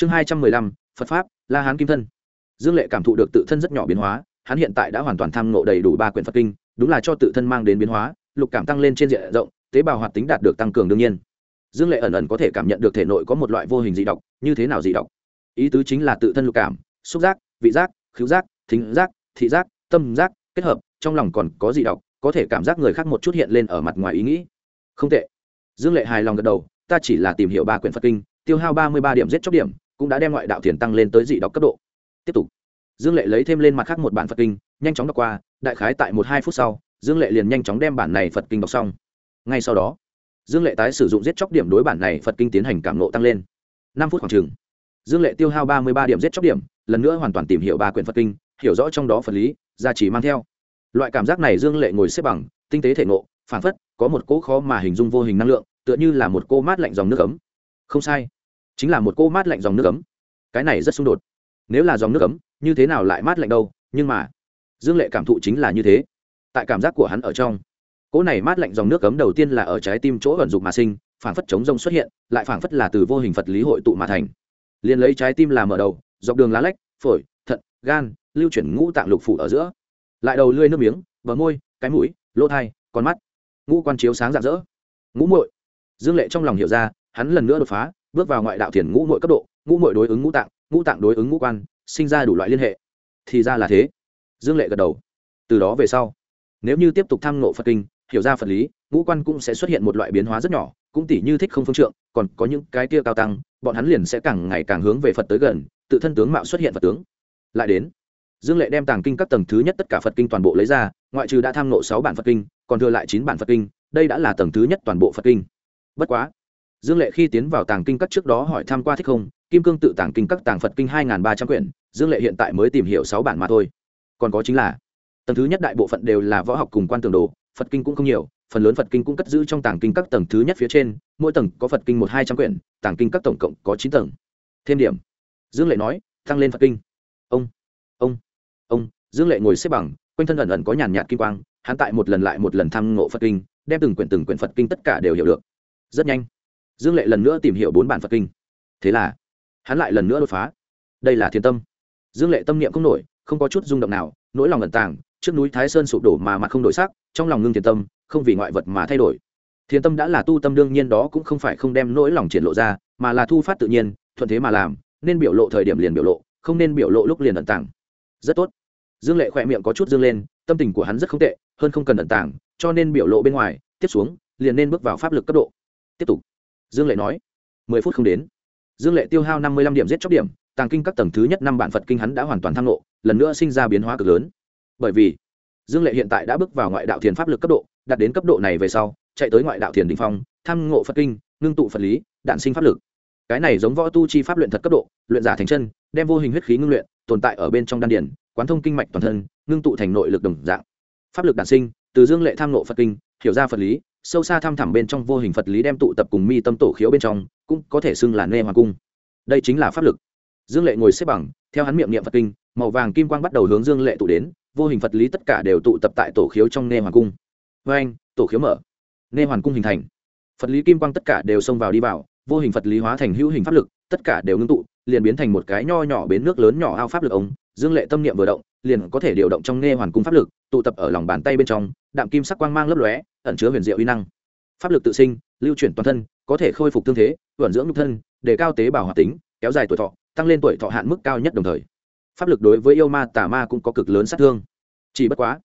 chương hai trăm mười lăm, phật pháp, la hán kim thân. Dương lệ cảm thụ được tự thân rất nhỏ biến hóa, hắn hiện tại đã hoàn toàn tham ngộ đầy đủ ba quyển phật kinh, đúng là cho tự thân mang đến biến hóa, lục cảm tăng lên trên diện rộng, tế bào hoạt tính đạt được tăng cường đương nhiên. Dương lệ ẩn ẩn có thể cảm nhận được thể nội có một loại vô hình dị độc, như thế nào dị độc? Ý tứ chính là tự thân lục cảm, xúc giác, vị giác, khứu giác, thính giác, thị giác, tâm giác, kết hợp, trong lòng còn có dị độc, có thể cảm giác người khác một chút hiện lên ở mặt ngoài ý nghĩ. Không tệ. Dương lệ hài lòng gật đầu, ta chỉ là tìm hiểu ba quyển phật kinh, tiêu hao ba mươi ba điểm giết chóc điểm cũng đã đem ngoại đạo thiền tăng lên tới dị đọc cấp độ. Tiếp tục. Dương lệ lấy thêm lên mặt khác một bản phật kinh, nhanh chóng đọc qua, đại khái tại một hai phút sau, dương lệ liền nhanh chóng đem bản này phật kinh đọc xong. Ngay sau đó, dương lệ tái sử dụng giết chóc điểm đối bản này phật kinh tiến hành cảm nộ tăng lên. Năm phút khoảng chừng, dương lệ tiêu hao ba mươi ba điểm giết chóc điểm, lần nữa hoàn toàn tìm hiểu ba quyển phật kinh, hiểu rõ trong đó phật lý, gia trì mang theo. Loại cảm giác này dương lệ ngồi xếp bằng, tinh tế thể ngộ, phản phất có một cỗ khó mà hình dung vô hình năng lượng, tựa như là một cô mát lạnh dòng nước ấm. Không sai chính là một cô mát lạnh dòng nước ấm. Cái này rất xung đột. Nếu là dòng nước ấm, như thế nào lại mát lạnh đâu? Nhưng mà, dương lệ cảm thụ chính là như thế. Tại cảm giác của hắn ở trong, cỗ này mát lạnh dòng nước cấm đầu tiên là ở trái tim chỗ ẩn dục mà sinh, phảng phất chống rông xuất hiện, lại phảng phất là từ vô hình phật lý hội tụ mà thành. Liền lấy trái tim làm mở đầu, dọc đường lá lách, phổi, thận, gan, lưu chuyển ngũ tạng lục phủ ở giữa. Lại đầu lươi nước miếng, bờ môi, cái mũi, lỗ thai, con mắt. Ngũ quan chiếu sáng rạng rỡ. Ngũ muội. Dương lệ trong lòng hiểu ra, hắn lần nữa đột phá bước vào ngoại đạo thiền ngũ mội cấp độ, ngũ mội đối ứng ngũ tạng ngũ tạng đối ứng ngũ quan, sinh ra đủ loại liên hệ. Thì ra là thế. Dương lệ gật đầu. Từ đó về sau, nếu như tiếp tục tham ngộ phật kinh, hiểu ra phật lý, ngũ quan cũng sẽ xuất hiện một loại biến hóa rất nhỏ, cũng tỉ như thích không phương trượng, còn có những cái kia cao tăng, bọn hắn liền sẽ càng ngày càng hướng về phật tới gần, tự thân tướng mạo xuất hiện phật tướng. Lại đến, dương lệ đem tàng kinh các tầng thứ nhất tất cả phật kinh toàn bộ lấy ra, ngoại trừ đã tham nộ sáu bản phật kinh, còn thừa lại chín bản phật kinh, đây đã là tầng thứ nhất toàn bộ phật kinh. Bất quá dương lệ khi tiến vào tàng kinh các trước đó hỏi tham q u a thích không, kim cương tự tàng kinh các tàng phật kinh hai ba trăm quyển, dương lệ hiện tại mới tìm hiểu sáu bản mà thôi. Còn có chính là, tầng thứ nhất đại bộ phận đều là võ học cùng quan tường đồ, phật kinh cũng không nhiều, phần lớn phật kinh cũng cất giữ trong tàng kinh các tầng thứ nhất phía trên, mỗi tầng có phật kinh một hai trăm quyển, tàng kinh các tổng cộng có chín tầng. Thêm điểm, dương lệ nói, tăng lên phật kinh. Ông ông ông, dương lệ ngồi xếp bằng, quanh thân ẩn ẩn có nhàn nhạt kim quang, hắn tại một lần lại một lần thăm ngộ phật kinh, đem từng quyển từng quyển phật kinh tất cả đều hiểu được. Rất nhanh dương lệ lần nữa tìm hiểu bốn bản phật kinh. Thế là, hắn lại lần nữa đột phá. Đây là thiên tâm. Dương lệ tâm niệm không nổi, không có chút rung động nào, nỗi lòng ẩn tàng, trước núi thái sơn sụp đổ mà mặt không đổi sắc, trong lòng ngưng thiền tâm, không vì ngoại vật mà thay đổi. Thiền tâm đã là tu tâm đương nhiên đó cũng không phải không đem nỗi lòng triển lộ ra, mà là thu phát tự nhiên, thuận thế mà làm, nên biểu lộ thời điểm liền biểu lộ, không nên biểu lộ lúc liền ẩn tàng. Rất tốt. Dương lệ khỏe miệng có chút dương lên, tâm tình của hắn rất không tệ, hơn không cần ẩn tàng, cho nên biểu lộ bên ngoài, tiếp xuống, liền nên bước vào pháp lực cấp độ. Tiếp tục dương lệ nói, mười phút không đến. Dương lệ tiêu hao năm mươi lăm điểm giết chóc điểm, tàng kinh các tầng thứ nhất năm bản phật kinh hắn đã hoàn toàn tham lộ, lần nữa sinh ra biến hóa cực lớn. Bởi vì, dương lệ hiện tại đã bước vào ngoại đạo thiền pháp lực cấp độ, đạt đến cấp độ này về sau, chạy tới ngoại đạo thiền đình phong, tham ngộ phật kinh, ngưng tụ phật lý, đạn sinh pháp lực. Cái này giống võ tu chi pháp luyện thật cấp độ, luyện giả thành chân, đem vô hình huyết khí ngưng luyện, tồn tại ở bên trong đan điển quán thông kinh mạch toàn thân, ngưng tụ thành nội lực đồng dạng. Pháp lực đản sinh, từ dương lệ tham ngộ phật kinh, hiểu ra phật lý sâu xa thăm thẳm bên trong vô hình phật lý đem tụ tập cùng mi tâm tổ khiếu bên trong, cũng có thể xưng là nê hoàng cung. Đây chính là pháp lực. Dương lệ ngồi xếp bằng, theo hắn miệng niệm phật kinh, màu vàng kim quang bắt đầu hướng dương lệ tụ đến, vô hình phật lý tất cả đều tụ tập tại tổ khiếu trong nê hoàng cung. Vê anh, tổ khiếu mở. Nê hoàng cung hình thành. Phật lý kim quang tất cả đều xông vào đi vào, vô hình phật lý hóa thành hữu hình pháp lực, tất cả đều ngưng tụ, liền biến thành một cái nho nhỏ bến nước lớn nhỏ ao pháp lực ống dương lệ tâm niệm vừa động, liền có thể điều động trong nghe hoàn cung pháp lực, tụ tập ở lòng bàn tay bên trong, đạm kim sắc quang mang lấp lóe ẩn chứa huyền diệu uy năng. Pháp lực tự sinh, lưu chuyển toàn thân, có thể khôi phục tương thế, vận dưỡng nhục thân, đề cao tế bào hoạt tính, kéo dài tuổi thọ, tăng lên tuổi thọ hạn mức cao nhất đồng thời. Pháp lực đối với yêu ma, tà ma cũng có cực lớn sát thương. Chỉ bất quá,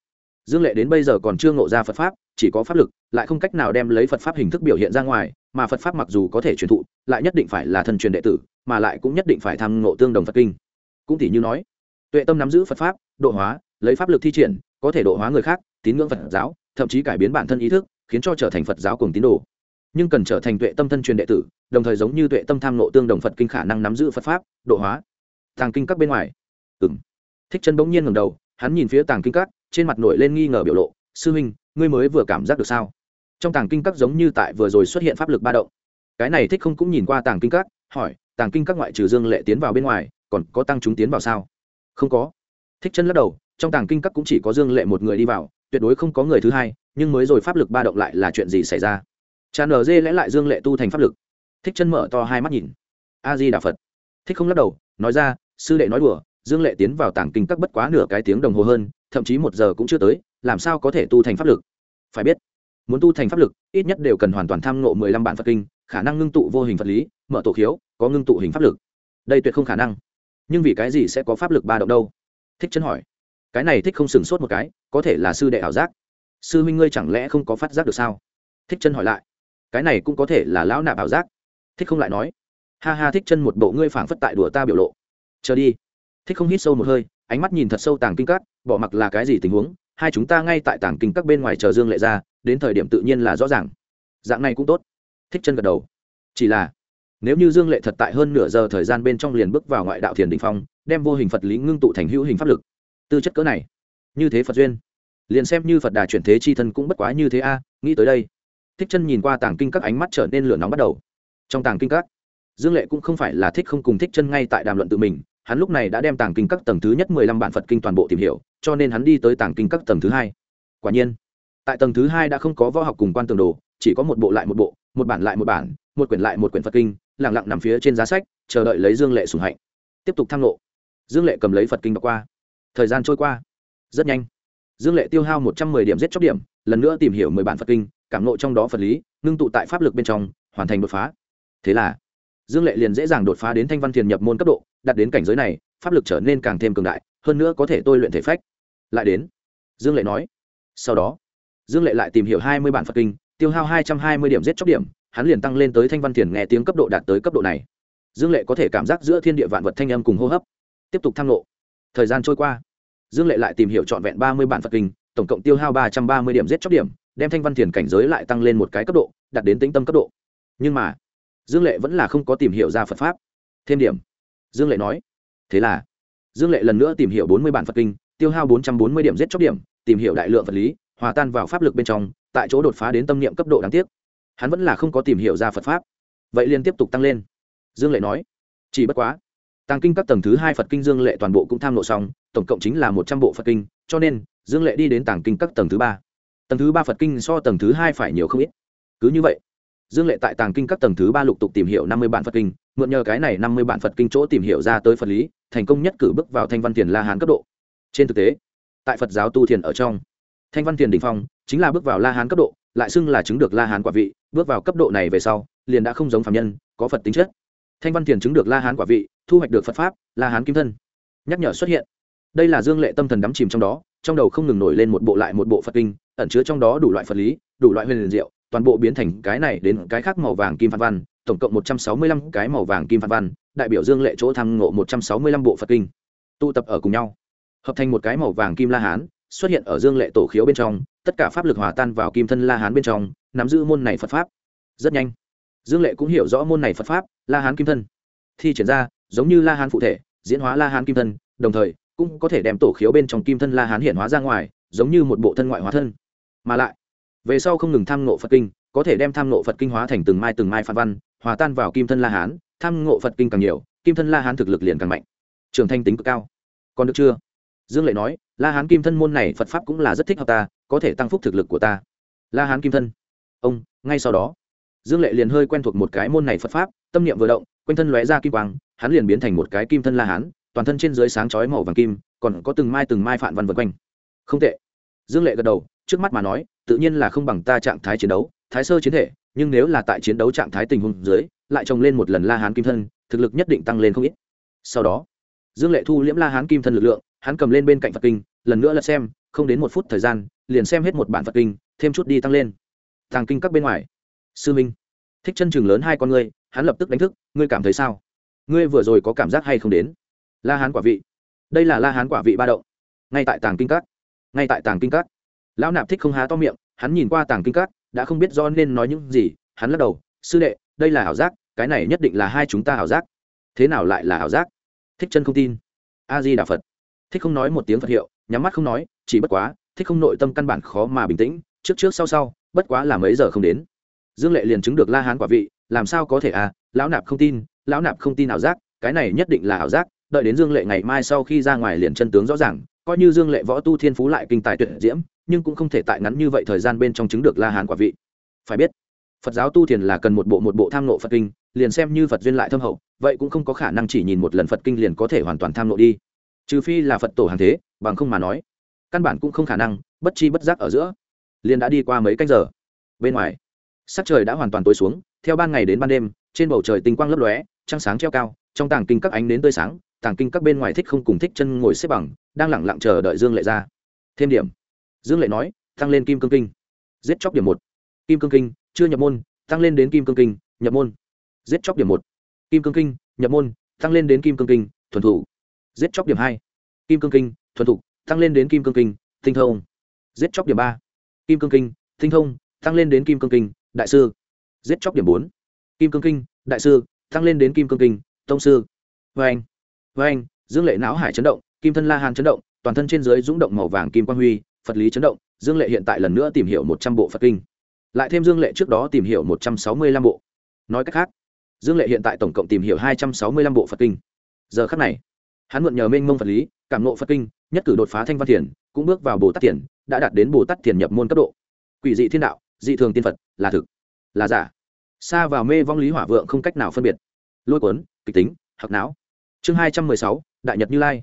dương lệ đến bây giờ còn chưa ngộ ra phật pháp, chỉ có pháp lực, lại không cách nào đem lấy phật pháp hình thức biểu hiện ra ngoài, mà phật pháp mặc dù có thể truyền thụ, lại nhất định phải là thần truyền đệ tử, mà lại cũng nhất định phải tham ngộ tương đồng phật kinh. Cũng tỷ như nói, tuệ tâm nắm giữ phật pháp, độ hóa, lấy pháp lực thi triển, có thể độ hóa người khác, tín ngưỡng phật giáo thậm chí cải biến bản thân ý thức, khiến cho trở thành phật giáo cùng tín đồ. Nhưng cần trở thành tuệ tâm thân truyền đệ tử, đồng thời giống như tuệ tâm tham nộ tương đồng phật kinh khả năng nắm giữ phật pháp, độ hóa. Tàng kinh các bên ngoài. Ừng thích chân bỗng nhiên ngầm đầu, hắn nhìn phía tàng kinh các, trên mặt nổi lên nghi ngờ biểu lộ. Sư huynh, ngươi mới vừa cảm giác được sao? Trong tàng kinh các giống như tại vừa rồi xuất hiện pháp lực ba động. Cái này thích không cũng nhìn qua tàng kinh các, hỏi, tàng kinh các ngoại trừ dương lệ tiến vào bên ngoài, còn có tăng chúng tiến vào sao? Không có. Thích chân lắc đầu, trong tàng kinh các cũng chỉ có dương lệ một người đi vào tuyệt đối không có người thứ hai, nhưng mới rồi pháp lực ba động lại là chuyện gì xảy ra? Tràn ở dê lẽ lại dương lệ tu thành pháp lực. Thích chân mở to hai mắt nhìn. A di đà phật. Thích không lắc đầu, nói ra, sư đệ nói đùa, dương lệ tiến vào tảng kinh các bất quá nửa cái tiếng đồng hồ hơn, thậm chí một giờ cũng chưa tới, làm sao có thể tu thành pháp lực? Phải biết, muốn tu thành pháp lực, ít nhất đều cần hoàn toàn tham ngộ mười lăm bản phật kinh, khả năng ngưng tụ vô hình vật lý, mở tổ khiếu, có ngưng tụ hình pháp lực. Đây tuyệt không khả năng. Nhưng vì cái gì sẽ có pháp lực ba động đâu? Thích chân hỏi cái này thích không sừng sốt một cái, có thể là sư đệ ảo giác. Sư huynh ngươi chẳng lẽ không có phát giác được sao? Thích chân hỏi lại. Cái này cũng có thể là lão nạp ảo giác. Thích không lại nói. Ha ha, thích chân một bộ ngươi phảng phất tại đùa ta biểu lộ. Chờ đi. Thích không hít sâu một hơi, ánh mắt nhìn thật sâu tàng kinh các, bỏ mặc là cái gì tình huống, hai chúng ta ngay tại tàng kinh các bên ngoài chờ dương lệ ra, đến thời điểm tự nhiên là rõ ràng. Dạng này cũng tốt. Thích chân gật đầu. Chỉ là, nếu như dương lệ thật tại hơn nửa giờ thời gian bên trong liền bước vào ngoại đạo thiền đình phong, đem vô hình phật lý ngưng tụ thành hữu hình pháp lực tư chất cỡ này. Như thế phật duyên. Liền xem như phật đà chuyển thế chi thân cũng bất quá như thế a, nghĩ tới đây. Thích chân nhìn qua tàng kinh các ánh mắt trở nên lửa nóng bắt đầu. Trong tàng kinh các, dương lệ cũng không phải là thích không cùng thích chân ngay tại đàm luận tự mình, hắn lúc này đã đem tàng kinh các tầng thứ nhất mười lăm bản phật kinh toàn bộ tìm hiểu, cho nên hắn đi tới tàng kinh các tầng thứ hai. Quả nhiên, tại tầng thứ hai đã không có võ học cùng quan tường đồ, chỉ có một bộ lại một bộ, một bản lại một bản, một quyển lại một quyển phật kinh lẳng lặng nằm phía trên giá sách, chờ đợi lấy dương lệ sùng hạnh. Tiếp tục tham lộ dương lệ cầm lấy phật kinh đọc qua thời gian trôi qua. Rất nhanh. Dương lệ tiêu hao một trăm mười điểm giết chóc điểm, lần nữa tìm hiểu mười bản phật kinh, cảm nộ trong đó phật lý, ngưng tụ tại pháp lực bên trong, hoàn thành đột phá. Thế là, dương lệ liền dễ dàng đột phá đến thanh văn thiền nhập môn cấp độ, đạt đến cảnh giới này, pháp lực trở nên càng thêm cường đại, hơn nữa có thể tôi luyện thể phách. Lại đến, dương lệ nói, sau đó, dương lệ lại tìm hiểu hai mươi bản phật kinh, tiêu hao hai trăm hai mươi điểm giết chóc điểm, hắn liền tăng lên tới thanh văn thiền nghe tiếng cấp độ đạt tới cấp độ này. Dương lệ có thể cảm giác giữa thiên địa vạn vật thanh âm cùng hô hấp, tiếp tục tham lộ thời gian trôi qua. Dương lệ lại tìm hiểu trọn vẹn ba mươi bản phật kinh, tổng cộng tiêu hao ba trăm ba mươi điểm giết chóc điểm, đem thanh văn thiền cảnh giới lại tăng lên một cái cấp độ, đạt đến tĩnh tâm cấp độ. Nhưng mà, dương lệ vẫn là không có tìm hiểu ra phật pháp. Thêm điểm. Dương lệ nói, thế là, dương lệ lần nữa tìm hiểu bốn mươi bản phật kinh, tiêu hao bốn trăm bốn mươi điểm giết chóc điểm, tìm hiểu đại lượng vật lý, hòa tan vào pháp lực bên trong, tại chỗ đột phá đến tâm niệm cấp độ đáng tiếc. Hắn vẫn là không có tìm hiểu ra phật pháp. Vậy liền tiếp tục tăng lên. Dương lệ nói, chỉ bất quá Tàng kinh các tầng thứ hai phật kinh dương lệ toàn bộ cũng tham lộ xong, tổng cộng chính là một trăm bộ phật kinh, cho nên, dương lệ đi đến tàng kinh các tầng thứ ba. Tầng thứ ba phật kinh so tầng thứ hai phải nhiều không ít. Cứ như vậy, dương lệ tại tàng kinh các tầng thứ ba lục tục tìm hiểu năm mươi bản phật kinh, mượn nhờ cái này năm mươi bản phật kinh chỗ tìm hiểu ra tới phật lý, thành công nhất cử bước vào thanh văn tiền la hán cấp độ. Trên thực tế, tại phật giáo tu thiền ở trong, thanh văn tiền đình phong chính là bước vào la hán cấp độ, lại xưng là chứng được la hán quả vị, bước vào cấp độ này về sau, liền đã không giống phạm nhân, có phật tính chất thanh văn tiền chứng được la hán quả vị, thu hoạch được phật pháp, la hán kim thân. Nhắc nhở xuất hiện. Đây là dương lệ tâm thần đắm chìm trong đó, trong đầu không ngừng nổi lên một bộ lại một bộ phật kinh, ẩn chứa trong đó đủ loại phật lý, đủ loại huyền liền diệu, toàn bộ biến thành cái này đến cái khác màu vàng kim phạt văn, tổng cộng một trăm sáu mươi lăm cái màu vàng kim phạt văn, đại biểu dương lệ chỗ thăng ngộ một trăm sáu mươi lăm bộ phật kinh. Tụ tập ở cùng nhau. Hợp thành một cái màu vàng kim la hán, xuất hiện ở dương lệ tổ khiếu bên trong, tất cả pháp lực hòa tan vào kim thân la hán bên trong, nắm giữ môn này phật pháp. Rất nhanh dương lệ cũng hiểu rõ môn này phật pháp, la hán kim thân. Thi triển ra, giống như la hán phụ thể, diễn hóa la hán kim thân, đồng thời, cũng có thể đem tổ khiếu bên trong kim thân la hán hiện hóa ra ngoài, giống như một bộ thân ngoại hóa thân. Mà lại, về sau không ngừng tham ngộ phật kinh, có thể đem tham ngộ phật kinh hóa thành từng mai từng mai phạt văn, hòa tan vào kim thân la hán, tham ngộ phật kinh càng nhiều, kim thân la hán thực lực liền càng mạnh. Trường thanh tính cực cao. Còn được chưa? Dương lệ nói, la hán kim thân môn này phật pháp cũng là rất thích hợp ta, có thể tăng phúc thực lực của ta. La hán kim thân. Ông, ngay sau đó dương lệ liền hơi quen thuộc một cái môn này phật pháp, tâm niệm vừa động, quanh thân lóe ra kim quang, hắn liền biến thành một cái kim thân la hán, toàn thân trên dưới sáng chói màu vàng kim, còn có từng mai từng mai phạn văn vật quanh. Không tệ. Dương lệ gật đầu, trước mắt mà nói, tự nhiên là không bằng ta trạng thái chiến đấu, thái sơ chiến thể, nhưng nếu là tại chiến đấu trạng thái tình huống dưới, lại trồng lên một lần la hán kim thân, thực lực nhất định tăng lên không ít. Sau đó, dương lệ thu liễm la hán kim thân lực lượng, hắn cầm lên bên cạnh phật kinh, lần nữa là xem, không đến một phút thời gian, liền xem hết một bản phật kinh, thêm chút đi tăng lên. Tàng kinh các bên ngoài sư minh thích chân chừng lớn hai con ngươi hắn lập tức đánh thức ngươi cảm thấy sao? Ngươi vừa rồi có cảm giác hay không đến? La hán quả vị. Đây là la hán quả vị ba động. Ngay tại tàng kinh cát, ngay tại tàng kinh cát. lão nạp thích không há to miệng hắn nhìn qua tàng kinh cát, đã không biết do nên nói những gì hắn lắc đầu sư đệ đây là ảo giác cái này nhất định là hai chúng ta ảo giác. Thế nào lại là ảo giác? Thích chân không tin. A di đà phật. Thích không nói một tiếng phật hiệu nhắm mắt không nói chỉ bất quá thích không nội tâm căn bản khó mà bình tĩnh trước trước sau sau bất quá là mấy giờ không đến dương lệ liền chứng được la hán quả vị, làm sao có thể à lão nạp không tin, lão nạp không tin ảo giác, cái này nhất định là ảo giác, đợi đến dương lệ ngày mai sau khi ra ngoài liền chân tướng rõ ràng, coi như dương lệ võ tu thiên phú lại kinh tài tuyệt diễm, nhưng cũng không thể tại ngắn như vậy thời gian bên trong chứng được la hán quả vị. Phải biết, phật giáo tu thiền là cần một bộ một bộ tham nộ phật kinh, liền xem như phật duyên lại thâm hậu, vậy cũng không có khả năng chỉ nhìn một lần phật kinh liền có thể hoàn toàn tham nộ đi. Trừ phi là phật tổ hàng thế, bằng không mà nói, căn bản cũng không khả năng, bất chi bất giác ở giữa. Liền đã đi qua mấy canh giờ. Bên ngoài sắc trời đã hoàn toàn tối xuống, theo ban ngày đến ban đêm, trên bầu trời tinh quang lấp lóe, trăng sáng treo cao, trong tàng kinh các ánh đến tươi sáng, tàng kinh các bên ngoài thích không cùng thích chân ngồi xếp bằng, đang lẳng lặng chờ đợi dương lệ ra. Thêm điểm. Dương lệ nói, tăng lên kim cương kinh. Giết chóc điểm một. Kim cương kinh, chưa nhập môn, tăng lên đến kim cương kinh, nhập môn. Giết chóc điểm một. Kim cương kinh, nhập môn, tăng lên đến kim cương kinh, thuần thủ. Giết chóc điểm hai. Kim cương kinh, thuần thục tăng lên đến kim cương kinh, tinh thông. Giết chóc điểm ba. Kim cương kinh, tinh thông, tăng lên đến kim cương kinh đại sư, giết chóc điểm bốn. Kim cương kinh, đại sư tăng lên đến kim cương kinh, tông sư. Vê anh vê anh dương lệ não hải chấn động, kim thân la hàn chấn động, toàn thân trên dưới rúng động màu vàng kim quang huy, phật lý chấn động, dương lệ hiện tại lần nữa tìm hiểu một trăm bộ phật kinh. Lại thêm dương lệ trước đó tìm hiểu một trăm sáu mươi lăm bộ. Nói cách khác, dương lệ hiện tại tổng cộng tìm hiểu hai trăm sáu mươi lăm bộ phật kinh. Giờ khắc này, hắn mượn nhờ mênh mông phật lý, cảm nộ phật kinh, nhất cử đột phá thanh văn thiền, cũng bước vào bồ tát thiền, đã đạt đến bồ tát thiền nhập môn cấp độ. Quỷ dị thiên đạo dị thường tiên phật, là thực, là giả. Xa vào mê vong lý hỏa vượng không cách nào phân biệt. Lôi cuốn, kịch tính hoặc não. Chương hai trăm mười sáu, đại nhật như lai.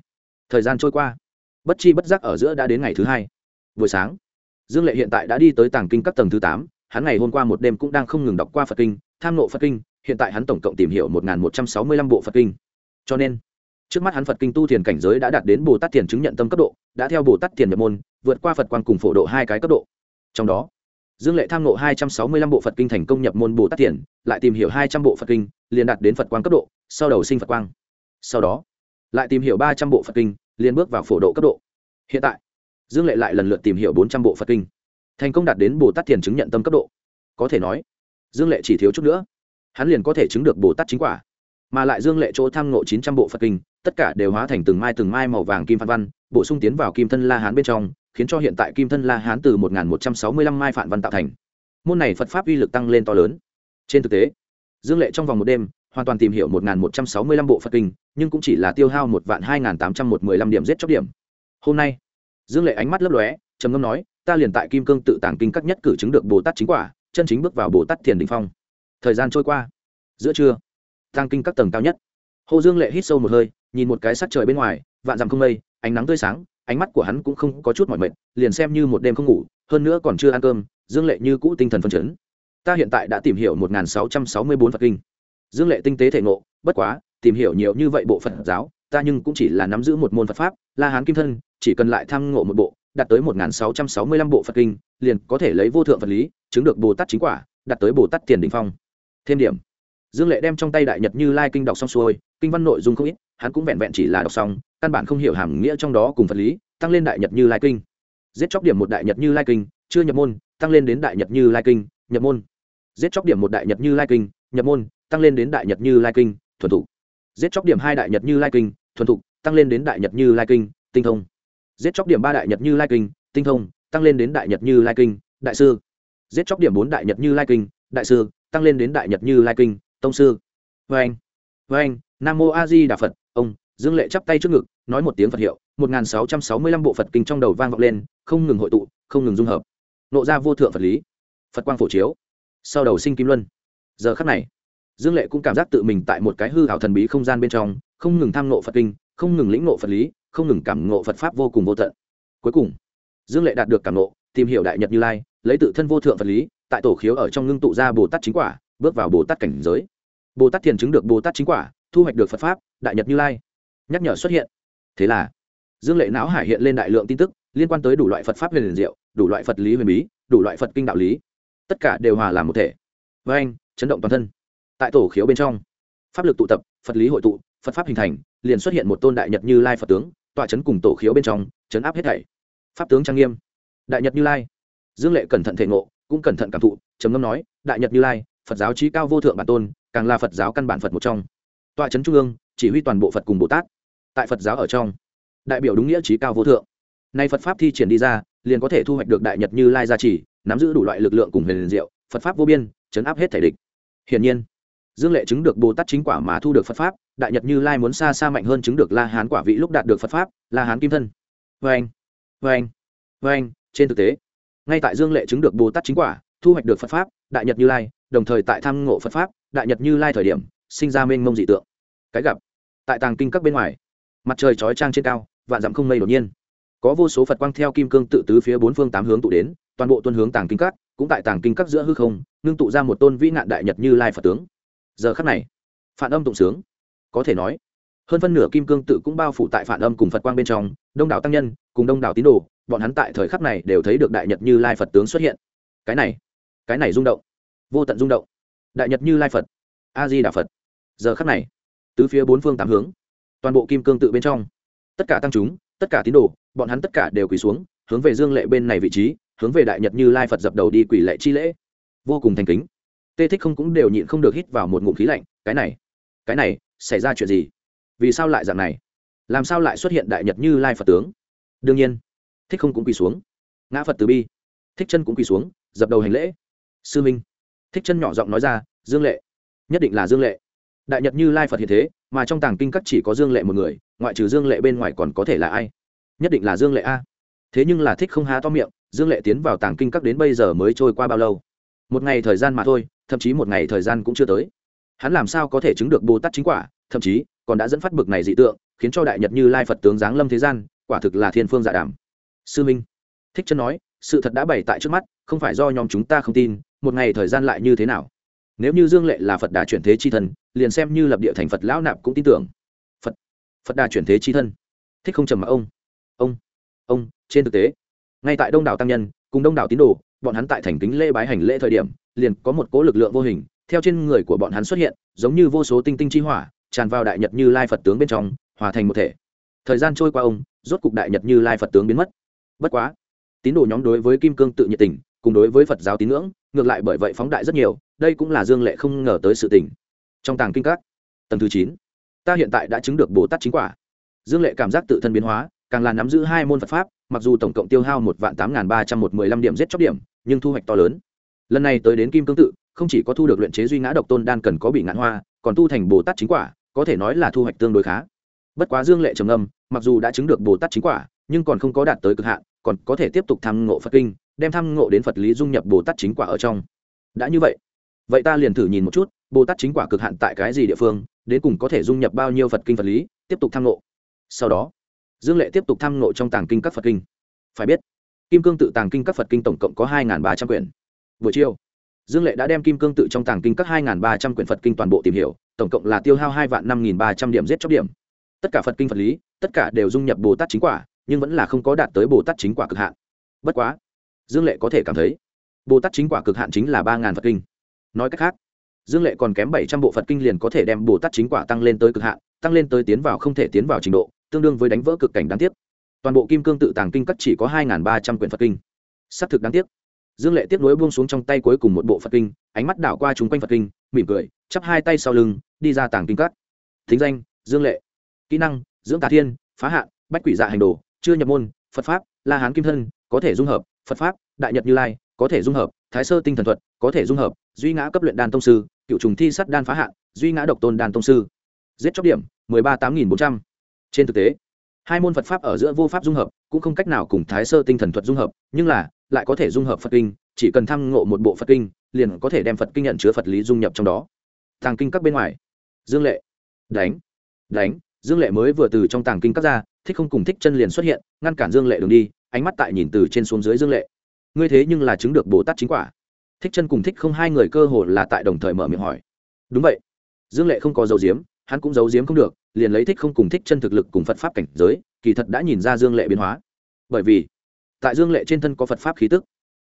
Thời gian trôi qua. Bất chi bất giác ở giữa đã đến ngày thứ hai. Buổi sáng, dương lệ hiện tại đã đi tới tàng kinh các tầng thứ tám. Hắn ngày hôm qua một đêm cũng đang không ngừng đọc qua phật kinh, tham nộ phật kinh. Hiện tại hắn tổng cộng tìm hiểu một một trăm sáu mươi lăm bộ phật kinh. Cho nên, trước mắt hắn phật kinh tu thiền cảnh giới đã đạt đến bồ tát thiền chứng nhận tâm cấp độ, đã theo bồ tát thiền nhập môn, vượt qua phật quan cùng phổ độ hai cái cấp độ. Trong đó dương lệ tham nộ hai trăm sáu mươi lăm bộ phật kinh thành công nhập môn bồ tát Tiền, lại tìm hiểu hai trăm bộ phật kinh liền đạt đến phật Quang cấp độ sau đầu sinh phật quang. Sau đó lại tìm hiểu ba trăm bộ phật kinh liền bước vào phổ độ cấp độ. Hiện tại dương lệ lại lần lượt tìm hiểu bốn trăm bộ phật kinh. Thành công đạt đến bồ tát Tiền chứng nhận tâm cấp độ. Có thể nói dương lệ chỉ thiếu chút nữa. Hắn liền có thể chứng được bồ tát chính quả. Mà lại dương lệ chỗ tham ngộ chín trăm bộ phật kinh tất cả đều hóa thành từng mai từng mai màu vàng kim phan văn bổ sung tiến vào kim thân la hán bên trong khiến cho hiện tại kim thân la hán từ một một trăm sáu mươi lăm mai phản văn tạo thành. Môn này phật pháp uy lực tăng lên to lớn. Trên thực tế, dương lệ trong vòng một đêm, hoàn toàn tìm hiểu một một trăm sáu mươi lăm bộ phật kinh, nhưng cũng chỉ là tiêu hao một vạn hai tám trăm một mươi lăm điểm giết chóc điểm. Hôm nay, dương lệ ánh mắt lấp lóe, trầm ngâm nói, ta liền tại kim cương tự tàng kinh các nhất cử chứng được bồ tát chính quả, chân chính bước vào bồ tát thiền đình phong. Thời gian trôi qua. Giữa trưa tăng kinh các tầng cao nhất. Hồ dương lệ hít sâu một hơi, nhìn một cái sắc trời bên ngoài, vạn dặm không mây, ánh nắng tươi sáng ánh mắt của hắn cũng không có chút mỏi mệt, liền xem như một đêm không ngủ, hơn nữa còn chưa ăn cơm, dương lệ như cũ tinh thần phân chấn. Ta hiện tại đã tìm hiểu một nghìn sáu trăm sáu mươi bốn phật kinh. Dương lệ tinh tế thể ngộ, bất quá, tìm hiểu nhiều như vậy bộ phật giáo, ta nhưng cũng chỉ là nắm giữ một môn phật pháp, la hán kim thân, chỉ cần lại tham ngộ một bộ, đạt tới một nghìn sáu trăm sáu mươi lăm bộ phật kinh, liền có thể lấy vô thượng vật lý, chứng được bồ tát chính quả, đạt tới bồ tát tiền đình phong. Thêm điểm. Dương lệ đem trong tay đại nhật như lai kinh đọc xong xuôi kinh văn nội dung không ít hắn cũng vẹn vẹn chỉ là đọc xong căn bản không hiểu hàm nghĩa trong đó cùng vật lý tăng lên đại nhật như lai kinh giết chóc điểm một đại nhật như lai kinh chưa nhập môn tăng lên đến đại nhật như lai kinh nhập môn giết chóc điểm một đại nhật như lai kinh nhập môn tăng lên đến đại nhật như lai kinh thuần thục giết chóc điểm hai đại nhật như lai kinh thuần thục tăng lên đến đại nhật như lai kinh tinh thông giết chóc điểm ba đại nhật như lai kinh tinh thông tăng lên đến đại nhật như lai kinh đại sư giết chóc điểm bốn đại nhật như lai kinh đại sư tăng lên đến đại nhật như lai kinh tông sư vê anh vê anh nam mô a di đà phật, ông, dương lệ chắp tay trước ngực, nói một tiếng phật hiệu, một nghìn sáu trăm sáu mươi lăm bộ phật kinh trong đầu vang vọng lên, không ngừng hội tụ, không ngừng dung hợp. Nộ ra vô thượng phật lý. Phật quang phổ chiếu. Sau đầu sinh kim luân. Giờ khắc này, dương lệ cũng cảm giác tự mình tại một cái hư hảo thần bí không gian bên trong, không ngừng tham nộ phật kinh, không ngừng lĩnh nộ phật lý, không ngừng cảm nộ phật pháp vô cùng vô tận. Cuối cùng, dương lệ đạt được cảm nộ tìm hiểu đại nhật như lai, lấy tự thân vô thượng phật lý, tại tổ khiếu ở trong ngưng tụ ra bồ tát chính quả, bước vào bồ tát cảnh giới bồ tát thiền chứng được bồ tát chính quả, thu hoạch được phật pháp, đại nhật như lai. Nhắc nhở xuất hiện. Thế là, dương lệ não hải hiện lên đại lượng tin tức, liên quan tới đủ loại phật pháp huyền liền diệu, đủ loại phật lý huyền bí, đủ loại phật kinh đạo lý. Tất cả đều hòa làm một thể. Với anh, chấn động toàn thân. Tại tổ khiếu bên trong, pháp lực tụ tập, phật lý hội tụ, phật pháp hình thành, liền xuất hiện một tôn đại nhật như lai phật tướng, tọa chấn cùng tổ khiếu bên trong, chấn áp hết thảy. Pháp tướng trang nghiêm. Đại nhật như lai. Dương lệ cẩn thận thể ngộ, cũng cẩn thận cảm thụ, trầm ngâm nói, đại nhật như lai, phật giáo trí cao vô thượng bản tôn càng là phật giáo căn bản phật một trong. Tọa trấn trung ương, chỉ huy toàn bộ phật cùng bồ tát, tại phật giáo ở trong. Đại biểu đúng nghĩa trí cao vô thượng. Nay phật pháp thi triển đi ra, liền có thể thu hoạch được đại nhật như lai gia trì, nắm giữ đủ loại lực lượng cùng huyền liền diệu, phật pháp vô biên, chấn áp hết thể địch. Hiển nhiên, dương lệ chứng được bồ tát chính quả mà thu được phật pháp, đại nhật như lai muốn xa xa mạnh hơn chứng được la hán quả vị lúc đạt được phật pháp, la hán kim thân. Vê anh vê anh vê anh trên thực tế, ngay tại dương lệ chứng được bồ tát chính quả, thu hoạch được phật pháp, đại nhật như lai, đồng thời tại tham ngộ phật pháp đại nhật như lai thời điểm, sinh ra mênh mông dị tượng. Cái gặp, tại tàng kinh các bên ngoài, mặt trời chói trang trên cao, vạn dặm không mây đột nhiên. Có vô số phật quang theo kim cương tự tứ phía bốn phương tám hướng tụ đến, toàn bộ tuân hướng tàng kinh các, cũng tại tàng kinh các giữa hư không, ngưng tụ ra một tôn vĩ nạn đại nhật như lai phật tướng. Giờ khắc này, phản âm tụng sướng. Có thể nói, hơn phân nửa kim cương tự cũng bao phủ tại phản âm cùng phật quang bên trong, đông đảo tăng nhân, cùng đông đảo tín đồ, bọn hắn tại thời khắc này đều thấy được đại nhật như lai phật tướng xuất hiện. Cái này cái này rung động, vô tận rung động đại nhật như lai phật a di đà phật giờ khắc này tứ phía bốn phương tám hướng toàn bộ kim cương tự bên trong tất cả tăng chúng tất cả tín đồ bọn hắn tất cả đều quỳ xuống hướng về dương lệ bên này vị trí hướng về đại nhật như lai phật dập đầu đi quỳ lệ chi lễ vô cùng thành kính tê thích không cũng đều nhịn không được hít vào một ngụm khí lạnh cái này cái này xảy ra chuyện gì vì sao lại dạng này làm sao lại xuất hiện đại nhật như lai phật tướng đương nhiên thích không cũng quỳ xuống ngã phật từ bi thích chân cũng quỳ xuống dập đầu hành lễ sư minh thích chân nhỏ giọng nói ra, dương lệ. Nhất định là dương lệ. Đại nhật như lai phật hiện thế, mà trong tàng kinh các chỉ có dương lệ một người, ngoại trừ dương lệ bên ngoài còn có thể là ai? Nhất định là dương lệ a. Thế nhưng là thích không há to miệng, dương lệ tiến vào tàng kinh các đến bây giờ mới trôi qua bao lâu? Một ngày thời gian mà thôi, thậm chí một ngày thời gian cũng chưa tới. Hắn làm sao có thể chứng được bồ tát chính quả, thậm chí còn đã dẫn phát bực này dị tượng, khiến cho đại nhật như lai phật tướng giáng lâm thế gian, quả thực là thiên phương dạ đàm. Sư minh, thích chân nói, sự thật đã bày tại trước mắt, không phải do nhóm chúng ta không tin một ngày thời gian lại như thế nào? Nếu như dương lệ là phật đà chuyển thế chi thân, liền xem như lập địa thành phật lão nạp cũng tin tưởng. Phật phật đà chuyển thế chi thân. Thích không trầm mặc ông. Ông ông, trên thực tế, ngay tại đông đảo tăng nhân, cùng đông đảo tín đồ, bọn hắn tại thành kính lễ bái hành lễ thời điểm, liền có một cố lực lượng vô hình, theo trên người của bọn hắn xuất hiện, giống như vô số tinh tinh chi hỏa, tràn vào đại nhật như lai phật tướng bên trong, hòa thành một thể. Thời gian trôi qua ông, rốt cục đại nhật như lai phật tướng biến mất. Bất quá, tín đồ nhóm đối với kim cương tự nhiệt tình cùng đối với phật giáo tín ngưỡng, ngược lại bởi vậy phóng đại rất nhiều, đây cũng là dương lệ không ngờ tới sự tình. Trong tàng kinh các, tầng thứ chín, ta hiện tại đã chứng được bồ tát chính quả. Dương lệ cảm giác tự thân biến hóa, càng là nắm giữ hai môn phật pháp, mặc dù tổng cộng tiêu hao một vạn tám n ba trăm một mươi lăm điểm giết chóc điểm, nhưng thu hoạch to lớn. Lần này tới đến kim cương tự, không chỉ có thu được luyện chế duy ngã độc tôn đan cần có bị ngạn hoa, còn tu thành bồ tát chính quả, có thể nói là thu hoạch tương đối khá. Bất quá dương lệ trầm âm mặc dù đã chứng được bồ tát chính quả, nhưng còn không có đạt tới cực hạn, còn có thể tiếp tục tham ngộ phật kinh đem tham ngộ đến phật lý dung nhập bồ tát chính quả ở trong. Đã như vậy vậy ta liền thử nhìn một chút, bồ tát chính quả cực hạn tại cái gì địa phương, đến cùng có thể dung nhập bao nhiêu phật kinh phật lý, tiếp tục tham ngộ. Sau đó, dương lệ tiếp tục tham ngộ trong tàng kinh các phật kinh. Phải biết, kim cương tự tàng kinh các phật kinh tổng cộng có hai ba trăm quyển. Buổi chiều, dương lệ đã đem kim cương tự trong tàng kinh các hai ba trăm quyển phật kinh toàn bộ tìm hiểu, tổng cộng là tiêu hao hai vạn năm ba trăm điểm giết chóc điểm. Tất cả phật kinh phật lý, tất cả đều dung nhập bồ tát chính quả, nhưng vẫn là không có đạt tới bồ tát chính quả cực hạn. Bất quá dương lệ có thể cảm thấy, bồ tát chính quả cực hạn chính là ba ngàn phật kinh. Nói cách khác, dương lệ còn kém bảy trăm bộ phật kinh liền có thể đem bồ tát chính quả tăng lên tới cực hạn, tăng lên tới tiến vào không thể tiến vào trình độ, tương đương với đánh vỡ cực cảnh đáng tiếc. Toàn bộ kim cương tự tàng kinh cắt chỉ có hai ba trăm quyển phật kinh. S c thực đáng tiếc. Dương lệ tiếp nối buông xuống trong tay cuối cùng một bộ phật kinh, ánh mắt đảo qua chúng quanh phật kinh, mỉm cười, chắp hai tay sau lưng, đi ra tàng kinh cắt. Thính danh, dương lệ. Kỹ năng, dưỡng tà thiên, phá hạn, bách quỷ dạ hành đồ, chưa nhập môn, phật pháp, la hán kim thân, có thể dung hợp phật pháp, đại nhật như lai, có thể dung hợp, thái sơ tinh thần thuật, có thể dung hợp, duy ngã cấp luyện đan tông sư, cựu trùng thi sắt đan phá hạn, duy ngã độc tôn đan tông sư. Giết chóc điểm, mười ba tám nghìn bốn trăm. Trên thực tế, hai môn phật pháp ở giữa vô pháp dung hợp, cũng không cách nào cùng thái sơ tinh thần thuật dung hợp, nhưng là, lại có thể dung hợp phật kinh, chỉ cần tham ngộ một bộ phật kinh, liền có thể đem phật kinh nhận chứa phật lý dung nhập trong đó. Tàng kinh các bên ngoài. Dương lệ. Đánh. Đánh. Dương lệ mới vừa từ trong tàng kinh các ra, thích không cùng thích chân liền xuất hiện, ngăn cản dương lệ đường đi ánh mắt tại nhìn từ trên xuống dưới dương lệ. Ngươi thế nhưng là chứng được bồ tát chính quả. Thích chân cùng thích không hai người cơ hồ là tại đồng thời mở miệng hỏi. Đúng vậy. Dương lệ không có dấu diếm hắn cũng giấu giếm không được, liền lấy thích không cùng thích chân thực lực cùng phật pháp cảnh giới, kỳ thật đã nhìn ra dương lệ biến hóa. Bởi vì, tại dương lệ trên thân có phật pháp khí tức.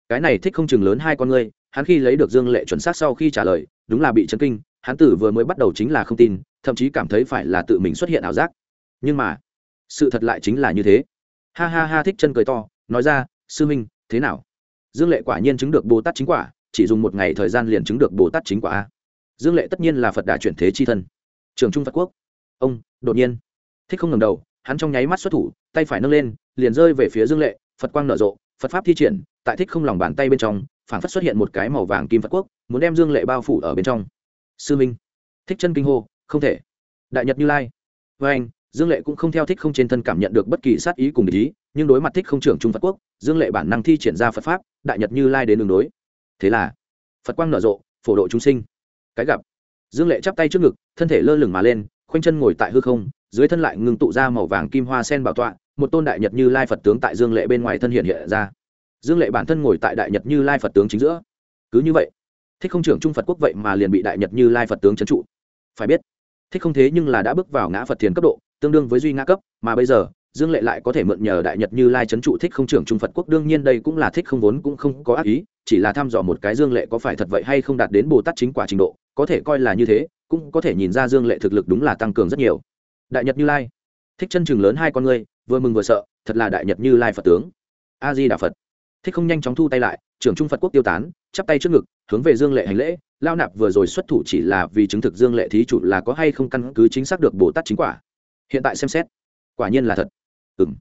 Cái này thích không chừng lớn hai con ngươi, hắn khi lấy được dương lệ chuẩn xác sau khi trả lời, đúng là bị chấn kinh, hắn tử vừa mới bắt đầu chính là không tin, thậm chí cảm thấy phải là tự mình xuất hiện ảo giác. Nhưng mà, sự thật lại chính là như thế ha ha ha thích chân cười to, nói ra, sư minh, thế nào? Dương lệ quả nhiên chứng được bồ tát chính quả, chỉ dùng một ngày thời gian liền chứng được bồ tát chính quả. Dương lệ tất nhiên là phật đà chuyển thế chi thân. Trường trung phật quốc. Ông, đột nhiên. Thích không ngầm đầu, hắn trong nháy mắt xuất thủ, tay phải nâng lên, liền rơi về phía dương lệ, phật quang nở rộ, phật pháp thi triển, tại thích không lòng bàn tay bên trong, phảng phất xuất hiện một cái màu vàng kim phật quốc, muốn đem dương lệ bao phủ ở bên trong. Sư minh. Thích chân kinh hô, không thể. Đại nhật như lai. Với anh dương lệ cũng không theo thích không trên thân cảm nhận được bất kỳ sát ý cùng ý, nhưng đối mặt thích không trưởng trung phật quốc, dương lệ bản năng thi triển ra phật pháp, đại nhật như lai đến đường đối. Thế là, phật quang nở rộ, phổ độ chúng sinh. Cái gặp, dương lệ chắp tay trước ngực, thân thể lơ lửng mà lên, khoanh chân ngồi tại hư không, dưới thân lại ngưng tụ ra màu vàng kim hoa sen bảo tọa, một tôn đại nhật như lai phật tướng tại dương lệ bên ngoài thân hiện hiện ra. Dương lệ bản thân ngồi tại đại nhật như lai phật tướng chính giữa. Cứ như vậy, thích không trưởng trung phật quốc vậy mà liền bị đại nhật như lai phật tướng trấn trụ. Phải biết, thích không thế nhưng là đã bước vào ngã phật thiền cấp độ tương đương với duy ngã cấp, mà bây giờ, dương lệ lại có thể mượn nhờ đại nhật như lai trấn trụ thích không trưởng trung phật quốc, đương nhiên đây cũng là thích không vốn cũng không có ác ý, chỉ là thăm dò một cái dương lệ có phải thật vậy hay không đạt đến bồ tát chính quả trình độ, có thể coi là như thế, cũng có thể nhìn ra dương lệ thực lực đúng là tăng cường rất nhiều. Đại nhật như lai, thích chân chừng lớn hai con ngươi, vừa mừng vừa sợ, thật là đại nhật như lai phật tướng. A di đà phật. Thích không nhanh chóng thu tay lại, trưởng trung phật quốc tiêu tán, chắp tay trước ngực, hướng về dương lệ hành lễ, lao nạp vừa rồi xuất thủ chỉ là vì chứng thực dương lệ thí chủ là có hay không căn cứ chính xác được bồ tát chính quả hiện tại xem xét. Quả nhiên là thật. Ừ m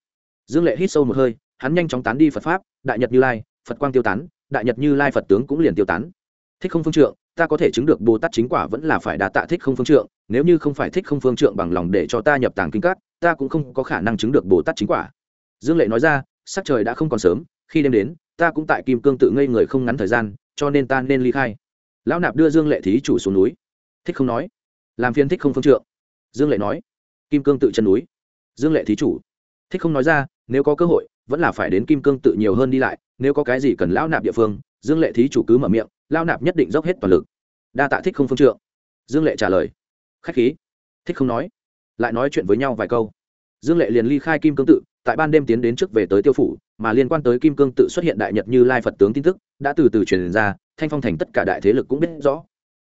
dương lệ hít sâu một hơi, hắn nhanh chóng tán đi phật pháp, đại nhật như lai, phật quang tiêu tán, đại nhật như lai phật tướng cũng liền tiêu tán. Thích không phương trượng, ta có thể chứng được bồ tát chính quả vẫn là phải đà tạ thích không phương trượng, nếu như không phải thích không phương trượng bằng lòng để cho ta nhập tàng kinh các, ta cũng không có khả năng chứng được bồ tát chính quả. Dương lệ nói ra, sắc trời đã không còn sớm, khi đêm đến, ta cũng tại kim cương tự ngây người không ngắn thời gian, cho nên ta nên ly khai. Lão nạp đưa dương lệ thí chủ xuống núi. Thích không nói. Làm phiên thích không phương trượng. Dương lệ nói kim cương tự chân núi. Dương lệ thí chủ. Thích không nói ra, nếu có cơ hội, vẫn là phải đến kim cương tự nhiều hơn đi lại, nếu có cái gì cần lão nạp địa phương, dương lệ thí chủ cứ mở miệng, lão nạp nhất định dốc hết toàn lực. Đa tạ thích không phương trượng. Dương lệ trả lời. Khách khí. Thích không nói. Lại nói chuyện với nhau vài câu. Dương lệ liền ly khai kim cương tự, tại ban đêm tiến đến trước về tới tiêu phủ, mà liên quan tới kim cương tự xuất hiện đại nhật như lai phật tướng tin tức, đã từ từ truyền ra, thanh phong thành tất cả đại thế lực cũng biết rõ.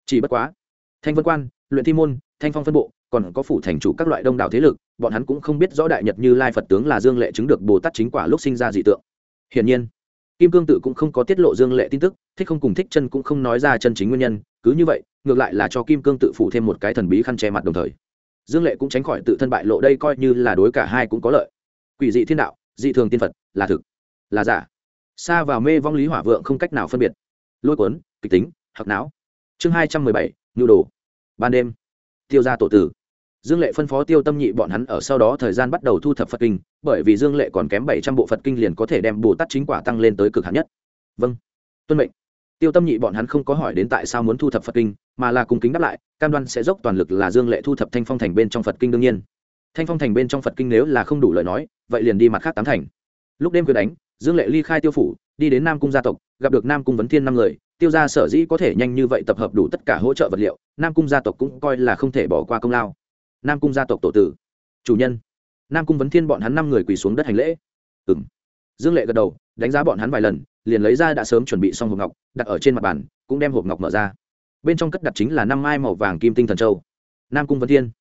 Chỉ bất quá, thanh vân quan, luyện thi môn, thanh phong phân bộ còn có phủ thành chủ các loại đông đảo thế lực, bọn hắn cũng không biết rõ đại nhật như lai phật tướng là dương lệ chứng được bồ tát chính quả lúc sinh ra dị tượng. Hiển nhiên, kim cương tự cũng không có tiết lộ dương lệ tin tức, thích không cùng thích chân cũng không nói ra chân chính nguyên nhân, cứ như vậy, ngược lại là cho kim cương tự phủ thêm một cái thần bí khăn che mặt đồng thời. Dương lệ cũng tránh khỏi tự thân bại lộ đây coi như là đối cả hai cũng có lợi. Quỷ dị thiên đạo, dị thường tiên phật, là thực, là giả. Xa vào mê vong lý hỏa vượng không cách nào phân biệt. Lôi cuốn, kịch tính hoặc não. Chương hai trăm mười bảy, nhu đồ. Ban đêm tiêu ra tổ tử. Dương lệ phân phó tiêu tâm nhị bọn hắn ở sau đó thời gian bắt đầu thu thập phật kinh, bởi vì dương lệ còn kém bảy trăm bộ phật kinh liền có thể đem bồ tát chính quả tăng lên tới cực hạn nhất. Vâng tuân mệnh. Tiêu tâm nhị bọn hắn không có hỏi đến tại sao muốn thu thập phật kinh, mà là cùng kính đáp lại, cam đoan sẽ dốc toàn lực là dương lệ thu thập thanh phong thành bên trong phật kinh đương nhiên. Thanh phong thành bên trong phật kinh nếu là không đủ lời nói, vậy liền đi mặt khác tám thành. Lúc đêm quyền đánh, dương lệ ly khai tiêu phủ, đi đến nam cung gia tộc, gặp được nam cung vấn thiên năm người tiêu gia sở dĩ có thể nhanh như vậy tập hợp đủ tất cả hỗ trợ vật liệu, nam cung gia tộc cũng coi là không thể bỏ qua công lao. Nam cung gia tộc tổ tử. Chủ nhân. Nam cung vấn thiên bọn hắn năm người quỳ xuống đất hành lễ. Ừng dương lệ gật đầu, đánh giá bọn hắn vài lần, liền lấy ra đã sớm chuẩn bị xong hộp ngọc, đặt ở trên mặt bàn, cũng đem hộp ngọc mở ra. Bên trong cất đặt chính là năm mai màu vàng kim tinh thần châu. Nam cung vấn thiên.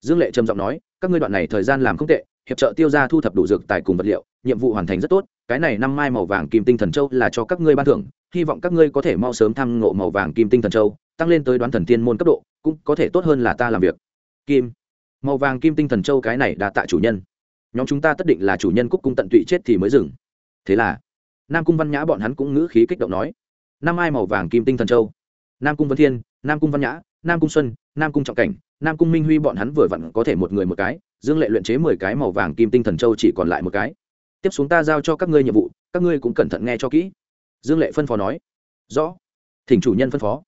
Dương lệ trầm giọng nói, các ngươi đoạn này thời gian làm không tệ, hiệp trợ tiêu ra thu thập đủ dược tài cùng vật liệu nhiệm vụ hoàn thành rất tốt, cái này năm mai màu vàng kim tinh thần châu là cho các ngươi ban thưởng, hy vọng các ngươi có thể mau sớm thăng ngộ màu vàng kim tinh thần châu, tăng lên tới đoán thần tiên môn cấp độ, cũng có thể tốt hơn là ta làm việc. Kim. Màu vàng kim tinh thần châu cái này đã tạ chủ nhân. Nhóm chúng ta tất định là chủ nhân cúc cung tận tụy chết thì mới dừng. Thế là, nam cung văn nhã bọn hắn cũng ngữ khí kích động nói, năm ai màu vàng kim tinh thần châu, nam cung vân thiên, nam cung văn nhã, nam cung xuân, nam cung trọng cảnh, nam cung minh huy bọn hắn vừa vặn có thể một người một cái, dương lệ luyện chế mười cái màu vàng kim tinh thần châu chỉ còn lại một cái tiếp xuống ta giao cho các ngươi nhiệm vụ, các ngươi cũng cẩn thận nghe cho kỹ. Dương lệ phân phó nói. Rõ. Thỉnh chủ nhân phân phó.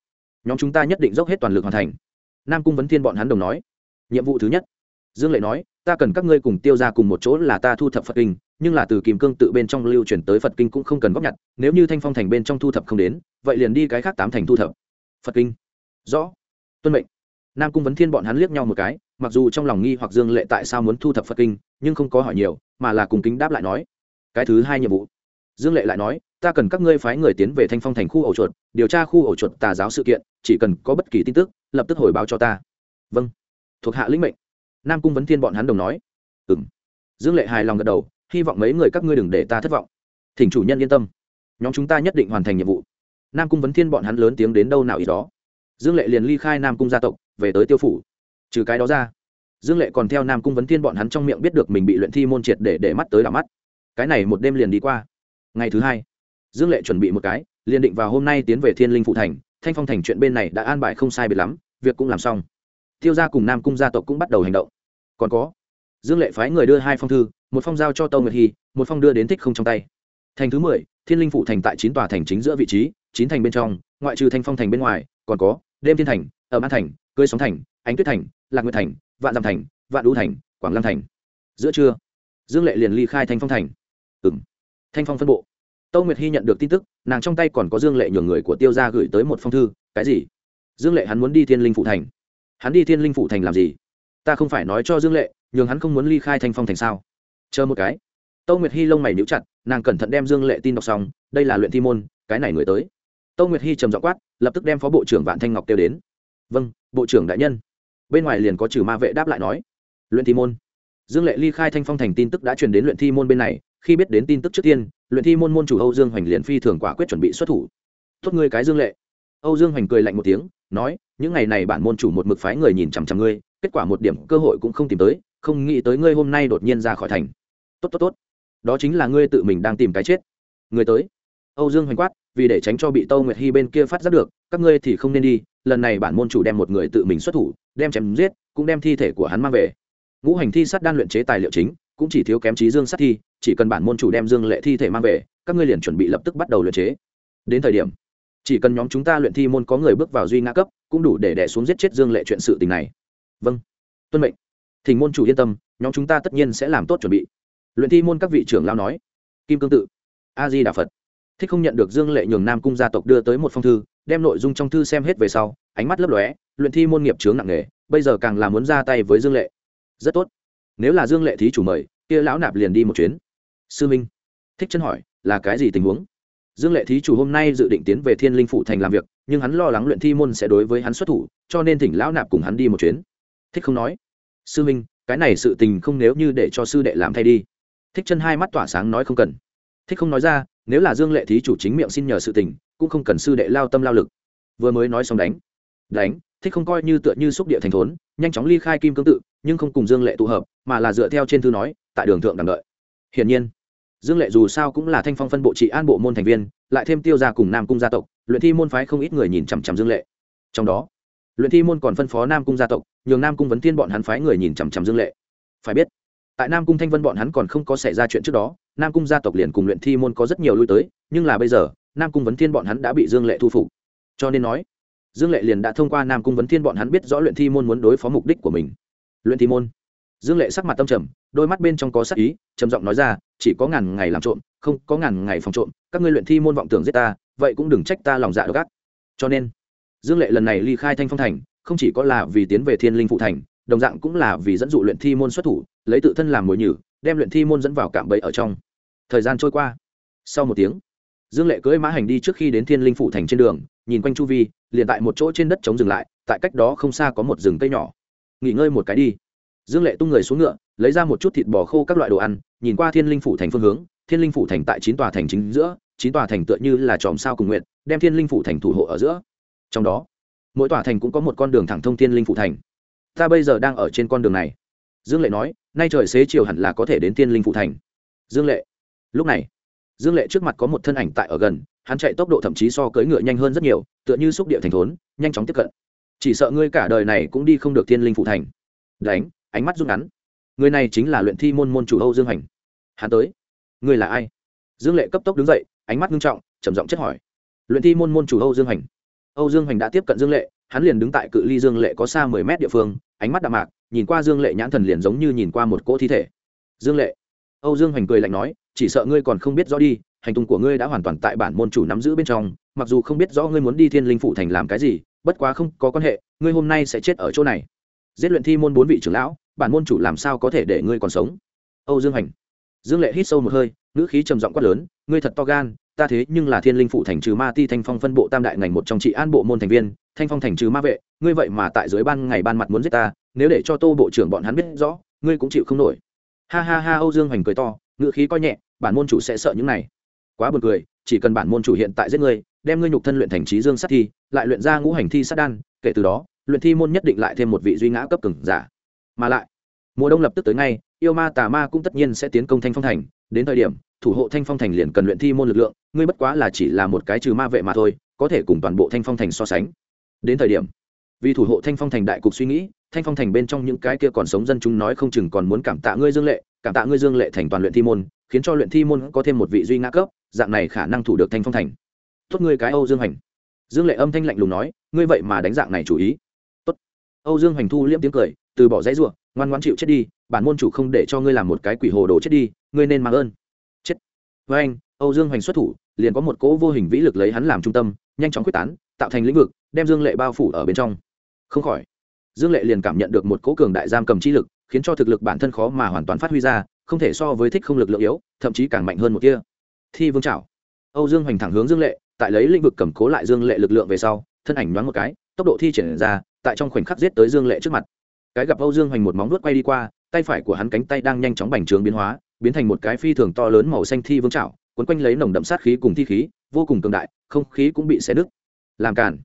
Nhóm chúng ta nhất định dốc hết toàn lực hoàn thành. Nam cung vấn thiên bọn hắn đồng nói. Nhiệm vụ thứ nhất. Dương lệ nói, ta cần các ngươi cùng tiêu ra cùng một chỗ là ta thu thập phật kinh, nhưng là từ kìm cương tự bên trong lưu chuyển tới phật kinh cũng không cần góp nhặt, nếu như thanh phong thành bên trong thu thập không đến, vậy liền đi cái khác tám thành thu thập. Phật kinh. Rõ. Tuân mệnh. Nam cung vấn thiên bọn hắn liếc nhau một cái mặc dù trong lòng nghi hoặc dương lệ tại sao muốn thu thập phật kinh, nhưng không có hỏi nhiều, mà là cùng kính đáp lại nói, cái thứ hai nhiệm vụ. Dương lệ lại nói, ta cần các ngươi phái người tiến về thanh phong thành khu ổ chuột, điều tra khu ổ chuột tà giáo sự kiện, chỉ cần có bất kỳ tin tức, lập tức hồi báo cho ta. Vâng. Thuộc hạ lĩnh mệnh. Nam cung vấn thiên bọn hắn đồng nói ừ m dương lệ hài lòng gật đầu, hy vọng mấy người các ngươi đừng để ta thất vọng. Thỉnh chủ nhân yên tâm. Nhóm chúng ta nhất định hoàn thành nhiệm vụ. Nam cung vấn thiên bọn hắn lớn tiếng đến đâu nào ý đó. Dương lệ liền ly khai nam cung gia tộc, về tới tiêu phủ trừ cái đó ra, dương lệ còn theo nam cung vấn thiên bọn hắn trong miệng biết được mình bị luyện thi môn triệt để để mắt tới đảo mắt. Cái này một đêm liền đi qua. Ngày thứ hai, dương lệ chuẩn bị một cái, liền định vào hôm nay tiến về thiên linh phụ thành, thanh phong thành chuyện bên này đã an bài không sai biệt lắm, việc cũng làm xong. Tiêu gia cùng nam cung gia tộc cũng bắt đầu hành động. Còn có, dương lệ phái người đưa hai phong thư, một phong giao cho tâu nguyệt hy, một phong đưa đến thích không trong tay. Thành thứ mười, thiên linh phụ thành tại chín tòa thành chính giữa vị trí, chín thành bên trong, ngoại trừ thanh phong thành bên ngoài, còn có đêm thiên thành ở an thành, cưới sóng thành ánh tuyết thành, lạc nguyệt thành, vạn dặm thành, vạn đũ thành, quảng lăng thành. Giữa trưa, dương lệ liền ly khai thanh phong thành. Ừ m thanh phong phân bộ. Tâu nguyệt hy nhận được tin tức, nàng trong tay còn có dương lệ nhường người của tiêu g i a gửi tới một phong thư, cái gì? Dương lệ hắn muốn đi thiên linh phụ thành. Hắn đi thiên linh phụ thành làm gì? Ta không phải nói cho dương lệ, nhường hắn không muốn ly khai thanh phong thành sao? Chờ một cái. Tâu nguyệt hy lông mày níu chặt, nàng cẩn thận đem dương lệ tin đọc xong, đây là luyện thi môn, cái này người tới. Tâu nguyệt hy trầm dọ quát, lập tức đem phó bộ trưởng vạn thanh ngọc kêu đến. Vâng bộ trưởng đại nhân bên ngoài liền có trừ ma vệ đáp lại nói. Luyện thi môn. Dương lệ ly khai thanh phong thành tin tức đã truyền đến luyện thi môn bên này, khi biết đến tin tức trước tiên, luyện thi môn môn chủ âu dương hoành liền phi thường quả quyết chuẩn bị xuất thủ. Tốt ngươi cái dương lệ. Âu dương hoành cười lạnh một tiếng, nói, những ngày này bản môn chủ một mực phái người nhìn chằm chằm ngươi, kết quả một điểm cơ hội cũng không tìm tới, không nghĩ tới ngươi hôm nay đột nhiên ra khỏi thành. Tốt tốt tốt. Đó chính là ngươi tự mình đang tìm cái chết. Người tới. Âu dương hoành quát, vì để tránh cho bị tâu nguyệt hy bên kia phát giác được, các ngươi thì không nên đi, lần này bản môn chủ đem một người tự mình xuất thủ đem chém giết, cũng đem thi thể của hắn mang về. Ngũ hành thi sắt đan luyện chế tài liệu chính, cũng chỉ thiếu kém trí dương sát thi, chỉ cần bản môn chủ đem dương lệ thi thể mang về, các ngươi liền chuẩn bị lập tức bắt đầu luyện chế. Đến thời điểm, chỉ cần nhóm chúng ta luyện thi môn có người bước vào duy ngã cấp, cũng đủ để đẻ xuống giết chết dương lệ chuyện sự tình này. Vâng. Tuân mệnh. Thỉnh môn chủ yên tâm, nhóm chúng ta tất nhiên sẽ làm tốt chuẩn bị. Luyện thi môn các vị trưởng lao nói. Kim cương tự. A di đà phật. Thích không nhận được dương lệ nhường nam cung gia tộc đưa tới một phong thư, đem nội dung trong thư xem hết về sau ánh mắt lấp lóe, luyện thi môn nghiệp chướng nặng nề, bây giờ càng là muốn ra tay với dương lệ. Rất tốt. Nếu là dương lệ thí chủ mời, kia lão nạp liền đi một chuyến. Sư minh, thích chân hỏi, là cái gì tình huống? Dương lệ thí chủ hôm nay dự định tiến về thiên linh phụ thành làm việc, nhưng hắn lo lắng luyện thi môn sẽ đối với hắn xuất thủ, cho nên thỉnh lão nạp cùng hắn đi một chuyến. Thích không nói. Sư minh, cái này sự tình không nếu như để cho sư đệ làm thay đi. Thích chân hai mắt tỏa sáng nói không cần. Thích không nói ra, nếu là dương lệ thí chủ chính miệng xin nhờ sự tình, cũng không cần sư đệ lao tâm lao lực. Vừa mới nói xong đánh đánh, thích không coi như tựa như xúc địa thành thốn, nhanh chóng ly khai kim cương tự, nhưng không cùng dương lệ tụ hợp, mà là dựa theo trên thư nói, tại đường thượng đằng đợi. Hiển nhiên, dương lệ dù sao cũng là thanh phong phân bộ trị an bộ môn thành viên, lại thêm tiêu ra cùng nam cung gia tộc, luyện thi môn phái không ít người nhìn chằm chằm dương lệ. Trong đó, luyện thi môn còn phân phó nam cung gia tộc, nhường nam cung vấn thiên bọn hắn phái người nhìn chằm chằm dương lệ. Phải biết, tại nam cung thanh vân bọn hắn còn không có xảy ra chuyện trước đó, nam cung gia tộc liền cùng luyện thi môn có rất nhiều lui tới, nhưng là bây giờ, nam cung vấn thiên bọn hắn đã bị dương lệ thu phục. Cho nên nói dương lệ liền đã thông qua nam cung vấn thiên bọn hắn biết rõ luyện thi môn muốn đối phó mục đích của mình. Luyện thi môn? Dương lệ sắc mặt tâm trầm, đôi mắt bên trong có sắc ý, trầm giọng nói ra, chỉ có ngàn ngày làm trộm, không có ngàn ngày phòng trộm, các ngươi luyện thi môn vọng tưởng giết ta, vậy cũng đừng trách ta lòng dạ độc ác. Cho nên, dương lệ lần này ly khai thanh phong thành, không chỉ có là vì tiến về thiên linh phụ thành, đồng dạng cũng là vì dẫn dụ luyện thi môn xuất thủ, lấy tự thân làm mồi nhử, đem luyện thi môn dẫn vào cạm bẫy ở trong. Thời gian trôi qua. Sau một tiếng, dương lệ cưỡi mã hành đi trước khi đến thiên linh phụ thành trên đường, nhìn quanh chu vi liền tại một chỗ trên đất chống dừng lại, tại cách đó không xa có một rừng cây nhỏ. Nghỉ ngơi một cái đi. Dương lệ tung người xuống ngựa, lấy ra một chút thịt bò khô các loại đồ ăn, nhìn qua thiên linh phủ thành phương hướng, thiên linh phủ thành tại chín tòa thành chính giữa, chín tòa thành tựa như là chòm sao cùng nguyện đem thiên linh phủ thành thủ hộ ở giữa. Trong đó, mỗi tòa thành cũng có một con đường thẳng thông thiên linh phủ thành. Ta bây giờ đang ở trên con đường này. Dương lệ nói, nay trời xế chiều hẳn là có thể đến thiên linh phủ thành. Dương lệ, lúc này, dương lệ trước mặt có một thân ảnh tại ở gần, hắn chạy tốc độ thậm chí so cưỡi ngựa nhanh hơn rất nhiều tựa như xúc địa thành thốn, nhanh chóng tiếp cận. Chỉ sợ ngươi cả đời này cũng đi không được thiên linh phủ thành. Đánh, ánh mắt rút ngắn. Người này chính là luyện thi môn môn chủ âu dương hành. Hắn tới. Người là ai? Dương lệ cấp tốc đứng dậy, ánh mắt nghiêm trọng, trầm giọng chất hỏi. Luyện thi môn môn chủ âu dương hành. Âu dương hành đã tiếp cận dương lệ, hắn liền đứng tại cự ly dương lệ có xa mười mét địa phương, ánh mắt đạm mạc, nhìn qua dương lệ nhãn thần liền giống như nhìn qua một cỗ thi thể. Dương lệ. Âu dương hành cười lạnh nói, chỉ sợ ngươi còn không biết rõ đi, hành tung của ngươi đã hoàn toàn tại bản môn chủ nắm giữ bên trong mặc dù không biết rõ ngươi muốn đi thiên linh phủ thành làm cái gì, bất quá không có quan hệ, ngươi hôm nay sẽ chết ở chỗ này. Giết luyện thi môn bốn vị trưởng lão, bản môn chủ làm sao có thể để ngươi còn sống? Âu dương hành. Dương lệ hít sâu một hơi, ngữ khí trầm giọng quát lớn, ngươi thật to gan, ta thế nhưng là thiên linh phụ thành trừ ma ti thanh phong phân bộ tam đại ngành một trong trị an bộ môn thành viên, thanh phong thành trừ ma vệ, ngươi vậy mà tại dưới ban ngày ban mặt muốn giết ta, nếu để cho tô bộ trưởng bọn hắn biết rõ, ngươi cũng chịu không nổi. Ha ha ha, âu dương hoành cười to, ngữ khí coi nhẹ, bản môn chủ sẽ sợ những này. Quá buồn cười chỉ cần bản môn chủ hiện tại giết ngươi, đem ngươi nhục thân luyện thành trí dương sát thi, lại luyện ra ngũ hành thi sát đan, kể từ đó, luyện thi môn nhất định lại thêm một vị duy ngã cấp cường giả. Mà lại, mùa đông lập tức tới ngay, yêu ma tà ma cũng tất nhiên sẽ tiến công thanh phong thành. Đến thời điểm, thủ hộ thanh phong thành liền cần luyện thi môn lực lượng, ngươi bất quá là chỉ là một cái trừ ma vệ mà thôi, có thể cùng toàn bộ thanh phong thành so sánh. Đến thời điểm, vì thủ hộ thanh phong thành đại cục suy nghĩ, thanh phong thành bên trong những cái kia còn sống dân chúng nói không chừng còn muốn cảm tạ ngươi dương lệ, cảm tạ ngươi dương lệ thành toàn luyện thi môn, khiến cho luyện thi môn có thêm một vị duy ngã cấp dạng này khả năng thủ được thanh phong thành. Tốt ngươi cái âu dương hành. Dương lệ âm thanh lạnh lùng nói, ngươi vậy mà đánh dạng này chủ ý. Tốt. Âu dương hành thu liễm tiếng cười, từ bỏ dãy ruộng, ngoan ngoan chịu chết đi, bản môn chủ không để cho ngươi làm một cái quỷ hồ đồ chết đi, ngươi nên mang ơn. Chết. Với anh, âu dương hành xuất thủ, liền có một cỗ vô hình vĩ lực lấy hắn làm trung tâm, nhanh chóng quyết tán, tạo thành lĩnh vực, đem dương lệ bao phủ ở bên trong. Không khỏi, dương lệ liền cảm nhận được một cỗ cường đại giam cầm chi lực, khiến cho thực lực bản thân khó mà hoàn toàn phát huy ra, không thể so với thích không lực lượng yếu, thậm chí càng mạnh hơn một kia thi vương trảo. Âu dương hoành thẳng hướng dương lệ, tại lấy lĩnh vực cầm cố lại dương lệ lực lượng về sau, thân ảnh nhoáng một cái, tốc độ thi triển ra, tại trong khoảnh khắc giết tới dương lệ trước mặt. Cái gặp âu dương hoành một móng vuốt quay đi qua, tay phải của hắn cánh tay đang nhanh chóng bành trướng biến hóa, biến thành một cái phi thường to lớn màu xanh thi vương trảo quấn quanh lấy nồng đậm sát khí cùng thi khí, vô cùng cường đại, không khí cũng bị xé nứt. Làm cản.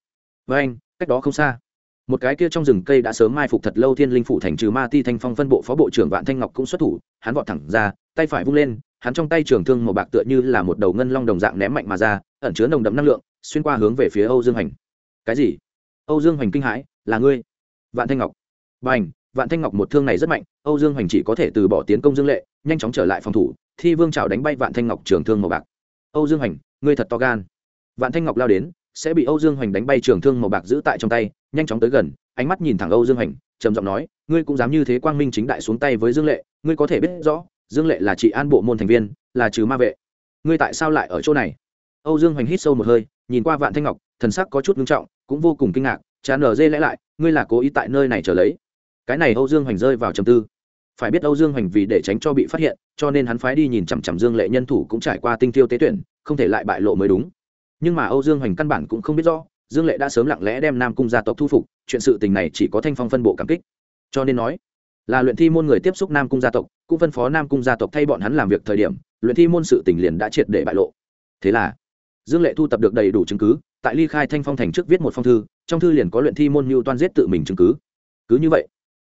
Với anh, cách đó không xa, một cái kia trong rừng cây đã sớm mai phục thật lâu thiên linh phủ thành trừ ma ti thanh phong phân bộ phó bộ trưởng vạn thanh ngọc cũng xuất thủ, hắn vọt thẳng ra, tay phải vung lên hắn trong tay trường thương màu bạc tựa như là một đầu ngân long đồng dạng ném mạnh mà ra, ẩn chứa nồng đậm năng lượng, xuyên qua hướng về phía âu dương hành. Cái gì? Âu dương hành kinh hãi, là ngươi? Vạn thanh ngọc. B à n h vạn thanh ngọc một thương này rất mạnh, âu dương hành chỉ có thể từ bỏ tiến công dương lệ, nhanh chóng trở lại phòng thủ, thi vương trào đánh bay vạn thanh ngọc trường thương màu bạc. Âu dương hành, ngươi thật to gan. Vạn thanh ngọc lao đến, sẽ bị âu dương hành đánh bay trường thương màu bạc giữ tại trong tay, nhanh chóng tới gần, ánh mắt nhìn thẳng âu dương hành, trầm giọng nói, ngươi cũng dám như thế quang minh chính đại xuống tay với dương lệ, ngươi có thể biết rõ dương lệ là chị an bộ môn thành viên, là trừ ma vệ. Ngươi tại sao lại ở chỗ này? Âu dương hoành hít sâu một hơi, nhìn qua vạn thanh ngọc, thần sắc có chút ngưng trọng, cũng vô cùng kinh ngạc, chán nở dê lẽ lại, ngươi là cố ý tại nơi này trở lấy. Cái này âu dương hoành rơi vào trầm tư. Phải biết âu dương hoành vì để tránh cho bị phát hiện, cho nên hắn phái đi nhìn chằm chằm dương lệ nhân thủ cũng trải qua tinh tiêu tế tuyển, không thể lại bại lộ mới đúng. Nhưng mà âu dương hoành căn bản cũng không biết rõ, dương lệ đã sớm lặng lẽ đem nam cung gia tộc thu phục, chuyện sự tình này chỉ có thanh phong phân bộ cảm kích. Cho nên nói, là luyện thi môn người tiếp xúc nam cung gia tộc cũng phân phó nam cung gia tộc thay bọn hắn làm việc thời điểm, luyện thi môn sự tình liền đã triệt để bại lộ. Thế là, dương lệ thu tập được đầy đủ chứng cứ, tại ly khai thanh phong thành trước viết một phong thư, trong thư liền có luyện thi môn mưu toan giết tự mình chứng cứ. Cứ như vậy,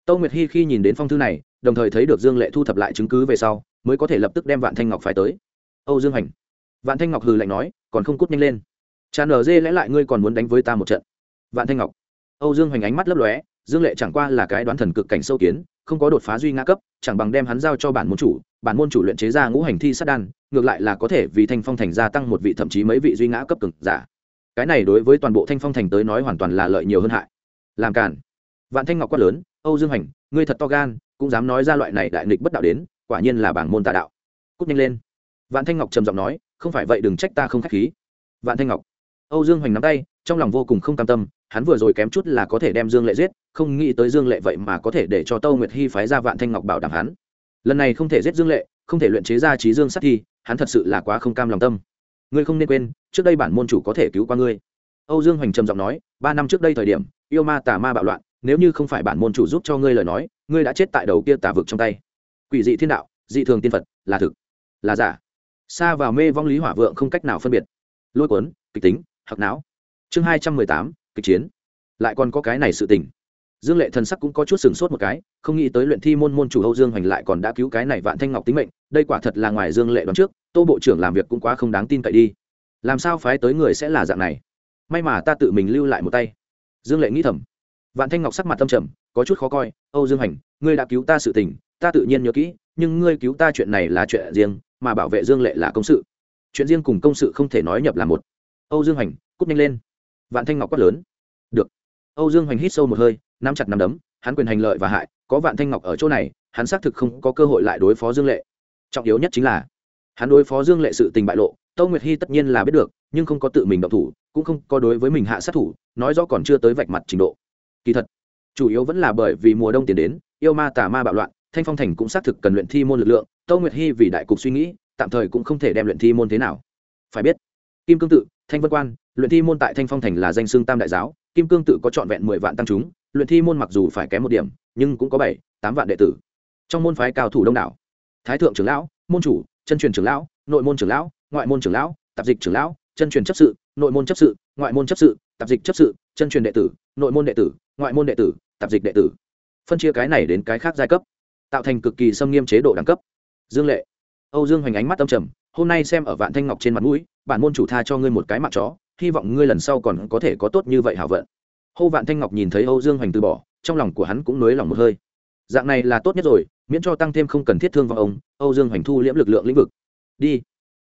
tâu nguyệt hy khi nhìn đến phong thư này, đồng thời thấy được dương lệ thu thập lại chứng cứ về sau, mới có thể lập tức đem vạn thanh ngọc phải tới. Âu dương hành, vạn thanh ngọc hừ lạnh nói, còn không cút nhanh lên. Tràn ở dê lẽ lại ngươi còn muốn đánh với ta một trận. Vạn thanh ngọc, âu dương hoành ánh mắt lấp lóe, dương lệ chẳng qua là cái đoán thần cực cảnh sâu kiến không có đột phá duy ngã cấp, chẳng bằng đem hắn giao cho bản môn chủ, bản môn chủ luyện chế ra ngũ hành thi sát đan, ngược lại là có thể vì thanh phong thành gia tăng một vị thậm chí mấy vị duy ngã cấp cực giả. Cái này đối với toàn bộ thanh phong thành tới nói hoàn toàn là lợi nhiều hơn hại. Làm cản vạn thanh ngọc quát lớn, âu dương hành, ngươi thật to gan, cũng dám nói ra loại này đại nghịch bất đạo đến, quả nhiên là bảng môn tà đạo. Cút nhanh lên. Vạn thanh ngọc trầm giọng nói, không phải vậy, đừng trách ta không k h á c h khí. Vạn thanh ngọc âu dương hoành nắm tay, trong lòng vô cùng không cam tâm, hắn vừa rồi kém chút là có thể đem dương lệ giết, không nghĩ tới dương lệ vậy mà có thể để cho tâu nguyệt hy phái ra vạn thanh ngọc bảo đảm hắn. Lần này không thể giết dương lệ, không thể luyện chế ra trí dương sát thi, hắn thật sự là quá không cam lòng tâm. Ngươi không nên quên, trước đây bản môn chủ có thể cứu qua ngươi. Âu dương hoành trầm giọng nói, ba năm trước đây thời điểm, yêu ma tà ma bạo loạn, nếu như không phải bản môn chủ giúp cho ngươi lời nói, ngươi đã chết tại đầu kia tà vực trong tay. Quỷ dị thiên đạo, dị thường tiên phật, là thực, là giả. Xa vào mê vong lý hỏa vượng không cách nào phân biệt. Lôi cuốn, kịch tính hặc não. Chương hai trăm mười tám, kịch chiến. Lại còn có cái này sự tình. Dương lệ thần sắc cũng có chút sừng sốt một cái, không nghĩ tới luyện thi môn môn chủ âu dương hoành lại còn đã cứu cái này vạn thanh ngọc tính mệnh, đây quả thật là ngoài dương lệ đoán trước, tô bộ trưởng làm việc cũng quá không đáng tin cậy đi. Làm sao phái tới người sẽ là dạng này? May mà ta tự mình lưu lại một tay. Dương lệ nghĩ thầm. Vạn thanh ngọc sắc mặt tâm trầm, có chút khó coi, âu dương hành ngươi đã cứu ta sự tình, ta tự nhiên nhớ kỹ, nhưng ngươi cứu ta chuyện này là chuyện riêng, mà bảo vệ dương lệ là công sự. Chuyện riêng cùng công sự không thể nói nhập là một âu dương hoành cút nhanh lên. Vạn thanh ngọc quát lớn. Được. Âu dương hoành hít sâu một hơi, nắm chặt nắm đấm, hắn quyền hành lợi và hại, có vạn thanh ngọc ở chỗ này, hắn xác thực không có cơ hội lại đối phó dương lệ. Trọng yếu nhất chính là, hắn đối phó dương lệ sự tình bại lộ, tâu nguyệt hy tất nhiên là biết được, nhưng không có tự mình động thủ, cũng không có đối với mình hạ sát thủ, nói rõ còn chưa tới vạch mặt trình độ. Kỳ thật, chủ yếu vẫn là bởi vì mùa đông tiến đến, yêu ma tà ma bạo loạn, thanh phong thành cũng xác thực cần luyện thi môn lực lượng, tâu nguyệt hy vì đại cục suy nghĩ, tạm thời cũng không thể đem luyện thi môn thế nào. Phải biết kim cương tự, thanh vân quan, luyện thi môn tại thanh phong thành là danh xương tam đại giáo, kim cương tự có trọn vẹn mười vạn tăng chúng, luyện thi môn mặc dù phải kém một điểm, nhưng cũng có bảy, tám vạn đệ tử. Trong môn phái cao thủ đông đảo. Thái thượng trưởng lão, môn chủ, chân truyền trưởng lão, nội môn trưởng lão, ngoại môn trưởng lão, tạp dịch trưởng lão, chân truyền chấp sự, nội môn chấp sự, ngoại môn chấp sự, tạp dịch chấp sự, chân truyền đệ tử, nội môn đệ tử, ngoại môn đệ tử, tạp dịch đệ tử. Phân chia cái này đến cái khác giai cấp, tạo thành cực kỳ xâm nghiêm chế độ đẳng cấp. Dương lệ, âu dương hoành ánh mắt tâm trầm, hôm nay xem ở vạn thanh ngọc trên mặt mũi bản môn chủ tha cho ngươi một cái mặt chó, hy vọng ngươi lần sau còn có thể có tốt như vậy hảo vận. Hô vạn thanh ngọc nhìn thấy âu dương hoành từ bỏ, trong lòng của hắn cũng nới lòng một hơi. Dạng này là tốt nhất rồi, miễn cho tăng thêm không cần thiết thương vào ông, âu dương hoành thu liễm lực lượng lĩnh vực. Đi.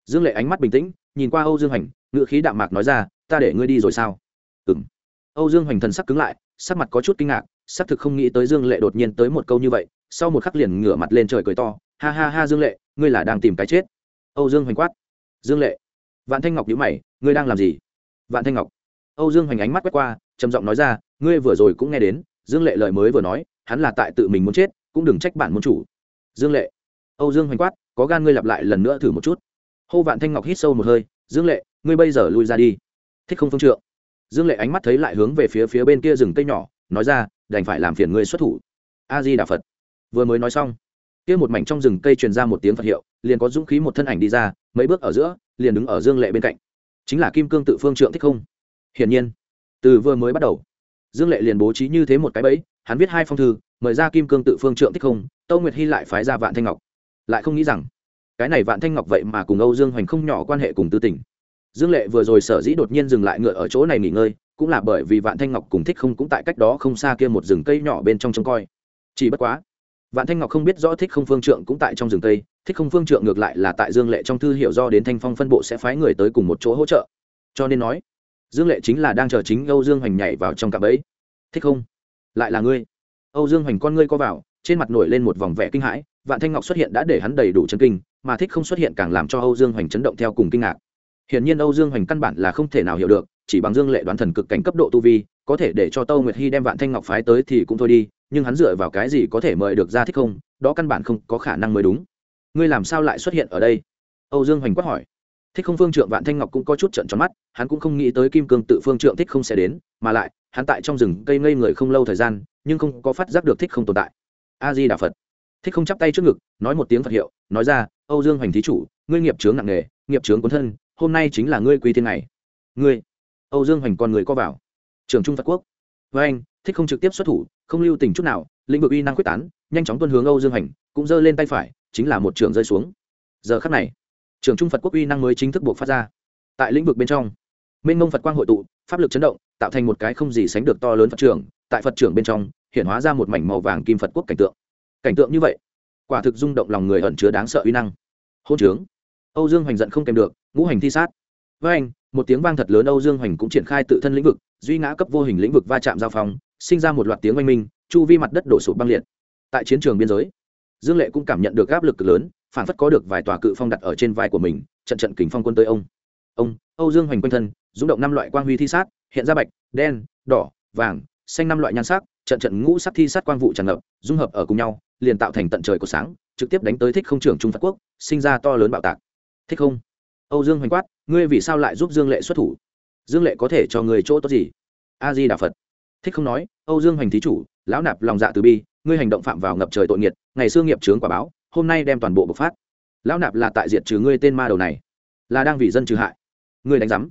Dương lệ ánh mắt bình tĩnh, nhìn qua âu dương hoành ngự khí đạm mạc nói ra, ta để ngươi đi rồi sao? Ừng âu dương hoành thần sắc cứng lại, sắc mặt có chút kinh ngạc, xác thực không nghĩ tới dương lệ đột nhiên tới một câu như vậy, sau một khắc liền ngửa mặt lên trời cười to, ha ha ha dương lệ, ngươi là đang tìm cái chết. Âu dương hoành quát, dương lệ vạn thanh ngọc nhữ mày, ngươi đang làm gì? Vạn thanh ngọc. Âu dương hoành ánh mắt quét qua, trầm giọng nói ra, ngươi vừa rồi cũng nghe đến, dương lệ lời mới vừa nói, hắn là tại tự mình muốn chết, cũng đừng trách bản môn chủ. Dương lệ. Âu dương hoành quát, có gan ngươi lặp lại lần nữa thử một chút. Hô vạn thanh ngọc hít sâu một hơi, dương lệ, ngươi bây giờ lui ra đi. Thích không phương trượng. Dương lệ ánh mắt thấy lại hướng về phía phía bên kia rừng cây nhỏ, nói ra, đành phải làm phiền ngươi xuất thủ. A di đà phật. Vừa mới nói xong, kia một mảnh trong rừng cây truyền ra một tiếng phật hiệu, liền có dũng khí một thân ảnh đi ra, mấy bước ở giữa liền đứng ở dương lệ bên cạnh. Chính là kim cương tự phương trượng thích không? Hiển nhiên, từ vừa mới bắt đầu, dương lệ liền bố trí như thế một cái bẫy, hắn viết hai phong thư, mời ra kim cương tự phương trượng thích không, tâu nguyệt hy lại phái ra vạn thanh ngọc. Lại không nghĩ rằng, cái này vạn thanh ngọc vậy mà cùng âu dương hoành không nhỏ quan hệ cùng tư tình. Dương lệ vừa rồi sở dĩ đột nhiên dừng lại ngựa ở chỗ này nghỉ ngơi, cũng là bởi vì vạn thanh ngọc cùng thích không cũng tại cách đó không xa kia một rừng cây nhỏ bên trong trông coi. Chỉ bất quá, vạn thanh ngọc không biết rõ thích không phương trượng cũng tại trong rừng cây thích không phương trượng ngược lại là tại dương lệ trong thư hiểu do đến thanh phong phân bộ sẽ phái người tới cùng một chỗ hỗ trợ. Cho nên nói, dương lệ chính là đang chờ chính âu dương hoành nhảy vào trong cạm ấy. Thích không? Lại là ngươi. Âu dương hoành con ngươi co vào, trên mặt nổi lên một vòng vẻ kinh hãi, vạn thanh ngọc xuất hiện đã để hắn đầy đủ chân kinh, mà thích không xuất hiện càng làm cho âu dương hoành chấn động theo cùng kinh ngạc. Hiển nhiên âu dương hoành căn bản là không thể nào hiểu được, chỉ bằng dương lệ đoán thần cực cảnh cấp độ tu vi, có thể để cho tâu nguyệt hy đem vạn thanh ngọc phái tới thì cũng thôi đi, nhưng hắn dựa vào cái gì có thể mời được ra thích không? Đó căn bản không có khả năng mới đúng ngươi làm sao lại xuất hiện ở đây? Âu dương hoành quát hỏi. Thích không phương trượng vạn thanh ngọc cũng có chút trận tròn mắt, hắn cũng không nghĩ tới kim cương tự phương trượng thích không sẽ đến, mà lại, hắn tại trong rừng cây ngây người không lâu thời gian, nhưng không có phát giác được thích không tồn tại. A di đà phật. Thích không chắp tay trước ngực, nói một tiếng phật hiệu, nói ra, âu dương hoành thí chủ, ngươi nghiệp trướng nặng nề, nghiệp trướng cuốn thân, hôm nay chính là ngươi quy thiên này ngươi? Âu dương hoành con người co vào. Trường trung phật quốc. Với anh, thích không trực tiếp xuất thủ, không lưu tình chút nào, lĩnh vực uy năng quyết tán, nhanh chóng tuân hướng âu dương hoành, cũng giơ lên tay phải chính là một trường rơi xuống. Giờ khắc này, trường trung phật quốc uy năng mới chính thức buộc phát ra. Tại lĩnh vực bên trong, minh mông phật quang hội tụ, pháp lực chấn động, tạo thành một cái không gì sánh được to lớn phật trưởng tại phật trưởng bên trong, hiện hóa ra một mảnh màu vàng kim phật quốc cảnh tượng. Cảnh tượng như vậy, quả thực rung động lòng người ẩn chứa đáng sợ uy năng. Hôn trướng. Âu dương hoành giận không kèm được, ngũ hành thi sát. Với anh, một tiếng vang thật lớn âu dương hoành cũng triển khai tự thân lĩnh vực, duy ngã cấp vô hình lĩnh vực va chạm giao phong, sinh ra một loạt tiếng oanh minh, chu vi mặt đất đổ sụp băng liệt. Tại chiến trường biên giới dương lệ cũng cảm nhận được áp lực lớn phản phất có được vài tòa cự phong đặt ở trên vai của mình, trận trận kính phong quân tới ông. Ông, âu dương hoành quanh thân rung động năm loại quang huy thi sát, hiện ra bạch, đen, đỏ, vàng, xanh năm loại nhan sắc, trận trận ngũ sắc thi sát quang vụ tràn ngập, dung hợp ở cùng nhau, liền tạo thành tận trời của sáng, trực tiếp đánh tới thích không trưởng trung phật quốc, sinh ra to lớn bạo tạc. Thích không. Âu dương hoành quát, ngươi vì sao lại giúp dương lệ xuất thủ? Dương lệ có thể cho người chỗ tốt gì? A di đà phật. Thích không nói, âu dương hoành thí chủ, lão nạp lòng dạ từ bi ngươi hành động phạm vào ngập trời tội nghiệt, ngày xưa nghiệp trướng quả báo, hôm nay đem toàn bộ bộc phát. Lão nạp là tại diệt trừ ngươi tên ma đầu này, là đang vì dân trừ hại. Ngươi đánh giám.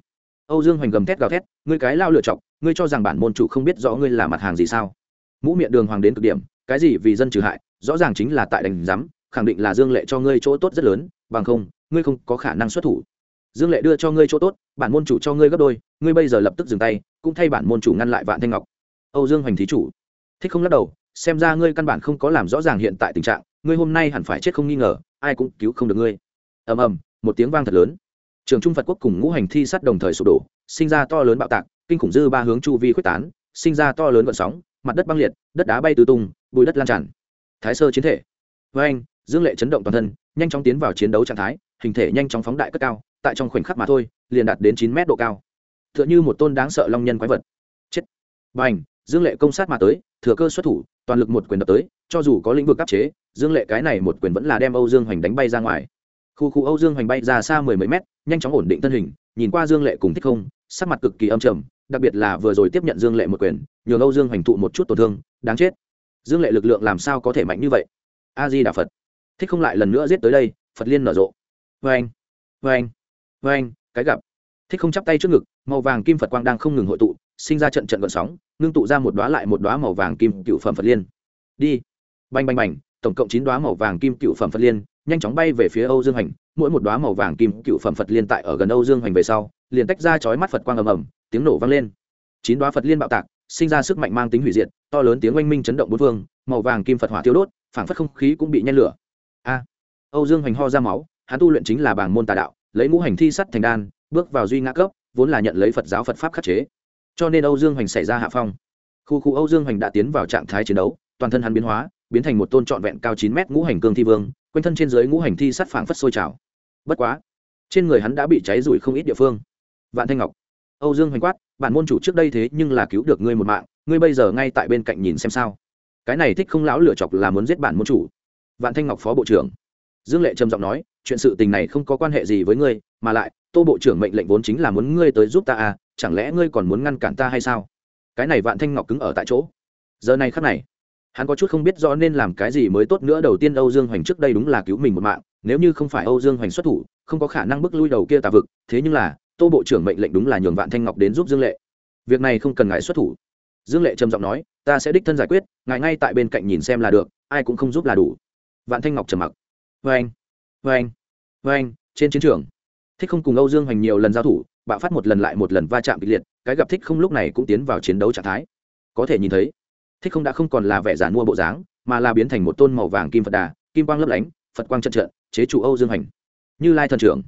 Âu dương hoành gầm thét gào thét, ngươi cái lao lựa chọc, ngươi cho rằng bản môn chủ không biết rõ ngươi là mặt hàng gì sao? Mũ miệng đường hoàng đến cực điểm, cái gì vì dân trừ hại, rõ ràng chính là tại đánh giám, khẳng định là dương lệ cho ngươi chỗ tốt rất lớn, bằng không, ngươi không có khả năng xuất thủ. Dương lệ đưa cho ngươi chỗ tốt, bản môn chủ cho ngươi gấp đôi, ngươi bây giờ lập tức dừng tay, cũng thay bản môn chủ ngăn lại vạn thanh ngọc. Âu dương hoành thí chủ. Thích không lắc đầu xem ra ngươi căn bản không có làm rõ ràng hiện tại tình trạng, ngươi hôm nay hẳn phải chết không nghi ngờ, ai cũng cứu không được ngươi. Ầm ầm, một tiếng vang thật lớn. Trường trung phật quốc cùng ngũ hành thi sát đồng thời sụp đổ, sinh ra to lớn bạo tạc, kinh khủng dư ba hướng chu vi quyết tán, sinh ra to lớn vận sóng, mặt đất băng liệt, đất đá bay tứ tung bụi đất lan tràn. Thái sơ chiến thể. Với anh, dương lệ chấn động toàn thân, nhanh chóng tiến vào chiến đấu trạng thái, hình thể nhanh chóng phóng đại cất cao, tại trong khoảnh khắc mà thôi, liền đạt đến chín mét độ cao. T h ư ợ n h ư một tôn đáng sợ long nhân quái vật. Chết. B à n h dương lệ công sát mà tới, thừa cơ xuất thủ toàn lực một quyền đập tới, cho dù có lĩnh vực áp chế, dương lệ cái này một quyền vẫn là đem âu dương hoành đánh bay ra ngoài. Khu khu âu dương hoành bay ra xa mười mấy mét, nhanh chóng ổn định thân hình, nhìn qua dương lệ cùng thích không, sắc mặt cực kỳ âm trầm, đặc biệt là vừa rồi tiếp nhận dương lệ một quyền, nhường âu dương hoành thụ một chút tổn thương, đáng chết. Dương lệ lực lượng làm sao có thể mạnh như vậy? A di đà phật. Thích không lại lần nữa giết tới đây, phật liên nở rộ. Vê anh vê anh vê anh cái gặp. Thích không chắp tay trước ngực, màu vàng kim phật quang đang không ngừng hội tụ sinh ra trận trận gợn sóng, ngưng tụ ra một đoá lại một đoá màu vàng kim cựu phẩm phật liên. Đi. Bành bành bành, tổng cộng chín đoá màu vàng kim cựu phẩm phật liên, nhanh chóng bay về phía âu dương hành, mỗi một đoá màu vàng kim cựu phẩm phật liên tại ở gần âu dương hành về sau, liền tách ra chói mắt phật quang ầm ầm, tiếng nổ vang lên. Chín đoá phật liên bạo tạc, sinh ra sức mạnh mang tính hủy diệt, to lớn tiếng oanh minh chấn động bốn phương, màu vàng kim phật hỏa tiêu đốt, phảng phất không khí cũng bị nhen lửa. A. Âu dương hành ho ra máu, hắn tu luyện chính là bảng môn tà đạo, lấy ngũ hành thi sắt thành đan, bước vào duy ngã cấp, vốn là nhận lấy phật giáo phật pháp khắc chế cho nên âu dương hoành xảy ra hạ phong. Khu khu âu dương hoành đã tiến vào trạng thái chiến đấu, toàn thân hắn biến hóa, biến thành một tôn trọn vẹn cao chín mét ngũ hành cương thi vương, quanh thân trên dưới ngũ hành thi sắt phảng phất sôi trào. Bất quá, trên người hắn đã bị cháy rụi không ít địa phương. Vạn thanh ngọc, âu dương hoành quát, bản môn chủ trước đây thế nhưng là cứu được ngươi một mạng, ngươi bây giờ ngay tại bên cạnh nhìn xem sao. Cái này thích không lão lửa chọc là muốn giết bản môn chủ. Vạn thanh ngọc phó bộ trưởng. Dương lệ trầm giọng nói, chuyện sự tình này không có quan hệ gì với ngươi, mà lại, tô bộ trưởng mệnh lệnh vốn chính là muốn ngươi tới giúp ta à chẳng lẽ ngươi còn muốn ngăn cản ta hay sao? Cái này vạn thanh ngọc cứng ở tại chỗ. Giờ này khắc này, hắn có chút không biết rõ nên làm cái gì mới tốt nữa. Đầu tiên âu dương hoành trước đây đúng là cứu mình một mạng, nếu như không phải âu dương hoành xuất thủ, không có khả năng bước lui đầu kia tà vực. Thế nhưng là, tô bộ trưởng mệnh lệnh đúng là nhường vạn thanh ngọc đến giúp dương lệ. Việc này không cần ngài xuất thủ. Dương lệ trầm giọng nói, ta sẽ đích thân giải quyết, ngài ngay tại bên cạnh nhìn xem là được, ai cũng không giúp là đủ. Vạn thanh ngọc trầm mặc. Vê anh vê anh vê anh trên chiến trường. Thích không cùng âu dương hoành nhiều lần giao thủ bạo phát một lần lại một lần va chạm kịch liệt cái gặp thích không lúc này cũng tiến vào chiến đấu trạng thái. Có thể nhìn thấy thích không đã không còn là vẻ giả mua bộ dáng mà là biến thành một tôn màu vàng kim phật đà kim quang lấp lánh phật quang trận trận chế chủ âu dương Hành, như lai thần trưởng.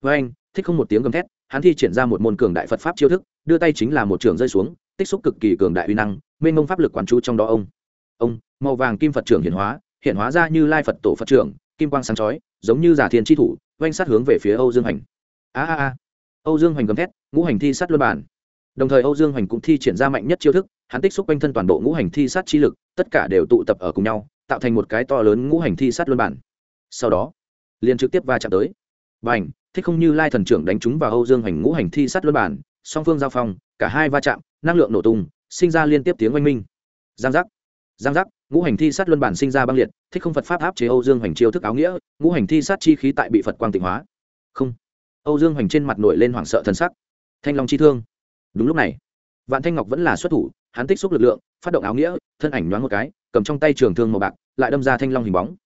Với anh thích không một tiếng gầm thét hắn thi triển ra một môn cường đại phật pháp chiêu thức đưa tay chính là một trường rơi xuống tích xúc cực kỳ cường đại uy năng mênh mông pháp lực quán chú trong đó ông. Ông màu vàng kim phật trưởng hiển hóa hiện hóa ra như lai phật tổ phật trưởng kim quang sáng chói giống như giả thiên tri thủ oanh sát hướng về phía âu dương hành. A a a âu dương hoành gầm thét, ngũ hành thi sát luân bản. Đồng thời âu dương hoành cũng thi triển ra mạnh nhất chiêu thức, hắn tích xúc quanh thân toàn bộ ngũ hành thi sát chi lực, tất cả đều tụ tập ở cùng nhau, tạo thành một cái to lớn ngũ hành thi sát luân bản. Sau đó, liền trực tiếp va chạm tới. Và thích không như lai thần trưởng đánh trúng vào âu dương hoành ngũ hành thi sát luân bản, song phương giao phong, cả hai va chạm, năng lượng nổ tung, sinh ra liên tiếp tiếng oanh minh. Giang giác giang giác, ngũ hành thi sát luân bản sinh ra băng liệt, thích không phật pháp áp chế âu dương hoành chiêu thức áo nghĩa, ngũ hành thi sát chi khí tại bị phật quang tịnh hóa. Không âu dương hoành trên mặt nổi lên hoảng sợ thần sắc. Thanh long chi thương. Đúng lúc này, vạn thanh ngọc vẫn là xuất thủ, hắn tích xúc lực lượng, phát động áo nghĩa, thân ảnh nhoáng một cái, cầm trong tay trường thương màu bạc, lại đâm ra thanh long hình bóng.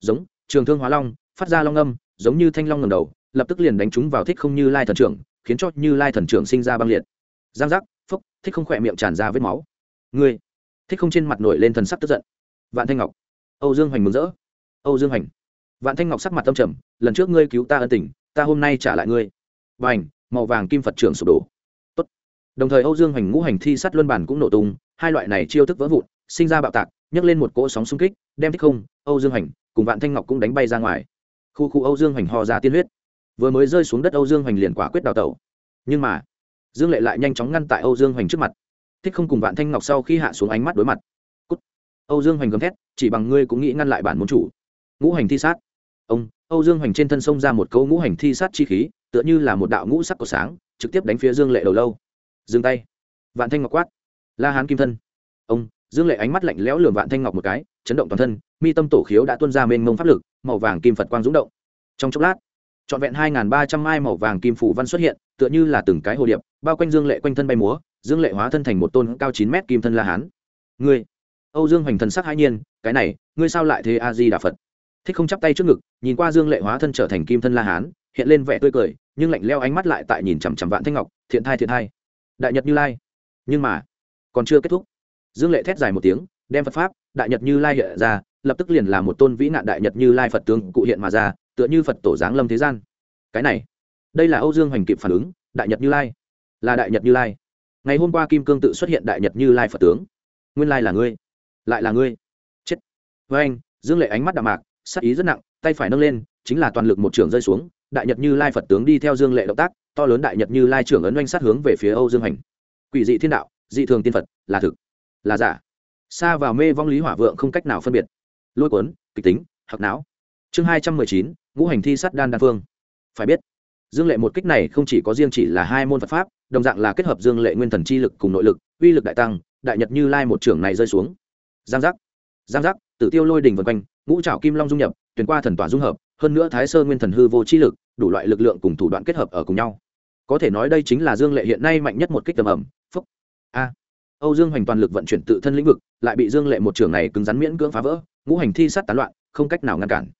Giống, trường thương hóa long, phát ra long âm, giống như thanh long ngầm đầu, lập tức liền đánh chúng vào thích không như lai thần trưởng, khiến cho như lai thần trưởng sinh ra băng liệt. Giang giác phúc thích không khỏe miệng tràn ra vết máu. Ngươi, thích không trên mặt nổi lên thần sắc tức giận. Vạn thanh ngọc, âu dương hoành mừng rỡ. Âu dương hoành, vạn thanh ngọc sắc mặt tâm trầm, lần trước ngươi cứu ta ân tình ta hôm nay trả lại ngươi. Và ảnh màu vàng kim phật trưởng sụp đổ. Tốt. đồng thời âu dương hoành ngũ hành thi sắt luân bản cũng nổ tung, hai loại này chiêu thức vỡ vụn, sinh ra bạo tạc, nhấc lên một cỗ sóng xung kích, đem thích không, âu dương hoành cùng vạn thanh ngọc cũng đánh bay ra ngoài. Khu khu âu dương hoành ho ra tiên huyết. Vừa mới rơi xuống đất âu dương hoành liền quả quyết đào tẩu. Nhưng mà, dương lệ lại nhanh chóng ngăn tại âu dương hoành trước mặt. Thích không cùng vạn thanh ngọc sau khi hạ xuống ánh mắt đối mặt. Cút. âu dương hoành gầm thét, chỉ bằng ngươi cũng nghĩ ngăn lại bản môn chủ. Ngũ hành thi sát. Ông âu dương hoành trên thân sông ra một câu ngũ hành thi sát chi khí, tựa như là một đạo ngũ sắc của sáng, trực tiếp đánh phía dương lệ đầu lâu. Dừng tay. Vạn thanh ngọc quát. La hán kim thân. Ông, dương lệ ánh mắt lạnh lẽo lườm vạn thanh ngọc một cái, chấn động toàn thân, mi tâm tổ khiếu đã tuôn ra mênh mông pháp lực, màu vàng kim phật quang dũng động. Trong chốc lát, trọn vẹn hai ba trăm mai màu vàng kim phủ văn xuất hiện, tựa như là từng cái hồ điệp, bao quanh dương lệ quanh thân bay múa, dương lệ hóa thân thành một tôn cao chín mét kim thân la hán. Ngươi, âu dương hoành thần sắc hãi nhiên, cái này, ngươi sao lại thế a di đà phật? Thích không chắp tay trước ngực, nhìn qua dương lệ hóa thân trở thành kim thân la hán, hiện lên vẻ tươi cười, nhưng lạnh leo ánh mắt lại tại nhìn chằm chằm vạn thanh ngọc, thiện thai thiện thai. Đại nhật như lai. Nhưng mà, còn chưa kết thúc. Dương lệ thét dài một tiếng, đem phật pháp, đại nhật như lai hiện ra, lập tức liền là một tôn vĩ nạn đại nhật như lai phật tướng cụ hiện mà ra, tựa như phật tổ giáng lâm thế gian. Cái này, đây là âu dương hoành kịp phản ứng, đại nhật như lai. Là đại nhật như lai. Ngày hôm qua kim cương tự xuất hiện đại nhật như lai phật tướng. Nguyên lai là ngươi. Lại là ngươi. Chết. Với anh, dương lệ ánh mắt đạm mạc sát ý rất nặng, tay phải nâng lên, chính là toàn lực một trường rơi xuống, đại nhật như lai phật tướng đi theo dương lệ động tác, to lớn đại nhật như lai trưởng ấn oanh sát hướng về phía âu dương hành. Quỷ dị thiên đạo, dị thường tiên phật, là thực, là giả. Xa vào mê vong lý hỏa vượng không cách nào phân biệt. Lôi cuốn, kịch tính hoặc não. Chương hai trăm mười chín, ngũ hành thi sát đan đan phương. Phải biết, dương lệ một kích này không chỉ có riêng chỉ là hai môn phật pháp, đồng dạng là kết hợp dương lệ nguyên thần chi lực cùng nội lực, uy lực đại tăng, đại nhật như lai một trưởng này rơi xuống. Giang giác giang giác tự tiêu lôi đình vân quanh, ngũ trảo kim long dung nhập, tuyển qua thần tỏa dung hợp, hơn nữa thái sơ nguyên thần hư vô chi lực, đủ loại lực lượng cùng thủ đoạn kết hợp ở cùng nhau. Có thể nói đây chính là dương lệ hiện nay mạnh nhất một kích tầm ẩm, phúc. A. Âu dương hoành toàn lực vận chuyển tự thân lĩnh vực, lại bị dương lệ một trưởng này cứng rắn miễn cưỡng phá vỡ, ngũ hành thi sát tán loạn, không cách nào ngăn cản.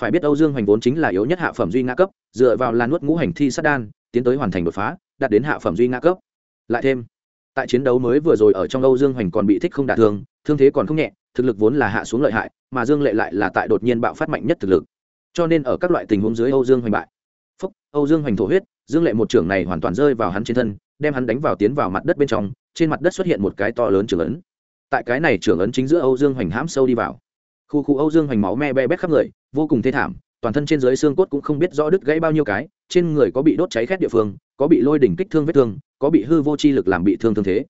Phải biết âu dương hoành vốn chính là yếu nhất hạ phẩm duy ngã cấp, dựa vào là nuốt ngũ hành thi sát đan, tiến tới hoàn thành đột phá, đạt đến hạ phẩm duy ngã cấp. Lại thêm, tại chiến đấu mới vừa rồi ở trong âu dương hoành còn bị thích không đả thương thương thế còn không nhẹ thực lực vốn là hạ xuống lợi hại, mà dương lệ lại là tại đột nhiên bạo phát mạnh nhất thực lực. Cho nên ở các loại tình huống dưới âu dương hoành bại. Phúc, âu dương hoành thổ huyết, dương lệ một trưởng này hoàn toàn rơi vào hắn trên thân, đem hắn đánh vào tiến vào mặt đất bên trong, trên mặt đất xuất hiện một cái to lớn trưởng ấn. Tại cái này trưởng ấn chính giữa âu dương hoành hãm sâu đi vào. Khu khu âu dương hoành máu me be bét khắp người, vô cùng thê thảm, toàn thân trên dưới xương cốt cũng không biết rõ đứt gãy bao nhiêu cái, trên người có bị đốt cháy khét địa phương, có bị lôi đỉnh kích thương vết thương, có bị hư vô chi lực làm bị thương thương thế.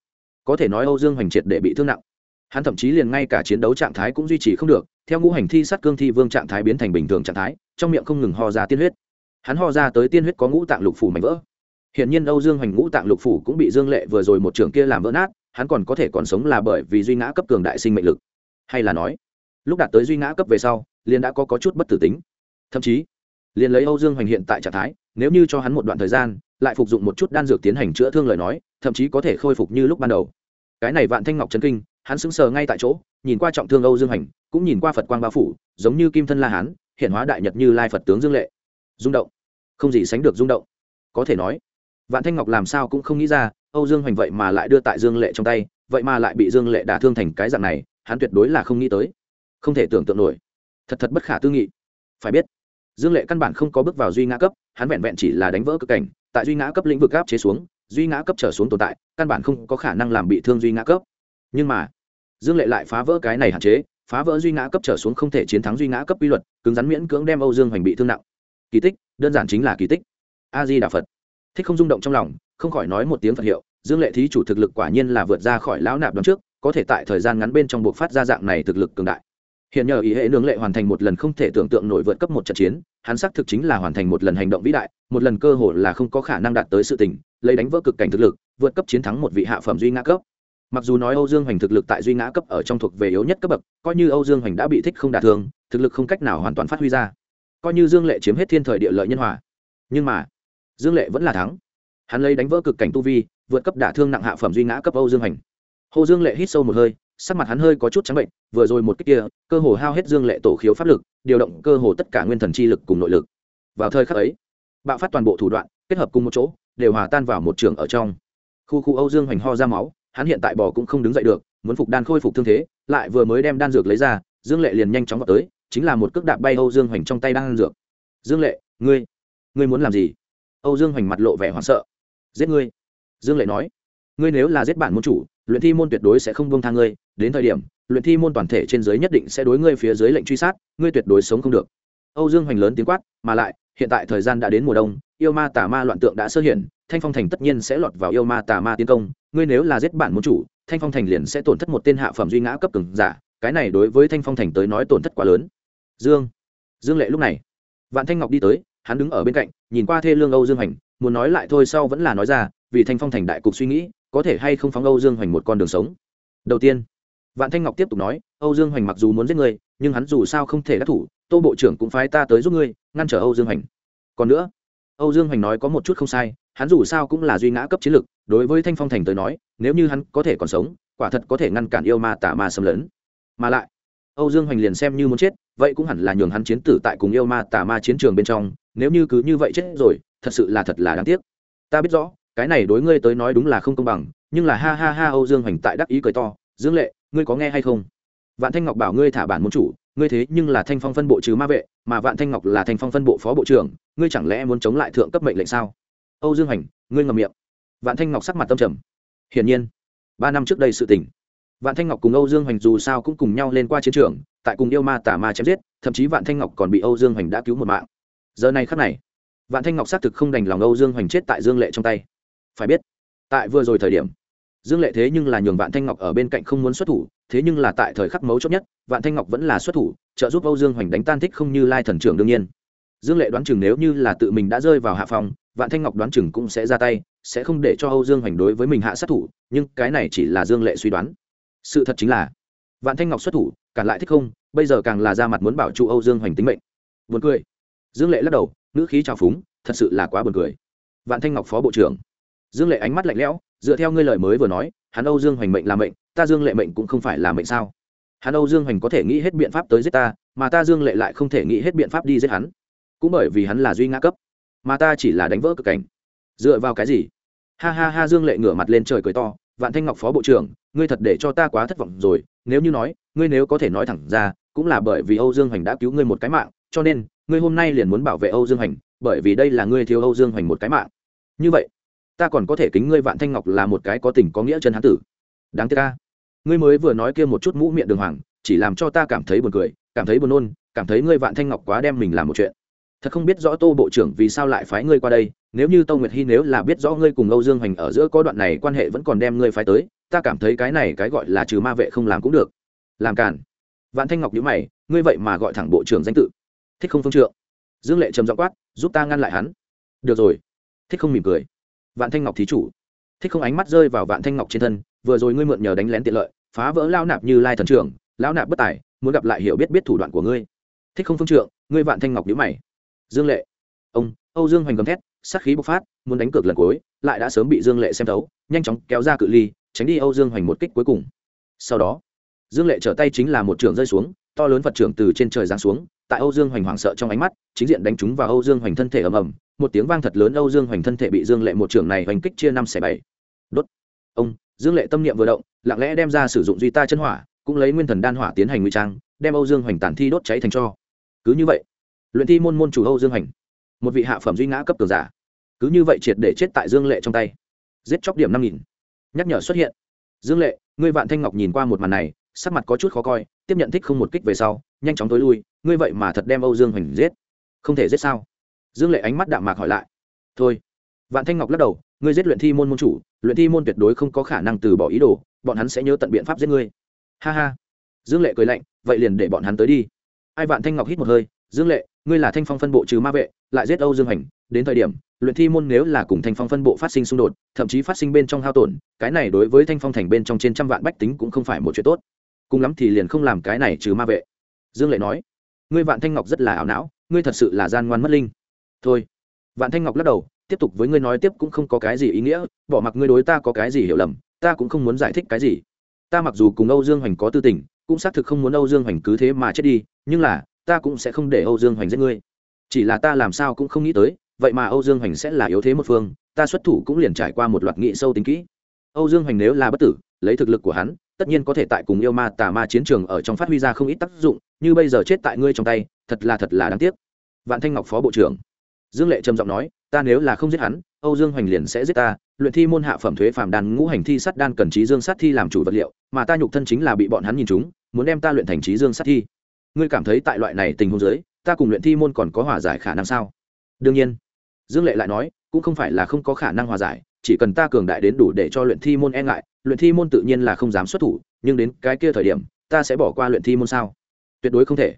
Có thể nói âu dương hoành triệt để bị thương nặng hắn thậm chí liền ngay cả chiến đấu trạng thái cũng duy trì không được theo ngũ hành thi sát cương thi vương trạng thái biến thành bình thường trạng thái trong miệng không ngừng ho ra tiên huyết. Hắn ho ra tới tiên huyết có ngũ tạng lục phủ mảnh vỡ. Hiện nhiên âu dương hoành ngũ tạng lục phủ cũng bị dương lệ vừa rồi một trường kia làm vỡ nát hắn còn có thể còn sống là bởi vì duy ngã cấp cường đại sinh mệnh lực. Hay là nói lúc đạt tới duy ngã cấp về sau liền đã có, có chút bất tử tính. Thậm chí liền lấy âu dương hoành hiện tại trạng thái nếu như cho hắn một đoạn thời gian lại phục dụng một chút đan dược tiến hành chữa thương lời nói thậm chí có thể khôi phục như lúc ban đầu. Cái này vạn thanh ngọc trấn kinh hắn sững sờ ngay tại chỗ, nhìn qua trọng thương âu dương hành, cũng nhìn qua phật quang bao phủ, giống như kim thân la hán hiện hóa đại nhật như lai phật tướng dương lệ. Rung động. Không gì sánh được rung động. Có thể nói, vạn thanh ngọc làm sao cũng không nghĩ ra, âu dương hoành vậy mà lại đưa tại dương lệ trong tay, vậy mà lại bị dương lệ đả thương thành cái dạng này, hắn tuyệt đối là không nghĩ tới. Không thể tưởng tượng nổi. Thật thật bất khả tư nghị. Phải biết, dương lệ căn bản không có bước vào duy ngã cấp, hắn vẹn vẹn chỉ là đánh vỡ cực cảnh, tại duy ngã cấp lĩnh vực áp chế xuống, duy ngã cấp trở xuống tồn tại, căn bản không có khả năng làm bị thương duy ngã cấp. Nhưng mà dương lệ lại phá vỡ cái này hạn chế, phá vỡ duy ngã cấp trở xuống không thể chiến thắng duy ngã cấp quy luật, cứng rắn miễn cưỡng đem âu dương hoành bị thương nặng. Kỳ tích, đơn giản chính là kỳ tích. A di đà phật. Thích không rung động trong lòng, không khỏi nói một tiếng phật hiệu, dương lệ thí chủ thực lực quả nhiên là vượt ra khỏi lão nạp đón trước, có thể tại thời gian ngắn bên trong buộc phát ra dạng này thực lực cường đại. Hiện nhờ ý hệ nương lệ hoàn thành một lần không thể tưởng tượng nổi vượt cấp một trận chiến, hắn xác thực chính là hoàn thành một lần hành động vĩ đại, một lần cơ hội là không có khả năng đạt tới sự tình, lấy đánh vỡ cực cảnh thực lực, vượt cấp chiến thắng một vị hạ phẩm duy ngã cấp mặc dù nói âu dương hoành thực lực tại duy ngã cấp ở trong thuộc về yếu nhất cấp bậc, coi như âu dương hoành đã bị thích không đả thương, thực lực không cách nào hoàn toàn phát huy ra. Coi như dương lệ chiếm hết thiên thời địa lợi nhân hòa. Nhưng mà, dương lệ vẫn là thắng. Hắn lấy đánh vỡ cực cảnh tu vi, vượt cấp đả thương nặng hạ phẩm duy ngã cấp âu dương hoành. Hồ dương lệ hít sâu một hơi, sắc mặt hắn hơi có chút trắng bệnh, vừa rồi một cách kia, cơ hồ hao hết dương lệ tổ khiếu pháp lực, điều động cơ hồ tất cả nguyên thần chi lực cùng nội lực. Vào thời khắc ấy, bạo phát toàn bộ thủ đoạn, kết hợp cùng một chỗ, đều hòa tan vào một trường ở trong. Khu khu âu dương hoành ho ra máu hắn hiện tại bò cũng không đứng dậy được, muốn phục đan khôi phục thương thế, lại vừa mới đem đan dược lấy ra, dương lệ liền nhanh chóng vào tới, chính là một cước đạp bay âu dương hoành trong tay đan dược. Dương lệ, ngươi ngươi muốn làm gì? Âu dương hoành mặt lộ vẻ hoảng sợ. Giết ngươi. Dương lệ nói. Ngươi nếu là giết bản môn chủ, luyện thi môn tuyệt đối sẽ không buông tha ngươi. Đến thời điểm, luyện thi môn toàn thể trên giới nhất định sẽ đối ngươi phía dưới lệnh truy sát, ngươi tuyệt đối sống không được. Âu dương hoành lớn tiếng quát, mà lại, hiện tại thời gian đã đến mùa đông, yêu ma tà ma loạn tượng đã sơ hiện, thanh phong thành tất nhiên sẽ lọt vào yêu ma tà ma tiến công ngươi nếu là giết bản môn chủ, thanh phong thành liền sẽ tổn thất một tên hạ phẩm duy ngã cấp cường giả, cái này đối với thanh phong thành tới nói tổn thất quá lớn. Dương dương lệ lúc này, vạn thanh ngọc đi tới, hắn đứng ở bên cạnh, nhìn qua thê lương âu dương hành muốn nói lại thôi sau vẫn là nói ra, vì thanh phong thành đại cục suy nghĩ, có thể hay không phóng âu dương hoành một con đường sống. Đầu tiên, vạn thanh ngọc tiếp tục nói, âu dương hoành mặc dù muốn giết ngươi, nhưng hắn dù sao không thể đắc thủ, tô bộ trưởng cũng phái ta tới giúp ngươi, ngăn trở âu dương hoành. Còn nữa, âu dương hoành nói có một chút không sai hắn dù sao cũng là duy ngã cấp chiến lực đối với thanh phong thành tới nói, nếu như hắn có thể còn sống, quả thật có thể ngăn cản yêu ma tả ma xâm lấn. Mà lại, âu dương hoành liền xem như muốn chết, vậy cũng hẳn là nhường hắn chiến tử tại cùng yêu ma tả ma chiến trường bên trong, nếu như cứ như vậy chết rồi, thật sự là thật là đáng tiếc. Ta biết rõ, cái này đối ngươi tới nói đúng là không công bằng, nhưng là ha ha ha, âu dương hoành tại đắc ý cười to, dương lệ, ngươi có nghe hay không? Vạn thanh ngọc bảo ngươi thả bản môn chủ, ngươi thế nhưng là thanh phong phân bộ trừ ma vệ, mà vạn thanh ngọc là thanh phong phân bộ phó bộ trưởng, ngươi chẳng lẽ muốn chống lại thượng cấp mệnh lệnh sao? Âu dương hành, ngươi ngầm miệng. Vạn thanh ngọc sắc mặt tâm trầm. Hiển nhiên, ba năm trước đây sự tình. Vạn thanh ngọc cùng âu dương hoành dù sao cũng cùng nhau lên qua chiến trường, tại cùng yêu ma tả ma chém giết, thậm chí vạn thanh ngọc còn bị âu dương hoành đã cứu một mạng. Giờ này khắc này, vạn thanh ngọc xác thực không đành lòng âu dương hoành chết tại dương lệ trong tay. Phải biết, tại vừa rồi thời điểm, dương lệ thế nhưng là nhường vạn thanh ngọc ở bên cạnh không muốn xuất thủ, thế nhưng là tại thời khắc mấu chốt nhất, vạn thanh ngọc vẫn là xuất thủ, trợ giúp âu dương hoành đánh tan thích không như lai thần trưởng đương nhiên dương lệ đoán chừng nếu như là tự mình đã rơi vào hạ phòng, vạn thanh ngọc đoán chừng cũng sẽ ra tay, sẽ không để cho âu dương hoành đối với mình hạ sát thủ, nhưng cái này chỉ là dương lệ suy đoán. Sự thật chính là, vạn thanh ngọc xuất thủ, cản lại thích không, bây giờ càng là ra mặt muốn bảo trụ âu dương hoành tính mệnh. Buồn cười. Dương lệ lắc đầu, ngữ khí trào phúng, thật sự là quá buồn cười. Vạn thanh ngọc phó bộ trưởng. Dương lệ ánh mắt lạnh lẽo, dựa theo ngươi lời mới vừa nói, hắn âu dương hoành mệnh là mệnh, ta dương lệ mệnh cũng không phải là mệnh sao? Hắn âu dương hoành có thể nghĩ hết biện pháp tới giết ta, mà ta dương lệ lại không thể nghĩ hết biện pháp đi giết hắn cũng bởi vì hắn là duy ngã cấp, mà ta chỉ là đánh vỡ cực cảnh. Dựa vào cái gì? Ha ha ha, dương lệ ngửa mặt lên trời cười to, vạn thanh ngọc phó bộ trưởng, ngươi thật để cho ta quá thất vọng rồi, nếu như nói, ngươi nếu có thể nói thẳng ra, cũng là bởi vì âu dương hoành đã cứu ngươi một cái mạng, cho nên, ngươi hôm nay liền muốn bảo vệ âu dương hoành, bởi vì đây là ngươi thiếu âu dương hoành một cái mạng. Như vậy, ta còn có thể kính ngươi vạn thanh ngọc là một cái có tình có nghĩa chân hán tử. Đáng tiếc ca ngươi mới vừa nói kia một chút mũ miệng đường hoàng, chỉ làm cho ta cảm thấy buồn cười, cảm thấy buồn nôn, cảm thấy ngươi vạn thanh ngọc quá đem mình làm một chuyện thật không biết rõ tô bộ trưởng vì sao lại phái ngươi qua đây, nếu như tô nguyệt hy nếu là biết rõ ngươi cùng âu dương hoành ở giữa có đoạn này quan hệ vẫn còn đem ngươi phái tới, ta cảm thấy cái này cái gọi là trừ ma vệ không làm cũng được. Làm cản vạn thanh ngọc nhữ mày, ngươi vậy mà gọi thẳng bộ trưởng danh tự. Thích không phương trượng. Dương lệ trầm dọ quát, giúp ta ngăn lại hắn. Được rồi. Thích không mỉm cười. Vạn thanh ngọc thí chủ. Thích không ánh mắt rơi vào vạn thanh ngọc trên thân, vừa rồi ngươi mượn nhờ đánh lén tiện lợi, phá vỡ lao nạp như lai thần trưởng, lão nạp bất tài, muốn gặp lại hiểu biết biết thủ đoạn của ngươi. Thích không phương trượng, ngươi vạn thanh ngọc nhữ mày dương lệ. Ông, âu dương hoành gầm thét, sát khí bộc phát, muốn đánh cược lần cuối, lại đã sớm bị dương lệ xem thấu, nhanh chóng kéo ra cự ly, tránh đi âu dương hoành một kích cuối cùng. Sau đó, dương lệ trở tay chính là một trường rơi xuống, to lớn vật trưởng từ trên trời giáng xuống, tại âu dương hoành hoảng sợ trong ánh mắt, chính diện đánh trúng vào âu dương hoành thân thể ầm ầm, một tiếng vang thật lớn âu dương hoành thân thể bị dương lệ một trưởng này hoành kích chia năm xẻ bảy. Đốt. Ông, dương lệ tâm niệm vừa động, lặng lẽ đem ra sử dụng duy ta chân hỏa, cũng lấy nguyên thần đan hỏa tiến hành nguy trang, đem âu dương hoành tản thi đốt cháy thành cho. Cứ như vậy luyện thi môn môn chủ âu dương Hành, một vị hạ phẩm duy ngã cấp cường giả cứ như vậy triệt để chết tại dương lệ trong tay giết chóc điểm năm nghìn. Nhắc nhở xuất hiện. Dương lệ ngươi vạn thanh ngọc nhìn qua một màn này sắc mặt có chút khó coi tiếp nhận thích không một kích về sau nhanh chóng tối lui ngươi vậy mà thật đem âu dương hoành giết. Không thể giết sao? Dương lệ ánh mắt đạm mạc hỏi lại. Thôi. Vạn thanh ngọc lắc đầu ngươi giết luyện thi môn môn chủ luyện thi môn tuyệt đối không có khả năng từ bỏ ý đồ bọn hắn sẽ nhớ tận biện pháp giết ngươi. Ha ha. Dương lệ cười lạnh vậy liền để bọn hắn tới đi. Ai vạn thanh ngọc hít một hơi dương lệ, ngươi là thanh phong phân bộ trừ ma vệ, lại giết âu dương hành, đến thời điểm, luyện thi môn nếu là cùng thanh phong phân bộ phát sinh xung đột, thậm chí phát sinh bên trong hao tổn, cái này đối với thanh phong thành bên trong trên trăm vạn bách tính cũng không phải một chuyện tốt. Cùng lắm thì liền không làm cái này trừ ma vệ. Dương lệ nói, ngươi vạn thanh ngọc rất là ảo não, ngươi thật sự là gian ngoan mất linh. Thôi. Vạn thanh ngọc lắc đầu, tiếp tục với ngươi nói tiếp cũng không có cái gì ý nghĩa, bỏ mặc ngươi đối ta có cái gì hiểu lầm, ta cũng không muốn giải thích cái gì. Ta mặc dù cùng âu dương hoành có tư tình, cũng xác thực không muốn âu dương hoành cứ thế mà chết đi, nhưng là ta cũng sẽ không để âu dương hoành giết ngươi. Chỉ là ta làm sao cũng không nghĩ tới, vậy mà âu dương hoành sẽ là yếu thế một phương, ta xuất thủ cũng liền trải qua một loạt nghị sâu tính kỹ. Âu dương hoành nếu là bất tử, lấy thực lực của hắn, tất nhiên có thể tại cùng yêu ma tà ma chiến trường ở trong phát huy ra không ít tác dụng, như bây giờ chết tại ngươi trong tay, thật là thật là đáng tiếc. Vạn thanh ngọc phó bộ trưởng dương lệ trầm giọng nói, ta nếu là không giết hắn, âu dương hoành liền sẽ giết ta, luyện thi môn hạ phẩm thuế phàm đàn ngũ hành thi sắt đan cần trí dương sát thi làm chủ vật liệu, mà ta nhục thân chính là bị bọn hắn nhìn chúng muốn đem ta luyện thành trí dương sát thi ngươi cảm thấy tại loại này tình huống giới ta cùng luyện thi môn còn có hòa giải khả năng sao? Đương nhiên. Dương lệ lại nói, cũng không phải là không có khả năng hòa giải, chỉ cần ta cường đại đến đủ để cho luyện thi môn e ngại, luyện thi môn tự nhiên là không dám xuất thủ, nhưng đến cái kia thời điểm, ta sẽ bỏ qua luyện thi môn sao? Tuyệt đối không thể.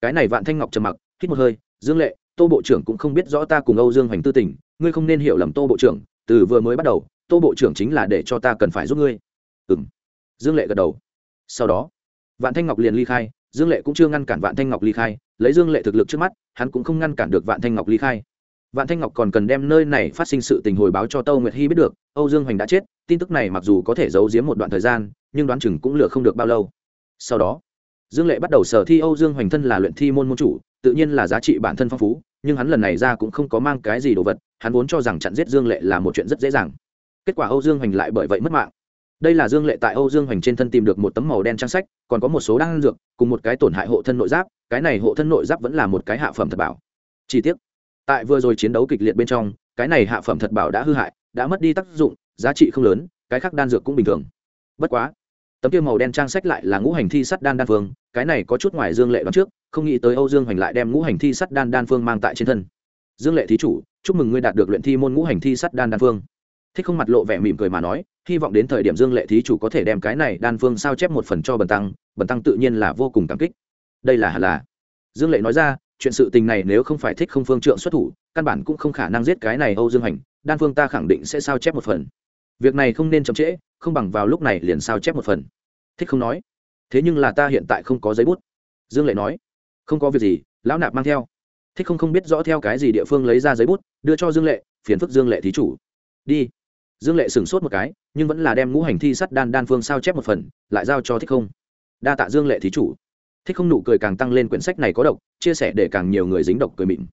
Cái này vạn thanh ngọc trầm mặc, hít một hơi, dương lệ, tô bộ trưởng cũng không biết rõ ta cùng âu dương hoành tư tình, ngươi không nên hiểu lầm tô bộ trưởng, từ vừa mới bắt đầu, tô bộ trưởng chính là để cho ta cần phải giúp ngươi. Ừ m dương lệ gật đầu. Sau đó, vạn thanh ngọc liền ly khai dương lệ cũng chưa ngăn cản vạn thanh ngọc ly khai, lấy dương lệ thực lực trước mắt, hắn cũng không ngăn cản được vạn thanh ngọc ly khai. Vạn thanh ngọc còn cần đem nơi này phát sinh sự tình hồi báo cho tâu nguyệt hy biết được, âu dương hoành đã chết, tin tức này mặc dù có thể giấu giếm một đoạn thời gian, nhưng đoán chừng cũng lừa không được bao lâu. Sau đó, dương lệ bắt đầu sở thi âu dương hoành thân là luyện thi môn môn chủ, tự nhiên là giá trị bản thân phong phú, nhưng hắn lần này ra cũng không có mang cái gì đồ vật, hắn vốn cho rằng chặn giết dương lệ là một chuyện rất dễ dàng. Kết quả âu dương hoành lại bởi vậy mất mạng đây là dương lệ tại âu dương hoành trên thân tìm được một tấm màu đen trang sách, còn có một số đan dược, cùng một cái tổn hại hộ thân nội giáp, cái này hộ thân nội giáp vẫn là một cái hạ phẩm thật bảo. Chi tiết tại vừa rồi chiến đấu kịch liệt bên trong, cái này hạ phẩm thật bảo đã hư hại, đã mất đi tác dụng, giá trị không lớn, cái khác đan dược cũng bình thường. Bất quá, tấm kia màu đen trang sách lại là ngũ hành thi sắt đan đan phương, cái này có chút ngoài dương lệ đoán trước, không nghĩ tới âu dương hoành lại đem ngũ hành thi sắt đan đan phương mang tại trên thân. Dương lệ thí chủ, chúc mừng ngươi đạt được luyện thi môn ngũ hành thi sắt đan đan phương thích không mặt lộ vẻ mỉm cười mà nói, hy vọng đến thời điểm dương lệ thí chủ có thể đem cái này đan phương sao chép một phần cho bần tăng bần tăng tự nhiên là vô cùng cảm kích. Đây là là. Dương lệ nói ra, chuyện sự tình này nếu không phải thích không phương trượng xuất thủ, căn bản cũng không khả năng giết cái này âu dương hành, đan phương ta khẳng định sẽ sao chép một phần. Việc này không nên chậm trễ, không bằng vào lúc này liền sao chép một phần. Thích không nói, thế nhưng là ta hiện tại không có giấy bút. Dương lệ nói, không có việc gì, lão nạp mang theo. Thích không không biết rõ theo cái gì địa phương lấy ra giấy bút, đưa cho dương lệ, phiền phức dương lệ thí chủ. Đi dương lệ sửng sốt một cái, nhưng vẫn là đem ngũ hành thi sắt đan đan phương sao chép một phần, lại giao cho thích không. Đa tạ dương lệ thí chủ. Thích không nụ cười càng tăng lên quyển sách này có độc, chia sẻ để càng nhiều người dính độc cười mịn.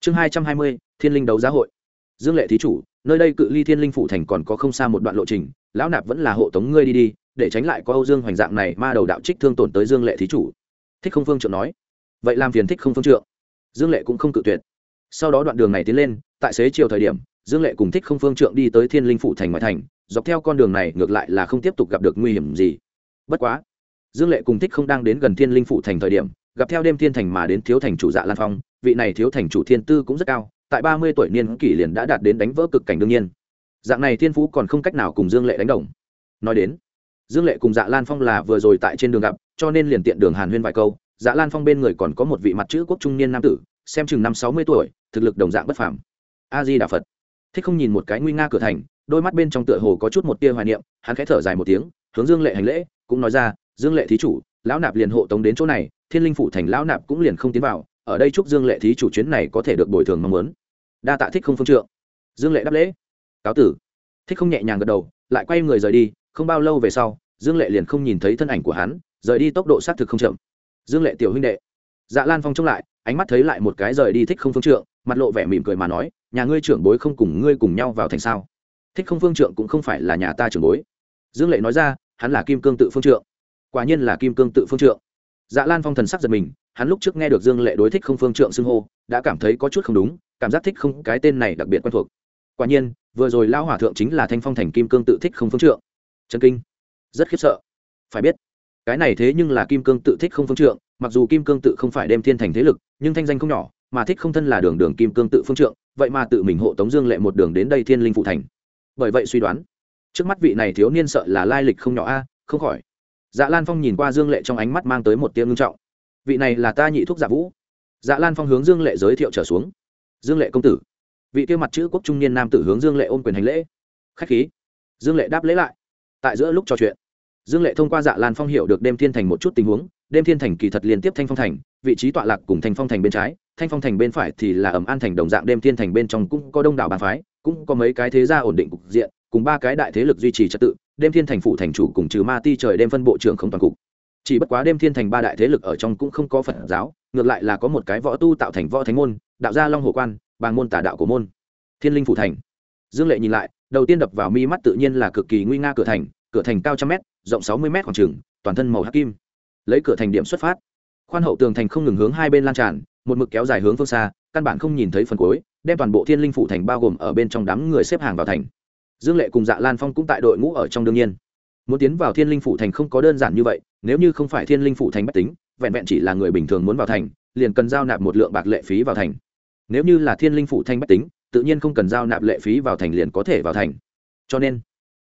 Chương hai trăm hai mươi, thiên linh đấu giá hội. Dương lệ thí chủ, nơi đây cự ly thiên linh phủ thành còn có không xa một đoạn lộ trình, lão nạp vẫn là hộ tống ngươi đi đi, để tránh lại có âu dương hoành dạng này ma đầu đạo trích thương tổn tới dương lệ thí chủ. Thích không phương trượng nói. Vậy làm phiền thích không phương trượng. Dương lệ cũng không cự tuyệt. Sau đó đoạn đường này tiến lên, tại xế chiều thời điểm dương lệ cùng thích không phương trượng đi tới thiên linh phủ thành ngoại thành, dọc theo con đường này ngược lại là không tiếp tục gặp được nguy hiểm gì. Bất quá, dương lệ cùng thích không đang đến gần thiên linh phủ thành thời điểm, gặp theo đêm thiên thành mà đến thiếu thành chủ dạ lan phong, vị này thiếu thành chủ thiên tư cũng rất cao, tại ba mươi tuổi niên kỷ liền đã đạt đến đánh vỡ cực cảnh đương nhiên. Dạng này thiên phú còn không cách nào cùng dương lệ đánh đồng. Nói đến, dương lệ cùng dạ lan phong là vừa rồi tại trên đường gặp, cho nên liền tiện đường hàn huyên vài câu. Dạ lan phong bên người còn có một vị mặt chữ quốc trung niên nam tử, xem chừng năm sáu mươi tuổi, thực lực đồng dạng bất phàm. A di đà phật thích không nhìn một cái nguy nga cửa thành, đôi mắt bên trong tựa hồ có chút một tia hoài niệm, hắn khẽ thở dài một tiếng, hướng dương lệ hành lễ, cũng nói ra, dương lệ thí chủ, lão nạp liền hộ tống đến chỗ này, thiên linh phủ thành lão nạp cũng liền không tiến vào, ở đây chúc dương lệ thí chủ chuyến này có thể được bồi thường mong muốn. Đa tạ thích không phương trượng. Dương lệ đáp lễ. Cáo tử. Thích không nhẹ nhàng gật đầu, lại quay người rời đi, không bao lâu về sau, dương lệ liền không nhìn thấy thân ảnh của hắn, rời đi tốc độ xác thực không chậm. Dương lệ tiểu huynh đệ. Dạ lan phong trông lại, ánh mắt thấy lại một cái rời đi thích không phương trượng, mặt lộ vẻ mỉm cười mà nói nhà ngươi trưởng bối không cùng ngươi cùng nhau vào thành sao? Thích không phương trượng cũng không phải là nhà ta trưởng bối. Dương lệ nói ra, hắn là kim cương tự phương trượng. Quả nhiên là kim cương tự phương trượng. Dạ lan phong thần sắc giật mình, hắn lúc trước nghe được dương lệ đối thích không phương trượng xưng hô, đã cảm thấy có chút không đúng, cảm giác thích không cái tên này đặc biệt quen thuộc. Quả nhiên, vừa rồi lão hỏa thượng chính là thanh phong thành kim cương tự thích không phương trượng. Trần kinh. Rất khiếp sợ. Phải biết, cái này thế nhưng là kim cương tự thích không phương trượng, mặc dù kim cương tự không phải đem thiên thành thế lực, nhưng thanh danh không nhỏ mà thích không thân là đường đường kim cương tự phương trượng, vậy mà tự mình hộ tống dương lệ một đường đến đây thiên linh phụ thành. Bởi vậy suy đoán, trước mắt vị này thiếu niên sợ là lai lịch không nhỏ a, không khỏi. Dạ lan phong nhìn qua dương lệ trong ánh mắt mang tới một tiếng ngưng trọng. Vị này là ta nhị thuốc giả dạ vũ. Dạ lan phong hướng dương lệ giới thiệu trở xuống. Dương lệ công tử. Vị kia mặt chữ quốc trung niên nam tử hướng dương lệ ôm quyền hành lễ. Khách khí. Dương lệ đáp lễ lại. Tại giữa lúc trò chuyện, dương lệ thông qua dạ lan phong hiểu được đêm thiên thành một chút tình huống, đêm thiên thành kỳ thật liên tiếp thanh phong thành vị trí tọa lạc cùng thanh phong thành bên trái, thanh phong thành bên phải thì là ẩm an thành đồng dạng đêm thiên thành bên trong cũng có đông đảo bàn phái, cũng có mấy cái thế gia ổn định cục diện, cùng ba cái đại thế lực duy trì trật tự, đêm thiên thành phụ thành chủ cùng trừ ma ti trời đêm phân bộ trưởng không toàn cục. Chỉ bất quá đêm thiên thành ba đại thế lực ở trong cũng không có phật giáo, ngược lại là có một cái võ tu tạo thành võ thánh môn, đạo gia long hồ quan, bàng môn tả đạo của môn. Thiên linh phủ thành. Dương lệ nhìn lại, đầu tiên đập vào mi mắt tự nhiên là cực kỳ nguy nga cửa thành cửa thành cao trăm m rộng sáu mươi m khoảng trừng toàn thân màu hắc kim. Lấy cửa thành điểm xuất phát khoan hậu tường thành không ngừng hướng hai bên lan tràn, một mực kéo dài hướng phương xa, căn bản không nhìn thấy phần cuối, đem toàn bộ thiên linh phủ thành bao gồm ở bên trong đám người xếp hàng vào thành. Dương lệ cùng dạ lan phong cũng tại đội ngũ ở trong đương nhiên. Muốn tiến vào thiên linh phủ thành không có đơn giản như vậy, nếu như không phải thiên linh phủ thành bách tính, vẹn vẹn chỉ là người bình thường muốn vào thành, liền cần giao nạp một lượng bạc lệ phí vào thành. Nếu như là thiên linh phủ thành bách tính, tự nhiên không cần giao nạp lệ phí vào thành liền có thể vào thành. Cho nên,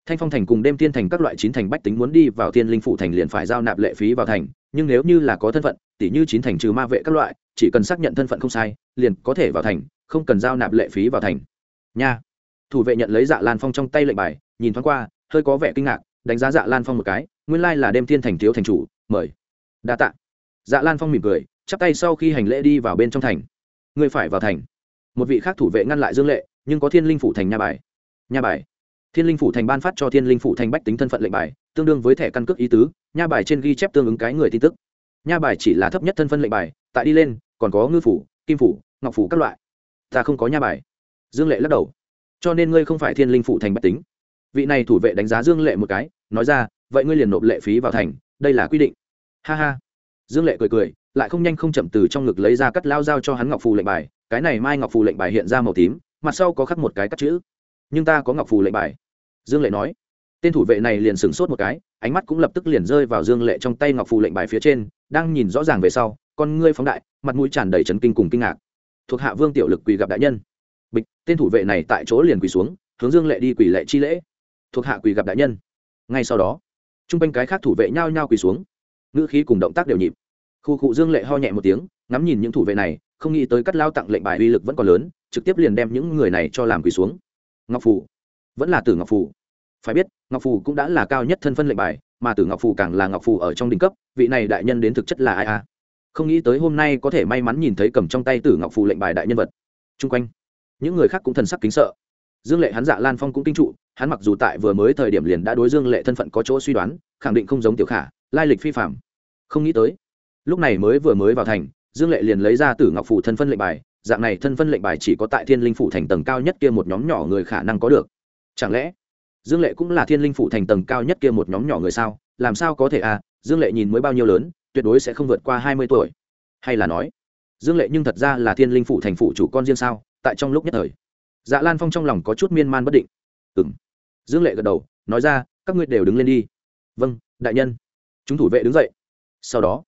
thanh phong thành cùng đêm thiên thành các loại chín thành bách tính muốn đi vào thiên linh phủ thành liền phải giao nạp lệ phí vào thành nhưng nếu như là có thân phận tỷ như chín thành trừ ma vệ các loại, chỉ cần xác nhận thân phận không sai, liền có thể vào thành, không cần giao nạp lệ phí vào thành. Nha. Thủ vệ nhận lấy dạ lan phong trong tay lệnh bài, nhìn thoáng qua, hơi có vẻ kinh ngạc, đánh giá dạ lan phong một cái, nguyên lai là đêm thiên thành thiếu thành chủ, mời. Đa tạ. Dạ lan phong mỉm cười, chắp tay sau khi hành lễ đi vào bên trong thành. Người phải vào thành. Một vị khác thủ vệ ngăn lại dương lệ, nhưng có thiên linh phủ thành nha bài. Nha bài thiên linh phủ thành ban phát cho thiên linh phủ thành bách tính thân phận lệnh bài, tương đương với thẻ căn cước ý tứ, nha bài trên ghi chép tương ứng cái người tin tức. Nha bài chỉ là thấp nhất thân phân lệnh bài, tại đi lên, còn có ngư phủ, kim phủ, ngọc phủ các loại. Ta không có nha bài. Dương lệ lắc đầu. Cho nên ngươi không phải thiên linh phủ thành bách tính. Vị này thủ vệ đánh giá dương lệ một cái, nói ra, vậy ngươi liền nộp lệ phí vào thành, đây là quy định. Ha ha. Dương lệ cười cười, lại không nhanh không chậm từ trong ngực lấy ra cắt lao dao cho hắn ngọc phù lệnh bài, cái này mai ngọc phù lệnh bài hiện ra màu tím, mặt sau có khắc một cái cắt chữ nhưng ta có ngọc phù lệnh bài. Dương lệ nói. Tên thủ vệ này liền sửng sốt một cái, ánh mắt cũng lập tức liền rơi vào dương lệ trong tay ngọc phù lệnh bài phía trên, đang nhìn rõ ràng về sau, con ngươi phóng đại, mặt mũi tràn đầy trấn kinh cùng kinh ngạc. Thuộc hạ vương tiểu lực quỳ gặp đại nhân. Bịch, tên thủ vệ này tại chỗ liền quỳ xuống, hướng dương lệ đi quỳ lệ chi lễ. Thuộc hạ quỳ gặp đại nhân. Ngay sau đó t r u n g quanh cái khác thủ vệ nhao nhao quỳ xuống. Ngữ khí cùng động tác đều nhịp. Khu cụ dương lệ ho nhẹ một tiếng, ngắm nhìn những thủ vệ này, không nghĩ tới cắt lao tặng lệnh bài uy lực vẫn còn lớn, trực tiếp liền đem những người này cho làm quỳ xuống ngọc phủ vẫn là tử ngọc phủ phải biết, ngọc Phủ cũng đã là cao nhất thân phân lệnh bài, mà tử ngọc Phủ càng là ngọc Phủ ở trong đỉnh cấp, vị này đại nhân đến thực chất là ai a không nghĩ tới hôm nay có thể may mắn nhìn thấy cầm trong tay tử ngọc Phủ lệnh bài đại nhân vật. Chung quanh, những người khác cũng thần sắc kính sợ. Dương lệ hắn dạ lan phong cũng kinh trụ, hắn mặc dù tại vừa mới thời điểm liền đã đối dương lệ thân phận có chỗ suy đoán, khẳng định không giống tiểu khả, lai lịch phi phạm không nghĩ tới, lúc này mới vừa mới vào thành, dương lệ liền lấy ra tử ngọc phủ thân phân lệnh bài dạng này thân phân lệnh bài chỉ có tại thiên linh phủ thành tầng cao nhất kia một nhóm nhỏ người khả năng có được. Chẳng lẽ, dương lệ cũng là thiên linh phủ thành tầng cao nhất kia một nhóm nhỏ người sao? Làm sao có thể à? Dương lệ nhìn mới bao nhiêu lớn, tuyệt đối sẽ không vượt qua hai mươi tuổi. Hay là nói, dương lệ nhưng thật ra là thiên linh phủ thành phủ chủ con riêng sao? Tại trong lúc nhất thời dạ lan phong trong lòng có chút miên man bất định. Ừ m dương lệ gật đầu, nói ra, các ngươi đều đứng lên đi. Vâng đại nhân. Chúng thủ vệ đứng dậy. Sau đó,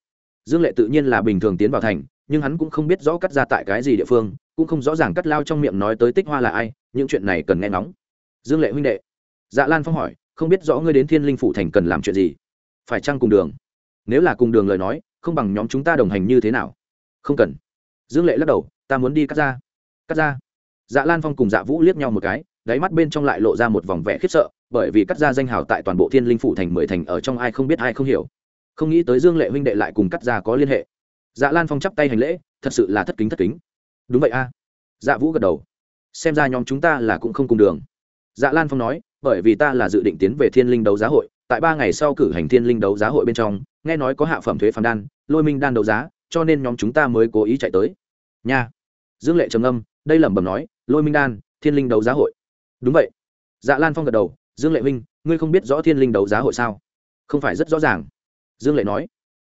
dương lệ tự nhiên là bình thường tiến vào thành nhưng hắn cũng không biết rõ cắt ra tại cái gì địa phương, cũng không rõ ràng cắt lao trong miệng nói tới tích hoa là ai, những chuyện này cần nghe ngóng. Dương lệ huynh đệ. Dạ lan phong hỏi, không biết rõ ngươi đến thiên linh phủ thành cần làm chuyện gì? Phải chăng cùng đường? Nếu là cùng đường lời nói, không bằng nhóm chúng ta đồng hành như thế nào? Không cần. Dương lệ lắc đầu, ta muốn đi cắt ra. Cắt ra. Dạ lan phong cùng dạ vũ liếc nhau một cái, đáy mắt bên trong lại lộ ra một vòng vẻ khiếp sợ, bởi vì cắt ra danh hào tại toàn bộ thiên linh phủ thành mười thành ở trong ai không biết ai không hiểu. Không nghĩ tới dương lệ huynh đệ lại cùng cắt ra có liên hệ dạ lan phong chắp tay hành lễ, thật sự là thất kính thất kính. Đúng vậy a. Dạ vũ gật đầu. Xem ra nhóm chúng ta là cũng không cùng đường. Dạ lan phong nói, bởi vì ta là dự định tiến về thiên linh đấu giá hội, tại ba ngày sau cử hành thiên linh đấu giá hội bên trong, nghe nói có hạ phẩm thuế phàm đan, lôi minh đan đấu giá, cho nên nhóm chúng ta mới cố ý chạy tới. Nha. Dương lệ trầm âm đây lẩm bẩm nói, lôi minh đan, thiên linh đấu giá hội. Đúng vậy. Dạ lan phong gật đầu, dương lệ huynh, ngươi không biết rõ thiên linh đấu giá hội sao? Không phải rất rõ ràng. Dương lệ nói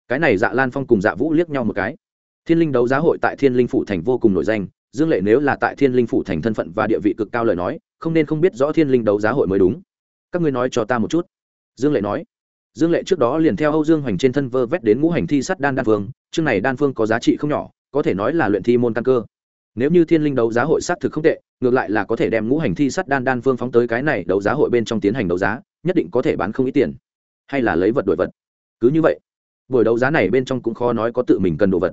cái này dạ lan phong cùng dạ vũ liếc nhau một cái. Thiên linh đấu giá hội tại thiên linh phủ thành vô cùng nổi danh, dương lệ nếu là tại thiên linh phủ thành thân phận và địa vị cực cao lời nói, không nên không biết rõ thiên linh đấu giá hội mới đúng. Các ngươi nói cho ta một chút. Dương lệ nói. Dương lệ trước đó liền theo âu dương hoành trên thân vơ vét đến ngũ hành thi sắt đan đan phương chương này đan phương có giá trị không nhỏ, có thể nói là luyện thi môn căn cơ. Nếu như thiên linh đấu giá hội xác thực không tệ, ngược lại là có thể đem ngũ hành thi sắt đan đan phương phóng tới cái này đấu giá hội bên trong tiến hành đấu giá, nhất định có thể bán không ít tiền. Hay là lấy vật đổi vật. Cứ như vậy buổi đấu giá này bên trong cũng khó nói có tự mình cần đồ vật.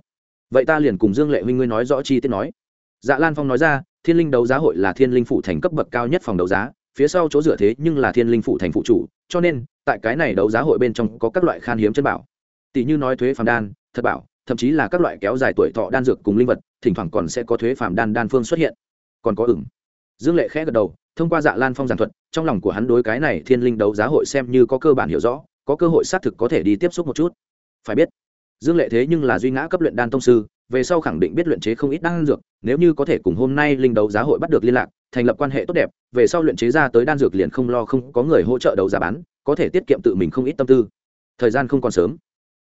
Vậy ta liền cùng dương lệ huynh ngươi nói rõ chi tiết nói. Dạ lan phong nói ra, thiên linh đấu giá hội là thiên linh phụ thành cấp bậc cao nhất phòng đấu giá, phía sau chỗ dựa thế nhưng là thiên linh phụ thành phụ chủ, cho nên, tại cái này đấu giá hội bên trong có các loại khan hiếm chân bảo. Tỷ như nói thuế phàm đan, thật bảo, thậm chí là các loại kéo dài tuổi thọ đan dược cùng linh vật, thỉnh thoảng còn sẽ có thuế phàm đan đan phương xuất hiện. Còn có ửng. Dương lệ khẽ gật đầu, thông qua dạ lan phong giản thuật, trong lòng của hắn đối cái này thiên linh đấu giá hội xem như có cơ bản hiểu rõ, có cơ hội xác thực có thể đi tiếp xúc một chút phải biết, dương lệ thế nhưng là duy ngã cấp luyện đan tông sư, về sau khẳng định biết luyện chế không ít đan dược, nếu như có thể cùng hôm nay linh đấu giá hội bắt được liên lạc, thành lập quan hệ tốt đẹp, về sau luyện chế ra tới đan dược liền không lo không có người hỗ trợ đấu giá bán, có thể tiết kiệm tự mình không ít tâm tư. Thời gian không còn sớm.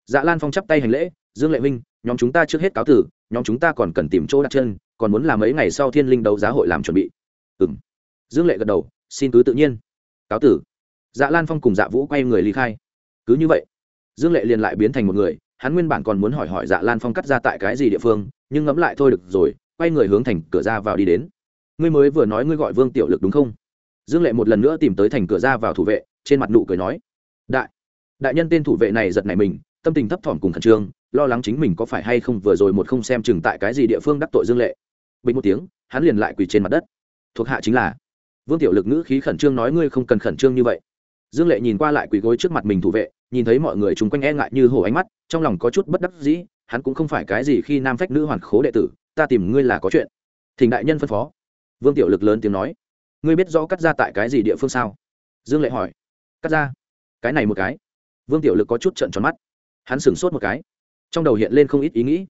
Dạ lan phong chắp tay hành lễ, dương lệ minh nhóm chúng ta trước hết cáo tử, nhóm chúng ta còn cần tìm chỗ đặt chân, còn muốn làm mấy ngày sau thiên linh đấu giá hội làm chuẩn bị. Ừ m dương lệ gật đầu, xin cứ tự nhiên. Cáo tử. Dạ lan phong cùng dạ vũ quay người ly khai. Cứ như vậy dương lệ liền lại biến thành một người, hắn nguyên bản còn muốn hỏi hỏi dạ lan phong cắt ra tại cái gì địa phương, nhưng ngẫm lại thôi được rồi, quay người hướng thành cửa ra vào đi đến. Ngươi mới vừa nói ngươi gọi vương tiểu lực đúng không? Dương lệ một lần nữa tìm tới thành cửa ra vào thủ vệ, trên mặt nụ cười nói. Đại đại nhân tên thủ vệ này giật này mình, tâm tình thấp thỏm cùng khẩn trương, lo lắng chính mình có phải hay không vừa rồi một không xem chừng tại cái gì địa phương đắc tội dương lệ. Bình một tiếng, hắn liền lại quỳ trên mặt đất. Thuộc hạ chính là vương tiểu lực ngữ khí khẩn trương nói ngươi không cần khẩn trương như vậy. Dương lệ nhìn qua lại quỳ gối trước mặt mình thủ vệ nhìn thấy mọi người chung quanh e ngại như hổ ánh mắt, trong lòng có chút bất đắc dĩ, hắn cũng không phải cái gì khi nam phách nữ hoàn khố đệ tử, ta tìm ngươi là có chuyện. Thỉnh đại nhân phân phó. Vương tiểu lực lớn tiếng nói. Ngươi biết rõ cắt ra tại cái gì địa phương sao? Dương lệ hỏi. Cắt ra. Cái này một cái. Vương tiểu lực có chút trận tròn mắt. Hắn sửng sốt một cái. Trong đầu hiện lên không ít ý nghĩ.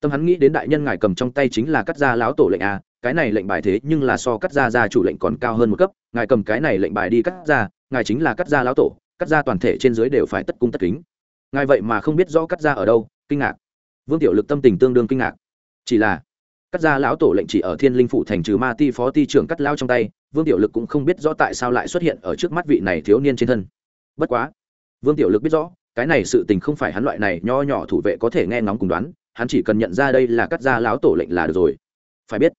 Tâm hắn nghĩ đến đại nhân ngài cầm trong tay chính là cắt ra láo tổ lệnh a, cái này lệnh bài thế nhưng là so cắt ra ra chủ lệnh còn cao hơn một cấp, ngài cầm cái này lệnh bài đi cắt ra, ngài chính là cắt ra láo tổ cắt ra toàn thể trên dưới đều phải tất cung tất kính. Ngài vậy mà không biết rõ cắt ra ở đâu, kinh ngạc. Vương tiểu lực tâm tình tương đương kinh ngạc. Chỉ là, cắt ra lão tổ lệnh chỉ ở thiên linh phủ thành trừ ma ti phó ti trưởng cắt lao trong tay, vương tiểu lực cũng không biết rõ tại sao lại xuất hiện ở trước mắt vị này thiếu niên trên thân. Bất quá, vương tiểu lực biết rõ, cái này sự tình không phải hắn loại này nho nhỏ thủ vệ có thể nghe ngóng cùng đoán, hắn chỉ cần nhận ra đây là cắt ra lão tổ lệnh là được rồi. Phải biết,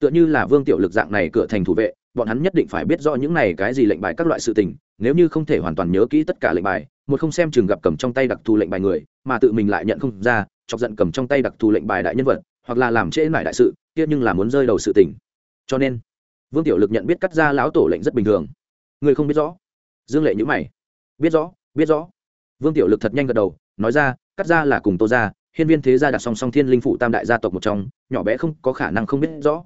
tựa như là vương tiểu lực dạng này cửa thành thủ vệ, bọn hắn nhất định phải biết rõ những này cái gì lệnh bài các loại sự tình nếu như không thể hoàn toàn nhớ kỹ tất cả lệnh bài, một không xem chừng gặp cầm trong tay đặc thù lệnh bài người, mà tự mình lại nhận không ra, chọc giận cầm trong tay đặc thù lệnh bài đại nhân vật, hoặc là làm trễ mải đại sự, kia nhưng là muốn rơi đầu sự tình. Cho nên, vương tiểu lực nhận biết cắt ra lão tổ lệnh rất bình thường. Người không biết rõ. Dương lệ nhữ mày. Biết rõ biết rõ. Vương tiểu lực thật nhanh gật đầu, nói ra, cắt ra là cùng tô ra hiên viên thế gia đặt song song thiên linh phụ tam đại gia tộc một trong, nhỏ bé không có khả năng không biết rõ.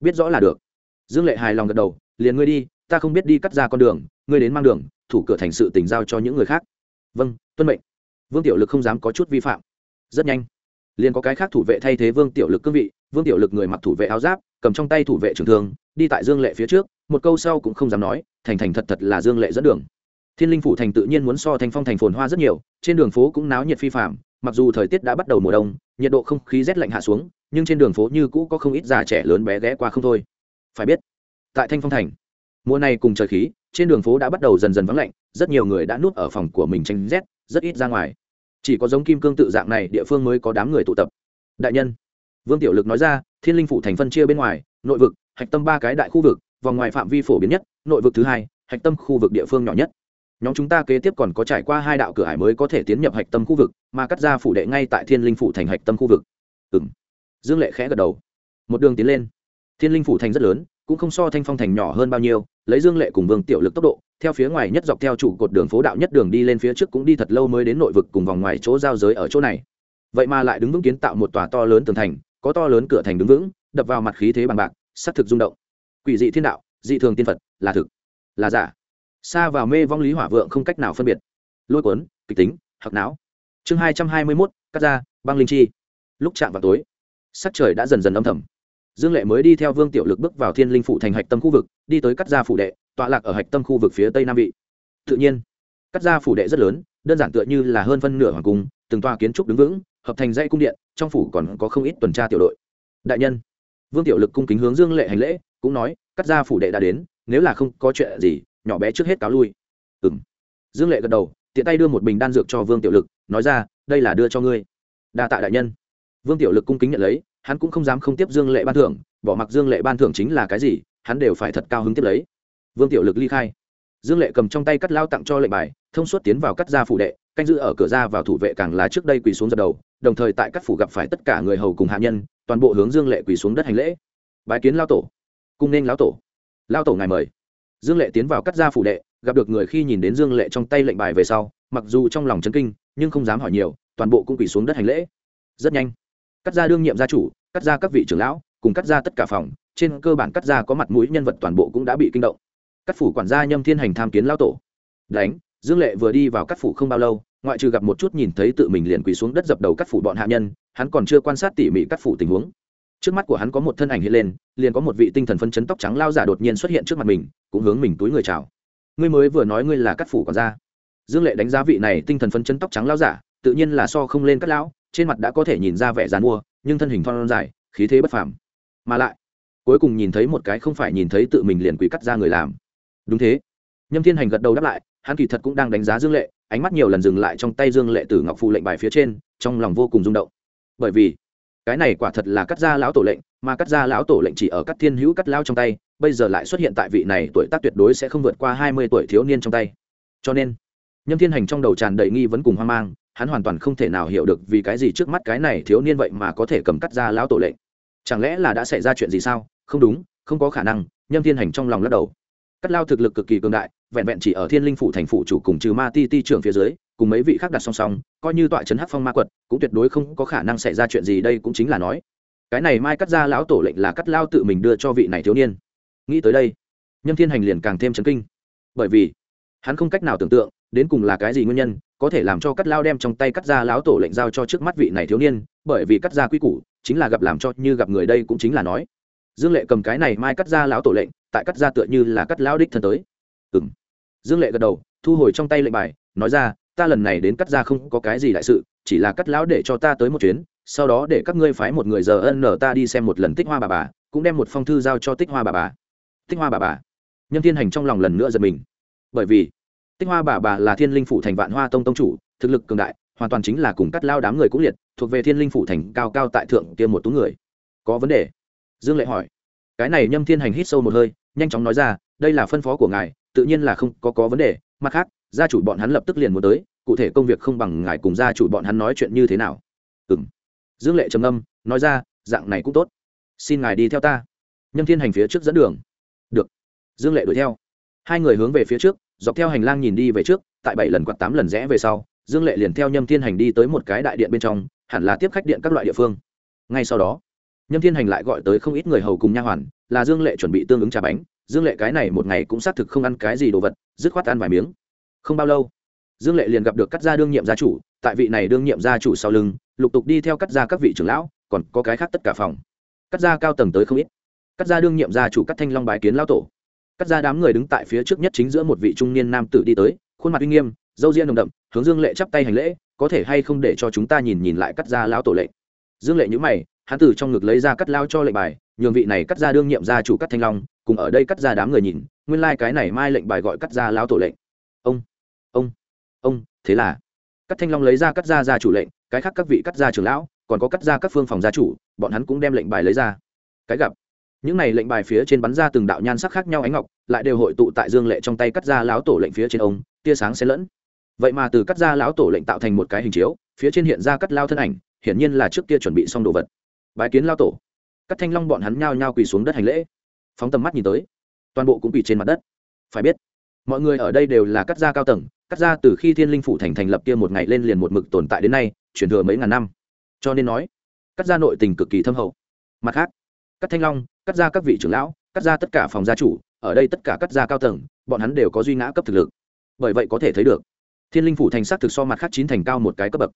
Biết rõ là được. Dương lệ hài lòng gật đầu, liền ngươi đi ta không biết đi cắt ra con đường, ngươi đến mang đường, thủ cửa thành sự tỉnh giao cho những người khác. Vâng tuân mệnh. Vương tiểu lực không dám có chút vi phạm. Rất nhanh, liền có cái khác thủ vệ thay thế vương tiểu lực cương vị. Vương tiểu lực người mặc thủ vệ áo giáp, cầm trong tay thủ vệ trường thương, đi tại dương lệ phía trước, một câu sau cũng không dám nói, thành thành thật thật là dương lệ dẫn đường. Thiên linh phủ thành tự nhiên muốn so thành phong thành phồn hoa rất nhiều, trên đường phố cũng náo nhiệt phi phạm mặc dù thời tiết đã bắt đầu mùa đông, nhiệt độ không khí rét lạnh hạ xuống, nhưng trên đường phố như cũ có không ít già trẻ lớn bé ghé qua không thôi. Phải biết, tại thanh phong thành mùa này cùng trời khí, trên đường phố đã bắt đầu dần dần vắng lạnh, rất nhiều người đã nuốt ở phòng của mình tranh rét rất ít ra ngoài. Chỉ có giống kim cương tự dạng này, địa phương mới có đám người tụ tập. Đại nhân, vương tiểu lực nói ra, thiên linh phủ thành phân chia bên ngoài, nội vực, hạch tâm ba cái đại khu vực, vòng ngoài phạm vi phổ biến nhất, nội vực thứ hai, hạch tâm khu vực địa phương nhỏ nhất. Nhóm chúng ta kế tiếp còn có trải qua hai đạo cửa hải mới có thể tiến nhập hạch tâm khu vực, mà cắt ra phủ đệ ngay tại thiên linh phủ thành hạch tâm khu vực. Ừ m dương lệ khẽ gật đầu. Một đường tiến lên. Thiên linh phủ thành rất lớn, cũng không so thanh phong thành nhỏ hơn bao nhiêu lấy dương lệ cùng vương tiểu lực tốc độ, theo phía ngoài nhất dọc theo trụ cột đường phố đạo nhất đường đi lên phía trước cũng đi thật lâu mới đến nội vực cùng vòng ngoài chỗ giao giới ở chỗ này. Vậy mà lại đứng vững kiến tạo một tòa to lớn tường thành, có to lớn cửa thành đứng vững, đập vào mặt khí thế bằng bạc s c thực rung động. Quỷ dị thiên đạo, dị thường tiên phật, là thực, là giả. Xa vào mê vong lý hỏa vượng không cách nào phân biệt. Lôi cuốn, kịch tính hặc não. Chương hai trăm hai mươi mốt, cắt ra, băng linh chi. Lúc chạm vào tối, sắc trời đã dần dần âm thầm dương lệ mới đi theo vương tiểu lực bước vào thiên linh phủ thành hạch tâm khu vực, đi tới cắt gia phủ đệ, tọa lạc ở hạch tâm khu vực phía tây nam vị. Tự nhiên, cắt gia phủ đệ rất lớn, đơn giản tựa như là hơn phân nửa hoàng cung, từng tòa kiến trúc đứng vững, hợp thành dãy cung điện, trong phủ còn có không ít tuần tra tiểu đội. Đại nhân, vương tiểu lực cung kính hướng dương lệ hành lễ, cũng nói, cắt gia phủ đệ đã đến, nếu là không có chuyện gì, nhỏ bé trước hết cáo lui. Ừ m dương lệ gật đầu, tiện tay đưa một bình đan dược cho vương tiểu lực, nói ra, đây là đưa cho ngươi. Đa tạ đại nhân. Vương tiểu lực cung kính nhận lấy hắn cũng không dám không tiếp dương lệ ban thưởng, bỏ mặc dương lệ ban thưởng chính là cái gì, hắn đều phải thật cao hứng tiếp lấy. Vương tiểu lực ly khai. Dương lệ cầm trong tay cắt lao tặng cho lệnh bài, thông suốt tiến vào cắt gia phủ đệ, canh giữ ở cửa ra vào thủ vệ càng là trước đây quỳ xuống dập đầu, đồng thời tại các phủ gặp phải tất cả người hầu cùng hạ nhân, toàn bộ hướng dương lệ quỳ xuống đất hành lễ. Bài kiến lao tổ. Cung nên lão tổ. Lao tổ ngài mời. Dương lệ tiến vào cắt gia phủ đệ, gặp được người khi nhìn đến dương lệ trong tay lệnh bài về sau, mặc dù trong lòng chấn kinh, nhưng không dám hỏi nhiều, toàn bộ cũng quỳ xuống đất hành lễ. Rất nhanh cắt ra đương nhiệm gia chủ, cắt ra các vị trưởng lão, cùng cắt ra tất cả phòng, trên cơ bản cắt ra có mặt mũi nhân vật toàn bộ cũng đã bị kinh động. Cắt phủ quản gia nhâm thiên hành tham kiến lão tổ. Đánh, dương lệ vừa đi vào cắt phủ không bao lâu, ngoại trừ gặp một chút nhìn thấy tự mình liền quỳ xuống đất dập đầu cắt phủ bọn hạ nhân, hắn còn chưa quan sát tỉ mỉ cắt phủ tình huống. Trước mắt của hắn có một thân ảnh hiện lên, liền có một vị tinh thần phân chấn tóc trắng lao giả đột nhiên xuất hiện trước mặt mình, cũng hướng mình túi người chào. Ngươi mới vừa nói ngươi là cắt phủ quản gia. Dương lệ đánh giá vị này tinh thần phân chấn tóc trắng lao giả, tự nhiên là so không lên cắt lão trên mặt đã có thể nhìn ra vẻ dàn mua, nhưng thân hình thon dài, khí thế bất phàm. Mà lại, cuối cùng nhìn thấy một cái không phải nhìn thấy tự mình liền quỷ cắt ra người làm. Đúng thế. Nhâm thiên hành gật đầu đáp lại, hắn kỳ thật cũng đang đánh giá dương lệ, ánh mắt nhiều lần dừng lại trong tay dương lệ từ ngọc phụ lệnh bài phía trên, trong lòng vô cùng rung động. Bởi vì, cái này quả thật là cắt ra lão tổ lệnh, mà cắt ra lão tổ lệnh chỉ ở cắt thiên hữu cắt lao trong tay, bây giờ lại xuất hiện tại vị này tuổi tác tuyệt đối sẽ không vượt qua hai mươi tuổi thiếu niên trong tay. Cho nên, nhâm thiên hành trong đầu tràn đầy nghi vấn cùng hoang mang hắn hoàn toàn không thể nào hiểu được vì cái gì trước mắt cái này thiếu niên vậy mà có thể cầm cắt ra lão tổ lệnh. Chẳng lẽ là đã xảy ra chuyện gì sao? Không đúng, không có khả năng, nhâm thiên hành trong lòng lắc đầu. Cắt lao thực lực cực kỳ cường đại, vẹn vẹn chỉ ở thiên linh phủ thành phủ chủ cùng trừ ma ti ti trưởng phía dưới, cùng mấy vị khác đặt song song, coi như tọa trấn hắc phong ma quật, cũng tuyệt đối không có khả năng xảy ra chuyện gì, đây cũng chính là nói. Cái này mai cắt ra lão tổ lệnh là cắt lao tự mình đưa cho vị này thiếu niên. Nghĩ tới đây, nhâm thiên hành liền càng thêm chấn kinh. Bởi vì, hắn không cách nào tưởng tượng, đến cùng là cái gì nguyên nhân có thể làm cho cắt lao đem trong tay cắt ra lão tổ lệnh giao cho trước mắt vị này thiếu niên, bởi vì cắt ra quy củ, chính là gặp làm cho như gặp người đây cũng chính là nói. Dương lệ cầm cái này mai cắt ra lão tổ lệnh, tại cắt ra tựa như là cắt lão đích thân tới. Ừ m dương lệ gật đầu, thu hồi trong tay lệnh bài, nói ra, ta lần này đến cắt ra không có cái gì đại sự, chỉ là cắt lão để cho ta tới một chuyến, sau đó để các ngươi phái một người giờ ân nở ta đi xem một lần tích hoa bà bà, cũng đem một phong thư giao cho tích hoa bà bà. Tích hoa bà bà. Nhân thiên hành trong lòng lần nữa giật mình. Bởi vì tích hoa bà bà là thiên linh phủ thành vạn hoa tông tông chủ, thực lực cường đại, hoàn toàn chính là cùng cắt lao đám người cũng liệt, thuộc về thiên linh phủ thành cao cao tại thượng kia một tú người. Có vấn đề? Dương lệ hỏi. Cái này nhâm thiên hành hít sâu một hơi, nhanh chóng nói ra, đây là phân phó của ngài, tự nhiên là không có có vấn đề, mặt khác, gia chủ bọn hắn lập tức liền muốn tới, cụ thể công việc không bằng ngài cùng gia chủ bọn hắn nói chuyện như thế nào. Ừ m dương lệ trầm âm nói ra, dạng này cũng tốt. Xin ngài đi theo ta. Nhâm thiên hành phía trước dẫn đường. Được. Dương lệ đuổi theo. Hai người hướng về phía trước dọc theo hành lang nhìn đi về trước, tại bảy lần quạt tám lần rẽ về sau, dương lệ liền theo nhâm thiên hành đi tới một cái đại điện bên trong, hẳn là tiếp khách điện các loại địa phương. Ngay sau đó, nhâm thiên hành lại gọi tới không ít người hầu cùng nha hoàn, là dương lệ chuẩn bị tương ứng trà bánh. Dương lệ cái này một ngày cũng xác thực không ăn cái gì đồ vật, dứt khoát ăn vài miếng. Không bao lâu, dương lệ liền gặp được cắt gia đương nhiệm gia chủ, tại vị này đương nhiệm gia chủ sau lưng, lục tục đi theo cắt gia các vị trưởng lão, còn có cái khác tất cả phòng. Cắt gia cao tầng tới không ít. Cắt gia đương nhiệm gia chủ cắt thanh long bái kiến lão tổ cắt ra đám người đứng tại phía trước nhất chính giữa một vị trung niên nam tử đi tới, khuôn mặt uy nghiêm dâu ria nồng đậm, hướng dương lệ chắp tay hành lễ, có thể hay không để cho chúng ta nhìn nhìn lại cắt ra lão tổ lệ dương lệ nhữ mày, hắn tử trong ngực lấy ra cắt lao cho lệnh bài, nhường vị này cắt ra đương nhiệm gia chủ cắt thanh long, cùng ở đây cắt ra đám người nhìn, nguyên lai、like、cái này mai lệnh bài gọi cắt ra lão tổ lệnh. Ông ông ông, thế là, cắt thanh long lấy ra cắt ra ra chủ lệnh, cái khác các vị cắt ra trưởng lão, còn có cắt ra các phương phòng gia chủ, bọn hắn cũng đem lệnh bài lấy ra. Cái gặp những này lệnh bài phía trên bắn ra từng đạo nhan sắc khác nhau ánh ngọc, lại đều hội tụ tại dương lệ trong tay cắt ra lão tổ lệnh phía trên ông, tia sáng xen lẫn. Vậy mà từ cắt ra lão tổ lệnh tạo thành một cái hình chiếu, phía trên hiện ra cắt lao thân ảnh, hiển nhiên là trước kia chuẩn bị xong đồ vật. Bài kiến lao tổ. Cắt thanh long bọn hắn nhao nhao quỳ xuống đất hành lễ. Phóng tầm mắt nhìn tới. Toàn bộ cũng quỳ trên mặt đất. Phải biết, mọi người ở đây đều là cắt gia cao tầng, cắt gia từ khi thiên linh phủ thành thành lập kia một ngày lên liền một mực tồn tại đến nay, chuyển thừa mấy ngàn năm. Cho nên nói, cắt gia nội tình cực kỳ thâm hậu. Mặt khác cắt thanh long cắt ra các vị trưởng lão cắt ra tất cả phòng gia chủ ở đây tất cả cắt ra cao tầng bọn hắn đều có duy ngã cấp thực lực. Bởi vậy có thể thấy được thiên linh phủ thành sắc thực so mặt khác chín thành cao một cái cấp bậc.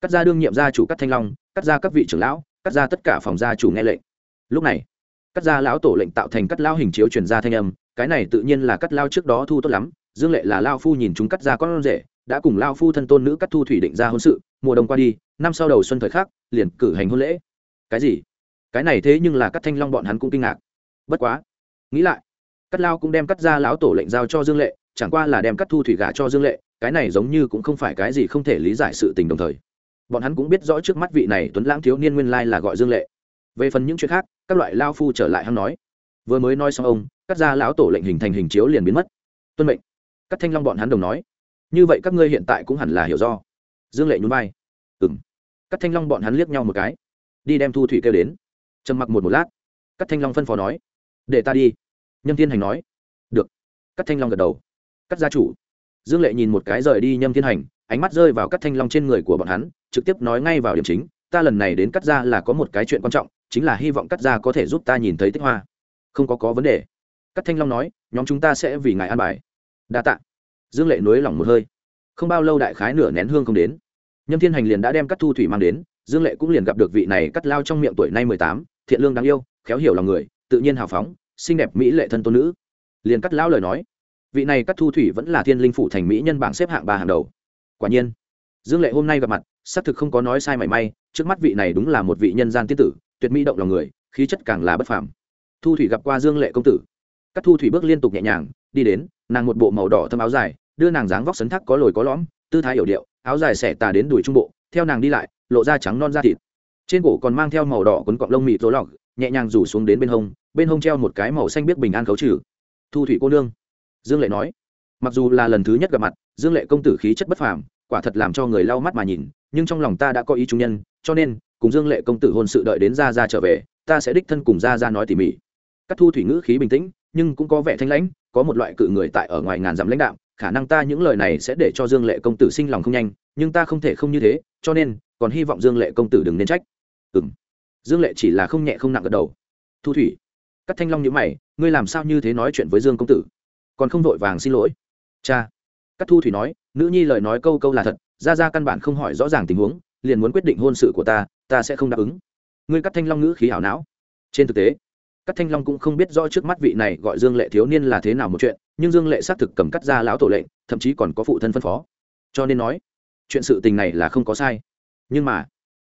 Cắt ra đương nhiệm gia chủ cắt thanh long cắt ra các vị trưởng lão cắt ra tất cả phòng gia chủ nghe lệnh. Lúc này cắt ra lão tổ lệnh tạo thành cắt lao hình chiếu truyền ra thanh âm cái này tự nhiên là cắt lao trước đó thu tốt lắm dương lệ là lao phu nhìn chúng cắt ra con rể đã cùng lao phu thân tôn nữ cắt thu thủy định ra hôn sự mùa đông qua đi năm sau đầu xuân thời khắc, liền cử hành hôn lễ. Cái gì? Cái này thế nhưng là cắt thanh long bọn hắn cũng kinh ngạc. Bất quá, nghĩ lại cắt lao cũng đem cắt ra lão tổ lệnh giao cho dương lệ, chẳng qua là đem cắt thu thủy gả cho dương lệ, cái này giống như cũng không phải cái gì không thể lý giải sự tình đồng thời. Bọn hắn cũng biết rõ trước mắt vị này tuấn lãng thiếu niên nguyên lai là gọi dương lệ. Về phần những chuyện khác, các loại lao phu trở lại hăng nói. Vừa mới nói xong ông cắt ra lão tổ lệnh hình thành hình chiếu liền biến mất. Tuân mệnh cắt thanh long bọn hắn đồng nói. Như vậy các ngươi hiện tại cũng hẳn là hiểu do. Dương lệ nhún vai. Ừ m thanh long bọn hắn liếc nhau một cái. Đi đem thu thủy kêu đến trầm mặc một một lát. Các thanh long phân phó nói, để ta đi. Nhâm thiên hành nói, được. Các thanh long gật đầu. Cắt gia chủ. Dương lệ nhìn một cái rời đi nhâm thiên hành, ánh mắt rơi vào cắt thanh long trên người của bọn hắn, trực tiếp nói ngay vào điểm chính, ta lần này đến cắt gia là có một cái chuyện quan trọng, chính là hy vọng cắt gia có thể giúp ta nhìn thấy tích hoa. Không có có vấn đề. Cắt thanh long nói, nhóm chúng ta sẽ vì ngài an bài. Đa tạ. Dương lệ nối lỏng một hơi. Không bao lâu đại khái nửa nén hương không đến. Nhâm thiên hành liền đã đem cắt thu thủy mang đến, dương lệ cũng liền gặp được vị này cắt lao trong miệng tuổi nay mười tám thiện lương đáng yêu, khéo hiểu lòng người, tự nhiên hào phóng, xinh đẹp mỹ lệ thân tôn nữ. Liền cắt lão lời nói, vị này cắt thu thủy vẫn là thiên linh phủ thành mỹ nhân bảng xếp hạng ba hàng đầu. Quả nhiên, dương lệ hôm nay gặp mặt, xác thực không có nói sai mảy may, trước mắt vị này đúng là một vị nhân gian tiên tử, tuyệt mỹ động lòng người, khí chất càng là bất phàm. Thu thủy gặp qua dương lệ công tử. Các thu thủy bước liên tục nhẹ nhàng, đi đến, nàng một bộ màu đỏ thâm áo dài, đưa nàng dáng vóc sấn thắc có lồi có lõm, tư thái yểu điệu, áo dài xẻ tà đến đùi trung bộ, theo nàng đi lại, lộ ra trắng non da thịt trên cổ còn mang theo màu đỏ quấn cọng lông mịt rối lọc nhẹ nhàng rủ xuống đến bên hông bên hông treo một cái màu xanh biết bình an khấu trừ. Thu thủy cô nương. Dương lệ nói, mặc dù là lần thứ nhất gặp mặt, dương lệ công tử khí chất bất phàm, quả thật làm cho người lau mắt mà nhìn, nhưng trong lòng ta đã có ý trung nhân, cho nên, cùng dương lệ công tử hôn sự đợi đến ra ra trở về, ta sẽ đích thân cùng ra ra nói tỉ mỉ. Các thu thủy ngữ khí bình tĩnh, nhưng cũng có vẻ thanh lãnh, có một loại cự người tại ở ngoài ngàn dặm lãnh đạo khả năng ta những lời này sẽ để cho dương lệ công tử sinh lòng không nhanh, nhưng ta không thể không như thế, cho nên, còn hy vọng dương lệ công tử đừng nên trách ừ dương lệ chỉ là không nhẹ không nặng gật đầu. Thu thủy cắt thanh long nhữ mày, ngươi làm sao như thế nói chuyện với dương công tử? Còn không vội vàng xin lỗi. Cha. Cắt thu thủy nói, nữ nhi lời nói câu câu là thật ra ra căn bản không hỏi rõ ràng tình huống, liền muốn quyết định hôn sự của ta ta sẽ không đáp ứng. Ngươi cắt thanh long ngữ khí hảo não. Trên thực tế cắt thanh long cũng không biết rõ trước mắt vị này gọi dương lệ thiếu niên là thế nào một chuyện, nhưng dương lệ xác thực cầm cắt ra lão tổ lệnh, thậm chí còn có phụ thân phân phó. Cho nên nói, chuyện sự tình này là không có sai. Nhưng mà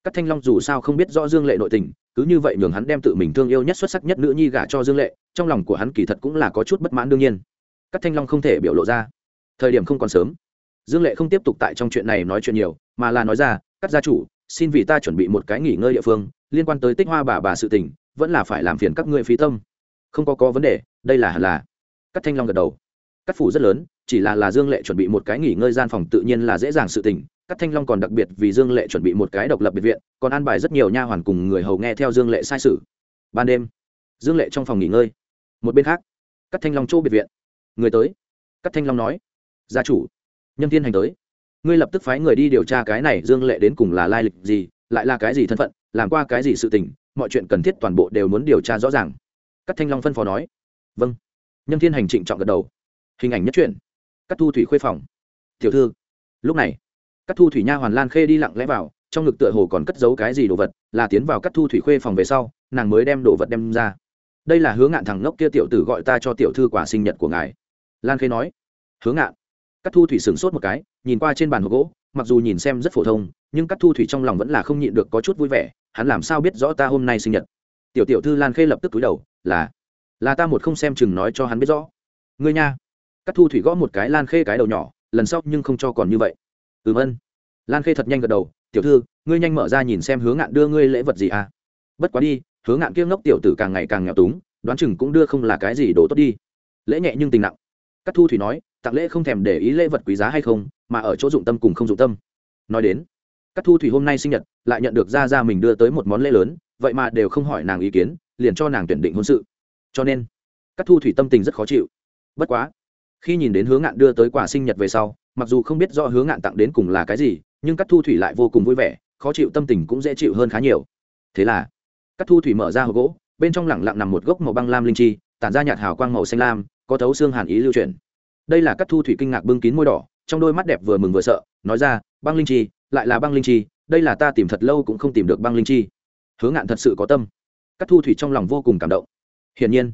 Cát thanh long dù sao không biết rõ dương lệ nội tình, cứ như vậy nhường hắn đem tự mình thương yêu nhất xuất sắc nhất nữ nhi gả cho dương lệ, trong lòng của hắn kỳ thật cũng là có chút bất mãn đương nhiên. Cát thanh long không thể biểu lộ ra. Thời điểm không còn sớm. Dương lệ không tiếp tục tại trong chuyện này nói chuyện nhiều, mà là nói ra, Cát gia chủ, xin vì ta chuẩn bị một cái nghỉ ngơi địa phương, liên quan tới tích hoa bà bà sự tình, vẫn là phải làm phiền các ngươi phí tâm. Không có có vấn đề, đây là hẳn là. Cát thanh long gật đầu. Cát phủ rất lớn, chỉ là là dương lệ chuẩn bị một cái nghỉ ngơi gian phòng tự nhiên là dễ dàng sự tình các thanh long còn đặc biệt vì dương lệ chuẩn bị một cái độc lập biệt viện, còn an bài rất nhiều nha hoàn cùng người hầu nghe theo dương lệ sai sự. Ban đêm, dương lệ trong phòng nghỉ ngơi. Một bên khác các thanh long chỗ biệt viện. Người tới. Các thanh long nói, gia chủ nhân thiên hành tới. Ngươi lập tức phái người đi điều tra cái này dương lệ đến cùng là lai lịch gì, lại là cái gì thân phận, làm qua cái gì sự tình, mọi chuyện cần thiết toàn bộ đều muốn điều tra rõ ràng. Các thanh long phân phó nói vâng. Nhân thiên hành trịnh trọng gật đầu. Hình ảnh nhất truyện các thu thủy khuê phòng. Tiểu thư, lúc này các thu thủy nha hoàn lan khê đi lặng lẽ vào, trong ngực tựa hồ còn cất giấu cái gì đồ vật, là tiến vào các thu thủy khuê phòng về sau, nàng mới đem đồ vật đem ra. Đây là hướng ngạn thằng ngốc kia tiểu tử gọi ta cho tiểu thư quả sinh nhật của ngài. Lan khê nói. Hướng ngạn. Các thu thủy sửng sốt một cái, nhìn qua trên bàn hộp gỗ, mặc dù nhìn xem rất phổ thông, nhưng các thu thủy trong lòng vẫn là không nhịn được có chút vui vẻ, hắn làm sao biết rõ ta hôm nay sinh nhật? Tiểu tiểu thư lan khê lập tức túi đầu, là là ta một không xem chừng nói cho hắn biết rõ. Ngươi nha. Các thu thủy gõ một cái lan khê cái đầu nhỏ, lần sau nhưng không cho còn như vậy ừm ân lan khê thật nhanh gật đầu, tiểu thư, ngươi nhanh mở ra nhìn xem hướng ngạn đưa ngươi lễ vật gì à? Bất quá đi hướng ngạn kiêng ngốc tiểu tử càng ngày càng nghèo túng, đoán chừng cũng đưa không là cái gì đồ tốt đi. Lễ nhẹ nhưng tình nặng. Các thu thủy nói, tặng lễ không thèm để ý lễ vật quý giá hay không, mà ở chỗ dụng tâm cùng không dụng tâm. Nói đến các thu thủy hôm nay sinh nhật, lại nhận được ra ra mình đưa tới một món lễ lớn, vậy mà đều không hỏi nàng ý kiến, liền cho nàng tuyển định hôn sự. Cho nên các thu thủy tâm tình rất khó chịu. Bất quá, khi nhìn đến hướng ngạn đưa tới quà sinh nhật về sau mặc dù không biết do hướng ngạn tặng đến cùng là cái gì, nhưng các thu thủy lại vô cùng vui vẻ, khó chịu tâm tình cũng dễ chịu hơn khá nhiều. Thế là các thu thủy mở ra hộp gỗ, bên trong lẳng lặng nằm một gốc màu băng lam linh chi, tản ra nhạt hào quang màu xanh lam, có thấu xương hàn ý lưu truyền đây là các thu thủy kinh ngạc bưng kín môi đỏ, trong đôi mắt đẹp vừa mừng vừa sợ, nói ra, băng linh chi, lại là băng linh chi, đây là ta tìm thật lâu cũng không tìm được băng linh chi. Hướng ngạn thật sự có tâm. Các thu thủy trong lòng vô cùng cảm động. Hiển nhiên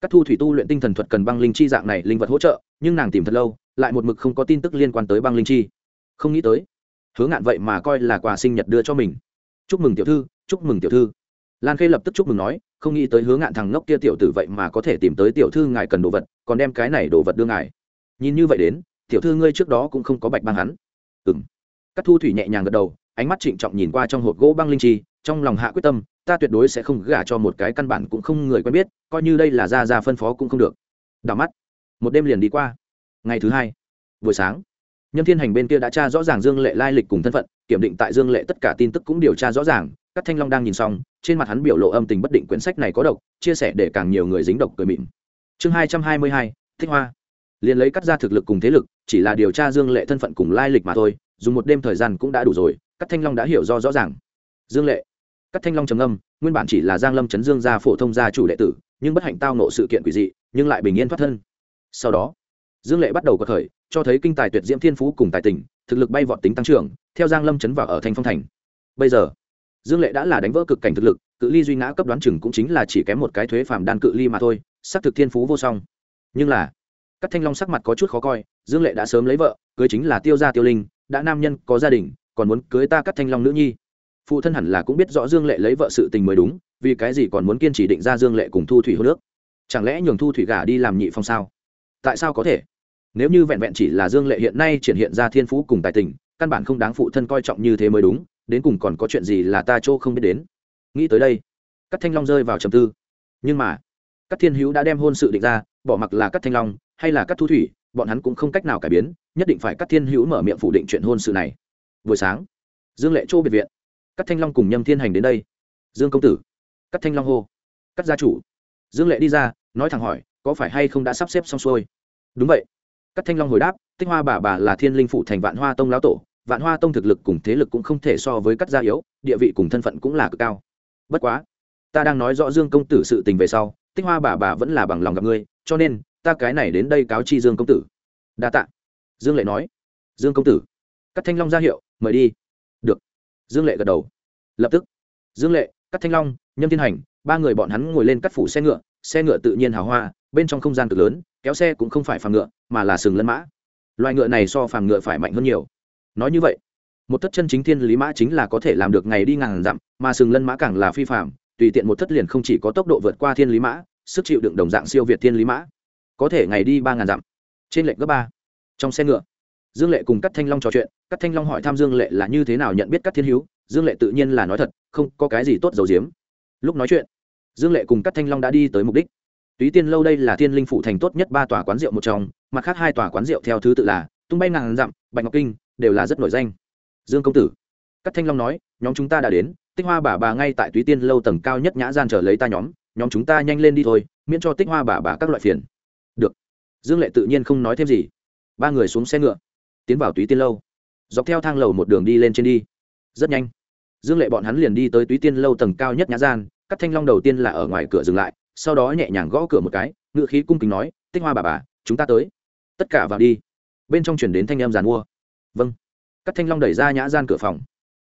các thu thủy tu luyện tinh thần thuật cần băng linh chi dạng này linh vật hỗ trợ, nhưng nàng tìm thật lâu lại một mực không có tin tức liên quan tới băng linh chi. Không nghĩ tới, hứa ngạn vậy mà coi là quà sinh nhật đưa cho mình. Chúc mừng tiểu thư, chúc mừng tiểu thư. Lan khê lập tức chúc mừng nói, không nghĩ tới hứa ngạn thằng ngốc kia tiểu tử vậy mà có thể tìm tới tiểu thư ngài cần đồ vật, còn đem cái này đồ vật đưa ngài. Nhìn như vậy đến, tiểu thư ngươi trước đó cũng không có bạch băng hắn. Ừ m các thu thủy nhẹ nhàng gật đầu, ánh mắt trịnh trọng nhìn qua trong hộp gỗ băng linh chi, trong lòng hạ quyết tâm, ta tuyệt đối sẽ không gả cho một cái căn bản cũng không người quen biết, coi như đây là ra ra phân phó cũng không được. Đảo mắt. Một đêm liền đi qua ngày thứ hai, buổi sáng, nhâm thiên hành bên kia đã tra rõ ràng dương lệ lai lịch cùng thân phận, kiểm định tại dương lệ tất cả tin tức cũng điều tra rõ ràng, các thanh long đang nhìn xong, trên mặt hắn biểu lộ âm tình bất định quyển sách này có độc, chia sẻ để càng nhiều người dính độc cười mịn. Chương hai trăm hai mươi hai, thích hoa. Liền lấy cắt ra thực lực cùng thế lực, chỉ là điều tra dương lệ thân phận cùng lai lịch mà thôi, dùng một đêm thời gian cũng đã đủ rồi, các thanh long đã hiểu do rõ ràng. Dương lệ. Các thanh long trầm âm nguyên bản chỉ là giang lâm chấn dương gia phổ thông gia chủ đệ tử, nhưng bất hạnh tao nộ sự kiện quỷ dị, nhưng lại bình yên thoát thân. Sau đó dương lệ bắt đầu có thời cho thấy kinh tài tuyệt diễm thiên phú cùng tài tình, thực lực bay vọt tính tăng trưởng, theo giang lâm chấn vào ở thanh phong thành. Bây giờ, dương lệ đã là đánh vỡ cực cảnh thực lực, cự ly duy ngã cấp đoán chừng cũng chính là chỉ kém một cái thuế phàm đan cự ly mà thôi, xác thực thiên phú vô song. Nhưng là các thanh long sắc mặt có chút khó coi, dương lệ đã sớm lấy vợ, cưới chính là tiêu gia tiêu linh, đã nam nhân, có gia đình, còn muốn cưới ta cắt thanh long nữ nhi. Phụ thân hẳn là cũng biết rõ dương lệ lấy vợ sự tình mới đúng, vì cái gì còn muốn kiên trì định ra dương lệ cùng thu thủy hô nước chẳng lẽ nhường thu thủy gả đi làm nhị phong sao? Tại sao có thể? Nếu như vẹn vẹn chỉ là dương lệ hiện nay triển hiện ra thiên phú cùng tài tình, căn bản không đáng phụ thân coi trọng như thế mới đúng, đến cùng còn có chuyện gì là ta chỗ không biết đến. Nghĩ tới đây các thanh long rơi vào trầm tư. Nhưng mà các thiên hữu đã đem hôn sự định ra, bỏ mặc là các thanh long hay là các thu thủy, bọn hắn cũng không cách nào cải biến, nhất định phải các thiên hữu mở miệng phủ định chuyện hôn sự này. Buổi sáng, dương lệ châu biệt viện các thanh long cùng nhâm thiên hành đến đây. Dương công tử các thanh long hô. Các gia chủ, dương lệ đi ra, nói thẳng hỏi, có phải hay không đã sắp xếp xong xuôi? Đúng vậy các thanh long hồi đáp, tích hoa bà bà là thiên linh phụ thành vạn hoa tông lão tổ, vạn hoa tông thực lực cùng thế lực cũng không thể so với các gia yếu, địa vị cùng thân phận cũng là cực cao. Bất quá, ta đang nói rõ dương công tử sự tình về sau, tích hoa bà bà vẫn là bằng lòng gặp ngươi, cho nên, ta cái này đến đây cáo chi dương công tử. Đa tạ. Dương lệ nói. Dương công tử. Các thanh long ra hiệu, mời đi. Được. Dương lệ gật đầu. Lập tức, dương lệ các thanh long, nhâm thiên hành, ba người bọn hắn ngồi lên cắt phủ xe ngựa xe ngựa tự nhiên hào hoa bên trong không gian cực lớn, kéo xe cũng không phải phàm ngựa, mà là sừng lân mã. Loài ngựa này so phàm ngựa phải mạnh hơn nhiều. Nói như vậy, một thất chân chính thiên lý mã chính là có thể làm được ngày đi ngàn dặm, mà sừng lân mã càng là phi phạm tùy tiện một thất liền không chỉ có tốc độ vượt qua thiên lý mã, sức chịu đựng đồng dạng siêu việt thiên lý mã. Có thể ngày đi ba ngàn dặm. Trên lệnh gấp ba. Trong xe ngựa, dương lệ cùng các thanh long trò chuyện các thanh long hỏi thăm dương lệ là như thế nào nhận biết các thiên hữu dương lệ tự nhiên là nói thật, không có cái gì tốt dầu diếm lúc nói chuyện, dương lệ cùng các thanh long đã đi tới mục đích túy tiên lâu đây là thiên linh phủ thành tốt nhất ba tòa quán rượu một trong, mặt khác hai tòa quán rượu theo thứ tự là tung bay ngàn dặm, bạch ngọc kinh, đều là rất nổi danh. Dương công tử các thanh long nói, nhóm chúng ta đã đến, tích hoa bà bà ngay tại túy tiên lâu tầng cao nhất nhã gian chờ lấy ta nhóm nhóm chúng ta nhanh lên đi thôi, miễn cho tích hoa bà bà các loại phiền. Được. Dương lệ tự nhiên không nói thêm gì. Ba người xuống xe ngựa, tiến vào túy tiên lâu. Dọc theo thang lầu một đường đi lên trên đi. Rất nhanh. Dương lệ bọn hắn liền đi tới túy tiên lâu tầng cao nhất nhã gian các thanh long đầu tiên là ở ngoài cửa dừng lại sau đó nhẹ nhàng gõ cửa một cái, ngựa khí cung kính nói, tích hoa bà bà, chúng ta tới. Tất cả vào đi. Bên trong chuyển đến thanh em giàn mua. Vâng. Các thanh long đẩy ra nhã gian cửa phòng.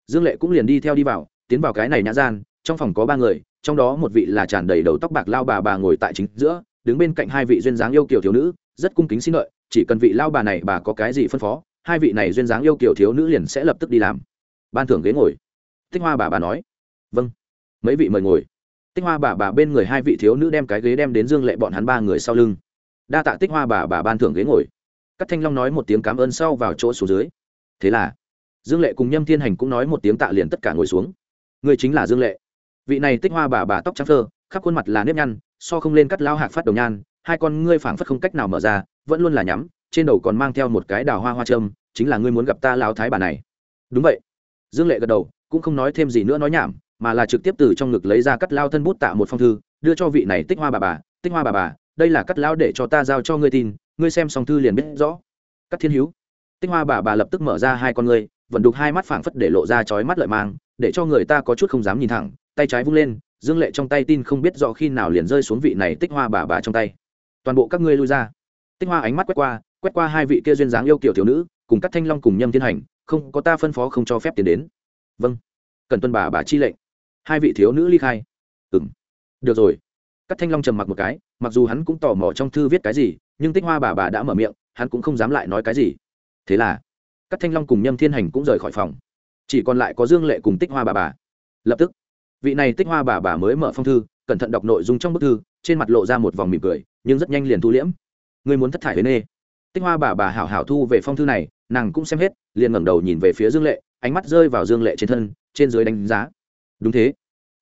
Dương lệ cũng liền đi theo đi vào, tiến vào cái này nhã gian, trong phòng có ba người, trong đó một vị là tràn đầy đầu tóc bạc lao bà bà ngồi tại chính giữa, đứng bên cạnh hai vị duyên dáng yêu kiểu thiếu nữ, rất cung kính xin lợi, chỉ cần vị lao bà này bà có cái gì phân phó, hai vị này duyên dáng yêu kiểu thiếu nữ liền sẽ lập tức đi làm. Ban thưởng ghế ngồi. Tích hoa bà bà nói. Vâng. Mấy vị mời ngồi tích hoa bà bà bên người hai vị thiếu nữ đem cái ghế đem đến dương lệ bọn hắn ba người sau lưng. Đa tạ tích hoa bà bà ban thưởng ghế ngồi. Các thanh long nói một tiếng cảm ơn sau vào chỗ xuống dưới. Thế là, dương lệ cùng nhâm thiên hành cũng nói một tiếng tạ liền tất cả ngồi xuống. Người chính là dương lệ. Vị này tích hoa bà bà tóc trắng thơ khắp khuôn mặt là nếp nhăn, so không lên cắt lao hạc phát đầu nhan, hai con ngươi phảng phất không cách nào mở ra, vẫn luôn là nhắm, trên đầu còn mang theo một cái đào hoa hoa trâm, chính là ngươi muốn gặp ta lao thái bà này. Đúng vậy. Dương lệ gật đầu, cũng không nói thêm gì nữa nói nhảm mà là trực tiếp từ trong ngực lấy ra cắt lao thân bút tạ một phong thư, đưa cho vị này tích hoa bà bà. Tích hoa bà bà, đây là cắt lao để cho ta giao cho ngươi tin, ngươi xem xong thư liền biết rõ. Cắt thiên hữu. Tích hoa bà bà lập tức mở ra hai con ngươi vận đục hai mắt phảng phất để lộ ra chói mắt lợi mang, để cho người ta có chút không dám nhìn thẳng, tay trái vung lên, dương lệ trong tay tin không biết rõ khi nào liền rơi xuống vị này tích hoa bà bà trong tay. Toàn bộ các ngươi lui ra. Tích hoa ánh mắt quét qua quét qua hai vị kia duyên dáng yêu kiểu thiếu nữ, cùng các thanh long cùng nhâm thiên hành, không, có ta phân phó không cho phép tiến đến. Vâng. Cần tuân bà bà chi lệnh hai vị thiếu nữ ly khai. Ừng được rồi. Các thanh long trầm mặc một cái mặc dù hắn cũng tò mò trong thư viết cái gì nhưng tích hoa bà bà đã mở miệng hắn cũng không dám lại nói cái gì. Thế là các thanh long cùng nhâm thiên hành cũng rời khỏi phòng. Chỉ còn lại có dương lệ cùng tích hoa bà bà. Lập tức vị này tích hoa bà bà mới mở phong thư cẩn thận đọc nội dung trong bức thư trên mặt lộ ra một vòng mỉm cười nhưng rất nhanh liền thu liễm. Người muốn thất thải với nê. Tích hoa bà bà hảo hảo thu về phong thư này nàng cũng xem hết liền ngẩng đầu nhìn về phía dương lệ ánh mắt rơi vào dương lệ trên thân trên dưới đánh giá đúng thế.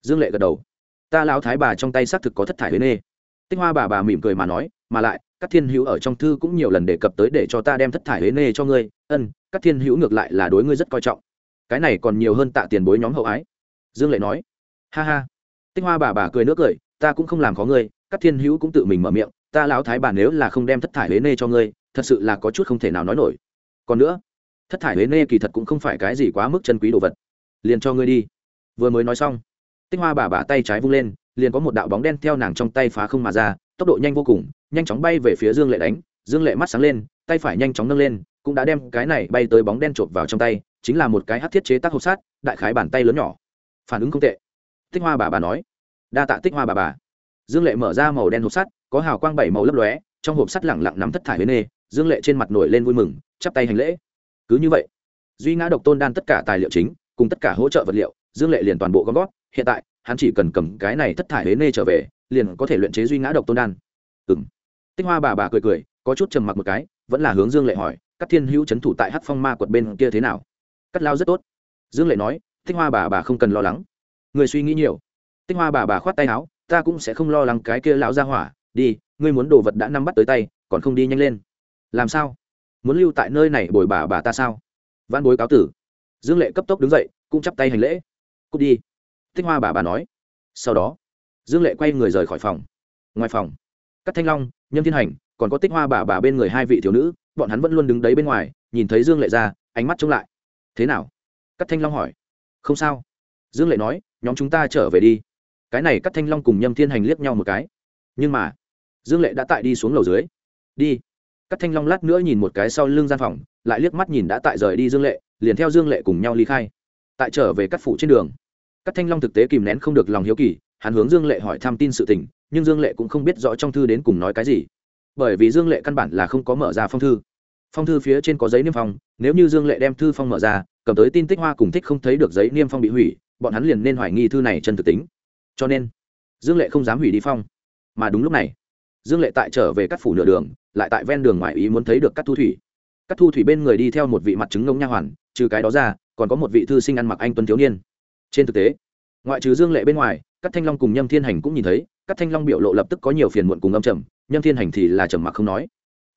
Dương lệ gật đầu. Ta lão thái bà trong tay xác thực có thất thải huế nê e. tích hoa bà bà mỉm cười mà nói, mà lại các thiên hữu ở trong thư cũng nhiều lần đề cập tới để cho ta đem thất thải huế nê e cho ngươi. Ân các thiên hữu ngược lại là đối ngươi rất coi trọng. Cái này còn nhiều hơn tạ tiền bối nhóm hậu ái. Dương lệ nói. Ha ha. Tích hoa bà bà cười nước cười, ta cũng không làm khó ngươi. Các thiên hữu cũng tự mình mở miệng, ta lão thái bà nếu là không đem thất thải huế nê e cho ngươi, thật sự là có chút không thể nào nói nổi. Còn nữa, thất thải huế nê kỳ thật cũng không phải cái gì quá mức chân quý đồ vật. Liền cho ngươi đi vừa mới nói xong, tích hoa bà bà tay trái vung lên, liền có một đạo bóng đen theo nàng trong tay phá không mà ra, tốc độ nhanh vô cùng, nhanh chóng bay về phía dương lệ đánh, dương lệ mắt sáng lên, tay phải nhanh chóng nâng lên, cũng đã đem cái này bay tới bóng đen chộp vào trong tay, chính là một cái hát thiết chế tác hộp sát đại khái bàn tay lớn nhỏ. Phản ứng không tệ. Tích hoa bà bà nói. Đa tạ tích hoa bà bà. Dương lệ mở ra màu đen hộp sắt, có hào quang bảy màu lấp lóe, trong hộp sắt lẳng lặng nắm thất thải với nê, dương lệ trên mặt nổi lên vui mừng, chắp tay hành lễ. Cứ như vậy, duy ngã độc tôn đan tất cả tài liệu chính, cùng tất cả hỗ trợ vật liệu dương lệ liền toàn bộ gom gót, hiện tại, hắn chỉ cần cầm cái này thất thải hế nê trở về, liền có thể luyện chế duy ngã độc tôn đan. Ừng tích hoa bà bà cười cười, có chút trầm mặc một cái, vẫn là hướng dương lệ hỏi, các thiên hữu c h ấ n thủ tại hát phong ma quật bên kia thế nào? Cắt lao rất tốt. Dương lệ nói, tích hoa bà bà không cần lo lắng. Người suy nghĩ nhiều. Tích hoa bà bà khoát tay áo, ta cũng sẽ không lo lắng cái kia lão ra hỏa, đi, ngươi muốn đồ vật đã nắm bắt tới tay, còn không đi nhanh lên. Làm sao? Muốn lưu tại nơi này bồi bà bà ta sao? Văn bối cáo tử. Dương lệ cấp tốc đứng dậy, cũng chắp tay hành lễ cút đi. Tích hoa bà bà nói. Sau đó, dương lệ quay người rời khỏi phòng. Ngoài phòng các thanh long, nhâm thiên hành, còn có tích hoa bà bà bên người hai vị thiếu nữ, bọn hắn vẫn luôn đứng đấy bên ngoài, nhìn thấy dương lệ ra, ánh mắt trông lại. Thế nào? Cắt thanh long hỏi. Không sao. Dương lệ nói, nhóm chúng ta trở về đi. Cái này cắt thanh long cùng nhâm thiên hành liếc nhau một cái. Nhưng mà, dương lệ đã tại đi xuống lầu dưới. Đi. Cắt thanh long lát nữa nhìn một cái sau lưng gian phòng, lại liếc mắt nhìn đã tại rời đi dương lệ, liền theo dương lệ cùng nhau ly khai tại trở về các phủ trên đường. Các thanh long thực tế kìm nén không được lòng hiếu kỳ, hắn hướng dương lệ hỏi thăm tin sự tình, nhưng dương lệ cũng không biết rõ trong thư đến cùng nói cái gì. Bởi vì dương lệ căn bản là không có mở ra phong thư. Phong thư phía trên có giấy niêm phong, nếu như dương lệ đem thư phong mở ra, cầm tới tin tích hoa cùng thích không thấy được giấy niêm phong bị hủy, bọn hắn liền nên hoài nghi thư này chân thực tính. Cho nên, dương lệ không dám hủy đi phong. Mà đúng lúc này, dương lệ tại trở về các phủ nửa đường, lại tại ven đường ngoài ý muốn thấy được các thu thủy. Các thu thủy bên người đi theo một vị mặt trứng ngông nha hoàn, trừ cái đó ra còn có một vị thư sinh ăn mặc anh tuấn thiếu niên. Trên thực tế, ngoại trừ dương lệ bên ngoài các thanh long cùng nhâm thiên hành cũng nhìn thấy các thanh long biểu lộ lập tức có nhiều phiền muộn cùng âm trầm, nhâm thiên hành thì là trầm mặc không nói.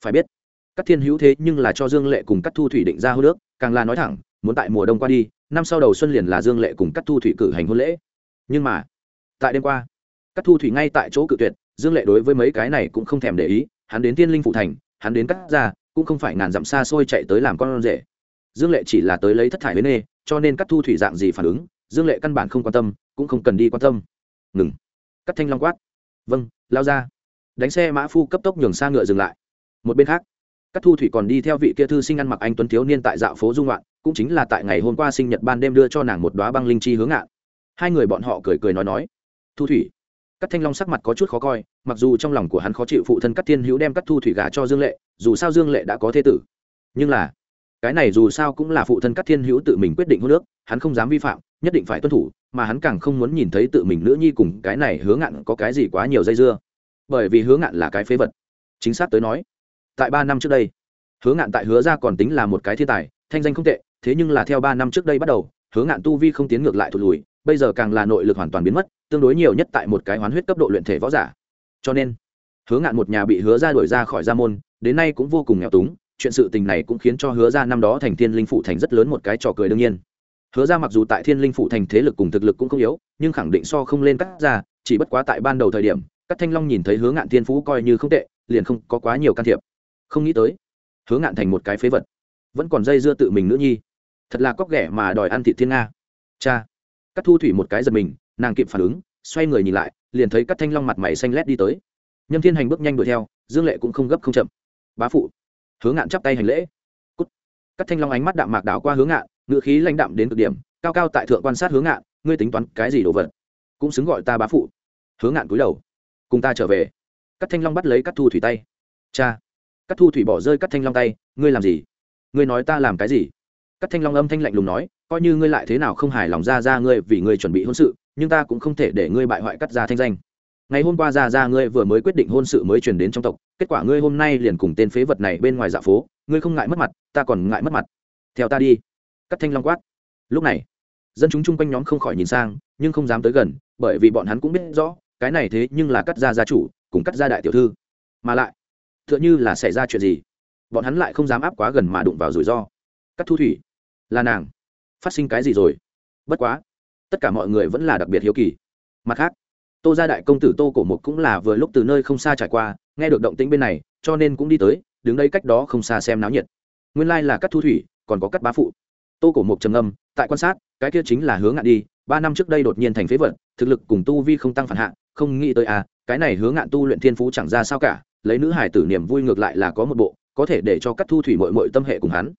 Phải biết các thiên hữu thế nhưng là cho dương lệ cùng các thu thủy định ra hô nước càng là nói thẳng, muốn tại mùa đông qua đi, năm sau đầu xuân liền là dương lệ cùng các thu thủy cử hành hôn lễ. Nhưng mà, tại đêm qua các thu thủy ngay tại chỗ cự tuyệt, dương lệ đối với mấy cái này cũng không thèm để ý, hắn đến tiên linh phụ thành, hắn đến cắt ra cũng không phải ngàn dặm xa xôi chạy tới làm con rể dương lệ chỉ là tới lấy thất thải với nê, cho nên các thu thủy dạng gì phản ứng, dương lệ căn bản không quan tâm, cũng không cần đi quan tâm. Ngừng. Cắt thanh long quát. Vâng lao ra. Đánh xe mã phu cấp tốc nhường xa ngựa dừng lại. Một bên khác, các thu thủy còn đi theo vị kia thư sinh ăn mặc anh tuấn thiếu niên tại dạo phố dung loạn cũng chính là tại ngày hôm qua sinh nhật ban đêm đưa cho nàng một đoá băng linh chi hướng ngạn. Hai người bọn họ cười cười nói nói. Thu thủy. Các thanh long sắc mặt có chút khó coi, mặc dù trong lòng của hắn khó chịu phụ thân các thiên hữu đem các thu thủy gả cho dương lệ, dù sao dương lệ đã có thế tử. Nhưng là cái này dù sao cũng là phụ thân các thiên hữu tự mình quyết định hô nước hắn không dám vi phạm, nhất định phải tuân thủ, mà hắn càng không muốn nhìn thấy tự mình nữ nhi cùng cái này hướng ngạn có cái gì quá nhiều dây dưa. Bởi vì hướng ngạn là cái phế vật. Chính xác tới nói, tại ba năm trước đây hướng ngạn tại hứa ra còn tính là một cái thiên tài, thanh danh không tệ, thế nhưng là theo ba năm trước đây bắt đầu hướng ngạn tu vi không tiến ngược lại thụt lùi, bây giờ càng là nội lực hoàn toàn biến mất, tương đối nhiều nhất tại một cái hoán huyết cấp độ luyện thể võ giả. Cho nên, hứa ngạn một nhà bị hứa ra đuổi ra khỏi gia môn, đến nay cũng vô cùng nghèo túng chuyện sự tình này cũng khiến cho hứa ra năm đó thành thiên linh phụ thành rất lớn một cái trò cười đương nhiên. Hứa ra mặc dù tại thiên linh phụ thành thế lực cùng thực lực cũng không yếu, nhưng khẳng định so không lên cắt ra chỉ bất quá tại ban đầu thời điểm các thanh long nhìn thấy hứa ngạn thiên phú coi như không tệ, liền không có quá nhiều can thiệp. Không nghĩ tới, hứa ngạn thành một cái phế vật, vẫn còn dây dưa tự mình nữ nhi. Thật là cóc ghẻ mà đòi ăn thị thiên nga. Cha cắt thu thủy một cái giật mình, nàng kịp phản ứng, xoay người nhìn lại, liền thấy các thanh long mặt mày xanh lét đi tới. Nhâm thiên hành bước nhanh đuổi theo, dương lệ cũng không gấp không chậm. Bá phụ hướng ngạn chắp tay hành lễ. Cút. Các thanh long ánh mắt đạm mạc đảo qua hướng ngạn ngự khí lãnh đạm đến cực điểm, cao cao tại thượng quan sát hướng ngạn, ngươi tính toán cái gì đồ vật? Cũng xứng gọi ta bá phụ. Hướng ngạn cúi đầu. Cùng ta trở về. Các thanh long bắt lấy các thu thủy tay. Cha. Các thu thủy bỏ rơi các thanh long tay, ngươi làm gì? Ngươi nói ta làm cái gì? Các thanh long âm thanh lạnh lùng nói, coi như ngươi lại thế nào không hài lòng ra ra ngươi vì ngươi chuẩn bị hôn sự, nhưng ta cũng không thể để ngươi bại hoại cắt ra thanh danh ngày hôm qua ra ra ngươi vừa mới quyết định hôn sự mới truyền đến trong tộc, kết quả ngươi hôm nay liền cùng tên phế vật này bên ngoài dạ phố, ngươi không ngại mất mặt, ta còn ngại mất mặt. Theo ta đi. Cắt thanh long quát. Lúc này, dân chúng chung quanh nhóm không khỏi nhìn sang, nhưng không dám tới gần, bởi vì bọn hắn cũng biết rõ, cái này thế nhưng là cắt ra gia chủ, cùng cắt ra đại tiểu thư. Mà lại t h ư ợ n h ư là xảy ra chuyện gì, bọn hắn lại không dám áp quá gần mà đụng vào rủi ro. Cắt thu thủy, là nàng. Phát sinh cái gì rồi? Bất quá, tất cả mọi người vẫn là đặc biệt hiếu kỳ. Mặt khác tô gia đại công tử tô cổ mục cũng là vừa lúc từ nơi không xa trải qua, nghe được động tĩnh bên này, cho nên cũng đi tới, đứng đây cách đó không xa xem náo nhiệt. Nguyên lai là cắt thu thủy, còn có cắt bá phụ. Tô cổ mục trầm âm tại quan sát, cái kia chính là hướng ngạn đi, ba năm trước đây đột nhiên thành phế vật, thực lực cùng tu vi không tăng phản hạ, không nghĩ tới à cái này hướng ngạn tu luyện thiên phú chẳng ra sao cả, lấy nữ hải tử niềm vui ngược lại là có một bộ, có thể để cho cắt thu thủy mội mội tâm hệ cùng hắn.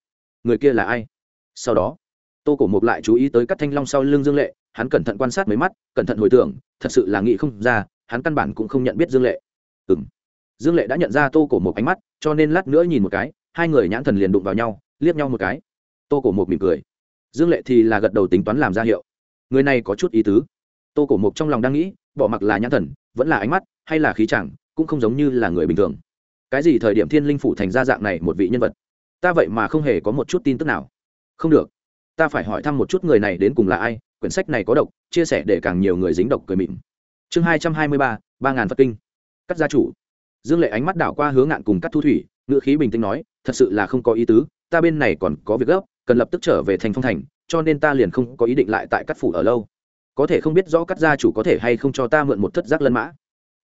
Người kia là ai? Sau đó tô cổ mục lại chú ý tới các thanh long sau lưng dương lệ, hắn cẩn thận quan sát mấy mắt, cẩn thận hồi tưởng, thật sự là nghĩ không ra, hắn căn bản cũng không nhận biết dương lệ. Ừ m dương lệ đã nhận ra tô cổ mục ánh mắt, cho nên lát nữa nhìn một cái, hai người nhãn thần liền đụng vào nhau, liếc nhau một cái. Tô cổ mục mỉm cười. Dương lệ thì là gật đầu tính toán làm ra hiệu. Người này có chút ý tứ. Tô cổ mục trong lòng đang nghĩ, bỏ mặc là nhãn thần, vẫn là ánh mắt, hay là khí chẳng, cũng không giống như là người bình thường. Cái gì thời điểm thiên linh phủ thành ra dạng này một vị nhân vật? Ta vậy mà không hề có một chút tin tức nào. Không được ta phải hỏi thăm một chút người này đến cùng là ai, quyển sách này có độc, chia sẻ để càng nhiều người dính độc cười mịn. Chương hai trăm hai mươi ba ba ngàn phật kinh. Cắt gia chủ. Dương lệ ánh mắt đảo qua hướng ngạn cùng cắt thu thủy ngựa khí bình tĩnh nói, thật sự là không có ý tứ, ta bên này còn có việc gấp, cần lập tức trở về thành phong thành, cho nên ta liền không có ý định lại tại cắt phủ ở lâu. Có thể không biết rõ cắt gia chủ có thể hay không cho ta mượn một thất giác lân mã.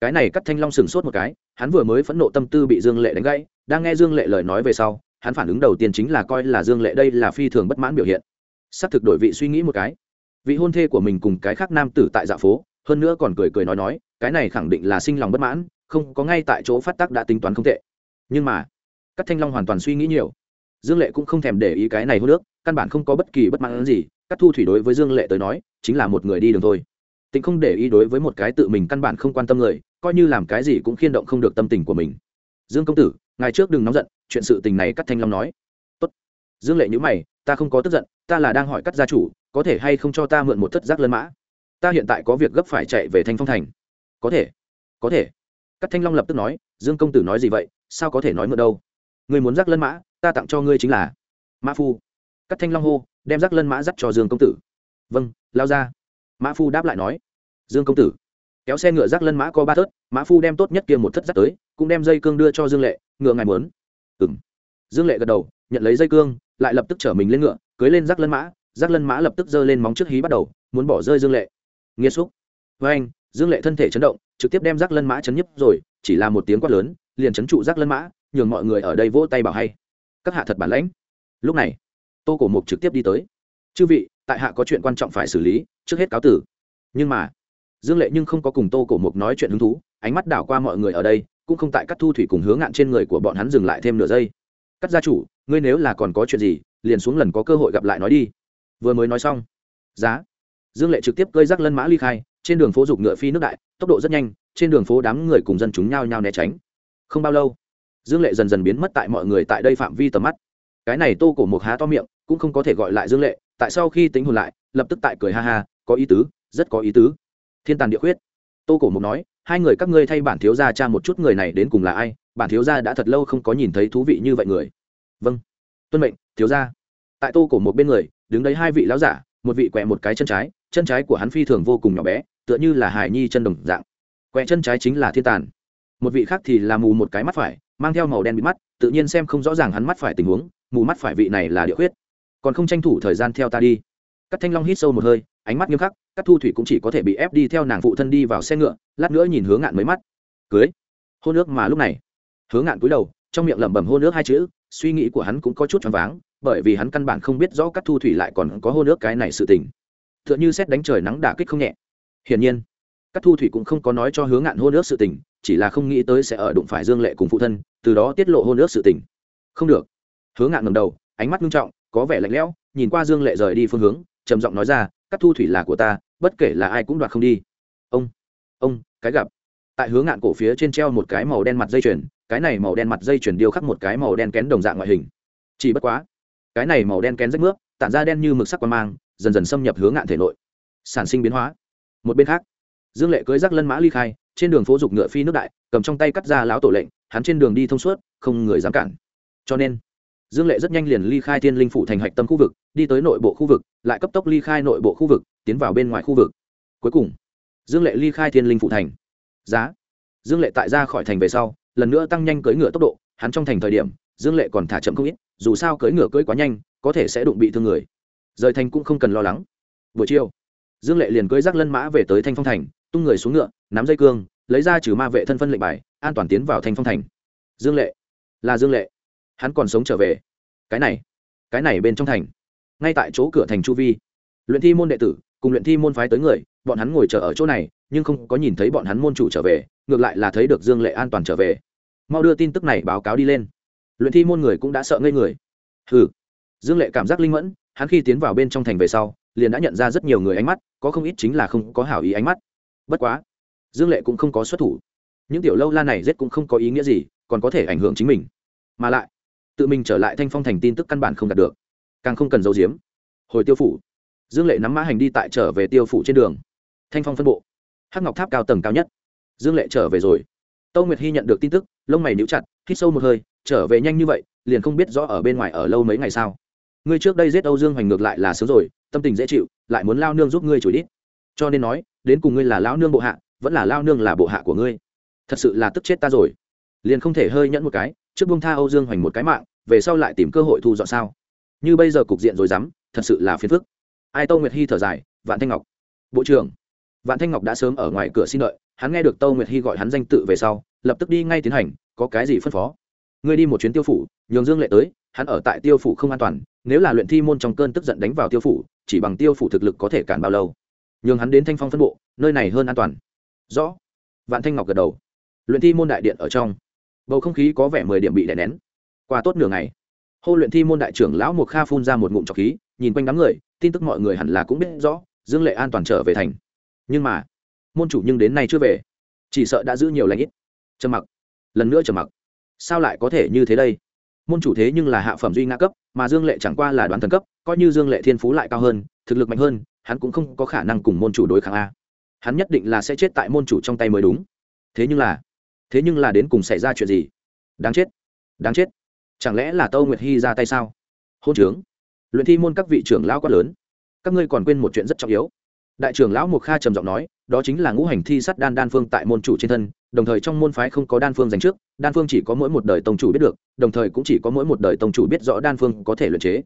Cái này cắt thanh long sừng sốt một cái, hắn vừa mới phẫn nộ tâm tư bị dương lệ đánh gãy, đang nghe dương lệ lời nói về sau, hắn phản ứng đầu tiên chính là coi là dương lệ đây là phi thường bất mãn biểu hiện s thực đổi vị suy nghĩ một cái. Vị hôn thê của mình cùng cái khác nam tử tại dạ phố, hơn nữa còn cười cười nói nói, cái này khẳng định là sinh lòng bất mãn, không có ngay tại chỗ phát tác đã tính toán không tệ. Nhưng mà các thanh long hoàn toàn suy nghĩ nhiều. Dương lệ cũng không thèm để ý cái này hô nước căn bản không có bất kỳ bất mãn gì các thu thủy đối với dương lệ tới nói, chính là một người đi đường thôi. Tính không để ý đối với một cái tự mình căn bản không quan tâm người, coi như làm cái gì cũng khiên động không được tâm tình của mình. Dương công tử ngày trước đừng nóng giận, chuyện sự tình này cắt thanh long nói. Tốt. dương lệ nhữ mày, ta không có tức giận ta là đang hỏi cắt gia chủ, có thể hay không cho ta mượn một thất giác lân mã? Ta hiện tại có việc gấp phải chạy về thanh phong thành. Có thể có thể. Cắt thanh long lập tức nói, dương công tử nói gì vậy, sao có thể nói mượn đâu? Người muốn giác lân mã, ta tặng cho ngươi chính là mã phu. Cắt thanh long hô, đem giác lân mã dắt cho dương công tử. Vâng lao ra. Mã phu đáp lại nói, dương công tử, kéo xe ngựa giác lân mã có ba thớt, mã phu đem tốt nhất kia một thất rác tới, cũng đem dây cương đưa cho dương lệ. Ngựa ngài muốn? Ừng dương lệ gật đầu, nhận lấy dây cương, lại lập tức chở mình lên ngựa cưới lên rác lân mã rác lân mã lập tức giơ lên móng trước hí bắt đầu, muốn bỏ rơi dương lệ. Nghiêm xúc. Với anh, dương lệ thân thể chấn động, trực tiếp đem rác lân mã chấn nhấp rồi, chỉ là một tiếng quát lớn, liền chấn trụ rác lân mã, nhường mọi người ở đây vỗ tay bảo hay. Các hạ thật bản lãnh. Lúc này, tô cổ mục trực tiếp đi tới. Chư vị, tại hạ có chuyện quan trọng phải xử lý, trước hết cáo tử. Nhưng mà, dương lệ nhưng không có cùng tô cổ mục nói chuyện hứng thú, ánh mắt đảo qua mọi người ở đây, cũng không tại cắt thu thủy cùng hướng ngạn trên người của bọn hắn dừng lại thêm nửa giây. Cắt gia chủ ngươi nếu là còn có chuyện gì, liền xuống lần có cơ hội gặp lại nói đi. Vừa mới nói xong. Giá. Dương lệ trực tiếp cơi rắc lân mã ly khai, trên đường phố dục ngựa phi nước đại, tốc độ rất nhanh, trên đường phố đám người cùng dân chúng nhao nhao né tránh. Không bao lâu, dương lệ dần dần biến mất tại mọi người tại đây phạm vi tầm mắt. Cái này tô cổ một há to miệng, cũng không có thể gọi lại dương lệ, tại sau khi tính hồn lại, lập tức tại cười ha ha, có ý tứ, rất có ý tứ. Thiên tàn địa khuyết. Tô cổ mục nói, hai người các ngươi thay bản thiếu gia cha một chút người này đến cùng là ai, bản thiếu gia đã thật lâu không có nhìn thấy thú vị như vậy người vâng. Tuân mệnh, thiếu gia. Tại tô cổ một bên người, đứng đấy hai vị lão giả, một vị quẹ một cái chân trái chân trái của hắn phi thường vô cùng nhỏ bé, tựa như là hải nhi chân đồng dạng. Quẹ chân trái chính là thiên tàn. Một vị khác thì là mù một cái mắt phải, mang theo màu đen bị mắt, tự nhiên xem không rõ ràng hắn mắt phải tình huống, mù mắt phải vị này là địa khuyết. Còn không tranh thủ thời gian theo ta đi. Các thanh long hít sâu một hơi, ánh mắt nghiêm khắc các thu thủy cũng chỉ có thể bị ép đi theo nàng phụ thân đi vào xe ngựa, lát nữa nhìn hướng ngạn mấy mắt. Cưới. Hôn ước mà lúc này, hướng ngạn cúi đầu trong miệng lẩm bẩm hô nước hai chữ, suy nghĩ của hắn cũng có chút choáng váng, bởi vì hắn căn bản không biết rõ các thu thủy lại còn có hô nước cái này sự tình. T h ư ợ n h ư xét đánh trời nắng đả kích không nhẹ. Hiển nhiên, các thu thủy cũng không có nói cho hướng ngạn hô nước sự tình, chỉ là không nghĩ tới sẽ ở đụng phải dương lệ cùng phụ thân, từ đó tiết lộ hô nước sự tình. Không được. Hướng ngạn ngầm đầu, ánh mắt nghiêm trọng, có vẻ lạnh lẽo, nhìn qua dương lệ rời đi phương hướng, trầm giọng nói ra, các thu thủy là của ta, bất kể là ai cũng đoạt không đi. Ông ông, cái gặp. Tại hướng ngạn cổ phía trên treo một cái màu đen mặt dây chuyền cái này màu đen mặt dây chuyền điêu khắc một cái màu đen kén đồng dạng ngoại hình. Chỉ bất quá, cái này màu đen kén rách nước tản ra đen như mực sắc quan mang, dần dần xâm nhập hướng ngạn thể nội. Sản sinh biến hóa. Một bên khác, dương lệ cưới rắc lân mã ly khai, trên đường phố dục ngựa phi nước đại, cầm trong tay cắt ra láo tổ lệnh, hắn trên đường đi thông suốt, không người dám cản. Cho nên, dương lệ rất nhanh liền ly khai thiên linh phủ thành hạch tâm khu vực, đi tới nội bộ khu vực, lại cấp tốc ly khai nội bộ khu vực, tiến vào bên ngoài khu vực. Cuối cùng, dương lệ ly khai thiên linh phủ thành. Giá. Dương lệ tại ra khỏi thành về sau lần nữa tăng nhanh cưỡi ngựa tốc độ, hắn trong thành thời điểm, dương lệ còn thả chậm không ít, dù sao cưỡi ngựa cưỡi quá nhanh, có thể sẽ đụng bị thương người. Rời thành cũng không cần lo lắng. Buổi chiều, dương lệ liền cưỡi rác lân mã về tới thanh phong thành, tung người xuống ngựa, nắm dây cương, lấy ra trừ ma vệ thân phân lệnh bài, an toàn tiến vào thanh phong thành. Dương lệ, là dương lệ. Hắn còn sống trở về. Cái này cái này bên trong thành. Ngay tại chỗ cửa thành chu vi, luyện thi môn đệ tử, cùng luyện thi môn phái tới người, bọn hắn ngồi chờ ở chỗ này nhưng không có nhìn thấy bọn hắn môn chủ trở về, ngược lại là thấy được dương lệ an toàn trở về. Mau đưa tin tức này báo cáo đi lên. Luyện thi môn người cũng đã sợ ngây người. Ừ dương lệ cảm giác linh mẫn, hắn khi tiến vào bên trong thành về sau, liền đã nhận ra rất nhiều người ánh mắt, có không ít chính là không có hảo ý ánh mắt. Bất quá, dương lệ cũng không có xuất thủ. Những tiểu lâu la này giết cũng không có ý nghĩa gì, còn có thể ảnh hưởng chính mình. Mà lại, tự mình trở lại thanh phong thành tin tức căn bản không đạt được. Càng không cần giấu giếm. Hồi tiêu phủ. Dương lệ nắm mã hành đi tại trở về tiêu phủ trên đường. Thanh phong phân bộ hắc ngọc tháp cao tầng cao nhất. Dương lệ trở về rồi. Tâu nguyệt hy nhận được tin tức, lông mày níu chặt, hít sâu một hơi, trở về nhanh như vậy, liền không biết rõ ở bên ngoài ở lâu mấy ngày sao. Ngươi trước đây giết âu dương hoành ngược lại là sớm rồi, tâm tình dễ chịu, lại muốn lao nương giúp ngươi chửi đít. Cho nên nói, đến cùng ngươi là lao nương bộ hạ, vẫn là lao nương là bộ hạ của ngươi. Thật sự là tức chết ta rồi. Liền không thể hơi nhẫn một cái, trước buông tha âu dương hoành một cái mạng, về sau lại tìm cơ hội thu dọn sao. Như bây giờ cục diện rồi dám, thật sự là phiền phức. Ai tâu nguyệt hy thở dài, vạn thanh ngọc. Bộ trưởng vạn thanh ngọc đã sớm ở ngoài cửa xin đợi, hắn nghe được tâu nguyệt hy gọi hắn danh tự về sau lập tức đi ngay tiến hành có cái gì phân phó. Ngươi đi một chuyến tiêu phủ nhường dương lệ tới hắn ở tại tiêu phủ không an toàn nếu là luyện thi môn trong cơn tức giận đánh vào tiêu phủ chỉ bằng tiêu phủ thực lực có thể cản bao lâu. Nhường hắn đến thanh phong phân bộ nơi này hơn an toàn. Rõ. Vạn thanh ngọc gật đầu. Luyện thi môn đại điện ở trong. Bầu không khí có vẻ mười điểm bị đè nén. Qua tốt nửa ngày hô luyện thi môn đại trưởng lão mục kha phun ra một ngụm trọc khí nhìn quanh đám người tin tức mọi người hẳn là cũng biết rõ dương lệ an toàn trở về thành nhưng mà môn chủ nhưng đến nay chưa về, chỉ sợ đã giữ nhiều lãnh ít. Trầm mặc. Lần nữa trầm mặc. Sao lại có thể như thế đây? Môn chủ thế nhưng là hạ phẩm duy ngã cấp, mà dương lệ chẳng qua là đoán thần cấp, coi như dương lệ thiên phú lại cao hơn, thực lực mạnh hơn, hắn cũng không có khả năng cùng môn chủ đối kháng a. Hắn nhất định là sẽ chết tại môn chủ trong tay mới đúng. Thế nhưng là, thế nhưng là đến cùng xảy ra chuyện gì? Đáng chết. Đáng chết. Chẳng lẽ là tâu nguyệt hy ra tay sao? Hôn trướng. Luyện thi môn các vị trưởng lao quát lớn. Các ngươi còn quên một chuyện rất trọng yếu đại trưởng lão mục kha trầm giọng nói, đó chính là ngũ hành thi sắt đan đan phương tại môn chủ trên thân, đồng thời trong môn phái không có đan phương dành trước, đan phương chỉ có mỗi một đời tông chủ biết được, đồng thời cũng chỉ có mỗi một đời tông chủ biết rõ đan phương có thể luyện chế.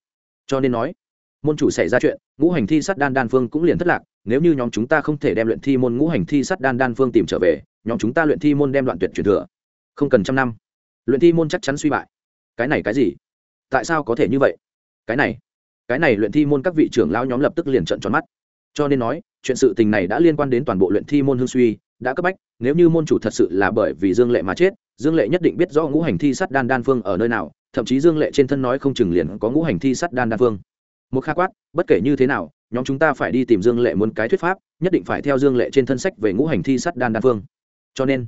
Cho nên nói, môn chủ xảy ra chuyện, ngũ hành thi sắt đan đan phương cũng liền thất lạc, nếu như nhóm chúng ta không thể đem luyện thi môn ngũ hành thi sắt đan đan phương tìm trở về, nhóm chúng ta luyện thi môn đem đoạn tuyệt truyền thừa. Không cần trăm năm, luyện thi môn chắc chắn suy bại. Cái này cái gì? Tại sao có thể như vậy? Cái này cái này luyện thi môn các vị trưởng lão nhóm lập tức liền trận tròn mắt cho nên nói, chuyện sự tình này đã liên quan đến toàn bộ luyện thi môn hương suy, đã cấp bách, nếu như môn chủ thật sự là bởi vì dương lệ mà chết, dương lệ nhất định biết rõ ngũ hành thi sắt đan đan phương ở nơi nào, thậm chí dương lệ trên thân nói không chừng liền có ngũ hành thi sắt đan đan phương. Một kha quát, bất kể như thế nào, nhóm chúng ta phải đi tìm dương lệ muốn cái thuyết pháp, nhất định phải theo dương lệ trên thân sách về ngũ hành thi sắt đan đan phương. Cho nên,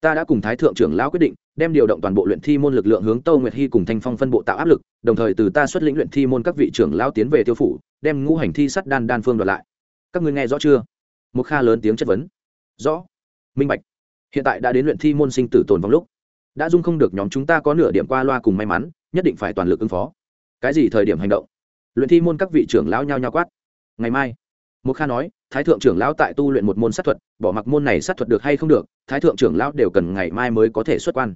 ta đã cùng thái thượng trưởng lão quyết định, đem điều động toàn bộ luyện thi môn lực lượng hướng tâu nguyệt hy cùng thanh phong phân bộ tạo áp lực, đồng thời từ ta xuất lĩnh luyện thi môn các vị trưởng lão tiến về tiêu phủ, đem ngũ hành thi sắt đan đan phương đoạt lại các ngươi nghe rõ chưa? Một kha lớn tiếng chất vấn. Rõ. Minh bạch. Hiện tại đã đến luyện thi môn sinh tử tồn vong lúc. Đã dung không được nhóm chúng ta có nửa điểm qua loa cùng may mắn, nhất định phải toàn lực ứng phó. Cái gì thời điểm hành động? Luyện thi môn các vị trưởng lão nhao nhao quát. Ngày mai. Một kha nói, thái thượng trưởng lão tại tu luyện một môn sát thuật, bỏ mặc môn này sát thuật được hay không được, thái thượng trưởng lão đều cần ngày mai mới có thể xuất quan.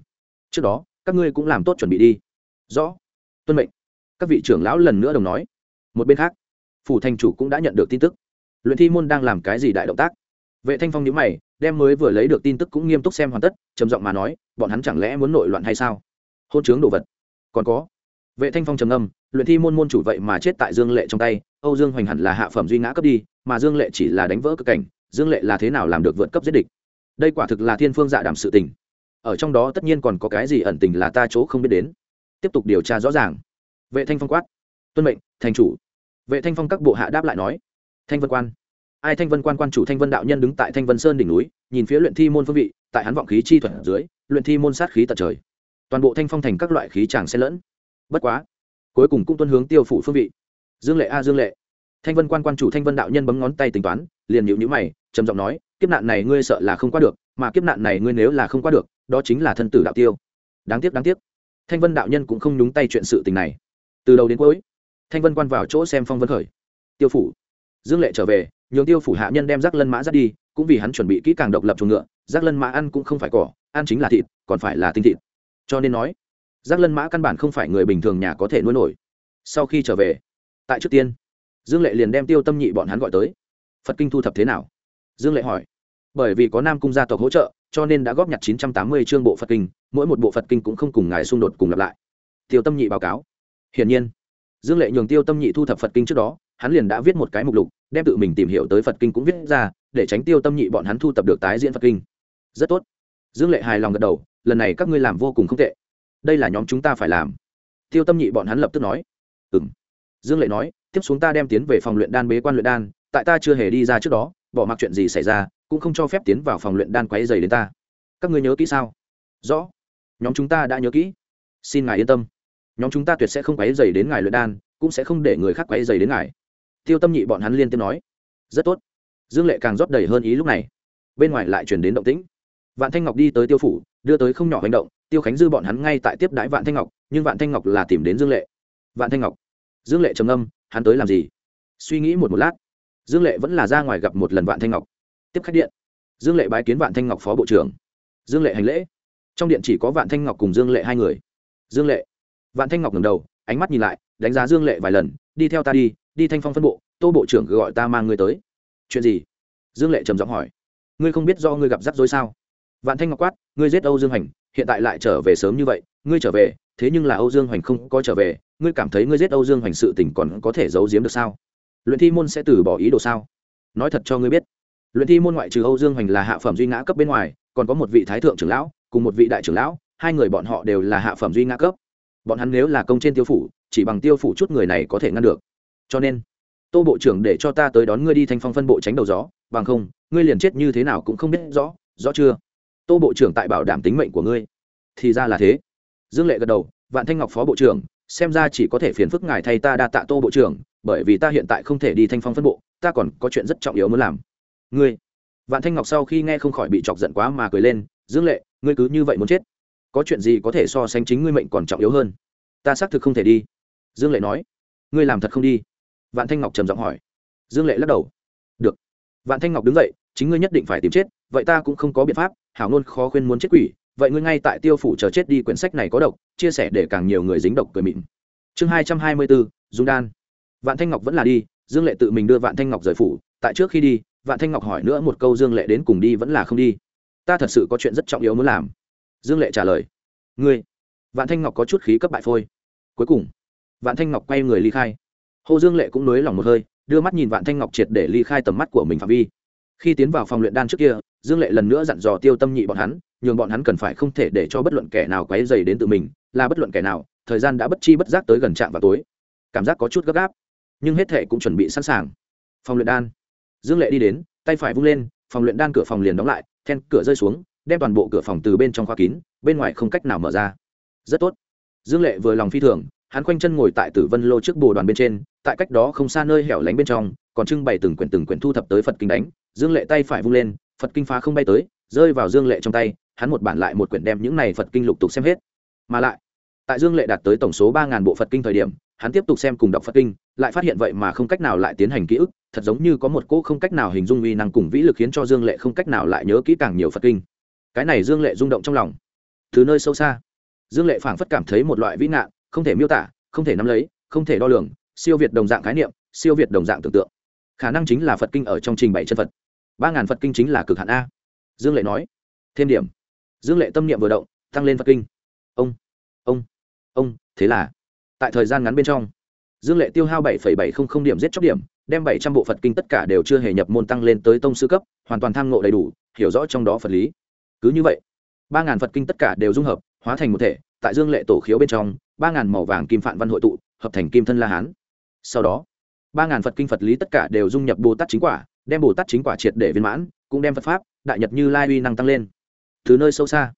Trước đó, các ngươi cũng làm tốt chuẩn bị đi. Rõ. Tuân mệnh. Các vị trưởng lão lần nữa đồng nói. Một bên khác, phủ thành chủ cũng đã nhận được tin tức luyện thi môn đang làm cái gì đại động tác? Vệ thanh phong nhíu mày, đem mới vừa lấy được tin tức cũng nghiêm túc xem hoàn tất, trầm giọng mà nói, bọn hắn chẳng lẽ muốn nội loạn hay sao? Hôn chướng đồ vật. Còn có. Vệ thanh phong trầm ngâm, luyện thi môn môn chủ vậy mà chết tại dương lệ trong tay, âu dương hoành hẳn là hạ phẩm duy ngã cấp đi, mà dương lệ chỉ là đánh vỡ cực cảnh, dương lệ là thế nào làm được vượt cấp giết địch? Đây quả thực là thiên phương dạ đảm sự tình. Ở trong đó tất nhiên còn có cái gì ẩn tình là ta chỗ không biết đến. Tiếp tục điều tra rõ ràng. Vệ thanh phong quát. Tuân mệnh, thành chủ. Vệ thanh phong các bộ hạ đáp lại nói thanh vân quan. Ai thanh vân quan quan chủ thanh vân đạo nhân đứng tại thanh vân sơn đỉnh núi, nhìn phía luyện thi môn phương vị, tại hắn vọng khí chi thuật dưới, luyện thi môn sát khí tận trời. Toàn bộ thanh phong thành các loại khí tràng xen lẫn. Bất quá, cuối cùng cũng tuân hướng tiêu phủ phương vị. Dương lệ a, dương lệ. Thanh vân quan quan chủ thanh vân đạo nhân bấm ngón tay tính toán, liền nhịu nhữ mày, trầm giọng nói, kiếp nạn này ngươi sợ là không qua được, mà kiếp nạn này ngươi nếu là không qua được, đó chính là thân tử đạo tiêu. Đáng tiếc đáng tiếc. Thanh vân đạo nhân cũng không nhúng tay chuyện sự tình này. Từ đầu đến cuối, thanh vân quan vào chỗ xem phong vân khởi. Tiêu phủ dương lệ trở về, nhường tiêu phủ hạ nhân đem rác lân mã dắt đi, cũng vì hắn chuẩn bị kỹ càng độc lập chuồng ngựa rác lân mã ăn cũng không phải cỏ, ăn chính là thịt, còn phải là tinh thịt. Cho nên nói rác lân mã căn bản không phải người bình thường nhà có thể nuôi nổi. Sau khi trở về, tại trước tiên, dương lệ liền đem tiêu tâm nhị bọn hắn gọi tới. Phật kinh thu thập thế nào? Dương lệ hỏi. Bởi vì có nam cung gia tộc hỗ trợ, cho nên đã góp nhặt chín trăm tám mươi chương bộ phật kinh, mỗi một bộ phật kinh cũng không cùng ngài xung đột cùng lặp lại. Tiêu tâm nhị báo cáo. Hiển nhiên, dương lệ nhường tiêu tâm nhị thu thập phật kinh trước đó hắn liền đã viết một cái mục lục, đem tự mình tìm hiểu tới phật kinh cũng viết ra, để tránh tiêu tâm nhị bọn hắn thu tập được tái diễn phật kinh. Rất tốt. Dương lệ hài lòng gật đầu, lần này các ngươi làm vô cùng không tệ. Đây là nhóm chúng ta phải làm. Tiêu tâm nhị bọn hắn lập tức nói. Ừ m dương lệ nói, tiếp xuống ta đem tiến về phòng luyện đan bế quan luyện đan, tại ta chưa hề đi ra trước đó, bỏ mặc chuyện gì xảy ra, cũng không cho phép tiến vào phòng luyện đan quáy dày đến ta. Các ngươi nhớ kỹ sao? Rõ. Nhóm chúng ta đã nhớ kỹ. Xin ngài yên tâm. Nhóm chúng ta tuyệt sẽ không quáy dày đến ngài luyện đan, cũng sẽ không để người khác quáy dày đến ngài tiêu tâm nhị bọn hắn liên tiếp nói, rất tốt. Dương lệ càng rót đầy hơn ý lúc này. Bên ngoài lại chuyển đến động tĩnh. Vạn thanh ngọc đi tới tiêu phủ, đưa tới không nhỏ hành động, tiêu khánh dư bọn hắn ngay tại tiếp đái vạn thanh ngọc, nhưng vạn thanh ngọc là tìm đến dương lệ. Vạn thanh ngọc. Dương lệ trầm âm hắn tới làm gì? Suy nghĩ một một lát. Dương lệ vẫn là ra ngoài gặp một lần vạn thanh ngọc. Tiếp khách điện. Dương lệ bái kiến vạn thanh ngọc phó bộ trưởng. Dương lệ hành lễ. Trong điện chỉ có vạn thanh ngọc cùng dương lệ hai người. Dương lệ. Vạn thanh ngọc ngầm đầu, ánh mắt nhìn lại, đánh giá dương lệ vài lần, đi theo ta đi đi thanh phong phân bộ, tô bộ trưởng gọi ta mang ngươi tới. Chuyện gì? Dương lệ trầm giọng hỏi. Ngươi không biết do ngươi gặp rắc rối sao? Vạn thanh ngọc quát, ngươi giết âu dương hành hiện tại lại trở về sớm như vậy, ngươi trở về, thế nhưng là âu dương hoành không có trở về, ngươi cảm thấy ngươi giết âu dương hoành sự tình còn có thể giấu giếm được sao? Luyện thi môn sẽ từ bỏ ý đồ sao? Nói thật cho ngươi biết, luyện thi môn ngoại trừ âu dương hoành là hạ phẩm duy ngã cấp bên ngoài, còn có một vị thái thượng trưởng lão, cùng một vị đại trưởng lão, hai người bọn họ đều là hạ phẩm duy ngã cấp. Bọn hắn nếu là công trên tiêu phủ, chỉ bằng tiêu phủ chút người này có thể ngăn được cho nên, tô bộ trưởng để cho ta tới đón ngươi đi thanh phong phân bộ tránh đầu gió, bằng không, ngươi liền chết như thế nào cũng không biết rõ rõ chưa? Tô bộ trưởng tại bảo đảm tính mệnh của ngươi. Thì ra là thế. Dương lệ gật đầu, vạn thanh ngọc phó bộ trưởng, xem ra chỉ có thể phiền phức ngài thay ta đa tạ tô bộ trưởng, bởi vì ta hiện tại không thể đi thanh phong phân bộ, ta còn có chuyện rất trọng yếu muốn làm. Ngươi. Vạn thanh ngọc sau khi nghe không khỏi bị chọc giận quá mà cười lên, dương lệ, ngươi cứ như vậy muốn chết, có chuyện gì có thể so sánh chính ngươi mệnh còn trọng yếu hơn. Ta xác thực không thể đi. Dương lệ nói, ngươi làm thật không đi vạn thanh ngọc trầm giọng hỏi. Dương lệ lắc đầu. Được. Vạn thanh ngọc đứng dậy, chính ngươi nhất định phải tìm chết, vậy ta cũng không có biện pháp, hảo ngôn khó khuyên muốn chết quỷ, vậy ngươi ngay tại tiêu phủ chờ chết đi quyển sách này có độc, chia sẻ để càng nhiều người dính độc cười mịn. Chương hai trăm hai mươi bốn dung đan. Vạn thanh ngọc vẫn là đi, dương lệ tự mình đưa vạn thanh ngọc rời phủ, tại trước khi đi, vạn thanh ngọc hỏi nữa một câu dương lệ đến cùng đi vẫn là không đi. Ta thật sự có chuyện rất trọng yếu muốn làm. Dương lệ trả lời. Ngươi. Vạn thanh ngọc có chút khí cấp bại phôi. Cuối cùng, vạn thanh ngọc quay người ly khai hồ dương lệ cũng nới lòng một hơi, đưa mắt nhìn vạn thanh ngọc triệt để ly khai tầm mắt của mình phạm vi. Khi tiến vào phòng luyện đan trước kia, dương lệ lần nữa dặn dò tiêu tâm nhị bọn hắn, nhường bọn hắn cần phải không thể để cho bất luận kẻ nào quấy dày đến tự mình, là bất luận kẻ nào, thời gian đã bất chi bất giác tới gần trạm vào tối. Cảm giác có chút gấp gáp, nhưng hết thể cũng chuẩn bị sẵn sàng. Phòng luyện đan. Dương lệ đi đến, tay phải vung lên, phòng luyện đan cửa phòng liền đóng lại, then cửa rơi xuống, đem toàn bộ cửa phòng từ bên trong khoa kín, bên ngoài không cách nào mở ra. Rất tốt. Dương lệ vừa lòng phi thường hắn khoanh chân ngồi tại tử vân lô trước bồ đoàn bên trên, tại cách đó không xa nơi hẻo lánh bên trong, còn trưng bày từng quyển từng quyển thu thập tới phật kinh đánh, dương lệ tay phải vung lên, phật kinh phá không bay tới, rơi vào dương lệ trong tay, hắn một bản lại một quyển đem những này phật kinh lục tục xem hết. Mà lại, tại dương lệ đạt tới tổng số ba ngàn bộ phật kinh thời điểm, hắn tiếp tục xem cùng đọc phật kinh, lại phát hiện vậy mà không cách nào lại tiến hành ký ức, thật giống như có một cỗ không cách nào hình dung uy năng cùng vĩ lực khiến cho dương lệ không cách nào lại nhớ kỹ càng nhiều phật kinh. Cái này dương lệ rung động trong lòng. Từ nơi sâu xa, dương lệ phảng phất cảm thấy một loại vĩ nạn không thể miêu tả, không thể nắm lấy, không thể đo lường, siêu việt đồng dạng khái niệm, siêu việt đồng dạng tưởng tượng. Khả năng chính là phật kinh ở trong trình bày chân phật. Ba ngàn phật kinh chính là cực hạn a. Dương lệ nói. Thêm điểm. Dương lệ tâm niệm vừa động, tăng lên phật kinh. Ông ông ông, thế là, tại thời gian ngắn bên trong, dương lệ tiêu hao bảy bảy không không điểm giết chóc điểm, đem bảy trăm bộ phật kinh tất cả đều chưa hề nhập môn tăng lên tới tông sư cấp, hoàn toàn tham ngộ đầy đủ, hiểu rõ trong đó phật lý. Cứ như vậy, ba ngàn phật kinh tất cả đều dung hợp, hóa thành một thể tại dương lệ tổ khiếu bên trong, ba ngàn màu vàng kim phạn văn hội tụ, hợp thành kim thân la hán. Sau đó, ba ngàn phật kinh phật lý tất cả đều dung nhập bồ tát chính quả, đem bồ tát chính quả triệt để viên mãn, cũng đem phật pháp, đại nhật như lai uy năng tăng lên. Từ nơi sâu xa,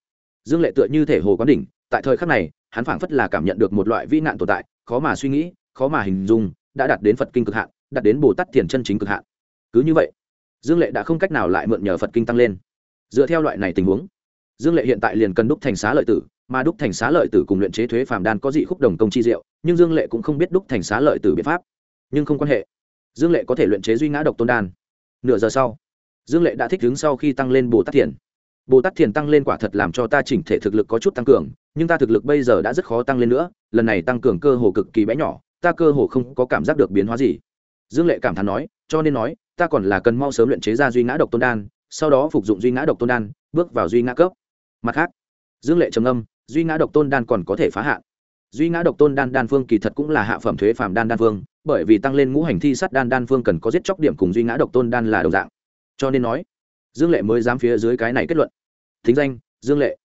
dương lệ tựa như thể hồ quán đỉnh, tại thời khắc này, hắn phảng phất là cảm nhận được một loại vĩ nạn tồn tại, khó mà suy nghĩ, khó mà hình dung, đã đạt đến phật kinh cực hạn, đạt đến bồ tát thiền chân chính cực hạn. Cứ như vậy, dương lệ đã không cách nào lại mượn nhờ phật kinh tăng lên. Dựa theo loại này tình huống, dương lệ hiện tại liền cần đúc thành xá lợi tử mà đúc thành xá lợi tử cùng luyện chế thuế phàm đan có dị khúc đồng công chi diệu, nhưng dương lệ cũng không biết đúc thành xá lợi tử biện pháp. Nhưng không quan hệ. Dương lệ có thể luyện chế duy ngã độc tôn đan. Nửa giờ sau, dương lệ đã thích ứng sau khi tăng lên bồ tát thiền. Bồ tát thiền tăng lên quả thật làm cho ta chỉnh thể thực lực có chút tăng cường, nhưng ta thực lực bây giờ đã rất khó tăng lên nữa, lần này tăng cường cơ hồ cực kỳ bé nhỏ, ta cơ hồ không có cảm giác được biến hóa gì. Dương lệ cảm thán nói, cho nên nói, ta còn là cần mau sớm luyện chế ra duy ngã độc tôn đan, sau đó phục dụng duy ngã độc tôn đan, bước vào duy ngã cấp. Mặt khác, dương lệ trầm âm duy ngã độc tôn đan còn có thể phá hạn. Duy ngã độc tôn đan đan phương kỳ thật cũng là hạ phẩm thuế phàm đan đan phương, bởi vì tăng lên ngũ hành thi sắt đan đan phương cần có giết chóc điểm cùng duy ngã độc tôn đan là đồng dạng. Cho nên nói, dương lệ mới dám phía dưới cái này kết luận. Thính danh, dương lệ.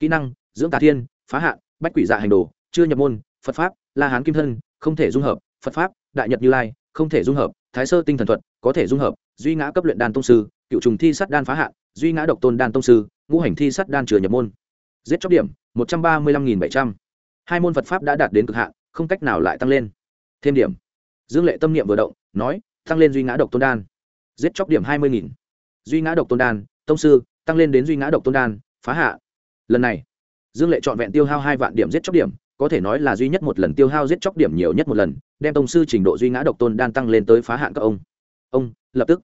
Kỹ năng, dưỡng tà thiên, phá hạn, bách quỷ dạ hành đồ, chưa nhập môn, phật pháp, la hán kim thân, không thể dung hợp, phật pháp, đại nhật như lai, không thể dung hợp, thái sơ tinh thần thuật, có thể dung hợp, duy ngã cấp luyện đan tông sư, cựu trùng thi sắt đan phá hạn, duy ngã độc tôn đan tông sư, ngũ hành thi sắt đan chừa nhập môn. Giết chóc điểm một trăm ba mươi lăm nghìn bảy trăm. Hai môn phật pháp đã đạt đến cực hạn, không cách nào lại tăng lên. Thêm điểm. Dương lệ tâm niệm vừa động, nói, tăng lên duy ngã độc tôn đan. Giết chóc điểm hai mươi nghìn. Duy ngã độc tôn đan, tông sư, tăng lên đến duy ngã độc tôn đan, phá hạ. Lần này, dương lệ trọn vẹn tiêu hao hai vạn điểm giết chóc điểm, có thể nói là duy nhất một lần tiêu hao giết chóc điểm nhiều nhất một lần, đem tông sư trình độ duy ngã độc tôn đan tăng lên tới phá hạn các ông. Ông, lập tức.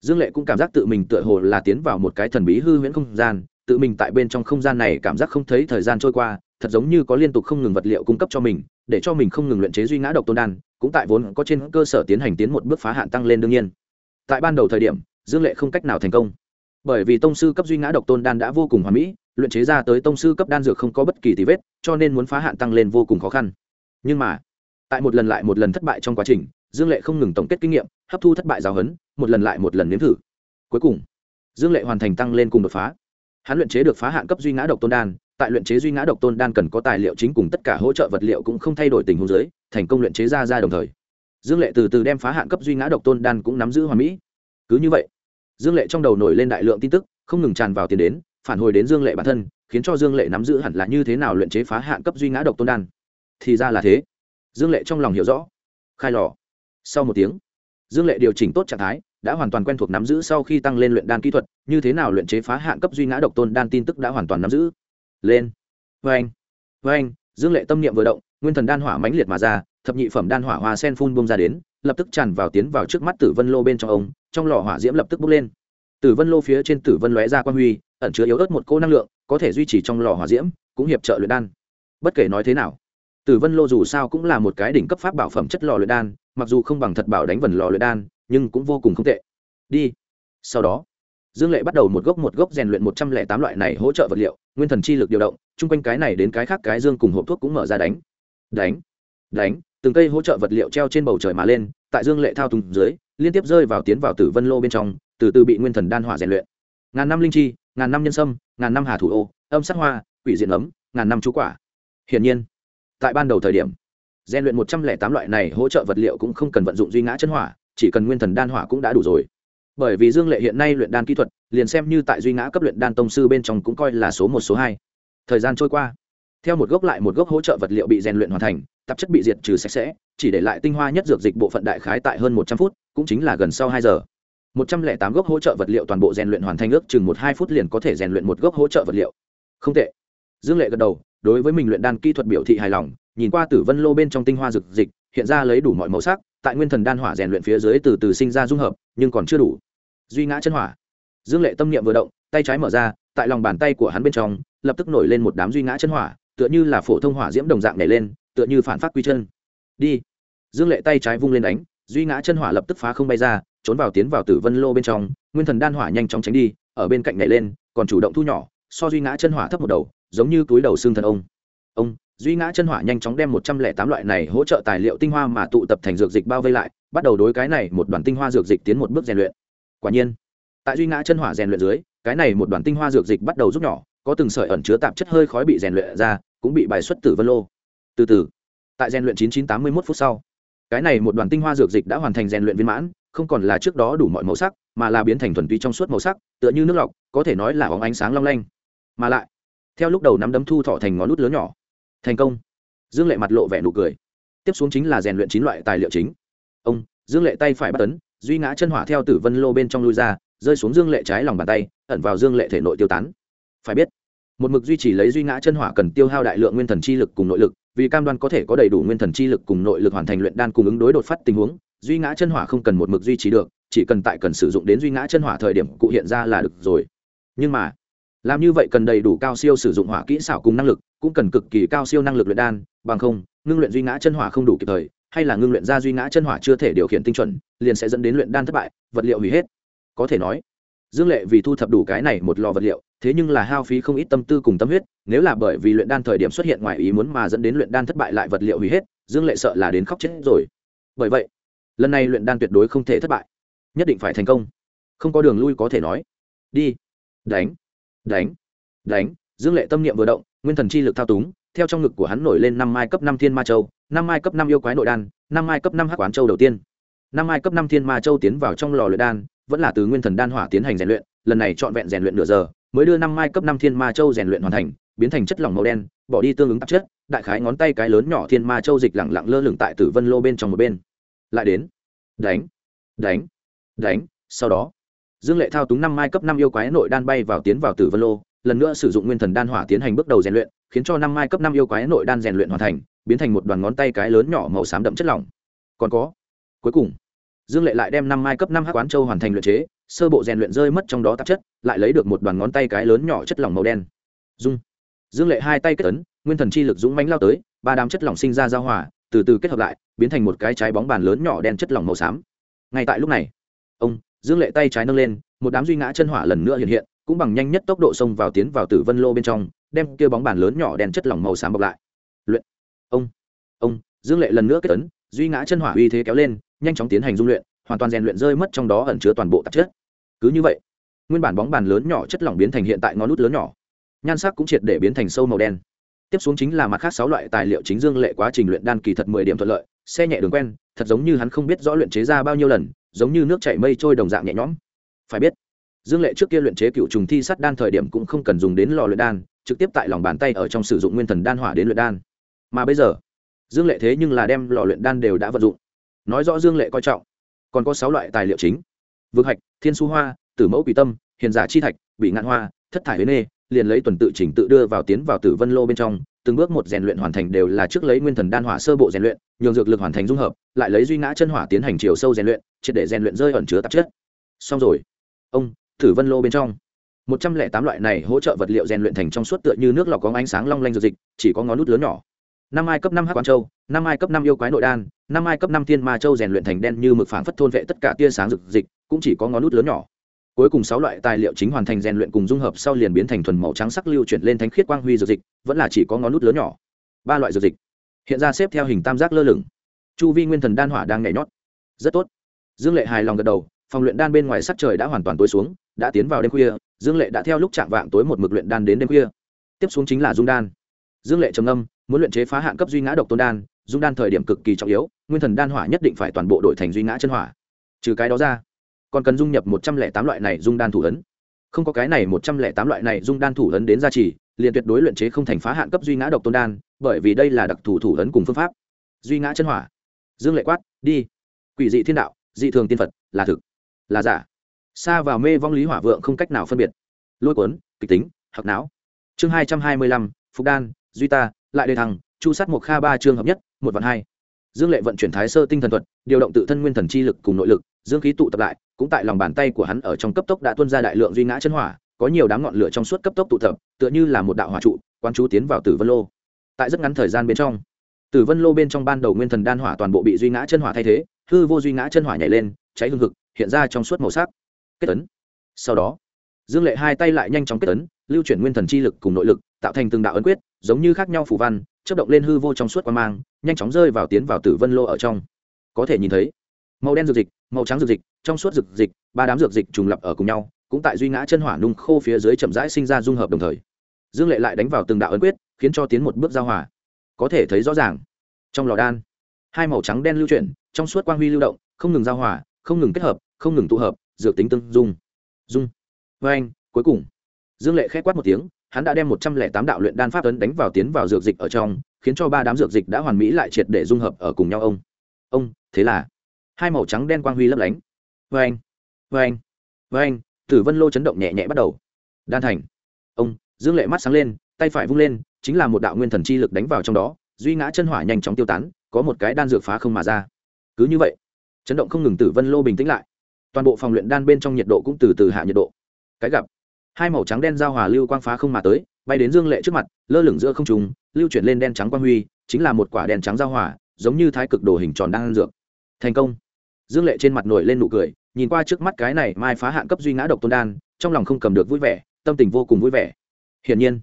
Dương lệ cũng cảm giác tự mình tựa hồ là tiến vào một cái thần bí hư huyễn không gian tự mình tại bên trong không gian này cảm giác không thấy thời gian trôi qua, thật giống như có liên tục không ngừng vật liệu cung cấp cho mình, để cho mình không ngừng luyện chế duy ngã độc tôn đan, cũng tại vốn có trên cơ sở tiến hành tiến một bước phá hạn tăng lên đương nhiên. Tại ban đầu thời điểm, dương lệ không cách nào thành công. Bởi vì tông sư cấp duy ngã độc tôn đan đã vô cùng hoàn mỹ, luyện chế ra tới tông sư cấp đan dược không có bất kỳ tí vết, cho nên muốn phá hạn tăng lên vô cùng khó khăn. Nhưng mà, tại một lần lại một lần thất bại trong quá trình, dương lệ không ngừng tổng kết kinh nghiệm, hấp thu thất bại giáo huấn, một lần lại một lần nếm thử. Cuối cùng, dương lệ hoàn thành tăng lên cùng đột phá hắn luyện chế được phá hạn cấp duy ngã độc tôn đan, tại luyện chế duy ngã độc tôn đan cần có tài liệu chính cùng tất cả hỗ trợ vật liệu cũng không thay đổi tình huống giới thành công luyện chế ra ra đồng thời. Dương lệ từ từ đem phá hạn cấp duy ngã độc tôn đan cũng nắm giữ hoàn mỹ. Cứ như vậy, dương lệ trong đầu nổi lên đại lượng tin tức, không ngừng tràn vào tiền đến, phản hồi đến dương lệ bản thân, khiến cho dương lệ nắm giữ hẳn là như thế nào luyện chế phá hạn cấp duy ngã độc tôn đan. Thì ra là thế. Dương lệ trong lòng hiểu rõ. Khai lò. Sau một tiếng, dương lệ điều chỉnh tốt trạng thái đã hoàn toàn quen thuộc nắm giữ sau khi tăng lên luyện đan kỹ thuật, như thế nào luyện chế phá hạn cấp duy ngã độc tôn đan tin tức đã hoàn toàn nắm giữ. Lên. Vê anh vê anh dương lệ tâm niệm vừa động, nguyên thần đan hỏa mãnh liệt mà ra, thập nhị phẩm đan hỏa hoa sen phun bông ra đến, lập tức tràn vào tiến vào trước mắt tử vân lô bên trong ông, trong lò hỏa diễm lập tức bốc lên. Tử vân lô phía trên tử vân lóe ra quan huy, ẩn chứa yếu ớt một cô năng lượng, có thể duy trì trong lò hỏa diễm, cũng hiệp trợ luyện đan. Bất kể nói thế nào, tử vân lô dù sao cũng là một cái đỉnh cấp pháp bảo phẩm chất lò luyện đan, mặc dù không bằng thật bảo đánh vần lò luyện đan nhưng cũng vô cùng không tệ. Đi. Sau đó, dương lệ bắt đầu một gốc một gốc rèn luyện một trăm lẻ tám loại này hỗ trợ vật liệu, nguyên thần chi lực điều động, chung quanh cái này đến cái khác cái dương cùng hộp thuốc cũng mở ra đánh. Đánh. Đánh. Từng cây hỗ trợ vật liệu treo trên bầu trời mà lên, tại dương lệ thao túng dưới, liên tiếp rơi vào tiến vào tử vân lô bên trong, từ từ bị nguyên thần đan hỏa rèn luyện. Ngàn năm linh chi, ngàn năm nhân sâm, ngàn năm hà thủ ô, âm sát hoa, quỷ diện ấm, ngàn năm chú quả. Hiển nhiên, tại ban đầu thời điểm, rèn luyện một trăm lẻ tám loại này hỗ trợ vật liệu cũng không cần vận dụng duy ngã chân hỏa chỉ cần nguyên thần đan hỏa cũng đã đủ rồi. Bởi vì dương lệ hiện nay luyện đan kỹ thuật, liền xem như tại duy ngã cấp luyện đan tông sư bên trong cũng coi là số một, số hai. Thời gian trôi qua. Theo một gốc lại một gốc hỗ trợ vật liệu bị rèn luyện hoàn thành, tạp chất bị diệt trừ sạch sẽ, chỉ để lại tinh hoa nhất dược dịch bộ phận đại khái tại hơn một trăm phút, cũng chính là gần sau hai giờ. Một trăm lẻ tám gốc hỗ trợ vật liệu toàn bộ rèn luyện hoàn thành ước chừng một hai phút liền có thể rèn luyện một gốc hỗ trợ vật liệu. Không tệ. Dương lệ gật đầu, đối với mình luyện đan kỹ thuật biểu thị hài lòng, nhìn qua tử vân lô bên trong tinh hoa dược dịch hiện ra lấy đủ mọi màu sắc, tại nguyên thần đan hỏa rèn luyện phía dưới từ từ sinh ra dung hợp, nhưng còn chưa đủ. Duy ngã chân hỏa. Dương lệ tâm niệm vừa động, tay trái mở ra, tại lòng bàn tay của hắn bên trong, lập tức nổi lên một đám duy ngã chân hỏa, tựa như là phổ thông hỏa diễm đồng dạng nhảy lên, tựa như phản phát quy chân. Đi. Dương lệ tay trái vung lên đánh, duy ngã chân hỏa lập tức phá không bay ra, trốn vào tiến vào tử vân lô bên trong, nguyên thần đan hỏa nhanh chóng tránh đi, ở bên cạnh nhảy lên, còn chủ động thu nhỏ, so duy ngã chân hỏa thấp một đầu, giống như túi đầu xương thần ông. Ông duy ngã chân hỏa nhanh chóng đem một trăm lẻ tám loại này hỗ trợ tài liệu tinh hoa mà tụ tập thành dược dịch bao vây lại, bắt đầu đối cái này một đoàn tinh hoa dược dịch tiến một bước rèn luyện. Quả nhiên, tại duy ngã chân hỏa rèn luyện dưới, cái này một đoàn tinh hoa dược dịch bắt đầu rút nhỏ, có từng sợi ẩn chứa tạp chất hơi khói bị rèn luyện ra, cũng bị bài xuất tử vân lô. Từ từ, tại rèn luyện chín chín tám mươi một phút sau, cái này một đoàn tinh hoa dược dịch đã hoàn thành rèn luyện viên mãn, không còn là trước đó đủ mọi màu sắc, mà là biến thành thuần túy trong suốt màu sắc, tựa như nước lọc, có thể nói là bóng ánh sáng long lanh. Mà lại, theo lúc đầu nắm đấm thu thọ thành ngón nút lớn nhỏ thành công. Dương lệ mặt lộ vẻ nụ cười. Tiếp xuống chính là rèn luyện chín loại tài liệu chính. Ông, dương lệ tay phải bắt tấn duy ngã chân hỏa theo tử vân lô bên trong lui ra, rơi xuống dương lệ trái lòng bàn tay, ẩn vào dương lệ thể nội tiêu tán. Phải biết, một mực duy trì lấy duy ngã chân hỏa cần tiêu hao đại lượng nguyên thần chi lực cùng nội lực, vì cam đoan có thể có đầy đủ nguyên thần chi lực cùng nội lực hoàn thành luyện đan cùng ứng đối đột phát tình huống, duy ngã chân hỏa không cần một mực duy trì được, chỉ cần tại cần sử dụng đến duy ngã chân hỏa thời điểm cụ hiện ra là được rồi. Nhưng mà, làm như vậy cần đầy đủ cao siêu sử dụng hỏa kỹ xảo cùng năng lực cũng cần cực kỳ cao siêu năng lực luyện đan, bằng không, ngưng luyện duy ngã chân hỏa không đủ kịp thời, hay là ngưng luyện ra duy ngã chân hỏa chưa thể điều khiển tinh chuẩn, liền sẽ dẫn đến luyện đan thất bại, vật liệu hủy hết. Có thể nói, dương lệ vì thu thập đủ cái này một lò vật liệu, thế nhưng là hao phí không ít tâm tư cùng tâm huyết, nếu là bởi vì luyện đan thời điểm xuất hiện ngoài ý muốn mà dẫn đến luyện đan thất bại lại vật liệu hủy hết, dương lệ sợ là đến khóc chết rồi. Bởi vậy, lần này luyện đan tuyệt đối không thể thất bại, nhất định phải thành công. Không có đường lui có thể nói. Đi. Đánh. Đánh. Đánh. Dương lệ tâm niệm vừa động nguyên thần chi lực thao túng, theo trong ngực của hắn nổi lên năm mai cấp năm thiên ma châu, năm mai cấp năm yêu quái nội đan, năm mai cấp năm hắc quán châu đầu tiên. Năm mai cấp năm thiên ma châu tiến vào trong lò luyện đan, vẫn là từ nguyên thần đan hỏa tiến hành rèn luyện, lần này trọn vẹn rèn luyện nửa giờ, mới đưa năm mai cấp năm thiên ma châu rèn luyện hoàn thành, biến thành chất lỏng màu đen, bỏ đi tương ứng tạp chất, đại khái ngón tay cái lớn nhỏ thiên ma châu dịch lẳng lặng lơ lửng tại tử vân lô bên trong một bên. Lại đến. Đánh. Đánh. Đánh. Sau đó, dương lệ thao túng năm mai cấp năm yêu quái nội đan bay vào tiến vào tử vân lô lần nữa sử dụng nguyên thần đan hỏa tiến hành bước đầu rèn luyện, khiến cho năm mai cấp năm yêu quái nội đan rèn luyện hoàn thành, biến thành một đoàn ngón tay cái lớn nhỏ màu xám đậm chất lỏng. Còn có, cuối cùng, dương lệ lại đem năm mai cấp năm hắc quán châu hoàn thành luyện chế, sơ bộ rèn luyện rơi mất trong đó tạp chất, lại lấy được một đoàn ngón tay cái lớn nhỏ chất lỏng màu đen. Dung. Dương lệ hai tay kết tấn nguyên thần chi lực dũng mánh lao tới, ba đám chất lỏng sinh ra giao hòa, từ từ kết hợp lại, biến thành một cái trái bóng bàn lớn nhỏ đen chất lỏng màu xám. Ngay tại lúc này, ông, dương lệ tay trái nâng lên, một đám duy ngã chân hỏa lần nữa hiện hiện cũng bằng nhanh nhất tốc độ xông vào tiến vào tử vân lô bên trong, đem kia bóng bàn lớn nhỏ đen chất lỏng màu xám bọc lại. Luyện. Ông. Ông. Dương lệ lần nữa kết tấn duy ngã chân hỏa uy thế kéo lên, nhanh chóng tiến hành dung luyện, hoàn toàn rèn luyện rơi mất trong đó ẩn chứa toàn bộ tạp chất. Cứ như vậy, nguyên bản bóng bàn lớn nhỏ chất lỏng biến thành hiện tại ngón nút lớn nhỏ. Nhan sắc cũng triệt để biến thành sâu màu đen. Tiếp xuống chính là mặt khác sáu loại tài liệu chính dương lệ quá trình luyện đan kỳ thật mười điểm thuận lợi, xe nhẹ đường quen, thật giống như hắn không biết rõ luyện chế ra bao nhiêu lần, giống như nước chảy mây trôi đồng dạng nhẹ nhõm. Phải biết dương lệ trước kia luyện chế cựu trùng thi sắt đan thời điểm cũng không cần dùng đến lò luyện đan, trực tiếp tại lòng bàn tay ở trong sử dụng nguyên thần đan hỏa đến luyện đan. Mà bây giờ, dương lệ thế nhưng là đem lò luyện đan đều đã vận dụng. Nói rõ dương lệ coi trọng, còn có sáu loại tài liệu chính. Vực hạch, thiên su hoa, tử mẫu quỷ tâm, hiền giả chi thạch, bị ngạn hoa, thất thải huế nê, liền lấy tuần tự chỉnh tự đưa vào tiến vào tử vân lô bên trong, từng bước một rèn luyện hoàn thành đều là trước lấy nguyên thần đan hỏa sơ bộ rèn luyện, nhường dược lực hoàn thành dung hợp, lại lấy duy ngã chân hỏa tiến hành chiều sâu rèn luyện, triệt để rèn luyện rơi ẩn chứa tạp chất. Xong rồi. Ông Thử vân lô bên trong. Một trăm lẻ tám loại này hỗ trợ vật liệu rèn luyện thành trong suốt tựa như nước lọc có ánh sáng long lanh dược dịch, chỉ có ngón nút lớn nhỏ. Năm ai cấp năm hắc quán châu, năm ai cấp năm yêu quái nội đan, năm ai cấp năm thiên ma châu rèn luyện thành đen như mực phảng phất thôn vệ tất cả tia sáng rực dịch, cũng chỉ có ngón nút lớn nhỏ. Cuối cùng sáu loại tài liệu chính hoàn thành rèn luyện cùng dung hợp sau liền biến thành thuần màu trắng sắc lưu chuyển lên thánh khiết quang huy dược dịch, vẫn là chỉ có ngón nút lớn nhỏ. Ba loại dược dịch. Hiện ra xếp theo hình tam giác lơ lửng. Chu vi nguyên thần đan hỏa đang nhảy nhót. Rất tốt. Dương lệ hài lòng gật đầu, phòng luyện đan bên ngoài sắc trời đã hoàn toàn tối xuống đã tiến vào đêm khuya, dương lệ đã theo lúc chạm vạng tối một mực luyện đan đến đêm khuya. Tiếp xuống chính là dung đan. Dương lệ trầm âm muốn luyện chế phá hạn cấp duy ngã độc tôn đan, dung đan thời điểm cực kỳ trọng yếu, nguyên thần đan hỏa nhất định phải toàn bộ đổi thành duy ngã chân hỏa. Trừ cái đó ra, còn cần dung nhập một trăm lẻ tám loại này dung đan thủ ấn. Không có cái này một trăm lẻ tám loại này dung đan thủ ấn đến gia trì, liền tuyệt đối luyện chế không thành phá hạn cấp duy ngã độc tôn đan, bởi vì đây là đặc thủ thủ ấn cùng phương pháp. Duy ngã chân hỏa. Dương lệ quát, đi. Quỷ dị thiên đạo, dị thường tiên phật, là thực, là giả xa vào mê vong lý hỏa vượng không cách nào phân biệt. Lôi cuốn, kịch tính hạc não. Chương hai trăm hai mươi lăm, phục đan, duy ta, lại đề thằng, chu sát một kha ba chương hợp nhất, một vạn hai. Dương lệ vận chuyển thái sơ tinh thần thuật, điều động tự thân nguyên thần chi lực cùng nội lực, dương khí tụ tập lại, cũng tại lòng bàn tay của hắn ở trong cấp tốc đã tuôn ra đại lượng duy ngã chân hỏa, có nhiều đám ngọn lửa trong suốt cấp tốc tụ tập, tựa như là một đạo hỏa trụ quan chú tiến vào tử vân lô. Tại rất ngắn thời gian bên trong, tử vân lô bên trong ban đầu nguyên thần đan hỏa toàn bộ bị duy ngã chân hỏa thay thế, hư vô duy ngã chân hỏa nhảy lên, cháy hương hực, hiện ra trong suốt màu sắc kết tấn sau đó, dương lệ hai tay lại nhanh chóng kết tấn lưu chuyển nguyên thần chi lực cùng nội lực, tạo thành từng đạo ấn quyết, giống như khác nhau phù văn chất động lên hư vô trong suốt qua mang, nhanh chóng rơi vào tiến vào tử vân lô ở trong. Có thể nhìn thấy, màu đen dược dịch, màu trắng dược dịch, trong suốt dược dịch, ba đám dược dịch trùng lập ở cùng nhau, cũng tại duy ngã chân hỏa nung khô phía dưới chậm rãi sinh ra dung hợp đồng thời. Dương lệ lại đánh vào từng đạo ấn quyết, khiến cho tiến một bước giao hòa. Có thể thấy rõ ràng, trong lò đan, hai màu trắng đen lưu chuyển, trong suốt quang huy lưu động, không ngừng giao hòa, không ngừng kết hợp, không ngừng tụ hợp dược tính tương dung. Dung. Với anh, cuối cùng. Dương lệ khét quát một tiếng, hắn đã đem một trăm lẻ tám đạo luyện đan pháp ấn đánh vào tiến vào dược dịch ở trong, khiến cho ba đám dược dịch đã hoàn mỹ lại triệt để dung hợp ở cùng nhau ông. Ông, thế là, hai màu trắng đen quang huy lấp lánh. Với anh với anh với anh, tử vân lô chấn động nhẹ nhẹ bắt đầu. Đan thành. Ông, dương lệ mắt sáng lên, tay phải vung lên, chính là một đạo nguyên thần chi lực đánh vào trong đó, duy ngã chân hỏa nhanh chóng tiêu tán, có một cái đan dược phá không mà ra. Cứ như vậy, chấn động không ngừng tử vân lô bình tĩnh lại toàn bộ phòng luyện đan bên trong nhiệt độ cũng từ từ hạ nhiệt độ. Cái gặp, hai màu trắng đen giao hòa lưu quang phá không mà tới, bay đến dương lệ trước mặt, lơ lửng giữa không trùng lưu chuyển lên đen trắng quang huy, chính là một quả đen trắng giao hòa, giống như thái cực đồ hình tròn đang ăn dược. Thành công. Dương lệ trên mặt nổi lên nụ cười, nhìn qua trước mắt cái này mai phá hạn cấp duy ngã độc tôn đan, trong lòng không cầm được vui vẻ, tâm tình vô cùng vui vẻ. Hiển nhiên,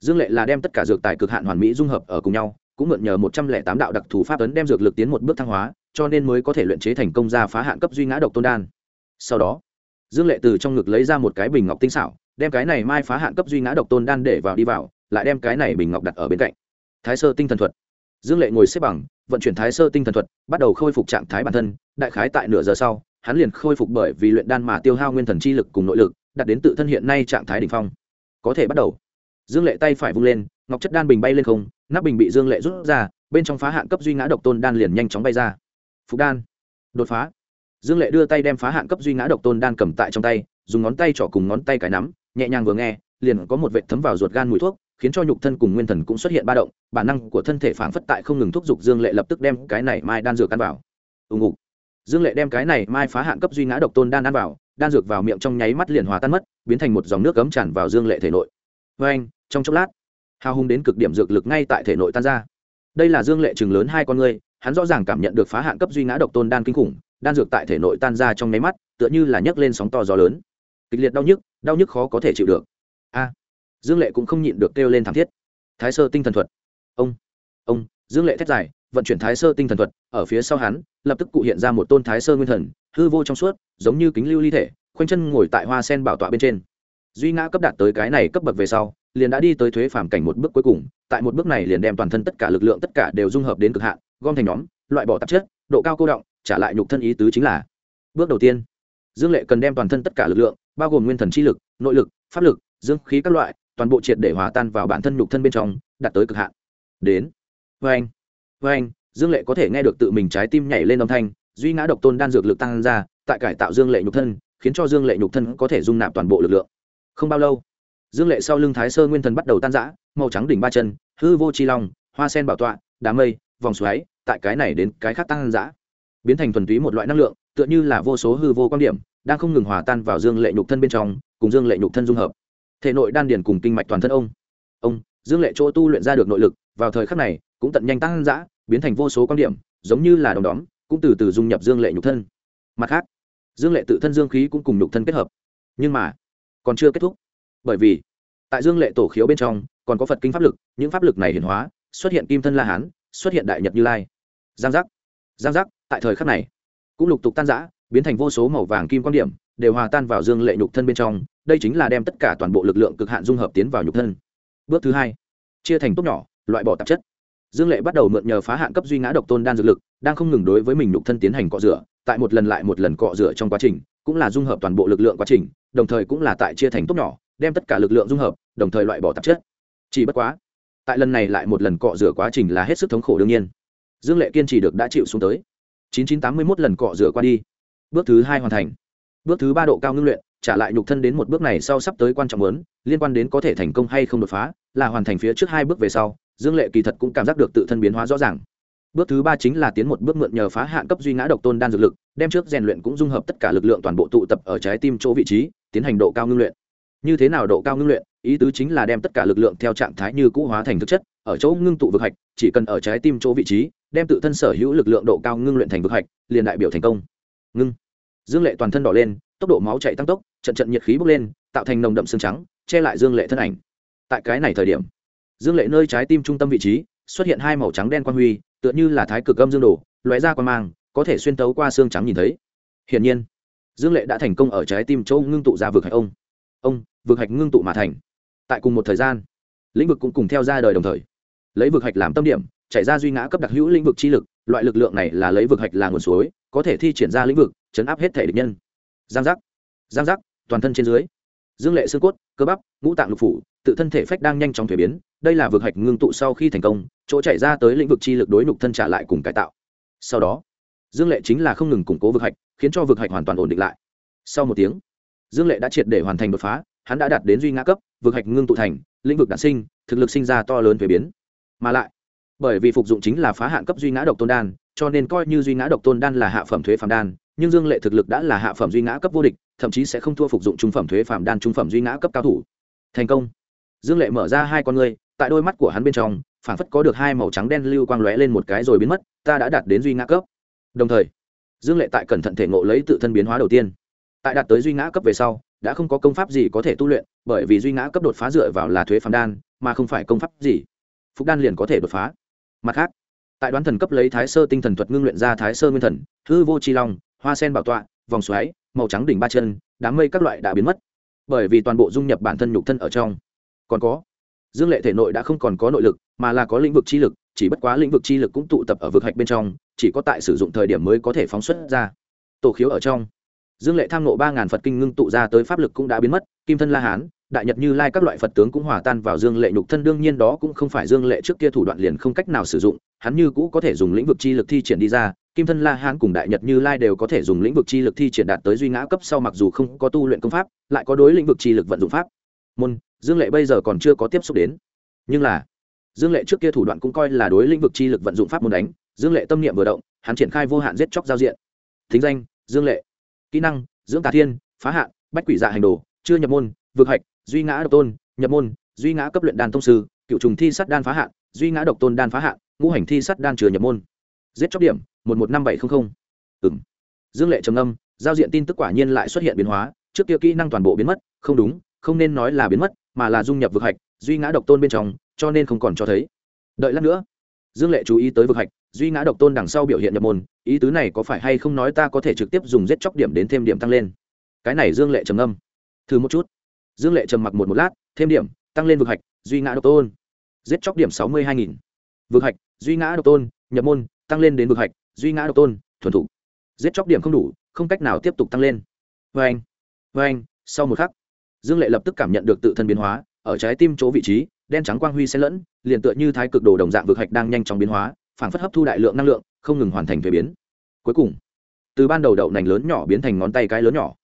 dương lệ là đem tất cả dược tài cực hạn hoàn mỹ dung hợp ở cùng nhau, cũng mượn nhờ một trăm lẻ tám đạo đặc thù pháp ấn đem dược lực tiến một bước thăng hóa, cho nên mới có thể luyện chế thành công ra phá hạn cấp duy ngã độc tôn đan sau đó, dương lệ từ trong ngực lấy ra một cái bình ngọc tinh xảo, đem cái này mai phá hạn cấp duy ngã độc tôn đan để vào đi vào, lại đem cái này bình ngọc đặt ở bên cạnh. Thái sơ tinh thần thuật. Dương lệ ngồi xếp bằng, vận chuyển thái sơ tinh thần thuật, bắt đầu khôi phục trạng thái bản thân, đại khái tại nửa giờ sau, hắn liền khôi phục bởi vì luyện đan mà tiêu hao nguyên thần chi lực cùng nội lực đặt đến tự thân hiện nay trạng thái đ ỉ n h phong. Có thể bắt đầu. Dương lệ tay phải vung lên, ngọc chất đan bình bay lên không, nắp bình bị dương lệ rút ra, bên trong phá hạn cấp duy ngã độc tôn đan liền nhanh chóng bay ra. Phục đan. Đột phá dương lệ đưa tay đem phá hạn cấp duy ngã độc tôn đan cầm tại trong tay, dùng ngón tay trỏ cùng ngón tay cái nắm, nhẹ nhàng vừa nghe, liền có một vệ thấm vào ruột gan mùi thuốc, khiến cho nhục thân cùng nguyên thần cũng xuất hiện ba động, bản năng của thân thể phản phất tại không ngừng thúc giục dương lệ lập tức đem cái này mai đan dược ăn vào. Ùng ục dương lệ đem cái này mai phá hạn cấp duy ngã độc tôn đan ăn vào, đan dược vào miệng trong nháy mắt liền hòa tan mất, biến thành một dòng nước cấm tràn vào dương lệ thể nội. Vê anh, trong chốc lát, hào hùng đến cực điểm dược lực ngay tại thể nội tan ra. Đây là dương lệ chừng lớn hai con người, hắn rõ ràng cảm nhận được phá hạn cấp duy ngã độc tôn đan kinh khủng đan dược tại thể nội tan ra trong nháy mắt, tựa như là nhấc lên sóng to gió lớn. Kịch liệt đau nhức đau nhức khó có thể chịu được. A, dương lệ cũng không nhịn được kêu lên thảm thiết. Thái sơ tinh thần thuật. Ông ông, dương lệ thét dài, vận chuyển thái sơ tinh thần thuật, ở phía sau hắn, lập tức cụ hiện ra một tôn thái sơ nguyên thần, hư vô trong suốt, giống như kính lưu ly thể, khoanh chân ngồi tại hoa sen bảo tọa bên trên. Duy ngã cấp đạt tới cái này cấp bậc về sau, liền đã đi tới thuế phàm cảnh một bước cuối cùng, tại một bước này liền đem toàn thân tất cả lực lượng tất cả đều dung hợp đến cực hạn, gom thành nhóm, loại bỏ tạp chất, độ cao cô động trả lại nhục thân ý tứ chính là bước đầu tiên, dương lệ cần đem toàn thân tất cả lực lượng, bao gồm nguyên thần chi lực, nội lực, pháp lực, dương khí các loại, toàn bộ triệt để hòa tan vào bản thân nhục thân bên trong, đạt tới cực hạn. Đến. Vê anh vê anh dương lệ có thể nghe được tự mình trái tim nhảy lên âm thanh, duy ngã độc tôn đan dược lực tăng ra, tại cải tạo dương lệ nhục thân, khiến cho dương lệ nhục thân có thể dung nạp toàn bộ lực lượng. Không bao lâu, dương lệ sau lưng thái sơ nguyên thần bắt đầu tan rã, màu trắng đỉnh ba chân, hư vô chi long, hoa sen bảo tọa, đám mây, vòng xoáy, tại cái này đến cái khác tăng rã biến thành thuần túy một loại năng lượng, tựa như là vô số hư vô quan điểm, đang không ngừng hòa tan vào dương lệ nhục thân bên trong, cùng dương lệ nhục thân dung hợp. Thể nội đan điền cùng kinh mạch toàn thân ông. Ông, dương lệ chỗ tu luyện ra được nội lực, vào thời khắc này, cũng tận nhanh tăng dã, biến thành vô số quan điểm, giống như là đồng đóm, cũng từ từ dung nhập dương lệ nhục thân. Mặt khác, dương lệ tự thân dương khí cũng cùng nhục thân kết hợp. Nhưng mà, còn chưa kết thúc. Bởi vì, tại dương lệ tổ khiếu bên trong, còn có phật kinh pháp lực, những pháp lực này hiển hóa, xuất hiện kim thân la hán, xuất hiện đại nhật như lai. Giang giác. Giang giác tại thời khắc này cũng lục tục tan rã, biến thành vô số màu vàng kim quan điểm đều hòa tan vào dương lệ nhục thân bên trong đây chính là đem tất cả toàn bộ lực lượng cực hạn dung hợp tiến vào nhục thân. Bước thứ hai chia thành tốt nhỏ loại bỏ tạp chất. Dương lệ bắt đầu mượn nhờ phá hạn cấp duy ngã độc tôn đan dược lực đang không ngừng đối với mình nhục thân tiến hành cọ rửa tại một lần lại một lần cọ rửa trong quá trình cũng là dung hợp toàn bộ lực lượng quá trình đồng thời cũng là tại chia thành tốt nhỏ đem tất cả lực lượng dung hợp đồng thời loại bỏ tạp chất. Chỉ bất quá tại lần này lại một lần cọ rửa quá trình là hết sức thống khổ đương nhiên. Dương lệ kiên trì được đã chịu xuống tới chín chín tám mươi mốt lần cọ rửa qua đi. Bước thứ hai hoàn thành. Bước thứ ba độ cao ngưng luyện, trả lại nhục thân đến một bước này sau sắp tới quan trọng muốn, liên quan đến có thể thành công hay không đột phá, là hoàn thành phía trước hai bước về sau, dương lệ kỳ thật cũng cảm giác được tự thân biến hóa rõ ràng. Bước thứ ba chính là tiến một bước mượn nhờ phá hạn cấp duy ngã độc tôn đan dược lực, đem trước rèn luyện cũng dung hợp tất cả lực lượng toàn bộ tụ tập ở trái tim chỗ vị trí, tiến hành độ cao ngưng luyện. Như thế nào độ cao ngưng luyện? Ý tứ chính là đem tất cả lực lượng theo trạng thái như cũ hóa thành thực chất, ở chỗ ngưng tụ vực hạch, chỉ cần ở trái tim chỗ vị trí đem tự thân sở hữu lực lượng độ cao ngưng luyện thành vực hạch, liền đại biểu thành công. Ngưng. Dương lệ toàn thân đỏ lên, tốc độ máu chạy tăng tốc, trận trận nhiệt khí bốc lên, tạo thành nồng đậm xương trắng, che lại dương lệ thân ảnh. Tại cái này thời điểm, dương lệ nơi trái tim trung tâm vị trí, xuất hiện hai màu trắng đen quang huy, tựa như là thái cực âm dương đồ, lóe ra quan mang, có thể xuyên tấu qua xương trắng nhìn thấy. Hiển nhiên, dương lệ đã thành công ở trái tim châu ngưng tụ ra vực hạch ông. Ông, vực hạch ngưng tụ mà thành. Tại cùng một thời gian, lĩnh vực cũng cùng theo ra đời đồng thời. Lấy vực hạch làm tâm điểm chạy ra duy ngã cấp đặc hữu lĩnh vực chi lực, loại lực lượng này là lấy vực hạch là nguồn suối, có thể thi triển ra lĩnh vực, chấn áp hết thể địch nhân. Giang giác giang giác, toàn thân trên dưới. Dương lệ xương cốt, cơ bắp, ngũ tạng lục phủ, tự thân thể phách đang nhanh chóng thuế biến, đây là vực hạch ngưng tụ sau khi thành công, chỗ chạy ra tới lĩnh vực chi lực đối nục thân trả lại cùng cải tạo. Sau đó, dương lệ chính là không ngừng củng cố vực hạch, khiến cho vực hạch hoàn toàn ổn định lại. Sau một tiếng, dương lệ đã triệt để hoàn thành đột phá, hắn đã đạt đến duy ngã cấp, vực hạch ngưng tụ thành, lĩnh vực đản sinh, thực lực sinh ra to lớn thuế biến. Mà lại bởi vì phục dụng chính là phá hạn cấp duy ngã độc tôn đan, cho nên coi như duy ngã độc tôn đan là hạ phẩm thuế phàm đan, nhưng dương lệ thực lực đã là hạ phẩm duy ngã cấp vô địch, thậm chí sẽ không thua phục dụng trung phẩm thuế phàm đan trung phẩm duy ngã cấp cao thủ. Thành công. Dương lệ mở ra hai con ngươi, tại đôi mắt của hắn bên trong phản phất có được hai màu trắng đen lưu quang lóe lên một cái rồi biến mất, ta đã đạt đến duy ngã cấp. Đồng thời, dương lệ tại cẩn thận thể ngộ lấy tự thân biến hóa đầu tiên. Tại đạt tới duy ngã cấp về sau, đã không có công pháp gì có thể tu luyện, bởi vì duy ngã cấp đột phá dựa vào là thuế phàm đan, mà không phải công pháp gì. Phúc đan liền có thể đột phá mặt khác, tại đoán thần cấp lấy thái sơ tinh thần thuật ngưng luyện ra thái sơ nguyên thần, hư vô chi long, hoa sen bảo tọa, vòng xoáy, màu trắng đỉnh ba chân, đám mây các loại đã biến mất. Bởi vì toàn bộ dung nhập bản thân nhục thân ở trong. Còn có, dương lệ thể nội đã không còn có nội lực, mà là có lĩnh vực chi lực, chỉ bất quá lĩnh vực chi lực cũng tụ tập ở vực hạch bên trong, chỉ có tại sử dụng thời điểm mới có thể phóng xuất ra. Tổ khiếu ở trong. Dương lệ tham nộ ba ngàn phật kinh ngưng tụ ra tới pháp lực cũng đã biến mất, kim thân la hán đại nhật như lai các loại phật tướng cũng hòa tan vào dương lệ nhục thân, đương nhiên đó cũng không phải dương lệ trước kia thủ đoạn liền không cách nào sử dụng, hắn như cũ có thể dùng lĩnh vực chi lực thi triển đi ra, kim thân la hán cùng đại nhật như lai đều có thể dùng lĩnh vực chi lực thi triển đạt tới duy ngã cấp sau mặc dù không có tu luyện công pháp, lại có đối lĩnh vực chi lực vận dụng pháp. Môn, dương lệ bây giờ còn chưa có tiếp xúc đến. Nhưng là, dương lệ trước kia thủ đoạn cũng coi là đối lĩnh vực chi lực vận dụng pháp môn đánh, dương lệ tâm niệm vừa động, hắn triển khai vô hạn giết chóc giao diện. Thính danh, dương lệ. Kỹ năng, dưỡng tà thiên, phá hạn, bách quỷ dạ hành đồ, chưa nhập môn, vực hạch duy ngã độc tôn, nhập môn, duy ngã cấp luyện đan thông sư, cựu trùng thi sắt đan phá hạn, duy ngã độc tôn đan phá hạn, ngũ hành thi sắt đan chừa nhập môn. Giết chóc điểm, một một năm bảy trăm linh ừ dương lệ trầm âm giao diện tin tức quả nhiên lại xuất hiện biến hóa, trước kia kỹ năng toàn bộ biến mất, không đúng, không nên nói là biến mất, mà là dung nhập vực hạch, duy ngã độc tôn bên trong, cho nên không còn cho thấy. Đợi lát nữa. Dương lệ chú ý tới vực hạch, duy ngã độc tôn đằng sau biểu hiện nhập môn, ý tứ này có phải hay không nói ta có thể trực tiếp dùng giết chóc điểm đến thêm điểm tăng lên. Cái này dương lệ trầm âm thử một chút dương lệ trầm mặc một một lát, thêm điểm, tăng lên vực hạch, duy ngã độc tôn. Giết chóc điểm sáu mươi hai nghìn. Vực hạch, duy ngã độc tôn, nhập môn, tăng lên đến vực hạch, duy ngã độc tôn, thuần thủ. Giết chóc điểm không đủ, không cách nào tiếp tục tăng lên. Vê anh vê anh sau một khắc, dương lệ lập tức cảm nhận được tự thân biến hóa, ở trái tim chỗ vị trí, đen trắng quang huy xen lẫn, liền tựa như thái cực đồ đồng dạng vực hạch đang nhanh chóng biến hóa phản phất hấp thu đại lượng năng lượng, không ngừng hoàn thành thuế biến. Cuối cùng, từ ban đầu đậu nành lớn nhỏ biến thành ngón tay cái lớn nhỏ.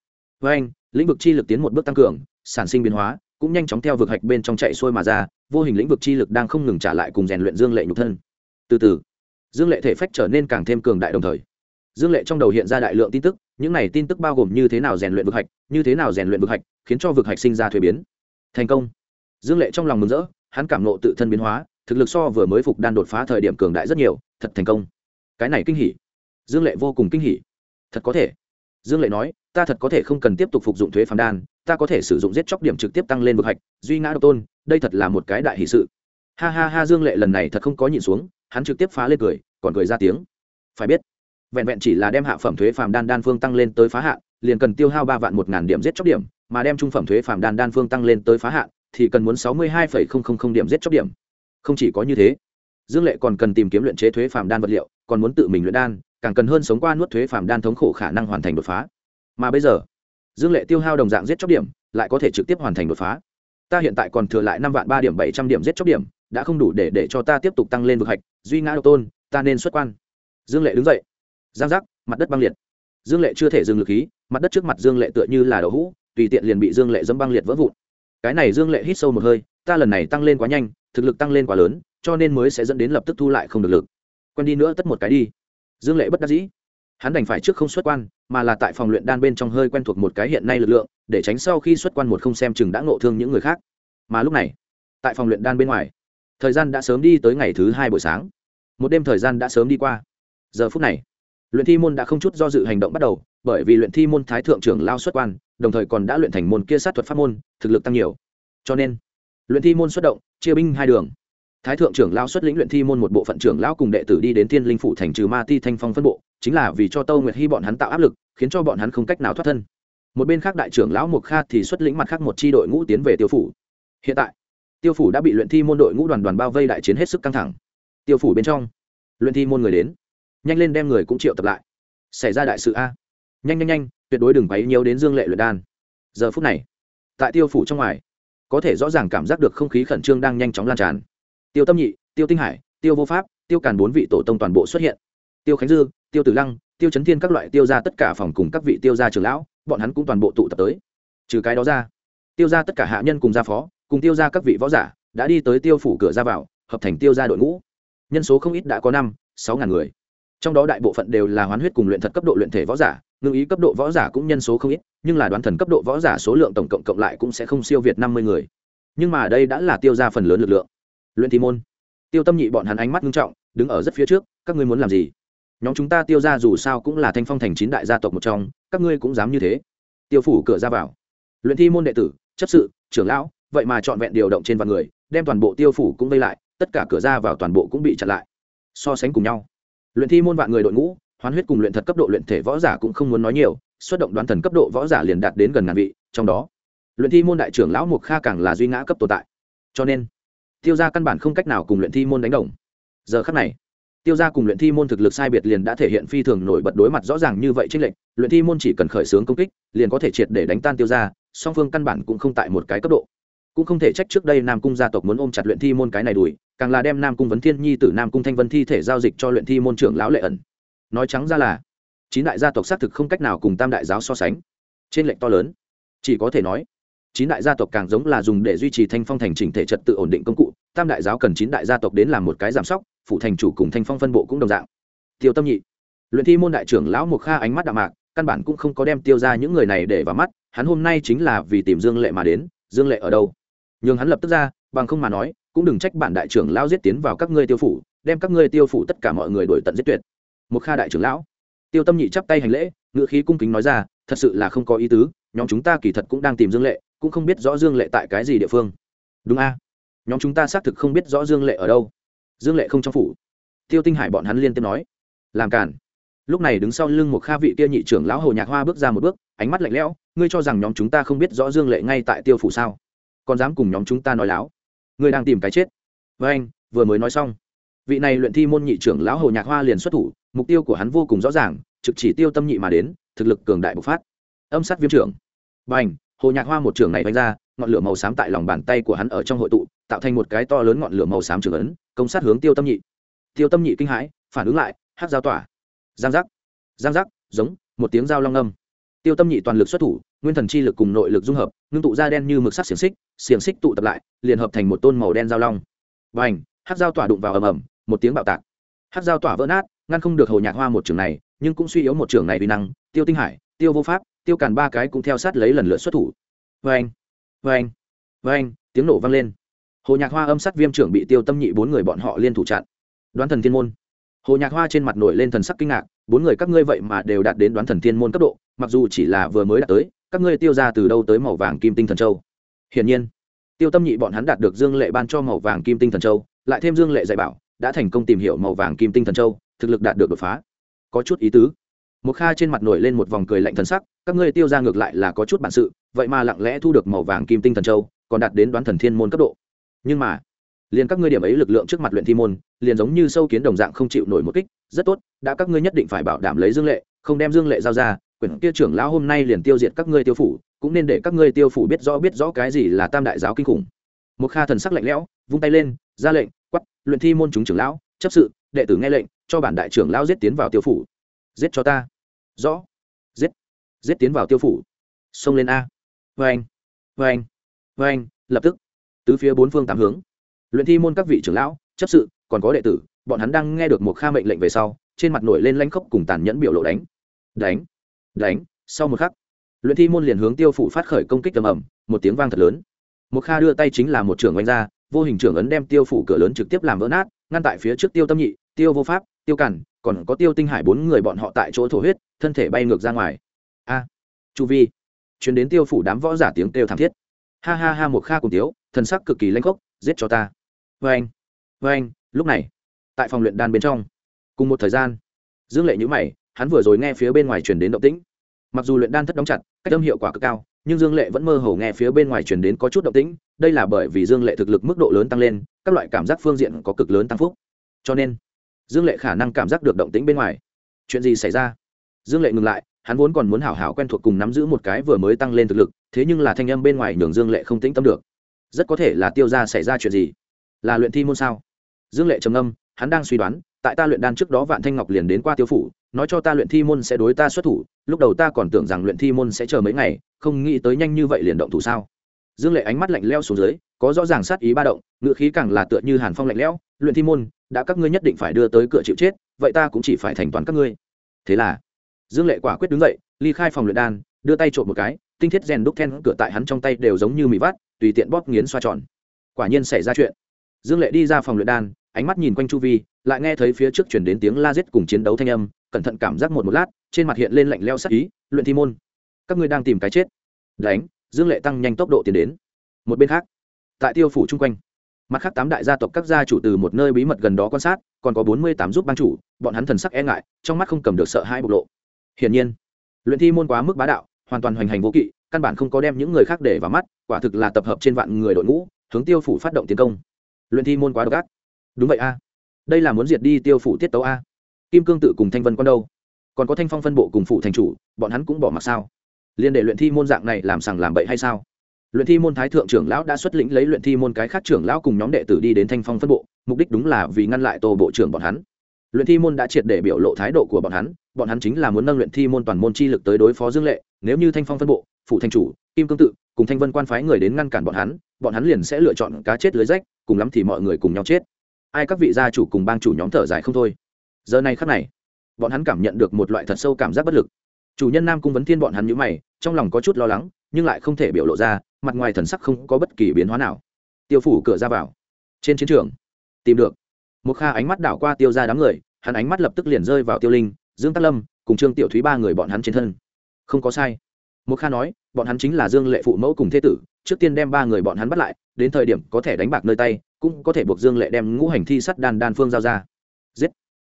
Với anh lĩnh vực chi lực tiến một bước tăng cường, sản sinh biến hóa, cũng nhanh chóng theo vực hạch bên trong chạy xuôi mà ra, vô hình lĩnh vực chi lực đang không ngừng trả lại cùng rèn luyện dương lệ nhục thân. Từ từ, dương lệ thể phách trở nên càng thêm cường đại đồng thời. Dương lệ trong đầu hiện ra đại lượng tin tức, những này tin tức bao gồm như thế nào rèn luyện vực hạch, như thế nào rèn luyện vực hạch, khiến cho vực hạch sinh ra thuế biến. Thành công. Dương lệ trong lòng mừng rỡ, hắn cảm nộ tự thân biến hóa, thực lực so vừa mới phục đan đột phá thời điểm cường đại rất nhiều, thật thành công. Cái này kinh hỉ. Dương lệ vô cùng kinh hỉ. Thật có thể. Dương lệ nói ta thật có thể không cần tiếp tục phục dụng thuế phàm đan, ta có thể sử dụng giết chóc điểm trực tiếp tăng lên vực hạch, duy ngã độc tôn, đây thật là một cái đại hỷ sự. Ha ha ha, dương lệ lần này thật không có nhìn xuống, hắn trực tiếp phá lên cười, còn cười ra tiếng. Phải biết, vẹn vẹn chỉ là đem hạ phẩm thuế phàm đan đan phương tăng lên tới phá hạn, liền cần tiêu hao ba vạn một ngàn điểm giết chóc điểm, mà đem trung phẩm thuế phàm đan đan phương tăng lên tới phá hạn, thì cần muốn sáu mươi hai điểm giết chóc điểm. Không chỉ có như thế, dương lệ còn cần tìm kiếm luyện chế thuế phàm đan vật liệu, còn muốn tự mình luyện đan, càng cần hơn sống qua nuốt thuế phàm đan thống khổ khả năng hoàn thành đột phá mà bây giờ, dương lệ tiêu hao đồng dạng giết chóc điểm, lại có thể trực tiếp hoàn thành đột phá. Ta hiện tại còn thừa lại năm vạn ba điểm bảy trăm điểm giết chóc điểm, đã không đủ để để cho ta tiếp tục tăng lên vực hạch, duy ngã độc tôn, ta nên xuất quan. Dương lệ đứng dậy. Giang giác, mặt đất băng liệt. Dương lệ chưa thể dừng lực khí, mặt đất trước mặt dương lệ tựa như là đậu hũ, tùy tiện liền bị dương lệ dẫm băng liệt vỡ vụn. Cái này dương lệ hít sâu một hơi, ta lần này tăng lên quá nhanh, thực lực tăng lên quá lớn, cho nên mới sẽ dẫn đến lập tức thu lại không được lực. Quen đi nữa tất một cái đi. Dương lệ bất đắc dĩ hắn đành phải trước không xuất quan, mà là tại phòng luyện đan bên trong hơi quen thuộc một cái hiện nay lực lượng, để tránh sau khi xuất quan một không xem chừng đã ngộ thương những người khác. Mà lúc này, tại phòng luyện đan bên ngoài, thời gian đã sớm đi tới ngày thứ hai buổi sáng. Một đêm thời gian đã sớm đi qua. Giờ phút này, luyện thi môn đã không chút do dự hành động bắt đầu, bởi vì luyện thi môn thái thượng trưởng lao xuất quan, đồng thời còn đã luyện thành môn kia sát thuật pháp môn, thực lực tăng nhiều. Cho nên, luyện thi môn xuất động, chia binh hai đường thái thượng trưởng lao xuất lĩnh luyện thi môn một bộ phận trưởng lão cùng đệ tử đi đến thiên linh phủ thành trừ ma ti thanh phong phân bộ, chính là vì cho tâu nguyệt hy bọn hắn tạo áp lực, khiến cho bọn hắn không cách nào thoát thân. Một bên khác đại trưởng lão mục kha thì xuất lĩnh mặt khác một chi đội ngũ tiến về tiêu phủ. Hiện tại, tiêu phủ đã bị luyện thi môn đội ngũ đoàn đoàn bao vây đại chiến hết sức căng thẳng. Tiêu phủ bên trong, luyện thi môn người đến. Nhanh lên đem người cũng triệu tập lại. Xảy ra đại sự a. Nhanh nhanh nhanh, tuyệt đối đừng quấy nhiều đến dương lệ luyện đan. Giờ phút này, tại tiêu phủ trong ngoài, có thể rõ ràng cảm giác được không khí khẩn trương đang nhanh chóng lan tràn tiêu tâm nhị, tiêu tinh hải, tiêu vô pháp, tiêu càn bốn vị tổ tông toàn bộ xuất hiện. Tiêu khánh dư, tiêu tử lăng, tiêu chấn thiên các loại tiêu ra tất cả phòng cùng các vị tiêu gia trường lão, bọn hắn cũng toàn bộ tụ tập tới. Trừ cái đó ra, tiêu ra tất cả hạ nhân cùng gia phó, cùng tiêu ra các vị võ giả đã đi tới tiêu phủ cửa ra vào, hợp thành tiêu ra đội ngũ. Nhân số không ít đã có năm, sáu ngàn người. Trong đó đại bộ phận đều là hoán huyết cùng luyện thật cấp độ luyện thể võ giả, ngưng ý cấp độ võ giả cũng nhân số không ít, nhưng là đoán thần cấp độ võ giả số lượng tổng cộng cộng lại cũng sẽ không siêu việt năm mươi người. Nhưng mà đây đã là tiêu ra phần lớn lực lượng luyện thi môn. Tiêu tâm nhị bọn hắn ánh mắt nghiêm trọng, đứng ở rất phía trước, các ngươi muốn làm gì? Nhóm chúng ta tiêu ra dù sao cũng là thanh phong thành chín đại gia tộc một trong, các ngươi cũng dám như thế. Tiêu phủ cửa ra vào. Luyện thi môn đệ tử, chấp sự, trưởng lão, vậy mà trọn vẹn điều động trên vạn người, đem toàn bộ tiêu phủ cũng vây lại, tất cả cửa ra vào toàn bộ cũng bị chặn lại. So sánh cùng nhau. Luyện thi môn vạn người đội ngũ, hoán huyết cùng luyện thật cấp độ luyện thể võ giả cũng không muốn nói nhiều, xuất động đoán thần cấp độ võ giả liền đạt đến gần ngàn vị, trong đó, luyện thi môn đại trưởng lão mục kha càng là duy ngã cấp tồn tại. Cho nên tiêu gia căn bản không cách nào cùng luyện thi môn đánh đồng. Giờ khắc này, tiêu gia cùng luyện thi môn thực lực sai biệt liền đã thể hiện phi thường nổi bật đối mặt rõ ràng như vậy trên lệnh luyện thi môn chỉ cần khởi xướng công kích, liền có thể triệt để đánh tan tiêu gia. song phương căn bản cũng không tại một cái cấp độ. Cũng không thể trách trước đây nam cung gia tộc muốn ôm chặt luyện thi môn cái này đùi, càng là đem nam cung vấn thiên nhi t nam cung thanh vân thi thể giao dịch cho luyện thi môn trưởng lão lệ ẩn. Nói trắng ra là, chín đại gia tộc xác thực không cách nào cùng tam đại giáo so sánh. Trên lệnh to lớn. Chỉ có thể nói chín đại gia tộc càng giống là dùng để duy trì thanh phong thành chỉnh thể trật tự ổn định công cụ, tam đại giáo cần chín đại gia tộc đến làm một cái giảm sóc phụ thành chủ cùng thanh phong phân bộ cũng đồng dạng. Tiêu tâm nhị, luyện thi môn đại trưởng lão mục kha ánh mắt đạm mạc, căn bản cũng không có đem tiêu ra những người này để vào mắt, hắn hôm nay chính là vì tìm dương lệ mà đến, dương lệ ở đâu? Nhường hắn lập tức ra, bằng không mà nói, cũng đừng trách bản đại trưởng lão giết tiến vào các ngươi tiêu phủ, đem các ngươi tiêu phủ tất cả mọi người đổi tận giết tuyệt. Một kha đại trưởng lão, tiêu tâm nhị chắp tay hành lễ ngựa khí cung kính nói ra, thật sự là không có ý tứ, nhóm chúng ta kỳ thật cũng đang tìm dương lệ cũng không biết rõ dương lệ tại cái gì địa phương. Đúng a. Nhóm chúng ta xác thực không biết rõ dương lệ ở đâu. Dương lệ không trong phủ. Tiêu tinh hải bọn hắn liên tiếp nói. Làm cản lúc này đứng sau lưng một kha vị kia nhị trưởng lão hồ nhạc hoa bước ra một bước, ánh mắt lạnh lẽo, ngươi cho rằng nhóm chúng ta không biết rõ dương lệ ngay tại tiêu phủ sao? Còn dám cùng nhóm chúng ta nói láo? Ngươi đang tìm cái chết. Với anh, vừa mới nói xong, vị này luyện thi môn nhị trưởng lão hồ nhạc hoa liền xuất thủ, mục tiêu của hắn vô cùng rõ ràng, trực chỉ tiêu tâm nhị mà đến, thực lực cường đại bộc phát. Âm sát viêm trưởng. B à n h hồ nhạc hoa một trưởng này đánh ra, ngọn lửa màu xám tại lòng bàn tay của hắn ở trong hội tụ, tạo thành một cái to lớn ngọn lửa màu xám trường ấn, công sát hướng tiêu tâm nhị. Tiêu tâm nhị kinh hãi, phản ứng lại hát giao tỏa. Giang giác giang giác, giống, một tiếng dao long âm. Tiêu tâm nhị toàn lực xuất thủ, nguyên thần chi lực cùng nội lực dung hợp, ngưng tụ ra đen như mực sắt xiềng xích xiềng xích tụ tập lại, liền hợp thành một tôn màu đen dao long. B à n h hát dao tỏa đụng vào ầm ầm, một tiếng bạo tạc. Hát dao tỏa vỡ nát, ngăn không được hồ nhạc hoa một trường này, nhưng cũng suy yếu một trường này vì năng, tiêu tinh hải, tiêu vô pháp tiêu càn ba cái cũng theo sát lấy lần lượt xuất thủ. Vê anh vê anh vê anh tiếng nổ vang lên. Hồ nhạc hoa âm sát viêm trưởng bị tiêu tâm nhị bốn người bọn họ liên thủ chặn. Đoán thần thiên môn. Hồ nhạc hoa trên mặt nổi lên thần sắc kinh ngạc, bốn người các ngươi vậy mà đều đạt đến đoán thần thiên môn cấp độ, mặc dù chỉ là vừa mới đạt tới, các ngươi tiêu ra từ đâu tới màu vàng kim tinh thần châu? Hiển nhiên, tiêu tâm nhị bọn hắn đạt được dương lệ ban cho màu vàng kim tinh thần châu, lại thêm dương lệ dạy bảo, đã thành công tìm hiểu màu vàng kim tinh thần châu, thực lực đạt được đột phá. Có chút ý tứ một kha trên mặt nổi lên một vòng cười lạnh thần sắc, các ngươi tiêu ra ngược lại là có chút bản sự, vậy mà lặng lẽ thu được màu vàng kim tinh thần châu, còn đạt đến đoán thần thiên môn cấp độ. Nhưng mà, liền các ngươi điểm ấy lực lượng trước mặt luyện thi môn, liền giống như sâu kiến đồng dạng không chịu nổi một kích, rất tốt, đã các ngươi nhất định phải bảo đảm lấy dương lệ, không đem dương lệ giao ra, quyển kia trưởng lão hôm nay liền tiêu diệt các ngươi tiêu phủ, cũng nên để các ngươi tiêu phủ biết rõ biết rõ cái gì là tam đại giáo kinh khủng. Một kha thần sắc lạnh lẽo, vung tay lên, ra lệnh quắp luyện thi môn chúng trưởng lão, chấp sự, đệ tử nghe lệnh, cho bản đại trưởng lão giết tiến vào tiêu phủ. Giết cho ta rõ. Giết. Giết tiến vào tiêu phủ. Xông lên a. Vê anh vê anh vê anh lập tức. Tứ phía bốn phương tám hướng. Luyện thi môn các vị trưởng lão, chấp sự, còn có đệ tử, bọn hắn đang nghe được một kha mệnh lệnh về sau, trên mặt nổi lên lanh khốc cùng tàn nhẫn biểu lộ đánh. Đánh. Đánh. Sau một khắc, luyện thi môn liền hướng tiêu phủ phát khởi công kích tầm ẩm một tiếng vang thật lớn. Một kha đưa tay chính là một trưởng oanh ra, vô hình trưởng ấn đem tiêu phủ cửa lớn trực tiếp làm vỡ nát, ngăn tại phía trước tiêu tâm nhị, tiêu vô pháp, tiêu cản còn có tiêu tinh hải bốn người bọn họ tại chỗ thổ huyết, thân thể bay ngược ra ngoài. A, chu vi chuyến đến tiêu phủ đám võ giả tiếng kêu thảm thiết. Ha ha ha, một kha cùng tiếu, thần sắc cực kỳ lanh khốc, giết cho ta. Vê anh vê anh lúc này, tại phòng luyện đan bên trong, cùng một thời gian, dương lệ nhữ mày, hắn vừa rồi nghe phía bên ngoài chuyển đến động tĩnh. Mặc dù luyện đan thất đóng chặt, cách âm hiệu quả cực cao, nhưng dương lệ vẫn mơ hồ nghe phía bên ngoài chuyển đến có chút động tĩnh, đây là bởi vì dương lệ thực lực mức độ lớn tăng lên, các loại cảm giác phương diện có cực lớn tăng phúc. Cho nên dương lệ khả năng cảm giác được động tĩnh bên ngoài. Chuyện gì xảy ra? Dương lệ ngừng lại, hắn vốn còn muốn hảo hảo quen thuộc cùng nắm giữ một cái vừa mới tăng lên thực lực, thế nhưng là thanh âm bên ngoài nhường dương lệ không tĩnh tâm được. Rất có thể là tiêu ra xảy ra chuyện gì? Là luyện thi môn sao? Dương lệ trầm âm hắn đang suy đoán, tại ta luyện đan trước đó vạn thanh ngọc liền đến qua tiêu phủ, nói cho ta luyện thi môn sẽ đối ta xuất thủ, lúc đầu ta còn tưởng rằng luyện thi môn sẽ chờ mấy ngày, không nghĩ tới nhanh như vậy liền động thủ sao? Dương lệ ánh mắt lạnh leo xuống dưới có rõ ràng sát ý ba động ngự khí càng là tựa như hàn phong lạnh lẽo, luyện thi môn, đã các ngươi nhất định phải đưa tới cửa chịu chết, vậy ta cũng chỉ phải thành toàn các ngươi. Thế là, dương lệ quả quyết đứng dậy, ly khai phòng luyện đan, đưa tay trộm một cái, tinh thiết rèn đúc then cửa tại hắn trong tay đều giống như mì vắt, tùy tiện bóp nghiến xoa tròn. Quả nhiên xảy ra chuyện. Dương lệ đi ra phòng luyện đan, ánh mắt nhìn quanh chu vi, lại nghe thấy phía trước chuyển đến tiếng la giết cùng chiến đấu thanh âm, cẩn thận cảm giác một một lát, trên mặt hiện lên lạnh leo sắc ý, luyện thi môn, các ngươi đang tìm cái chết. Đánh, dương lệ tăng nhanh tốc độ tiến đến. Một bên khác tại tiêu phủ chung quanh. Mặt khác tám đại gia tộc các gia chủ từ một nơi bí mật gần đó quan sát, còn có bốn mươi tám giúp ban chủ, bọn hắn thần sắc e ngại, trong mắt không cầm được sợ hai bộc lộ. Hiển nhiên, luyện thi môn quá mức bá đạo, hoàn toàn hoành hành vô kỵ, căn bản không có đem những người khác để vào mắt, quả thực là tập hợp trên vạn người đội ngũ, hướng tiêu phủ phát động tiến công. Luyện thi môn quá độc ác. Đúng vậy a. Đây là muốn diệt đi tiêu phủ tiết tấu a. Kim cương tự cùng thanh vân con đâu? Còn có thanh phong phân bộ cùng phụ thành chủ, bọn hắn cũng bỏ mặc sao? Liên để luyện thi môn dạng này làm sằng làm bậy hay sao? Luyện thi môn thái thượng trưởng lão đã xuất lĩnh lấy luyện thi môn cái khác trưởng lão cùng nhóm đệ tử đi đến thanh phong phân bộ, mục đích đúng là vì ngăn lại tô bộ trưởng bọn hắn. Luyện thi môn đã triệt để biểu lộ thái độ của bọn hắn bọn hắn chính là muốn nâng luyện thi môn toàn môn chi lực tới đối phó dương lệ, nếu như thanh phong phân bộ phụ thanh chủ, kim cương tự cùng thanh vân quan phái người đến ngăn cản bọn hắn bọn hắn liền sẽ lựa chọn cá chết lưới rách, cùng lắm thì mọi người cùng nhau chết. Ai các vị gia chủ cùng bang chủ nhóm thở dài không thôi. Giờ này khắc này, bọn hắn cảm nhận được một loại thật sâu cảm giác bất lực. Chủ nhân nam cung vấn thiên bọn hắn nhữ mày, trong lòng có chút lo lắng nhưng lại không thể biểu lộ ra, mặt ngoài thần sắc không có bất kỳ biến hóa nào. Tiêu phủ cửa ra vào. Trên chiến trường. Tìm được. Một kha ánh mắt đảo qua tiêu ra đám người, hắn ánh mắt lập tức liền rơi vào tiêu linh, dương tắc lâm, cùng trương tiểu thúy ba người bọn hắn trên thân. Không có sai. Một kha nói, bọn hắn chính là dương lệ phụ mẫu cùng thế tử, trước tiên đem ba người bọn hắn bắt lại, đến thời điểm có thể đánh bạc nơi tay, cũng có thể buộc dương lệ đem ngũ hành thi sắt đan đan phương giao ra. Giết.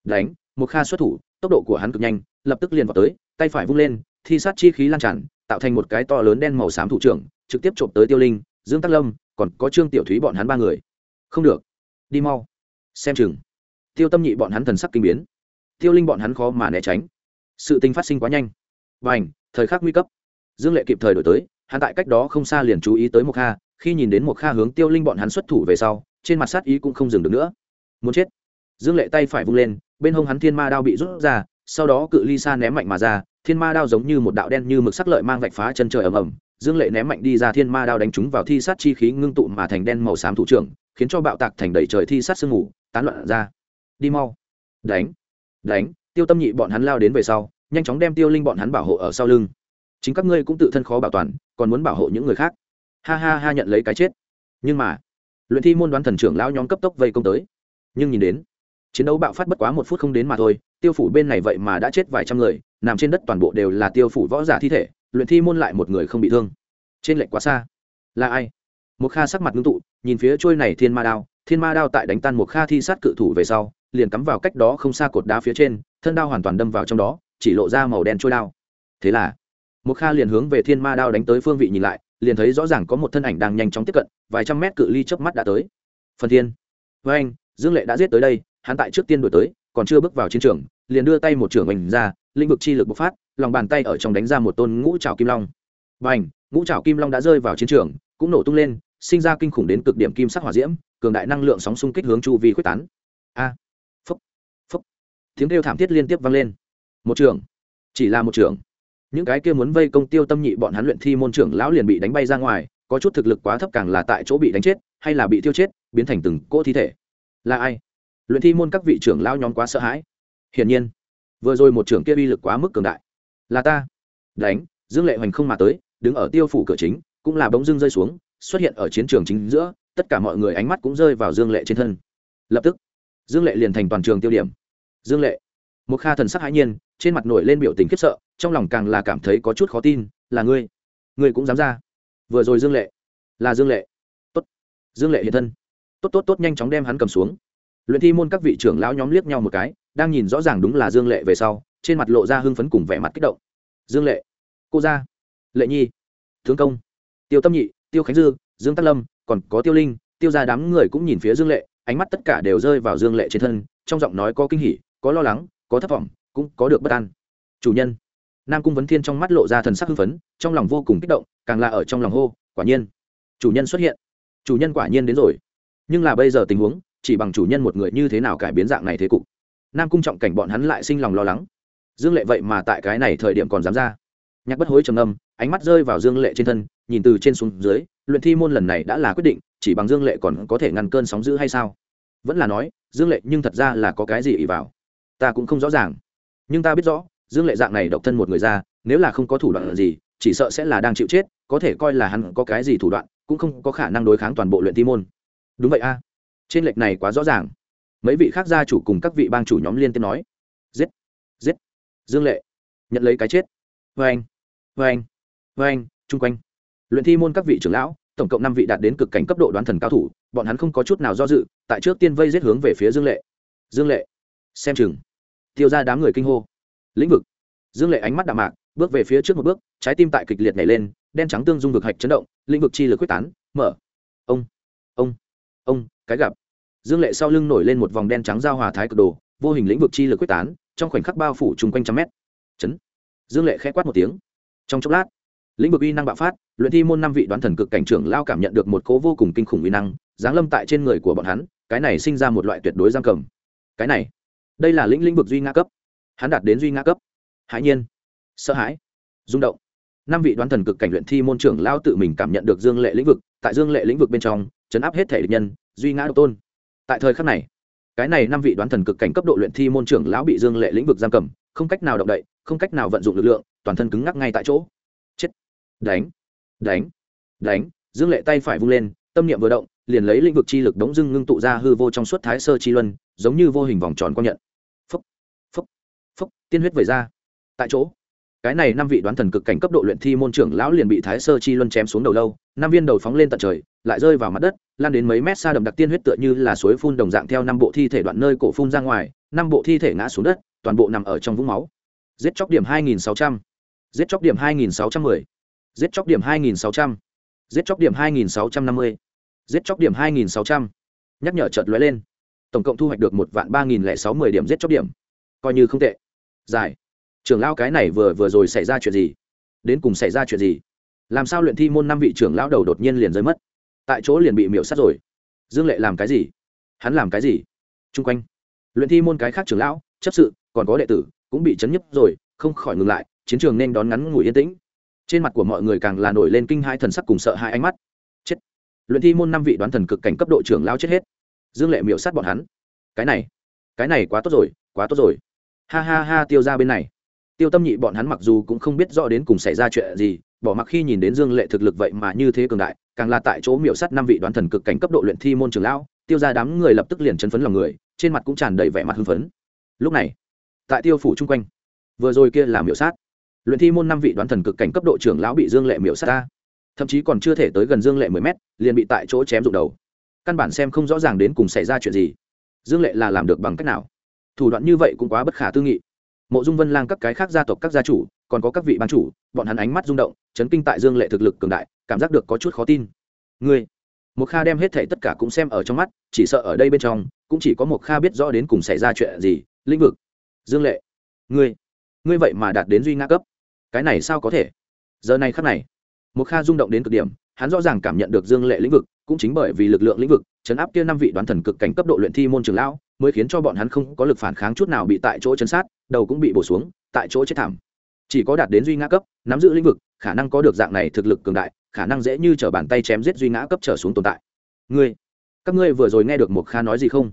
Đánh. Một kha xuất thủ, tốc độ của hắn cực nhanh, lập tức liền vào tới, tay phải vung lên, thi sát chi khí lan tràn tạo thành một cái to lớn đen màu xám thủ trưởng, trực tiếp trộm tới tiêu linh, dương tắc lâm, còn có trương tiểu thúy bọn hắn ba người. Không được, đi mau, xem chừng. Tiêu tâm nhị bọn hắn thần sắc kinh biến. Tiêu linh bọn hắn khó mà né tránh. Sự tình phát sinh quá nhanh. Và ảnh thời khắc nguy cấp. Dương lệ kịp thời đổi tới, hắn tại cách đó không xa liền chú ý tới một kha, khi nhìn đến một kha hướng tiêu linh bọn hắn xuất thủ về sau, trên mặt sát ý cũng không dừng được nữa. Muốn chết. Dương lệ tay phải vung lên, bên hông hắn thiên ma đao bị rút ra, sau đó cự ly xa ném mạnh mà ra thiên ma đao giống như một đạo đen như mực sắc lợi mang vạch phá chân trời ầm ầm, dương lệ ném mạnh đi ra thiên ma đao đánh trúng vào thi sát chi khí ngưng tụ mà thành đen màu xám thủ trưởng, khiến cho bạo tạc thành đầy trời thi sát sương mù, tán loạn ra. Đi mau. Đánh. Đánh. Tiêu tâm nhị bọn hắn lao đến về sau, nhanh chóng đem tiêu linh bọn hắn bảo hộ ở sau lưng. Chính các ngươi cũng tự thân khó bảo toàn, còn muốn bảo hộ những người khác. Ha ha ha nhận lấy cái chết. Nhưng mà, luyện thi môn đoán thần trưởng lão nhóm cấp tốc vây công tới. Nhưng nhìn đến, chiến đấu bạo phát bất quá một phút không đến mà thôi tiêu phủ bên này vậy mà đã chết vài trăm người, nằm trên đất toàn bộ đều là tiêu phủ võ giả thi thể, luyện thi môn lại một người không bị thương. Trên lệnh quá xa. Là ai? Một kha sắc mặt ngưng tụ, nhìn phía trôi này thiên ma đao, thiên ma đao tại đánh tan một kha thi sát cự thủ về sau, liền cắm vào cách đó không xa cột đá phía trên, thân đao hoàn toàn đâm vào trong đó, chỉ lộ ra màu đen trôi đao. Thế là một kha liền hướng về thiên ma đao đánh tới phương vị nhìn lại, liền thấy rõ ràng có một thân ảnh đang nhanh chóng tiếp cận, vài trăm mét cự ly chớp mắt đã tới. Phần thiên. Với anh dương lệ đã giết tới đây, hắn tại trước tiên đổi tới còn chưa bước vào chiến trường, liền đưa tay một trưởng mình ra, lĩnh vực chi lực bộc phát, lòng bàn tay ở trong đánh ra một tôn ngũ trào kim long. Và ảnh ngũ trào kim long đã rơi vào chiến trường, cũng nổ tung lên, sinh ra kinh khủng đến cực điểm kim sắc hỏa diễm, cường đại năng lượng sóng xung kích hướng chu vi quyết tán. A! Phúc phúc tiếng kêu thảm thiết liên tiếp vang lên. Một trường chỉ là một trường những cái kia muốn vây công tiêu tâm nhị bọn hắn luyện thi môn trưởng lão liền bị đánh bay ra ngoài, có chút thực lực quá thấp càng là tại chỗ bị đánh chết, hay là bị tiêu chết, biến thành từng cỗ thi thể. Là ai? Luyện thi môn các vị trưởng lao nhóm quá sợ hãi. Hiển nhiên, vừa rồi một trưởng kia uy lực quá mức cường đại. Là ta. Đánh, dương lệ hoành không mà tới, đứng ở tiêu phủ cửa chính, cũng là bỗng dưng rơi xuống, xuất hiện ở chiến trường chính giữa, tất cả mọi người ánh mắt cũng rơi vào dương lệ trên thân. Lập tức, dương lệ liền thành toàn trường tiêu điểm. Dương lệ, một kha thần sắc hãi nhiên, trên mặt nổi lên biểu tình khiếp sợ, trong lòng càng là cảm thấy có chút khó tin, là ngươi. Ngươi cũng dám ra. Vừa rồi dương lệ, là dương lệ. Tốt. Dương lệ hiện thân. Tốt tốt tốt, nhanh chóng đem hắn cầm xuống luyện thi môn các vị trưởng lão nhóm liếc nhau một cái, đang nhìn rõ ràng đúng là dương lệ về sau, trên mặt lộ ra hưng phấn cùng vẻ mặt kích động. Dương lệ, cô gia, lệ nhi thương công, tiêu tâm nhị, tiêu khánh dư, dương tắc lâm, còn có tiêu linh, tiêu ra đám người cũng nhìn phía dương lệ, ánh mắt tất cả đều rơi vào dương lệ trên thân, trong giọng nói có kinh hỉ, có lo lắng, có thất vọng, cũng có được bất an. Chủ nhân, nam cung vấn thiên trong mắt lộ ra thần sắc hưng phấn, trong lòng vô cùng kích động, càng là ở trong lòng hô, quả nhiên, chủ nhân xuất hiện. Chủ nhân quả nhiên đến rồi. Nhưng là bây giờ tình huống chỉ bằng chủ nhân một người như thế nào cải biến dạng này thế cục. Nam cung trọng cảnh bọn hắn lại sinh lòng lo lắng. Dương lệ vậy mà tại cái này thời điểm còn dám ra. Nhạc bất hối trầm âm ánh mắt rơi vào dương lệ trên thân, nhìn từ trên xuống dưới, luyện thi môn lần này đã là quyết định, chỉ bằng dương lệ còn có thể ngăn cơn sóng dữ hay sao? Vẫn là nói, dương lệ nhưng thật ra là có cái gì ỉ vào? Ta cũng không rõ ràng. Nhưng ta biết rõ, dương lệ dạng này độc thân một người ra, nếu là không có thủ đoạn gì, chỉ sợ sẽ là đang chịu chết, có thể coi là hắn có cái gì thủ đoạn, cũng không có khả năng đối kháng toàn bộ luyện thi môn. Đúng vậy a trên lệch này quá rõ ràng. Mấy vị khác gia chủ cùng các vị bang chủ nhóm liên tiếp nói, giết giết, dương lệ, nhận lấy cái chết. Vê anh vê anh vê anh chung quanh. Luyện thi môn các vị trưởng lão, tổng cộng năm vị đạt đến cực cảnh cấp độ đoán thần cao thủ, bọn hắn không có chút nào do dự, tại trước tiên vây giết hướng về phía dương lệ. Dương lệ, xem chừng. Tiêu ra đám người kinh hô. Lĩnh vực. Dương lệ ánh mắt đạm mạc, bước về phía trước một bước, trái tim tại kịch liệt nhảy lên, đen trắng tương dung vực hạch chấn động, lĩnh vực chi lực quyết tán, mở. Ông ông ông cái gặp. Dương lệ sau lưng nổi lên một vòng đen trắng giao hòa thái cực đồ, vô hình lĩnh vực chi lực quyết tán, trong khoảnh khắc bao phủ chung quanh trăm mét. Chấn. Dương lệ khẽ quát một tiếng. Trong chốc lát, lĩnh vực uy năng bạo phát, luyện thi môn năm vị đoán thần cực cảnh trưởng lao cảm nhận được một cố vô cùng kinh khủng uy năng, giáng lâm tại trên người của bọn hắn, cái này sinh ra một loại tuyệt đối giam cầm. Cái này, đây là lĩnh lĩnh vực duy nga cấp. Hắn đạt đến duy nga cấp. Hãi nhiên, sợ hãi, rung động. Năm vị đoán thần cực cảnh luyện thi môn trưởng lao tự mình cảm nhận được dương lệ lĩnh vực, tại dương lệ lĩnh vực bên trong, chấn áp hết thể địch nhân duy ngã độc tôn. Tại thời khắc này, cái này năm vị đoán thần cực cảnh cấp độ luyện thi môn trưởng lão bị dương lệ lĩnh vực giam cầm, không cách nào động đậy, không cách nào vận dụng lực lượng, toàn thân cứng ngắc ngay tại chỗ. Chết. Đánh. Đánh. Đánh. Dương lệ tay phải vung lên, tâm niệm vừa động, liền lấy lĩnh vực chi lực đống dưng ngưng tụ ra hư vô trong suốt thái sơ chi luân, giống như vô hình vòng tròn quang nhận. Phúc. Phúc. Phúc. Tiên huyết vẩy ra. Tại chỗ cái này năm vị đoán thần cực cảnh cấp độ luyện thi môn trưởng lão liền bị thái sơ chi luân chém xuống đầu lâu, năm viên đầu phóng lên tận trời, lại rơi vào mặt đất, lan đến mấy mét xa đậm đặc tiên huyết tựa như là suối phun đồng dạng theo năm bộ thi thể đoạn nơi cổ phun ra ngoài, năm bộ thi thể ngã xuống đất, toàn bộ nằm ở trong vũng máu giết chóc điểm 2600. giết chóc điểm 2610. giết chóc điểm 2600. giết chóc điểm 2650. giết chóc điểm 2600. nhắc nhở chợt lóe lên tổng cộng thu hoạch được một vạn ba nghìn lẻ sáu mươi điểm giết chóc điểm coi như không tệ giải trưởng lão cái này vừa vừa rồi xảy ra chuyện gì? Đến cùng xảy ra chuyện gì? Làm sao luyện thi môn năm vị trưởng lão đầu đột nhiên liền rơi mất? Tại chỗ liền bị miễu sát rồi. Dương lệ làm cái gì? Hắn làm cái gì? Chung quanh, luyện thi môn cái khác trưởng lão, chấp sự, còn có đệ tử, cũng bị chấn nhấp rồi, không khỏi ngừng lại, chiến trường nên đón ngắn ngủi yên tĩnh. Trên mặt của mọi người càng là nổi lên kinh hai thần sắc cùng sợ hai ánh mắt. Chết! Luyện thi môn năm vị đoán thần cực cảnh cấp độ trưởng lao chết hết. Dương lệ miễu sát bọn hắn. Cái này cái này quá tốt rồi, quá tốt rồi. Ha ha ha, tiêu ra bên này tiêu tâm nhị bọn hắn mặc dù cũng không biết rõ đến cùng xảy ra chuyện gì, bỏ mặc khi nhìn đến dương lệ thực lực vậy mà như thế cường đại, càng là tại chỗ miểu sắt năm vị đoán thần cực cảnh cấp độ luyện thi môn trường lão, tiêu ra đám người lập tức liền chấn phấn lòng người, trên mặt cũng tràn đầy vẻ mặt hưng phấn. Lúc này, tại tiêu phủ chung quanh, vừa rồi kia là miểu sát. Luyện thi môn năm vị đoán thần cực cảnh cấp độ trưởng lão bị dương lệ miểu sát ta thậm chí còn chưa thể tới gần dương lệ mười mét, liền bị tại chỗ chém rụng đầu. Căn bản xem không rõ ràng đến cùng xảy ra chuyện gì. Dương lệ là làm được bằng cách nào? Thủ đoạn như vậy cũng quá bất khả tư nghị mộ dung vân lang các cái khác gia tộc các gia chủ, còn có các vị ban chủ, bọn hắn ánh mắt rung động, chấn kinh tại dương lệ thực lực cường đại, cảm giác được có chút khó tin. Ngươi một kha đem hết thảy tất cả cũng xem ở trong mắt, chỉ sợ ở đây bên trong, cũng chỉ có một kha biết rõ đến cùng xảy ra chuyện gì, lĩnh vực. Dương lệ, ngươi ngươi vậy mà đạt đến duy ngã cấp. Cái này sao có thể? Giờ này khắc này một kha rung động đến cực điểm, hắn rõ ràng cảm nhận được dương lệ lĩnh vực, cũng chính bởi vì lực lượng lĩnh vực, chấn áp kia năm vị đoán thần cực cảnh cấp độ luyện thi môn trường lão, mới khiến cho bọn hắn không có lực phản kháng chút nào bị tại chỗ chấn sát đầu cũng bị bổ xuống, tại chỗ chết thảm. Chỉ có đạt đến duy ngã cấp, nắm giữ lĩnh vực, khả năng có được dạng này thực lực cường đại, khả năng dễ như t r ở bàn tay chém giết duy ngã cấp trở xuống tồn tại. Ngươi, các ngươi vừa rồi nghe được một kha nói gì không?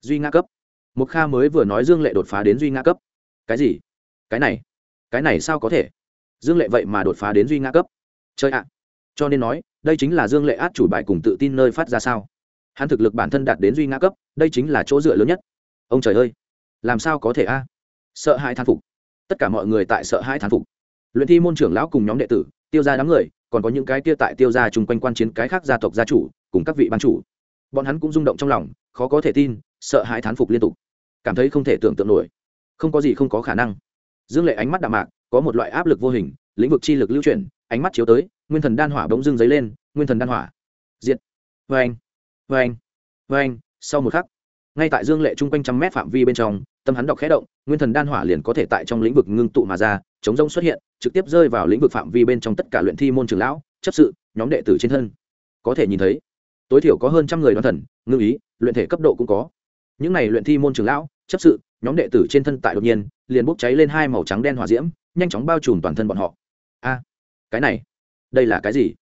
Duy ngã cấp. Một kha mới vừa nói dương lệ đột phá đến duy ngã cấp. Cái gì? Cái này? Cái này sao có thể? Dương lệ vậy mà đột phá đến duy ngã cấp. Chơi ạ. Cho nên nói, đây chính là dương lệ át chủ bài cùng tự tin nơi phát ra sao? Hắn thực lực bản thân đạt đến duy ngã cấp, đây chính là chỗ dựa lớn nhất. Ông trời ơi. Làm sao có thể a? Sợ hãi thán phục. Tất cả mọi người tại sợ hãi thán phục. Luyện thi môn trưởng lão cùng nhóm đệ tử, tiêu ra đám người, còn có những cái kia tại tiêu ra chung quanh quan chiến cái khác gia tộc gia chủ, cùng các vị ban chủ. Bọn hắn cũng rung động trong lòng, khó có thể tin, sợ hãi thán phục liên tục. Cảm thấy không thể tưởng tượng nổi. Không có gì không có khả năng. Dương lệ ánh mắt đạm mạc, có một loại áp lực vô hình, lĩnh vực chi lực lưu chuyển, ánh mắt chiếu tới, nguyên thần đan hỏa bỗng dưng dấy lên, nguyên thần đan hỏa. Diệt. Vê anh vê anh vê anh sau một khắc, ngay tại dương lệ chung quanh trăm mét phạm vi bên trong tâm hắn đọc khẽ động, nguyên thần đan hỏa liền có thể tại trong lĩnh vực ngưng tụ mà ra, chống rông xuất hiện, trực tiếp rơi vào lĩnh vực phạm vi bên trong tất cả luyện thi môn trường lão, chấp sự, nhóm đệ tử trên thân. Có thể nhìn thấy, tối thiểu có hơn trăm người đoán thần ngư ý, luyện thể cấp độ cũng có. Những này luyện thi môn trường lão, chấp sự, nhóm đệ tử trên thân tại đột nhiên, liền bốc cháy lên hai màu trắng đen hỏa diễm, nhanh chóng bao trùm toàn thân bọn họ. A, cái này, đây là cái gì?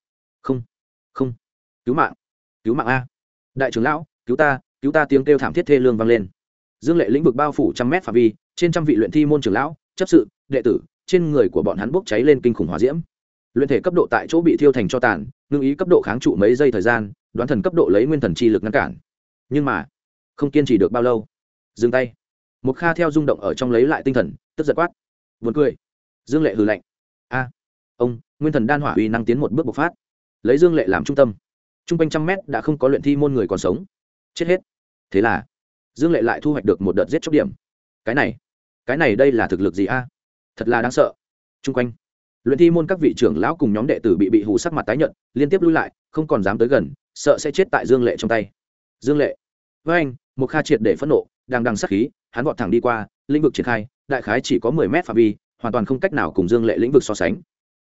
Không không. Cứu mạng cứu mạng a. Đại trưởng lão, cứu ta cứu ta, tiếng kêu thảm thiết thê lương vang lên dương lệ lĩnh vực bao phủ trăm mét phạm vi, trên trăm vị luyện thi môn trưởng lão, chấp sự, đệ tử, trên người của bọn hắn bốc cháy lên kinh khủng hỏa diễm. Luyện thể cấp độ tại chỗ bị thiêu thành cho tàn, ngưng ý cấp độ kháng trụ mấy giây thời gian, đoán thần cấp độ lấy nguyên thần chi lực ngăn cản. Nhưng mà, không kiên trì được bao lâu, dừng tay. Một kha theo rung động ở trong lấy lại tinh thần, tức giật quát. Vượt cười. Dương lệ hừ lạnh. A, ông, nguyên thần đan hỏa uy năng tiến một bước bộc phát. Lấy dương lệ làm trung tâm. T r u n g quanh trăm mét đã không có luyện thi môn người còn sống. Chết hết. Thế là dương lệ lại thu hoạch được một đợt giết chóc điểm. Cái này cái này đây là thực lực gì a? Thật là đáng sợ. T r u n g quanh, luyện thi môn các vị trưởng lão cùng nhóm đệ tử bị bị hù sắc mặt tái nhận liên tiếp lui lại, không còn dám tới gần, sợ sẽ chết tại dương lệ trong tay. Dương lệ, với anh, một kha triệt để phẫn nộ, đang đằng sắc khí, hắn vọt thẳng đi qua, lĩnh vực triển khai, đại khái chỉ có mười mét phạm vi, hoàn toàn không cách nào cùng dương lệ lĩnh vực so sánh.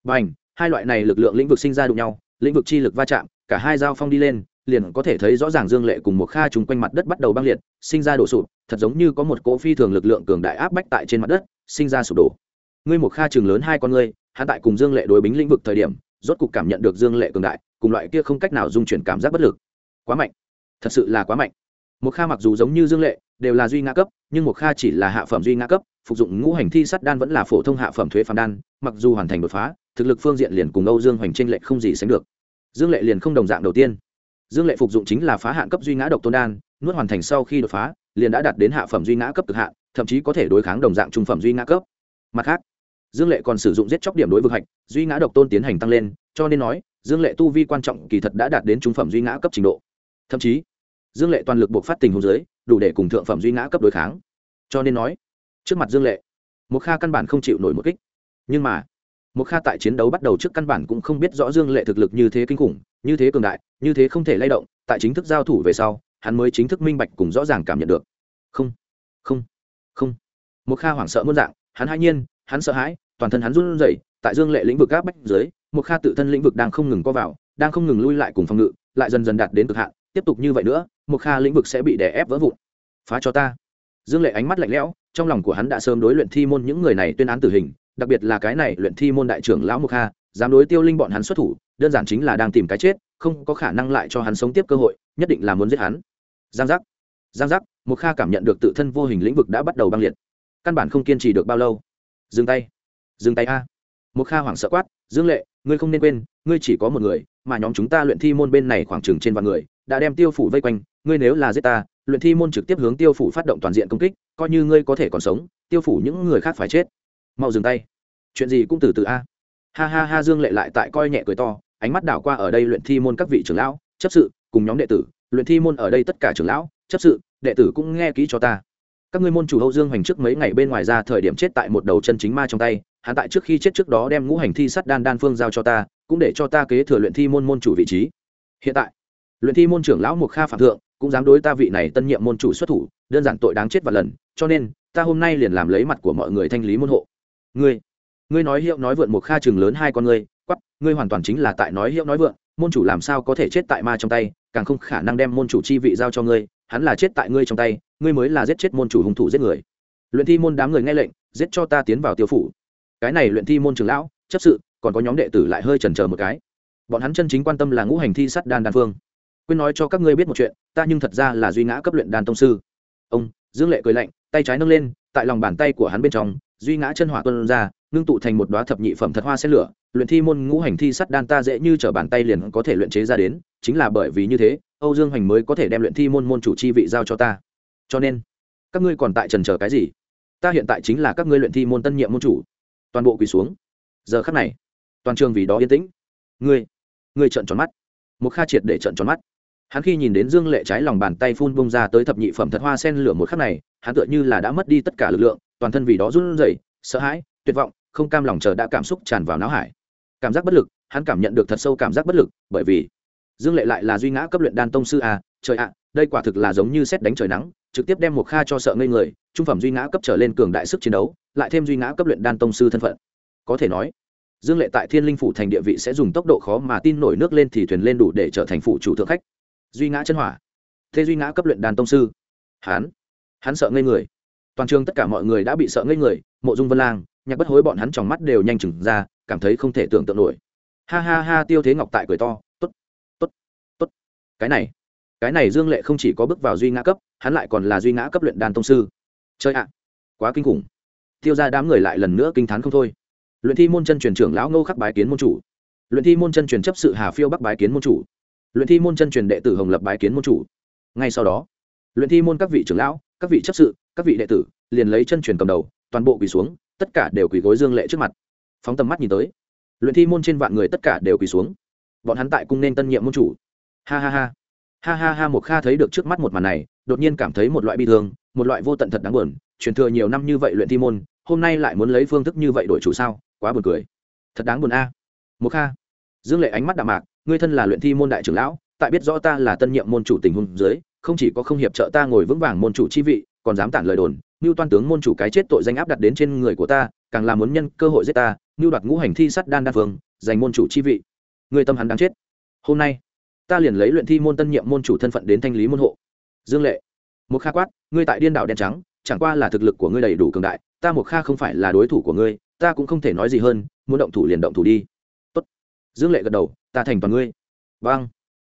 B à n h hai loại này lực lượng lĩnh vực sinh ra đụng nhau, lĩnh vực chi lực va chạm, cả hai giao phong đi lên liền có thể thấy rõ ràng dương lệ cùng một kha chung quanh mặt đất bắt đầu băng liệt, sinh ra đổ sụp, thật giống như có một cỗ phi thường lực lượng cường đại áp bách tại trên mặt đất, sinh ra sụp đổ. Ngươi một kha trường lớn hai con ngươi hạ tại cùng dương lệ đối bính lĩnh vực thời điểm, rốt cục cảm nhận được dương lệ cường đại, cùng loại kia không cách nào dung chuyển cảm giác bất lực. Quá mạnh. Thật sự là quá mạnh. Một kha mặc dù giống như dương lệ, đều là duy ngã cấp, nhưng một kha chỉ là hạ phẩm duy ngã cấp, phục dụng ngũ hành thi sắt đan vẫn là phổ thông hạ phẩm thuế phàm đan, mặc dù hoàn thành đột phá, thực lực phương diện liền cùng âu dương hoành tranh lệ không gì sánh được. Dương lệ liền không đồng dạng đầu tiên dương lệ phục dụng chính là phá hạn cấp duy ngã độc tôn đan, nuốt hoàn thành sau khi đột phá, liền đã đạt đến hạ phẩm duy ngã cấp cực hạn, thậm chí có thể đối kháng đồng dạng trung phẩm duy ngã cấp. Mặt khác, dương lệ còn sử dụng giết chóc điểm đối vực hạch, duy ngã độc tôn tiến hành tăng lên, cho nên nói, dương lệ tu vi quan trọng kỳ thật đã đạt đến trung phẩm duy ngã cấp trình độ. Thậm chí, dương lệ toàn lực buộc phát tình hôn dưới, đủ để cùng thượng phẩm duy ngã cấp đối kháng. Cho nên nói, trước mặt dương lệ một kha căn bản không chịu nổi một kích. Nhưng mà một kha tại chiến đấu bắt đầu trước căn bản cũng không biết rõ dương lệ thực lực như thế kinh khủng như thế cường đại, như thế không thể lay động, tại chính thức giao thủ về sau, hắn mới chính thức minh bạch cùng rõ ràng cảm nhận được. Không không không. Một kha hoảng sợ muôn dạng, hắn hai nhiên, hắn sợ hãi, toàn thân hắn run rẩy, tại dương lệ lĩnh vực gáp bách dưới, một kha tự thân lĩnh vực đang không ngừng co vào, đang không ngừng lui lại cùng phòng ngự, lại dần dần đạt đến cực hạn. Tiếp tục như vậy nữa, một kha lĩnh vực sẽ bị đè ép vỡ vụn. Phá cho ta. Dương lệ ánh mắt lạnh lẽo, trong lòng của hắn đã sớm đối luyện thi môn những người này tuyên án tử hình, đặc biệt là cái này luyện thi môn đại trưởng lão mục kha dám đối tiêu linh bọn hắn xuất thủ, đơn giản chính là đang tìm cái chết, không có khả năng lại cho hắn sống tiếp cơ hội, nhất định là muốn giết hắn. Giang giác. Giang giác một kha cảm nhận được tự thân vô hình lĩnh vực đã bắt đầu băng liệt. Căn bản không kiên trì được bao lâu. Dừng tay. Dừng tay a. Một kha hoảng sợ quát, dương lệ, ngươi không nên quên, ngươi chỉ có một người, mà nhóm chúng ta luyện thi môn bên này khoảng chừng trên vạn người, đã đem tiêu phủ vây quanh, ngươi nếu là giết ta, luyện thi môn trực tiếp hướng tiêu phủ phát động toàn diện công kích, coi như ngươi có thể còn sống, tiêu phủ những người khác phải chết. Mau dừng tay. Chuyện gì cũng từ từ a ha ha ha, dương lệ lại tại coi nhẹ cười to, ánh mắt đảo qua ở đây luyện thi môn các vị trưởng lão, chấp sự, cùng nhóm đệ tử. Luyện thi môn ở đây tất cả trưởng lão, chấp sự, đệ tử cũng nghe kỹ cho ta. Các ngươi môn chủ hậu dương hoành trước mấy ngày bên ngoài ra thời điểm chết tại một đầu chân chính ma trong tay, hắn tại trước khi chết trước đó đem ngũ hành thi sắt đan đan phương giao cho ta, cũng để cho ta kế thừa luyện thi môn môn chủ vị trí. Hiện tại, luyện thi môn trưởng lão một kha phạm thượng cũng dám đối ta vị này tân nhiệm môn chủ xuất thủ, đơn giản tội đáng chết và lần, cho nên ta hôm nay liền làm lấy mặt của mọi người thanh lý môn hộ. Ngươi ngươi nói hiệu nói vượn một kha chừng lớn hai con ngươi, quắp, ngươi hoàn toàn chính là tại nói hiệu nói vượn, môn chủ làm sao có thể chết tại ma trong tay, càng không khả năng đem môn chủ chi vị giao cho ngươi, hắn là chết tại ngươi trong tay, ngươi mới là giết chết môn chủ hung thủ giết người. Luyện thi môn đám người nghe lệnh, giết cho ta tiến vào tiêu phủ. Cái này luyện thi môn trường lão, chấp sự, còn có nhóm đệ tử lại hơi chần chờ một cái. Bọn hắn chân chính quan tâm là ngũ hành thi sắt đan đan phương. Quên nói cho các ngươi biết một chuyện, ta nhưng thật ra là duy ngã cấp luyện đan tông sư. Ông, dương lệ cười lạnh, tay trái nâng lên, tại lòng bàn tay của hắn bên trong, duy ngã chân hỏa tuân ra ngưng tụ thành một đóa thập nhị phẩm thật hoa sen lửa, luyện thi môn ngũ hành thi sắt đan ta dễ như trở bàn tay liền có thể luyện chế ra đến, chính là bởi vì như thế, âu dương hoành mới có thể đem luyện thi môn môn chủ chi vị giao cho ta. Cho nên, các ngươi còn tại trần chờ cái gì? Ta hiện tại chính là các ngươi luyện thi môn tân nhiệm môn chủ. Toàn bộ quỳ xuống. Giờ khắc này, toàn trường vì đó yên tĩnh. Ngươi ngươi trợn tròn mắt. Một kha triệt để trợn tròn mắt. Hắn khi nhìn đến dương lệ trái lòng bàn tay phun bung ra tới thập nhị phẩm thật hoa sen lửa một khắc này, hắn tựa như là đã mất đi tất cả lực lượng, toàn thân vì đó run rẩy, sợ hãi, tuyệt vọng không cam lòng chờ đã cảm xúc tràn vào não hải. Cảm giác bất lực, hắn cảm nhận được thật sâu cảm giác bất lực, bởi vì dương lệ lại là duy ngã cấp luyện đan tông sư a, trời ạ, đây quả thực là giống như xét đánh trời nắng, trực tiếp đem một kha cho sợ ngây người, trung phẩm duy ngã cấp trở lên cường đại sức chiến đấu, lại thêm duy ngã cấp luyện đan tông sư thân phận. Có thể nói, dương lệ tại thiên linh phủ thành địa vị sẽ dùng tốc độ khó mà tin nổi nước lên thì thuyền lên đủ để trở thành phủ chủ thượng khách. Duy ngã chân hỏa. Thế duy ngã cấp luyện đan tông sư. Hắn hắn sợ ngây người toàn trường tất cả mọi người đã bị sợ ngây người, mộ dung vân lang, nhạc bất hối bọn hắn trong mắt đều nhanh chừng ra, cảm thấy không thể tưởng tượng nổi. Ha ha ha, tiêu thế ngọc tại cười to t ố t t ố t t ố t cái này cái này dương lệ không chỉ có bước vào duy ngã cấp, hắn lại còn là duy ngã cấp luyện đan tông sư. Chơi ạ, quá kinh khủng. Tiêu ra đám người lại lần nữa kinh t h á n không thôi. Luyện thi môn chân truyền trưởng lão ngô khắc bái kiến môn chủ. Luyện thi môn chân truyền chấp sự hà phiêu bắc bái kiến môn chủ. Luyện thi môn chân truyền đệ tử hồng lập bái kiến môn chủ. Ngay sau đó, luyện thi môn các vị trưởng lão, các vị chấp sự các vị đệ tử, liền lấy chân truyền cầm đầu, toàn bộ quỳ xuống, tất cả đều quỳ gối dương lệ trước mặt. Phóng tầm mắt nhìn tới, luyện thi môn trên vạn người tất cả đều quỳ xuống. Bọn hắn tại cung nên tân nhiệm môn chủ. Ha ha ha. Ha ha ha một kha thấy được trước mắt một màn này, đột nhiên cảm thấy một loại bi thương, một loại vô tận thật đáng buồn. Truyền thừa nhiều năm như vậy luyện thi môn, hôm nay lại muốn lấy phương thức như vậy đổi chủ sao? Quá buồn cười. Thật đáng buồn a. Một kha. Dương lệ ánh mắt đạm mạc, ngươi thân là luyện thi môn đại trưởng lão, tại biết rõ ta là tân nhiệm môn chủ tình huống dưới, không chỉ có không hiệp trợ ta ngồi vững vàng môn chủ chi vị còn dám tản lời đồn như toan tướng môn chủ cái chết tội danh áp đặt đến trên người của ta, càng là muốn nhân cơ hội giết ta như đoạt ngũ hành thi sắt đan đa phương giành môn chủ chi vị. Người tâm hắn đáng chết. Hôm nay, ta liền lấy luyện thi môn tân nhiệm môn chủ thân phận đến thanh lý môn hộ. Dương lệ một kha quát, ngươi tại điên đảo đen trắng, chẳng qua là thực lực của ngươi đầy đủ cường đại, ta một kha không phải là đối thủ của ngươi, ta cũng không thể nói gì hơn, muốn động thủ liền động thủ đi. Tốt. dương lệ gật đầu, ta thành toàn ngươi. Vâng.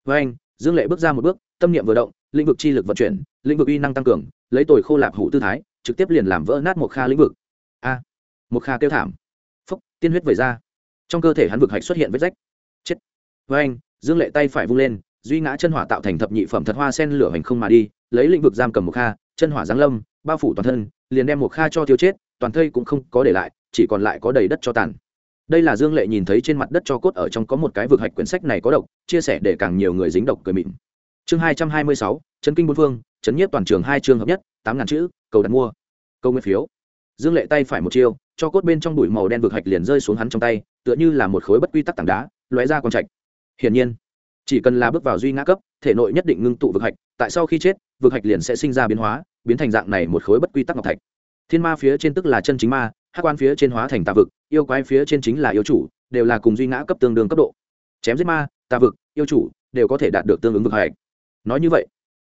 Với anh, dương lệ bước ra một bước, tâm niệm vừa động, lĩnh vực chi lực vận chuyển, lĩnh vực uy năng tăng cường lấy tồi khô lạp hủ tư thái, trực tiếp liền làm vỡ nát một kha lĩnh vực. A một kha kêu thảm. Phúc, tiên huyết vẩy ra. Trong cơ thể hắn vực hạch xuất hiện vết rách. Chết. Với anh, dương lệ tay phải vung lên, duy ngã chân hỏa tạo thành thập nhị phẩm thật hoa sen lửa hành không mà đi, lấy lĩnh vực giam cầm một kha, chân hỏa giáng lâm, bao phủ toàn thân, liền đem một kha cho thiếu chết, toàn thây cũng không có để lại, chỉ còn lại có đầy đất cho tàn. Đây là dương lệ nhìn thấy trên mặt đất cho cốt ở trong có một cái vực hạch quyển sách này có độc, chia sẻ để càng nhiều người dính độc cười mịn. Chương hai trăm hai mươi sáu chấn kinh bốn phương, chấn nhiếp toàn trường hai trường hợp nhất, tám ngàn chữ, cầu đặt mua. Câu nguyên phiếu. Dương lệ tay phải một chiêu, cho cốt bên trong bụi màu đen vực hạch liền rơi xuống hắn trong tay, tựa như là một khối bất quy tắc tảng đá, lóe ra con trạch. Hiển nhiên, chỉ cần là bước vào duy ngã cấp, thể nội nhất định ngưng tụ vực hạch, tại sau khi chết, vực hạch liền sẽ sinh ra biến hóa, biến thành dạng này một khối bất quy tắc ngọc thạch. Thiên ma phía trên tức là chân chính ma hát quan phía trên hóa thành tà vực, yêu quái phía trên chính là yêu chủ, đều là cùng duy ngã cấp tương đương cấp độ. Chém giết ma, tà vực, yêu chủ, đều có thể đạt được tương ứng vực hạch. Nói như vậy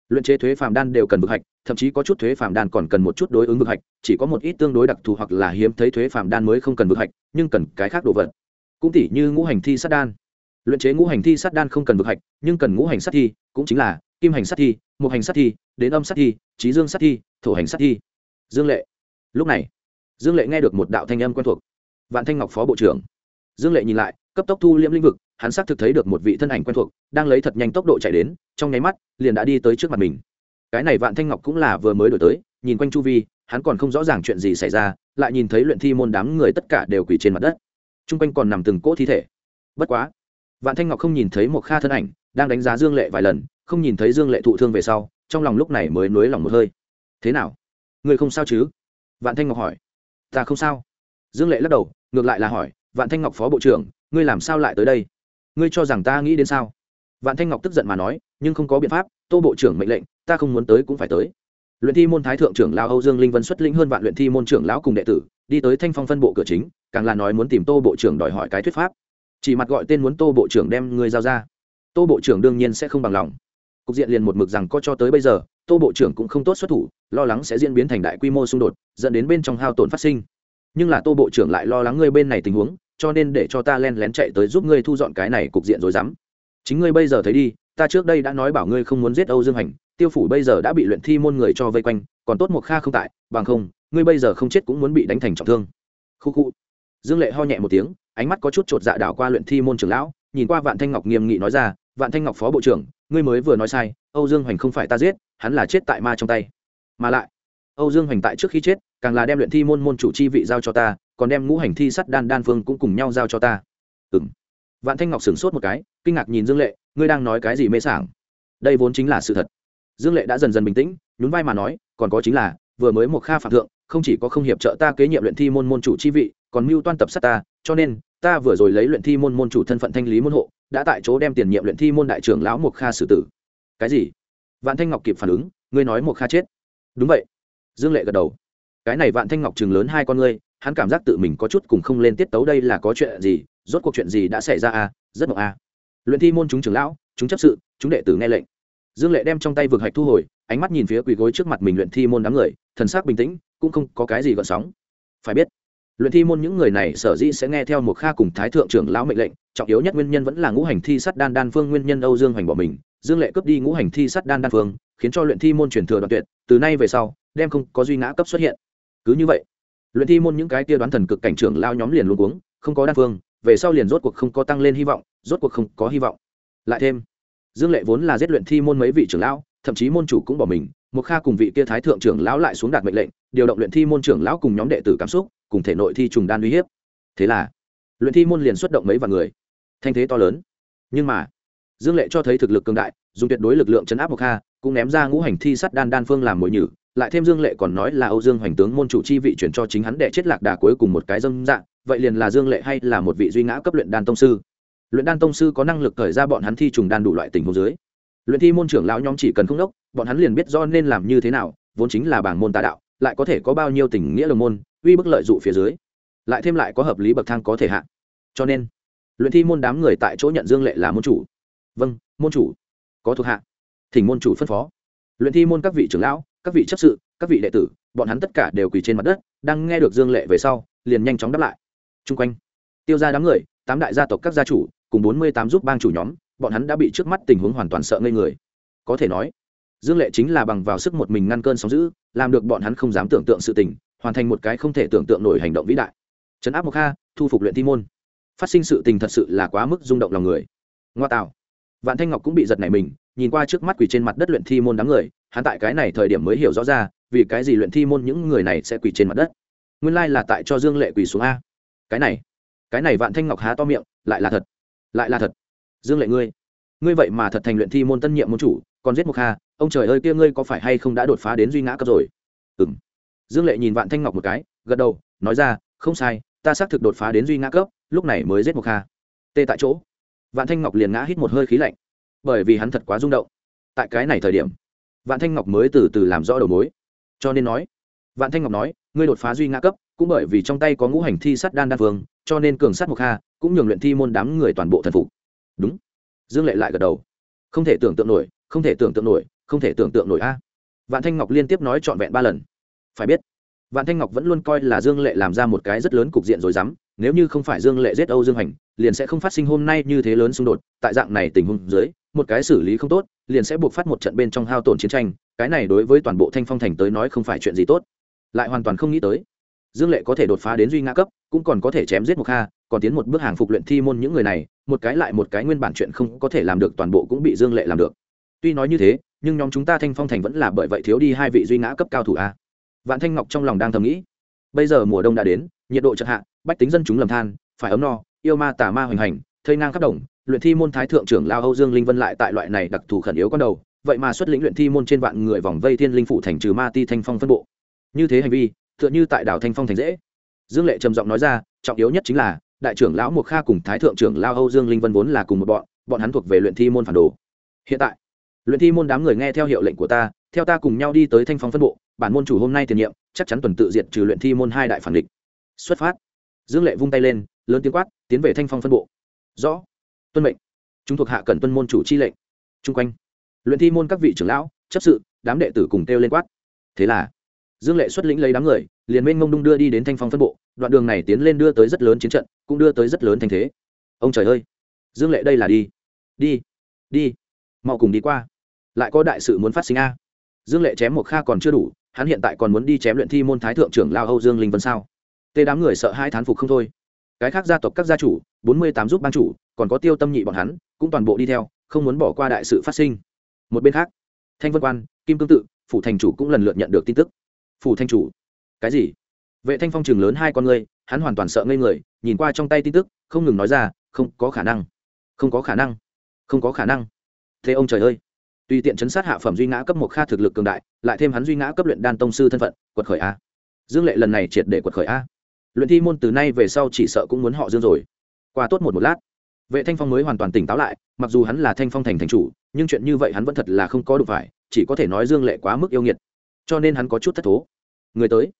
luyện chế thuế phàm đan đều cần vực hạch, thậm chí có chút thuế phàm đan còn cần một chút đối ứng vực hạch, chỉ có một ít tương đối đặc thù hoặc là hiếm thấy thuế phàm đan mới không cần vực hạch, nhưng cần cái khác đồ vật. Cũng tỉ như ngũ hành thi sát đan. Luyện chế ngũ hành thi sát đan không cần vực hạch, nhưng cần ngũ hành sát thi, cũng chính là kim hành sát thi một hành sát thi, đến âm sát thi, trí dương sát thi, thổ hành sát thi. Dương lệ. Lúc này, dương lệ nghe được một đạo thanh âm quen thuộc. Vạn thanh ngọc phó bộ trưởng dương lệ nhìn lại, cấp tốc thu liễm lĩnh vực, hắn xác thực thấy được một vị thân ảnh quen thuộc, đang lấy thật nhanh tốc độ chạy đến, trong nháy mắt, liền đã đi tới trước mặt mình. Cái này vạn thanh ngọc cũng là vừa mới đổi tới, nhìn quanh chu vi, hắn còn không rõ ràng chuyện gì xảy ra, lại nhìn thấy luyện thi môn đám người tất cả đều quỳ trên mặt đất. T r u n g quanh còn nằm từng cỗ thi thể. Bất quá, vạn thanh ngọc không nhìn thấy một kha thân ảnh, đang đánh giá dương lệ vài lần, không nhìn thấy dương lệ thụ thương về sau, trong lòng lúc này mới nối lòng một hơi. Thế nào? Người không sao chứ? Vạn thanh ngọc hỏi. Ta không sao. Dương lệ lắc đầu, ngược lại là hỏi vạn thanh ngọc phó bộ trưởng, ngươi làm sao lại tới đây? Ngươi cho rằng ta nghĩ đến sao? Vạn thanh ngọc tức giận mà nói, nhưng không có biện pháp, tô bộ trưởng mệnh lệnh, ta không muốn tới cũng phải tới. Luyện thi môn thái thượng trưởng lao âu dương linh vân xuất lĩnh hơn vạn luyện thi môn trưởng lão cùng đệ tử, đi tới thanh phong phân bộ cửa chính, càng là nói muốn tìm tô bộ trưởng đòi hỏi cái thuyết pháp. Chỉ mặt gọi tên muốn tô bộ trưởng đem ngươi giao ra. Tô bộ trưởng đương nhiên sẽ không bằng lòng. Cục diện liền một mực rằng có cho tới bây giờ, tô bộ trưởng cũng không tốt xuất thủ, lo lắng sẽ diễn biến thành đại quy mô xung đột, dẫn đến bên trong hao tổn phát sinh. Nhưng là tô bộ trưởng lại lo lắng ngươi bên này tình huống cho nên để cho ta len lén chạy tới giúp ngươi thu dọn cái này cục diện rồi dám. Chính ngươi bây giờ thấy đi, ta trước đây đã nói bảo ngươi không muốn giết âu dương hành, tiêu phủ bây giờ đã bị luyện thi môn người cho vây quanh, còn tốt một kha không tại, bằng không, ngươi bây giờ không chết cũng muốn bị đánh thành trọng thương. Khu khu. Dương lệ ho nhẹ một tiếng, ánh mắt có chút chột dạ đảo qua luyện thi môn trưởng lão, nhìn qua vạn thanh ngọc nghiêm nghị nói ra, vạn thanh ngọc phó bộ trưởng, ngươi mới vừa nói sai, âu dương hoành không phải ta giết, hắn là chết tại ma trong tay. Mà lại, âu dương hoành tại trước khi chết, càng là đem luyện thi môn môn chủ chi vị giao cho ta còn đem ngũ hành thi sắt đan đan phương cũng cùng nhau giao cho ta. Ừ vạn thanh ngọc sửng sốt một cái, kinh ngạc nhìn dương lệ, ngươi đang nói cái gì mê sảng? Đây vốn chính là sự thật. Dương lệ đã dần dần bình tĩnh, nhún vai mà nói, còn có chính là, vừa mới một kha phạm thượng, không chỉ có không hiệp trợ ta kế nhiệm luyện thi môn môn chủ chi vị, còn mưu toan tập sát ta, cho nên, ta vừa rồi lấy luyện thi môn môn chủ thân phận thanh lý môn hộ, đã tại chỗ đem tiền nhiệm luyện thi môn đại trưởng lão một kha xử tử. Cái gì? Vạn thanh ngọc kịp phản ứng, ngươi nói một kha chết. Đúng vậy. Dương lệ gật đầu. Cái này vạn thanh ngọc chừng lớn hai con ngươi hắn cảm giác tự mình có chút cùng không lên tiết tấu đây là có chuyện gì, rốt cuộc chuyện gì đã xảy ra à? Rất mộng à. Luyện thi môn chúng trưởng lão, chúng chấp sự, chúng đệ tử nghe lệnh. Dương lệ đem trong tay vực hạch thu hồi, ánh mắt nhìn phía quỳ gối trước mặt mình luyện thi môn đám người, thần sắc bình tĩnh, cũng không có cái gì gợn sóng. Phải biết, luyện thi môn những người này sở dĩ sẽ nghe theo một kha cùng thái thượng trưởng lão mệnh lệnh, trọng yếu nhất nguyên nhân vẫn là ngũ hành thi sắt đan đan phương nguyên nhân âu dương hoành bỏ mình. Dương lệ cướp đi ngũ hành thi sắt đan đan phương, khiến cho luyện thi môn truyền thừa đoạn tuyệt, từ nay về sau, đem không có duy ngã cấp xuất hiện. Cứ như vậy luyện thi môn những cái tia đoán thần cực cảnh trưởng lao nhóm liền luôn uống không có đan phương, về sau liền rốt cuộc không có tăng lên hy vọng, rốt cuộc không có hy vọng. Lại thêm, dương lệ vốn là giết luyện thi môn mấy vị trưởng lão, thậm chí môn chủ cũng bỏ mình một kha cùng vị kia thái thượng trưởng lão lại xuống đạt mệnh lệnh, điều động luyện thi môn trưởng lão cùng nhóm đệ tử cảm xúc, cùng thể nội thi trùng đan uy hiếp. Thế là, luyện thi môn liền xuất động mấy vạn người. Thanh thế to lớn. Nhưng mà, dương lệ cho thấy thực lực cường đại, dùng tuyệt đối lực lượng chấn áp một kha, cũng ném ra ngũ hành thi sắt đan đan phương làm mồi nhử lại thêm dương lệ còn nói là âu dương hoành tướng môn chủ chi vị chuyển cho chính hắn để chết lạc đà cuối cùng một cái dâm dạng, vậy liền là dương lệ hay là một vị duy ngã cấp luyện đan tông sư? Luyện đan tông sư có năng lực thời ra bọn hắn thi trùng đan đủ loại tình huống dưới. Luyện thi môn trưởng lão nhóm chỉ cần không đốc, bọn hắn liền biết do nên làm như thế nào, vốn chính là bảng môn tà đạo, lại có thể có bao nhiêu tình nghĩa đồng môn, uy bức lợi dụ phía dưới. Lại thêm lại có hợp lý bậc thang có thể hạ. Cho nên, luyện thi môn đám người tại chỗ nhận dương lệ là môn chủ. Vâng môn chủ. Có thuộc hạ. Thỉnh môn chủ phân phó. Luyện thi môn các vị trưởng lão các vị chấp sự, các vị đệ tử, bọn hắn tất cả đều quỳ trên mặt đất, đang nghe được dương lệ về sau, liền nhanh chóng đáp lại. Chung quanh, tiêu ra đám người, tám đại gia tộc các gia chủ, cùng bốn mươi tám giúp bang chủ nhóm, bọn hắn đã bị trước mắt tình huống hoàn toàn sợ ngây người. Có thể nói, dương lệ chính là bằng vào sức một mình ngăn cơn sóng giữ làm được bọn hắn không dám tưởng tượng sự tình, hoàn thành một cái không thể tưởng tượng nổi hành động vĩ đại. Trấn áp Mộc kha, thu phục luyện thi môn. Phát sinh sự tình thật sự là quá mức rung động lòng người. Ngoa tạo, vạn thanh ngọc cũng bị giật nảy mình, nhìn qua trước mắt quỳ trên mặt đất luyện thi môn đám người hắn tại cái này thời điểm mới hiểu rõ ra, vì cái gì luyện thi môn những người này sẽ quỳ trên mặt đất. Nguyên lai là tại cho dương lệ quỳ xuống a. Cái này cái này vạn thanh ngọc há to miệng, lại là thật, lại là thật. Dương lệ ngươi ngươi vậy mà thật thành luyện thi môn tân nhiệm môn chủ, còn giết một hà, ông trời ơi kia ngươi có phải hay không đã đột phá đến duy ngã cấp rồi? Ừ m dương lệ nhìn vạn thanh ngọc một cái, gật đầu, nói ra, không sai, ta xác thực đột phá đến duy ngã cấp, lúc này mới giết một hà. Tê tại chỗ. Vạn thanh ngọc liền ngã hít một hơi khí lạnh, bởi vì hắn thật quá rung động. Tại cái này thời điểm vạn thanh ngọc mới từ từ làm rõ đầu mối. Cho nên nói, vạn thanh ngọc nói, ngươi đột phá duy ngã cấp, cũng bởi vì trong tay có ngũ hành thi sắt đan đa phương cho nên cường sát một kha cũng nhường luyện thi môn đám người toàn bộ thần phục. Đúng. Dương lệ lại gật đầu. Không thể tưởng tượng nổi, không thể tưởng tượng nổi, không thể tưởng tượng nổi a. Vạn thanh ngọc liên tiếp nói trọn vẹn ba lần. Phải biết, vạn thanh ngọc vẫn luôn coi là dương lệ làm ra một cái rất lớn cục diện rồi dám nếu như không phải dương lệ giết âu dương hành, liền sẽ không phát sinh hôm nay như thế lớn xung đột. Tại dạng này tình huống dưới, một cái xử lý không tốt, liền sẽ buộc phát một trận bên trong hao tổn chiến tranh. Cái này đối với toàn bộ thanh phong thành tới nói không phải chuyện gì tốt. Lại hoàn toàn không nghĩ tới, dương lệ có thể đột phá đến duy ngã cấp, cũng còn có thể chém giết một kha, còn tiến một bước hàng phục luyện thi môn những người này, một cái lại một cái nguyên bản chuyện không có thể làm được toàn bộ cũng bị dương lệ làm được. Tuy nói như thế, nhưng nhóm chúng ta thanh phong thành vẫn là bởi vậy thiếu đi hai vị duy ngã cấp cao thủ a. Vạn thanh ngọc trong lòng đang thầm nghĩ, bây giờ mùa đông đã đến nhiệt độ chợt hạ, bách tính dân chúng lầm than, phải ấm no, yêu ma tà ma hoành hành, thây ngang khắp đồng, luyện thi môn thái thượng trưởng lao âu dương linh vân lại tại loại này đặc thù khẩn yếu con đầu, vậy mà xuất lĩnh luyện thi môn trên vạn người vòng vây thiên linh phụ thành trừ ma ti thanh phong phân bộ. Như thế hành vi, tựa như tại đảo thanh phong thành dễ. Dương lệ trầm giọng nói ra, trọng yếu nhất chính là, đại trưởng lão mục kha cùng thái thượng trưởng lao âu dương linh vân vốn là cùng một bọn bọn hắn thuộc về luyện thi môn phản đồ. Hiện tại, luyện thi môn đám người nghe theo hiệu lệnh của ta, theo ta cùng nhau đi tới thanh phong phân bộ, bản môn chủ hôm nay tiền nhiệm, chắc chắn tuần tự diệt trừ luyện thi môn hai đại phản địch xuất phát. Dương lệ vung tay lên, lớn tiếng quát, tiến về thanh phong phân bộ. Rõ. Tuân mệnh. Chúng thuộc hạ cần tuân môn chủ chi lệnh. Chung quanh, luyện thi môn các vị trưởng lão, chấp sự, đám đệ tử cùng kêu lên quát. Thế là, dương lệ xuất lĩnh lấy đám người, liền minh mông đung đưa đi đến thanh phong phân bộ. Đoạn đường này tiến lên đưa tới rất lớn chiến trận, cũng đưa tới rất lớn thành thế. Ông trời ơi! Dương lệ đây là đi. Đi. Đi. Mau cùng đi qua. Lại có đại sự muốn phát sinh a. Dương lệ chém một kha còn chưa đủ, hắn hiện tại còn muốn đi chém luyện thi môn thái thượng trưởng lao âu dương linh vân sao? Tê đám người sợ hai thán phục không thôi. Cái khác gia tộc các gia chủ, bốn mươi tám giúp ban chủ, còn có tiêu tâm nhị bọn hắn, cũng toàn bộ đi theo, không muốn bỏ qua đại sự phát sinh. Một bên khác, thanh vân quan, kim cương tự, phủ thành chủ cũng lần lượt nhận được tin tức. Phủ thanh chủ? Cái gì? Vệ thanh phong trường lớn hai con ngươi, hắn hoàn toàn sợ ngây người, nhìn qua trong tay tin tức, không ngừng nói ra, không có khả năng. Không có khả năng. Không có khả năng. Thế ông trời ơi. Tùy tiện chấn sát hạ phẩm duy ngã cấp một kha thực lực cường đại, lại thêm hắn duy ngã cấp luyện đan tông sư thân phận, quật khởi a. Dương lệ lần này triệt để quật khởi a luyện thi môn từ nay về sau chỉ sợ cũng muốn họ dương rồi. Qua tốt một một lát, vệ thanh phong mới hoàn toàn tỉnh táo lại, mặc dù hắn là thanh phong thành thành chủ, nhưng chuyện như vậy hắn vẫn thật là không có đủ phải, chỉ có thể nói dương lệ quá mức yêu nghiệt, cho nên hắn có chút thất thố. Người tới,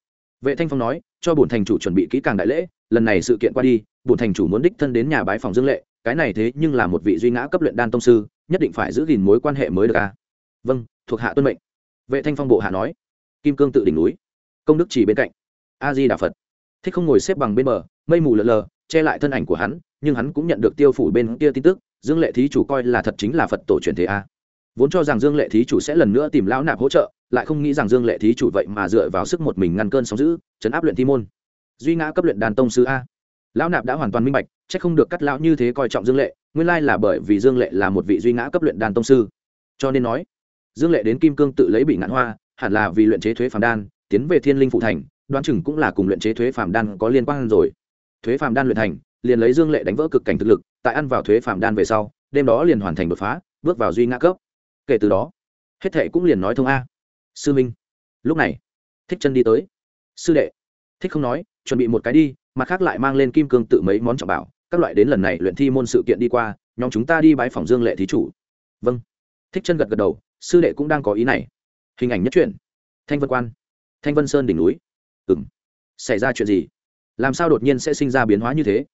vệ thanh phong nói, cho bổn thành chủ chuẩn bị kỹ càng đại lễ, lần này sự kiện qua đi, bổn thành chủ muốn đích thân đến nhà bái phòng dương lệ, cái này thế nhưng là một vị duy ngã cấp luyện đan tông sư, nhất định phải giữ gìn mối quan hệ mới được a vâng thuộc hạ tuân mệnh. Vệ thanh phong bộ hạ nói, kim cương tự đỉnh núi, công đức chỉ bên cạnh, a di đà phật thích không ngồi xếp bằng bên bờ, mây mù lờ lờ, che lại thân ảnh của hắn, nhưng hắn cũng nhận được tiêu phủ bên kia tin tức, dương lệ thí chủ coi là thật chính là phật tổ truyền thế a. Vốn cho rằng dương lệ thí chủ sẽ lần nữa tìm lão nạp hỗ trợ, lại không nghĩ rằng dương lệ thí chủ vậy mà dựa vào sức một mình ngăn cơn sóng giữ chấn áp luyện thi môn. Duy ngã cấp luyện đàn tông sư a. Lão nạp đã hoàn toàn minh bạch c h ắ c không được cắt lão như thế coi trọng dương lệ, nguyên lai là bởi vì dương lệ là một vị duy ngã cấp luyện đàn tông sư. Cho nên nói, dương lệ đến kim cương tự lấy bị ngạn hoa, hẳn là vì luyện chế thuế phàm đan, tiến về thiên linh phụ thành đoán chừng cũng là cùng luyện chế thuế phàm đan có liên quan rồi. Thuế phàm đan luyện thành, liền lấy dương lệ đánh vỡ cực cảnh thực lực, tại ăn vào thuế phàm đan về sau, đêm đó liền hoàn thành đột phá, bước vào duy ngã cấp. Kể từ đó, hết thệ cũng liền nói thông a. Sư minh, lúc này, thích chân đi tới. Sư đệ, thích không nói, chuẩn bị một cái đi, mặt khác lại mang lên kim cương tự mấy món trọng bảo, các loại đến lần này luyện thi môn sự kiện đi qua, nhóm chúng ta đi bái phòng dương lệ thí chủ. Vâng. Thích chân gật gật đầu, sư đệ cũng đang có ý này. Hình ảnh nhất truyện. Thanh vân quan. Thanh vân sơn đỉnh núi ừng xảy ra chuyện gì? Làm sao đột nhiên sẽ sinh ra biến hóa như thế?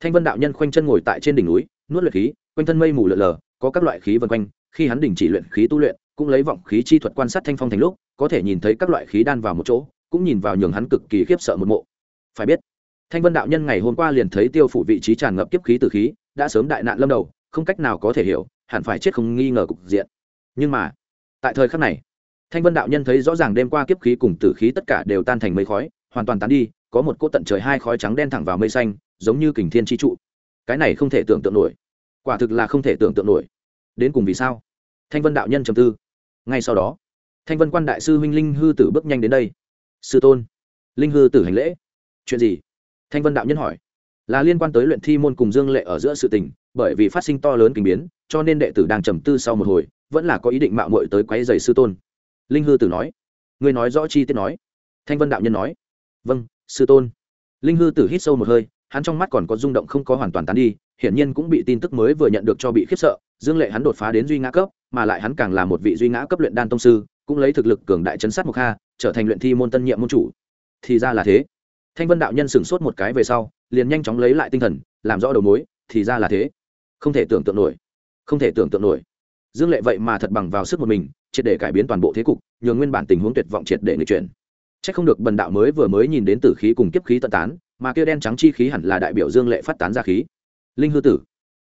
Thanh vân đạo nhân khoanh chân ngồi tại trên đỉnh núi, nuốt luyện khí, quanh thân mây mù lợn lờ có các loại khí vân quanh. Khi hắn đình chỉ luyện khí tu luyện, cũng lấy vọng khí chi thuật quan sát thanh phong thành lúc, có thể nhìn thấy các loại khí đan vào một chỗ, cũng nhìn vào nhường hắn cực kỳ khiếp sợ một mộ. Phải biết, thanh vân đạo nhân ngày hôm qua liền thấy tiêu phủ vị trí tràn ngập kiếp khí từ khí, đã sớm đại nạn lâm đầu, không cách nào có thể hiểu, hẳn phải chết không nghi ngờ cục diện. Nhưng mà, tại thời khắc này thanh vân đạo nhân thấy rõ ràng đêm qua kiếp khí cùng tử khí tất cả đều tan thành mây khói, hoàn toàn tán đi, có một cỗ tận trời hai khói trắng đen thẳng vào mây xanh, giống như kình thiên chi trụ. Cái này không thể tưởng tượng nổi. Quả thực là không thể tưởng tượng nổi. Đến cùng vì sao? Thanh vân đạo nhân trầm tư. Ngay sau đó, thanh vân quan đại sư huynh linh hư tử bước nhanh đến đây. Sư tôn, linh hư tử hành lễ. Chuyện gì? Thanh vân đạo nhân hỏi. Là liên quan tới luyện thi môn cùng dương lệ ở giữa sự tình, bởi vì phát sinh to lớn kinh biến, cho nên đệ tử đang trầm tư sau một hồi, vẫn là có ý định mạo muội tới quấy giày sư tôn linh hư tử nói. Ngươi nói rõ chi tiết nói. Thanh vân đạo nhân nói. Vâng sư tôn. Linh hư tử hít sâu một hơi, hắn trong mắt còn có rung động không có hoàn toàn tán đi, hiển nhiên cũng bị tin tức mới vừa nhận được cho bị khiếp sợ, dương lệ hắn đột phá đến duy ngã cấp, mà lại hắn càng là một vị duy ngã cấp luyện đan tông sư, cũng lấy thực lực cường đại chấn sát mộc kha, trở thành luyện thi môn tân nhiệm môn chủ. Thì ra là thế. Thanh vân đạo nhân sửng sốt một cái về sau, liền nhanh chóng lấy lại tinh thần, làm rõ đầu mối, thì ra là thế. Không thể tưởng tượng nổi. Không thể tưởng tượng nổi dương lệ vậy mà thật bằng vào sức một mình, triệt để cải biến toàn bộ thế cục, nhường nguyên bản tình huống tuyệt vọng triệt để người chuyển. C h ắ c không được bần đạo mới vừa mới nhìn đến tử khí cùng kiếp khí tận tán, mà kia đen trắng chi khí hẳn là đại biểu dương lệ phát tán ra khí. Linh hư tử.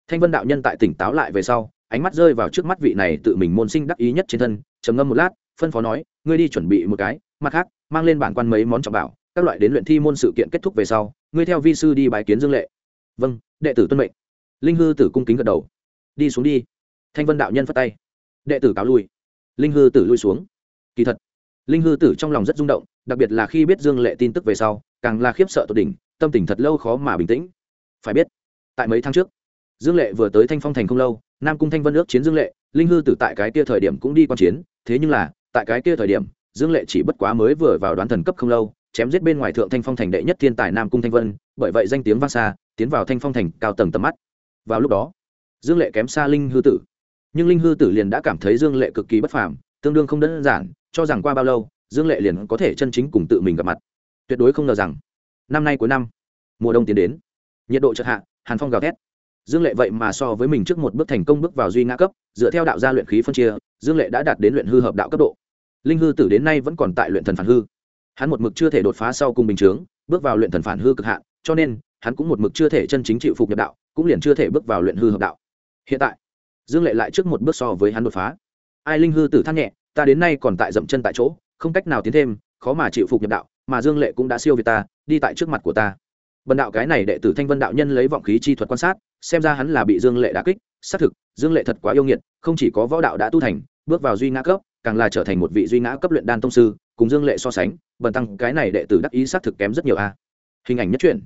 Thanh vân đạo nhân tại tỉnh táo lại về sau, ánh mắt rơi vào trước mắt vị này tự mình môn sinh đắc ý nhất trên thân, trầm ngâm một lát, phân phó nói, ngươi đi chuẩn bị một cái, mặt khác, mang lên bản quan mấy món trọng bảo, các loại đến luyện thi môn sự kiện kết thúc về sau, ngươi theo vi sư đi bài kiến dương lệ. Vâng đệ tử tuân mệnh. Linh hư tử cung kính gật đầu. Đi xuống đi thanh vân đạo nhân phất tay. Đệ tử cáo lui. Linh hư tử lui xuống. Kỳ thật, linh hư tử trong lòng rất rung động, đặc biệt là khi biết dương lệ tin tức về sau, càng là khiếp sợ tột đỉnh, tâm tình thật lâu khó mà bình tĩnh. Phải biết, tại mấy tháng trước, dương lệ vừa tới thanh phong thành không lâu, nam cung thanh vân ước chiến dương lệ, linh hư tử tại cái kia thời điểm cũng đi q u a n chiến, thế nhưng là, tại cái kia thời điểm, dương lệ chỉ bất quá mới vừa vào đoán thần cấp không lâu, chém giết bên ngoài thượng thanh phong thành đệ nhất thiên tài nam cung thanh vân, bởi vậy danh tiếng vang xa, tiến vào thanh phong thành cao tầng tầm mắt. Vào lúc đó, dương lệ kém xa linh hư tử nhưng linh hư tử liền đã cảm thấy dương lệ cực kỳ bất phàm, tương đương không đơn giản, cho rằng qua bao lâu, dương lệ liền có thể chân chính cùng tự mình gặp mặt. Tuyệt đối không ngờ rằng, năm nay cuối năm, mùa đông tiến đến, nhiệt độ chợt hạ, hàn phong gào thét. Dương lệ vậy mà so với mình trước một bước thành công bước vào duy ngã cấp, dựa theo đạo gia luyện khí phân chia, dương lệ đã đạt đến luyện hư hợp đạo cấp độ. Linh hư tử đến nay vẫn còn tại luyện thần phản hư. Hắn một mực chưa thể đột phá sau cùng bình chướng, bước vào luyện thần phản hư cực hạn, cho nên, hắn cũng một mực chưa thể chân chính chịu phục nhập đạo, cũng liền chưa thể bước vào luyện hư hợp đạo. Hiện tại dương lệ lại trước một bước so với hắn đột phá. Ai linh hư tử than nhẹ, ta đến nay còn tại dậm chân tại chỗ, không cách nào tiến thêm, khó mà chịu phục nhập đạo, mà dương lệ cũng đã siêu việt ta, đi tại trước mặt của ta. Bần đạo cái này đệ tử thanh vân đạo nhân lấy vọng khí chi thuật quan sát, xem ra hắn là bị dương lệ đà kích, xác thực, dương lệ thật quá yêu nghiệt, không chỉ có võ đạo đã tu thành, bước vào duy ngã cấp, càng là trở thành một vị duy ngã cấp luyện đan tông sư, cùng dương lệ so sánh, bần tăng cái này đệ tử đắc ý xác thực kém rất nhiều a. Hình ảnh nhất truyện.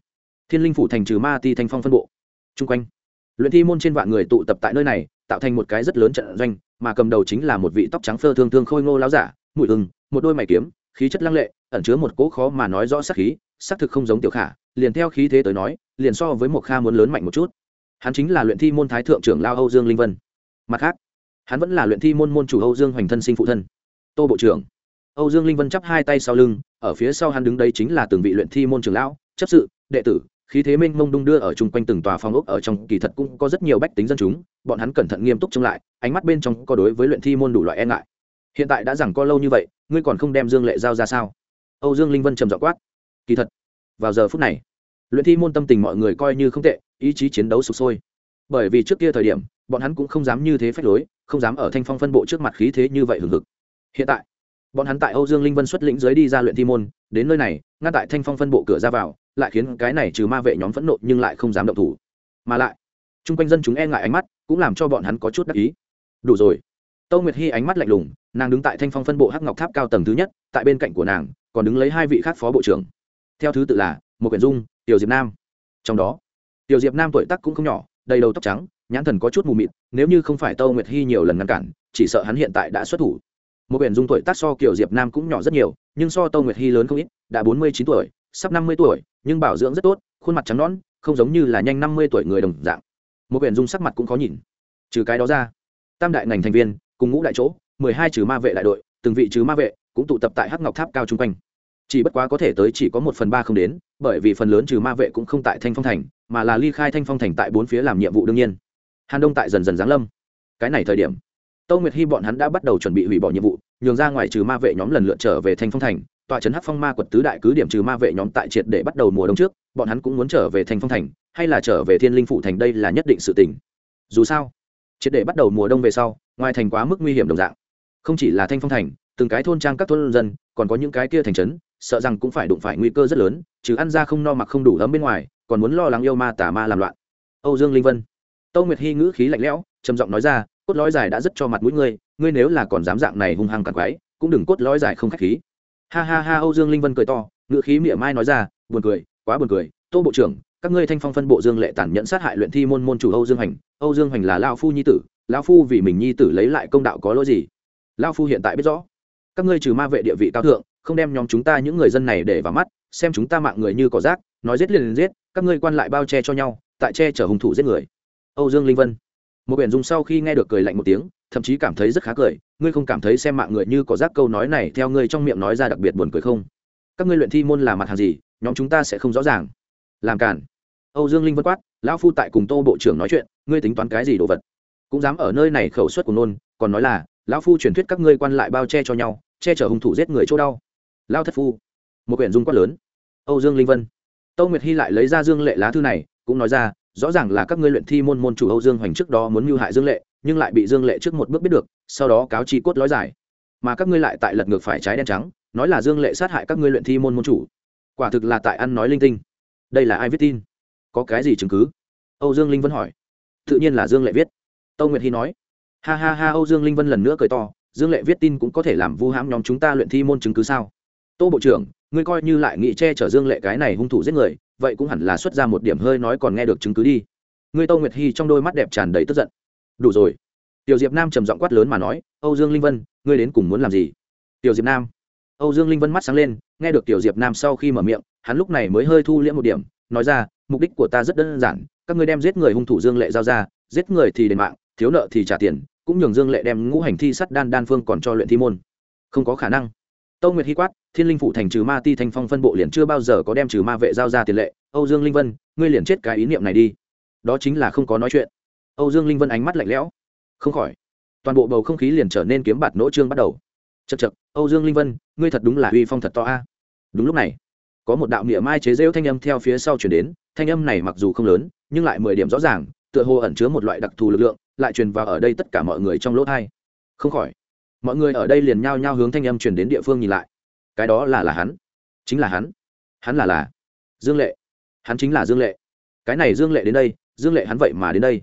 Thiên linh phủ thành trừ ma ti thanh phong phân bộ. Chung quanh. Luyện thi môn trên vạn người tụ tập tại nơi này tạo thành một cái rất lớn trận doanh, mà cầm đầu chính là một vị tóc trắng phơ thương thương khôi ngô láo giả, mùi ưng một đôi mày kiếm, khí chất lăng lệ, ẩn chứa một cỗ khó mà nói rõ sắc khí, xác thực không giống tiểu khả, liền theo khí thế tới nói, liền so với một kha muốn lớn mạnh một chút. Hắn chính là luyện thi môn thái thượng trưởng lao âu dương linh vân. Mặt khác, hắn vẫn là luyện thi môn môn chủ âu dương hoành thân sinh phụ thân. Tô bộ trưởng. Âu dương linh vân chắp hai tay sau lưng, ở phía sau hắn đứng đây chính là từng vị luyện thi môn trưởng lão, chấp sự, đệ tử khí thế mênh mông đung đưa ở chung quanh từng tòa phòng ốc ở trong, kỳ thật cũng có rất nhiều bách tính dân chúng, bọn hắn cẩn thận nghiêm túc trông lại, ánh mắt bên trong có đối với luyện thi môn đủ loại e ngại. Hiện tại đã rằng có lâu như vậy, ngươi còn không đem dương lệ giao ra sao? Âu dương linh vân trầm dọ quát. Kỳ thật, vào giờ phút này, luyện thi môn tâm tình mọi người coi như không tệ, ý chí chiến đấu sụp sôi. Bởi vì trước kia thời điểm, bọn hắn cũng không dám như thế phách lối, không dám ở thanh phong phân bộ trước mặt khí thế như vậy hừng hực. Hiện tại bọn hắn tại âu dương linh vân xuất lĩnh dưới đi ra luyện thi môn, đến nơi này, ngăn tại thanh phong phân bộ cửa ra vào, lại khiến cái này trừ ma vệ nhóm phẫn nộ nhưng lại không dám động thủ. Mà lại, chung quanh dân chúng e ngại ánh mắt, cũng làm cho bọn hắn có chút đắc ý. Đủ rồi. Tâu nguyệt hy ánh mắt lạnh lùng, nàng đứng tại thanh phong phân bộ hắc ngọc tháp cao tầng thứ nhất, tại bên cạnh của nàng, còn đứng lấy hai vị khác phó bộ trưởng. Theo thứ tự là, một quyển dung, tiểu diệp nam. Trong đó, tiểu diệp nam tuổi tác cũng không nhỏ, đầy đầu tóc trắng, nhãn thần có chút mù mịt, nếu như không phải tâu nguyệt hy nhiều lần ngăn cản, chỉ sợ hắn hiện tại đã xuất thủ một quyển dung tuổi tác so kiểu diệp nam cũng nhỏ rất nhiều, nhưng so tâu nguyệt hy lớn không ít, đã bốn mươi chín tuổi, sắp năm mươi tuổi, nhưng bảo dưỡng rất tốt, khuôn mặt trắng nõn, không giống như là nhanh năm mươi tuổi người đồng dạng. Một quyển dung sắc mặt cũng khó nhìn. Trừ cái đó ra, tam đại ngành thành viên, cùng ngũ đại chỗ, mười hai trừ ma vệ đại đội, từng vị trừ ma vệ, cũng tụ tập tại hắc ngọc tháp cao chung quanh. Chỉ bất quá có thể tới chỉ có một phần ba không đến, bởi vì phần lớn trừ ma vệ cũng không tại thanh phong thành, mà là ly khai thanh phong thành tại bốn phía làm nhiệm vụ đương nhiên. Hàn đông tại dần dần giáng lâm. Cái này thời điểm tâu nguyệt hy bọn hắn đã bắt đầu chuẩn bị hủy bỏ nhiệm vụ, nhường ra ngoài trừ ma vệ nhóm lần lượt trở về thanh phong thành, tọa trấn hắc phong ma quật tứ đại cứ điểm trừ ma vệ nhóm tại triệt để bắt đầu mùa đông trước, bọn hắn cũng muốn trở về thanh phong thành, hay là trở về thiên linh phụ thành đây là nhất định sự tình. Dù sao, triệt để bắt đầu mùa đông về sau, ngoài thành quá mức nguy hiểm đồng dạng. Không chỉ là thanh phong thành, từng cái thôn trang các thôn dân, còn có những cái kia thành trấn, sợ rằng cũng phải đụng phải nguy cơ rất lớn chứ ăn ra không no mặc không đủ ấm bên ngoài, còn muốn lo lắng yêu ma tà ma làm loạn. Âu dương linh vân. Tâu nguyệt hy ngữ khí lạnh lẽo, trầm giọng nói ra cốt lõi dài đã rất cho mặt mũi ngươi ngươi nếu là còn dám dạng này hung hăng cặn quái cũng đừng cốt lõi dài không khách khí. Ha ha ha, âu dương linh vân cười to ngự khí mỉa mai nói ra, buồn cười, quá buồn cười. Tô bộ trưởng, các ngươi thanh phong phân bộ dương lệ tản nhận sát hại luyện thi môn môn chủ âu dương hành. Âu dương hành là lao phu nhi tử lao phu vì mình nhi tử lấy lại công đạo có lỗi gì? Lao phu hiện tại biết rõ. Các ngươi trừ ma vệ địa vị cao thượng, không đem nhóm chúng ta những người dân này để vào mắt, xem chúng ta mạng người như cỏ rác, nói giết liền giết, các ngươi quan lại bao che cho nhau, tại che chở hung thủ giết người. Âu dương linh vân một biển dung sau khi nghe được cười lạnh một tiếng, thậm chí cảm thấy rất khá cười, ngươi không cảm thấy xem mạng người như có rác câu nói này theo ngươi trong miệng nói ra đặc biệt buồn cười không? Các ngươi luyện thi môn là mặt hàng gì, nhóm chúng ta sẽ không rõ ràng. Làm cản âu dương linh vân quát, lão phu tại cùng tô bộ trưởng nói chuyện, ngươi tính toán cái gì đồ vật? Cũng dám ở nơi này khẩu suất của nôn, còn nói là, lão phu truyền thuyết các ngươi quan lại bao che cho nhau, che chở hung thủ giết người chỗ đau. Lao thất phu. Một quyển dung quát lớn. Âu dương linh vân. Tâu nguyệt hy lại lấy ra dương lệ lá thư này, cũng nói ra rõ ràng là các ngươi luyện thi môn môn chủ âu dương hoành trước đó muốn mưu hại dương lệ, nhưng lại bị dương lệ trước một bước biết được, sau đó cáo chi cốt lói giải mà các ngươi lại tại lật ngược phải trái đen trắng, nói là dương lệ sát hại các ngươi luyện thi môn môn chủ. Quả thực là tại ăn nói linh tinh. Đây là ai viết tin? Có cái gì chứng cứ? Âu dương linh vân hỏi. Tự nhiên là dương lệ viết. Tâu nguyệt Hi nói. Ha ha ha, âu dương linh vân lần nữa cười to. Dương lệ viết tin cũng có thể làm vu hãm nhóm chúng ta luyện thi môn chứng cứ sao? Tô bộ trưởng, ngươi coi như lại nghị che chở dương lệ cái này hung thủ giết người vậy cũng hẳn là xuất ra một điểm hơi nói còn nghe được chứng cứ đi. Ngươi tô nguyệt hy trong đôi mắt đẹp tràn đầy tức giận. Đủ rồi. Tiểu diệp nam trầm giọng quát lớn mà nói, âu dương linh vân, ngươi đến cùng muốn làm gì? Tiểu diệp nam. Âu dương linh vân mắt sáng lên, nghe được tiểu diệp nam sau khi mở miệng, hắn lúc này mới hơi thu liễm một điểm, nói ra, mục đích của ta rất đơn giản, các ngươi đem giết người hung thủ dương lệ giao ra, giết người thì đền mạng, thiếu nợ thì trả tiền, cũng nhường dương lệ đem ngũ hành thi sắt đan đan phương còn cho luyện thi môn. Không có khả năng tâu nguyệt hy quát, thiên linh phụ thành trừ ma ti thanh phong phân bộ liền chưa bao giờ có đem trừ ma vệ giao ra tiền lệ. Âu dương linh vân, ngươi liền chết cái ý niệm này đi. Đó chính là không có nói chuyện. Âu dương linh vân ánh mắt lạnh lẽo. Không khỏi. Toàn bộ bầu không khí liền trở nên kiếm bạt nỗ trương bắt đầu. Chật chật âu dương linh vân, ngươi thật đúng là uy phong thật to a. Đúng lúc này, có một đạo niệm mai chế rêu thanh âm theo phía sau chuyển đến, thanh âm này mặc dù không lớn, nhưng lại mười điểm rõ ràng, tựa hồ ẩn chứa một loại đặc thù lực lượng, lại truyền vào ở đây tất cả mọi người trong lỗ thai. Không khỏi mọi người ở đây liền nhao nhao hướng thanh âm chuyển đến địa phương nhìn lại. Cái đó là là hắn. Chính là hắn. Hắn là là dương lệ. Hắn chính là dương lệ. Cái này dương lệ đến đây, dương lệ hắn vậy mà đến đây.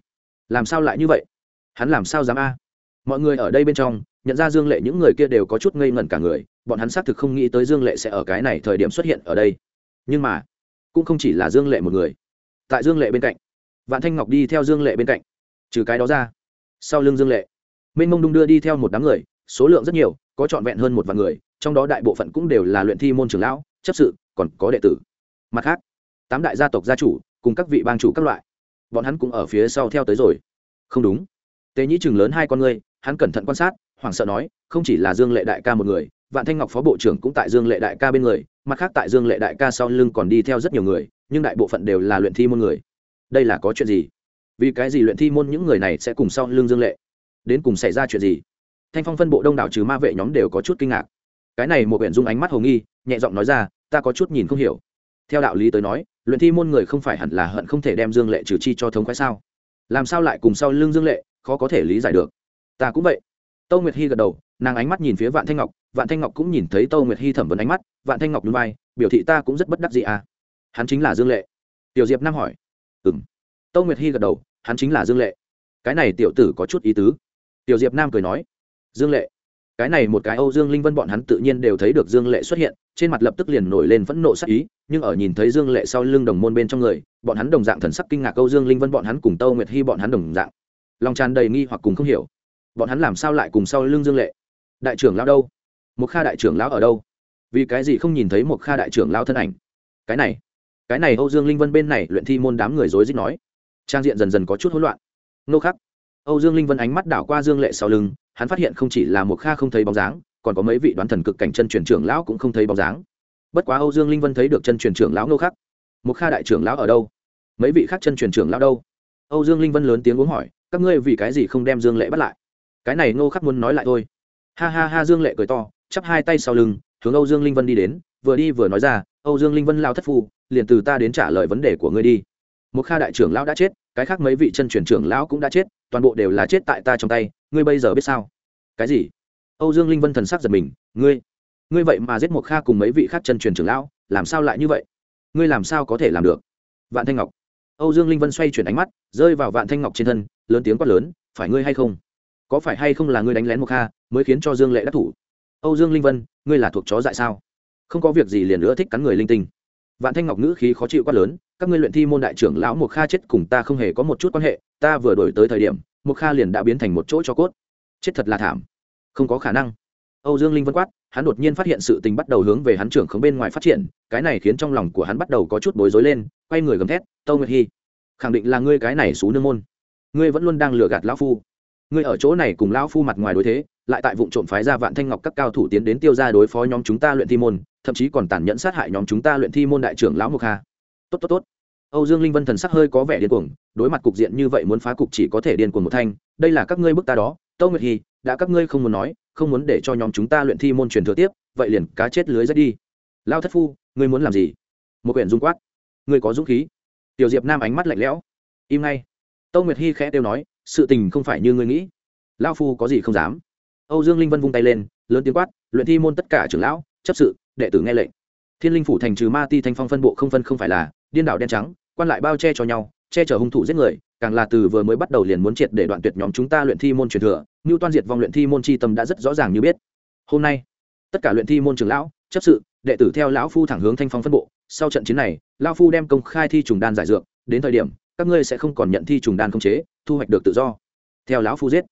Làm sao lại như vậy? Hắn làm sao dám a? Mọi người ở đây bên trong, nhận ra dương lệ những người kia đều có chút ngây ngẩn cả người, bọn hắn xác thực không nghĩ tới dương lệ sẽ ở cái này thời điểm xuất hiện ở đây. Nhưng mà, cũng không chỉ là dương lệ một người. Tại dương lệ bên cạnh, vạn thanh ngọc đi theo dương lệ bên cạnh. Trừ cái đó ra, sau lưng dương lệ, minh mông đung đưa đi theo một đám người số lượng rất nhiều, có trọn vẹn hơn một vạn người, trong đó đại bộ phận cũng đều là luyện thi môn trường lão, chấp sự, còn có đệ tử. Mặt khác, tám đại gia tộc gia chủ cùng các vị bang chủ các loại, bọn hắn cũng ở phía sau theo tới rồi. Không đúng. Tế nhĩ chừng lớn hai con ngươi, hắn cẩn thận quan sát, hoảng sợ nói, không chỉ là dương lệ đại ca một người, vạn thanh ngọc phó bộ trưởng cũng tại dương lệ đại ca bên người, mặt khác tại dương lệ đại ca sau lưng còn đi theo rất nhiều người, nhưng đại bộ phận đều là luyện thi môn người. Đây là có chuyện gì? Vì cái gì luyện thi môn những người này sẽ cùng sau lưng dương lệ? Đến cùng xảy ra chuyện gì? Thanh phong phân bộ đông đảo trừ ma vệ nhóm đều có chút kinh ngạc. Cái này một huyện dung ánh mắt hồng nghi, nhẹ giọng nói ra, ta có chút nhìn không hiểu. Theo đạo lý tới nói, luyện thi môn người không phải hẳn là hận không thể đem dương lệ trừ chi cho thống khoái sao? Làm sao lại cùng sau lưng dương lệ, khó có thể lý giải được. Ta cũng vậy. Tâu nguyệt hy gật đầu, nàng ánh mắt nhìn phía vạn thanh ngọc, vạn thanh ngọc cũng nhìn thấy tâu nguyệt hy thẩm vấn ánh mắt, vạn thanh ngọc núi vai, biểu thị ta cũng rất bất đắc gì à? Hắn chính là dương lệ. Tiểu diệp nam hỏi. Ừ m tâu nguyệt hy gật đầu, hắn chính là dương lệ. Cái này tiểu tử có chút ý tứ. Tiểu diệp nam cười nói dương lệ. Cái này một cái âu dương linh vân bọn hắn tự nhiên đều thấy được dương lệ xuất hiện, trên mặt lập tức liền nổi lên phẫn nộ sắc ý, nhưng ở nhìn thấy dương lệ sau lưng đồng môn bên trong người, bọn hắn đồng dạng thần sắc kinh ngạc âu dương linh vân bọn hắn cùng tâu nguyệt hy bọn hắn đồng dạng. Lòng tràn đầy nghi hoặc cùng không hiểu. Bọn hắn làm sao lại cùng sau lưng dương lệ? Đại trưởng lão đâu? Một kha đại trưởng lão ở đâu? Vì cái gì không nhìn thấy một kha đại trưởng lão thân ảnh? Cái này cái này âu dương linh vân bên này luyện thi môn đám người rối rít nói. Trang diện dần dần có chút hỗn loạn. Nô khắc. Âu dương linh vân ánh mắt đảo qua dương lệ sau lưng hắn phát hiện không chỉ là một kha không thấy bóng dáng, còn có mấy vị đoán thần cực cảnh chân truyền trưởng lão cũng không thấy bóng dáng. Bất quá âu dương linh vân thấy được chân truyền trưởng lão nô khắc. Một kha đại trưởng lão ở đâu? Mấy vị khác chân truyền trưởng lão đâu? Âu dương linh vân lớn tiếng uống hỏi, các ngươi vì cái gì không đem dương lệ bắt lại? Cái này nô khắc muốn nói lại thôi. Ha ha ha, dương lệ cười to, chắp hai tay sau lưng, hướng âu dương linh vân đi đến, vừa đi vừa nói ra, âu dương linh vân lao thất phu, liền từ ta đến trả lời vấn đề của ngươi đi. Một kha đại trưởng lão đã chết, cái khác mấy vị chân truyền trưởng lão cũng đã chết toàn bộ đều là chết tại ta trong tay, ngươi bây giờ biết sao? Cái gì? Âu dương linh vân thần sắc giật mình, ngươi ngươi vậy mà giết một kha cùng mấy vị khác chân truyền trưởng lão, làm sao lại như vậy? Ngươi làm sao có thể làm được? Vạn thanh ngọc. Âu dương linh vân xoay chuyển ánh mắt, rơi vào vạn thanh ngọc trên thân, lớn tiếng quát lớn, phải ngươi hay không? Có phải hay không là ngươi đánh lén một kha, mới khiến cho dương lệ đắc thủ? Âu dương linh vân, ngươi là thuộc chó dại sao? Không có việc gì liền nữa thích cắn người linh tinh vạn thanh ngọc ngữ khí khó chịu quá lớn, các ngươi luyện thi môn đại trưởng lão Mục kha chết cùng ta không hề có một chút quan hệ, ta vừa đổi tới thời điểm Mục kha liền đã biến thành một chỗ cho cốt. Chết thật là thảm. Không có khả năng. Âu dương linh vân quát, hắn đột nhiên phát hiện sự tình bắt đầu hướng về hắn trưởng khống bên ngoài phát triển, cái này khiến trong lòng của hắn bắt đầu có chút bối rối lên, quay người gầm thét, tâu nguyệt hy, khẳng định là ngươi cái này xú nương môn. Ngươi vẫn luôn đang lừa gạt lão phu. Ngươi ở chỗ này cùng lão phu mặt ngoài đối thế, lại tại vụ trộm phái ra vạn thanh ngọc các cao thủ tiến đến tiêu ra đối phó nhóm chúng ta luyện thi môn thậm chí còn tàn nhẫn sát hại nhóm chúng ta luyện thi môn đại trưởng lão mộc hà tốt tốt tốt. Âu dương linh vân thần sắc hơi có vẻ điên cuồng, đối mặt cục diện như vậy muốn phá cục chỉ có thể điên cuồng một thanh, đây là các ngươi bức ta đó, tâu nguyệt hy, đã các ngươi không muốn nói, không muốn để cho nhóm chúng ta luyện thi môn truyền thừa tiếp, vậy liền cá chết lưới rách đi. Lao thất phu, ngươi muốn làm gì? Một quyển dung quát. Ngươi có dũng khí. Tiểu diệp nam ánh mắt lạnh lẽo. Im ngay. Tâu nguyệt hy khẽ kêu nói, sự tình không phải như ngươi nghĩ. Lao phu có gì không dám. Âu dương linh vân vung tay lên, lớn tiếng quát, luyện thi môn tất cả trưởng lão, chấp sự đệ tử nghe lệnh. Thiên linh phủ thành trừ ma ti thanh phong phân bộ không phân không phải là, điên đảo đen trắng, quan lại bao che cho nhau, che chở hung thủ giết người, càng là từ vừa mới bắt đầu liền muốn triệt để đoạn tuyệt nhóm chúng ta luyện thi môn truyền thừa như toan diệt vong luyện thi môn chi tâm đã rất rõ ràng như biết. Hôm nay, tất cả luyện thi môn trưởng lão, chấp sự, đệ tử theo lão phu thẳng hướng thanh phong phân bộ, sau trận chiến này, lão phu đem công khai thi trùng đan giải dược, đến thời điểm, các ngươi sẽ không còn nhận thi trùng đan không chế, thu hoạch được tự do. Theo lão phu giết.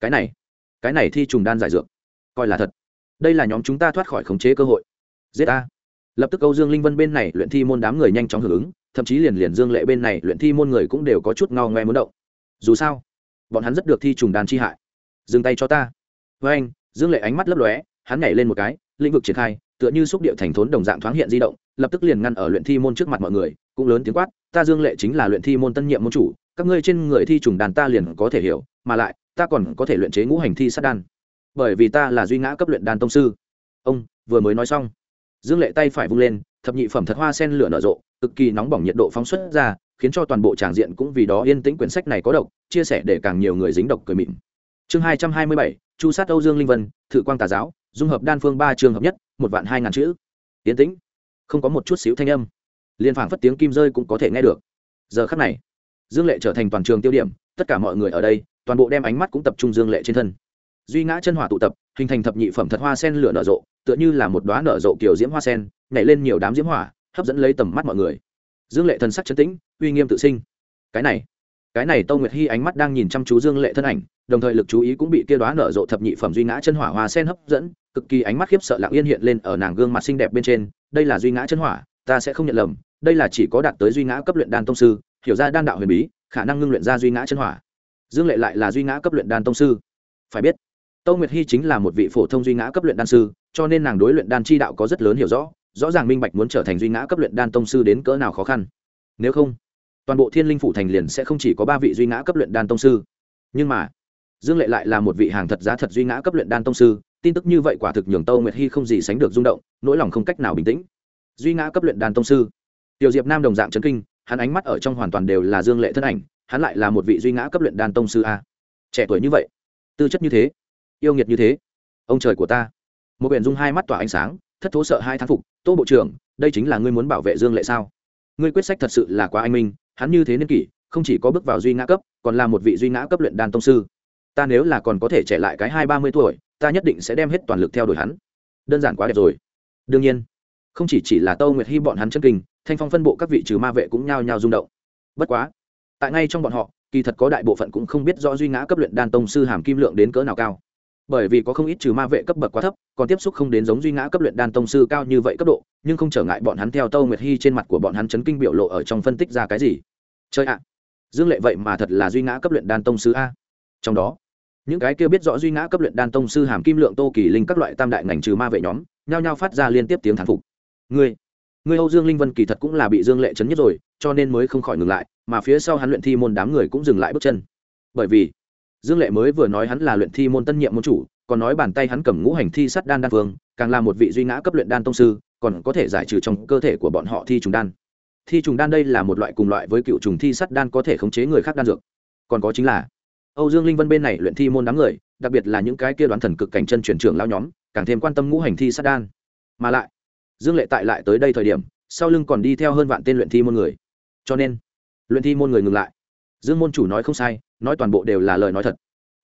Cái này cái này thi trùng đan giải dược, coi là thật. Đây là nhóm chúng ta thoát khỏi khống chế cơ hội giết a lập tức câu dương linh vân bên này luyện thi môn đám người nhanh chóng hưởng ứng, thậm chí liền liền dương lệ bên này luyện thi môn người cũng đều có chút ngao ngoe muốn động. Dù sao, bọn hắn rất được thi trùng đàn chi hại. Dừng tay cho ta. Với anh, dương lệ ánh mắt lấp lóe, hắn nhảy lên một cái, lĩnh vực triển khai, tựa như xúc điệu thành thốn đồng dạng thoáng hiện di động, lập tức liền ngăn ở luyện thi môn trước mặt mọi người, cũng lớn tiếng quát, ta dương lệ chính là luyện thi môn tân nhiệm môn chủ, các ngươi trên người thi trùng đàn ta liền có thể hiểu, mà lại, ta còn có thể luyện chế ngũ hành thi sát đan. Bởi vì ta là duy ngã cấp luyện đan tông sư. Ông vừa mới nói xong dương lệ tay phải vung lên, thập nhị phẩm thật hoa sen lửa nở rộ, cực kỳ nóng bỏng nhiệt độ phóng xuất ra, khiến cho toàn bộ tràng diện cũng vì đó yên tĩnh quyển sách này có độc, chia sẻ để càng nhiều người dính độc cười mịn. Chương hai trăm hai mươi bảy, chu sát âu dương linh vân, thự quang tà giáo, dung hợp đan phương ba trường hợp nhất, một vạn hai ngàn chữ. Yên tĩnh. Không có một chút xíu thanh âm. Liên phảng phất tiếng kim rơi cũng có thể nghe được. Giờ khắc này, dương lệ trở thành toàn trường tiêu điểm, tất cả mọi người ở đây, toàn bộ đem ánh mắt cũng tập trung dương lệ trên thân duy ngã chân hỏa tụ tập, hình thành thập nhị phẩm thật hoa sen lửa nở rộ, tựa như là một đoá nở rộ kiểu diễm hoa sen, nhảy lên nhiều đám diễm hỏa, hấp dẫn lấy tầm mắt mọi người. Dương lệ thần sắc chấn tĩnh, uy nghiêm tự sinh. Cái này cái này tâu nguyệt hy ánh mắt đang nhìn chăm chú dương lệ thân ảnh, đồng thời lực chú ý cũng bị kia đoá nở rộ thập nhị phẩm duy ngã chân hỏa hoa sen hấp dẫn, cực kỳ ánh mắt khiếp sợ lặng yên hiện lên ở nàng gương mặt xinh đẹp bên trên, đây là duy ngã chân hỏa, ta sẽ không nhận lầm, đây là chỉ có đạt tới duy ngã cấp luyện đan tông sư, hiểu ra đan đạo huyền bí, khả năng ngưng luyện ra duy ngã chân hỏa. Dương lệ lại là duy ngã cấp luyện đan tông sư. Phải biết tâu nguyệt Hi chính là một vị phổ thông duy ngã cấp luyện đan sư, cho nên nàng đối luyện đan chi đạo có rất lớn hiểu rõ rõ ràng minh bạch muốn trở thành duy ngã cấp luyện đan tông sư đến cỡ nào khó khăn. Nếu không, toàn bộ thiên linh phủ thành liền sẽ không chỉ có ba vị duy ngã cấp luyện đan tông sư. Nhưng mà, dương lệ lại là một vị hàng thật giá thật duy ngã cấp luyện đan tông sư, tin tức như vậy quả thực nhường tâu nguyệt Hi không gì sánh được rung động, nỗi lòng không cách nào bình tĩnh. Duy ngã cấp luyện đan tông sư. Tiểu diệp nam đồng dạng chấn kinh, hắn ánh mắt ở trong hoàn toàn đều là dương lệ thân ảnh, hắn lại là một vị duy ngã cấp luyện đan tông sư a. Trẻ tuổi như vậy, tư chất như thế yêu nghiệt như thế. Ông trời của ta. Một biển dung hai mắt tỏa ánh sáng, thất thố sợ hai thán phục. Tô bộ trưởng, đây chính là ngươi muốn bảo vệ dương lệ sao? Ngươi quyết sách thật sự là quá anh minh, hắn như thế niên kỷ, không chỉ có bước vào duy ngã cấp, còn là một vị duy ngã cấp luyện đan tông sư. Ta nếu là còn có thể trẻ lại cái hai ba mươi tuổi, ta nhất định sẽ đem hết toàn lực theo đuổi hắn. Đơn giản quá đẹp rồi. Đương nhiên, không chỉ chỉ là tâu nguyệt hy bọn hắn chân kinh, thanh phong phân bộ các vị trừ ma vệ cũng nhao nhao rung động. Bất quá, tại ngay trong bọn họ, kỳ thật có đại bộ phận cũng không biết rõ duy ngã cấp luyện đan tông sư hàm kim lượng đến cỡ nào cao bởi vì có không ít trừ ma vệ cấp bậc quá thấp, còn tiếp xúc không đến giống duy ngã cấp luyện đan tông sư cao như vậy cấp độ, nhưng không trở ngại bọn hắn theo tâu nguyệt hy trên mặt của bọn hắn chấn kinh biểu lộ ở trong phân tích ra cái gì. Chơi ạ. À, dương lệ vậy mà thật là duy ngã cấp luyện đan tông sư a. Trong đó, những cái kia biết rõ duy ngã cấp luyện đan tông sư hàm kim lượng, tô kỳ linh các loại tam đại ngành trừ ma vệ nhóm, nhao nhao phát ra liên tiếp tiếng thán phục. Ngươi ngươi âu dương linh vân kỳ thật cũng là bị dương lệ chấn nhất rồi, cho nên mới không khỏi ngừng lại, mà phía sau hắn luyện thi môn đám người cũng dừng lại bước chân. Bởi vì dương lệ mới vừa nói hắn là luyện thi môn tân nhiệm môn chủ, còn nói bàn tay hắn cầm ngũ hành thi sắt đan đan phương càng là một vị duy ngã cấp luyện đan tông sư, còn có thể giải trừ trong cơ thể của bọn họ thi trùng đan. Thi trùng đan đây là một loại cùng loại với cựu trùng thi sắt đan có thể khống chế người khác đan dược. Còn có chính là, âu dương linh vân bên này luyện thi môn đám người, đặc biệt là những cái kia đoán thần cực cảnh chân chuyển trưởng lao nhóm, càng thêm quan tâm ngũ hành thi sắt đan. Mà lại, dương lệ tại lại tới đây thời điểm, sau lưng còn đi theo hơn vạn tên luyện thi môn người. Cho nên, luyện thi môn người ngừng lại. Dương môn chủ nói không sai nói toàn bộ đều là lời nói thật.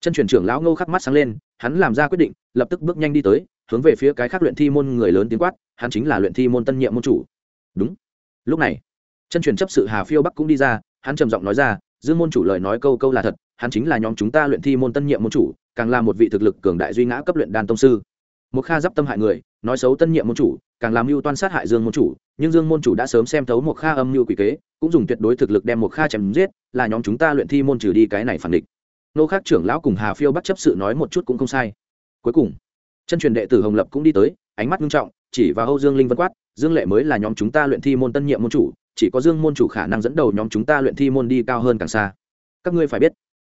Chân truyền trưởng lão ngô khắc mắt sáng lên, hắn làm ra quyết định, lập tức bước nhanh đi tới, hướng về phía cái khác luyện thi môn người lớn tiếng quát, hắn chính là luyện thi môn tân nhiệm môn chủ. Đúng. Lúc này, chân truyền chấp sự hà phiêu bắc cũng đi ra, hắn trầm giọng nói ra, dương môn chủ lời nói câu câu là thật, hắn chính là nhóm chúng ta luyện thi môn tân nhiệm môn chủ, càng là một vị thực lực cường đại duy ngã cấp luyện đan tông sư. Một kha giáp tâm hại người, nói xấu tân nhiệm môn chủ càng làm mưu toan sát hại dương môn chủ, nhưng dương môn chủ đã sớm xem thấu một kha âm mưu quỷ kế, cũng dùng tuyệt đối thực lực đem một kha chém giết, là nhóm chúng ta luyện thi môn trừ đi cái này phản địch. Nô khác trưởng lão cùng hà phiêu bắt chấp sự nói một chút cũng không sai. Cuối cùng, chân truyền đệ tử hồng lập cũng đi tới, ánh mắt nghiêm trọng, chỉ vào âu dương linh vân quát, dương lệ mới là nhóm chúng ta luyện thi môn tân nhiệm môn chủ, chỉ có dương môn chủ khả năng dẫn đầu nhóm chúng ta luyện thi môn đi cao hơn càng xa. Các ngươi phải biết,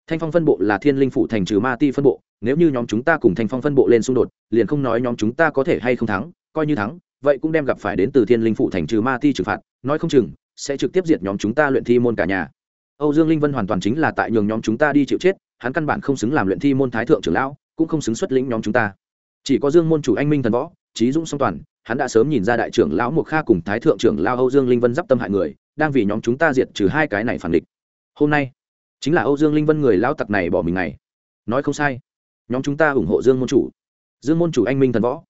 thanh phong phân bộ là thiên linh phủ thành trừ ma ti phân bộ, nếu như nhóm chúng ta cùng thanh phong phân bộ lên xung đột, liền không nói nhóm chúng ta có thể hay không thắng, coi như thắng vậy cũng đem gặp phải đến từ thiên linh phủ thành trừ ma thi trừng phạt, nói không chừng, sẽ trực tiếp diệt nhóm chúng ta luyện thi môn cả nhà. Âu dương linh vân hoàn toàn chính là tại nhường nhóm chúng ta đi chịu chết, hắn căn bản không xứng làm luyện thi môn thái thượng trưởng lão, cũng không xứng xuất lĩnh nhóm chúng ta. Chỉ có dương môn chủ anh minh thần võ, trí dũng song toàn, hắn đã sớm nhìn ra đại trưởng lão mục kha cùng thái thượng trưởng lao âu dương linh vân d tâm hại người, đang vì nhóm chúng ta diệt trừ hai cái này phản địch. Hôm nay, chính là âu dương linh vân người lao tặc này bỏ mình này. Nói không sai. Nhóm chúng ta ủng hộ dương môn chủ. Dương môn chủ anh minh thần võ.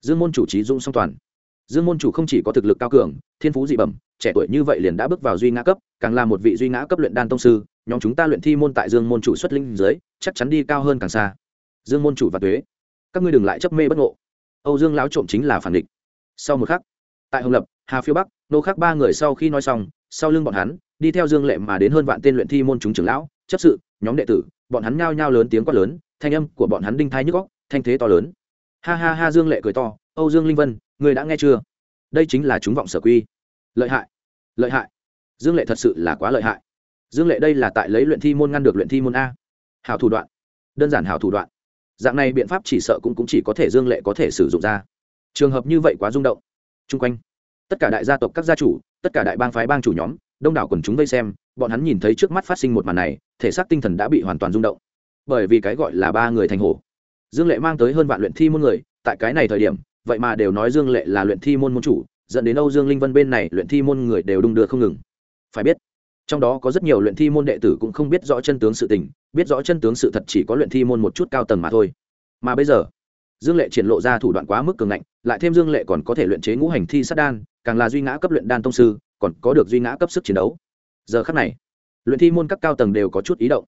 Dương môn chủ trí dũng song toàn dương môn chủ không chỉ có thực lực cao cường, thiên phú dị bẩm, trẻ tuổi như vậy liền đã bước vào duy ngã cấp, càng là một vị duy ngã cấp luyện đan tông sư, nhóm chúng ta luyện thi môn tại dương môn chủ xuất linh dưới, chắc chắn đi cao hơn càng xa. Dương môn chủ và tuế, các ngươi đừng lại chấp mê bất ngộ. Âu dương láo trộm chính là phản địch. Sau một khắc, tại hồng lập, hà phiêu bắc, nô khắc ba người sau khi nói xong, sau lưng bọn hắn, đi theo dương lệ mà đến hơn vạn tên luyện thi môn chúng trưởng lão, chấp sự, nhóm đệ tử, bọn hắn nhao nhao lớn tiếng quát lớn, thanh âm của bọn hắn đinh thai nhức góc thanh thế to lớn. Ha ha ha, dương lệ cười to, âu dương linh vân Ngươi đã nghe chưa? Đây chính là chúng vọng sở quy. Lợi hại lợi hại. Dương lệ thật sự là quá lợi hại. Dương lệ đây là tại lấy luyện thi môn ngăn được luyện thi môn a. Hảo thủ đoạn đơn giản hảo thủ đoạn. Dạng này biện pháp chỉ sợ cũng, cũng chỉ có thể dương lệ có thể sử dụng ra. Trường hợp như vậy quá rung động. Chung quanh tất cả đại gia tộc các gia chủ tất cả đại bang phái bang chủ nhóm đông đảo quần chúng vây xem bọn hắn nhìn thấy trước mắt phát sinh một màn này thể xác tinh thần đã bị hoàn toàn rung động. Bởi vì cái gọi là ba người thành hồ dương lệ mang tới hơn vạn luyện thi môn người tại cái này thời điểm vậy mà đều nói dương lệ là luyện thi môn môn chủ, dẫn đến âu dương linh vân bên này luyện thi môn người đều đung đưa không ngừng. Phải biết, trong đó có rất nhiều luyện thi môn đệ tử cũng không biết rõ chân tướng sự tình, biết rõ chân tướng sự thật chỉ có luyện thi môn một chút cao tầng mà thôi. Mà bây giờ, dương lệ triển lộ ra thủ đoạn quá mức cường ngạnh, lại thêm dương lệ còn có thể luyện chế ngũ hành thi sát đan, càng là duy ngã cấp luyện đan tông sư, còn có được duy ngã cấp sức chiến đấu. Giờ khắc này, luyện thi môn các cao tầng đều có chút ý động.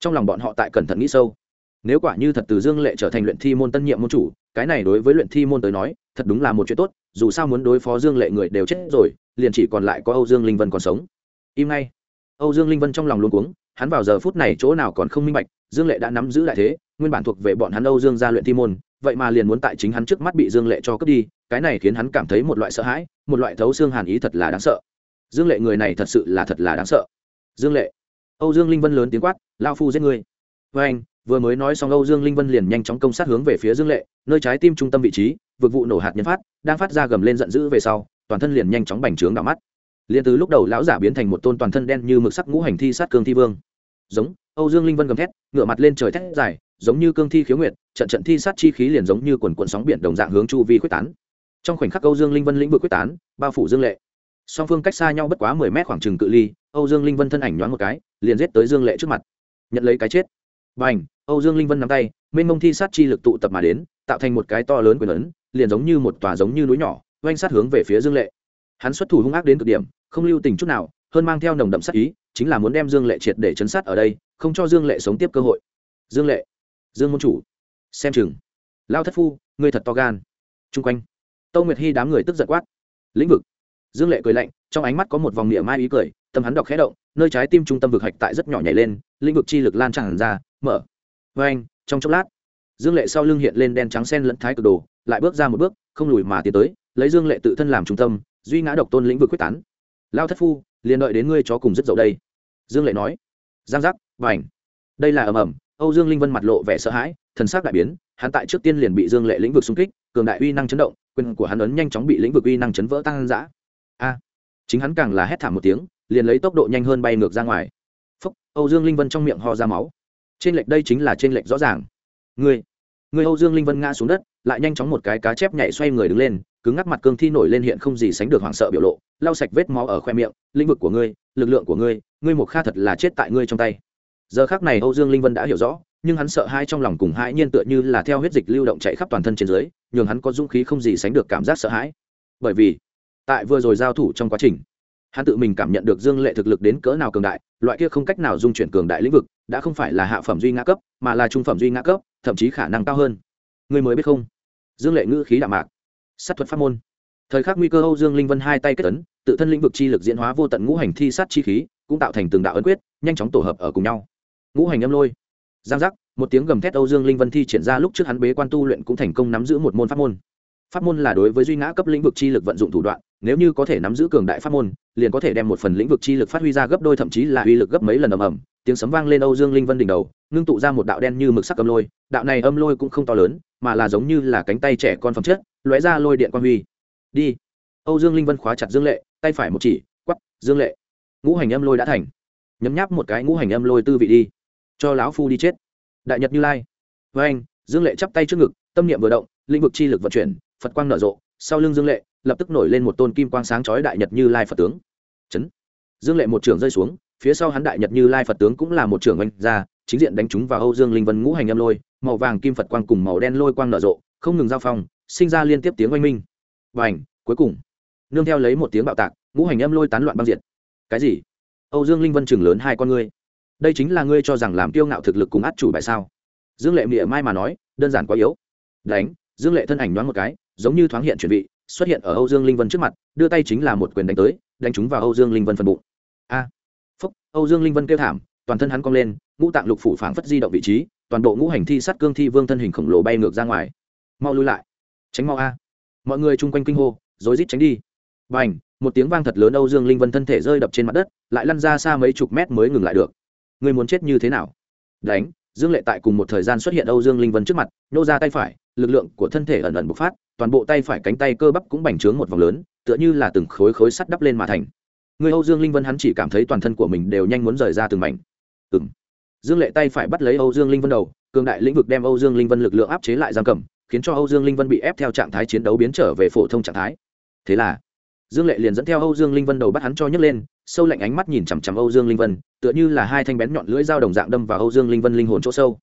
Trong lòng bọn họ tại cẩn thận nghĩ sâu. Nếu quả như thật từ dương lệ trở thành luyện thi môn tân nhiệm môn chủ cái này đối với luyện thi môn tới nói, thật đúng là một chuyện tốt, dù sao muốn đối phó dương lệ người đều chết rồi, liền chỉ còn lại có âu dương linh vân còn sống. Im ngay. Âu dương linh vân trong lòng luôn cuống, hắn vào giờ phút này chỗ nào còn không minh bạch, dương lệ đã nắm giữ lại thế, nguyên bản thuộc về bọn hắn âu dương gia luyện thi môn, vậy mà liền muốn tại chính hắn trước mắt bị dương lệ cho cướp đi, cái này khiến hắn cảm thấy một loại sợ hãi, một loại thấu xương hàn ý thật là đáng sợ. Dương lệ người này thật sự là thật là đáng sợ. Dương lệ. Âu dương linh vân lớn tiếng quát lao phu giết người với anh vừa mới nói xong âu dương linh vân liền nhanh chóng công sát hướng về phía dương lệ, nơi trái tim trung tâm vị trí, vực vụ nổ hạt nhân phát, đang phát ra gầm lên giận dữ về sau, toàn thân liền nhanh chóng bành trướng đỏ mắt. Liền từ lúc đầu lão giả biến thành một tôn toàn thân đen như mực sắc ngũ hành thi sát cương thi vương. Giống, âu dương linh vân gầm thét ngựa mặt lên trời thét dài, giống như cương thi khiếu nguyệt, trận trận thi sát chi khí liền giống như quần quận sóng biển đồng dạng hướng chu vi quyết tán. Trong khoảnh khắc âu dương linh vân lĩnh vực quyết tán, bao phủ dương lệ. Song phương cách xa nhau bất quá mười mét khoảng trừng cự ly, âu dương linh vân thân ảnh nhoáng một cái, liền giết tới dương lệ trước mặt. Nhận lấy cái chết b à n h âu dương linh vân nắm tay, mênh mông thi sát chi lực tụ tập mà đến, tạo thành một cái to lớn quyền ấn, liền giống như một tòa giống như núi nhỏ, oanh sát hướng về phía dương lệ. Hắn xuất thủ hung ác đến cực điểm, không lưu tình chút nào, hơn mang theo nồng đậm sát ý, chính là muốn đem dương lệ triệt để chấn sát ở đây, không cho dương lệ sống tiếp cơ hội. Dương lệ, dương môn chủ, xem chừng. Lao thất phu người thật to gan. Chung quanh, tâu nguyệt hy đám người tức giận quát. Lĩnh vực. Dương lệ cười lạnh, trong ánh mắt có một vòng niệm mai ý cười, tâm hắn đọc khẽ động, nơi trái tim trung tâm vực hạch tại rất nhỏ nhảy lên, lĩnh vực chi lực lan tràn ra mở. Vê anh, trong chốc lát, dương lệ sau lưng hiện lên đen trắng sen lẫn thái cực đồ, lại bước ra một bước, không lùi mà tiến tới, lấy dương lệ tự thân làm trung tâm, duy ngã độc tôn lĩnh vực quyết tán. Lao thất phu, liền đợi đến ngươi chó cùng rất dậu đây. Dương lệ nói. Giang giác, và ảnh đây là ầm ầm, âu dương linh vân mặt lộ vẻ sợ hãi, thần sắc đại biến, hắn tại trước tiên liền bị dương lệ lĩnh vực xung kích, cường đại uy năng chấn động, quyền của hắn ấn nhanh chóng bị lĩnh vực uy năng chấn vỡ tăng giã a. À, chính hắn càng là hét thảm một tiếng, liền lấy tốc độ nhanh hơn bay ngược ra ngoài. Phúc, âu dương linh vân trong miệng ho ra máu trên lệch đây chính là trên lệch rõ ràng. Người người âu dương linh vân ngã xuống đất, lại nhanh chóng một cái cá chép nhảy xoay người đứng lên, cứng ngắc mặt cương thi nổi lên hiện không gì sánh được hoảng sợ biểu lộ, lau sạch vết máu ở khoe miệng, lĩnh vực của ngươi, lực lượng của ngươi ngươi một kha thật là chết tại ngươi trong tay. Giờ khác này âu dương linh vân đã hiểu rõ, nhưng hắn sợ hai trong lòng cùng hãi nhiên tựa như là theo huyết dịch lưu động chạy khắp toàn thân trên dưới, nhường hắn có dũng khí không gì sánh được cảm giác sợ hãi. Bởi vì, tại vừa rồi giao thủ trong quá trình hắn tự mình cảm nhận được dương lệ thực lực đến cỡ nào cường đại, loại kia không cách nào dung chuyển cường đại lĩnh vực, đã không phải là hạ phẩm duy ngã cấp, mà là trung phẩm duy ngã cấp, thậm chí khả năng cao hơn. Người mới biết không? Dương lệ ngữ khí đạm mạc. Sát thuật pháp môn. Thời khắc nguy cơ âu dương linh vân hai tay kết tấn tự thân lĩnh vực chi lực diễn hóa vô tận ngũ hành thi sát chi khí, cũng tạo thành từng đạo ấn quyết, nhanh chóng tổ hợp ở cùng nhau. Ngũ hành âm lôi. Giang giác, một tiếng gầm thét âu dương linh vân thi triển ra lúc trước hắn bế quan tu luyện cũng thành công nắm giữ một môn pháp môn. Pháp môn là đối với duy ngã cấp lĩnh vực chi lực vận dụng thủ đoạn nếu như có thể nắm giữ cường đại pháp môn, liền có thể đem một phần lĩnh vực chi lực phát huy ra gấp đôi, thậm chí là uy lực gấp mấy lần ầm ầm. Tiếng sấm vang lên âu dương linh vân đỉnh đầu, ngưng tụ ra một đạo đen như mực sắc âm lôi. Đạo này âm lôi cũng không to lớn, mà là giống như là cánh tay trẻ con phẩm chất, lóe ra lôi điện quang huy. Đi. Âu dương linh vân khóa chặt dương lệ, tay phải một chỉ quắp dương lệ. Ngũ hành âm lôi đã thành. Nhấm nháp một cái ngũ hành âm lôi tư vị đi. Cho lão phu đi chết. Đại nhật như lai. Với anh dương lệ chắp tay trước ngực, tâm niệm vừa động, lĩnh vực chi lực vận chuyển, phật quang nở rộ, sau lưng dương lệ lập tức nổi lên một tôn kim quang sáng chói đại nhật như lai phật tướng. Chấn. Dương lệ một trường rơi xuống, phía sau hắn đại nhật như lai phật tướng cũng là một trường oanh ra, chính diện đánh chúng vào âu dương linh vân ngũ hành âm lôi, màu vàng kim phật quang cùng màu đen lôi quang nở rộ, không ngừng giao phong, sinh ra liên tiếp tiếng oanh minh. Và ảnh cuối cùng, nương theo lấy một tiếng bạo tạc, ngũ hành âm lôi tán loạn băng diệt. Cái gì? Âu dương linh vân chừng lớn hai con ngươi. Đây chính là ngươi cho rằng làm kiêu ngạo thực lực cùng át chủ bài sao? Dương lệ mỉa mai mà nói, đơn giản quá yếu. Đánh, dương lệ thân ảnh đoán một cái, giống như thoáng hiện chuẩn bị xuất hiện ở âu dương linh vân trước mặt đưa tay chính là một quyền đánh tới đánh trúng vào âu dương linh vân phần bụng. A! À, phúc âu dương linh vân kêu thảm toàn thân hắn cong lên ngũ tạng lục phủ phảng phất di động vị trí toàn bộ ngũ hành thi sát cương thi vương thân hình khổng lồ bay ngược ra ngoài. Mau lui lại. Tránh mau a. Mọi người chung quanh kinh hô rối rít tránh đi. B à n h một tiếng vang thật lớn âu dương linh vân thân thể rơi đập trên mặt đất lại lăn ra xa mấy chục mét mới ngừng lại được. Người muốn chết như thế nào? Đánh dương lệ tại cùng một thời gian xuất hiện âu dương linh vân trước mặt nô ra tay phải lực lượng của thân thể ẩn ẩn bộc phát toàn bộ tay phải cánh tay cơ bắp cũng bành trướng một vòng lớn, tựa như là từng khối khối sắt đắp lên mà thành. Người âu dương linh vân hắn chỉ cảm thấy toàn thân của mình đều nhanh muốn rời ra từng mảnh. Ừ dương lệ tay phải bắt lấy âu dương linh vân đầu, cường đại lĩnh vực đem âu dương linh vân lực lượng áp chế lại giam cầm, khiến cho âu dương linh vân bị ép theo trạng thái chiến đấu biến trở về phổ thông trạng thái. Thế là, dương lệ liền dẫn theo âu dương linh vân đầu bắt hắn cho nhấc lên, sâu lạnh ánh mắt nhìn chằm chằm âu dương linh vân, tựa như là hai thanh bén nhọn lưỡi dao đồng dạng đâm vào âu dương linh vân linh hồn chỗ sâu.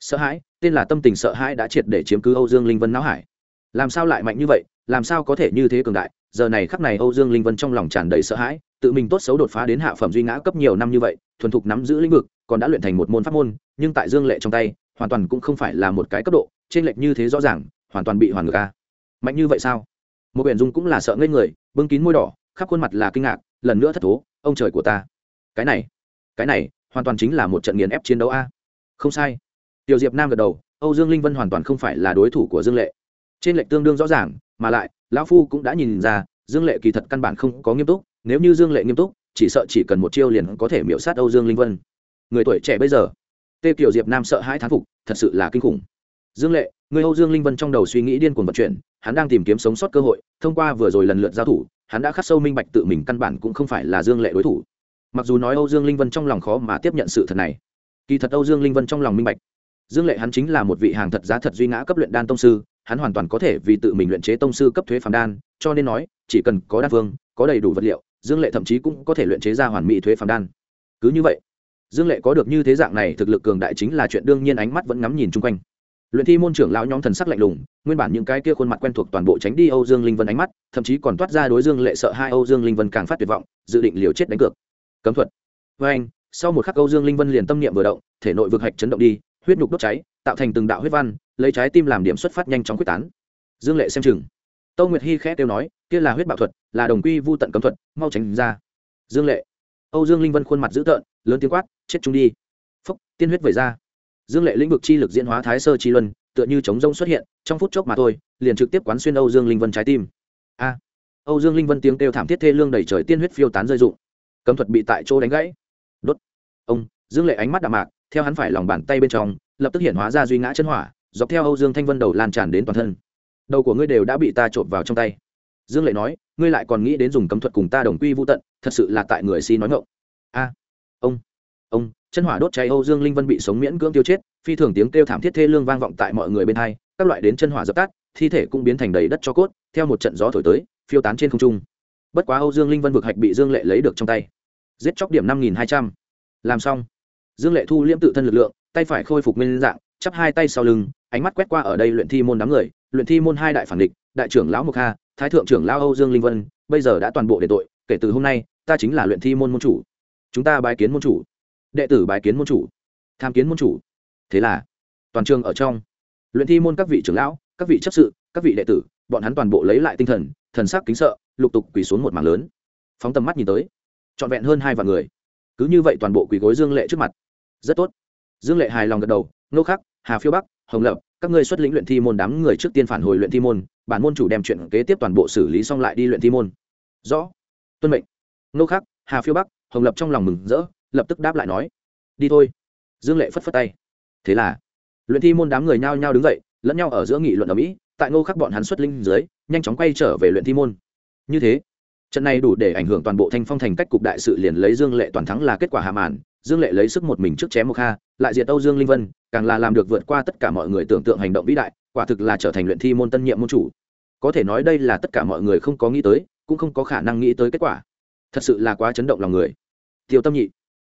Sợ hãi, tên là tâm tình sợ hãi đã triệt để chiếm cứ âu dương linh vân não hải làm sao lại mạnh như vậy, làm sao có thể như thế cường đại? Giờ này khắc này âu dương linh vân trong lòng tràn đầy sợ hãi, tự mình tốt xấu đột phá đến hạ phẩm duy ngã cấp nhiều năm như vậy, thuần thục nắm giữ lĩnh vực, còn đã luyện thành một môn pháp môn, nhưng tại dương lệ trong tay, hoàn toàn cũng không phải là một cái cấp độ, trên lệch như thế rõ ràng, hoàn toàn bị hoàn ngược ca mạnh như vậy sao? Một biển dung cũng là sợ ngây người, bưng kín môi đỏ, khắp khuôn mặt là kinh ngạc, lần nữa thất thố, ông trời của ta. Cái này cái này, hoàn toàn chính là một trận nghiền ép chiến đấu a. Không sai. Tiểu diệp nam gật đầu, âu dương linh vân hoàn toàn không phải là đối thủ của dương lệ trên lệch tương đương rõ ràng, mà lại, lão phu cũng đã nhìn ra, dương lệ kỳ thật căn bản không có nghiêm túc, nếu như dương lệ nghiêm túc, chỉ sợ chỉ cần một chiêu liền có thể miễu sát âu dương linh vân. Người tuổi trẻ bây giờ, tê kiều diệp nam sợ hãi thán phục, thật sự là kinh khủng. Dương lệ, người âu dương linh vân trong đầu suy nghĩ điên cuồng vận chuyển, hắn đang tìm kiếm sống sót cơ hội, thông qua vừa rồi lần lượt giao thủ, hắn đã khắc sâu minh bạch tự mình căn bản cũng không phải là dương lệ đối thủ. Mặc dù nói âu dương linh vân trong lòng khó mà tiếp nhận sự thật này, kỳ thật âu dương linh vân trong lòng minh bạch. Dương lệ hắn chính là một vị hàng thật giá thật duy ngã cấp luyện đan tông sư hắn hoàn toàn có thể vì tự mình luyện chế tông sư cấp thuế phàm đan, cho nên nói, chỉ cần có đan vương, có đầy đủ vật liệu, dương lệ thậm chí cũng có thể luyện chế ra hoàn mỹ thuế phàm đan. Cứ như vậy, dương lệ có được như thế dạng này thực lực cường đại chính là chuyện đương nhiên ánh mắt vẫn ngắm nhìn chung quanh. Luyện thi môn trưởng lão nhóm thần sắc lạnh lùng, nguyên bản những cái kia khuôn mặt quen thuộc toàn bộ tránh đi âu dương linh vân ánh mắt, thậm chí còn toát ra đối dương lệ sợ hai âu dương linh vân càng phát tuyệt vọng, dự định liều chết đánh cược. Cấm thuật. Với anh, sau một khắc âu dương linh vân liền tâm niệm vừa động, thể nội vực hạch chấn động đi, huyết nhục đốt cháy, tạo thành từng đạo huyết văn lấy trái tim làm điểm xuất phát nhanh chóng quyết tán. Dương lệ xem chừng. Tâu nguyệt hy khẽ kêu nói, kia là huyết bạo thuật, là đồng quy vô tận cấm thuật, mau tránh ra. Dương lệ. Âu dương linh vân khuôn mặt dữ tợn, lớn tiếng quát, chết chúng đi. Phúc, tiên huyết vẩy ra. Dương lệ lĩnh vực chi lực diễn hóa thái sơ chi luân, tựa như chống rông xuất hiện, trong phút chốc mà thôi, liền trực tiếp quán xuyên âu dương linh vân trái tim. A. Âu dương linh vân tiếng kêu thảm thiết thê lương đầy trời tiên huyết phiêu tán rơi rụng. Cấm thuật bị tại chỗ đánh gãy. Đốt. Ông, dương lệ ánh mắt đạm mạc, theo hắn phải lòng bàn tay bên trong, lập tức hiện hóa ra duy ngã chân hỏa dọc theo âu dương thanh vân đầu lan tràn đến toàn thân. Đầu của ngươi đều đã bị ta trộm vào trong tay. Dương lệ nói, ngươi lại còn nghĩ đến dùng cấm thuật cùng ta đồng quy vô tận, thật sự là tại người si nói ngộng a, ông ông, chân hỏa đốt cháy âu dương linh vân bị sống miễn cưỡng tiêu chết, phi thường tiếng kêu thảm thiết thê lương vang vọng tại mọi người bên hai, các loại đến chân hỏa dập tắt, thi thể cũng biến thành đầy đất cho cốt, theo một trận gió thổi tới, phiêu tán trên không trung. Bất quá âu dương linh vân vực hạch bị dương lệ lấy được trong tay. Giết chóc điểm năm nghìn hai trăm. Làm xong. Dương lệ thu liễm tự thân lực lượng, tay phải khôi phục nguyên dạng chắp hai tay sau lưng ánh mắt quét qua ở đây luyện thi môn đám người luyện thi môn hai đại phản địch đại trưởng lão mộc hà, thái thượng trưởng lão âu dương linh vân bây giờ đã toàn bộ để tội kể từ hôm nay ta chính là luyện thi môn môn chủ. Chúng ta bài kiến môn chủ. Đệ tử bài kiến môn chủ. Tham kiến môn chủ. Thế là toàn trường ở trong luyện thi môn các vị trưởng lão các vị chấp sự các vị đệ tử bọn hắn toàn bộ lấy lại tinh thần thần sắc kính sợ lục tục quỳ xuống một mảng lớn. Phóng tầm mắt nhìn tới trọn vẹn hơn hai vạn người. Cứ như vậy toàn bộ quỳ gối dương lệ trước mặt. Rất tốt. Dương lệ hài lòng gật đầu nô khắc hà phiêu bắc, hồng lập, các ngươi xuất lĩnh luyện thi môn đám người trước tiên phản hồi luyện thi môn, bản môn chủ đem chuyện kế tiếp toàn bộ xử lý xong lại đi luyện thi môn. Rõ. Tuân mệnh. Nô khắc, hà phiêu bắc, hồng lập trong lòng mừng rỡ, lập tức đáp lại nói. Đi thôi. Dương lệ phất phất tay. Thế là, luyện thi môn đám người nhao nhao đứng dậy, lẫn nhau ở giữa nghị luận ở mỹ, tại ngô khắc bọn hắn xuất linh dưới, nhanh chóng quay trở về luyện thi môn. Như thế, trận này đủ để ảnh hưởng toàn bộ thanh phong thành cách cục đại sự liền lấy dương lệ toàn thắng là kết quả hạ màn dương lệ lấy sức một mình trước chém một kha, lại diệt âu dương linh vân, càng là làm được vượt qua tất cả mọi người tưởng tượng hành động vĩ đại, quả thực là trở thành luyện thi môn tân nhiệm môn chủ. Có thể nói đây là tất cả mọi người không có nghĩ tới, cũng không có khả năng nghĩ tới kết quả. Thật sự là quá chấn động lòng người. Tiêu tâm nhị,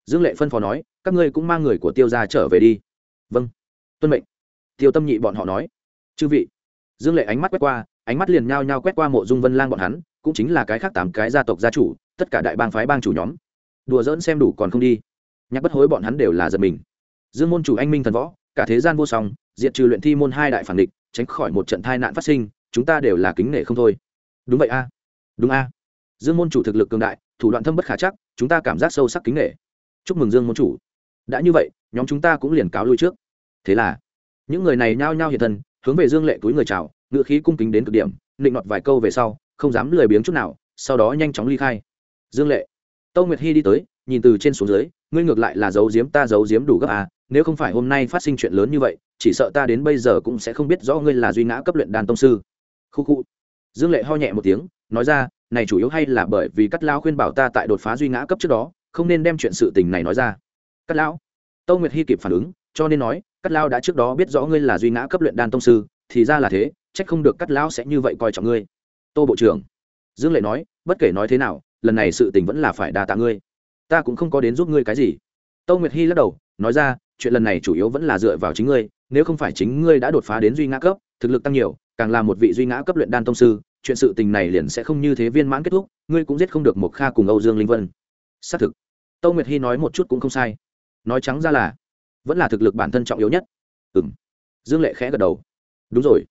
dương lệ phân phó nói, các ngươi cũng mang người của tiêu ra trở về đi. Vâng. Tuân mệnh. Tiêu tâm nhị bọn họ nói. Chư vị. Dương lệ ánh mắt quét qua, ánh mắt liền nhao nhao quét qua mộ dung vân lang bọn hắn, cũng chính là cái khác tám cái gia tộc gia chủ, tất cả đại bang phái bang chủ nhóm. Đùa dỡn xem đủ còn không đi. Nhạc bất hối bọn hắn đều là giật mình. Dương môn chủ anh minh thần võ, cả thế gian vô song, diệt trừ luyện thi môn hai đại phản địch, tránh khỏi một trận tai nạn phát sinh, chúng ta đều là kính nể không thôi. Đúng vậy a. Đúng a. Dương môn chủ thực lực cường đại, thủ đoạn thâm bất khả chắc, chúng ta cảm giác sâu sắc kính nể. Chúc mừng dương môn chủ. Đã như vậy, nhóm chúng ta cũng liền cáo lui trước. Thế là, những người này nhao nhao hiện thân, hướng về dương lệ túi người chào, ngựa khí cung kính đến cực điểm định nọt vài câu về sau, không dám lười biếng chút nào, sau đó nhanh chóng ly khai. Dương lệ, tâu nguyệt hy đi tới nhìn từ trên xuống dưới, ngươi ngược lại là giấu giếm ta giấu giếm đủ gấp à nếu không phải hôm nay phát sinh chuyện lớn như vậy, chỉ sợ ta đến bây giờ cũng sẽ không biết rõ ngươi là duy ngã cấp luyện đàn tông sư. Khu khu. Dương lệ ho nhẹ một tiếng, nói ra, này chủ yếu hay là bởi vì cắt lao khuyên bảo ta tại đột phá duy ngã cấp trước đó, không nên đem chuyện sự tình này nói ra. Cắt lão. Tâu nguyệt hy kịp phản ứng, cho nên nói, cắt lao đã trước đó biết rõ ngươi là duy ngã cấp luyện đan tông sư, thì ra là thế trách không được cắt Lão sẽ như vậy coi trọng ngươi. Tô bộ trưởng. Dương lệ nói, bất kể nói thế nào, lần này sự tình vẫn là phải đa tạ ngươi ta cũng không có đến giúp ngươi cái gì. Tâu nguyệt hy lắc đầu, nói ra, chuyện lần này chủ yếu vẫn là dựa vào chính ngươi, nếu không phải chính ngươi đã đột phá đến duy ngã cấp, thực lực tăng nhiều, càng là một vị duy ngã cấp luyện đan tông sư, chuyện sự tình này liền sẽ không như thế viên mãn kết thúc, ngươi cũng giết không được một kha cùng âu dương linh vân. Xác thực. Tâu nguyệt hy nói một chút cũng không sai. Nói trắng ra là, vẫn là thực lực bản thân trọng yếu nhất. Ừ m dương lệ khẽ gật đầu. Đúng rồi.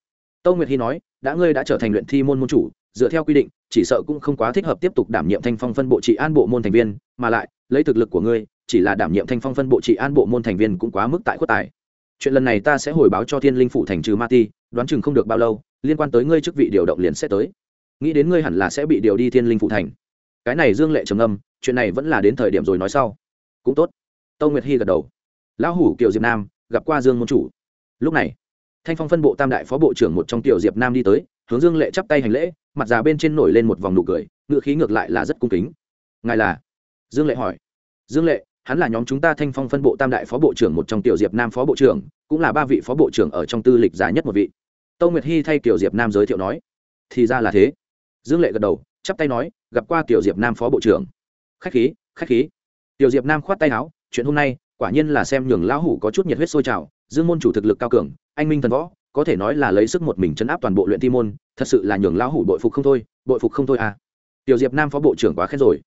Tâu nguyệt hy nói, đã ngươi đã trở thành luyện thi môn môn chủ dựa theo quy định, chỉ sợ cũng không quá thích hợp tiếp tục đảm nhiệm thanh phong phân bộ trị an bộ môn thành viên, mà lại, lấy thực lực của ngươi, chỉ là đảm nhiệm thanh phong phân bộ trị an bộ môn thành viên cũng quá mức tại khuất tài. Chuyện lần này ta sẽ hồi báo cho thiên linh phụ thành trừ ma ti đoán chừng không được bao lâu, liên quan tới ngươi chức vị điều động liền sẽ tới. Nghĩ đến ngươi hẳn là sẽ bị điều đi thiên linh phụ thành. Cái này dương lệ trầm âm chuyện này vẫn là đến thời điểm rồi nói sau. Cũng tốt. Tâu nguyệt hy gật đầu. Lão hủ kiều diệp nam, gặp qua dương môn chủ. Lúc này, thanh phong phân bộ tam đại phó bộ trưởng một trong tiểu diệp nam đi tới, hướng dương lệ chắp tay hành lễ mặt già bên trên nổi lên một vòng nụ cười, ngựa khí ngược lại là rất cung kính. Ngài là? Dương lệ hỏi. Dương lệ, hắn là nhóm chúng ta thanh phong phân bộ tam đại phó bộ trưởng một trong tiểu diệp nam phó bộ trưởng, cũng là ba vị phó bộ trưởng ở trong tư lịch dài nhất một vị. Tâu nguyệt hy thay Tiểu diệp nam giới thiệu nói. Thì ra là thế. Dương lệ gật đầu, chắp tay nói, gặp qua tiểu diệp nam phó bộ trưởng. Khách khí khách khí. Tiểu diệp nam khoát tay áo, chuyện hôm nay, quả nhiên là xem nhường lão hủ có chút nhiệt huyết sôi trào, dương môn chủ thực lực cao cường, anh minh thần võ có thể nói là lấy sức một mình chấn áp toàn bộ luyện thi môn, thật sự là nhường lão hủ bội phục không thôi, bội phục không thôi à. Tiểu diệp nam phó bộ trưởng quá khen rồi.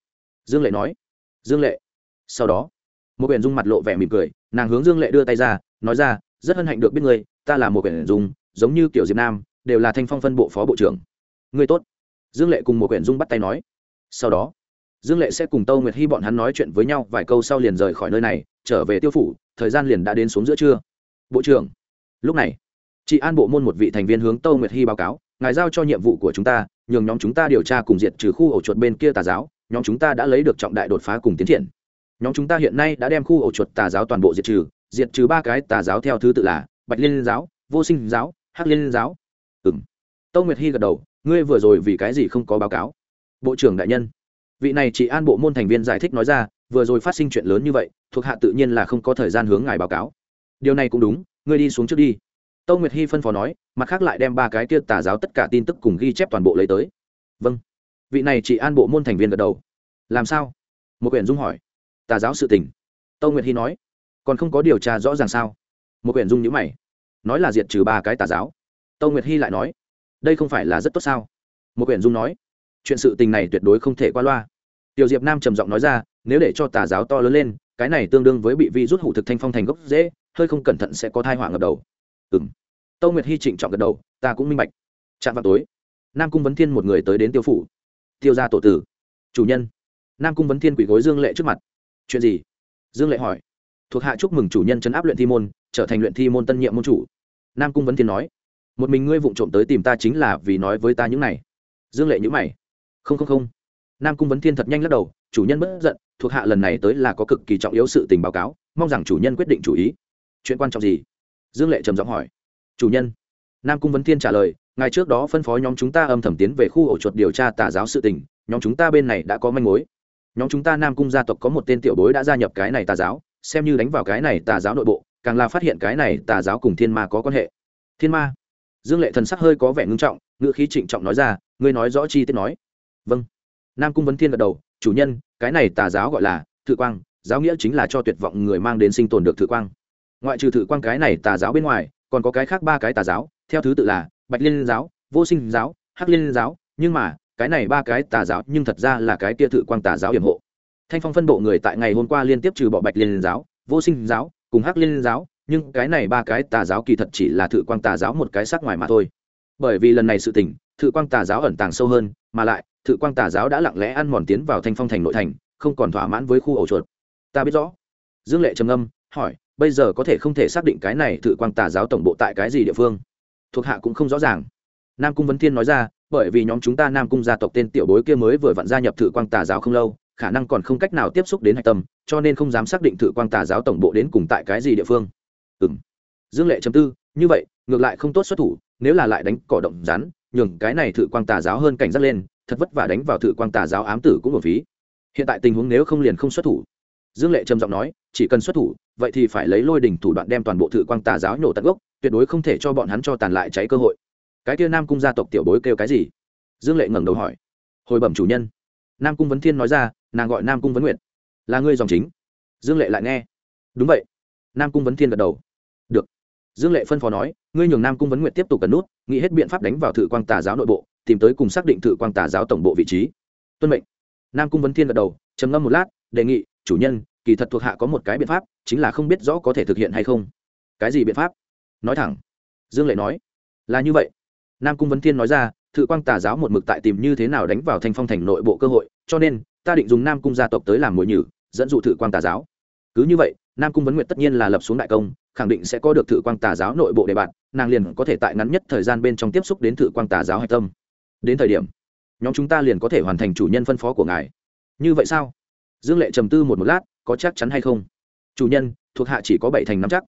Dương lệ nói. Dương lệ. Sau đó, một quyển dung mặt lộ vẻ mỉm cười, nàng hướng dương lệ đưa tay ra, nói ra, rất hân hạnh được biết ngươi, ta là một quyển dung, giống như kiểu diệp nam, đều là thanh phong phân bộ phó bộ trưởng. Ngươi tốt. Dương lệ cùng một quyển dung bắt tay nói. Sau đó, dương lệ sẽ cùng tâu nguyệt hy bọn hắn nói chuyện với nhau vài câu sau liền rời khỏi nơi này, trở về tiêu phủ, thời gian liền đã đến xuống giữa trưa. Bộ trưởng. Lúc này chị an bộ môn một vị thành viên hướng tâu nguyệt hy báo cáo, ngài giao cho nhiệm vụ của chúng ta, nhường nhóm chúng ta điều tra cùng diệt trừ khu ổ chuột bên kia tà giáo, nhóm chúng ta đã lấy được trọng đại đột phá cùng tiến triển. Nhóm chúng ta hiện nay đã đem khu ổ chuột tà giáo toàn bộ diệt trừ diệt trừ ba cái tà giáo theo thứ tự là bạch liên giáo, vô sinh giáo, hắc liên giáo. Ừ m tâu nguyệt hy gật đầu, ngươi vừa rồi vì cái gì không có báo cáo? Bộ trưởng đại nhân. Vị này chị an bộ môn thành viên giải thích nói ra, vừa rồi phát sinh chuyện lớn như vậy, thuộc hạ tự nhiên là không có thời gian hướng ngài báo cáo. Điều này cũng đúng, ngươi đi xuống trước đi tâu nguyệt hy phân phó nói, mặt khác lại đem ba cái kia tà giáo tất cả tin tức cùng ghi chép toàn bộ lấy tới. Vâng. Vị này chỉ an bộ môn thành viên gật đầu. Làm sao? Một quyển dung hỏi. Tà giáo sự tình. Tâu nguyệt hy nói. Còn không có điều tra rõ ràng sao? Một quyển dung nhữ mày. Nói là diệt trừ ba cái tà giáo. Tâu nguyệt hy lại nói. Đây không phải là rất tốt sao? Một quyển dung nói. Chuyện sự tình này tuyệt đối không thể qua loa. Tiểu diệp nam trầm giọng nói ra, nếu để cho tà giáo to lớn lên, cái này tương đương với bị vi rút hủ thực thanh phong thành gốc dễ, hơi không cẩn thận sẽ có thai họa ngập đầu ừ m tâu nguyệt hy trịnh trọng gật đầu, ta cũng minh bạch. Chạm vào tối, nam cung vấn thiên một người tới đến tiêu phủ. Tiêu ra tổ tử, chủ nhân. Nam cung vấn thiên quỷ gối dương lệ trước mặt. Chuyện gì? Dương lệ hỏi. Thuộc hạ chúc mừng chủ nhân chấn áp luyện thi môn, trở thành luyện thi môn tân nhiệm môn chủ. Nam cung vấn thiên nói. Một mình ngươi vụng trộm tới tìm ta chính là vì nói với ta những này. Dương lệ nhữ mày. Không không không. Nam cung vấn thiên thật nhanh lắc đầu, chủ nhân bất giận, thuộc hạ lần này tới là có cực kỳ trọng yếu sự tình báo cáo, mong rằng chủ nhân quyết định chủ ý. Chuyện quan trọng gì? Dương lệ trầm giọng hỏi. Chủ nhân. Nam cung vấn thiên trả lời, ngày trước đó phân phó nhóm chúng ta âm thầm tiến về khu ổ chuột điều tra tà giáo sự tình, nhóm chúng ta bên này đã có manh mối. Nhóm chúng ta nam cung gia tộc có một tên tiểu bối đã gia nhập cái này tà giáo, xem như đánh vào cái này tà giáo nội bộ, càng là phát hiện cái này tà giáo cùng thiên ma có quan hệ. Thiên ma? Dương lệ thần sắc hơi có vẻ ngưng trọng, ngữ khí trịnh trọng nói ra, ngươi nói rõ chi tiết nói. Vâng. Nam cung vấn thiên gật đầu, chủ nhân, cái này tà giáo gọi là thự quang, giáo nghĩa chính là cho tuyệt vọng người mang đến sinh tồn được thự quang ngoại trừ thử quang cái này tà giáo bên ngoài, còn có cái khác ba cái tà giáo, theo thứ tự là bạch liên giáo, vô sinh giáo, hắc liên giáo, nhưng mà, cái này ba cái tà giáo nhưng thật ra là cái kia thự quang tà giáo hiểm hộ. Thanh phong phân bộ người tại ngày hôm qua liên tiếp trừ bỏ bạch liên giáo, vô sinh giáo, cùng hắc liên giáo, nhưng cái này ba cái tà giáo kỳ thật chỉ là thự quang tà giáo một cái sắc ngoài mà thôi. Bởi vì lần này sự tình thự quang tà giáo ẩn tàng sâu hơn, mà lại thự quang tà giáo đã lặng lẽ ăn mòn tiến vào thanh phong thành nội thành, không còn thỏa mãn với khu ổ chuột. Ta biết rõ. Dương lệ trầm âm hỏi bây giờ có thể không thể xác định cái này thử quang tà giáo tổng bộ tại cái gì địa phương. Thuộc hạ cũng không rõ ràng. Nam cung vấn thiên nói ra, bởi vì nhóm chúng ta nam cung gia tộc tên tiểu bối kia mới vừa vặn gia nhập thử quang tà giáo không lâu, khả năng còn không cách nào tiếp xúc đến hạch tâm, cho nên không dám xác định thử quang tà giáo tổng bộ đến cùng tại cái gì địa phương. Ừ m dương lệ chấm tư, như vậy, ngược lại không tốt xuất thủ, nếu là lại đánh cỏ động rắn, nhường cái này thử quang tà giáo hơn cảnh giác lên, thật vất vả đánh vào thử quang tà giáo ám tử cũng một phí. Hiện tại tình huống nếu không liền không xuất thủ dương lệ trầm giọng nói, chỉ cần xuất thủ, vậy thì phải lấy lôi đỉnh thủ đoạn đem toàn bộ thử quang tà giáo nhổ tận gốc, tuyệt đối không thể cho bọn hắn cho tàn lại cháy cơ hội. Cái kia nam cung gia tộc tiểu bối kêu cái gì? Dương lệ ngẩng đầu hỏi. Hồi bẩm chủ nhân. Nam cung vấn thiên nói ra, nàng gọi nam cung vấn nguyện là ngươi dòng chính. Dương lệ lại nghe. Đúng vậy. Nam cung vấn thiên gật đầu. Được. Dương lệ phân phó nói, ngươi nhường nam cung vấn nguyện tiếp tục cần nút, nghĩ hết biện pháp đánh vào thử quang tà giáo nội bộ, tìm tới cùng xác định thử quang tà giáo tổng bộ vị trí. Tuân mệnh. Nam cung vấn thiên gật đầu, trầm ngâm một lát, đề nghị chủ nhân, kỳ thật thuộc hạ có một cái biện pháp, chính là không biết rõ có thể thực hiện hay không. Cái gì biện pháp? Nói thẳng. Dương lệ nói. Là như vậy. Nam cung vấn thiên nói ra, thự quang tà giáo một mực tại tìm như thế nào đánh vào thanh phong thành nội bộ cơ hội, cho nên, ta định dùng nam cung gia tộc tới làm mồi nhử, dẫn dụ thự quang tà giáo. Cứ như vậy, nam cung vấn nguyện tất nhiên là lập xuống đại công, khẳng định sẽ có được thự quang tà giáo nội bộ đề bạt nàng liền có thể tại ngắn nhất thời gian bên trong tiếp xúc đến thự quang tà giáo hạch tâm. Đến thời điểm, nhóm chúng ta liền có thể hoàn thành chủ nhân phân phó của ngài. Như vậy sao? Dương lệ trầm tư một một lát, có chắc chắn hay không? Chủ nhân, thuộc hạ chỉ có bảy thành năm chắc.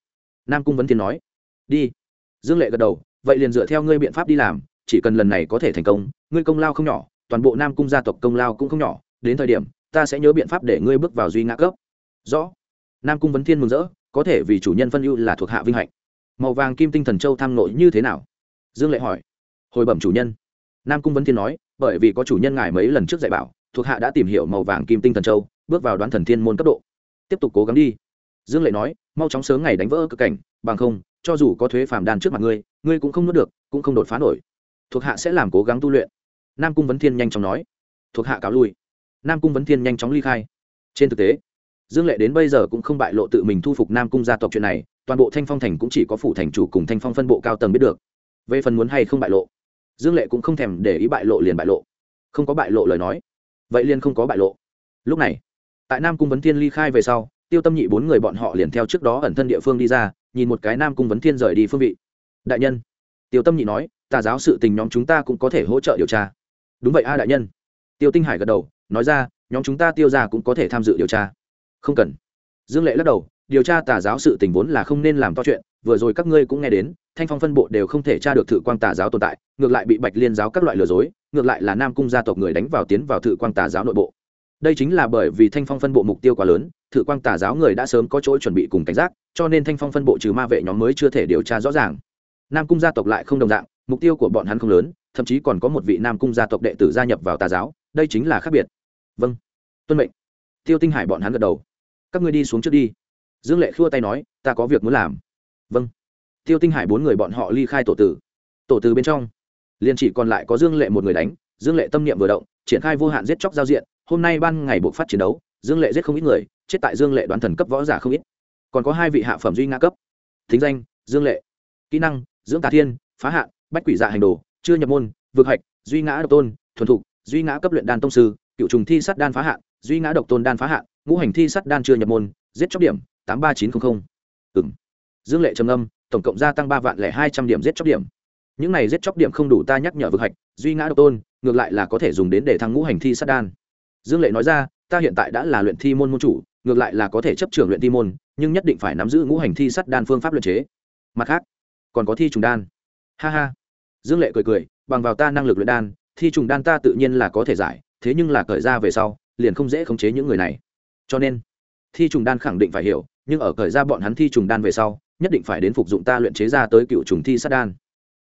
Nam cung vấn thiên nói. Đi. Dương lệ gật đầu, vậy liền dựa theo ngươi biện pháp đi làm, chỉ cần lần này có thể thành công, ngươi công lao không nhỏ, toàn bộ nam cung gia tộc công lao cũng không nhỏ, đến thời điểm, ta sẽ nhớ biện pháp để ngươi bước vào duy ngã cấp. Rõ. Nam cung vấn thiên mừng rỡ, có thể vì chủ nhân phân ưu là thuộc hạ vinh hạnh. Màu vàng kim tinh thần châu tham nội như thế nào? Dương lệ hỏi. Hồi bẩm chủ nhân. Nam cung vấn thiên nói, bởi vì có chủ nhân ngài mấy lần trước dạy bảo, thuộc hạ đã tìm hiểu màu vàng kim tinh thần châu bước vào đoán thần thiên môn cấp độ. Tiếp tục cố gắng đi. Dương lệ nói, mau chóng sớm ngày đánh vỡ cực cảnh, bằng không, cho dù có thuế phàm đan trước mặt ngươi ngươi cũng không nuốt được, cũng không đột phá nổi. Thuộc hạ sẽ làm cố gắng tu luyện. Nam cung vấn thiên nhanh chóng nói. Thuộc hạ cáo lui. Nam cung vấn thiên nhanh chóng ly khai. Trên thực tế, dương lệ đến bây giờ cũng không bại lộ tự mình thu phục nam cung gia tộc chuyện này, toàn bộ thanh phong thành cũng chỉ có phủ thành chủ cùng thanh phong phân bộ cao tầng biết được. Về phần muốn hay không bại lộ, dương lệ cũng không thèm để ý bại lộ liền bại lộ. Không có bại lộ lời nói. Vậy liền không có bại lộ. Lúc này tại nam cung vấn thiên ly khai về sau, tiêu tâm nhị bốn người bọn họ liền theo trước đó ẩn thân địa phương đi ra, nhìn một cái nam cung vấn thiên rời đi phương vị. Đại nhân. Tiêu tâm nhị nói, tà giáo sự tình nhóm chúng ta cũng có thể hỗ trợ điều tra. Đúng vậy a, đại nhân. Tiêu tinh hải gật đầu, nói ra, nhóm chúng ta tiêu ra cũng có thể tham dự điều tra. Không cần. Dương lệ lắc đầu, điều tra tà giáo sự tình vốn là không nên làm to chuyện, vừa rồi các ngươi cũng nghe đến, thanh phong phân bộ đều không thể tra được Thử quang tà giáo tồn tại, ngược lại bị bạch liên giáo các loại lừa dối, ngược lại là nam cung gia tộc người đánh vào tiến vào Thử quang tà giáo nội bộ đây chính là bởi vì thanh phong phân bộ mục tiêu quá lớn thử quang tà giáo người đã sớm có chỗ chuẩn bị cùng cảnh giác, cho nên thanh phong phân bộ trừ ma vệ nhóm mới chưa thể điều tra rõ ràng. Nam cung gia tộc lại không đồng dạng, mục tiêu của bọn hắn không lớn, thậm chí còn có một vị nam cung gia tộc đệ tử gia nhập vào tà giáo, đây chính là khác biệt. Vâng. Tuân mệnh. Tiêu tinh hải bọn hắn gật đầu. Các ngươi đi xuống trước đi. Dương lệ khua tay nói, ta có việc muốn làm. Vâng. Tiêu tinh hải bốn người bọn họ ly khai tổ tử. Tổ tử bên trong, liền chỉ còn lại có dương lệ một người đánh. Dương lệ tâm niệm vừa động, triển khai vô hạn giết chóc giao diện hôm nay ban ngày buộc phát chiến đấu, dương lệ giết không ít người, chết tại dương lệ đoán thần cấp võ giả không ít. Còn có hai vị hạ phẩm duy nga cấp. Thính danh, dương lệ. Kỹ năng, dưỡng tà thiên, phá hạn, bách quỷ dạ hành đồ, chưa nhập môn, vực hạch, duy ngã độc tôn, thuần thục, duy ngã cấp luyện đan tông sư, cựu trùng thi sắt đan phá hạn, duy ngã độc tôn đan phá hạn, ngũ hành thi sắt đan chưa nhập môn, giết chóc điểm, tám ba chín trăm linh ừ dương lệ trầm âm tổng cộng gia tăng ba vạn lẻ hai trăm điểm giết chóc điểm. Những này giết chóc điểm không đủ ta nhắc nhở vực hạch, duy ngã độc tôn, ngược lại là có thể dùng đến để thăng ngũ hành thi sắt đan dương lệ nói ra, ta hiện tại đã là luyện thi môn môn chủ, ngược lại là có thể chấp trưởng luyện thi môn, nhưng nhất định phải nắm giữ ngũ hành thi sắt đan phương pháp luyện chế. Mặt khác, còn có thi trùng đan. Ha ha. Dương lệ cười cười, bằng vào ta năng lực luyện đan, thi trùng đan ta tự nhiên là có thể giải, thế nhưng là cởi ra về sau, liền không dễ khống chế những người này. Cho nên, thi trùng đan khẳng định phải hiểu, nhưng ở cởi ra bọn hắn thi trùng đan về sau, nhất định phải đến phục dụng ta luyện chế ra tới cựu trùng thi sát đan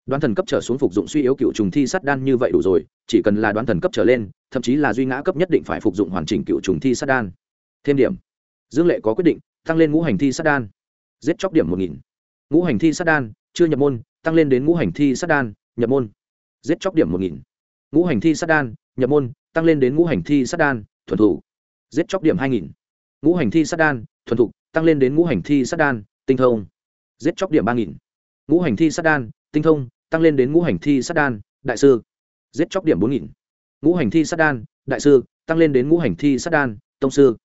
đoán thần cấp trở xuống phục dụng suy yếu cựu trùng thi sát đan như vậy đủ rồi chỉ cần là đoán thần cấp trở lên thậm chí là duy ngã cấp nhất định phải phục dụng hoàn chỉnh cựu trùng thi sát đan thêm điểm dương lệ có quyết định tăng lên ngũ hành thi sát đan giết chóc điểm một nghìn ngũ hành thi sát đan chưa nhập môn tăng lên đến ngũ hành thi sát đan nhập môn giết chóc điểm một nghìn ngũ hành thi sát đan nhập môn tăng lên đến ngũ hành thi sát đan thuần thủ giết chóc điểm hai nghìn ngũ hành thi sát đan thuần thục tăng lên đến ngũ hành thi sát đan tinh thông giết chóc điểm ba nghìn ngũ hành thi sát đan tinh thông, tăng lên đến ngũ hành thi sát đan, đại sư. Giết chóc điểm bốn nghìn. Ngũ hành thi sát đan, đại sư, tăng lên đến ngũ hành thi sát đan, tông sư.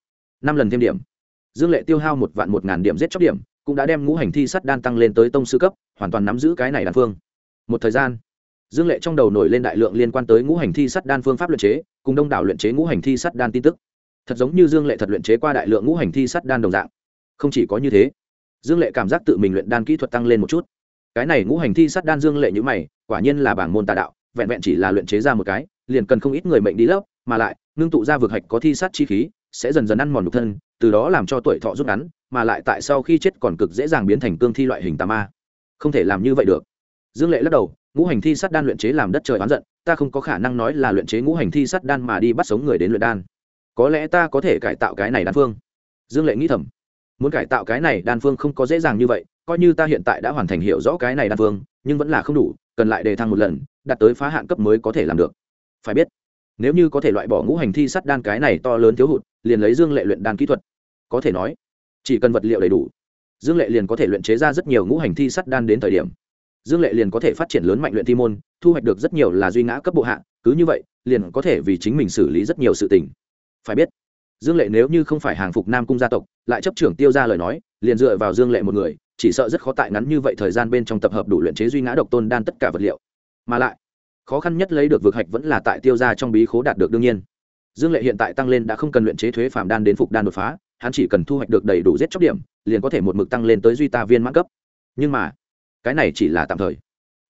Năm lần thêm điểm. Dương lệ tiêu hao một vạn một ngàn điểm giết chóc điểm, cũng đã đem ngũ hành thi sát đan tăng lên tới tông sư cấp, hoàn toàn nắm giữ cái này đan phương. Một thời gian, dương lệ trong đầu nổi lên đại lượng liên quan tới ngũ hành thi sắt đan phương pháp luyện chế, cùng đông đảo luyện chế ngũ hành thi sắt đan tin tức. Thật giống như dương lệ thật luyện chế qua đại lượng ngũ hành thi sắt đan đồng dạng. Không chỉ có như thế, dương lệ cảm giác tự mình luyện đan kỹ thuật tăng lên một chút cái này ngũ hành thi sắt đan dương lệ như mày, quả nhiên là bảng môn tà đạo, vẹn vẹn chỉ là luyện chế ra một cái, liền cần không ít người mệnh đi lớp, mà lại, ngưng tụ ra vực hạch có thi sắt chi khí, sẽ dần dần ăn mòn nhục thân, từ đó làm cho tuổi thọ rút ngắn, mà lại tại sau khi chết còn cực dễ dàng biến thành cương thi loại hình tà ma. Không thể làm như vậy được. Dương lệ lắc đầu, ngũ hành thi sắt đan luyện chế làm đất trời oán giận, ta không có khả năng nói là luyện chế ngũ hành thi sắt đan mà đi bắt sống người đến luyện đan. Có lẽ ta có thể cải tạo cái này đan phương. Dương lệ nghĩ thầm. Muốn cải tạo cái này đan phương không có dễ dàng như vậy coi như ta hiện tại đã hoàn thành hiểu rõ cái này đan phương, nhưng vẫn là không đủ, cần lại đề thăng một lần, đạt tới phá hạn cấp mới có thể làm được. Phải biết, nếu như có thể loại bỏ ngũ hành thi sắt đan cái này to lớn thiếu hụt, liền lấy dương lệ luyện đan kỹ thuật. Có thể nói, chỉ cần vật liệu đầy đủ, dương lệ liền có thể luyện chế ra rất nhiều ngũ hành thi sắt đan đến thời điểm. Dương lệ liền có thể phát triển lớn mạnh luyện thi môn, thu hoạch được rất nhiều là duy ngã cấp bộ hạ, cứ như vậy, liền có thể vì chính mình xử lý rất nhiều sự tình. Phải biết, dương lệ nếu như không phải hàng phục nam cung gia tộc, lại chấp trưởng tiêu ra lời nói, liền dựa vào dương lệ một người chỉ sợ rất khó tại ngắn như vậy thời gian bên trong tập hợp đủ luyện chế duy ngã độc tôn đan tất cả vật liệu. Mà lại, khó khăn nhất lấy được vực hạch vẫn là tại tiêu ra trong bí khố đạt được đương nhiên. Dương lệ hiện tại tăng lên đã không cần luyện chế thuế phạm đan đến phục đan đột phá, hắn chỉ cần thu hoạch được đầy đủ giết chóc điểm, liền có thể một mực tăng lên tới duy ta viên mãn cấp. Nhưng mà, cái này chỉ là tạm thời.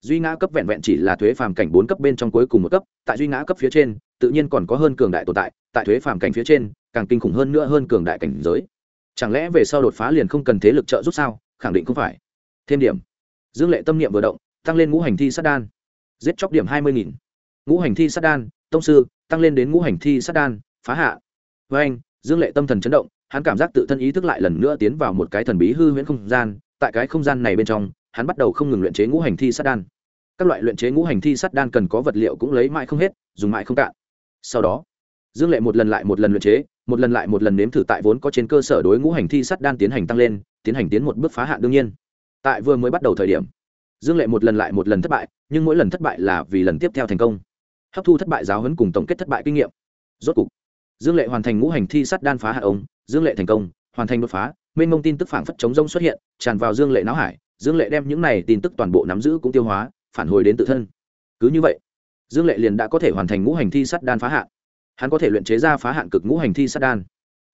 Duy ngã cấp vẹn vẹn chỉ là thuế phàm cảnh bốn cấp bên trong cuối cùng một cấp, tại duy ngã cấp phía trên, tự nhiên còn có hơn cường đại tồn tại tại thuế phàm cảnh phía trên, càng kinh khủng hơn nữa hơn cường đại cảnh giới. Chẳng lẽ về sau đột phá liền không cần thế lực trợ giúp sao? Khẳng định không phải. Thêm điểm. Dương lệ tâm niệm vừa động, tăng lên ngũ hành thi sát đan. Giết chóc điểm hai mươi nghìn. Ngũ hành thi sát đan, tông sư, tăng lên đến ngũ hành thi sát đan, phá hạ. Với anh, dương lệ tâm thần chấn động, hắn cảm giác tự thân ý thức lại lần nữa tiến vào một cái thần bí hư huyễn không gian. Tại cái không gian này bên trong, hắn bắt đầu không ngừng luyện chế ngũ hành thi sát đan. Các loại luyện chế ngũ hành thi sát đan cần có vật liệu cũng lấy mãi không hết, dùng mãi không cạn. Sau đó, dương lệ một lần lại một lần luyện chế, một lần lại một lần nếm thử tại vốn có trên cơ sở đối ngũ hành thi sát đan tiến hành tăng lên tiến hành tiến một bước phá hạn đương nhiên. Tại vừa mới bắt đầu thời điểm, dương lệ một lần lại một lần thất bại, nhưng mỗi lần thất bại là vì lần tiếp theo thành công. Hấp thu thất bại giáo huấn cùng tổng kết thất bại kinh nghiệm. Rốt cục, dương lệ hoàn thành ngũ hành thi sắt đan phá hạ ống dương lệ thành công, hoàn thành đột phá, mênh mông tin tức phảng phất chống rông xuất hiện, tràn vào dương lệ não hải, dương lệ đem những này tin tức toàn bộ nắm giữ cũng tiêu hóa, phản hồi đến tự thân. Cứ như vậy, dương lệ liền đã có thể hoàn thành ngũ hành thi sắt đan phá hạn. Hắn có thể luyện chế ra phá hạn cực ngũ hành thi sắt đan.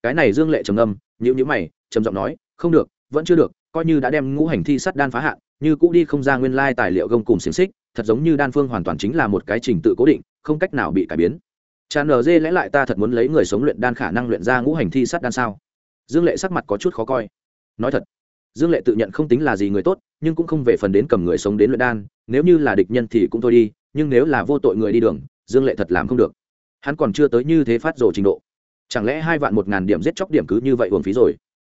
Cái này dương lệ trầm âm nhữ nhữ mày, trầm giọng nói, không được vẫn chưa được, coi như đã đem ngũ hành thi sắt đan phá hạn, như cũ đi không ra nguyên lai tài liệu gông cùng xiềng xích, thật giống như đan phương hoàn toàn chính là một cái trình tự cố định, không cách nào bị cải biến. Tràn nở dê lẽ lại ta thật muốn lấy người sống luyện đan khả năng luyện ra ngũ hành thi sắt đan sao? Dương lệ sắc mặt có chút khó coi. Nói thật, dương lệ tự nhận không tính là gì người tốt, nhưng cũng không về phần đến cầm người sống đến luyện đan, nếu như là địch nhân thì cũng thôi đi, nhưng nếu là vô tội người đi đường, dương lệ thật làm không được. Hắn còn chưa tới như thế phát rồ trình độ. Chẳng lẽ hai vạn một ngàn điểm giết chóc điểm cứ như vậy uổng phí rồi?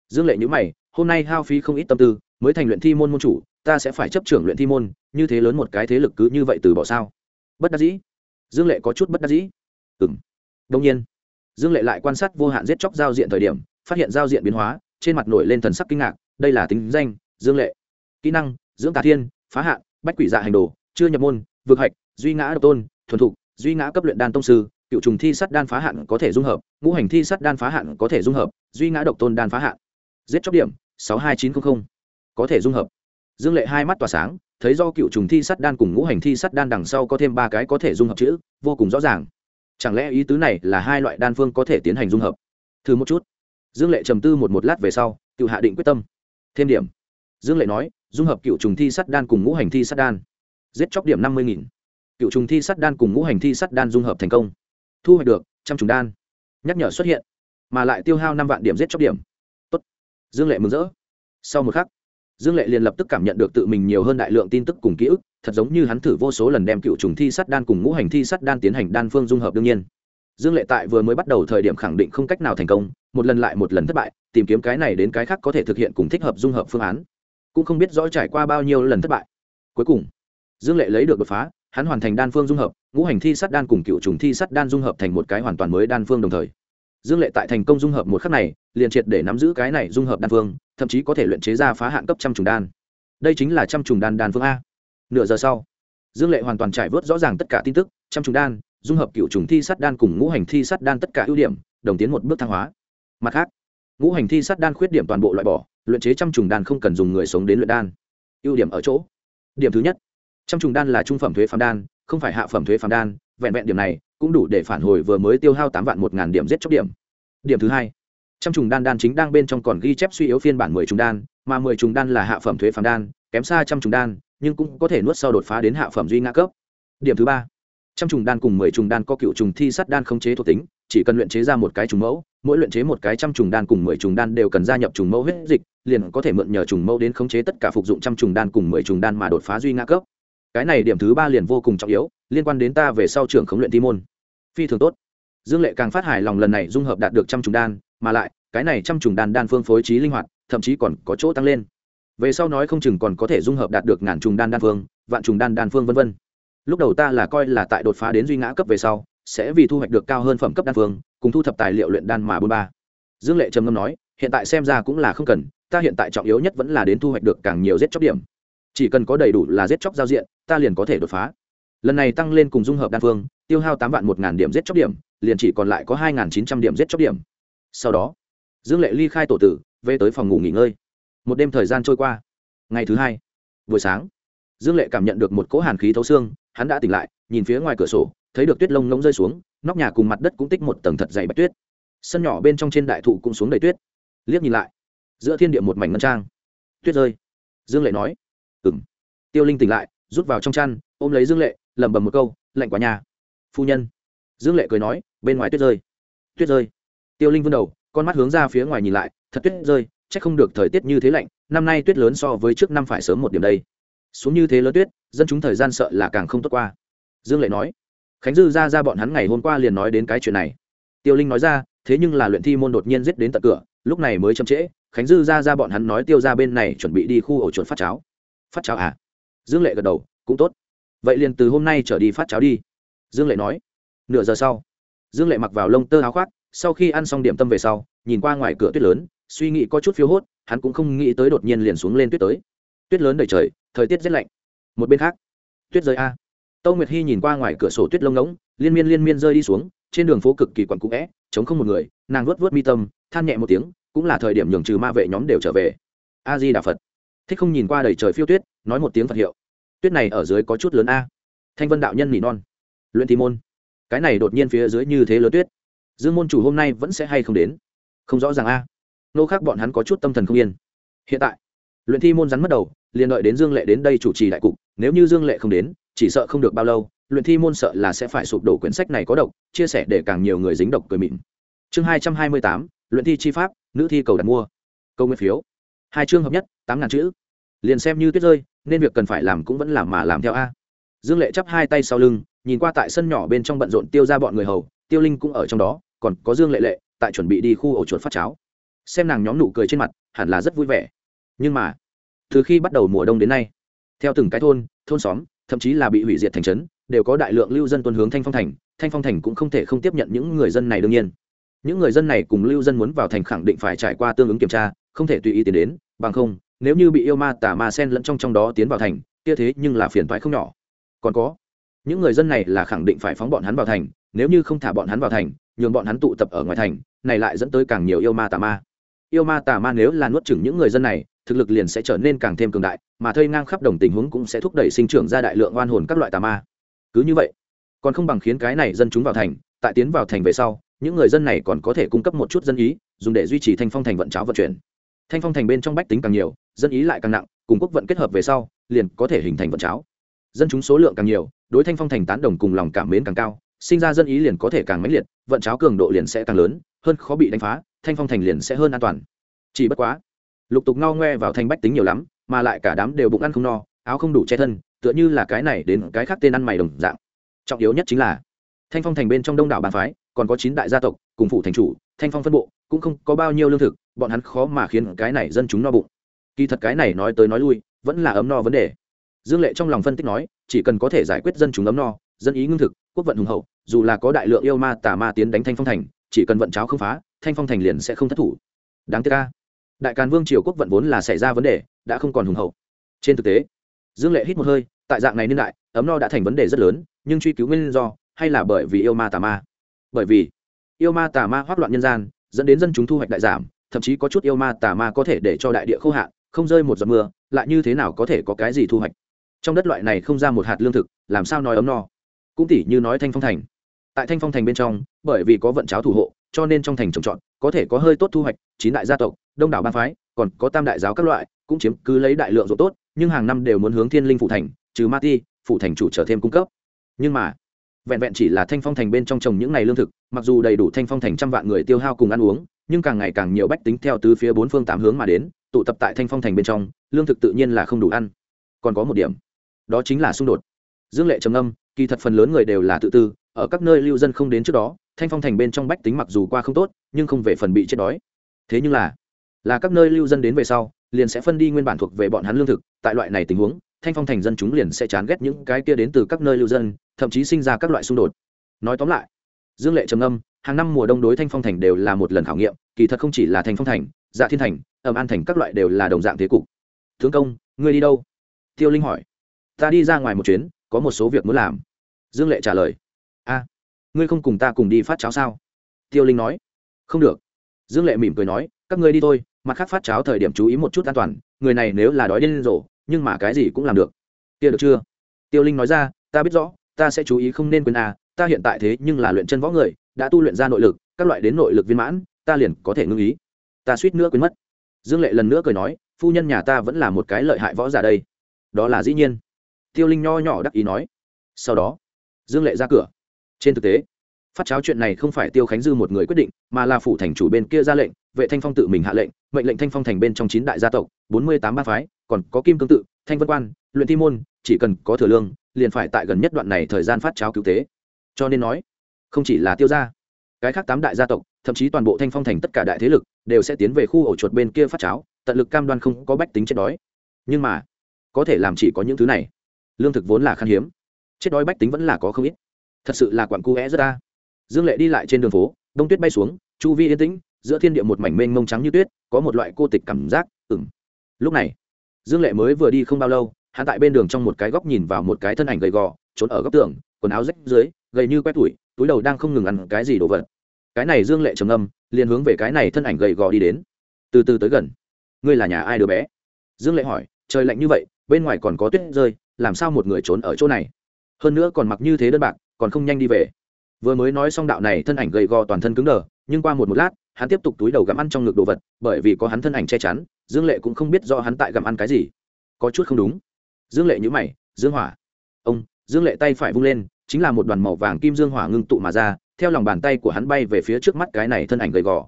Dương lệ nhữ mày hôm nay hao phí không ít tâm tư, mới thành luyện thi môn môn chủ, ta sẽ phải chấp trưởng luyện thi môn, như thế lớn một cái thế lực cứ như vậy từ bỏ sao? Bất đắc dĩ. Dương lệ có chút bất đắc dĩ. Ừ m đông nhiên. Dương lệ lại quan sát vô hạn giết chóc giao diện thời điểm, phát hiện giao diện biến hóa, trên mặt nổi lên thần sắc kinh ngạc, đây là tính danh, dương lệ. Kỹ năng, dưỡng tà thiên, phá hạn, bách quỷ dạ hành đồ, chưa nhập môn, vực hạch, duy ngã độc tôn, thuần thục, duy ngã cấp luyện đan tông sư, cựu trùng thi sắt đan phá hạn có thể dung hợp, ngũ hành thi sắt đan phá hạn có thể dung hợp, duy ngã độc tôn đan phá hạn. Giết chóc điểm sáu hai chín trăm linh có thể dung hợp. Dương lệ hai mắt tỏa sáng, thấy do cựu trùng thi sắt đan cùng ngũ hành thi sắt đan đằng sau có thêm ba cái có thể dung hợp chữ, vô cùng rõ ràng. Chẳng lẽ ý tứ này là hai loại đan phương có thể tiến hành dung hợp? Thử một chút. Dương lệ trầm tư một một lát về sau, tự hạ định quyết tâm. Thêm điểm. Dương lệ nói, dung hợp cựu trùng thi sắt đan cùng ngũ hành thi sắt đan. Giết chóc điểm năm mươi nghìn. Cựu trùng thi sắt đan cùng ngũ hành thi sắt đan dung hợp thành công. Thu hoạch được trăm trùng đan. Nhắc nhở xuất hiện. Mà lại tiêu hao năm vạn điểm giết chóc điểm dương lệ mừng rỡ. Sau một khắc, dương lệ liền lập tức cảm nhận được tự mình nhiều hơn đại lượng tin tức cùng ký ức, thật giống như hắn thử vô số lần đem cựu trùng thi sắt đan cùng ngũ hành thi sắt đan tiến hành đan phương dung hợp đương nhiên. Dương lệ tại vừa mới bắt đầu thời điểm khẳng định không cách nào thành công, một lần lại một lần thất bại, tìm kiếm cái này đến cái khác có thể thực hiện cùng thích hợp dung hợp phương án. Cũng không biết rõ trải qua bao nhiêu lần thất bại. Cuối cùng, dương lệ lấy được đột phá, hắn hoàn thành đan phương dung hợp, ngũ hành thi sắt đan cùng cựu trùng thi sắt đan dung hợp thành một cái hoàn toàn mới đan phương đồng thời dương lệ tại thành công dung hợp một khắc này, liền triệt để nắm giữ cái này dung hợp đan phương, thậm chí có thể luyện chế ra phá hạn cấp trăm trùng đan. Đây chính là trăm trùng đan đan phương a. Nửa giờ sau, dương lệ hoàn toàn trải vớt rõ ràng tất cả tin tức, trăm trùng đan, dung hợp cựu trùng thi sắt đan cùng ngũ hành thi sắt đan tất cả ưu điểm, đồng tiến một bước thăng hóa. Mặt khác, ngũ hành thi sắt đan khuyết điểm toàn bộ loại bỏ, luyện chế trăm trùng đan không cần dùng người sống đến luyện đan. Ưu điểm ở chỗ, điểm thứ nhất, trăm trùng đan là trung phẩm thuế phàm đan, không phải hạ phẩm thuế phàm đan, vẹn vẹn điểm này cũng đủ để phản hồi vừa mới tiêu hao tám vạn một ngàn điểm giết chóc điểm. Điểm thứ hai, trăm trùng đan đan chính đang bên trong còn ghi chép suy yếu phiên bản mười trùng đan, mà mười trùng đan là hạ phẩm thuế phàm đan, kém xa trăm trùng đan, nhưng cũng có thể nuốt sau đột phá đến hạ phẩm duy ngã cấp. Điểm thứ ba, trăm trùng đan cùng mười trùng đan có cựu trùng thi sát đan không chế thuộc tính, chỉ cần luyện chế ra một cái trùng mẫu, mỗi luyện chế một cái trăm trùng đan cùng mười trùng đan đều cần gia nhập trùng mẫu huyết dịch, liền có thể mượn nhờ trùng mẫu đến khống chế tất cả phục dụng trăm trùng đan cùng mười trùng đan mà đột phá duy ngã cấp. Cái này điểm thứ ba liền vô cùng trọng yếu, liên quan đến ta về sau trưởng khống luyện thi môn phi thường tốt. Dương lệ càng phát hài lòng lần này dung hợp đạt được trăm trùng đan, mà lại, cái này trăm trùng đan đan phương phối trí linh hoạt, thậm chí còn có chỗ tăng lên. Về sau nói không chừng còn có thể dung hợp đạt được ngàn trùng đan đan phương, vạn trùng đan đan phương v v lúc đầu ta là coi là tại đột phá đến duy ngã cấp về sau, sẽ vì thu hoạch được cao hơn phẩm cấp đan phương, cùng thu thập tài liệu luyện đan mà bôn ba. Dương lệ trầm ngâm nói, hiện tại xem ra cũng là không cần, ta hiện tại trọng yếu nhất vẫn là đến thu hoạch được càng nhiều giết chóc điểm. Chỉ cần có đầy đủ là giết chóc giao diện, ta liền có thể đột phá lần này tăng lên cùng dung hợp đan phương, tiêu hao tám vạn một ngàn điểm giết chóc điểm, liền chỉ còn lại có hai ngàn chín trăm điểm giết chóc điểm. Sau đó, dương lệ ly khai tổ tử, về tới phòng ngủ nghỉ ngơi. Một đêm thời gian trôi qua. Ngày thứ hai, buổi sáng, dương lệ cảm nhận được một cỗ hàn khí thấu xương, hắn đã tỉnh lại, nhìn phía ngoài cửa sổ, thấy được tuyết lông ngỗng rơi xuống, nóc nhà cùng mặt đất cũng tích một tầng thật dày bạch tuyết. Sân nhỏ bên trong trên đại thụ cũng xuống đầy tuyết. Liếc nhìn lại, giữa thiên địa một mảnh ngân trang. Tuyết rơi. Dương lệ nói ừng tiêu linh tỉnh lại, rút vào trong chăn, ôm lấy dương lệ lẩm bẩm một câu, lạnh quá nhà phu nhân. Dương lệ cười nói, bên ngoài tuyết rơi. Tuyết rơi? Tiêu linh vươn đầu, con mắt hướng ra phía ngoài nhìn lại, thật tuyết rơi c h ắ c không được thời tiết như thế lạnh, năm nay tuyết lớn so với trước năm phải sớm một điểm đây. Xuống như thế lớn tuyết, dân chúng thời gian sợ là càng không tốt qua. Dương lệ nói, khánh dư ra ra bọn hắn ngày hôm qua liền nói đến cái chuyện này. Tiêu linh nói ra, thế nhưng là luyện thi môn đột nhiên giết đến tận cửa, lúc này mới chậm trễ, khánh dư ra ra bọn hắn nói tiêu ra bên này chuẩn bị đi khu ổ chuột phát cháo. Phát cháo à? Dương lệ gật đầu, cũng tốt vậy liền từ hôm nay trở đi phát cháo đi. Dương lệ nói. Nửa giờ sau, dương lệ mặc vào lông tơ áo khoác, sau khi ăn xong điểm tâm về sau, nhìn qua ngoài cửa tuyết lớn, suy nghĩ có chút phiếu hốt, hắn cũng không nghĩ tới đột nhiên liền xuống lên tuyết tới. Tuyết lớn đầy trời, thời tiết rét lạnh. Một bên khác, tuyết rơi a. Tâu nguyệt hy nhìn qua ngoài cửa sổ tuyết lông ngỗng, liên miên liên miên rơi đi xuống, trên đường phố cực kỳ quặn cũ vẽ chống không một người, nàng vớt vớt mi tâm, than nhẹ một tiếng, cũng là thời điểm nhường trừ ma vệ nhóm đều trở về. A di đà phật. Thích không nhìn qua đầy trời phiêu tuyết, nói một tiếng phật hiệu tuyết này ở dưới có chút lớn a. Thanh vân đạo nhân nỉ non. Luyện thi môn. Cái này đột nhiên phía dưới như thế lớn tuyết. Dương môn chủ hôm nay vẫn sẽ hay không đến? Không rõ ràng a. Nô khác bọn hắn có chút tâm thần không yên. Hiện tại, luyện thi môn rắn mất đầu, liền đợi đến dương lệ đến đây chủ trì đại cục. Nếu như dương lệ không đến, chỉ sợ không được bao lâu, luyện thi môn sợ là sẽ phải sụp đổ quyển sách này có độc, chia sẻ để càng nhiều người dính độc cười mịn. Chương hai trăm hai mươi tám, luyện thi chi pháp, nữ thi cầu đặt mua. Câu nguyên phiếu. Hai chương hợp nhất, tám ngàn chữ. Liền xem như tuyết rơi nên việc cần phải làm cũng vẫn làm mà làm theo a. Dương lệ chắp hai tay sau lưng, nhìn qua tại sân nhỏ bên trong bận rộn tiêu ra bọn người hầu, tiêu linh cũng ở trong đó, còn có dương lệ lệ, tại chuẩn bị đi khu ổ chuột phát cháo. Xem nàng nhóm nụ cười trên mặt, hẳn là rất vui vẻ. Nhưng mà, từ khi bắt đầu mùa đông đến nay, theo từng cái thôn thôn xóm, thậm chí là bị hủy diệt thành trấn, đều có đại lượng lưu dân tuân hướng thanh phong thành. Thanh phong thành cũng không thể không tiếp nhận những người dân này đương nhiên. Những người dân này cùng lưu dân muốn vào thành khẳng định phải trải qua tương ứng kiểm tra, không thể tùy ý tiến đến, bằng không nếu như bị yêu ma tà ma sen lẫn trong trong đó tiến vào thành, kia thế nhưng là phiền toái không nhỏ. Còn có, những người dân này là khẳng định phải phóng bọn hắn vào thành, nếu như không thả bọn hắn vào thành, nhường bọn hắn tụ tập ở ngoài thành, này lại dẫn tới càng nhiều yêu ma tà ma. Yêu ma tà ma nếu là nuốt chửng những người dân này, thực lực liền sẽ trở nên càng thêm cường đại, mà thây ngang khắp đồng tình huống cũng sẽ thúc đẩy sinh trưởng ra đại lượng oan hồn các loại tà ma. Cứ như vậy, còn không bằng khiến cái này dân chúng vào thành, tại tiến vào thành về sau, những người dân này còn có thể cung cấp một chút dân ý, dùng để duy trì thanh phong thành vận cháo vận chuyển. Thanh phong thành bên trong bách tính càng nhiều dân ý lại càng nặng, cùng quốc vận kết hợp về sau, liền có thể hình thành vận cháo. Dân chúng số lượng càng nhiều, đối thanh phong thành tán đồng cùng lòng cảm mến càng cao, sinh ra dân ý liền có thể càng mãnh liệt, vận cháo cường độ liền sẽ càng lớn, hơn khó bị đánh phá, thanh phong thành liền sẽ hơn an toàn. Chỉ bất quá, lục tục no ngoe vào thanh bách tính nhiều lắm, mà lại cả đám đều bụng ăn không no, áo không đủ che thân, tựa như là cái này đến cái khác tên ăn mày đồng dạng. Trọng yếu nhất chính là, thanh phong thành bên trong đông đảo bàn phái, còn có chín đại gia tộc, cùng phụ thành chủ, thanh phong phân bộ, cũng không có bao nhiêu lương thực, bọn hắn khó mà khiến cái này dân chúng no bụng kỳ thật cái này nói tới nói lui, vẫn là ấm no vấn đề. Dương lệ trong lòng phân tích nói, chỉ cần có thể giải quyết dân chúng ấm no, dân ý ngưng thực, quốc vận hùng hậu, dù là có đại lượng yêu ma tà ma tiến đánh thanh phong thành, chỉ cần vận cháo không phá, thanh phong thành liền sẽ không thất thủ. Đáng tiếc ca đại càn vương triều quốc vận vốn là xảy ra vấn đề, đã không còn hùng hậu. Trên thực tế, dương lệ hít một hơi, tại dạng này niên đại, ấm no đã thành vấn đề rất lớn, nhưng truy cứu nguyên do, hay là bởi vì yêu ma tà ma? Bởi vì, yêu ma tà ma hoác loạn nhân gian, dẫn đến dân chúng thu hoạch đại giảm, thậm chí có chút yêu ma tà ma có thể để cho đại địa khô hạn không rơi một giọt mưa, lại như thế nào có thể có cái gì thu hoạch? Trong đất loại này không ra một hạt lương thực, làm sao nói ấm no? Cũng tỉ như nói thanh phong thành. Tại thanh phong thành bên trong, bởi vì có vận cháo thủ hộ, cho nên trong thành trồng trọt, có thể có hơi tốt thu hoạch, chín đại gia tộc, đông đảo ba phái, còn có tam đại giáo các loại, cũng chiếm cứ lấy đại lượng ruộng tốt, nhưng hàng năm đều muốn hướng thiên linh phụ thành, trừ ma ti phụ thành chủ trở thêm cung cấp. Nhưng mà, vẹn vẹn chỉ là thanh phong thành bên trong trồng những ngày lương thực, mặc dù đầy đủ thanh phong thành trăm vạn người tiêu hao cùng ăn uống, nhưng càng ngày càng nhiều bách tính theo từ phía bốn phương tám hướng mà đến tụ tập tại thanh phong thành bên trong, lương thực tự nhiên là không đủ ăn. Còn có một điểm, đó chính là xung đột. Dương lệ trầm âm kỳ thật phần lớn người đều là tự tư, ở các nơi lưu dân không đến trước đó, thanh phong thành bên trong bách tính mặc dù qua không tốt, nhưng không về phần bị chết đói. Thế nhưng là là các nơi lưu dân đến về sau, liền sẽ phân đi nguyên bản thuộc về bọn hắn lương thực. Tại loại này tình huống, thanh phong thành dân chúng liền sẽ chán ghét những cái kia đến từ các nơi lưu dân, thậm chí sinh ra các loại xung đột. Nói tóm lại, dương lệ trầm âm hàng năm mùa đông đối thanh phong thành đều là một lần khảo nghiệm, kỳ thật không chỉ là thanh phong thành dạ thiên thành ẩm an thành các loại đều là đồng dạng thế cục. Tướng công, ngươi đi đâu? Tiêu linh hỏi. Ta đi ra ngoài một chuyến, có một số việc muốn làm. Dương lệ trả lời. A, ngươi không cùng ta cùng đi phát cháo sao? Tiêu linh nói. Không được. Dương lệ mỉm cười nói, các ngươi đi thôi, mặt khác phát cháo thời điểm chú ý một chút an toàn, người này nếu là đói điên rồ, nhưng mà cái gì cũng làm được. Kia được chưa? Tiêu linh nói ra, ta biết rõ, ta sẽ chú ý không nên quên à ta hiện tại thế nhưng là luyện chân võ người, đã tu luyện ra nội lực, các loại đến nội lực viên mãn, ta liền có thể ngưng ý. Ta suýt nữa quên mất dương lệ lần nữa cười nói, phu nhân nhà ta vẫn là một cái lợi hại võ giả đây. Đó là dĩ nhiên. Tiêu linh nho nhỏ đắc ý nói. Sau đó, dương lệ ra cửa. Trên thực tế, phát cháo chuyện này không phải tiêu khánh dư một người quyết định, mà là phủ thành chủ bên kia ra lệnh, vệ thanh phong tự mình hạ lệnh, mệnh lệnh thanh phong thành bên trong chín đại gia tộc, bốn mươi tám ba phái, còn có kim cương tự, thanh vân quan, luyện thi môn, chỉ cần có thừa lương, liền phải tại gần nhất đoạn này thời gian phát cháo cứu tế. Cho nên nói, không chỉ là tiêu gia, cái khác tám đại gia tộc thậm chí toàn bộ thanh phong thành tất cả đại thế lực đều sẽ tiến về khu ổ chuột bên kia phát cháo, tận lực cam đoan không có bách tính chết đói. Nhưng mà, có thể làm chỉ có những thứ này. Lương thực vốn là khan hiếm, chết đói bách tính vẫn là có không ít. Thật sự là quặn cu é rất ta dương lệ đi lại trên đường phố, đông tuyết bay xuống, chu vi yên tĩnh, giữa thiên địa một mảnh mênh mông trắng như tuyết, có một loại cô tịch cảm giác ừng lúc này, dương lệ mới vừa đi không bao lâu, hắn tại bên đường trong một cái góc nhìn vào một cái thân ảnh gầy gò, trốn ở góc tường, quần áo rách dưới, gầy như quét tủi, túi đầu đang không ngừng ăn cái gì đồ vật cái này dương lệ trầm âm liền hướng về cái này thân ảnh gầy gò đi đến. Từ từ tới gần. Ngươi là nhà ai đứa bé? Dương lệ hỏi, trời lạnh như vậy, bên ngoài còn có tuyết rơi, làm sao một người trốn ở chỗ này? Hơn nữa còn mặc như thế đơn bạc, còn không nhanh đi về. Vừa mới nói xong đạo này thân ảnh gầy gò toàn thân cứng đờ, nhưng qua một một lát, hắn tiếp tục túi đầu gặm ăn trong ngực đồ vật, bởi vì có hắn thân ảnh che chắn, dương lệ cũng không biết do hắn tại gặm ăn cái gì. Có chút không đúng. Dương lệ nhữ mày, dương hỏa. Ông, dương lệ tay phải vung lên, chính là một đoàn màu vàng kim dương hỏa ngưng tụ mà ra theo lòng bàn tay của hắn bay về phía trước mắt cái này thân ảnh gầy gò.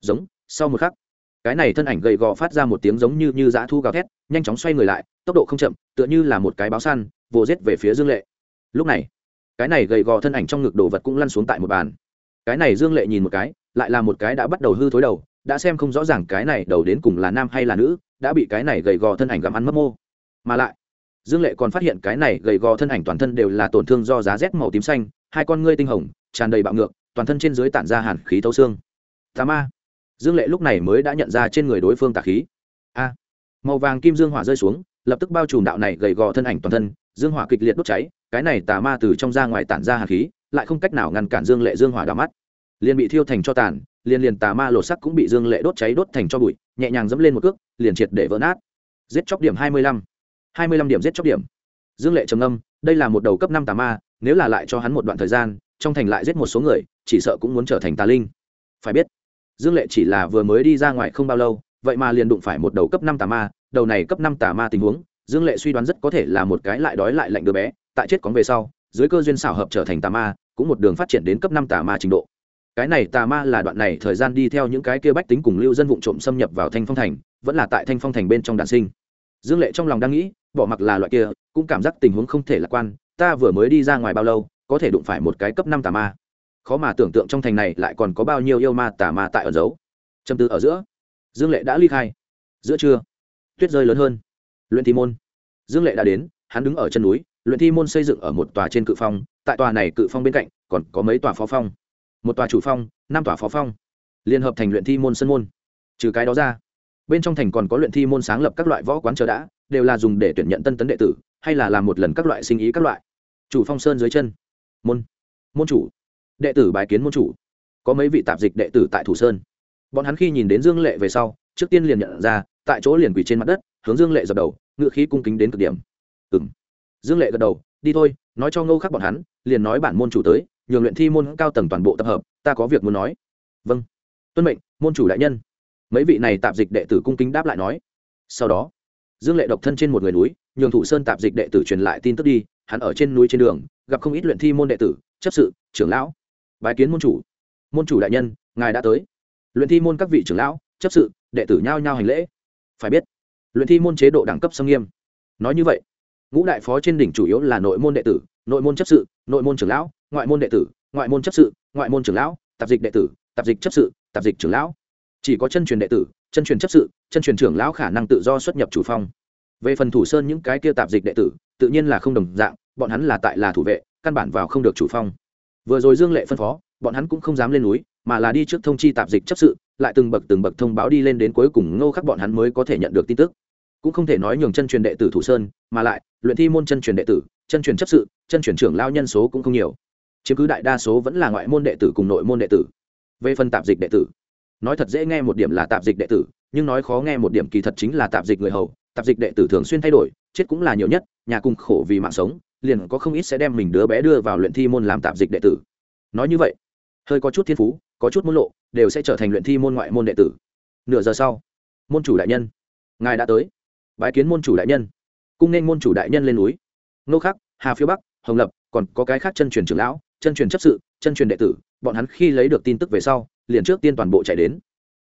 Giống, sau một khắc, cái này thân ảnh gầy gò phát ra một tiếng giống như như dã thu gào thét, nhanh chóng xoay người lại, tốc độ không chậm, tựa như là một cái báo săn, vồ rết về phía dương lệ. Lúc này, cái này gầy gò thân ảnh trong ngực đồ vật cũng lăn xuống tại một bàn. Cái này dương lệ nhìn một cái, lại là một cái đã bắt đầu hư thối đầu, đã xem không rõ ràng cái này đầu đến cùng là nam hay là nữ, đã bị cái này gầy gò thân ảnh gặm ăn mất mô. Mà lại, dương lệ còn phát hiện cái này gầy gò thân ảnh toàn thân đều là tổn thương do giá rét màu tím xanh, hai con ngươi tinh hồng tràn đầy bạo ngược, toàn thân trên dưới tản ra hàn khí thấu xương. Tà ma. Dương lệ lúc này mới đã nhận ra trên người đối phương tà khí. A. Màu vàng kim dương hỏa rơi xuống, lập tức bao trùm đạo này gầy gò thân ảnh toàn thân, dương hỏa kịch liệt đốt cháy, cái này tà ma từ trong ra ngoài tản ra hàn khí, lại không cách nào ngăn cản dương lệ dương hỏa đỏ mắt. Liền bị thiêu thành cho tàn, liền liền tà ma lột sắc cũng bị dương lệ đốt cháy đốt thành cho bụi, nhẹ nhàng dẫm lên một cước, liền triệt để vỡ nát. Giết chóc điểm hai mươi lăm. Hai mươi lăm điểm giết chóc điểm. Dương lệ trầm âm đây là một đầu cấp năm tà ma, nếu là lại cho hắn một đoạn thời gian trong thành lại giết một số người, chỉ sợ cũng muốn trở thành tà linh. Phải biết, dương lệ chỉ là vừa mới đi ra ngoài không bao lâu, vậy mà liền đụng phải một đầu cấp năm tà ma, đầu này cấp năm tà ma tình huống, dương lệ suy đoán rất có thể là một cái lại đói lại lạnh đứa bé, tại chết cóng về sau, dưới cơ duyên xảo hợp trở thành tà ma, cũng một đường phát triển đến cấp năm tà ma trình độ. Cái này tà ma là đoạn này thời gian đi theo những cái kia bách tính cùng lưu dân vụ trộm xâm nhập vào thanh phong thành, vẫn là tại thanh phong thành bên trong đàn sinh. Dương lệ trong lòng đang nghĩ, bỏ mặc là loại kia, cũng cảm giác tình huống không thể lạc quan, ta vừa mới đi ra ngoài bao lâu có thể đụng phải một cái cấp năm tà ma. Khó mà tưởng tượng trong thành này lại còn có bao nhiêu yêu ma tà ma tại ở giấu. Châm tư ở giữa, dương lệ đã ly khai. Giữa trưa, tuyết rơi lớn hơn. Luyện thi môn. Dương lệ đã đến, hắn đứng ở chân núi, luyện thi môn xây dựng ở một tòa trên cự phong, tại tòa này cự phong bên cạnh còn có mấy tòa phó phong. Một tòa chủ phong, năm tòa phó phong. Liên hợp thành luyện thi môn sân môn. Trừ cái đó ra, bên trong thành còn có luyện thi môn sáng lập các loại võ quán chờ đã, đều là dùng để tuyển nhận tân tấn đệ tử, hay là làm một lần các loại sinh ý các loại. Chủ phong sơn dưới chân môn môn chủ, đệ tử bài kiến môn chủ. Có mấy vị tạp dịch đệ tử tại thủ sơn. Bọn hắn khi nhìn đến dương lệ về sau, trước tiên liền nhận ra, tại chỗ liền quỳ trên mặt đất, hướng dương lệ dập đầu, ngự khí cung kính đến cực điểm. Ừ m dương lệ gật đầu, đi thôi, nói cho ngô khắc bọn hắn, liền nói bản môn chủ tới, nhường luyện thi môn cao tầng toàn bộ tập hợp, ta có việc muốn nói. Vâng. Tuân mệnh, môn chủ đại nhân. Mấy vị này tạp dịch đệ tử cung kính đáp lại nói. Sau đó, dương lệ độc thân trên một người núi, nhường thủ sơn tạp dịch đệ tử truyền lại tin tức đi, hắn ở trên núi trên đường gặp không ít luyện thi môn đệ tử, chấp sự, trưởng lão. Bài kiến môn chủ. Môn chủ đại nhân, ngài đã tới. Luyện thi môn các vị trưởng lão, chấp sự, đệ tử nhao nhao hành lễ. Phải biết, luyện thi môn chế độ đẳng cấp xâm nghiêm. Nói như vậy, ngũ đại phó trên đỉnh chủ yếu là nội môn đệ tử, nội môn chấp sự, nội môn trưởng lão, ngoại môn đệ tử, ngoại môn chấp sự, ngoại môn trưởng lão, tạp dịch đệ tử, tạp dịch chấp sự, tạp dịch trưởng lão. Chỉ có chân truyền đệ tử, chân truyền chấp sự, chân truyền trưởng lão khả năng tự do xuất nhập chủ phong. Về phần thủ sơn những cái kia tạp dịch đệ tử, tự nhiên là không đồng dạng bọn hắn là tại là thủ vệ, căn bản vào không được chủ phong. Vừa rồi dương lệ phân phó, bọn hắn cũng không dám lên núi, mà là đi trước thông chi tạp dịch chấp sự, lại từng bậc từng bậc thông báo đi lên đến cuối cùng ngô khắc bọn hắn mới có thể nhận được tin tức. Cũng không thể nói nhường chân truyền đệ tử thủ sơn, mà lại, luyện thi môn chân truyền đệ tử, chân truyền chấp sự, chân truyền trưởng lao nhân số cũng không nhiều. Chiếm cứ đại đa số vẫn là ngoại môn đệ tử cùng nội môn đệ tử. Về phần tạp dịch đệ tử, nói thật dễ nghe một điểm là tạp dịch đệ tử, nhưng nói khó nghe một điểm kỳ thật chính là tạp dịch người hầu. Tạp dịch đệ tử thường xuyên thay đổi, chết cũng là nhiều nhất, nhà cùng khổ vì mạng sống liền có không ít sẽ đem mình đứa bé đưa vào luyện thi môn làm tạp dịch đệ tử. Nói như vậy, hơi có chút thiên phú, có chút môn lộ, đều sẽ trở thành luyện thi môn ngoại môn đệ tử. Nửa giờ sau, môn chủ đại nhân. Ngài đã tới. Bái kiến môn chủ đại nhân. Cung nên môn chủ đại nhân lên núi. Nô khắc, hà phía bắc, hồng lập, còn có cái khác chân truyền trưởng lão, chân truyền chấp sự, chân truyền đệ tử, bọn hắn khi lấy được tin tức về sau, liền trước tiên toàn bộ chạy đến.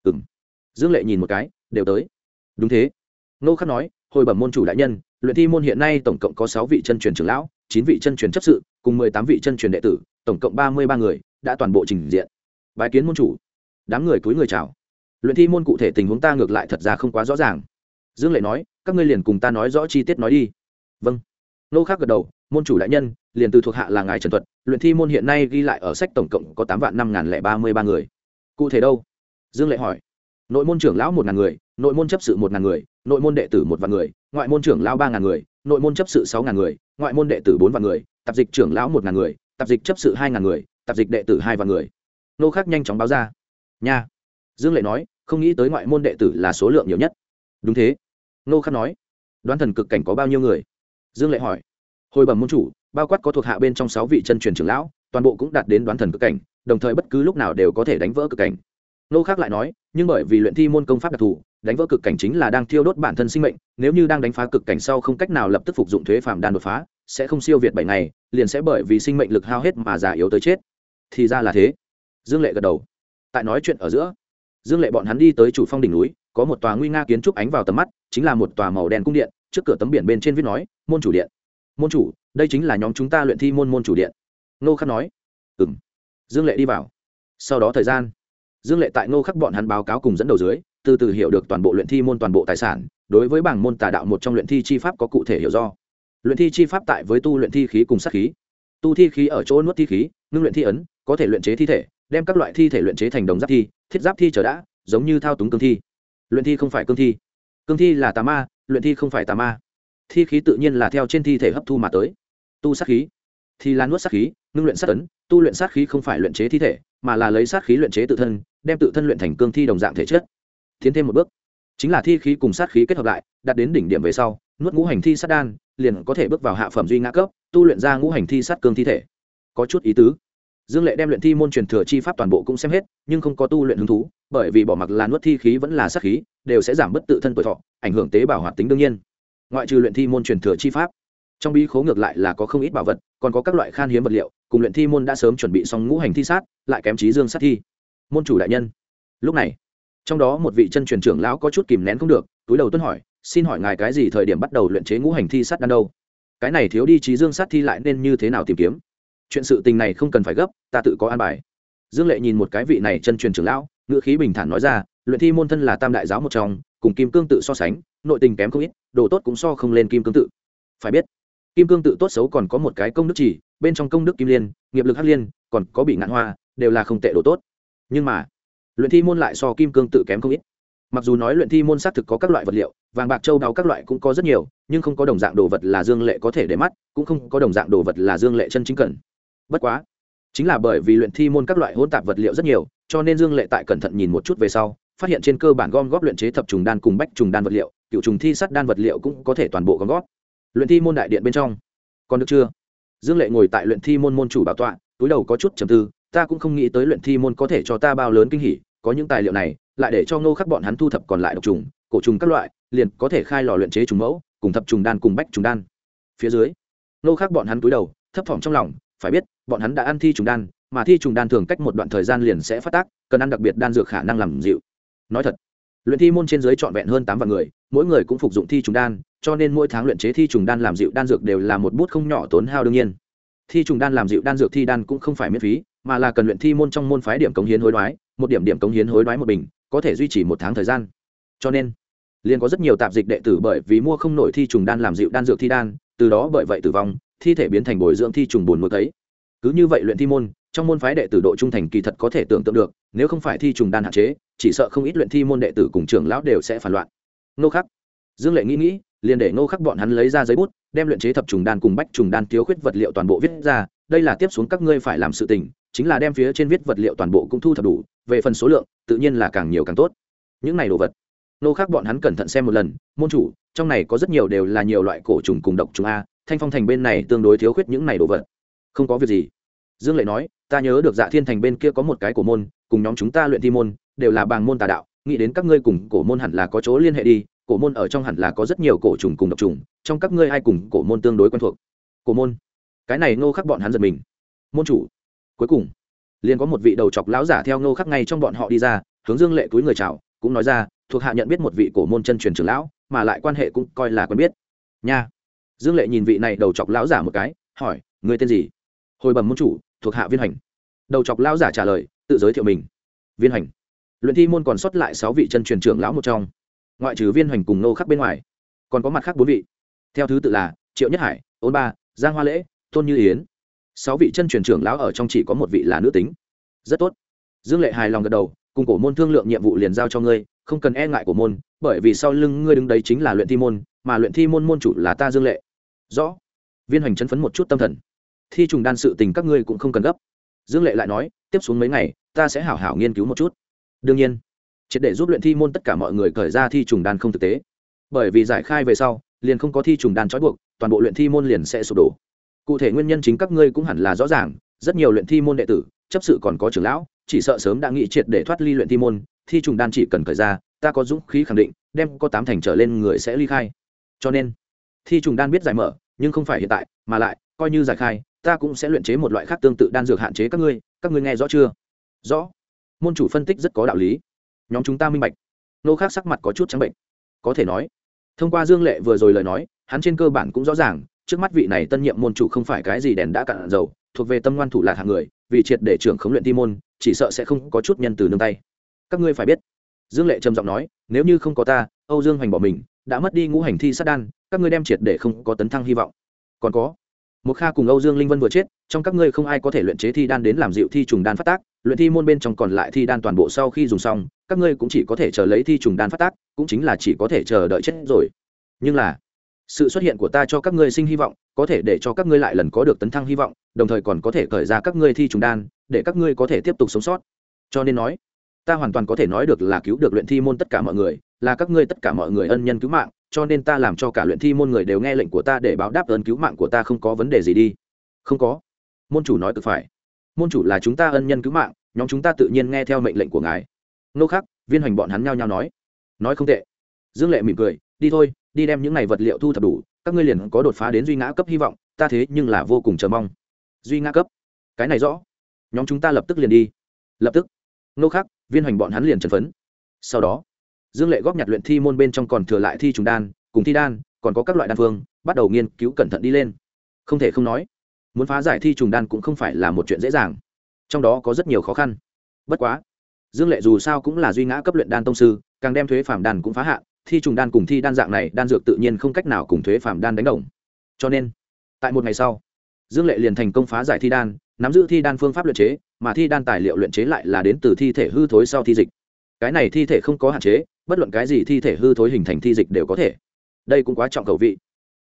Ừ m dương lệ nhìn một cái, đều tới. Đúng thế. Nô khắc nói, hồi bẩm môn chủ đại nhân luyện thi môn hiện nay tổng cộng có sáu vị chân truyền trưởng lão, chín vị chân truyền chấp sự, cùng mười tám vị chân truyền đệ tử, tổng cộng ba mươi ba người đã toàn bộ trình diện. Bài kiến môn chủ. Đám người cúi người chào. Luyện thi môn cụ thể tình huống ta ngược lại thật ra không quá rõ ràng. Dương lệ nói, các ngươi liền cùng ta nói rõ chi tiết nói đi. Vâng. Nô khác gật đầu, môn chủ đại nhân, liền từ thuộc hạ là ngài trần thuật, luyện thi môn hiện nay ghi lại ở sách tổng cộng có tám vạn năm ngàn lẻ ba mươi ba người. Cụ thể đâu? Dương lệ hỏi. Nội môn trưởng lão một ngàn người nội môn chấp sự một ngàn người, nội môn đệ tử một vạn người, ngoại môn trưởng lão ba ngàn người, nội môn chấp sự sáu ngàn người, ngoại môn đệ tử bốn vạn người, tạp dịch trưởng lão một ngàn người, tạp dịch chấp sự hai ngàn người, tạp dịch đệ tử hai vạn người. Nô khác nhanh chóng báo ra. Nha. Dương lệ nói, không nghĩ tới ngoại môn đệ tử là số lượng nhiều nhất. Đúng thế. Nô khác nói, đoán thần cực cảnh có bao nhiêu người? Dương lệ hỏi. Hồi bẩm môn chủ, bao quát có thuộc hạ bên trong sáu vị chân truyền trưởng lão, toàn bộ cũng đạt đến đoán thần cực cảnh, đồng thời bất cứ lúc nào đều có thể đánh vỡ cực cảnh nô khác lại nói, nhưng bởi vì luyện thi môn công pháp đặc thù, đánh vỡ cực cảnh chính là đang thiêu đốt bản thân sinh mệnh, nếu như đang đánh phá cực cảnh sau không cách nào lập tức phục dụng thuế phạm đan đột phá, sẽ không siêu việt bảy ngày, liền sẽ bởi vì sinh mệnh lực hao hết mà già yếu tới chết. Thì ra là thế. Dương lệ gật đầu. Tại nói chuyện ở giữa, dương lệ bọn hắn đi tới chủ phong đỉnh núi, có một tòa nguy nga kiến trúc ánh vào tầm mắt, chính là một tòa màu đen cung điện, trước cửa tấm biển bên trên viết nói, môn chủ điện. Môn chủ, đây chính là nhóm chúng ta luyện thi môn môn chủ điện. Nô khắc nói. Ừ m dương lệ đi vào. Sau đó thời gian dương lệ tại nô khắc bọn hắn báo cáo cùng dẫn đầu dưới, từ từ hiểu được toàn bộ luyện thi môn toàn bộ tài sản, đối với bảng môn tà đạo một trong luyện thi chi pháp có cụ thể hiểu do. Luyện thi chi pháp tại với tu luyện thi khí cùng sát khí. Tu thi khí ở chỗ nuốt thi khí, ngưng luyện thi ấn, có thể luyện chế thi thể, đem các loại thi thể luyện chế thành đồng giáp thi, thiết giáp thi trở đã, giống như thao túng cương thi. Luyện thi không phải cương thi. Cương thi là tà ma, luyện thi không phải tà ma. Thi khí tự nhiên là theo trên thi thể hấp thu mà tới. Tu sát khí, thì là nuốt sát khí, ngưng luyện sát ấn, tu luyện sát khí không phải luyện chế thi thể, mà là lấy sát khí luyện chế tự thân đem tự thân luyện thành cương thi đồng dạng thể chất. Tiến thêm một bước, chính là thi khí cùng sát khí kết hợp lại, đạt đến đỉnh điểm về sau, nuốt ngũ hành thi sát đan, liền có thể bước vào hạ phẩm duy ngã cấp, tu luyện ra ngũ hành thi sát cương thi thể. Có chút ý tứ. Dương lệ đem luyện thi môn truyền thừa chi pháp toàn bộ cũng xem hết, nhưng không có tu luyện hứng thú, bởi vì bỏ mặc là nuốt thi khí vẫn là sát khí, đều sẽ giảm bất tự thân tuổi thọ, ảnh hưởng tế bào hoạt tính đương nhiên. Ngoại trừ luyện thi môn truyền thừa chi pháp, trong bí khố ngược lại là có không ít bảo vật, còn có các loại khan hiếm vật liệu, cùng luyện thi môn đã sớm chuẩn bị xong ngũ hành thi sát, lại kém trí dương sát thi môn chủ đại nhân. Lúc này, trong đó một vị chân truyền trưởng lão có chút kìm nén không được, túi đầu tuân hỏi, xin hỏi ngài cái gì thời điểm bắt đầu luyện chế ngũ hành thi sát đan đâu? Cái này thiếu đi trí dương sát thi lại nên như thế nào tìm kiếm? Chuyện sự tình này không cần phải gấp, ta tự có an bài. Dương lệ nhìn một cái vị này chân truyền trưởng lão, ngữ khí bình thản nói ra, luyện thi môn thân là tam đại giáo một trong, cùng kim cương tự so sánh, nội tình kém không ít, đồ tốt cũng so không lên kim cương tự. Phải biết, kim cương tự tốt xấu còn có một cái công đức chỉ, bên trong công đức kim liên, nghiệp lực hắc liên, còn có bị ngạn hoa, đều là không tệ đồ tốt nhưng mà luyện thi môn lại so kim cương tự kém không ít. Mặc dù nói luyện thi môn xác thực có các loại vật liệu, vàng bạc châu đáo các loại cũng có rất nhiều, nhưng không có đồng dạng đồ vật là dương lệ có thể để mắt, cũng không có đồng dạng đồ vật là dương lệ chân chính cần. Bất quá, chính là bởi vì luyện thi môn các loại hỗn tạp vật liệu rất nhiều, cho nên dương lệ tại cẩn thận nhìn một chút về sau, phát hiện trên cơ bản gom góp luyện chế thập trùng đan cùng bách trùng đan vật liệu, cựu trùng thi sắt đan vật liệu cũng có thể toàn bộ gom góp. Luyện thi môn đại điện bên trong, còn được chưa? Dương lệ ngồi tại luyện thi môn môn chủ bảo tọa, túi đầu có chút trầm tư ta cũng không nghĩ tới luyện thi môn có thể cho ta bao lớn kinh hỉ, có những tài liệu này, lại để cho ngô khắc bọn hắn thu thập còn lại độc trùng, cổ trùng các loại, liền có thể khai lò luyện chế trùng mẫu, cùng thập trùng đan cùng bách trùng đan. Phía dưới, ngô khắc bọn hắn túi đầu, thấp thỏm trong lòng, phải biết, bọn hắn đã ăn thi trùng đan, mà thi trùng đan thường cách một đoạn thời gian liền sẽ phát tác, cần ăn đặc biệt đan dược khả năng làm dịu. Nói thật, luyện thi môn trên dưới trọn vẹn hơn tám vạn người, mỗi người cũng phục dụng thi trùng đan, cho nên mỗi tháng luyện chế thi trùng đan làm dịu đan dược đều là một bút không nhỏ tốn hao đương nhiên. Thi trùng đan làm dịu đan dược thi đan cũng không phải miễn phí mà là cần luyện thi môn trong môn phái điểm cống hiến hối đoái, một điểm điểm cống hiến hối đoái một bình, có thể duy trì một tháng thời gian. Cho nên, liền có rất nhiều tạp dịch đệ tử bởi vì mua không nổi thi trùng đan làm dịu đan dược thi đan, từ đó bởi vậy tử vong, thi thể biến thành bồi dưỡng thi trùng buồn một ấy. Cứ như vậy luyện thi môn, trong môn phái đệ tử độ trung thành kỳ thật có thể tưởng tượng được, nếu không phải thi trùng đan hạn chế, chỉ sợ không ít luyện thi môn đệ tử cùng trưởng lão đều sẽ phản loạn. Nô khắc, dương lệ nghĩ nghĩ, liền để nô khắc bọn hắn lấy ra giấy bút, đem luyện chế thập trùng đan cùng bách trùng đan thiếu khuyết vật liệu toàn bộ viết ra, đây là tiếp xuống các ngươi phải làm sự tình chính là đem phía trên viết vật liệu toàn bộ cũng thu thập đủ, về phần số lượng, tự nhiên là càng nhiều càng tốt. Những này đồ vật, nô khác bọn hắn cẩn thận xem một lần, môn chủ, trong này có rất nhiều đều là nhiều loại cổ trùng cùng độc trùng a, thanh phong thành bên này tương đối thiếu khuyết những này đồ vật. Không có việc gì. Dương lệ nói, ta nhớ được dạ thiên thành bên kia có một cái cổ môn, cùng nhóm chúng ta luyện thi môn, đều là bàng môn tà đạo, nghĩ đến các ngươi cùng cổ môn hẳn là có chỗ liên hệ đi, cổ môn ở trong hẳn là có rất nhiều cổ trùng cùng độc trùng, trong các ngươi ai cùng cổ môn tương đối quen thuộc. Cổ môn. Cái này nô khắc bọn hắn giật mình. Môn chủ cuối cùng, liền có một vị đầu chọc lão giả theo ngô khắc ngay trong bọn họ đi ra, hướng dương lệ túi người chào, cũng nói ra, thuộc hạ nhận biết một vị cổ môn chân truyền trưởng lão, mà lại quan hệ cũng coi là quen biết. Nha. Dương lệ nhìn vị này đầu chọc lão giả một cái, hỏi người tên gì? Hồi bẩm môn chủ, thuộc hạ viên hành đầu chọc lão giả trả lời, tự giới thiệu mình. Viên hành luyện thi môn còn sót lại sáu vị chân truyền trưởng lão một trong. Ngoại trừ viên hành cùng nô khắc bên ngoài, còn có mặt khác bốn vị. Theo thứ tự là triệu nhất hải, ôn ba, giang hoa lễ, tôn như yến sáu vị chân truyền trưởng lão ở trong chỉ có một vị là nữ tính. Rất tốt. Dương lệ hài lòng gật đầu, cùng cổ môn thương lượng nhiệm vụ liền giao cho ngươi, không cần e ngại của môn, bởi vì sau lưng ngươi đứng đấy chính là luyện thi môn, mà luyện thi môn môn chủ là ta dương lệ. Rõ. Viên hoành chấn phấn một chút tâm thần. Thi trùng đan sự tình các ngươi cũng không cần gấp. Dương lệ lại nói, tiếp xuống mấy ngày, ta sẽ hảo hảo nghiên cứu một chút. Đương nhiên, triệt để giúp luyện thi môn tất cả mọi người cởi ra thi trùng đan không thực tế. Bởi vì giải khai về sau, liền không có thi trùng đan trói buộc, toàn bộ luyện thi môn liền sẽ sụp đổ cụ thể nguyên nhân chính các ngươi cũng hẳn là rõ ràng, rất nhiều luyện thi môn đệ tử, chấp sự còn có trưởng lão, chỉ sợ sớm đã nghĩ triệt để thoát ly luyện thi môn, thi trùng đan chỉ cần khởi ra, ta có dũng khí khẳng định, đem có tám thành trở lên người sẽ ly khai. Cho nên, thi trùng đan biết giải mở, nhưng không phải hiện tại, mà lại, coi như giải khai, ta cũng sẽ luyện chế một loại khác tương tự đan dược hạn chế các ngươi các ngươi nghe rõ chưa? Rõ. Môn chủ phân tích rất có đạo lý. Nhóm chúng ta minh bạch. Nô khác sắc mặt có chút trắng bệnh. Có thể nói, thông qua dương lệ vừa rồi lời nói, hắn trên cơ bản cũng rõ ràng trước mắt vị này tân nhiệm môn chủ không phải cái gì đèn đã cạn dầu, thuộc về tâm ngoan thủ lạc hạng người, vì triệt để trưởng khống luyện ti môn, chỉ sợ sẽ không có chút nhân từ nương tay. Các ngươi phải biết, dương lệ trầm giọng nói, nếu như không có ta, âu dương hoành bỏ mình, đã mất đi ngũ hành thi sát đan, các ngươi đem triệt để không có tấn thăng hy vọng. Còn có một kha cùng âu dương linh vân vừa chết, trong các ngươi không ai có thể luyện chế thi đan đến làm dịu thi trùng đan phát tác, luyện thi môn bên trong còn lại thi đan toàn bộ sau khi dùng xong, các ngươi cũng chỉ có thể chờ lấy thi trùng đan phát tác, cũng chính là chỉ có thể chờ đợi chết rồi. Nhưng là sự xuất hiện của ta cho các ngươi sinh hy vọng, có thể để cho các ngươi lại lần có được tấn thăng hy vọng, đồng thời còn có thể khởi ra các ngươi thi trùng đan, để các ngươi có thể tiếp tục sống sót. Cho nên nói, ta hoàn toàn có thể nói được là cứu được luyện thi môn tất cả mọi người, là các ngươi tất cả mọi người ân nhân cứu mạng, cho nên ta làm cho cả luyện thi môn người đều nghe lệnh của ta để báo đáp ơn cứu mạng của ta không có vấn đề gì đi. Không có. Môn chủ nói cực phải. Môn chủ là chúng ta ân nhân cứu mạng, nhóm chúng ta tự nhiên nghe theo mệnh lệnh của ngài. Nô khắc, viên hoành bọn hắn nhao nhao nói. Nói không tệ. Dương lệ mỉm cười, đi thôi đi đem những này vật liệu thu thập đủ, các ngươi liền có đột phá đến duy ngã cấp hy vọng, ta thế nhưng là vô cùng chờ mong. Duy ngã cấp? Cái này rõ. Nhóm chúng ta lập tức liền đi. Lập tức. Nô khắc viên hoành bọn hắn liền trần phấn. Sau đó, dương lệ góp nhặt luyện thi môn bên trong còn thừa lại thi trùng đan, cùng thi đan, còn có các loại đan phương, bắt đầu nghiên cứu cẩn thận đi lên. Không thể không nói, muốn phá giải thi trùng đan cũng không phải là một chuyện dễ dàng. Trong đó có rất nhiều khó khăn. Bất quá, dương lệ dù sao cũng là duy ngã cấp luyện đan tông sư, càng đem thuế phàm đan cũng phá hạ thi trùng đan cùng thi đan dạng này, đan dược tự nhiên không cách nào cùng thuế phàm đan đánh đồng. Cho nên, tại một ngày sau, dương lệ liền thành công phá giải thi đan, nắm giữ thi đan phương pháp luyện chế, mà thi đan tài liệu luyện chế lại là đến từ thi thể hư thối sau thi dịch. Cái này thi thể không có hạn chế, bất luận cái gì thi thể hư thối hình thành thi dịch đều có thể. Đây cũng quá trọng cầu vị.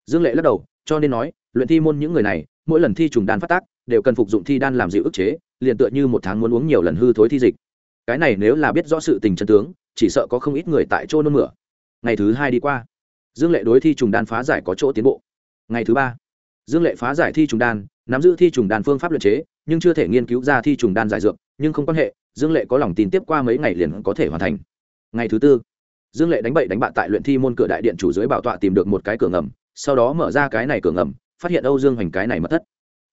Dương lệ lắc đầu, cho nên nói, luyện thi môn những người này, mỗi lần thi trùng đan phát tác, đều cần phục dụng thi đan làm dịu ức chế, liền tựa như một tháng muốn uống nhiều lần hư thối thi dịch. Cái này nếu là biết rõ sự tình chân tướng, chỉ sợ có không ít người tại chỗ nôn mửa ngày thứ hai đi qua. Dương lệ đối thi trùng đan phá giải có chỗ tiến bộ. Ngày thứ ba, dương lệ phá giải thi trùng đan, nắm giữ thi trùng đan phương pháp luyện chế, nhưng chưa thể nghiên cứu ra thi trùng đan giải dược, nhưng không quan hệ, dương lệ có lòng tin tiếp qua mấy ngày liền có thể hoàn thành. Ngày thứ tư, dương lệ đánh bậy đánh bại tại luyện thi môn cửa đại điện chủ dưới bảo tọa tìm được một cái cửa ngầm, sau đó mở ra cái này cửa ngầm, phát hiện âu dương hoành cái này mất thất.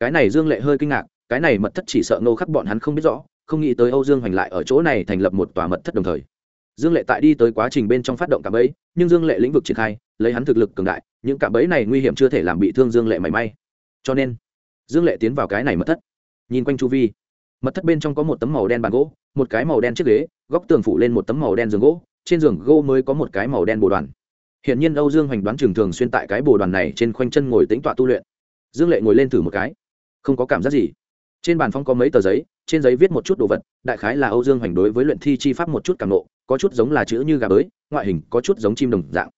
Cái này dương lệ hơi kinh ngạc, cái này mật thất chỉ sợ ngô khắc bọn hắn không biết rõ, không nghĩ tới âu dương hoành lại ở chỗ này thành lập một tòa mật thất đồng thời dương lệ tại đi tới quá trình bên trong phát động cạm bẫy, nhưng dương lệ lĩnh vực triển khai, lấy hắn thực lực cường đại, những cạm bẫy này nguy hiểm chưa thể làm bị thương dương lệ mảy may. Cho nên, dương lệ tiến vào cái này mật thất. Nhìn quanh chu vi, mật thất bên trong có một tấm màu đen bàn gỗ, một cái màu đen chiếc ghế, góc tường phủ lên một tấm màu đen giường gỗ, trên giường gỗ mới có một cái màu đen bồ đoàn. Hiện nhiên âu dương hoành đoán trường thường xuyên tại cái bồ đoàn này trên khoanh chân ngồi tính tọa tu luyện. Dương lệ ngồi lên thử một cái, không có cảm giác gì trên bàn phong có mấy tờ giấy, trên giấy viết một chút đồ vật, đại khái là âu dương hoành đối với luyện thi chi pháp một chút càng nộ có chút giống là chữ như gà bới, ngoại hình có chút giống chim đồng dạng.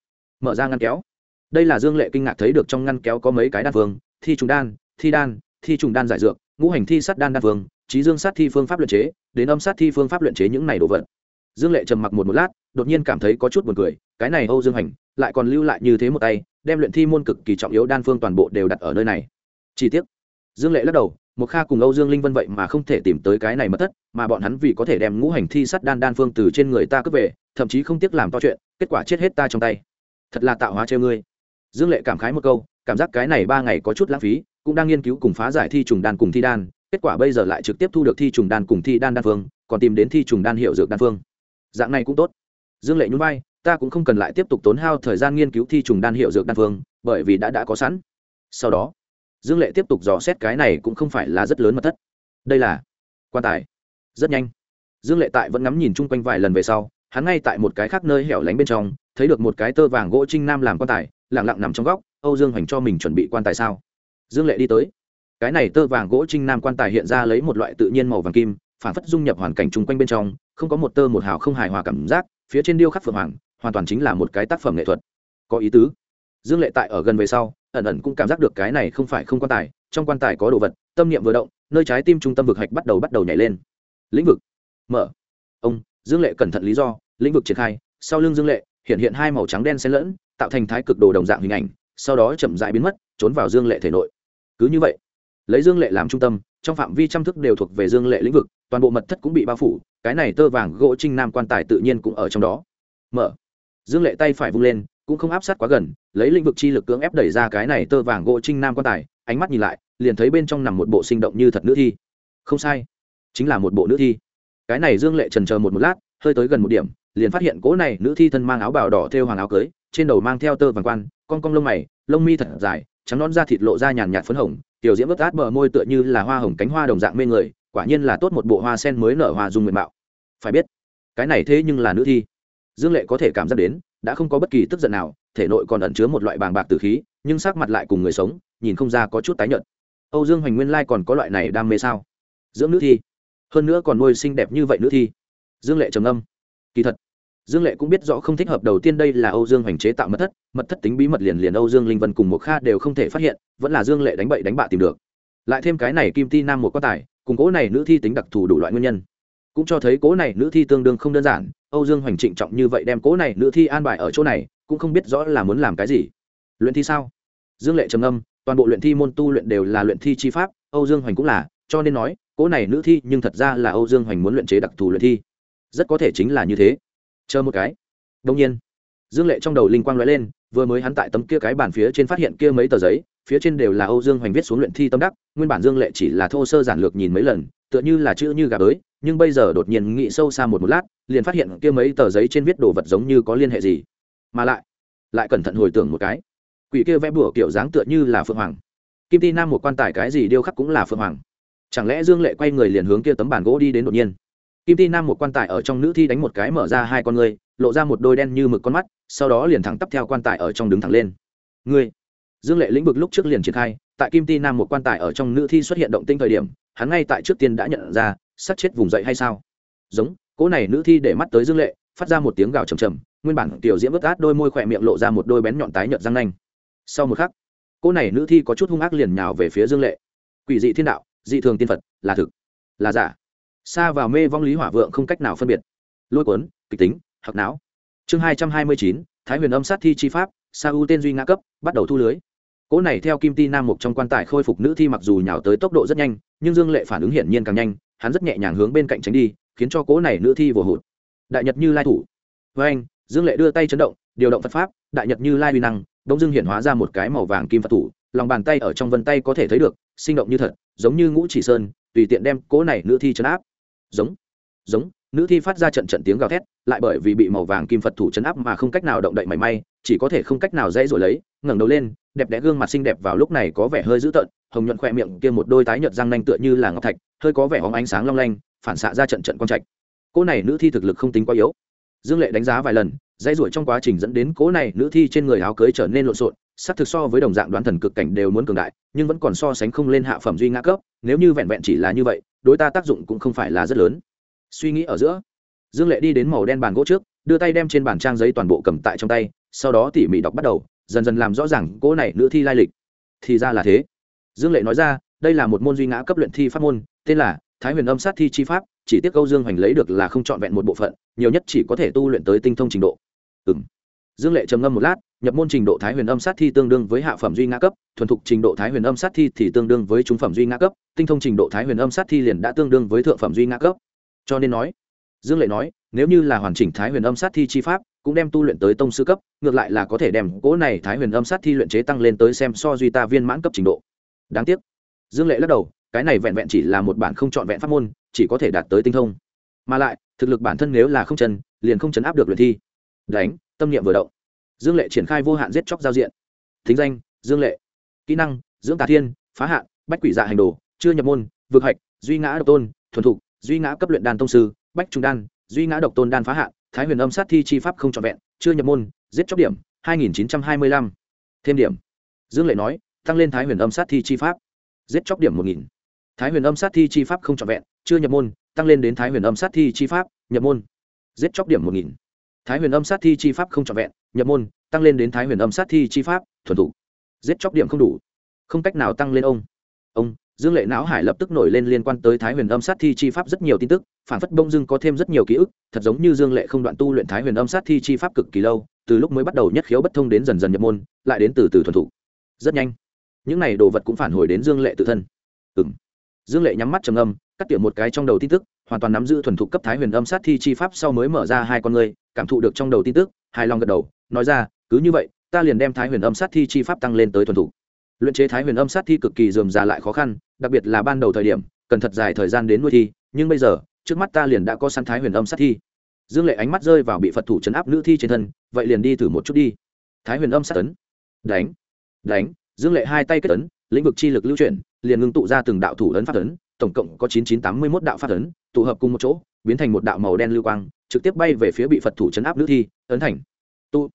Mở ra ngăn kéo. Đây là dương lệ kinh ngạc thấy được trong ngăn kéo có mấy cái đan phương thi trùng đan, thi đan, thi trùng đan giải dược, ngũ hành thi sát đan đan phương trí dương sát thi phương pháp luyện chế, đến âm sát thi phương pháp luyện chế những này đồ vật. Dương lệ trầm mặc một một lát, đột nhiên cảm thấy có chút buồn cười, cái này âu dương hành lại còn lưu lại như thế một tay, đem luyện thi môn cực kỳ trọng yếu đan phương toàn bộ đều đặt ở nơi này. Chi tiết dương lệ lắc đầu một kha cùng âu dương linh vân vậy mà không thể tìm tới cái này mất thất, mà bọn hắn vì có thể đem ngũ hành thi sắt đan đan phương từ trên người ta cướp về, thậm chí không tiếc làm to chuyện, kết quả chết hết ta trong tay. Thật là tạo hóa treo ngươi. Dương lệ cảm khái một câu, cảm giác cái này ba ngày có chút lãng phí, cũng đang nghiên cứu cùng phá giải thi trùng đan cùng thi đan, kết quả bây giờ lại trực tiếp thu được thi trùng đan cùng thi đan đan phương, còn tìm đến thi trùng đan hiệu dược đan phương. Dạng này cũng tốt. Dương lệ nhún vai, ta cũng không cần lại tiếp tục tốn hao thời gian nghiên cứu thi trùng đan hiệu dược đan phương, bởi vì đã đã có sẵn. Sau đó dương lệ tiếp tục dò xét cái này cũng không phải là rất lớn mật thất. Đây là quan tài. Rất nhanh. Dương lệ tại vẫn ngắm nhìn chung quanh vài lần về sau, hắn ngay tại một cái khác nơi hẻo lánh bên trong, thấy được một cái tơ vàng gỗ trinh nam làm quan tài lẳng lặng nằm trong góc, âu dương hoành cho mình chuẩn bị quan tài sao? Dương lệ đi tới. Cái này tơ vàng gỗ trinh nam quan tài hiện ra lấy một loại tự nhiên màu vàng kim, phản phất dung nhập hoàn cảnh chung quanh bên trong, không có một tơ một hào không hài hòa cảm giác, phía trên điêu khắc phượng hoàng, hoàn toàn chính là một cái tác phẩm nghệ thuật. Có ý tứ. Dương lệ tại ở gần về sau ẩn ẩn cũng cảm giác được cái này không phải không quan tài, trong quan tài có đồ vật, tâm niệm vừa động, nơi trái tim trung tâm vực hạch bắt đầu bắt đầu nhảy lên. Lĩnh vực. Mở. Ông, dương lệ cẩn thận lý do, lĩnh vực triển khai, sau lưng dương lệ, hiện hiện hai màu trắng đen xen lẫn, tạo thành thái cực đồ đồng dạng hình ảnh, sau đó chậm dại biến mất, trốn vào dương lệ thể nội. Cứ như vậy, lấy dương lệ làm trung tâm, trong phạm vi trăm thức đều thuộc về dương lệ lĩnh vực, toàn bộ mật thất cũng bị bao phủ, cái này tơ vàng gỗ trinh nam quan tài tự nhiên cũng ở trong đó. Mở. Dương lệ tay phải vung lên cũng không áp sát quá gần, lấy lĩnh vực chi lực cưỡng ép đẩy ra cái này tơ vàng gỗ trinh nam quan tài, ánh mắt nhìn lại, liền thấy bên trong nằm một bộ sinh động như thật nữ thi. Không sai, chính là một bộ nữ thi. Cái này dương lệ trần chờ một một lát, hơi tới gần một điểm, liền phát hiện cỗ này nữ thi thân mang áo bào đỏ thêu hoàng áo cưới, trên đầu mang theo tơ vàng quan, con cong lông mày, lông mi thật dài, trắng nón da thịt lộ ra nhàn nhạt phấn hồng, tiểu diễm vớt át bờ môi tựa như là hoa hồng cánh hoa đồng dạng mê người, quả nhiên là tốt một bộ hoa sen mới nở hoa dung nguyện mạo. Phải biết, cái này thế nhưng là nữ thi. Dương lệ có thể cảm giác đến đã không có bất kỳ tức giận nào, thể nội còn ẩn chứa một loại bàng bạc tử khí, nhưng sắc mặt lại cùng người sống, nhìn không ra có chút tái nhợt. Âu dương hoành nguyên lai còn có loại này đam mê sao? Dưỡng nữ thi. Hơn nữa còn nuôi xinh đẹp như vậy nữ thi. Dương lệ trầm âm kỳ thật, dương lệ cũng biết rõ không thích hợp đầu tiên đây là âu dương hoành chế tạo mật thất mật thất tính bí mật liền liền âu dương linh vân cùng một kha đều không thể phát hiện, vẫn là dương lệ đánh bậy đánh bạ tìm được. Lại thêm cái này kim ti nam một quan tài, cùng cố này nữ thi tính đặc thù đủ loại nguyên nhân. Cũng cho thấy cố này nữ thi tương đương không đơn giản âu dương hoành trịnh trọng như vậy đem cố này nữ thi an bài ở chỗ này, cũng không biết rõ là muốn làm cái gì. Luyện thi sao? Dương lệ trầm âm toàn bộ luyện thi môn tu luyện đều là luyện thi chi pháp, âu dương hoành cũng là, cho nên nói, cố này nữ thi nhưng thật ra là âu dương hoành muốn luyện chế đặc thù luyện thi. Rất có thể chính là như thế. Chờ một cái. Đông nhiên, dương lệ trong đầu linh quang l lên, vừa mới hắn tại tấm kia cái bàn phía trên phát hiện kia mấy tờ giấy, phía trên đều là âu dương hoành viết xuống luyện thi tâm đắc, nguyên bản dương lệ chỉ là thô sơ giản lược nhìn mấy lần, tựa như là chữ như gà bới nhưng bây giờ đột nhiên nghĩ sâu xa một một lát, liền phát hiện kia mấy tờ giấy trên viết đồ vật giống như có liên hệ gì. Mà lại lại cẩn thận hồi tưởng một cái. Quỷ kia vẽ bùa kiểu dáng tựa như là phượng hoàng. Kim ti nam một quan tài cái gì điêu khắc cũng là phượng hoàng. Chẳng lẽ dương lệ quay người liền hướng kia tấm bàn gỗ đi đến đột nhiên? Kim ti nam một quan tài ở trong nữ thi đánh một cái mở ra hai con người lộ ra một đôi đen như mực con mắt, sau đó liền thẳng tắp theo quan tài ở trong đứng thẳng lên. Ngươi! Dương lệ lĩnh vực lúc trước liền triển khai, tại kim ti nam một quan tài ở trong nữ thi xuất hiện động tinh thời điểm hắn ngay tại trước tiên đã nhận ra sát chết vùng dậy hay sao? Giống, cỗ này nữ thi để mắt tới dương lệ, phát ra một tiếng gào trầm trầm, nguyên bản tiểu diễm vớt át đôi môi khỏe miệng lộ ra một đôi bén nhọn tái nhợt răng nanh. Sau một khắc, cỗ này nữ thi có chút hung ác liền nhào về phía dương lệ. Quỷ dị thiên đạo, dị thường tiên phật, là thực, là giả. Xa vào mê vong lý hỏa vượng không cách nào phân biệt. Lôi cuốn, kịch tính hoặc não. Chương hai trăm hai mươi chín, thái huyền âm sát thi chi pháp sa u tên duy ngã cấp, bắt đầu thu lưới cỗ này theo kim ti nam mục trong quan tài khôi phục nữ thi mặc dù nhào tới tốc độ rất nhanh, nhưng dương lệ phản ứng hiển nhiên càng nhanh, hắn rất nhẹ nhàng hướng bên cạnh tránh đi, khiến cho cỗ này nữ thi vừa hụt. Đại nhật như lai thủ. Với anh, dương lệ đưa tay chấn động, điều động phật pháp, đại nhật như lai uy năng đông dương hiện hóa ra một cái màu vàng kim phật thủ, lòng bàn tay ở trong vân tay có thể thấy được, sinh động như thật, giống như ngũ chỉ sơn, tùy tiện đem cỗ này nữ thi chấn áp. Giống giống, nữ thi phát ra trận trận tiếng gào thét, lại bởi vì bị màu vàng kim phật thủ chấn áp mà không cách nào động đậy mảy may, chỉ có thể không cách nào dễ rồi lấy, ngẩng đầu lên đẹp đẽ gương mặt xinh đẹp vào lúc này có vẻ hơi dữ tợn, hồng nhuận khỏe miệng kia một đôi tái nhợt răng nanh tựa như là ngọc thạch, hơi có vẻ hóng ánh sáng long lanh, phản xạ ra trận trận quang trạch. Cô này nữ thi thực lực không tính quá yếu. Dương lệ đánh giá vài lần dây ruổi trong quá trình dẫn đến cố này nữ thi trên người áo cưới trở nên lộn xộn, sắc thực so với đồng dạng đoán thần cực cảnh đều muốn cường đại, nhưng vẫn còn so sánh không lên hạ phẩm duy ngã cấp, nếu như vẹn vẹn chỉ là như vậy, đối ta tác dụng cũng không phải là rất lớn. Suy nghĩ ở giữa, dương lệ đi đến màu đen bàn gỗ trước, đưa tay đem trên bàn trang giấy toàn bộ cầm tại trong tay, sau đó tỉ mỉ đọc bắt đầu dần dần làm rõ ràng cỗ này nữ thi lai lịch. Thì ra là thế. Dương lệ nói ra, đây là một môn duy ngã cấp luyện thi pháp môn, tên là thái huyền âm sát thi chi pháp, chỉ tiếc câu dương hoành lấy được là không trọn vẹn một bộ phận, nhiều nhất chỉ có thể tu luyện tới tinh thông trình độ. Ừ m dương lệ trầm ngâm một lát, nhập môn trình độ thái huyền âm sát thi tương đương với hạ phẩm duy ngã cấp, thuần thục trình độ thái huyền âm sát thi thì tương đương với trung phẩm duy ngã cấp, tinh thông trình độ thái huyền âm sát thi liền đã tương đương với thượng phẩm duy ngã cấp. Cho nên nói, dương lệ nói, nếu như là hoàn chỉnh thái huyền âm sát thi chi pháp cũng đem tu luyện tới tông sư cấp, ngược lại là có thể đem cỗ này thái huyền âm sát thi luyện chế tăng lên tới xem so duy ta viên mãn cấp trình độ. Đáng tiếc. Dương lệ lắc đầu, cái này vẹn vẹn chỉ là một bản không trọn vẹn pháp môn, chỉ có thể đạt tới tinh thông. Mà lại, thực lực bản thân nếu là không chân, liền không chấn áp được luyện thi. Đánh, tâm niệm vừa động. Dương lệ triển khai vô hạn giết chóc giao diện. Thính danh, dương lệ. Kỹ năng, dưỡng tà thiên, phá hạn, bách quỷ dạ hành đồ, chưa nhập môn, vực hạch, duy ngã độc tôn, thuần thục, duy ngã cấp luyện đan tông sư, bách trung đan, duy ngã độc tôn đan phá hạn thái huyền âm sát thi chi pháp không trọn vẹn, chưa nhập môn, giết chóc điểm, hai nghìn chín trăm hai mươi lăm. Thêm điểm. Dương lệ nói, tăng lên thái huyền âm sát thi chi pháp. Giết chóc điểm một nghìn. Thái huyền âm sát thi chi pháp không trọn vẹn, chưa nhập môn, tăng lên đến thái huyền âm sát thi chi pháp, nhập môn. Giết chóc điểm một nghìn. Thái huyền âm sát thi chi pháp không trọn vẹn, nhập môn, tăng lên đến thái huyền âm sát thi chi pháp, thuần thủ. Giết chóc điểm không đủ. Không cách nào tăng lên ông. Ông dương lệ não hải lập tức nổi lên liên quan tới thái huyền âm sát thi chi pháp rất nhiều tin tức, phản phất bông dưng có thêm rất nhiều ký ức, thật giống như dương lệ không đoạn tu luyện thái huyền âm sát thi chi pháp cực kỳ lâu, từ lúc mới bắt đầu nhất khiếu bất thông đến dần dần nhập môn, lại đến từ từ thuần thủ rất nhanh, những này đồ vật cũng phản hồi đến dương lệ tự thân. Ừ m dương lệ nhắm mắt trầm âm cắt tiệm một cái trong đầu tin tức, hoàn toàn nắm giữ thuần thục cấp thái huyền âm sát thi chi pháp sau mới mở ra hai con người, cảm thụ được trong đầu tin tức, hài lòng gật đầu, nói ra, cứ như vậy, ta liền đem thái huyền âm sát thi chi pháp tăng lên tới thuần thục. Luyện chế thái huyền âm sát thi cực kỳ dườm già lại khó khăn đặc biệt là ban đầu thời điểm, cần thật dài thời gian đến nuôi thi, nhưng bây giờ, trước mắt ta liền đã có săn thái huyền âm sát thi. Dương lệ ánh mắt rơi vào bị phật thủ chấn áp nữ thi trên thân, vậy liền đi thử một chút đi. Thái huyền âm sát tấn đánh đánh, dương lệ hai tay kết tấn lĩnh vực chi lực lưu chuyển, liền ngưng tụ ra từng đạo thủ ấn phát tấn tổng cộng có chín chín tám mươi mốt đạo phát tấn tụ hợp cùng một chỗ, biến thành một đạo màu đen lưu quang, trực tiếp bay về phía bị phật thủ chấn áp nữ thi, ấn thành. Tụ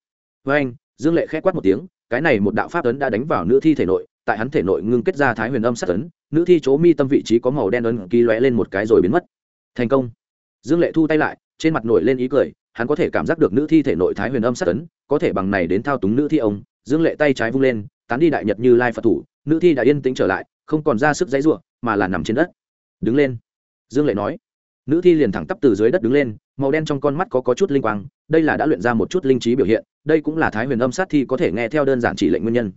với anh dương lệ khẽ quát một tiếng, cái này một đạo pháp ấn đã đánh vào nữ thi thể nội tại hắn thể nội ngưng kết ra thái huyền âm sát ấn nữ thi chỗ mi tâm vị trí có màu đen ấn ký lóe lên một cái rồi biến mất. Thành công. Dương lệ thu tay lại trên mặt nổi lên ý cười hắn có thể cảm giác được nữ thi thể nội thái huyền âm sát ấn có thể bằng này đến thao túng nữ thi ông. Dương lệ tay trái vung lên tán đi đại nhật như lai phật thủ nữ thi đã yên tĩnh trở lại không còn ra sức dãy ruộng mà là nằm trên đất. Đứng lên. Dương lệ nói. Nữ thi liền thẳng tắp từ dưới đất đứng lên màu đen trong con mắt có, có chút linh quang đây là đã luyện ra một chút linh trí biểu hiện đây cũng là thái huyền âm sát thi có thể nghe theo đơn giản chỉ lệnh nguyên nhân.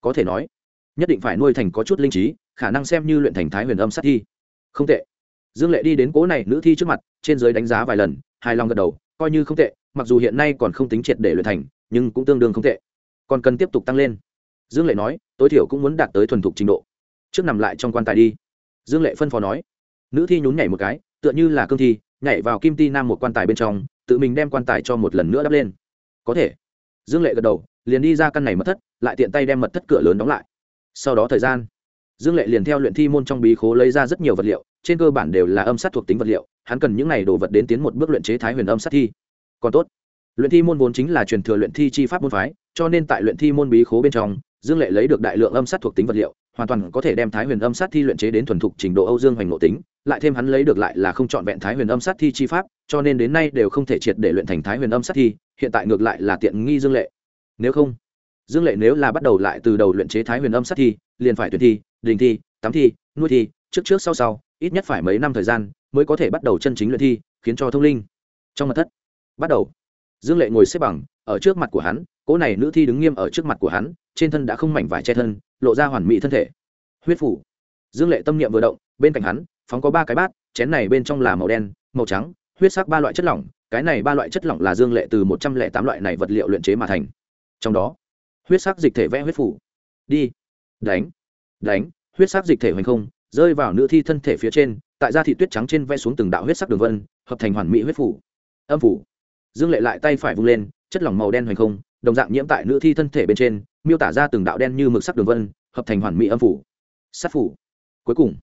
Có thể nói nhất định phải nuôi thành có chút linh trí, khả năng xem như luyện thành thái huyền âm sát thi. Không tệ. Dương lệ đi đến cố này nữ thi trước mặt, trên giới đánh giá vài lần, hài lòng gật đầu, coi như không tệ, mặc dù hiện nay còn không tính triệt để luyện thành, nhưng cũng tương đương không tệ. Còn cần tiếp tục tăng lên. Dương lệ nói, tối thiểu cũng muốn đạt tới thuần thục trình độ. Trước nằm lại trong quan tài đi. Dương lệ phân phó nói. Nữ thi nhún nhảy một cái, tựa như là cương thi, nhảy vào kim ti nam một quan tài bên trong, tự mình đem quan tài cho một lần nữa đắp lên. Có thể. Dương lệ gật đầu, liền đi ra căn này mật thất, lại tiện tay đem mật thất cửa lớn đóng lại sau đó thời gian, dương lệ liền theo luyện thi môn trong bí khố lấy ra rất nhiều vật liệu, trên cơ bản đều là âm sát thuộc tính vật liệu, hắn cần những n à y đồ vật đến tiến một bước luyện chế thái huyền âm sát thi. Còn tốt, luyện thi môn vốn chính là truyền thừa luyện thi chi pháp môn phái, cho nên tại luyện thi môn bí khố bên trong, dương lệ lấy được đại lượng âm sát thuộc tính vật liệu, hoàn toàn có thể đem thái huyền âm sát thi luyện chế đến thuần thục trình độ âu dương hoành nội tính, lại thêm hắn lấy được lại là không trọn vẹn thái huyền âm sát thi chi pháp, cho nên đến nay đều không thể triệt để luyện thành thái huyền âm sát thi, hiện tại ngược lại là tiện nghi dương lệ. Nếu không dương lệ nếu là bắt đầu lại từ đầu luyện chế thái huyền âm sát thi, liền phải tuyển thi, đình thi, tắm thi, nuôi thi, trước trước sau sau, ít nhất phải mấy năm thời gian mới có thể bắt đầu chân chính luyện thi, khiến cho thông linh. Trong mặt thất, bắt đầu. Dương lệ ngồi xếp bằng, ở trước mặt của hắn, cỗ này nữ thi đứng nghiêm ở trước mặt của hắn, trên thân đã không mảnh vải che thân, lộ ra hoàn mỹ thân thể. Huyết phủ. Dương lệ tâm niệm vừa động, bên cạnh hắn, phóng có ba cái bát, chén này bên trong là màu đen, màu trắng, huyết sắc ba loại chất lỏng, cái này ba loại chất lỏng là dương lệ từ một trăm lẻ tám loại này vật liệu luyện chế mà thành. Trong đó huyết sắc dịch thể vẽ huyết phủ. Đi. Đánh. Đánh. Huyết sắc dịch thể hoành không, rơi vào nữ thi thân thể phía trên, tại da thị tuyết trắng trên vẽ xuống từng đạo huyết sắc đường vân, hợp thành hoàn mỹ huyết phủ. Âm phủ. Dương lệ lại tay phải vung lên, chất lỏng màu đen hoành không, đồng dạng nhiễm tại nữ thi thân thể bên trên, miêu tả ra từng đạo đen như mực sắc đường vân, hợp thành hoàn mỹ âm phủ. Sát phủ. Cuối cùng,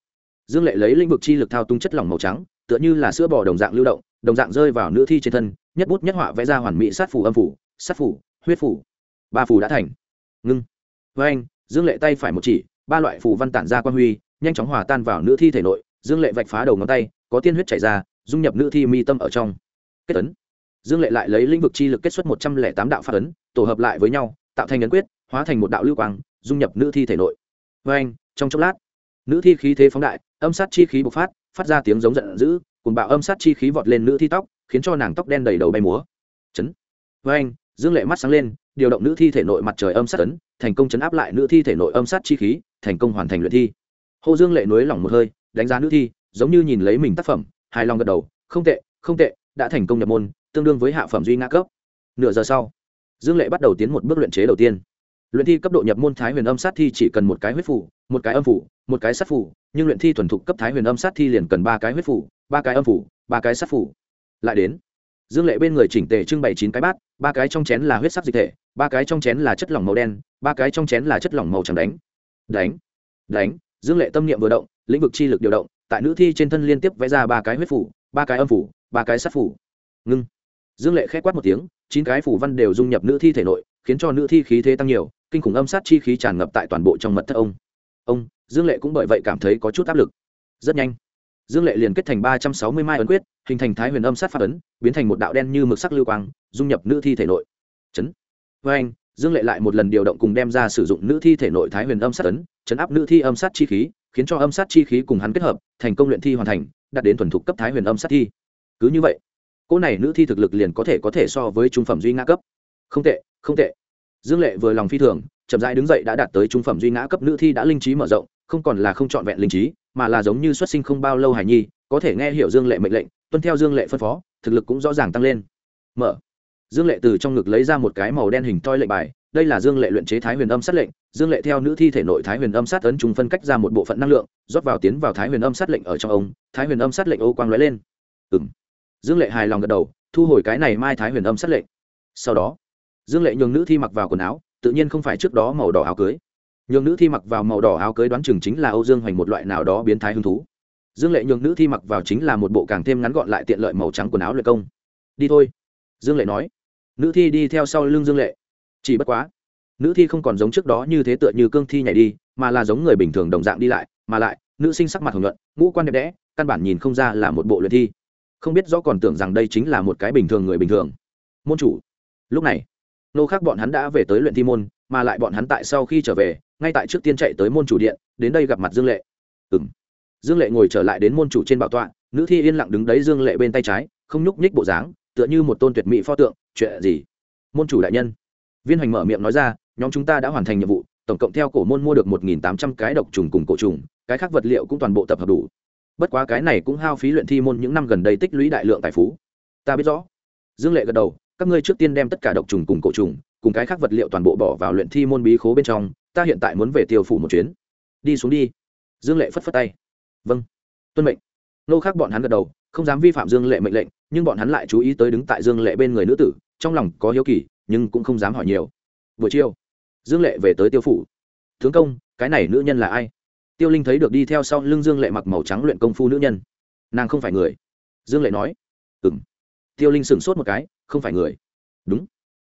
dương lệ lấy lĩnh vực chi lực thao tung chất lỏng màu trắng, tựa như là sữa bò đồng dạng lưu động, đồng dạng rơi vào nữ thi trên thân, nhất bút nhất họa vẽ ra hoàn mỹ sát phủ âm phủ, sát phủ, huyết phủ ba phù đã thành. Ngưng. Với anh, dương lệ tay phải một chỉ, ba loại phù văn tản ra quan huy, nhanh chóng hòa tan vào nữ thi thể nội, dương lệ vạch phá đầu ngón tay, có tiên huyết chảy ra, dung nhập nữ thi mi tâm ở trong. Kết ấn. Dương lệ lại lấy lĩnh vực chi lực kết xuất một trăm lẻ tám đạo phát ấn, tổ hợp lại với nhau, tạo thành ấn quyết, hóa thành một đạo lưu quang, dung nhập nữ thi thể nội. Với anh, trong chốc lát, nữ thi khí thế phóng đại, âm sát chi khí bộc phát phát ra tiếng giống giận dữ cùng bạo âm sát chi khí vọt lên nữ thi tóc, khiến cho nàng tóc đen đầy đầu bay múa. Chấn. Với anh, dương lệ mắt sáng lên điều động nữ thi thể nội mặt trời âm sát tấn thành công chấn áp lại nữ thi thể nội âm sát chi khí, thành công hoàn thành luyện thi. Hồ dương lệ nối lỏng một hơi, đánh giá nữ thi, giống như nhìn lấy mình tác phẩm, hài lòng gật đầu, không tệ không tệ, đã thành công nhập môn, tương đương với hạ phẩm duy ngã cấp. Nửa giờ sau, dương lệ bắt đầu tiến một bước luyện chế đầu tiên. Luyện thi cấp độ nhập môn thái huyền âm sát thi chỉ cần một cái huyết phủ một cái âm phủ một cái sát phủ nhưng luyện thi thuần thục cấp thái huyền âm sát thi liền cần ba cái huyết phủ ba cái âm phủ ba cái sát phủ lại đến, dương lệ bên người chỉnh tề trưng bày chín cái bát, ba cái trong chén là huyết sắc dịch thể ba cái trong chén là chất lỏng màu đen, ba cái trong chén là chất lỏng màu trắng đánh. Đánh đánh, dương lệ tâm niệm vừa động, lĩnh vực chi lực điều động, tại nữ thi trên thân liên tiếp vẽ ra ba cái huyết phủ, ba cái âm phủ, ba cái sát phủ. Ngưng. Dương lệ k h é quát một tiếng, chín cái phủ văn đều dung nhập nữ thi thể nội, khiến cho nữ thi khí thế tăng nhiều, kinh khủng âm sát chi khí tràn ngập tại toàn bộ trong mật thất ông. Ông, dương lệ cũng bởi vậy cảm thấy có chút áp lực. Rất nhanh. Dương lệ liền kết thành ba trăm sáu mươi mai ấn quyết, hình thành thái huyền âm sát phát ấn, biến thành một đạo đen như mực sắc lưu quang, dung nhập nữ thi thể nội. Chấn với anh, dương lệ lại một lần điều động cùng đem ra sử dụng nữ thi thể nội thái huyền âm sát ấn, chấn áp nữ thi âm sát chi khí, khiến cho âm sát chi khí cùng hắn kết hợp, thành công luyện thi hoàn thành, đạt đến thuần thục cấp thái huyền âm sát thi. Cứ như vậy, cỗ này nữ thi thực lực liền có thể có thể so với trung phẩm duy ngã cấp. Không tệ không tệ. Dương lệ vừa lòng phi thường, chậm rãi đứng dậy đã đạt tới trung phẩm duy ngã cấp nữ thi đã linh trí mở rộng, không còn là không trọn vẹn linh trí, mà là giống như xuất sinh không bao lâu hải nhi, có thể nghe hiểu dương lệ mệnh lệnh, tuân theo dương lệ phân phó, thực lực cũng rõ ràng tăng lên. Mở dương lệ từ trong ngực lấy ra một cái màu đen hình toi lệnh bài, đây là dương lệ luyện chế thái huyền âm sát lệnh. Dương lệ theo nữ thi thể nội thái huyền âm sát ấn trùng phân cách ra một bộ phận năng lượng, rót vào tiến vào thái huyền âm sát lệnh ở trong ông. Thái huyền âm sát lệnh ô quang lóe lên. Ừm. dương lệ hài lòng gật đầu, thu hồi cái này mai thái huyền âm sát lệnh. Sau đó, dương lệ nhường nữ thi mặc vào quần áo, tự nhiên không phải trước đó màu đỏ áo cưới. Nhường nữ thi mặc vào màu đỏ áo cưới đoán chừng chính là âu dương hoành một loại nào đó biến thái hứng thú. Dương lệ nhường nữ thi mặc vào chính là một bộ càng thêm ngắn gọn lại tiện lợi màu trắng quần áo luyện công. Đi thôi. Dương lệ nói nữ thi đi theo sau lưng dương lệ. Chỉ bất quá, nữ thi không còn giống trước đó như thế tựa như cương thi nhảy đi, mà là giống người bình thường đồng dạng đi lại, mà lại, nữ sinh sắc mặt hồng luận ngũ quan đẹp đẽ, căn bản nhìn không ra là một bộ luyện thi. Không biết rõ còn tưởng rằng đây chính là một cái bình thường người bình thường. Môn chủ, lúc này, nô khác bọn hắn đã về tới luyện thi môn, mà lại bọn hắn tại sau khi trở về, ngay tại trước tiên chạy tới môn chủ điện, đến đây gặp mặt dương lệ. Ừng dương lệ ngồi trở lại đến môn chủ trên bảo tọa, nữ thi yên lặng đứng đấy dương lệ bên tay trái, không nhúc nhích bộ dáng, tựa như một tôn tuyệt mỹ pho tượng chuyện gì? Môn chủ đại nhân. Viên hoành mở miệng nói ra, nhóm chúng ta đã hoàn thành nhiệm vụ, tổng cộng theo cổ môn mua được một nghìn tám trăm cái độc trùng cùng cổ trùng, cái khác vật liệu cũng toàn bộ tập hợp đủ. Bất quá cái này cũng hao phí luyện thi môn những năm gần đây tích lũy đại lượng tài phú. Ta biết rõ. Dương lệ gật đầu, các ngươi trước tiên đem tất cả độc trùng cùng cổ trùng, cùng cái khác vật liệu toàn bộ bỏ vào luyện thi môn bí khố bên trong, ta hiện tại muốn về tiêu phủ một chuyến. Đi xuống đi. Dương lệ phất phất tay. Vâng. Tuân mệnh. Nô khác bọn hắn gật đầu, không dám vi phạm dương lệ mệnh lệnh, nhưng bọn hắn lại chú ý tới đứng tại dương lệ bên người nữ tử trong lòng có hiếu kỳ, nhưng cũng không dám hỏi nhiều. Buổi chiều, dương lệ về tới tiêu phủ. Tướng công, cái này nữ nhân là ai? Tiêu linh thấy được đi theo sau lưng dương lệ mặc màu trắng luyện công phu nữ nhân. Nàng không phải người. Dương lệ nói. Ừ m tiêu linh sửng sốt một cái. Không phải người. Đúng.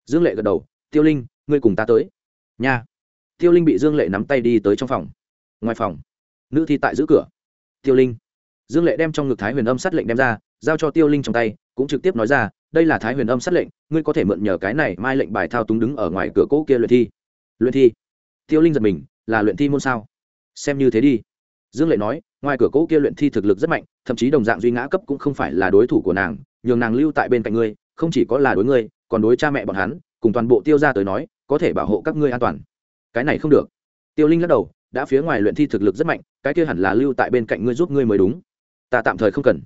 Dương lệ gật đầu. Tiêu linh, ngươi cùng ta tới. Nha. Tiêu linh bị dương lệ nắm tay đi tới trong phòng. Ngoài phòng. Nữ thi tại giữ cửa. Tiêu linh. Dương lệ đem trong ngực thái huyền âm sát lệnh đem ra giao cho tiêu linh trong tay, cũng trực tiếp nói ra, đây là thái huyền âm sát lệnh, ngươi có thể mượn nhờ cái này mai lệnh bài thao túng đứng ở ngoài cửa cỗ kia luyện thi. Luyện thi? Tiêu linh giật mình, là luyện thi môn sao? Xem như thế đi. Dương lệ nói, ngoài cửa cỗ kia luyện thi thực lực rất mạnh, thậm chí đồng dạng duy ngã cấp cũng không phải là đối thủ của nàng, nhường nàng lưu tại bên cạnh ngươi, không chỉ có là đối ngươi, còn đối cha mẹ bọn hắn, cùng toàn bộ tiêu ra tới nói, có thể bảo hộ các ngươi an toàn. Cái này không được. Tiêu linh lắc đầu, đã phía ngoài luyện thi thực lực rất mạnh, cái kia hẳn là lưu tại bên cạnh ngươi giúp ngươi mới đúng. Ta tạm thời không cần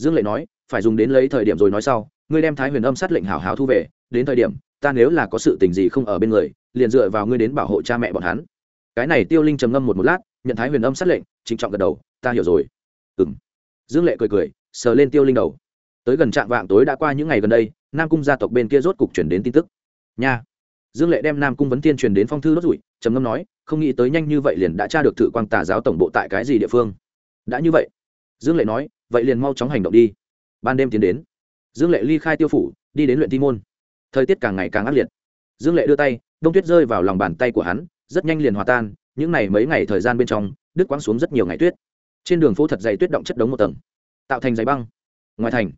dương lệ nói, phải dùng đến lấy thời điểm rồi nói sau, ngươi đem thái huyền âm sát lệnh hảo hảo thu về, đến thời điểm, ta nếu là có sự tình gì không ở bên người, liền dựa vào ngươi đến bảo hộ cha mẹ bọn hắn. Cái này tiêu linh trầm ngâm một một lát, nhận thái huyền âm sát lệnh, trịnh trọng gật đầu, ta hiểu rồi. Ừ m dương lệ cười cười, sờ lên tiêu linh đầu. Tới gần trạm vạng tối đã qua những ngày gần đây, nam cung gia tộc bên kia rốt cục chuyển đến tin tức. Nha. Dương lệ đem nam cung vấn tiên truyền đến phong thư đốt rủi trầm ngâm nói, không nghĩ tới nhanh như vậy liền đã tra được thử quang tà giáo tổng bộ tại cái gì địa phương. Đã như vậy. Dương lệ nói vậy liền mau chóng hành động đi. Ban đêm tiến đến. Dương lệ ly khai tiêu phủ, đi đến luyện thi môn. Thời tiết càng ngày càng ác liệt. Dương lệ đưa tay, đông tuyết rơi vào lòng bàn tay của hắn, rất nhanh liền hòa tan, những ngày mấy ngày thời gian bên trong, đứt quãng xuống rất nhiều ngày tuyết. Trên đường phố thật dày tuyết động chất đống một tầng, tạo thành giấy băng. Ngoài thành,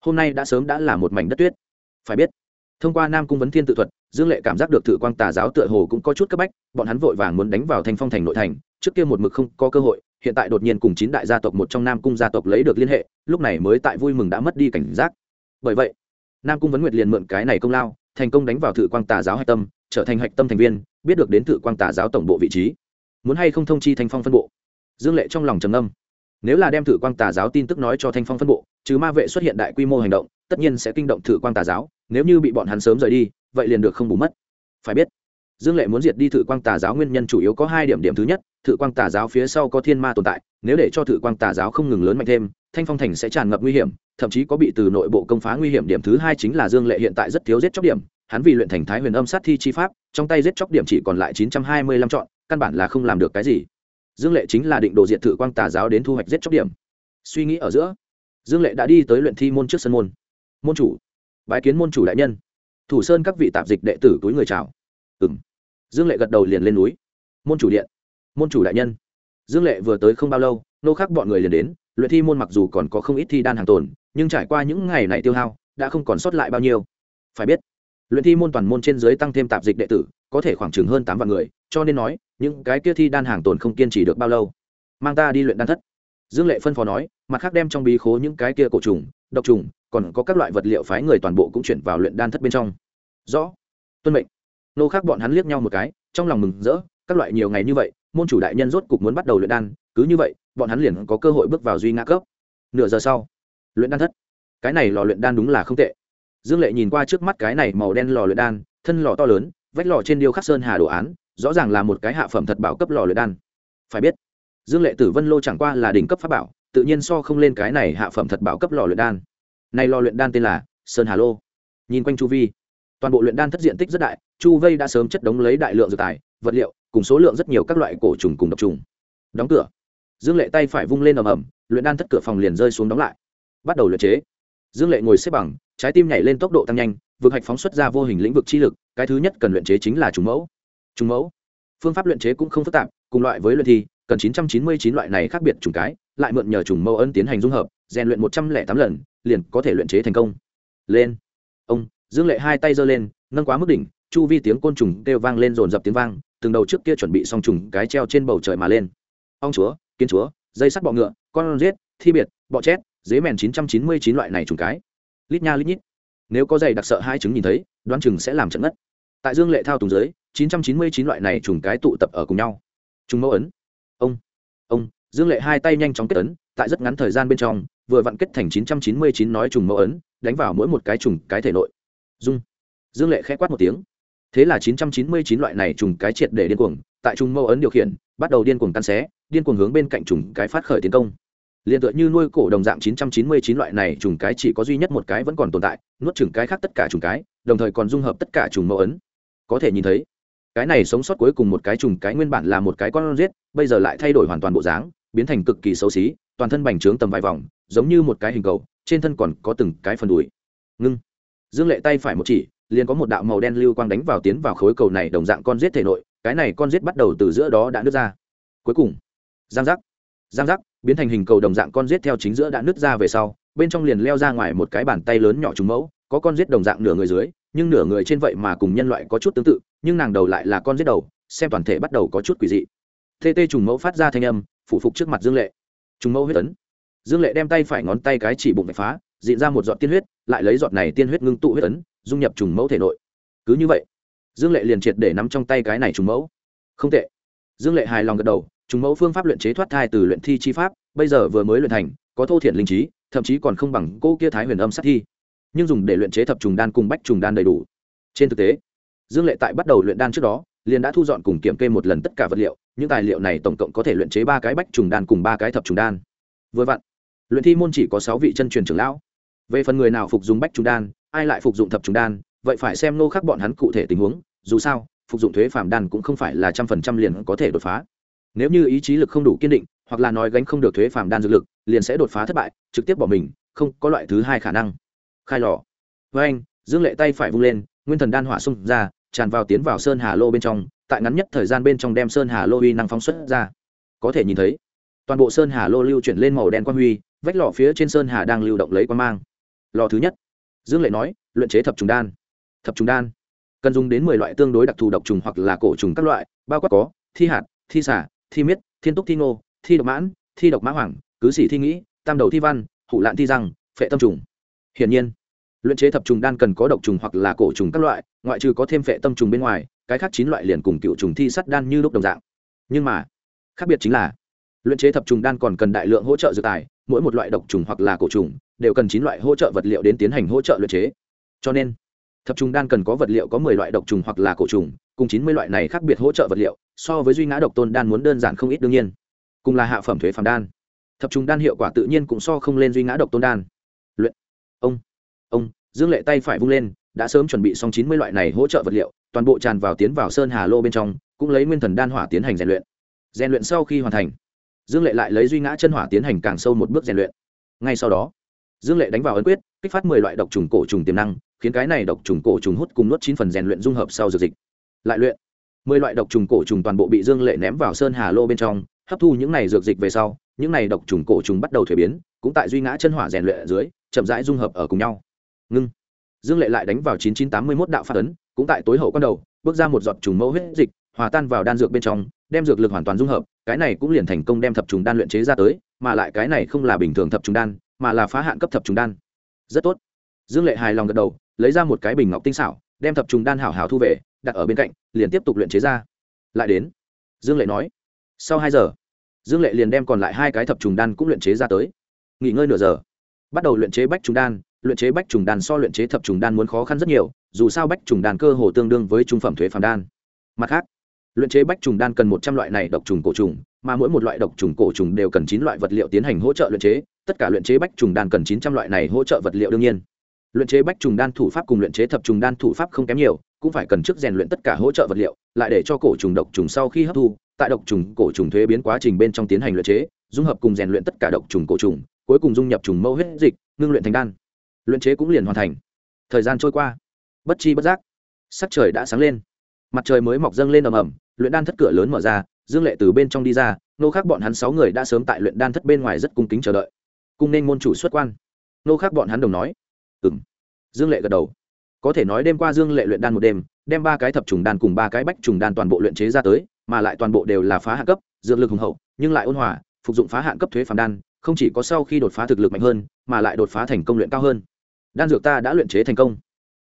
hôm nay đã sớm đã là một mảnh đất tuyết. Phải biết, thông qua nam cung vấn thiên tự thuật, dương lệ cảm giác được thử quang tà giáo tựa hồ cũng có chút cấp bách, bọn hắn vội vàng muốn đánh vào thanh phong thành nội thành, trước kia một mực không có cơ hội hiện tại đột nhiên cùng chín đại gia tộc một trong nam cung gia tộc lấy được liên hệ, lúc này mới tại vui mừng đã mất đi cảnh giác. Bởi vậy, nam cung vấn nguyệt liền mượn cái này công lao, thành công đánh vào thự quang tà giáo hạch tâm, trở thành hạch tâm thành viên, biết được đến thự quang tà giáo tổng bộ vị trí. Muốn hay không thông chi thanh phong phân bộ? Dương lệ trong lòng trầm âm nếu là đem thử quang tà giáo tin tức nói cho thanh phong phân bộ chứ ma vệ xuất hiện đại quy mô hành động, tất nhiên sẽ kinh động thử quang tà giáo, nếu như bị bọn hắn sớm rời đi, vậy liền được không bù mất. Phải biết dương lệ muốn diệt đi thự quang tà giáo nguyên nhân chủ yếu có hai điểm điểm thứ nhất, thự quang tà giáo phía sau có thiên ma tồn tại, nếu để cho thự quang tà giáo không ngừng lớn mạnh thêm, thanh phong thành sẽ tràn ngập nguy hiểm, thậm chí có bị từ nội bộ công phá nguy hiểm. Điểm thứ hai chính là dương lệ hiện tại rất thiếu giết chóc điểm, hắn vì luyện thành thái huyền âm sát thi chi pháp, trong tay giết chóc điểm chỉ còn lại chín trăm hai mươi lăm chọn, căn bản là không làm được cái gì. Dương lệ chính là định đồ diện thự quang tà giáo đến thu hoạch giết chóc điểm. Suy nghĩ ở giữa, dương lệ đã đi tới luyện thi môn trước sân môn. Môn chủ, bái kiến môn chủ đại nhân. Thủ sơn các vị tạp dịch đệ tử túi người chào. Ừ m dương lệ gật đầu liền lên núi. Môn chủ điện. Môn chủ đại nhân. Dương lệ vừa tới không bao lâu, nô khác bọn người liền đến, luyện thi môn mặc dù còn có không ít thi đan hàng tồn, nhưng trải qua những ngày này tiêu hao, đã không còn sót lại bao nhiêu. Phải biết, luyện thi môn toàn môn trên dưới tăng thêm tạp dịch đệ tử, có thể khoảng chừng hơn tám vạn người, cho nên nói, những cái kia thi đan hàng tồn không kiên trì được bao lâu. Mang ta đi luyện đan thất. Dương lệ phân phó nói, mặt khác đem trong bí khố những cái kia cổ trùng, độc trùng, còn có các loại vật liệu phái người toàn bộ cũng chuyển vào luyện đan thất bên trong. Rõ. Tuân mệnh nô khác bọn hắn liếc nhau một cái, trong lòng mừng rỡ, các loại nhiều ngày như vậy, môn chủ đại nhân rốt cục muốn bắt đầu luyện đan, cứ như vậy, bọn hắn liền có cơ hội bước vào duy ngã cấp. Nửa giờ sau, luyện đan thất. Cái này lò luyện đan đúng là không tệ. Dương lệ nhìn qua trước mắt cái này màu đen lò luyện đan, thân lò to lớn, vách lò trên điêu khắc sơn hà đồ án, rõ ràng là một cái hạ phẩm thật bảo cấp lò luyện đan. Phải biết, dương lệ tử vân lô chẳng qua là đỉnh cấp pháp bảo, tự nhiên so không lên cái này hạ phẩm thật bảo cấp lò luyện đan. Nay lò luyện đan tên là sơn hà lô. Nhìn quanh chu vi, toàn bộ luyện đan thất diện tích rất đại chu vây đã sớm chất đống lấy đại lượng dược tài, vật liệu, cùng số lượng rất nhiều các loại cổ trùng cùng độc trùng. Đóng cửa. Dương lệ tay phải vung lên ầm ầm, luyện đan thất cửa phòng liền rơi xuống đóng lại. Bắt đầu luyện chế. Dương lệ ngồi xếp bằng, trái tim nhảy lên tốc độ tăng nhanh, vực hạch phóng xuất ra vô hình lĩnh vực chi lực, cái thứ nhất cần luyện chế chính là trùng mẫu. Trùng mẫu. Phương pháp luyện chế cũng không phức tạp, cùng loại với luyện thi, cần 999 loại này khác biệt trùng cái, lại mượn nhờ trùng mẫu ân tiến hành dung hợp, rèn luyện một trăm lẻ tám lần, liền có thể luyện chế thành công. Lên. Ông, dương lệ hai tay giơ lên, nâng quá mức đỉnh chu vi tiếng côn trùng kêu vang lên rồn rập tiếng vang, từng đầu trước kia chuẩn bị xong trùng cái treo trên bầu trời mà lên. Ong chúa, kiến chúa, dây sắt bọ ngựa, con rết, thi biệt, bọ chét, dế mèn 999 loại này trùng cái. Lít nha lít nhít. Nếu có giày đặc sợ hai trứng nhìn thấy, đoán chừng sẽ làm trận ngất. Tại dương lệ thao tùng dưới 999 loại này trùng cái tụ tập ở cùng nhau. Trùng mẫu ấn. Ông ông, dương lệ hai tay nhanh chóng kết ấn, tại rất ngắn thời gian bên trong, vừa vặn kết thành 999 nói trùng mẫu ấn, đánh vào mỗi một cái trùng cái thể nội. Dung. Dương lệ khẽ quát một tiếng thế là 999 loại này trùng cái triệt để điên cuồng, tại trùng mâu ấn điều khiển, bắt đầu điên cuồng căn xé, điên cuồng hướng bên cạnh trùng cái phát khởi tiến công. Liền tựa như nuôi cổ đồng dạng 999 loại này trùng cái chỉ có duy nhất một cái vẫn còn tồn tại, nuốt trùng cái khác tất cả trùng cái, đồng thời còn dung hợp tất cả trùng mâu ấn. Có thể nhìn thấy, cái này sống sót cuối cùng một cái trùng cái nguyên bản là một cái con rết, bây giờ lại thay đổi hoàn toàn bộ dáng, biến thành cực kỳ xấu xí, toàn thân bành trướng tầm vài vòng, giống như một cái hình cầu, trên thân còn có từng cái phần đùi. Ngưng. Dương lệ tay phải một chỉ liền có một đạo màu đen lưu quang đánh vào tiến vào khối cầu này, đồng dạng con giết thể nội, cái này con giết bắt đầu từ giữa đó đã nứt ra. Cuối cùng, giang giác giang giác, biến thành hình cầu đồng dạng con giết theo chính giữa đã nứt ra về sau, bên trong liền leo ra ngoài một cái bàn tay lớn nhỏ trùng mẫu, có con giết đồng dạng nửa người dưới, nhưng nửa người trên vậy mà cùng nhân loại có chút tương tự, nhưng nàng đầu lại là con giết đầu, xem toàn thể bắt đầu có chút quỷ dị. Tê tê trùng mẫu phát ra thanh âm, phủ phục trước mặt dương lệ. Trùng mẫu huyết tấn dương lệ đem tay phải ngón tay cái chỉ bụng vạch phá diện ra một giọt tiên huyết lại lấy giọt này tiên huyết ngưng tụ huyết ấn, dung nhập trùng mẫu thể nội. Cứ như vậy, dương lệ liền triệt để nắm trong tay cái này trùng mẫu. Không tệ. Dương lệ hài lòng gật đầu, trùng mẫu phương pháp luyện chế thoát thai từ luyện thi chi pháp, bây giờ vừa mới luyện thành, có thô thiện linh trí, thậm chí còn không bằng cô kia thái huyền âm sát thi. Nhưng dùng để luyện chế thập trùng đan cùng bách trùng đan đầy đủ. Trên thực tế, dương lệ tại bắt đầu luyện đan trước đó, liền đã thu dọn cùng kiểm kê một lần tất cả vật liệu, những tài liệu này tổng cộng có thể luyện chế ba cái bách trùng đan cùng ba cái thập trùng đan. Vừa vặn, luyện thi môn chỉ có sáu vị chân truyền trưởng lão về phần người nào phục dụng bách trùng đan, ai lại phục dụng thập trùng đan, vậy phải xem nô khắc bọn hắn cụ thể tình huống, dù sao, phục dụng thuế phạm đan cũng không phải là trăm phần trăm liền có thể đột phá. Nếu như ý chí lực không đủ kiên định, hoặc là nói gánh không được thuế phạm đan dược lực, liền sẽ đột phá thất bại, trực tiếp bỏ mình, không có loại thứ hai khả năng. Khai lò. Với anh, dương lệ tay phải vung lên, nguyên thần đan hỏa xung ra, tràn vào tiến vào sơn hà lô bên trong, tại ngắn nhất thời gian bên trong đem sơn hà lô uy năng phóng xuất ra. Có thể nhìn thấy, toàn bộ sơn hà lô lưu chuyển lên màu đen quang huy, vách lò phía trên sơn hà đang lưu động lấy quang mang lò thứ nhất. Dương lệ nói, luyện chế thập trùng đan. Thập trùng đan. Cần dùng đến mười loại tương đối đặc thù độc trùng hoặc là cổ trùng các loại, bao quát có, thi hạt, thi xả thi miết, thiên túc thi ngô, thi độc mãn, thi độc mã hoàng cứ xỉ thi nghĩ, tam đầu thi văn hụ lạn thi răng, phệ tâm trùng. Hiển nhiên, luyện chế thập trùng đan cần có độc trùng hoặc là cổ trùng các loại, ngoại trừ có thêm phệ tâm trùng bên ngoài, cái khác chín loại liền cùng cựu trùng thi sắt đan như lúc đồng dạng. Nhưng mà, khác biệt chính là, luyện chế thập trùng đan còn cần đại lượng hỗ trợ dược tài, mỗi một loại độc trùng hoặc là cổ trùng đều cần chín loại hỗ trợ vật liệu đến tiến hành hỗ trợ luyện chế. Cho nên, thập trùng đan cần có vật liệu có mười loại độc trùng hoặc là cổ trùng, cùng chín mươi loại này khác biệt hỗ trợ vật liệu, so với duy ngã độc tôn đan muốn đơn giản không ít đương nhiên. Cùng là hạ phẩm thuế phàm đan. Thập trùng đan hiệu quả tự nhiên cũng so không lên duy ngã độc tôn đan. Luyện. Ông ông, dương lệ tay phải vung lên, đã sớm chuẩn bị xong chín mươi loại này hỗ trợ vật liệu, toàn bộ tràn vào tiến vào sơn hà lô bên trong, cũng lấy nguyên thần đan hỏa tiến hành rèn luyện. Rèn luyện sau khi hoàn thành, dương lệ lại lấy duy ngã chân hỏa tiến hành càng sâu một bước rèn luyện. Ngay sau đó dương lệ đánh vào ấn quyết, kích phát mười loại độc trùng cổ trùng tiềm năng, khiến cái này độc trùng cổ trùng hút cùng nuốt chín phần rèn luyện dung hợp sau dược dịch. Lại luyện. Mười loại độc trùng cổ trùng toàn bộ bị dương lệ ném vào sơn hà lô bên trong, hấp thu những này dược dịch về sau, những này độc trùng cổ trùng bắt đầu thuế biến, cũng tại duy ngã chân hỏa rèn luyện ở dưới, chậm rãi dung hợp ở cùng nhau. Ngưng. Dương lệ lại đánh vào chín chín tám mươi mốt đạo phát ấn, cũng tại tối hậu con đầu, bước ra một giọt trùng mẫu huyết dịch, hòa tan vào đan dược bên trong, đem dược lực hoàn toàn dung hợp, cái này cũng liền thành công đem thập trùng đan luyện chế ra tới, mà lại cái này không là bình thường thập trùng đan mà là phá hạn cấp thập trùng đan. Rất tốt. Dương lệ hài lòng gật đầu, lấy ra một cái bình ngọc tinh xảo, đem thập trùng đan hảo hảo thu về, đặt ở bên cạnh, liền tiếp tục luyện chế ra. Lại đến, dương lệ nói, sau hai giờ, dương lệ liền đem còn lại hai cái thập trùng đan cũng luyện chế ra tới. Nghỉ ngơi nửa giờ, bắt đầu luyện chế bách trùng đan, luyện chế bách trùng đan so luyện chế thập trùng đan muốn khó khăn rất nhiều, dù sao bách trùng đan cơ hồ tương đương với trung phẩm thuế phàm đan. Mặt khác luyện chế bách trùng đan cần một trăm loại này độc trùng cổ trùng, mà mỗi một loại độc trùng cổ trùng đều cần chín loại vật liệu tiến hành hỗ trợ luyện chế. Tất cả luyện chế bách trùng đan cần chín trăm loại này hỗ trợ vật liệu đương nhiên. Luyện chế bách trùng đan thủ pháp cùng luyện chế thập trùng đan thủ pháp không kém nhiều, cũng phải cần trước rèn luyện tất cả hỗ trợ vật liệu, lại để cho cổ trùng độc trùng sau khi hấp thu, tại độc trùng cổ trùng thuế biến quá trình bên trong tiến hành luyện chế, dung hợp cùng rèn luyện tất cả độc trùng cổ trùng, cuối cùng dung nhập trùng mẫu hết dịch, ngưng luyện thành đan. Luyện chế cũng liền hoàn thành. Thời gian trôi qua. Bất chi bất giác, sắc trời đã sáng lên. Mặt trời mới mọc dâng lên ầm ầm luyện đan thất cửa lớn mở ra, dương lệ từ bên trong đi ra, nô khác bọn hắn sáu người đã sớm tại luyện đan thất bên ngoài rất cung kính chờ đợi. Cung nên môn chủ xuất quan. Nô khác bọn hắn đồng nói. Ừ m dương lệ gật đầu. Có thể nói đêm qua dương lệ luyện đan một đêm, đem ba cái thập trùng đan cùng ba cái bách trùng đan toàn bộ luyện chế ra tới, mà lại toàn bộ đều là phá hạ cấp, dược lực hùng hậu, nhưng lại ôn hòa, phục dụng phá hạn cấp thuế phản đan, không chỉ có sau khi đột phá thực lực mạnh hơn, mà lại đột phá thành công luyện cao hơn. Đan dược ta đã luyện chế thành công.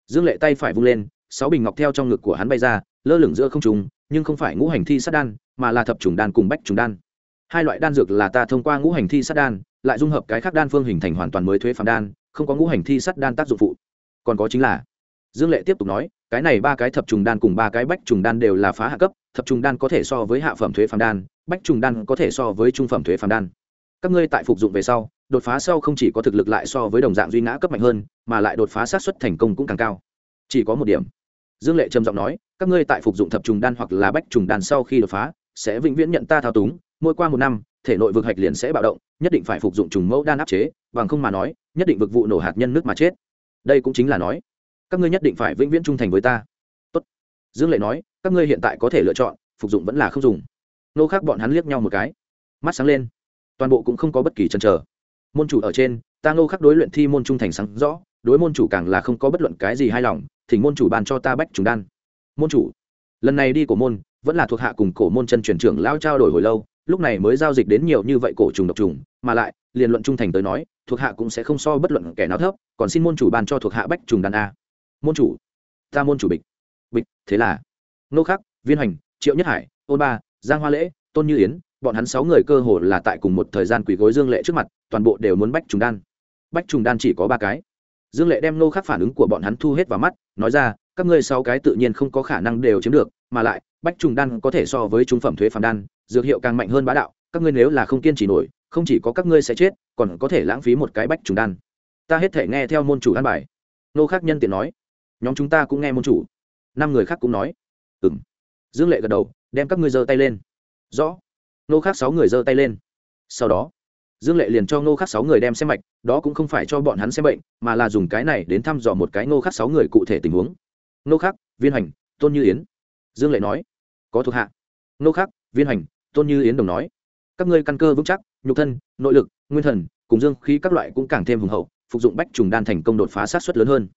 Dương lệ tay phải vung lên sáu bình ngọc theo trong ngực của hắn bay ra, lơ lửng giữa không trùng nhưng không phải ngũ hành thi sát đan, mà là thập trùng đan cùng bách trùng đan. Hai loại đan dược là ta thông qua ngũ hành thi sát đan, lại dung hợp cái khác đan phương hình thành hoàn toàn mới thuế phản đan, không có ngũ hành thi sát đan tác dụng phụ. Còn có chính là, dương lệ tiếp tục nói, cái này ba cái thập trùng đan cùng ba cái bách trùng đan đều là phá hạ cấp, thập trùng đan có thể so với hạ phẩm thuế phản đan, bách trùng đan có thể so với trung phẩm thuế phản đan. Các ngươi tại phục dụng về sau, đột phá sau không chỉ có thực lực lại so với đồng dạng duy ngã cấp mạnh hơn, mà lại đột phá sát xuất thành công cũng càng cao chỉ có một điểm. Dương lệ trầm giọng nói, các ngươi tại phục dụng thập trùng đan hoặc là bách trùng đan sau khi đột phá, sẽ vĩnh viễn nhận ta thao túng, mỗi qua một năm, thể nội vực hạch liền sẽ bạo động, nhất định phải phục dụng trùng mẫu đan áp chế, bằng không mà nói, nhất định vực vụ nổ hạt nhân nước mà chết. Đây cũng chính là nói, các ngươi nhất định phải vĩnh viễn trung thành với ta. Tốt. dương lệ nói, các ngươi hiện tại có thể lựa chọn, phục dụng vẫn là không dùng. Nô khác bọn hắn liếc nhau một cái. Mắt sáng lên. Toàn bộ cũng không có bất kỳ chần chờ. Môn chủ ở trên, ta nô khắc đối luyện thi môn trung thành sáng rõ đối môn chủ càng là không có bất luận cái gì hài lòng, thỉnh môn chủ bàn cho ta bách trùng đan. Môn chủ, lần này đi của môn, vẫn là thuộc hạ cùng cổ môn chân truyền trưởng lao trao đổi hồi lâu, lúc này mới giao dịch đến nhiều như vậy cổ trùng độc trùng, mà lại, liền luận trung thành tới nói, thuộc hạ cũng sẽ không so bất luận kẻ nào thấp, còn xin môn chủ bàn cho thuộc hạ bách trùng đan a. Môn chủ, ta môn chủ bịch. Bịch, thế là, nô khắc, viên hành triệu nhất hải, ôn ba, giang hoa lễ, tôn như yến, bọn hắn sáu người cơ hồ là tại cùng một thời gian quỷ gối dương lệ trước mặt, toàn bộ đều muốn bách trùng đan. Bách trùng đan chỉ có ba cái dương lệ đem nô khắc phản ứng của bọn hắn thu hết vào mắt, nói ra, các ngươi sáu cái tự nhiên không có khả năng đều chiếm được, mà lại, bách trùng đan có thể so với trung phẩm thuế phàm đan, dược hiệu càng mạnh hơn bá đạo, các ngươi nếu là không kiên trì nổi, không chỉ có các ngươi sẽ chết, còn có thể lãng phí một cái bách trùng đan. Ta hết thể nghe theo môn chủ an bài. Nô khác nhân tiện nói. Nhóm chúng ta cũng nghe môn chủ. Năm người khác cũng nói. Ừ m dương lệ gật đầu, đem các ngươi giơ tay lên. Rõ. Nô khác sáu người giơ tay lên. Sau đó dương lệ liền cho Ngô Khắc sáu người đem xem mạch đó cũng không phải cho bọn hắn xem bệnh mà là dùng cái này đến thăm dò một cái Ngô Khắc sáu người cụ thể tình huống. Ngô Khắc, viên hành tôn như yến. Dương lệ nói có thuộc hạ. Ngô Khắc, viên hành tôn như yến đồng nói các ngươi căn cơ vững chắc nhục thân nội lực nguyên thần cùng dương khí các loại cũng càng thêm hùng hậu phục dụng bách trùng đan thành công đột phá sát xuất lớn hơn.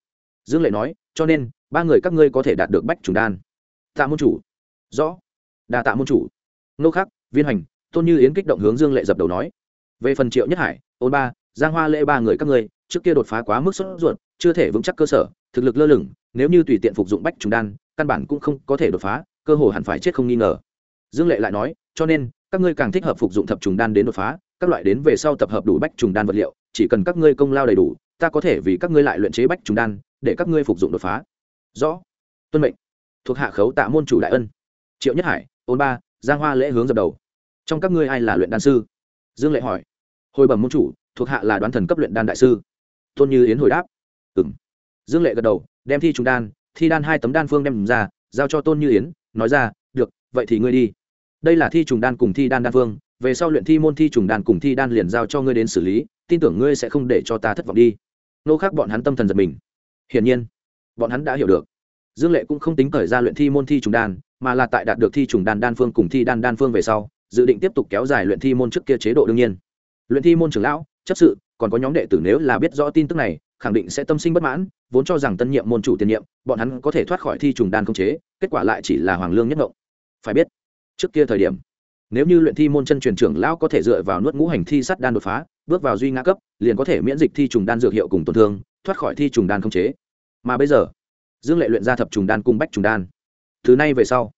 Dương lệ nói cho nên ba người các ngươi có thể đạt được bách trùng đan. Tạ môn chủ. Rõ. Đa tạ môn chủ. Nô khắc viên hành tôn như yến kích động hướng dương lệ dập đầu nói về phần triệu nhất hải, ôn ba, giang hoa lễ ba người các ngươi, trước kia đột phá quá mức sốt ruột, chưa thể vững chắc cơ sở, thực lực lơ lửng, nếu như tùy tiện phục dụng bách trùng đan, căn bản cũng không có thể đột phá, cơ hồ hẳn phải chết không nghi ngờ. Dương lệ lại nói, cho nên, các ngươi càng thích hợp phục dụng thập trùng đan đến đột phá, các loại đến về sau tập hợp đủ bách trùng đan vật liệu, chỉ cần các ngươi công lao đầy đủ, ta có thể vì các ngươi lại luyện chế bách trùng đan, để các ngươi phục dụng đột phá. Rõ. Tuân mệnh. Thuộc hạ khấu tạ môn chủ đại ân. Triệu nhất hải, ôn ba, giang hoa lễ hướng dập đầu. Trong các ngươi ai là luyện đan sư? Dương lệ hỏi hồi bẩm môn chủ, thuộc hạ là đoán thần cấp luyện đan đại sư. Tôn như yến hồi đáp. Ừ m dương lệ gật đầu, đem thi trùng đan, thi đan hai tấm đan phương đem ra, giao cho tôn như yến, nói ra, được, vậy thì ngươi đi. Đây là thi trùng đan cùng thi đan đan phương, về sau luyện thi môn thi trùng đan cùng thi đan liền giao cho ngươi đến xử lý, tin tưởng ngươi sẽ không để cho ta thất vọng đi. Nô khác bọn hắn tâm thần giật mình. Hiển nhiên, bọn hắn đã hiểu được. Dương lệ cũng không tính thời ra luyện thi môn thi trùng đan, mà là tại đạt được thi trùng đan đan phương cùng thi đan đan phương về sau, dự định tiếp tục kéo dài luyện thi môn trước kia chế độ đương nhiên luyện thi môn trưởng lão, chấp sự, còn có nhóm đệ tử nếu là biết rõ tin tức này, khẳng định sẽ tâm sinh bất mãn, vốn cho rằng tân nhiệm môn chủ tiền nhiệm, bọn hắn có thể thoát khỏi thi trùng đan không chế, kết quả lại chỉ là hoàng lương nhất ngộng. Phải biết, trước kia thời điểm, nếu như luyện thi môn chân truyền trưởng lão có thể dựa vào nuốt ngũ hành thi sắt đan đột phá, bước vào duy ngã cấp, liền có thể miễn dịch thi trùng đan dược hiệu cùng tổn thương, thoát khỏi thi trùng đan không chế. Mà bây giờ, dương lệ luyện ra thập trùng đan cùng bách trùng đan. Thứ nay về sau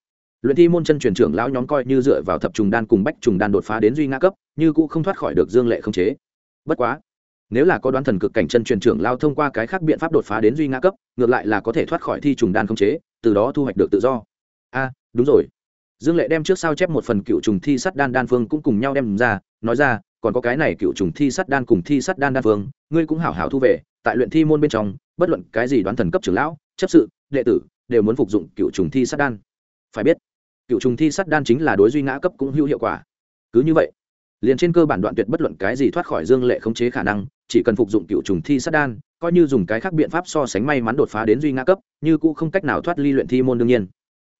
luyện thi môn chân truyền trưởng lão nhóm coi như dựa vào thập trùng đan cùng bách trùng đan đột phá đến duy ngã cấp, như cũ không thoát khỏi được dương lệ không chế. Bất quá, nếu là có đoán thần cực cảnh chân truyền trưởng lao thông qua cái khác biện pháp đột phá đến duy ngã cấp, ngược lại là có thể thoát khỏi thi trùng đan không chế, từ đó thu hoạch được tự do. A, đúng rồi. Dương lệ đem trước sao chép một phần cựu trùng thi sắt đan đan phương cũng cùng nhau đem ra, nói ra, còn có cái này cựu trùng thi sắt đan cùng thi sắt đan đan phương, ngươi cũng hảo hảo thu về, tại luyện thi môn bên trong, bất luận cái gì đoán thần cấp trưởng lão, chấp sự, đệ tử, đều muốn phục dụng cựu trùng thi sắt đan. Phải biết cựu trùng thi sắt đan chính là đối duy ngã cấp cũng hữu hiệu quả. Cứ như vậy, liền trên cơ bản đoạn tuyệt bất luận cái gì thoát khỏi dương lệ khống chế khả năng, chỉ cần phục dụng cựu trùng thi sắt đan, coi như dùng cái khác biện pháp so sánh may mắn đột phá đến duy ngã cấp, như cũng không cách nào thoát ly luyện thi môn đương nhiên.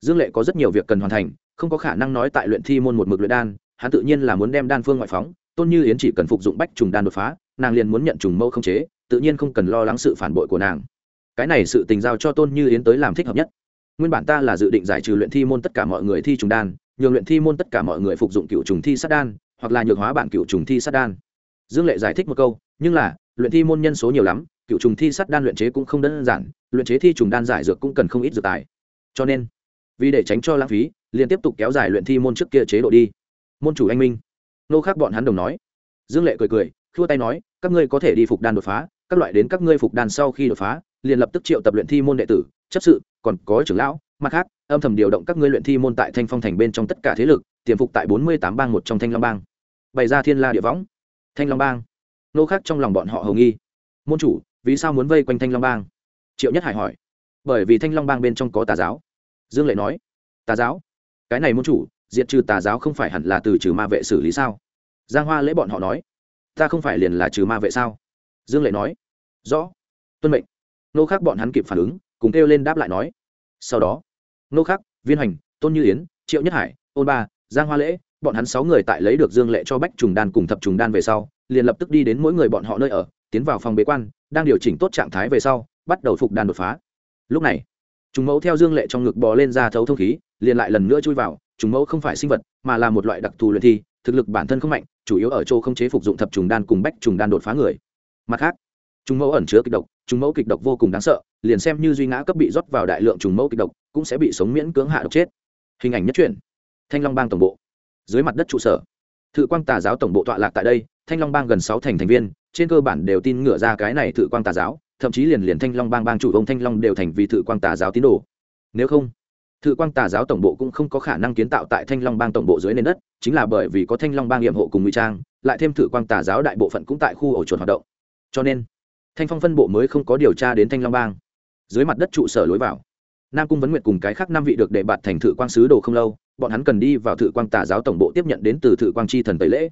Dương lệ có rất nhiều việc cần hoàn thành, không có khả năng nói tại luyện thi môn một mực luyện đan, hắn tự nhiên là muốn đem đan phương ngoại phóng, tôn như yến chỉ cần phục dụng bách trùng đan đột phá, nàng liền muốn nhận trùng mâu không chế, tự nhiên không cần lo lắng sự phản bội của nàng. Cái này sự tình giao cho tôn như yến tới làm thích hợp nhất nguyên bản ta là dự định giải trừ luyện thi môn tất cả mọi người thi trùng đan, nhường luyện thi môn tất cả mọi người phục dụng cựu trùng thi sát đan, hoặc là nhược hóa bản cựu trùng thi sát đan. Dương lệ giải thích một câu, nhưng là, luyện thi môn nhân số nhiều lắm, cựu trùng thi sát đan luyện chế cũng không đơn giản, luyện chế thi trùng đan giải dược cũng cần không ít dược tài. Cho nên, vì để tránh cho lãng phí, liền tiếp tục kéo dài luyện thi môn trước kia chế độ đi. Môn chủ anh minh. Nô khác bọn hắn đồng nói. Dương lệ cười cười, khua tay nói, các ngươi có thể đi phục đan đột phá, các loại đến các ngươi phục đan sau khi đột phá, liền lập tức triệu tập luyện thi môn đệ tử chấp sự, còn có trưởng lão, mặt khác, âm thầm điều động các ngươi luyện thi môn tại thanh phong thành bên trong tất cả thế lực, tiềm phục tại bốn mươi tám bang một trong thanh long bang. Bày ra thiên la địa võng. Thanh long bang. Nô khác trong lòng bọn họ hầu nghi. Môn chủ, vì sao muốn vây quanh thanh long bang? Triệu nhất hải hỏi. Bởi vì thanh long bang bên trong có tà giáo. Dương lệ nói. Tà giáo? Cái này môn chủ, diệt trừ tà giáo không phải hẳn là từ trừ ma vệ xử lý sao? Giang hoa lễ bọn họ nói. Ta không phải liền là trừ ma vệ sao? Dương lệ nói. Rõ. Tuân mệnh. Nô khác bọn hắn kịp phản ứng cùng kêu lên đáp lại nói. Sau đó, nô Khắc, viên hành tôn như yến, triệu nhất hải, ôn ba, giang hoa lễ, bọn hắn sáu người tại lấy được dương lệ cho bách trùng đan cùng thập trùng đan về sau, liền lập tức đi đến mỗi người bọn họ nơi ở, tiến vào phòng bế quan, đang điều chỉnh tốt trạng thái về sau, bắt đầu phục đan đột phá. Lúc này chúng mẫu theo dương lệ trong ngực bò lên ra thấu thông khí, liền lại lần nữa chui vào. Chúng mẫu không phải sinh vật, mà là một loại đặc thù luyện thi, thực lực bản thân không mạnh, chủ yếu ở chỗ không chế phục dụng thập trùng đan cùng bách trùng đan đột phá người. Mặt khác chúng mẫu ẩn chứa kịch độc trùng mẫu kịch độc vô cùng đáng sợ, liền xem như duy ngã cấp bị rót vào đại lượng trùng mẫu kịch độc, cũng sẽ bị sống miễn cưỡng hạ độc chết. Hình ảnh nhất truyện. Thanh long bang tổng bộ. Dưới mặt đất trụ sở. Thự quang tà giáo tổng bộ tọa lạc tại đây, thanh long bang gần sáu thành thành viên, trên cơ bản đều tin ngựa ra cái này thự quang tà giáo, thậm chí liền liền thanh long bang bang chủ ông thanh long đều thành vì thự quang tà giáo tín đồ. Nếu không, thự quang tà giáo tổng bộ cũng không có khả năng kiến tạo tại thanh long bang tổng bộ dưới nền đất, chính là bởi vì có thanh long bang nhiệm hộ cùng ngụy trang, lại thêm thự quang tà giáo đại bộ phận cũng tại khu ổ chuột hoạt động. Cho nên thanh phong phân bộ mới không có điều tra đến thanh long bang. Dưới mặt đất trụ sở lối vào. Nam cung vấn nguyệt cùng cái khác năm vị được đề bạt thành thự quang sứ đồ không lâu, bọn hắn cần đi vào thự quang tà giáo tổng bộ tiếp nhận đến từ thự quang chi thần tẩy lễ.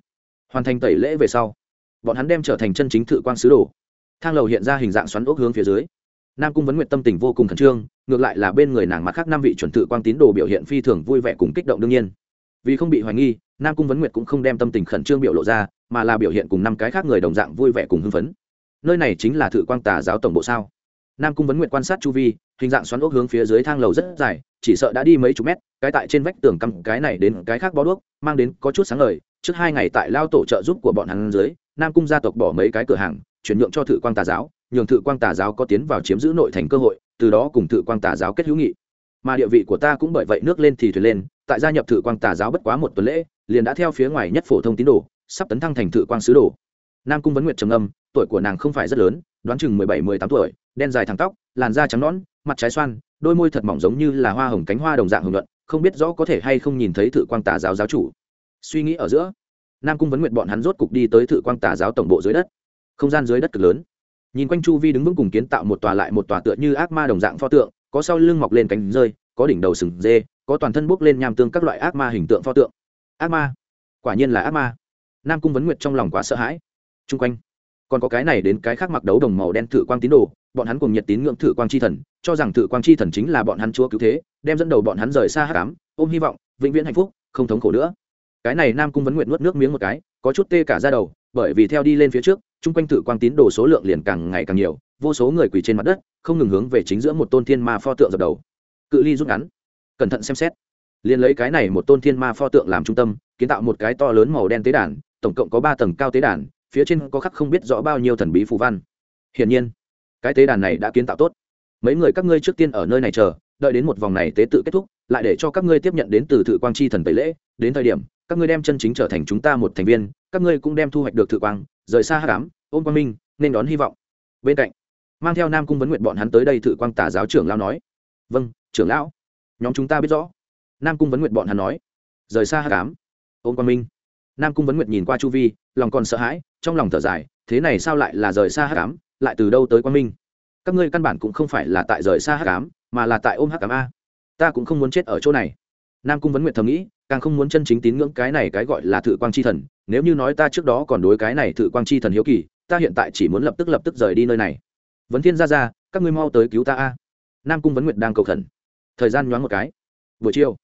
Hoàn thành tẩy lễ về sau, bọn hắn đem trở thành chân chính thự quang sứ đồ. Thang lầu hiện ra hình dạng xoắn ốc hướng phía dưới. Nam cung vấn nguyện tâm tình vô cùng khẩn trương, ngược lại là bên người nàng mặt khác năm vị chuẩn thự quang tín đồ biểu hiện phi thường vui vẻ cùng kích động đương nhiên. Vì không bị hoài nghi, nam cung vấn nguyệt cũng không đem tâm tình khẩn trương biểu lộ ra, mà là biểu hiện cùng năm cái khác người đồng dạng vui vẻ cùng hưng phấn nơi này chính là thự quang tà giáo tổng bộ sao? Nam cung vấn nguyện quan sát chu vi, hình dạng xoắn ốc hướng phía dưới thang lầu rất dài, chỉ sợ đã đi mấy chục mét, cái tại trên vách tường cắm cái này đến cái khác bó đuốc, mang đến có chút sáng ngời. Trước hai ngày tại lao tổ trợ giúp của bọn hắn dưới, nam cung gia tộc bỏ mấy cái cửa hàng, chuyển nhượng cho thự quang tà giáo, nhường thự quang tà giáo có tiến vào chiếm giữ nội thành cơ hội, từ đó cùng thự quang tà giáo kết hữu nghị. Mà địa vị của ta cũng bởi vậy nước lên thì thuyền lên, tại gia nhập thự quang tà giáo bất quá một tuần lễ, liền đã theo phía ngoài nhất phổ thông tín đồ, sắp tấn thăng thành thự quang sứ đồ nam cung vấn nguyệt trầm âm tuổi của nàng không phải rất lớn, đoán chừng mười bảy, mười tám tuổi, đen dài thẳng tóc, làn da trắng nõn, mặt trái xoan, đôi môi thật mỏng giống như là hoa hồng cánh hoa đồng dạng hồng luận không biết rõ có thể hay không nhìn thấy thự quang tà giáo giáo chủ. Suy nghĩ ở giữa, nam cung vấn nguyện bọn hắn rốt cục đi tới thự quang tà giáo tổng bộ dưới đất. Không gian dưới đất cực lớn. Nhìn quanh chu vi đứng vững cùng kiến tạo một tòa lại một tòa tựa như ác ma đồng dạng pho tượng, có sau lưng mọc lên cánh rơi, có đỉnh đầu sừng dê, có toàn thân bốc lên nham tương các loại ác ma hình tượng pho tượng. Ác ma? Quả nhiên là ác ma. Nam cung vấn nguyệt trong lòng quá sợ hãi chung quanh. Còn có cái này đến cái khác mặc đấu đồng màu đen thử quang tín đồ, bọn hắn cùng nhiệt tín ngưỡng thử quang chi thần, cho rằng thử quang chi thần chính là bọn hắn chúa cứu thế, đem dẫn đầu bọn hắn rời xa hát cám ôm hy vọng, vĩnh viễn hạnh phúc, không thống khổ nữa. Cái này nam cung vấn nguyện nuốt nước miếng một cái, có chút tê cả ra đầu, bởi vì theo đi lên phía trước, chung quanh thử quang tín đồ số lượng liền càng ngày càng nhiều, vô số người quỳ trên mặt đất, không ngừng hướng về chính giữa một tôn thiên ma pho tượng dập đầu. Cự ly rút ngắn. Cẩn thận xem xét. Liền lấy cái này một tôn thiên ma pho tượng làm trung tâm, kiến tạo một cái to lớn màu đen tế đàn, tổng cộng có ba tầng cao tế đàn phía trên có khắc không biết rõ bao nhiêu thần bí phù văn. Hiển nhiên, cái tế đàn này đã kiến tạo tốt. Mấy người các ngươi trước tiên ở nơi này chờ, đợi đến một vòng này tế tự kết thúc, lại để cho các ngươi tiếp nhận đến từ thự quang chi thần tẩy lễ. Đến thời điểm, các ngươi đem chân chính trở thành chúng ta một thành viên, các ngươi cũng đem thu hoạch được thự quang, rời xa hát cám ôm quang minh, nên đón hy vọng. Bên cạnh, mang theo nam cung vấn nguyện bọn hắn tới đây thự quang tà giáo trưởng lão nói. Vâng trưởng lão, nhóm chúng ta biết rõ. Nam cung vấn nguyện bọn hắn nói. Rời xa hát cám ôm quang minh. Nam cung vấn nguyện nhìn qua chu vi lòng còn sợ hãi, trong lòng thở dài, thế này sao lại là rời xa hát cám lại từ đâu tới quang minh? Các ngươi căn bản cũng không phải là tại rời xa hát cám mà là tại ôm hát cám a. Ta cũng không muốn chết ở chỗ này. Nam cung vấn nguyệt thầm nghĩ, càng không muốn chân chính tín ngưỡng cái này cái gọi là thự quang chi thần, nếu như nói ta trước đó còn đối cái này thự quang chi thần hiếu kỳ, ta hiện tại chỉ muốn lập tức lập tức rời đi nơi này. Vấn thiên ra ra, các ngươi mau tới cứu ta a. Nam cung vấn nguyệt đang cầu khẩn. Thời gian nhoáng một cái. Buổi chiều,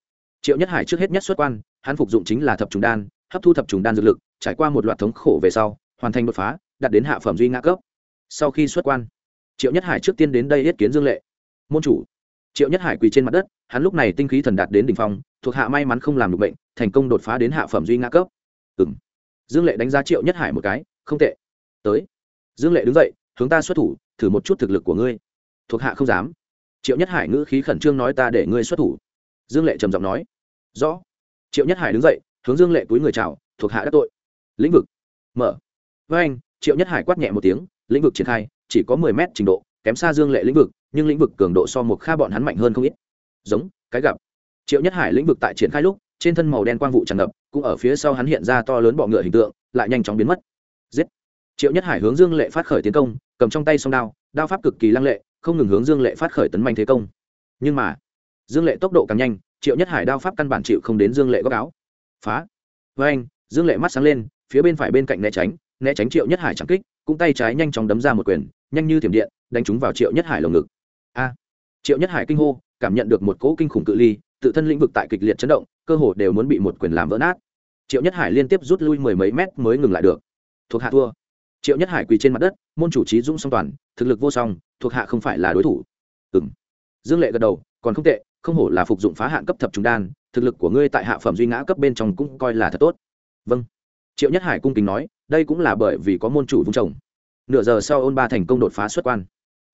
triệu nhất hải trước hết nhất xuất quan, hắn phục dụng chính là thập trùng đan hấp thu thập trùng đan dược lực, trải qua một loạt thống khổ về sau, hoàn thành đột phá, đạt đến hạ phẩm duy ngã cấp. Sau khi xuất quan, triệu nhất hải trước tiên đến đây yết kiến dương lệ. Môn chủ, triệu nhất hải quỳ trên mặt đất, hắn lúc này tinh khí thần đạt đến đ ỉ n h phong, thuộc hạ may mắn không làm được bệnh, thành công đột phá đến hạ phẩm duy ngã cấp. Ừ m dương lệ đánh giá triệu nhất hải một cái, không tệ. Tới. Dương lệ đứng dậy, hướng ta xuất thủ, thử một chút thực lực của ngươi. Thuộc hạ không dám. Triệu nhất hải ngữ khí khẩn trương nói ta để ngươi xuất thủ. Dương lệ trầm giọng nói. Rõ. Triệu nhất hải đứng dậy hướng dương lệ túi người chào, thuộc hạ đã tội. Lĩnh vực. Mở. Với anh, triệu nhất hải quát nhẹ một tiếng, lĩnh vực triển khai, chỉ có mười mét trình độ, kém xa dương lệ lĩnh vực, nhưng lĩnh vực cường độ so một kha bọn hắn mạnh hơn không ít. Giống, cái gặp. Triệu nhất hải lĩnh vực tại triển khai lúc, trên thân màu đen quang vụ tràn ngập, cũng ở phía sau hắn hiện ra to lớn bọ ngựa hình tượng, lại nhanh chóng biến mất. Giết. Triệu nhất hải hướng dương lệ phát khởi tiến công, cầm trong tay song đao đao pháp cực kỳ lăng lệ, không ngừng hướng dương lệ phát khởi tấn manh thế công. Nhưng mà, dương lệ tốc độ càng nhanh, triệu nhất hải đao pháp căn bản chịu không đến dương lệ góc áo phá. Với anh, dương lệ mắt sáng lên, phía bên phải bên cạnh né tránh né tránh triệu nhất hải chẳng kích, cũng tay trái nhanh chóng đấm ra một quyền, nhanh như thiểm điện, đánh trúng vào triệu nhất hải lồng ngực. A! Triệu nhất hải kinh hô, cảm nhận được một cỗ kinh khủng cự ly, tự thân lĩnh vực tại kịch liệt chấn động, cơ hồ đều muốn bị một quyền làm vỡ nát. Triệu nhất hải liên tiếp rút lui mười mấy mét mới ngừng lại được. Thuộc hạ thua. Triệu nhất hải quỳ trên mặt đất, môn chủ trí dũng song toàn, thực lực vô song, thuộc hạ không phải là đối thủ. Ừ m dương lệ gật đầu, còn không tệ không hổ là phục dụng phá hạn cấp thập trung đan, thực lực của ngươi tại hạ phẩm duy ngã cấp bên trong cũng coi là thật tốt. Vâng. Triệu nhất hải cung kính nói, đây cũng là bởi vì có môn chủ vung chồng nửa giờ sau ôn ba thành công đột phá xuất quan.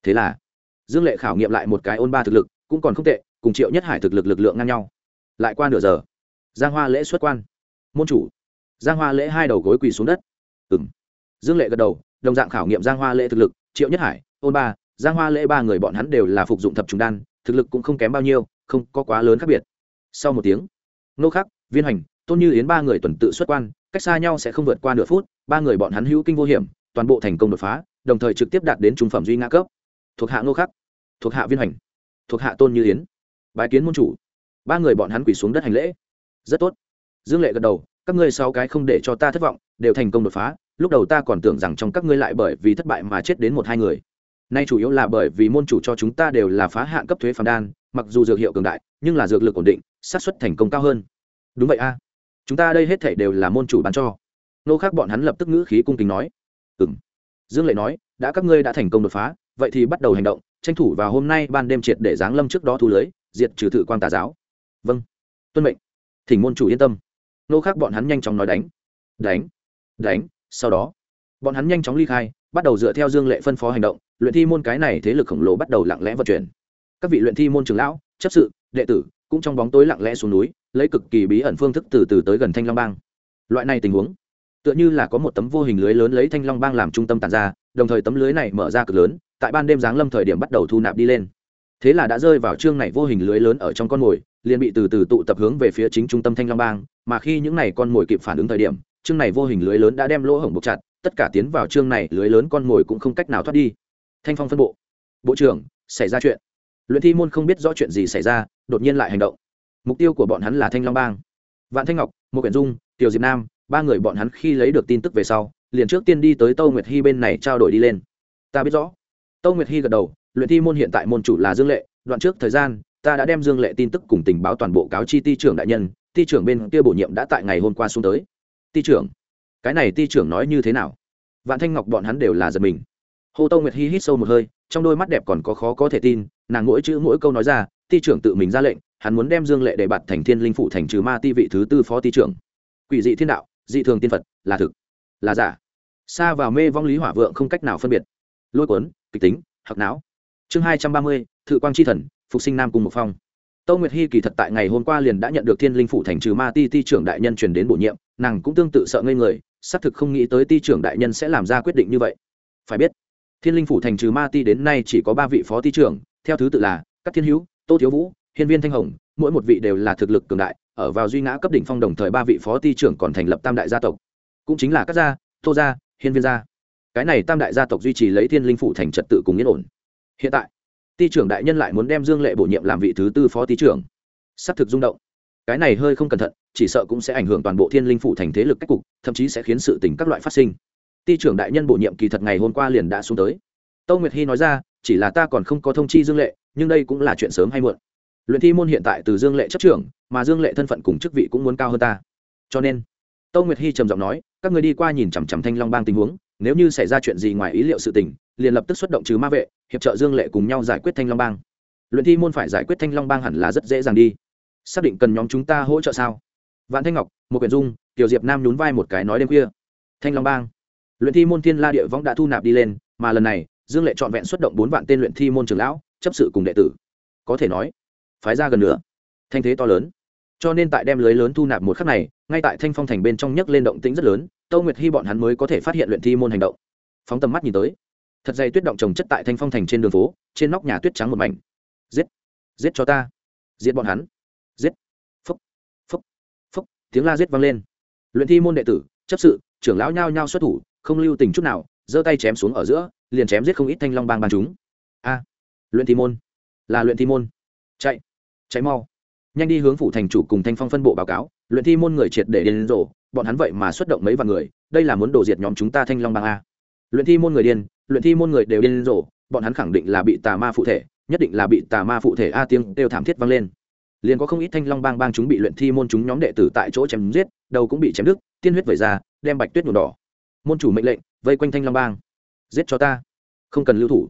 Thế là, dương lệ khảo nghiệm lại một cái ôn ba thực lực, cũng còn không tệ, cùng triệu nhất hải thực lực lực lượng ngang nhau. Lại qua nửa giờ, giang hoa lễ xuất quan. Môn chủ, giang hoa lễ hai đầu gối quỳ xuống đất. Ừ m dương lệ gật đầu, đồng dạng khảo nghiệm giang hoa lễ thực lực, triệu nhất hải, ôn ba, giang hoa lễ ba người bọn hắn đều là phục dụng thập trùng đan thực lực cũng không kém bao nhiêu, không có quá lớn khác biệt. Sau một tiếng, nô khắc, viên hành tôn như yến ba người tuần tự xuất quan, cách xa nhau sẽ không vượt qua nửa phút, ba người bọn hắn hữu kinh vô hiểm, toàn bộ thành công đột phá, đồng thời trực tiếp đạt đến trung phẩm duy ngã cấp. Thuộc hạ nô khắc, thuộc hạ viên hành thuộc hạ tôn như yến, bái kiến môn chủ. Ba người bọn hắn quỳ xuống đất hành lễ. Rất tốt. Dương lệ gật đầu, các ngươi sáu cái không để cho ta thất vọng, đều thành công đột phá, lúc đầu ta còn tưởng rằng trong các ngươi lại bởi vì thất bại mà chết đến một hai người nay chủ yếu là bởi vì môn chủ cho chúng ta đều là phá hạn cấp thuế phàm đan, mặc dù dược hiệu cường đại, nhưng là dược lực ổn định, xác suất thành công cao hơn. Đúng vậy a. Chúng ta đây hết thể đều là môn chủ bán cho. Nô khác bọn hắn lập tức ngữ khí cung kính nói. Ừ m dương lệ nói, đã các ngươi đã thành công đột phá, vậy thì bắt đầu hành động, tranh thủ vào hôm nay ban đêm triệt để giáng lâm trước đó thu lưới, diệt trừ thự quan tà giáo. Vâng. Tuân mệnh. Thỉnh môn chủ yên tâm. Nô khác bọn hắn nhanh chóng nói đánh. Đánh. Đánh. Sau đó, bọn hắn nhanh chóng ly khai, bắt đầu dựa theo dương lệ phân phó hành động luyện thi môn cái này thế lực khổng lồ bắt đầu lặng lẽ vận chuyển. Các vị luyện thi môn trưởng lão, chấp sự, đệ tử cũng trong bóng tối lặng lẽ xuống núi, lấy cực kỳ bí ẩn phương thức từ từ tới gần thanh long bang. Loại này tình huống, tựa như là có một tấm vô hình lưới lớn lấy thanh long bang làm trung tâm tàn ra, đồng thời tấm lưới này mở ra cực lớn, tại ban đêm giáng lâm thời điểm bắt đầu thu nạp đi lên. Thế là đã rơi vào chương này vô hình lưới lớn ở trong con mồi, liền bị từ từ tụ tập hướng về phía chính trung tâm thanh long bang, mà khi những này con mồi kịp phản ứng thời điểm, chương này vô hình lưới lớn đã đem lỗ hổng buộc chặt, tất cả tiến vào chương này lưới lớn con mồi cũng không cách nào thoát đi thanh phong phân bộ. Bộ trưởng, xảy ra chuyện. Luyện thi môn không biết rõ chuyện gì xảy ra, đột nhiên lại hành động. Mục tiêu của bọn hắn là thanh long bang. Vạn thanh ngọc một quyển dung, tiểu diệp nam, ba người bọn hắn khi lấy được tin tức về sau, liền trước tiên đi tới tâu nguyệt hy bên này trao đổi đi lên. Ta biết rõ. Tâu nguyệt hy gật đầu, luyện thi môn hiện tại môn chủ là dương lệ, đoạn trước thời gian, ta đã đem dương lệ tin tức cùng tình báo toàn bộ cáo chi ti trưởng đại nhân, ti trưởng bên kia bổ nhiệm đã tại ngày hôm qua xuống tới. Ti trưởng, cái này ti trưởng nói như thế nào? Vạn thanh ngọc bọn hắn đều là giật mình hồ tâu nguyệt hy hít sâu một hơi trong đôi mắt đẹp còn có khó có thể tin nàng mỗi chữ mỗi câu nói ra ti trưởng tự mình ra lệnh hắn muốn đem dương lệ để bạt thành thiên linh phụ thành trừ ma ti vị thứ tư phó ti trưởng. Quỷ dị thiên đạo dị thường tiên phật là thực là giả. Xa vào mê vong lý hỏa vượng không cách nào phân biệt. Lôi cuốn kịch tính hạc não. Chương hai trăm ba mươi thự quang chi thần phục sinh nam cùng một phong. Tâu Nguyệt Hi kỳ thật tại ngày hôm qua liền đã nhận được Thiên Linh phủ thành trừ ma ti ti trưởng đại nhân truyền đến bổ nhiệm, nàng cũng tương tự sợ ngây người, xác thực không nghĩ tới ti trưởng đại nhân sẽ làm ra quyết định như vậy. Phải biết, Thiên Linh phủ thành trừ ma ti đến nay chỉ có ba vị phó ti trưởng, theo thứ tự là Cát Thiên Hữu, Tô Thiếu Vũ, Hiên Viên Thanh Hồng, mỗi một vị đều là thực lực cường đại, ở vào duy ngã cấp đỉnh phong đồng thời ba vị phó ti trưởng còn thành lập tam đại gia tộc, cũng chính là Cát gia, Tô gia, Hiên Viên gia. Cái này tam đại gia tộc duy trì lấy Thiên Linh phủ thành trật tự cùng yên ổn. Hiện tại, ti trưởng đại nhân lại muốn đem dương lệ bổ nhiệm làm vị thứ tư phó ti trưởng s ắ c thực rung động cái này hơi không cẩn thận chỉ sợ cũng sẽ ảnh hưởng toàn bộ thiên linh phủ thành thế lực cách cục thậm chí sẽ khiến sự tình các loại phát sinh ty trưởng đại nhân bổ nhiệm kỳ thật ngày hôm qua liền đã xuống tới. Tâu nguyệt hy nói ra, chỉ là ta còn không có thông chi dương lệ, nhưng đây cũng là chuyện sớm hay muộn. Luyện thi môn hiện tại từ dương lệ chấp trưởng, mà dương lệ thân phận cùng chức vị cũng muốn cao hơn ta. Cho nên, tâu nguyệt hy trầm giọng nói, các người đi qua nhìn chằm chằm thanh long bang tình huống, nếu như xảy ra chuyện gì ngoài ý liệu sự tình, liền lập tức xuất động trừ ma vệ, hiệp trợ dương lệ cùng nhau giải quyết thanh long bang. Luyện thi môn phải giải quyết thanh long bang hẳn là rất dễ dàng đi. Xác định cần nhóm chúng ta hỗ trợ sao? Vạn thanh ngọc một quyển dung, tiểu diệp nam nhún vai một cái nói đêm khuya. Thanh long bang luyện thi môn thiên la địa võng đã thu nạp đi lên, mà lần này, dương lệ trọn vẹn xuất động bốn vạn tên luyện thi môn trường lão, chấp sự cùng đệ tử. Có thể nói, phái ra gần nữa thanh thế to lớn. Cho nên tại đem lưới lớn thu nạp một khắc này, ngay tại thanh phong thành bên trong nhấc lên động tĩnh rất lớn, tâu nguyệt hy bọn hắn mới có thể phát hiện luyện thi môn hành động. Phóng tầm mắt nhìn tới. Thật dày tuyết động trồng chất tại thanh phong thành trên đường phố, trên nóc nhà tuyết trắng một mảnh. Giết! Giết cho ta! Giết bọn hắn! Giết! Phúc! Phúc! Phúc! Tiếng la giết vang lên. Luyện thi môn đệ tử, chấp sự, trưởng lão nhao nhao xuất thủ không lưu tình chút nào, giơ tay chém xuống ở giữa, liền chém giết không ít thanh long bang bang chúng. A, luyện thi môn, là luyện thi môn. Chạy chạy mau. Nhanh đi hướng phủ thành chủ cùng thanh phong phân bộ báo cáo, luyện thi môn người triệt để điên rồ, bọn hắn vậy mà xuất động mấy vạn người, đây là muốn đổ diệt nhóm chúng ta thanh long bang a. Luyện thi môn người điên, luyện thi môn người đều điên rồ, bọn hắn khẳng định là bị tà ma phụ thể, nhất định là bị tà ma phụ thể a tiếng đều thảm thiết vang lên. Liền có không ít thanh long bang bang chúng bị luyện thi môn chúng nhóm đệ tử tại chỗ chém giết, đầu cũng bị chém đứt, tiên huyết vẩy ra, đem bạch tuyết nhuộm đỏ môn chủ mệnh lệnh, vây quanh thanh long bang. Giết cho ta. Không cần lưu thủ.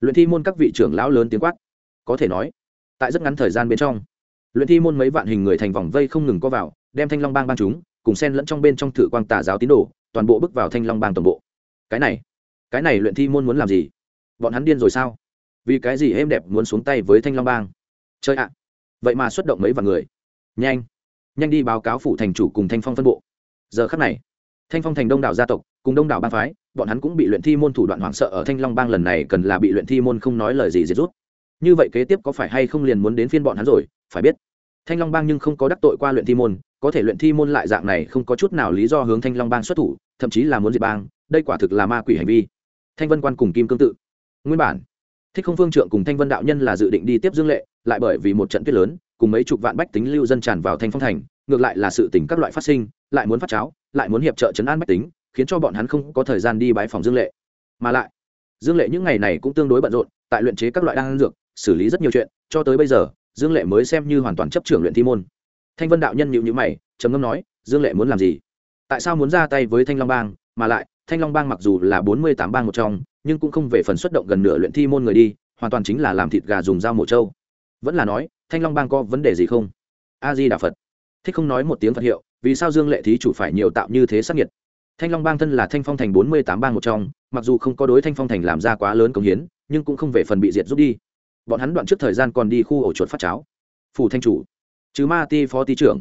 Luyện thi môn các vị trưởng lão lớn tiếng quát. Có thể nói, tại rất ngắn thời gian bên trong, luyện thi môn mấy vạn hình người thành vòng vây không ngừng co vào, đem thanh long bang bang chúng, cùng sen lẫn trong bên trong thử quang tà giáo tín đồ, toàn bộ bước vào thanh long bang toàn bộ. Cái này cái này luyện thi môn muốn làm gì? Bọn hắn điên rồi sao? Vì cái gì êm đẹp muốn xuống tay với thanh long bang? Chơi ạ. Vậy mà xuất động mấy vạn người. Nhanh. Nhanh đi báo cáo phủ thành chủ cùng thanh phong phân bộ. Giờ khắc này thanh phong thành đông đảo gia tộc, cùng đông đảo bang phái, bọn hắn cũng bị luyện thi môn thủ đoạn hoảng sợ ở thanh long bang lần này cần là bị luyện thi môn không nói lời gì diệt rút. Như vậy kế tiếp có phải hay không liền muốn đến phiên bọn hắn rồi, phải biết. Thanh long bang nhưng không có đắc tội qua luyện thi môn, có thể luyện thi môn lại dạng này không có chút nào lý do hướng thanh long bang xuất thủ, thậm chí là muốn diệt bang, đây quả thực là ma quỷ hành vi. Thanh vân quan cùng kim cương tự. Nguyên bản, thích không phương trượng cùng thanh vân đạo nhân là dự định đi tiếp dương lệ, lại bởi vì một trận tuyết lớn, cùng mấy chục vạn bách tính lưu dân tràn vào thanh phong thành, ngược lại là sự tỉnh các loại phát sinh, lại muốn phát cháo lại muốn hiệp trợ chấn an bách tính, khiến cho bọn hắn không có thời gian đi bãi phòng dương lệ. Mà lại, dương lệ những ngày này cũng tương đối bận rộn, tại luyện chế các loại đan dược, xử lý rất nhiều chuyện, cho tới bây giờ, dương lệ mới xem như hoàn toàn chấp trưởng luyện thi môn. Thanh vân đạo nhân nhịu nhữ mày, trầm ngâm nói, dương lệ muốn làm gì? Tại sao muốn ra tay với thanh long bang? Mà lại, thanh long bang mặc dù là bốn mươi tám bang một trong, nhưng cũng không về phần xuất động gần nửa luyện thi môn người đi, hoàn toàn chính là làm thịt gà dùng dao mổ trâu. Vẫn là nói, thanh long bang có vấn đề gì không? A di đà phật. Thích không nói một tiếng phật hiệu vì sao dương lệ thí chủ phải nhiều tạo như thế sắc nhiệt thanh long bang thân là thanh phong thành bốn mươi tám bang một trong, mặc dù không có đối thanh phong thành làm ra quá lớn công hiến, nhưng cũng không về phần bị diệt rút đi. Bọn hắn đoạn trước thời gian còn đi khu ổ chuột phát cháo. Phủ thanh chủ chứ ma ti phó ti trưởng.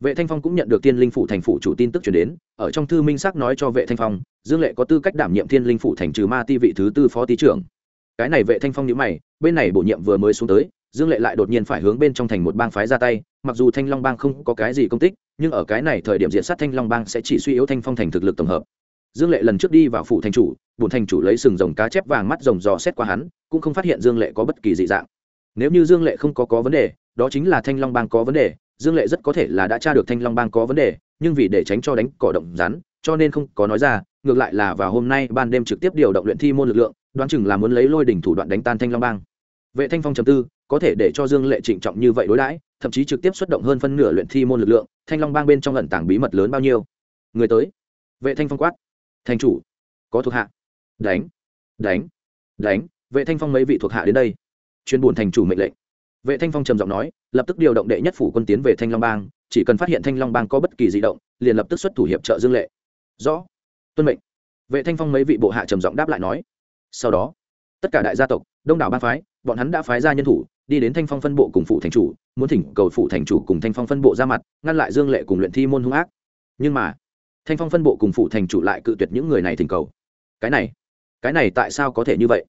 Vệ thanh phong cũng nhận được tiên linh phủ thành phủ chủ tin tức chuyển đến, ở trong thư minh xác nói cho vệ thanh phong, dương lệ có tư cách đảm nhiệm thiên linh phủ thành trừ ma ti vị thứ tư phó ti trưởng. Cái này vệ thanh phong nhữ mày, bên này bổ nhiệm vừa mới xuống tới, dương lệ lại đột nhiên phải hướng bên trong thành một bang phái ra tay, mặc dù thanh long bang không có cái gì công tích nhưng ở cái này thời điểm diện sát thanh long bang sẽ chỉ suy yếu thanh phong thành thực lực tổng hợp. Dương lệ lần trước đi vào phủ thành chủ bùn thành chủ lấy sừng rồng cá chép vàng mắt rồng dò xét qua hắn, cũng không phát hiện dương lệ có bất kỳ dị dạng. Nếu như dương lệ không có có vấn đề, đó chính là thanh long bang có vấn đề, dương lệ rất có thể là đã tra được thanh long bang có vấn đề, nhưng vì để tránh cho đánh cỏ động rắn, cho nên không có nói ra, ngược lại là vào hôm nay ban đêm trực tiếp điều động luyện thi môn lực lượng, đoán chừng là muốn lấy lôi đỉnh thủ đoạn đánh tan thanh long bang. Vệ thanh phong chầm tư, có thể để cho dương lệ trịnh trọng như vậy đối đãi thậm chí trực tiếp xuất động hơn phân nửa luyện thi môn lực lượng, thanh long bang bên trong lận tảng bí mật lớn bao nhiêu? Người tới. Vệ thanh phong quát. Thành chủ. Có thuộc hạ. Đánh. Đánh. Đánh. Vệ thanh phong mấy vị thuộc hạ đến đây. Chuyên buồn thành chủ mệnh lệnh. Vệ thanh phong trầm giọng nói, lập tức điều động đệ nhất phủ quân tiến về thanh long bang, chỉ cần phát hiện thanh long bang có bất kỳ di động, liền lập tức xuất thủ hiệp trợ dương lệ. Rõ. Tuân mệnh. Vệ thanh phong mấy vị bộ hạ trầm giọng đáp lại nói. Sau đó, tất cả đại gia tộc, đông đảo bang phái, bọn hắn đã phái ra nhân thủ đi đến thanh phong phân bộ cùng phụ thành chủ, muốn thỉnh cầu phụ thành chủ cùng thanh phong phân bộ ra mặt, ngăn lại dương lệ cùng luyện thi môn hung ác. Nhưng mà, thanh phong phân bộ cùng phụ thành chủ lại cự tuyệt những người này thỉnh cầu. Cái này cái này tại sao có thể như vậy?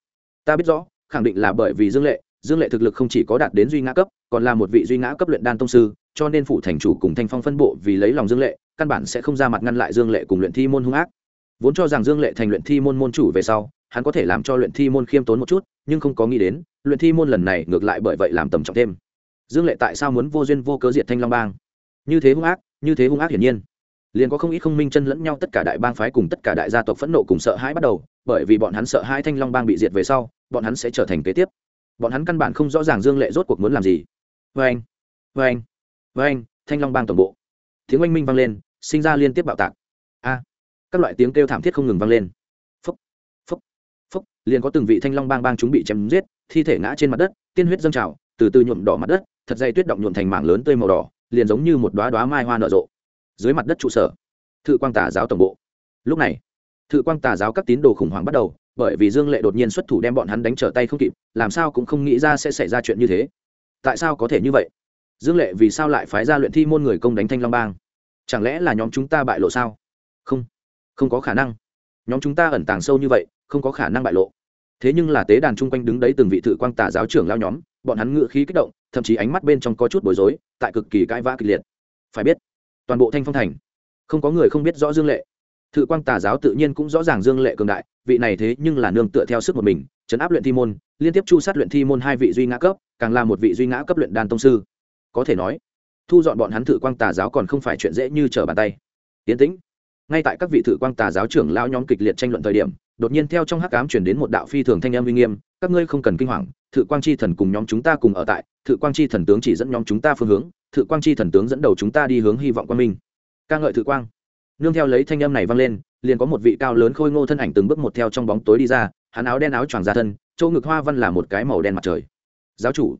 Ta biết rõ, khẳng định là bởi vì dương lệ dương lệ thực lực không chỉ có đạt đến duy ngã cấp, còn là một vị duy ngã cấp luyện đan tông sư, cho nên phụ thành chủ cùng thanh phong phân bộ vì lấy lòng dương lệ, căn bản sẽ không ra mặt ngăn lại dương lệ cùng luyện thi môn hung ác. Vốn cho rằng dương lệ thành luyện thi môn môn chủ về sau, hắn có thể làm cho luyện thi môn khiêm tốn một chút nhưng không có nghĩ đến, luyện thi môn lần này ngược lại bởi vậy làm tầm trọng thêm. Dương lệ tại sao muốn vô duyên vô cớ diệt thanh long bang? Như thế hung ác, như thế hung ác hiển nhiên. Liền có không ít không minh chân lẫn nhau tất cả đại bang phái cùng tất cả đại gia tộc phẫn nộ cùng sợ hãi bắt đầu, bởi vì bọn hắn sợ hai thanh long bang bị diệt về sau, bọn hắn sẽ trở thành kế tiếp. Bọn hắn căn bản không rõ ràng dương lệ rốt cuộc muốn làm gì. Vê anh vê anh vê anh thanh long bang tổng bộ. Tiếng oanh minh vang lên, sinh ra liên tiếp bạo tạc. A, các loại tiếng kêu thảm thiết không ngừng vang lên liền có từng vị thanh long bang bang chúng bị chém giết, thi thể ngã trên mặt đất, tiên huyết dâng trào, từ từ nhuộm đỏ mặt đất, thật dày tuyết động nhuộm thành mảng lớn tươi màu đỏ, liền giống như một đoá đoá mai hoa nở rộ. Dưới mặt đất trụ sở, thự quang tà giáo tổng bộ. Lúc này, thự quang tà giáo các tín đồ khủng hoảng bắt đầu, bởi vì dương lệ đột nhiên xuất thủ đem bọn hắn đánh trở tay không kịp, làm sao cũng không nghĩ ra sẽ xảy ra chuyện như thế. Tại sao có thể như vậy? Dương lệ vì sao lại phái ra luyện thi môn người công đánh thanh long bang? Chẳng lẽ là nhóm chúng ta bại lộ sao? Không không có khả năng. Nhóm chúng ta ẩn tàng sâu như vậy, không có khả năng bại lộ thế nhưng là tế đàn chung quanh đứng đấy từng vị thự quang tà giáo trưởng lao nhóm, bọn hắn ngự khí kích động, thậm chí ánh mắt bên trong có chút bối rối, tại cực kỳ cãi vã kịch liệt. Phải biết, toàn bộ thanh phong thành, không có người không biết rõ dương lệ. Thự quang tà giáo tự nhiên cũng rõ ràng dương lệ cường đại, vị này thế nhưng là nương tựa theo sức một mình, chấn áp luyện thi môn, liên tiếp chu sát luyện thi môn hai vị duy ngã cấp, càng là một vị duy ngã cấp luyện đan tông sư. Có thể nói, thu dọn bọn hắn thự quang tà giáo còn không phải chuyện dễ như trở bàn tay. Tiến tĩnh, ngay tại các vị thự quang tà giáo trưởng lao nhóm kịch liệt tranh luận thời điểm đột nhiên theo trong hắc ám chuyển đến một đạo phi thường thanh âm uy nghiêm, các ngươi không cần kinh hoàng, thự quang chi thần cùng nhóm chúng ta cùng ở tại, thự quang chi thần tướng chỉ dẫn nhóm chúng ta phương hướng, thự quang chi thần tướng dẫn đầu chúng ta đi hướng hy vọng quang minh. Ca ngợi thự quang. Nương theo lấy thanh âm này vang lên, liền có một vị cao lớn khôi ngô thân ảnh từng bước một theo trong bóng tối đi ra, hắn áo đen áo choàng ra thân châu ngực hoa văn là một cái màu đen mặt trời. Giáo chủ,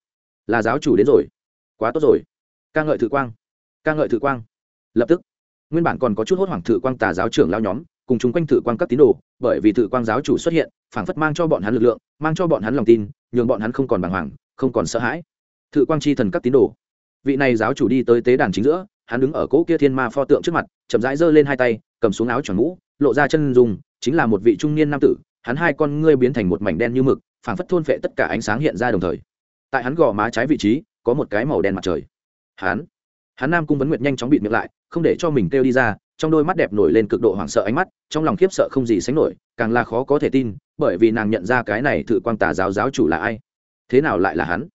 là giáo chủ đến rồi. Quá tốt rồi. Ca ngợi thự quang. Ca ngợi thự quang. Lập tức, nguyên bản còn có chút hốt hoảng thự quang tà giáo trưởng lao nhóm cùng chung quanh thử quang các tín đồ, bởi vì thử quang giáo chủ xuất hiện, phảng phất mang cho bọn hắn lực lượng, mang cho bọn hắn lòng tin, nhường bọn hắn không còn bàng hoàng, không còn sợ hãi. Thử quang chi thần các tín đồ. Vị này giáo chủ đi tới tế đàn chính giữa, hắn đứng ở cỗ kia thiên ma pho tượng trước mặt, chậm rãi giơ lên hai tay, cầm xuống áo choàng mũ, lộ ra chân dùng chính là một vị trung niên nam tử, hắn hai con ngươi biến thành một mảnh đen như mực, phảng phất thôn phệ tất cả ánh sáng hiện ra đồng thời. Tại hắn gò má trái vị trí, có một cái màu đen mặt trời. Hắn hắn nam cung vấn nguyệt nhanh chóng bịt miệng lại, không để cho mình kêu đi ra trong đôi mắt đẹp nổi lên cực độ hoảng sợ ánh mắt, trong lòng khiếp sợ không gì sánh nổi, càng là khó có thể tin, bởi vì nàng nhận ra cái này thự quang tà giáo giáo chủ là ai. Thế nào lại là hắn?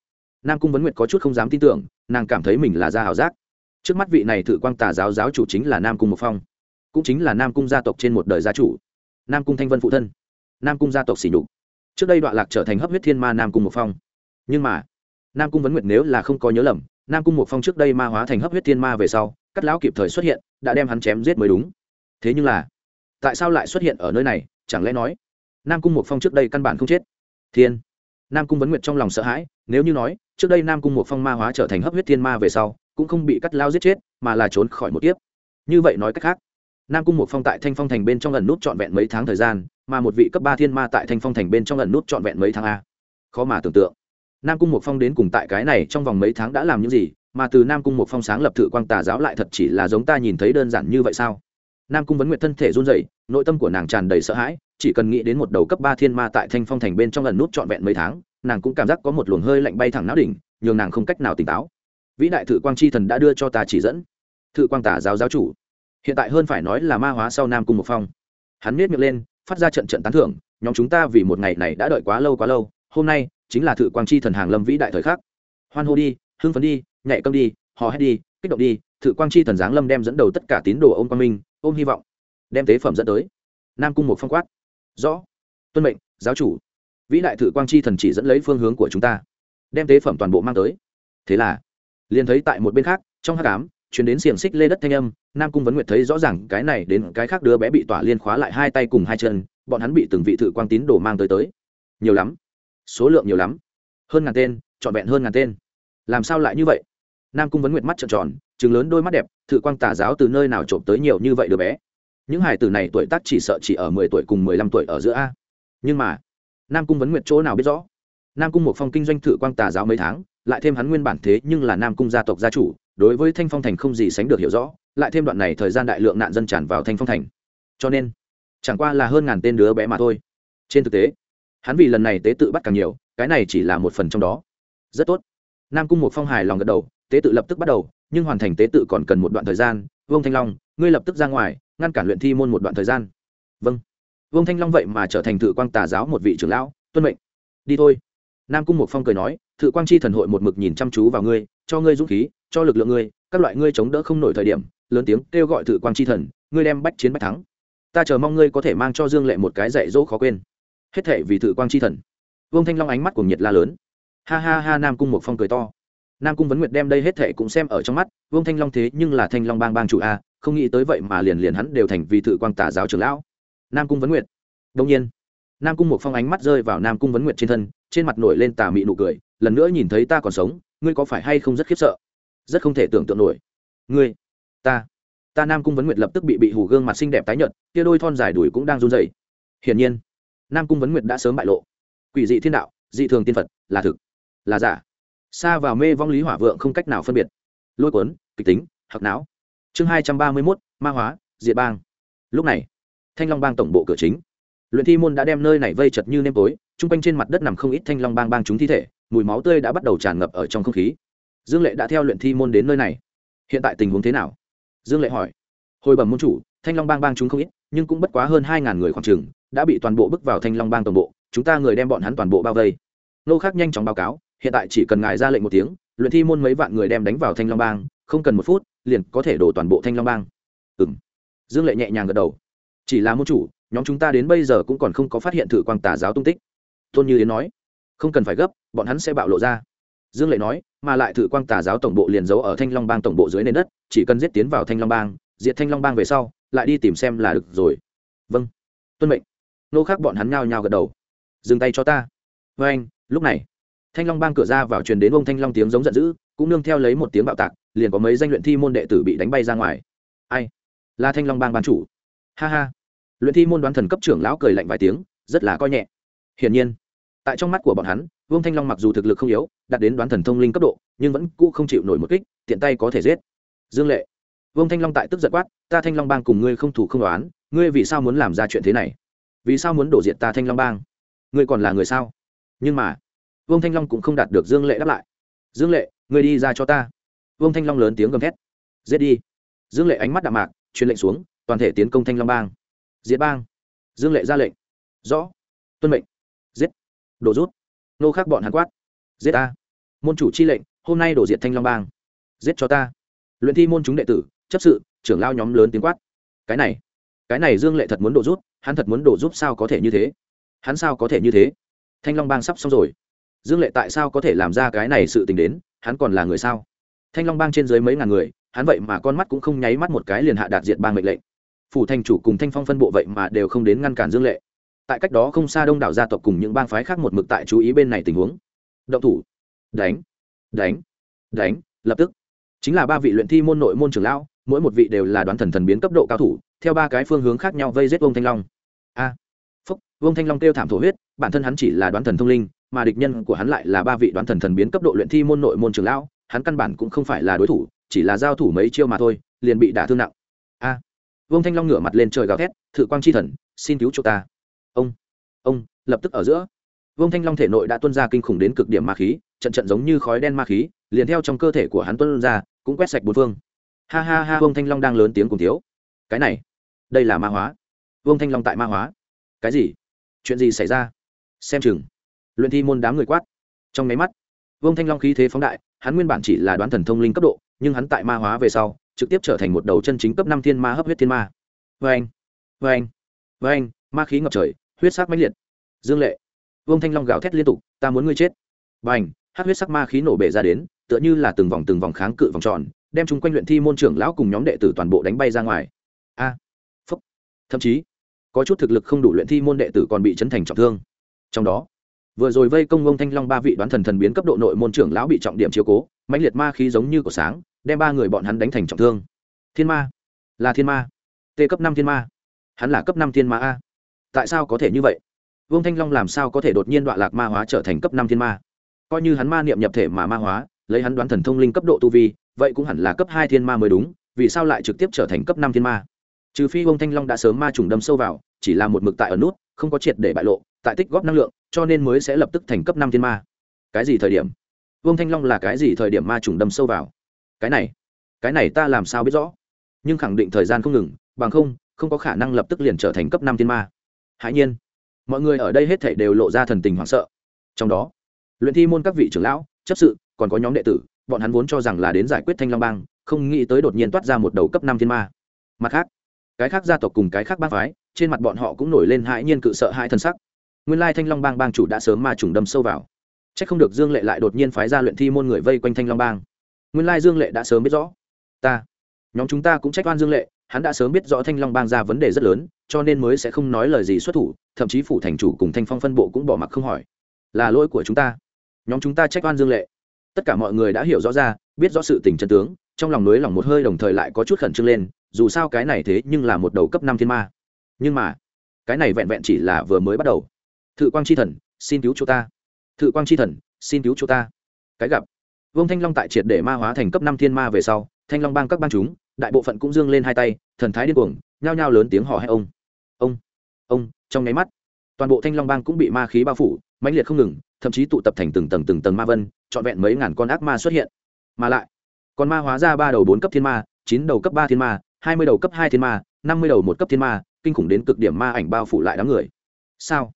Nam cung vấn nguyệt có chút không dám tin tưởng, nàng cảm thấy mình là gia hào giác. Trước mắt vị này thự quang tà giáo giáo chủ chính là nam cung mộc phong, cũng chính là nam cung gia tộc trên một đời gia chủ, nam cung thanh vân phụ thân, nam cung gia tộc xỉ nhục. Trước đây đoạn lạc trở thành hấp huyết thiên ma nam cung mộc phong. Nhưng mà, nam cung vấn nguyệt nếu là không có nhớ lầm, nam cung mộc phong trước đây ma hóa thành hấp huyết thiên ma về sau cắt lão kịp thời xuất hiện, đã đem hắn chém giết mới đúng. Thế nhưng là, tại sao lại xuất hiện ở nơi này, chẳng lẽ nói, nam cung một phong trước đây căn bản không chết? Thiên! Nam cung vấn nguyệt trong lòng sợ hãi, nếu như nói, trước đây nam cung một phong ma hóa trở thành hấp huyết thiên ma về sau, cũng không bị cắt lao giết chết, mà là trốn khỏi một kiếp. Như vậy nói cách khác, nam cung một phong tại thanh phong thành bên trong lần nút trọn vẹn mấy tháng thời gian, mà một vị cấp ba thiên ma tại thanh phong thành bên trong lần nút trọn vẹn mấy tháng a. Khó mà tưởng tượng. Nam cung một phong đến cùng tại cái này trong vòng mấy tháng đã làm những gì mà từ nam cung một phong sáng lập thự quang tà giáo lại thật chỉ là giống ta nhìn thấy đơn giản như vậy sao? Nam cung vấn nguyện thân thể run rẩy, nội tâm của nàng tràn đầy sợ hãi, chỉ cần nghĩ đến một đầu cấp ba thiên ma tại thanh phong thành bên trong lần nút trọn vẹn mấy tháng, nàng cũng cảm giác có một luồng hơi lạnh bay thẳng não đỉnh, nhường nàng không cách nào tỉnh táo. Vĩ đại thự quang chi thần đã đưa cho ta chỉ dẫn. Thự quang tả giáo giáo chủ. Hiện tại hơn phải nói là ma hóa sau nam cung một phong. Hắn miết miệng lên, phát ra trận trận tán thưởng, nhóm chúng ta vì một ngày này đã đợi quá lâu quá lâu, hôm nay chính là thự quang chi thần hàng lâm vĩ đại thời khắc. Hoan hô đi, hưng phấn đi nhạy câm đi, hò hét đi, kích động đi, thự quang chi thần giáng lâm đem dẫn đầu tất cả tín đồ ôm quang minh, ôm hy vọng, đem tế phẩm dẫn tới. Nam cung một phong quát, rõ, tuân mệnh, giáo chủ. Vĩ đại thự quang chi thần chỉ dẫn lấy phương hướng của chúng ta, đem tế phẩm toàn bộ mang tới. Thế là, liền thấy tại một bên khác, trong hát cám chuyển đến xiềng xích lê đất thanh âm, nam cung vấn nguyệt thấy rõ ràng cái này đến cái khác đứa bé bị tỏa liên khóa lại hai tay cùng hai chân, bọn hắn bị từng vị thự quang tín đồ mang tới tới. Nhiều lắm, số lượng nhiều lắm, hơn ngàn tên, trọn vẹn hơn ngàn tên. Làm sao lại như vậy? Nam cung vấn nguyệt mắt trợn tròn chừng lớn đôi mắt đẹp, thự quang tà giáo từ nơi nào trộm tới nhiều như vậy đứa bé. Những hải tử này tuổi tác chỉ sợ chỉ ở mười tuổi cùng mười lăm tuổi ở giữa a. Nhưng mà, nam cung vấn nguyệt chỗ nào biết rõ? Nam cung một phong kinh doanh thự quang tà giáo mấy tháng, lại thêm hắn nguyên bản thế nhưng là nam cung gia tộc gia chủ, đối với thanh phong thành không gì sánh được hiểu rõ, lại thêm đoạn này thời gian đại lượng nạn dân tràn vào thanh phong thành. Cho nên, chẳng qua là hơn ngàn tên đứa bé mà thôi. Trên thực tế, hắn vì lần này tế tự bắt càng nhiều, cái này chỉ là một phần trong đó. Rất tốt. Nam cung một phong hài lòng gật đầu tế tự lập tức bắt đầu, nhưng hoàn thành tế tự còn cần một đoạn thời gian. Vương thanh long, ngươi lập tức ra ngoài, ngăn cản luyện thi môn một đoạn thời gian. Vâng. Vương thanh long vậy mà trở thành thự quang tà giáo một vị trưởng lão, tuân mệnh. Đi thôi. Nam cung một phong cười nói, thự quang chi thần hội một mực nhìn chăm chú vào ngươi, cho ngươi dũng khí, cho lực lượng ngươi, các loại ngươi chống đỡ không nổi thời điểm, lớn tiếng kêu gọi thự quang chi thần, ngươi đem bách chiến bách thắng. Ta chờ mong ngươi có thể mang cho dương lệ một cái dạy dỗ khó quên. Hết thể vì thự quang chi thần. Vương thanh long ánh mắt cùng nhiệt la lớn. Ha ha ha, nam cung một phong cười to nam cung vấn nguyệt đem đây hết thệ cũng xem ở trong mắt, vương thanh long thế nhưng là thanh long bang bang chủ a, không nghĩ tới vậy mà liền liền hắn đều thành vì thự quang tả giáo trưởng lão. Nam cung vấn nguyệt. Đông nhiên, nam cung một phong ánh mắt rơi vào nam cung vấn nguyệt trên thân, trên mặt nổi lên tà mị nụ cười, lần nữa nhìn thấy ta còn sống, ngươi có phải hay không rất khiếp sợ? Rất không thể tưởng tượng nổi. Ngươi, ta ta nam cung vấn nguyệt lập tức bị bị hủ gương mặt xinh đẹp tái nhợt, kia đôi thon dài đùi cũng đang run rẩy. Hiển nhiên, nam cung vấn nguyệt đã sớm bại lộ. Quỷ dị thiên đạo, dị thường tiên phật, là thực, là giả xa vào mê vong lý hỏa vượng không cách nào phân biệt. Lôi cuốn, kịch tính hoặc não. Chương hai trăm ba mươi mốt, ma hóa, diệt bang. Lúc này, thanh long bang tổng bộ cửa chính. Luyện thi môn đã đem nơi này vây chật như nêm tối t r u n g quanh trên mặt đất nằm không ít thanh long bang bang chúng thi thể, mùi máu tươi đã bắt đầu tràn ngập ở trong không khí. Dương lệ đã theo luyện thi môn đến nơi này. Hiện tại tình huống thế nào? Dương lệ hỏi. Hồi bẩm môn chủ, thanh long bang bang chúng không ít, nhưng cũng bất quá hơn hai ngàn người khoảng trường đã bị toàn bộ bước vào thanh long bang toàn bộ, chúng ta người đem bọn hắn toàn bộ bao vây. Nô khác nhanh chóng báo cáo hiện tại chỉ cần ngài ra lệnh một tiếng, luyện thi môn mấy vạn người đem đánh vào thanh long bang, không cần một phút, liền có thể đổ toàn bộ thanh long bang. Ừ m dương lệ nhẹ nhàng gật đầu. Chỉ là môn chủ, nhóm chúng ta đến bây giờ cũng còn không có phát hiện thử quang tà giáo tung tích. Tôn như yến nói. Không cần phải gấp, bọn hắn sẽ bạo lộ ra. Dương lệ nói, mà lại thử quang tà giáo tổng bộ liền giấu ở thanh long bang tổng bộ dưới nền đất, chỉ cần giết tiến vào thanh long bang, diệt thanh long bang về sau, lại đi tìm xem là được rồi. Vâng. Tuân mệnh. Nô khác bọn hắn nhao nhao gật đầu. Dừng tay cho ta. Vê anh, lúc này thanh long bang cửa ra vào truyền đến ông thanh long tiếng giống giận dữ, cũng nương theo lấy một tiếng bạo tạc, liền có mấy danh luyện thi môn đệ tử bị đánh bay ra ngoài. Ai? Là thanh long bang ban chủ. Ha ha. Luyện thi môn đoán thần cấp trưởng lão cười lạnh vài tiếng, rất là coi nhẹ. Hiển nhiên, tại trong mắt của bọn hắn, vương thanh long mặc dù thực lực không yếu, đạt đến đoán thần thông linh cấp độ, nhưng vẫn cũ không chịu nổi một kích, tiện tay có thể giết. Dương lệ, vương thanh long tại tức giận quát, ta thanh long bang cùng ngươi không thủ không đoán, ngươi vì sao muốn làm ra chuyện thế này? Vì sao muốn đổ diệt ta thanh long bang? Ngươi còn là người sao? Nhưng mà vương thanh long cũng không đạt được dương lệ đáp lại. Dương lệ người đi ra cho ta. Vương thanh long lớn tiếng gầm thét. Giết đi. Dương lệ ánh mắt đạm mạc, truyền lệnh xuống, toàn thể tiến công thanh long bang. Diệt bang. Dương lệ ra lệnh. Rõ. Tuân mệnh. Giết. Đổ rút. Nô khắc bọn hàn quát. Giết ta. Môn chủ chi lệnh, hôm nay đổ diệt thanh long bang. Giết cho ta. Luyện thi môn chúng đệ tử, chấp sự, trưởng lao nhóm lớn tiếng quát. Cái này cái này dương lệ thật muốn đổ rút, hắn thật muốn đổ giúp sao có thể như thế? Hắn sao có thể như thế? Thanh long bang sắp xong rồi dương lệ tại sao có thể làm ra cái này sự tình đến? Hắn còn là người sao? Thanh long bang trên dưới mấy ngàn người hắn vậy mà con mắt cũng không nháy mắt một cái liền hạ đạt diệt bang mệnh lệnh. Phủ thành chủ cùng thanh phong phân bộ vậy mà đều không đến ngăn cản dương lệ. Tại cách đó không xa đông đảo gia tộc cùng những bang phái khác một mực tại chú ý bên này tình huống. Động thủ. Đánh. Đánh. Đánh. Lập tức. Chính là ba vị luyện thi môn nội môn trưởng lão mỗi một vị đều là đoán thần thần biến cấp độ cao thủ theo ba cái phương hướng khác nhau vây giết vông thanh long. A. À, phúc vông thanh long kêu thảm thổ huyết bản thân hắn chỉ là đoán thần thông linh mà địch nhân của hắn lại là ba vị đoán thần thần biến cấp độ luyện thi môn nội môn trường lão hắn căn bản cũng không phải là đối thủ chỉ là giao thủ mấy chiêu mà thôi liền bị đả thương nặng. A. À, thanh long ngửa mặt lên trời gào thét thử quang chi thần xin cứu cho ta. Ông ông lập tức ở giữa. Vương thanh long thể nội đã tuân ra kinh khủng đến cực điểm ma khí trận trận giống như khói đen ma khí liền theo trong cơ thể của hắn tuân ra cũng quét sạch bốn phương. Ha ha ha vương thanh long đang lớn tiếng cùng thiếu. Cái này đây là ma hóa. Vương thanh long tại ma hóa. Cái gì? Chuyện gì xảy ra? Xem chừng luyện thi môn đám người quát. Trong máy mắt, Vương thanh long khí thế phóng đại, hắn nguyên bản chỉ là đoán thần thông linh cấp độ, nhưng hắn tại ma hóa về sau, trực tiếp trở thành một đầu chân chính cấp năm thiên ma hấp huyết thiên ma. Vê anh vê anh vê anh ma khí ngập trời, huyết sắc mãnh liệt. Dương lệ, Vương thanh long gào thét liên tục, ta muốn ngươi chết. B à n h hát huyết sắc ma khí nổ bể ra đến, tựa như là từng vòng từng vòng kháng cự vòng tròn, đem chúng quanh luyện thi môn trưởng lão cùng nhóm đệ tử toàn bộ đánh bay ra ngoài. A, phúc. Thậm chí, có chút thực lực không đủ luyện thi môn đệ tử còn bị chấn thành trọng thương. Trong đó vừa rồi vây công ông thanh long ba vị đoán thần thần biến cấp độ nội môn trưởng lão bị trọng điểm chiếu cố, mãnh liệt ma khí giống như của sáng, đem ba người bọn hắn đánh thành trọng thương. Thiên ma? Là thiên ma. T cấp năm thiên ma. Hắn là cấp năm thiên ma a. Tại sao có thể như vậy? Vương thanh long làm sao có thể đột nhiên đoạn lạc ma hóa trở thành cấp năm thiên ma? Coi như hắn ma niệm nhập thể mà ma hóa, lấy hắn đoán thần thông linh cấp độ tu vi, vậy cũng hẳn là cấp hai thiên ma mới đúng, vì sao lại trực tiếp trở thành cấp năm thiên ma? Trừ phi vương thanh long đã sớm ma trùng đâm sâu vào, chỉ là một mực tại ở nút không có triệt để bại lộ, tại tích góp năng lượng, cho nên mới sẽ lập tức thành cấp năm thiên ma. Cái gì thời điểm? Vương thanh long là cái gì thời điểm ma trùng đâm sâu vào? Cái này cái này ta làm sao biết rõ? Nhưng khẳng định thời gian không ngừng, bằng không không có khả năng lập tức liền trở thành cấp năm thiên ma. Hãi nhiên, mọi người ở đây hết thảy đều lộ ra thần tình hoảng sợ. Trong đó, luyện thi môn các vị trưởng lão, chấp sự, còn có nhóm đệ tử, bọn hắn vốn cho rằng là đến giải quyết thanh long bang, không nghĩ tới đột nhiên toát ra một đầu cấp năm thiên ma. Mặt khác, cái khác gia tộc cùng cái khác bang phái trên mặt bọn họ cũng nổi lên hãi nhiên cự sợ hãi thân sắc. Nguyên lai thanh long bang bang chủ đã sớm ma trùng đâm sâu vào. C h ắ c không được dương lệ lại đột nhiên phái ra luyện thi môn người vây quanh thanh long bang. Nguyên lai dương lệ đã sớm biết rõ. Ta, nhóm chúng ta cũng trách oan dương lệ, hắn đã sớm biết rõ thanh long bang ra vấn đề rất lớn, cho nên mới sẽ không nói lời gì xuất thủ, thậm chí phủ thành chủ cùng thanh phong phân bộ cũng bỏ mặc không hỏi. Là lỗi của chúng ta. Nhóm chúng ta trách oan dương lệ. Tất cả mọi người đã hiểu rõ ra, biết rõ sự tình chân tướng, trong lòng nới lòng một hơi đồng thời lại có chút khẩn trương lên, dù sao cái này thế nhưng là một đầu cấp năm thiên ma nhưng mà, cái này vẹn vẹn chỉ là vừa mới bắt đầu. Thự quang chi thần, xin cứu chỗ ta. Thự quang chi thần, xin cứu chỗ ta. Cái gặp, vương thanh long tại triệt để ma hóa thành cấp năm thiên ma về sau, thanh long bang các bang chúng, đại bộ phận cũng dương lên hai tay, thần thái điên cuồng, nhao nhao lớn tiếng hò hét ông. Ông ông, trong nháy mắt, toàn bộ thanh long bang cũng bị ma khí bao phủ, mãnh liệt không ngừng, thậm chí tụ tập thành từng tầng từng tầng ma vân, trọn vẹn mấy ngàn con ác ma xuất hiện. Mà lại, còn ma hóa ra ba đầu bốn cấp thiên ma, chín đầu cấp ba thiên ma, hai mươi đầu cấp hai thiên ma, năm mươi đầu một cấp thiên ma kinh khủng đến cực điểm ma ảnh bao phủ lại đám người. Sao?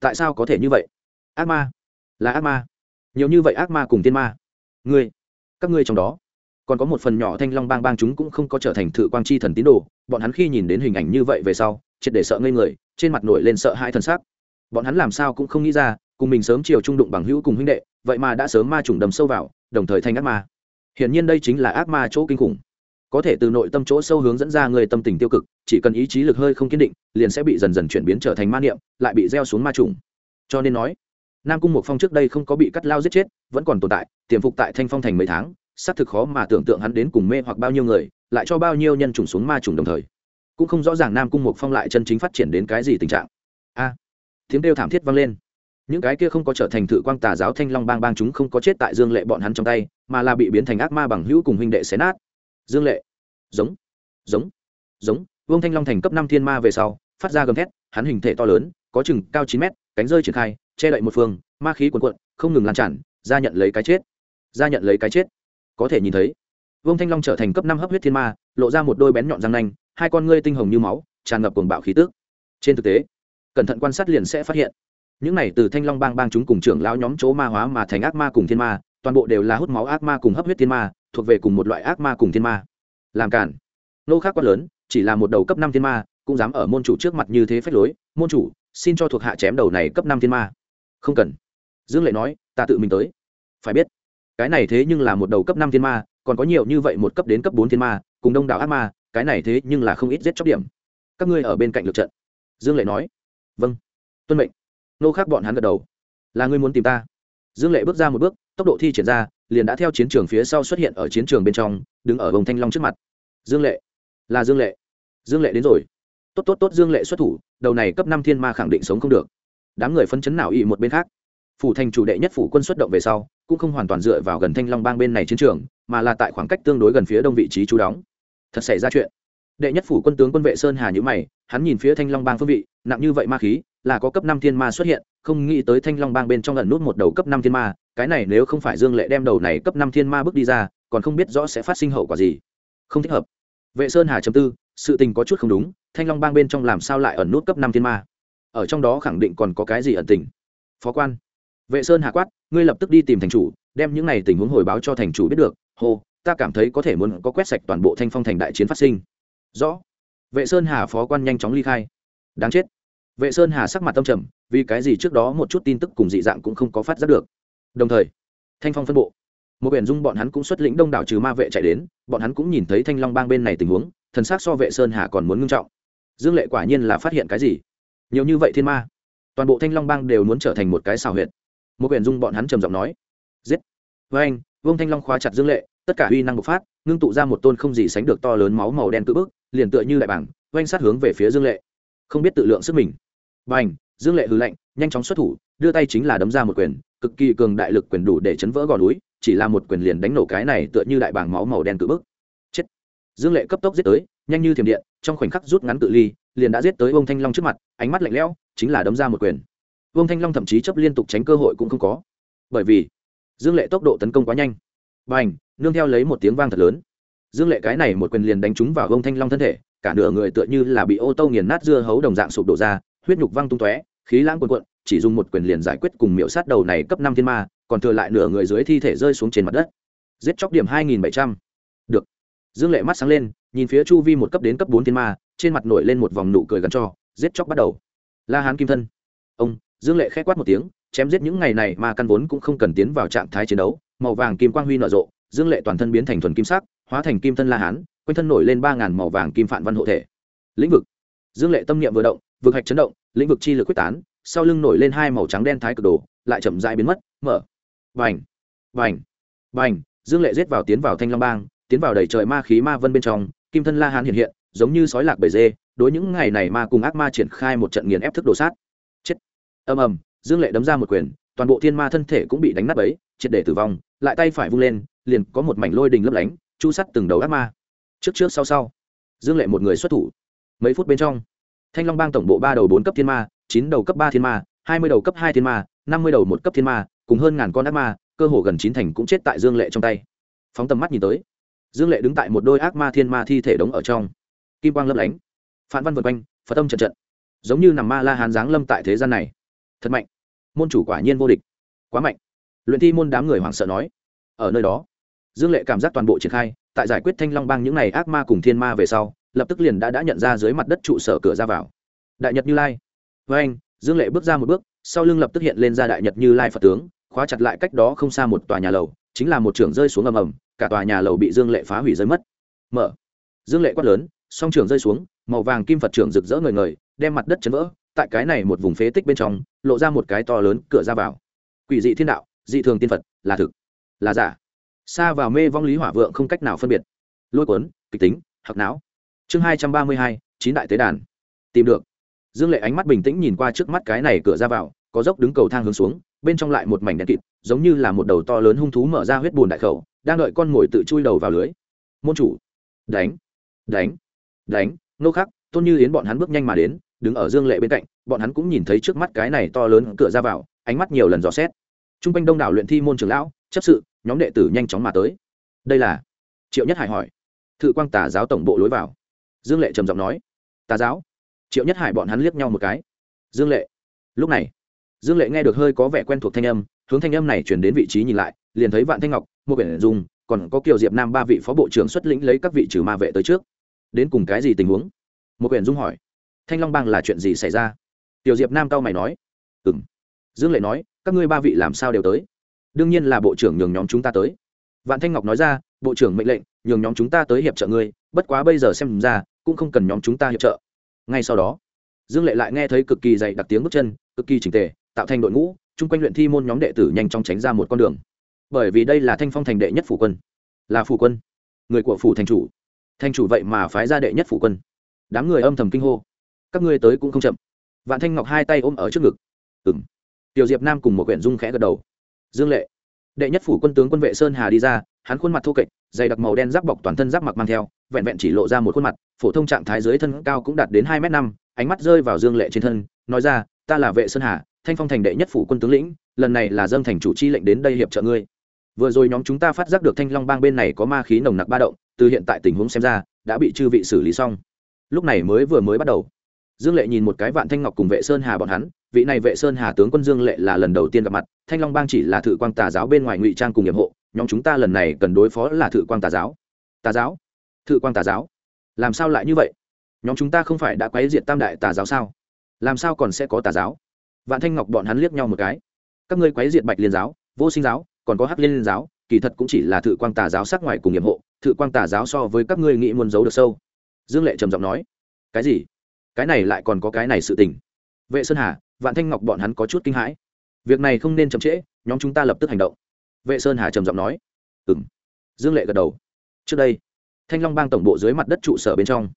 Tại sao có thể như vậy? Ác ma? Là ác ma. Nhiều như vậy ác ma cùng tiên ma. Ngươi, các ngươi trong đó, còn có một phần nhỏ thanh long bang bang chúng cũng không có trở thành thự quang chi thần tín đồ. Bọn hắn khi nhìn đến hình ảnh như vậy về sau, triệt để sợ ngây người, trên mặt nổi lên sợ hai thần sắc. Bọn hắn làm sao cũng không nghĩ ra, cùng mình sớm chiều trung đụng bằng hữu cùng huynh đệ, vậy mà đã sớm ma trùng đầm sâu vào, đồng thời thành ác ma. Hiển nhiên đây chính là ác ma chỗ kinh khủng có thể từ nội tâm chỗ sâu hướng dẫn ra người tâm tình tiêu cực chỉ cần ý chí lực hơi không kiên định liền sẽ bị dần dần chuyển biến trở thành ma niệm lại bị gieo xuống ma trùng. Cho nên nói nam cung một phong trước đây không có bị cắt lao giết chết vẫn còn tồn tại tiềm phục tại thanh phong thành mấy tháng xác thực khó mà tưởng tượng hắn đến cùng mê hoặc bao nhiêu người lại cho bao nhiêu nhân trùng xuống ma trùng đồng thời. Cũng không rõ ràng nam cung một phong lại chân chính phát triển đến cái gì tình trạng. A à, tiếng kêu thảm thiết vang lên. Những cái kia không có trở thành thự quang tà giáo thanh long bang bang chúng không có chết tại dương lệ bọn hắn trong tay mà là bị biến thành ác ma bằng hữu cùng huynh đệ xé nát dương lệ. Giống giống giống. Vương thanh long thành cấp năm thiên ma về sau, phát ra gầm thét, hắn hình thể to lớn, có chừng cao chín mét, cánh rơi triển khai, che đậy một phương, ma khí quần quận không ngừng lan tràn, ra nhận lấy cái chết. Ra nhận lấy cái chết. Có thể nhìn thấy, vương thanh long trở thành cấp năm hấp huyết thiên ma, lộ ra một đôi bén nhọn răng nanh, hai con ngươi tinh hồng như máu, tràn ngập cuồng bạo khí tước trên thực tế, cẩn thận quan sát liền sẽ phát hiện, những này từ thanh long bang bang chúng cùng trưởng lão nhóm chỗ ma hóa mà thành ác ma cùng thiên ma toàn bộ đều là hút máu ác ma cùng hấp huyết thiên ma, thuộc về cùng một loại ác ma cùng thiên ma. Làm cản nô khác quá lớn, chỉ là một đầu cấp năm thiên ma, cũng dám ở môn chủ trước mặt như thế phách lối. Môn chủ, xin cho thuộc hạ chém đầu này cấp năm thiên ma. Không cần. Dương lệ nói, ta tự mình tới. Phải biết, cái này thế nhưng là một đầu cấp năm thiên ma, còn có nhiều như vậy một cấp đến cấp bốn thiên ma, cùng đông đảo ác ma, cái này thế nhưng là không ít giết chóc điểm. Các ngươi ở bên cạnh lượt trận. Dương lệ nói vâng tuân mệnh. Nô khác bọn hắn gật đầu. Là ngươi muốn tìm ta? Dương lệ bước ra một bước, tốc độ thi triển ra, liền đã theo chiến trường phía sau xuất hiện ở chiến trường bên trong, đứng ở vòng thanh long trước mặt. Dương lệ, là dương lệ. Dương lệ đến rồi. Tốt tốt tốt, dương lệ xuất thủ, đầu này cấp năm thiên ma khẳng định sống không được. Đám người phân chấn nào ỵ một bên khác. Phủ thành chủ đệ nhất phủ quân xuất động về sau, cũng không hoàn toàn dựa vào gần thanh long bang bên này chiến trường, mà là tại khoảng cách tương đối gần phía đông vị trí chú đóng. Thật xảy ra chuyện. Đệ nhất phủ quân tướng quân vệ sơn hà nhữ mày, hắn nhìn phía thanh long bang phương vị, nặng như vậy ma khí là có cấp năm thiên ma xuất hiện, không nghĩ tới thanh long bang bên trong lần nút một đầu cấp năm thiên ma, cái này nếu không phải dương lệ đem đầu này cấp năm thiên ma bước đi ra, còn không biết rõ sẽ phát sinh hậu quả gì. Không thích hợp. Vệ sơn hà chấm tư, sự tình có chút không đúng, thanh long bang bên trong làm sao lại ẩn nút cấp năm thiên ma? Ở trong đó khẳng định còn có cái gì ẩn tình? Phó quan. Vệ sơn hà quát, ngươi lập tức đi tìm thành chủ, đem những này tình huống hồi báo cho thành chủ biết được. Hô, ta cảm thấy có thể muốn có quét sạch toàn bộ thanh phong thành đại chiến phát sinh. Rõ. Vệ sơn hà phó quan nhanh chóng ly khai. Đáng chết vệ sơn hà sắc mặt tâm trầm, vì cái gì trước đó một chút tin tức cùng dị dạng cũng không có phát giác được. Đồng thời, thanh phong phân bộ. Một biển dung bọn hắn cũng xuất lĩnh đông đảo trừ ma vệ chạy đến, bọn hắn cũng nhìn thấy thanh long bang bên này tình huống, thần s á c so vệ sơn hà còn muốn ngưng trọng. Dương lệ quả nhiên là phát hiện cái gì? Nhiều như vậy thiên ma. Toàn bộ thanh long bang đều muốn trở thành một cái xào huyệt. Một biển dung bọn hắn trầm giọng nói. Giết. Với anh vương thanh long khóa chặt dương lệ, tất cả huy năng bộc phát, ngưng tụ ra một tôn không gì sánh được to lớn máu màu đen cự bức, liền tựa như đại bảng oanh sát hướng về phía dương lệ. Không biết tự lượng sức mình b à n h dương lệ hư lạnh, nhanh chóng xuất thủ, đưa tay chính là đấm ra một quyền, cực kỳ cường đại lực quyền đủ để chấn vỡ gò núi, chỉ là một quyền liền đánh nổ cái này tựa như đại bảng máu màu đen cự bức. Chết. Dương lệ cấp tốc giết tới, nhanh như thiểm điện, trong khoảnh khắc rút ngắn cự ly, liền đã giết tới ông thanh long trước mặt, ánh mắt lạnh lẽo, chính là đấm ra một quyền. Vương thanh long thậm chí chấp liên tục tránh cơ hội cũng không có. Bởi vì, dương lệ tốc độ tấn công quá nhanh. B à n h nương theo lấy một tiếng vang thật lớn. Dương lệ cái này một quyền liền đánh trúng vào vương thanh long thân thể, cả nửa người tựa như là bị ô tô nghiền nát dưa hấu đồng dạng sụp đổ ra huyết nhục văng tung tóe, khí lãng quần quận chỉ dùng một quyền liền giải quyết cùng miễu sát đầu này cấp năm thiên ma, còn thừa lại nửa người dưới thi thể rơi xuống trên mặt đất. Giết chóc điểm hai nghìn bảy trăm. Được. Dương lệ mắt sáng lên, nhìn phía chu vi một cấp đến cấp bốn thiên ma, trên mặt nổi lên một vòng nụ cười gắn cho, giết chóc bắt đầu. La hán kim thân. Ông, dương lệ khẽ quát một tiếng, chém giết những ngày này mà căn vốn cũng không cần tiến vào trạng thái chiến đấu, màu vàng kim quang huy nở rộ, dương lệ toàn thân biến thành thuần kim sắc, hóa thành kim thân la hán, quanh thân nổi lên ba ngàn màu vàng kim phản văn hộ thể. Lĩnh vực. Dương lệ tâm niệm vừa động vực hạch chấn động lĩnh vực chi lực quyết tán sau lưng nổi lên hai màu trắng đen thái cực đồ lại chậm dại biến mất mở. Vành vành vành dương lệ giết vào tiến vào thanh long bang tiến vào đầy trời ma khí ma vân bên trong kim thân la hán hiện hiện giống như sói lạc bầy dê đối những ngày này ma cùng ác ma triển khai một trận nghiền ép thức đồ sát. Chết, ầm ầm dương lệ đấm ra một quyền toàn bộ thiên ma thân thể cũng bị đánh nát ấy triệt để tử vong lại tay phải vung lên liền có một mảnh lôi đình lấp lánh chu sắt từng đầu ác ma. Trước trước sau sau dương lệ một người xuất thủ. Mấy phút bên trong thanh long bang tổng bộ ba đầu bốn cấp thiên ma, chín đầu cấp ba thiên ma, hai mươi đầu cấp hai thiên ma, năm mươi đầu một cấp thiên ma, cùng hơn ngàn con ác ma, cơ hồ gần chín thành cũng chết tại dương lệ trong tay. Phóng tầm mắt nhìn tới, dương lệ đứng tại một đôi ác ma thiên ma thi thể đống ở trong. Kim quang lấp lánh, phản văn vượt quanh, phật tâm trận trận. Giống như nằm ma la hán giáng lâm tại thế gian này. Thật mạnh. Môn chủ quả nhiên vô địch. Quá mạnh. Luyện thi môn đám người hoảng sợ nói. Ở nơi đó, dương lệ cảm giác toàn bộ triển khai, tại giải quyết thanh long bang những n à y ác ma cùng thiên ma về sau lập tức liền đã đã nhận ra dưới mặt đất trụ sở cửa ra vào. Đại nhật như lai. Với anh, dương lệ bước ra một bước, sau lưng lập tức hiện lên ra đại nhật như lai phật tướng, khóa chặt lại cách đó không xa một tòa nhà lầu, chính là một trưởng rơi xuống ầm ầm, cả tòa nhà lầu bị dương lệ phá hủy rơi mất. Mở. Dương lệ quát lớn, song trưởng rơi xuống, màu vàng kim phật trưởng rực rỡ ngời ngời, đem mặt đất chấn vỡ, tại cái này một vùng phế tích bên trong, lộ ra một cái to lớn cửa ra vào. Quỷ dị thiên đạo, dị thường tiên phật, là thực, là giả. Xa vào mê vong lý hỏa vượng không cách nào phân biệt. Lôi cuốn, kịch tính hạc não chương hai trăm ba mươi hai, chín đại tế đàn. Tìm được. Dương lệ ánh mắt bình tĩnh nhìn qua trước mắt cái này cửa ra vào, có dốc đứng cầu thang hướng xuống, bên trong lại một mảnh đen kịt, giống như là một đầu to lớn hung thú mở ra huyết bùn đại khẩu, đang đợi con mồi tự chui đầu vào lưới. Môn chủ. Đánh. Đánh. Đánh. Nô khắc, tôn như yến bọn hắn bước nhanh mà đến, đứng ở dương lệ bên cạnh, bọn hắn cũng nhìn thấy trước mắt cái này to lớn cửa ra vào, ánh mắt nhiều lần dò xét. T r u n g quanh đông đảo luyện thi môn trường lão, chấp sự, nhóm đệ tử nhanh chóng mà tới. Đây là triệu nhất hải hỏi. Thự quang tà giáo tổng bộ lối vào dương lệ trầm giọng nói, tà giáo. Triệu nhất hải bọn hắn liếc nhau một cái. Dương lệ. Lúc này, dương lệ nghe được hơi có vẻ quen thuộc thanh âm, hướng thanh âm này chuyển đến vị trí nhìn lại, liền thấy vạn thanh ngọc một quyển dùng còn có kiều diệp nam ba vị phó bộ trưởng xuất lĩnh lấy các vị trừ ma vệ tới trước. Đến cùng cái gì tình huống? Một quyển dung hỏi. Thanh long bang là chuyện gì xảy ra? Tiểu diệp nam cao mày nói. Ừ m dương lệ nói, các ngươi ba vị làm sao đều tới? Đương nhiên là bộ trưởng nhường nhóm chúng ta tới. Vạn thanh ngọc nói ra, bộ trưởng mệnh lệnh, nhường nhóm chúng ta tới hiệp trợ ngươi bất quá bây giờ xem ra, cũng không cần nhóm chúng ta hiệp trợ. Ngay sau đó, dương lệ lại nghe thấy cực kỳ dày đặc tiếng bước chân, cực kỳ trình tề, tạo thành đội ngũ, chung quanh luyện thi môn nhóm đệ tử nhanh chóng tránh ra một con đường. Bởi vì đây là thanh phong thành đệ nhất phủ quân. Là phủ quân. Người của phủ thành chủ. Thành chủ vậy mà phái ra đệ nhất phủ quân. Đám người âm thầm kinh hô. Các ngươi tới cũng không chậm. Vạn thanh ngọc hai tay ôm ở trước ngực. Ừng tiểu diệp nam cùng một quyển dung khẽ gật đầu. Dương lệ, đệ nhất phủ quân tướng quân vệ sơn hà đi ra hắn khuôn mặt thô kệch, dày đặc màu đen giáp bọc toàn thân giáp mặc mang theo, vẹn vẹn chỉ lộ ra một khuôn mặt, phổ thông trạng thái dưới thân cao cũng đạt đến hai m năm, ánh mắt rơi vào dương lệ trên thân, nói ra, ta là vệ sơn hà, thanh phong thành đệ nhất phủ quân tướng lĩnh, lần này là dâng thành chủ chi lệnh đến đây hiệp trợ ngươi. Vừa rồi nhóm chúng ta phát giác được thanh long bang bên này có ma khí nồng nặc ba động, từ hiện tại tình huống xem ra, đã bị chư vị xử lý xong. Lúc này mới vừa mới bắt đầu. Dương lệ nhìn một cái vạn thanh ngọc cùng vệ sơn hà bọn hắn, vị này vệ sơn hà tướng quân dương lệ là lần đầu tiên gặp mặt, thanh long bang chỉ là thự quang tà giáo bên ngoài ngụy trang cùng nghiệp hộ nhóm chúng ta lần này cần đối phó là thự quang tà giáo. Tà giáo? Thự quang tà giáo? Làm sao lại như vậy? Nhóm chúng ta không phải đã quấy diệt tam đại tà giáo sao? Làm sao còn sẽ có tà giáo? Vạn thanh ngọc bọn hắn liếc nhau một cái. Các ngươi quấy diệt bạch liên giáo, vô sinh giáo, còn có hắc liên giáo, kỳ thật cũng chỉ là thự quang tà giáo sát ngoài cùng nghiệp hộ, thự quang tà giáo so với các ngươi nghĩ muốn giấu được sâu. Dương lệ trầm giọng nói, cái gì? Cái này lại còn có cái này sự tình. Vệ sơn hà, vạn thanh ngọc bọn hắn có chút kinh hãi. Việc này không nên chậm trễ, nhóm chúng ta lập tức hành động vệ sơn hà trầm giọng nói ừ m dương lệ gật đầu. Trước đây, thanh long bang tổng bộ dưới mặt đất trụ sở bên trong,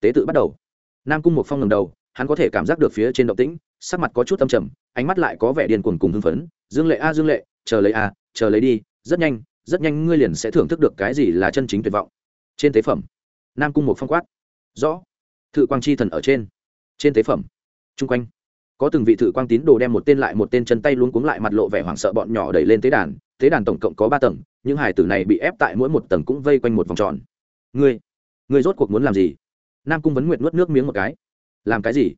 tế tự bắt đầu. Nam cung một phong ngầm đầu, hắn có thể cảm giác được phía trên động tĩnh, sắc mặt có chút âm trầm, ánh mắt lại có vẻ điên cuồng cùng hưng phấn. Dương lệ a à, dương lệ, chờ lấy a à, chờ lấy đi, rất nhanh rất nhanh ngươi liền sẽ thưởng thức được cái gì là chân chính tuyệt vọng. Trên tế phẩm, nam cung một phong quát, rõ. Thự quang chi thần ở trên trên tế phẩm, chung quanh có từng vị thự quang tín đồ đem một tên lại một tên chân tay luống cuống lại mặt lộ vẻ hoảng sợ bọn nhỏ đẩy lên tế đàn tế đàn tổng cộng có ba tầng, những hải tử này bị ép tại mỗi một tầng cũng vây quanh một vòng tròn. Ngươi ngươi rốt cuộc muốn làm gì? Nam cung vấn nguyện nuốt nước miếng một cái. Làm cái gì?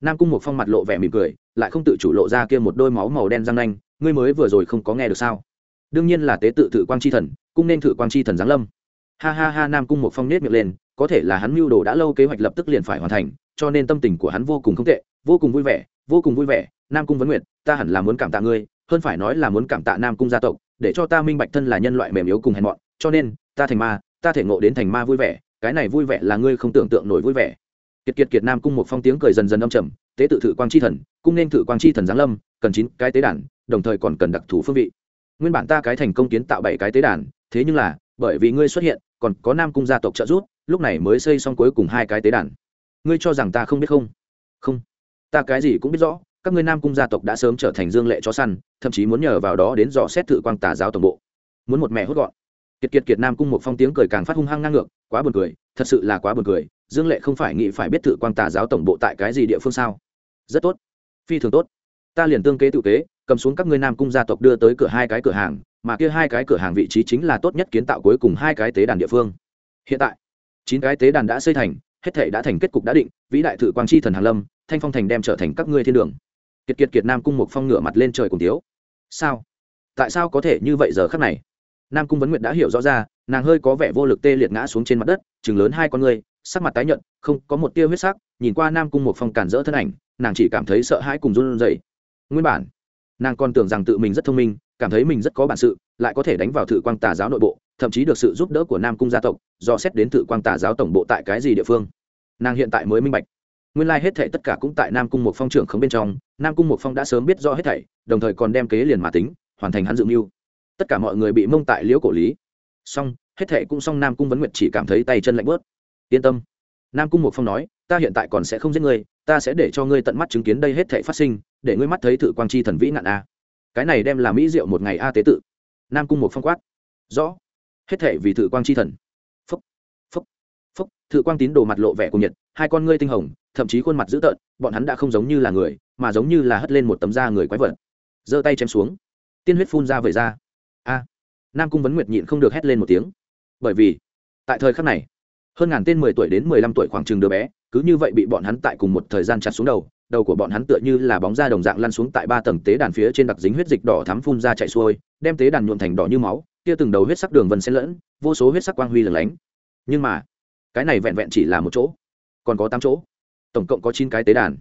Nam cung một phong mặt lộ vẻ mỉm cười, lại không tự chủ lộ ra kia một đôi máu màu đen răng nanh, ngươi mới vừa rồi không có nghe được sao? Đương nhiên là tế tự thự quang chi thần, cung nên thự quang chi thần giáng lâm. Ha ha ha, nam cung một phong nết miệng lên, có thể là hắn mưu đồ đã lâu kế hoạch lập tức liền phải hoàn thành, cho nên tâm tình của hắn vô cùng không tệ, vô cùng vui vẻ vô cùng vui vẻ, nam cung vấn nguyệt, ta hẳn là muốn cảm tạ ngươi, hơn phải nói là muốn cảm tạ nam cung gia tộc, để cho ta minh bạch thân là nhân loại mềm yếu cùng hèn mọn, cho nên, ta thành ma, ta thể ngộ đến thành ma vui vẻ, cái này vui vẻ là ngươi không tưởng tượng nổi vui vẻ. Kiệt kiệt kiệt nam cung một phong tiếng cười dần dần âm trầm, tế tự thự quang chi thần, cung nên thự quang chi thần giáng lâm, cần chín cái tế đàn, đồng thời còn cần đặc thù phương vị. Nguyên bản ta cái thành công kiến tạo bảy cái tế đàn, thế nhưng là, bởi vì ngươi xuất hiện, còn có nam cung gia tộc trợ giúp, lúc này mới xây xong cuối cùng hai cái tế đàn. Ngươi cho rằng ta không biết không? Không ta cái gì cũng biết rõ, các ngươi nam cung gia tộc đã sớm trở thành dương lệ cho săn, thậm chí muốn nhờ vào đó đến dò xét thự quang tà giáo tổng bộ. Muốn một mẹ hốt gọn. Kiệt kiệt kiệt nam cung một phong tiếng cười càng phát hung hăng ngang ngược, quá buồn cười, thật sự là quá buồn cười, dương lệ không phải nghĩ phải biết thự quang tà giáo tổng bộ tại cái gì địa phương sao? Rất tốt. Phi thường tốt. Ta liền tương kế tự kế, cầm xuống các ngươi nam cung gia tộc đưa tới cửa hai cái cửa hàng, mà kia hai cái cửa hàng vị trí chính là tốt nhất kiến tạo cuối cùng hai cái tế đàn địa phương. Hiện tại, chín cái tế đàn đã xây thành, hết thể đã thành kết cục đã định, vĩ đại thự quang chi thần hàn lâm thanh phong thành đem trở thành các ngươi thiên đường. Kiệt kiệt kiệt nam cung một phong ngửa mặt lên trời cùng tiếu. Sao? Tại sao có thể như vậy giờ khắc này? Nam cung vấn nguyệt đã hiểu rõ ra, nàng hơi có vẻ vô lực tê liệt ngã xuống trên mặt đất, chừng lớn hai con ngươi, sắc mặt tái nhợt, không có một tia huyết sắc, nhìn qua nam cung một phong cản rỡ thân ảnh, nàng chỉ cảm thấy sợ hãi cùng run rẩy. Nguyên bản, nàng còn tưởng rằng tự mình rất thông minh, cảm thấy mình rất có bản sự, lại có thể đánh vào thử quang tà giáo nội bộ, thậm chí được sự giúp đỡ của nam cung gia tộc do xét đến thử quang tà giáo tổng bộ tại cái gì địa phương. Nàng hiện tại mới minh bạch nguyên lai hết thảy tất cả cũng tại nam cung một phong trưởng không bên trong, nam cung một phong đã sớm biết rõ hết thảy, đồng thời còn đem kế liền mà tính, hoàn thành hắn dự mưu. Tất cả mọi người bị mông tại liễu cổ lý. Xong, hết thảy cũng xong, nam cung vấn nguyệt chỉ cảm thấy tay chân lạnh bớt. Yên tâm. Nam cung một phong nói, ta hiện tại còn sẽ không giết ngươi, ta sẽ để cho ngươi tận mắt chứng kiến đây hết thảy phát sinh, để ngươi mắt thấy thự quang chi thần vĩ nạn a. Cái này đem là mỹ diệu một ngày a tế tự. Nam cung một phong quát, rõ. Hết thảy vì thự quang chi thần thự quang tín đồ mặt lộ vẻ cùng nhiệt, hai con ngươi tinh hồng, thậm chí khuôn mặt dữ tợn, bọn hắn đã không giống như là người, mà giống như là hất lên một tấm da người quái vật. Giơ tay chém xuống. Tiên huyết phun ra vẩy ra. A. Nam cung vấn nguyệt nhịn không được hét lên một tiếng. Bởi vì, tại thời khắc này, hơn ngàn tên mười tuổi đến mười lăm tuổi khoảng chừng đứa bé, cứ như vậy bị bọn hắn tại cùng một thời gian chặt xuống đầu đầu của bọn hắn tựa như là bóng da đồng dạng lăn xuống tại ba tầng tế đàn phía trên đặc dính huyết dịch đỏ thắm phun ra chạy xuôi, đem tế đàn nhuộn thành đỏ như máu, kia từng đầu huyết sắc đường vân xen lẫn, vô số huyết sắc quang huy lửng lánh. Nhưng mà cái này vẹn vẹn chỉ là một chỗ, còn có tám chỗ. Tổng cộng có chín cái tế đàn.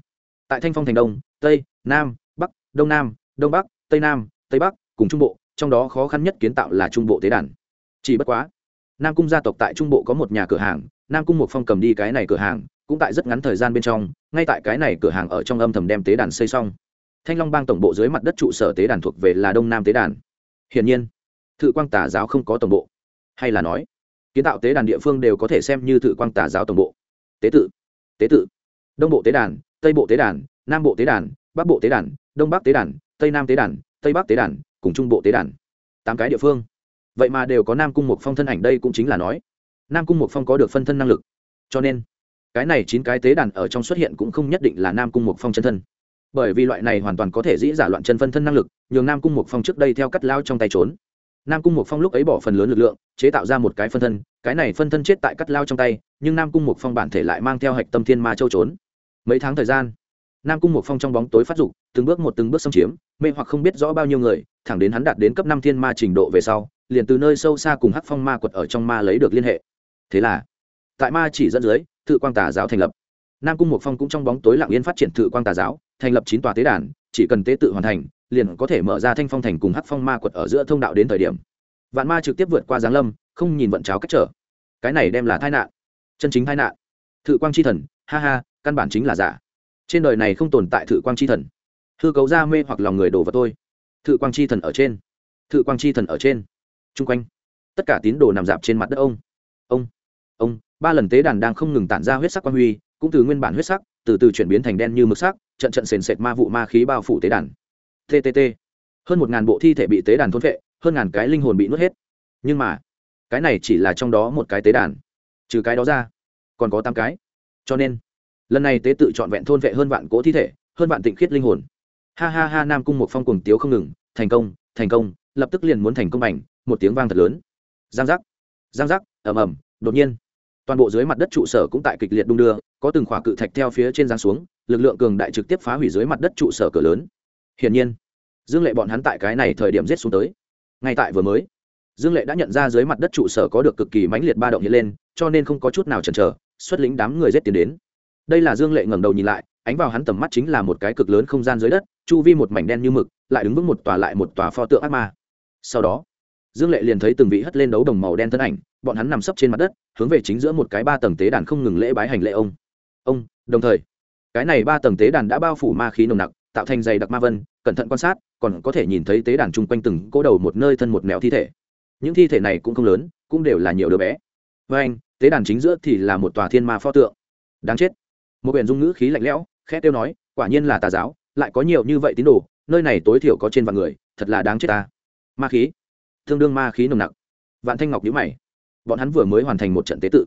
Tại thanh phong thành đông, tây, nam, bắc, đông nam, đông bắc, tây nam, tây bắc, cùng trung bộ, trong đó khó khăn nhất kiến tạo là trung bộ tế đàn. Chỉ bất quá, nam cung gia tộc tại trung bộ có một nhà cửa hàng, nam cung một phong cầm đi cái này cửa hàng, cũng tại rất ngắn thời gian bên trong, ngay tại cái này cửa hàng ở trong âm thầm đem tế đàn xây xong. Thanh long bang tổng bộ dưới mặt đất trụ sở tế đàn thuộc về là đông nam tế đàn. Hiển nhiên, thự quang tà giáo không có tổng bộ. Hay là nói kiến tạo tế đàn địa phương đều có thể xem như thự quang tà giáo tổng bộ. Tế tự tế tự. Đông bộ tế đàn, tây bộ tế đàn, nam bộ tế đàn, bắc bộ tế đàn, đông bắc tế đàn, tây nam tế đàn, tây bắc tế đàn, cùng trung bộ tế đàn. Tám cái địa phương. Vậy mà đều có nam cung một phong thân ảnh đây cũng chính là nói. Nam cung một phong có được phân thân năng lực. Cho nên, cái này chín cái tế đàn ở trong xuất hiện cũng không nhất định là nam cung một phong chân thân. Bởi vì loại này hoàn toàn có thể dĩ giả loạn chân phân thân năng lực, nhường nam cung một phong trước đây theo cắt lao trong tay trốn nam cung một phong lúc ấy bỏ phần lớn lực lượng, chế tạo ra một cái phân thân, cái này phân thân chết tại cắt lao trong tay, nhưng nam cung một phong bản thể lại mang theo hạch tâm thiên ma châu trốn. Mấy tháng thời gian, nam cung một phong trong bóng tối phát dục, từng bước một từng bước xâm chiếm, mê hoặc không biết rõ bao nhiêu người, thẳng đến hắn đạt đến cấp năm thiên ma trình độ về sau, liền từ nơi sâu xa cùng hắc phong ma quật ở trong ma lấy được liên hệ. Thế là, tại ma chỉ dẫn dưới, thự quang tà giáo thành lập. Nam cung một phong cũng trong bóng tối lặng yên phát triển thự quang tà giáo, thành lập chín tòa tế đàn, chỉ cần tế tự hoàn thành liền có thể mở ra thanh phong thành cùng hắc phong ma quật ở giữa thông đạo đến thời điểm. Vạn ma trực tiếp vượt qua giáng lâm, không nhìn vận cháo cách trở. Cái này đem là tai nạn. Chân chính tai nạn. Thự quang chi thần, ha ha, căn bản chính là giả. Trên đời này không tồn tại thự quang chi thần. Hư cấu ra mê hoặc lòng người đổ vào tôi. Thự quang chi thần ở trên. Thự quang chi thần ở trên. Chung quanh. Tất cả tín đồ nằm dạp trên mặt đất ông. Ông. Ông, ba lần tế đàn đang không ngừng tản ra huyết sắc quang huy, cũng từ nguyên bản huyết sắc, từ từ chuyển biến thành đen như mực sắc, trận trận sền sệt ma vụ ma khí bao phủ tế đàn ttt hơn một ngàn bộ thi thể bị tế đàn thôn vệ hơn ngàn cái linh hồn bị nuốt hết. Nhưng mà, cái này chỉ là trong đó một cái tế đàn. Trừ cái đó ra, còn có tám cái. Cho nên, lần này tế tự trọn vẹn thôn vệ hơn vạn cỗ thi thể, hơn vạn tịnh khiết linh hồn. Ha ha ha, nam cung một phong cuồng tiếu không ngừng. Thành công thành công. Lập tức liền muốn thành công bành. Một tiếng vang thật lớn. Giang giác giang giác, ầm ầm. Đột nhiên, toàn bộ dưới mặt đất trụ sở cũng tại kịch liệt đung đưa. Có từng khỏa cự thạch theo phía trên giang xuống. Lực lượng cường đại trực tiếp phá hủy dưới mặt đất trụ sở cửa lớn hiển nhiên, dương lệ bọn hắn tại cái này thời điểm giết xuống tới. Ngay tại vừa mới, dương lệ đã nhận ra dưới mặt đất trụ sở có được cực kỳ mãnh liệt ba động hiện lên, cho nên không có chút nào chần chờ, xuất lĩnh đám người giết tiến đến. Đây là dương lệ ngẩng đầu nhìn lại, ánh vào hắn tầm mắt chính là một cái cực lớn không gian dưới đất, chu vi một mảnh đen như mực, lại đứng vững một tòa lại một tòa pho tượng ác ma. Sau đó, dương lệ liền thấy từng vị hất lên đấu đồng màu đen thân ảnh, bọn hắn nằm sấp trên mặt đất, hướng về chính giữa một cái ba tầng tế đàn không ngừng lễ bái hành lễ ông. Ông, đồng thời, cái này ba tầng tế đàn đã bao phủ ma khí nồng nặc tạo thành dày đặc ma vân, cẩn thận quan sát, còn có thể nhìn thấy tế đàn chung quanh từng cỗ đầu một nơi thân một mèo thi thể. Những thi thể này cũng không lớn, cũng đều là nhiều đứa bé. Với anh, tế đàn chính giữa thì là một tòa thiên ma pho tượng. Đáng chết. Một biển dung ngữ khí lạnh lẽo, khẽ tiêu nói, quả nhiên là tà giáo, lại có nhiều như vậy tín đồ, nơi này tối thiểu có trên vạn người, thật là đáng chết ta. Ma khí. Tương đương ma khí nồng nặc. Vạn thanh ngọc nhíu mày. Bọn hắn vừa mới hoàn thành một trận tế tự.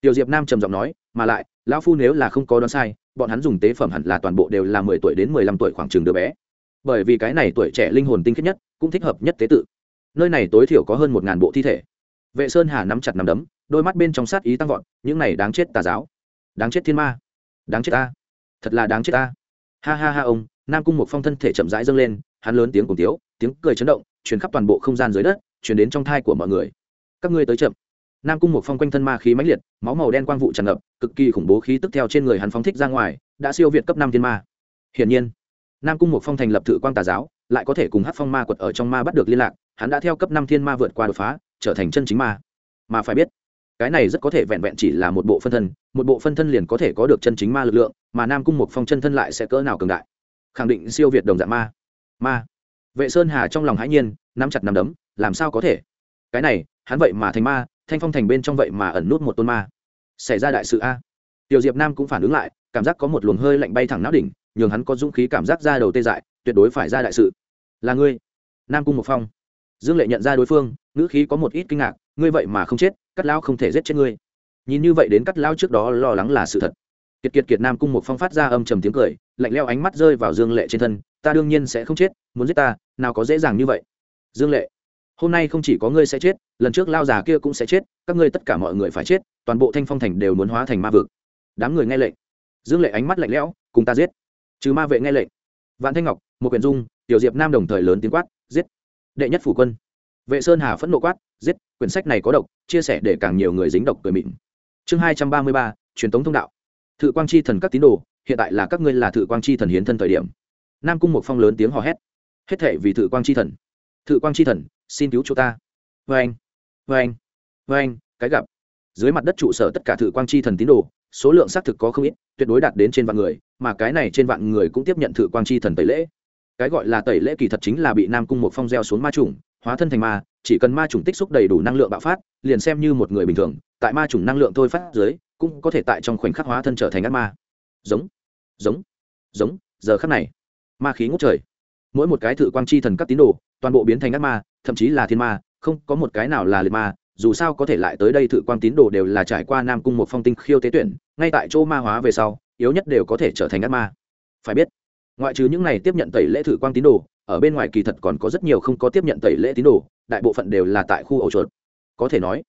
Tiểu diệp nam trầm giọng nói, mà lại, lão phu nếu là không có đoán sai bọn hắn dùng tế phẩm hẳn là toàn bộ đều là mười tuổi đến mười lăm tuổi khoảng trường đứa bé. Bởi vì cái này tuổi trẻ linh hồn tinh khiết nhất, cũng thích hợp nhất tế tự. Nơi này tối thiểu có hơn một ngàn bộ thi thể. Vệ sơn hà nắm chặt nắm đấm, đôi mắt bên trong sát ý tăng vọt, những này đáng chết tà giáo. Đáng chết thiên ma. Đáng chết ta. Thật là đáng chết ta. Ha ha ha ông, nam cung một phong thân thể chậm rãi dâng lên, hắn lớn tiếng cùng tiếu tiếng cười chấn động chuyển khắp toàn bộ không gian dưới đất chuyển đến trong thai của mọi người. Các ngươi tới chậm nam cung một phong quanh thân ma khí mãnh liệt, máu màu đen quang vụ tràn ngập, cực kỳ khủng bố khí tức theo trên người hắn phóng thích ra ngoài, đã siêu việt cấp năm thiên ma. Hiển nhiên, nam cung một phong thành lập thự quang tà giáo, lại có thể cùng hát phong ma quật ở trong ma bắt được liên lạc, hắn đã theo cấp năm thiên ma vượt qua đột phá, trở thành chân chính ma. Mà phải biết, cái này rất có thể vẹn vẹn chỉ là một bộ phân thân, một bộ phân thân liền có thể có được chân chính ma lực lượng, mà nam cung một phong chân thân lại sẽ cỡ nào cường đại? Khẳng định siêu việt đồng dạng ma. Ma. Vệ sơn hà trong lòng hãi nhiên, nắm chặt nắm đấm, làm sao có thể? Cái này, hắn vậy mà thành ma thanh phong thành bên trong vậy mà ẩn nút một tôn ma. Xảy ra đại sự a. Tiểu diệp nam cũng phản ứng lại, cảm giác có một luồng hơi lạnh bay thẳng não đỉnh, nhường hắn có dũng khí cảm giác ra đầu tê dại, tuyệt đối phải ra đại sự. Là ngươi. Nam cung một phong. Dương lệ nhận ra đối phương, ngữ khí có một ít kinh ngạc, ngươi vậy mà không chết, cắt lao không thể giết chết ngươi. Nhìn như vậy đến cắt lao trước đó lo lắng là sự thật. Kiệt kiệt kiệt nam cung một phong phát ra âm trầm tiếng cười, lạnh leo ánh mắt rơi vào dương lệ trên thân, ta đương nhiên sẽ không chết, muốn giết ta, nào có dễ dàng như vậy. Dương lệ hôm nay không chỉ có ngươi sẽ chết, lần trước lao già kia cũng sẽ chết, các ngươi tất cả mọi người phải chết, toàn bộ thanh phong thành đều muốn hóa thành ma vực. Đám người nghe lệnh. Dương lệ ánh mắt lạnh lẽo, cùng ta giết. Trừ ma vệ nghe lệnh. Vạn thanh ngọc, một quyền dung, tiểu diệp nam đồng thời lớn tiếng quát, giết. Đệ nhất phủ quân. Vệ sơn hà phẫn nộ quát, giết, quyển sách này có độc, chia sẻ để càng nhiều người dính độc cười mịn. Chương hai trăm ba mươi ba, truyền thống thông đạo. Thự quang chi thần các tín đồ, hiện tại là các ngươi là thự quang chi thần hiến thân thời điểm. Nam cung một phong lớn tiếng hò hét. Hết thể vì thự quang chi thần. Thự quang chi thần xin cứu chỗ ta. Vê anh vê anh vê anh, cái gặp. Dưới mặt đất trụ sở tất cả thự quang chi thần tín đồ, số lượng xác thực có không ít, tuyệt đối đạt đến trên vạn người, mà cái này trên vạn người cũng tiếp nhận thự quang chi thần tẩy lễ. Cái gọi là tẩy lễ kỳ thật chính là bị nam cung một phong gieo xuống ma trùng, hóa thân thành ma, chỉ cần ma trùng tích xúc đầy đủ năng lượng bạo phát, liền xem như một người bình thường, tại ma trùng năng lượng thôi phát dưới, cũng có thể tại trong khoảnh khắc hóa thân trở thành ác ma. Giống giống giống, giờ khắc này, ma khí ngút trời mỗi một cái thự quang chi thần các tín đồ, toàn bộ biến thành ác ma, thậm chí là thiên ma, không có một cái nào là liệt ma, dù sao có thể lại tới đây thự quang tín đồ đều là trải qua nam cung một phong tinh khiêu tế tuyển, ngay tại chỗ ma hóa về sau, yếu nhất đều có thể trở thành ác ma. Phải biết, ngoại trừ những này tiếp nhận tẩy lễ thử quang tín đồ, ở bên ngoài kỳ thật còn có rất nhiều không có tiếp nhận tẩy lễ tín đồ, đại bộ phận đều là tại khu ổ chuột. Có thể nói,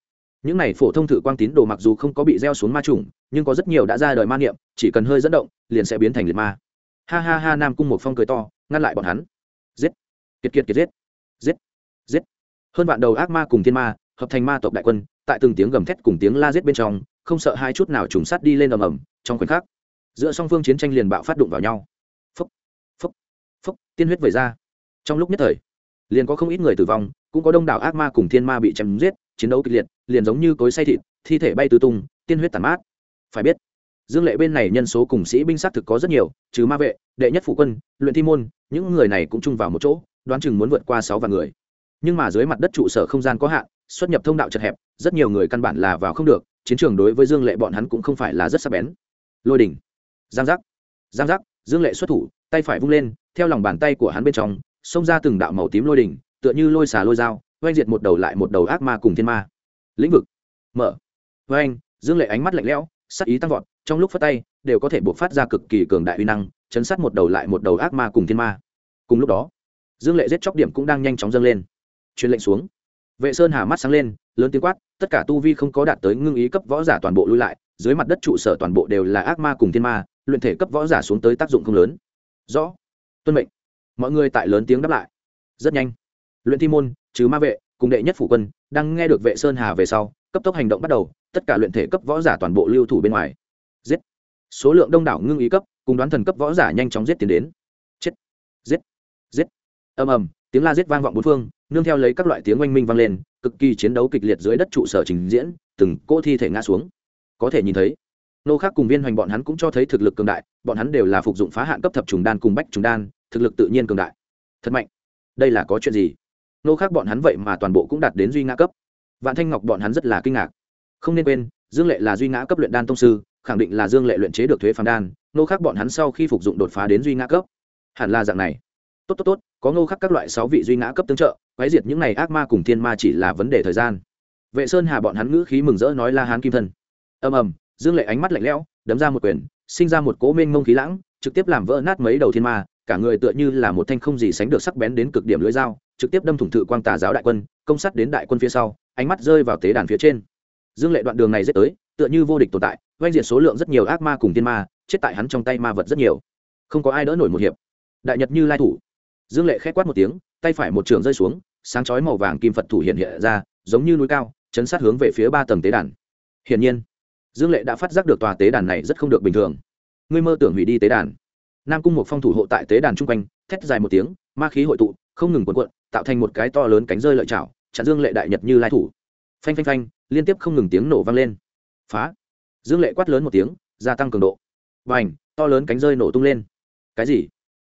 những này phổ thông thử quang tín đồ mặc dù không có bị gieo xuống ma trùng nhưng có rất nhiều đã ra đời ma niệm, chỉ cần hơi dẫn động, liền sẽ biến thành liệt ma. Ha ha ha, nam cung một phong cười to, ngăn lại bọn hắn giết. Kiệt kiệt kiệt giết. Giết. Giết. Hơn vạn đầu ác ma cùng thiên ma, hợp thành ma tộc đại quân, tại từng tiếng gầm thét cùng tiếng la giết bên trong, không sợ hai chút nào trùng sát đi lên ầm ầm, trong khoảnh khắc, giữa song phương chiến tranh liền bạo phát đụng vào nhau. Phốc. Tiên huyết vẩy ra. Trong lúc nhất thời, liền có không ít người tử vong, cũng có đông đảo ác ma cùng thiên ma bị chém giết, chiến đấu kịch liệt, liền giống như cối say thịt, thi thể bay tứ tung, tiên huyết tàn mát. Phải biết dương lệ bên này nhân số cùng sĩ binh xác thực có rất nhiều, trừ ma vệ, đệ nhất phụ quân, luyện thi môn, những người này cũng chung vào một chỗ, đoán chừng muốn vượt qua sáu vạn người. Nhưng mà dưới mặt đất trụ sở không gian có hạn, xuất nhập thông đạo chật hẹp, rất nhiều người căn bản là vào không được, chiến trường đối với dương lệ bọn hắn cũng không phải là rất sắc bén. Lôi đỉnh. Giang giác. Giang giác, dương lệ xuất thủ, tay phải vung lên, theo lòng bàn tay của hắn bên trong, xông ra từng đạo màu tím lôi đỉnh, tựa như lôi xà lôi dao, oanh diệt một đầu lại một đầu ác ma cùng thiên ma. Lĩnh vực. Mở. Oanh. Dương lệ ánh mắt lạnh lẽo, sắc ý tăng vọt trong lúc phát tay, đều có thể buộc phát ra cực kỳ cường đại uy năng, chấn sát một đầu lại một đầu ác ma cùng thiên ma. Cùng lúc đó, dương lệ giết chóc điểm cũng đang nhanh chóng dâng lên. Truyền lệnh xuống. Vệ sơn hà mắt sáng lên, lớn tiếng quát, tất cả tu vi không có đạt tới ngưng ý cấp võ giả toàn bộ lui lại, dưới mặt đất trụ sở toàn bộ đều là ác ma cùng thiên ma, luyện thể cấp võ giả xuống tới tác dụng không lớn. Rõ. Tuân mệnh. Mọi người tại lớn tiếng đáp lại. Rất nhanh. Luyện thi môn chứ ma vệ, cùng đệ nhất phủ quân, đang nghe được vệ sơn hà về sau, cấp tốc hành động bắt đầu, tất cả luyện thể cấp võ giả toàn bộ lưu thủ bên ngoài số lượng đông đảo ngưng ý cấp, cùng đoán thần cấp võ giả nhanh chóng giết tiến đến. Chết, giết giết. Ầm ầm, tiếng la giết vang vọng bốn phương, nương theo lấy các loại tiếng oanh minh vang lên, cực kỳ chiến đấu kịch liệt dưới đất trụ sở trình diễn, từng cỗ thi thể ngã xuống. Có thể nhìn thấy, nô khác cùng viên hoành bọn hắn cũng cho thấy thực lực cường đại, bọn hắn đều là phục dụng phá hạn cấp thập trùng đan cùng bách trùng đan, thực lực tự nhiên cường đại. Thật mạnh. Đây là có chuyện gì? Nô khác bọn hắn vậy mà toàn bộ cũng đạt đến duy ngã cấp. Vạn thanh ngọc bọn hắn rất là kinh ngạc. Không nên quên, dương lệ là duy ngã cấp luyện đan tông sư khẳng định là dương lệ luyện chế được thuế phàm đan nô khác bọn hắn sau khi phục dụng đột phá đến duy ngã cấp. Hẳn là dạng này. Tốt tốt tốt, có ngô khắc các loại sáu vị duy ngã cấp tương trợ, quái diệt những này ác ma cùng thiên ma chỉ là vấn đề thời gian. Vệ sơn hà bọn hắn ngữ khí mừng rỡ nói la hán kim thân ầm ầm, dương lệ ánh mắt lạnh lẽo, đấm ra một quyền, sinh ra một cố mênh mông khí lãng, trực tiếp làm vỡ nát mấy đầu thiên ma, cả người tựa như là một thanh không gì sánh được sắc bén đến cực điểm lưỡi dao, trực tiếp đâm thủng thự quang tà giáo đại quân, công sắt đến đại quân phía sau, ánh mắt rơi vào tế đàn phía trên. Dương lệ đoạn đường này dễ tới tựa như vô địch tồn tại oanh diệt số lượng rất nhiều ác ma cùng thiên ma, chết tại hắn trong tay ma vật rất nhiều. Không có ai đỡ nổi một hiệp. Đại nhật như lai thủ. Dương lệ khét quát một tiếng, tay phải một trường rơi xuống, sáng chói màu vàng kim phật thủ hiện hiện ra, giống như núi cao, chấn sát hướng về phía ba tầng tế đàn. Hiển nhiên, dương lệ đã phát giác được tòa tế đàn này rất không được bình thường. Ngươi mơ tưởng hủy đi tế đàn. Nam cung một phong thủ hộ tại tế đàn chung quanh, thét dài một tiếng, ma khí hội tụ, không ngừng cuộn cuộn, tạo thành một cái to lớn cánh rơi lợi chảo, chặn dương lệ đại nhật như lai thủ. Phanh phanh phanh, liên tiếp không ngừng tiếng nổ vang lên phá. Dương lệ quát lớn một tiếng, gia tăng cường độ. Và ảnh to lớn cánh rơi nổ tung lên. Cái gì?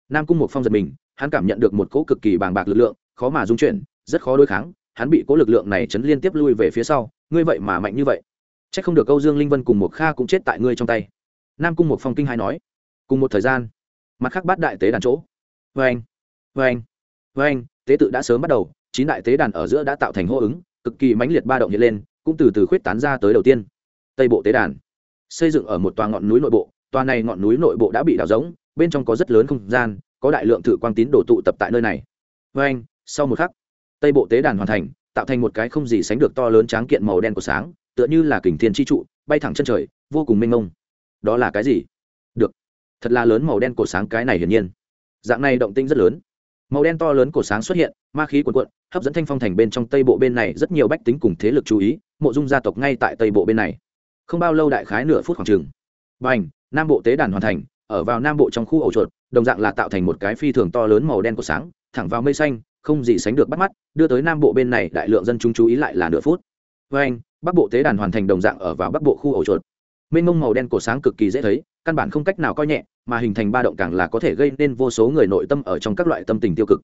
Nam cung một phong giật mình, hắn cảm nhận được một cỗ cực kỳ bàng bạc lực lượng, khó mà dung chuyển, rất khó đối kháng, hắn bị cỗ lực lượng này chấn liên tiếp lui về phía sau, ngươi vậy mà mạnh như vậy. C h ắ c không được câu dương linh vân cùng một kha cũng chết tại ngươi trong tay. Nam cung một phong kinh hai nói. Cùng một thời gian, mặt khác bát đại tế đàn chỗ. Vê anh vê anh vê anh tế tự đã sớm bắt đầu, chín đại tế đàn ở giữa đã tạo thành hô ứng, cực kỳ mãnh liệt ba động hiện lên, cũng từ từ khuyết tán ra tới đầu tiên tây bộ tế đàn. Xây dựng ở một tòa ngọn núi nội bộ, tòa này ngọn núi nội bộ đã bị đào rỗng, bên trong có rất lớn không gian, có đại lượng thử quang tín đổ tụ tập tại nơi này. Vê anh, sau một khắc, tây bộ tế đàn hoàn thành, tạo thành một cái không gì sánh được to lớn tráng kiện màu đen của sáng, tựa như là kình thiên chi trụ, bay thẳng chân trời, vô cùng mênh mông. Đó là cái gì? Được. Thật là lớn màu đen cổ sáng cái này hiển nhiên. Dạng này động tinh rất lớn. Màu đen to lớn cổ sáng xuất hiện, ma khí cuồn cuộn, hấp dẫn thanh phong thành bên trong tây bộ bên này rất nhiều bách tính cùng thế lực chú ý, mộ dung gia tộc ngay tại tây bộ bên này không bao lâu đại khái nửa phút khoảng chừng. Bành, nam bộ tế đàn hoàn thành, ở vào nam bộ trong khu ổ chuột, đồng dạng là tạo thành một cái phi thường to lớn màu đen của sáng, thẳng vào mây xanh, không gì sánh được bắt mắt, đưa tới nam bộ bên này đại lượng dân chúng chú ý lại là nửa phút. Với anh bắc bộ tế đàn hoàn thành đồng dạng ở vào bắc bộ khu ổ chuột. Mênh mông màu đen cổ sáng cực kỳ dễ thấy, căn bản không cách nào coi nhẹ, mà hình thành ba động càng là có thể gây nên vô số người nội tâm ở trong các loại tâm tình tiêu cực.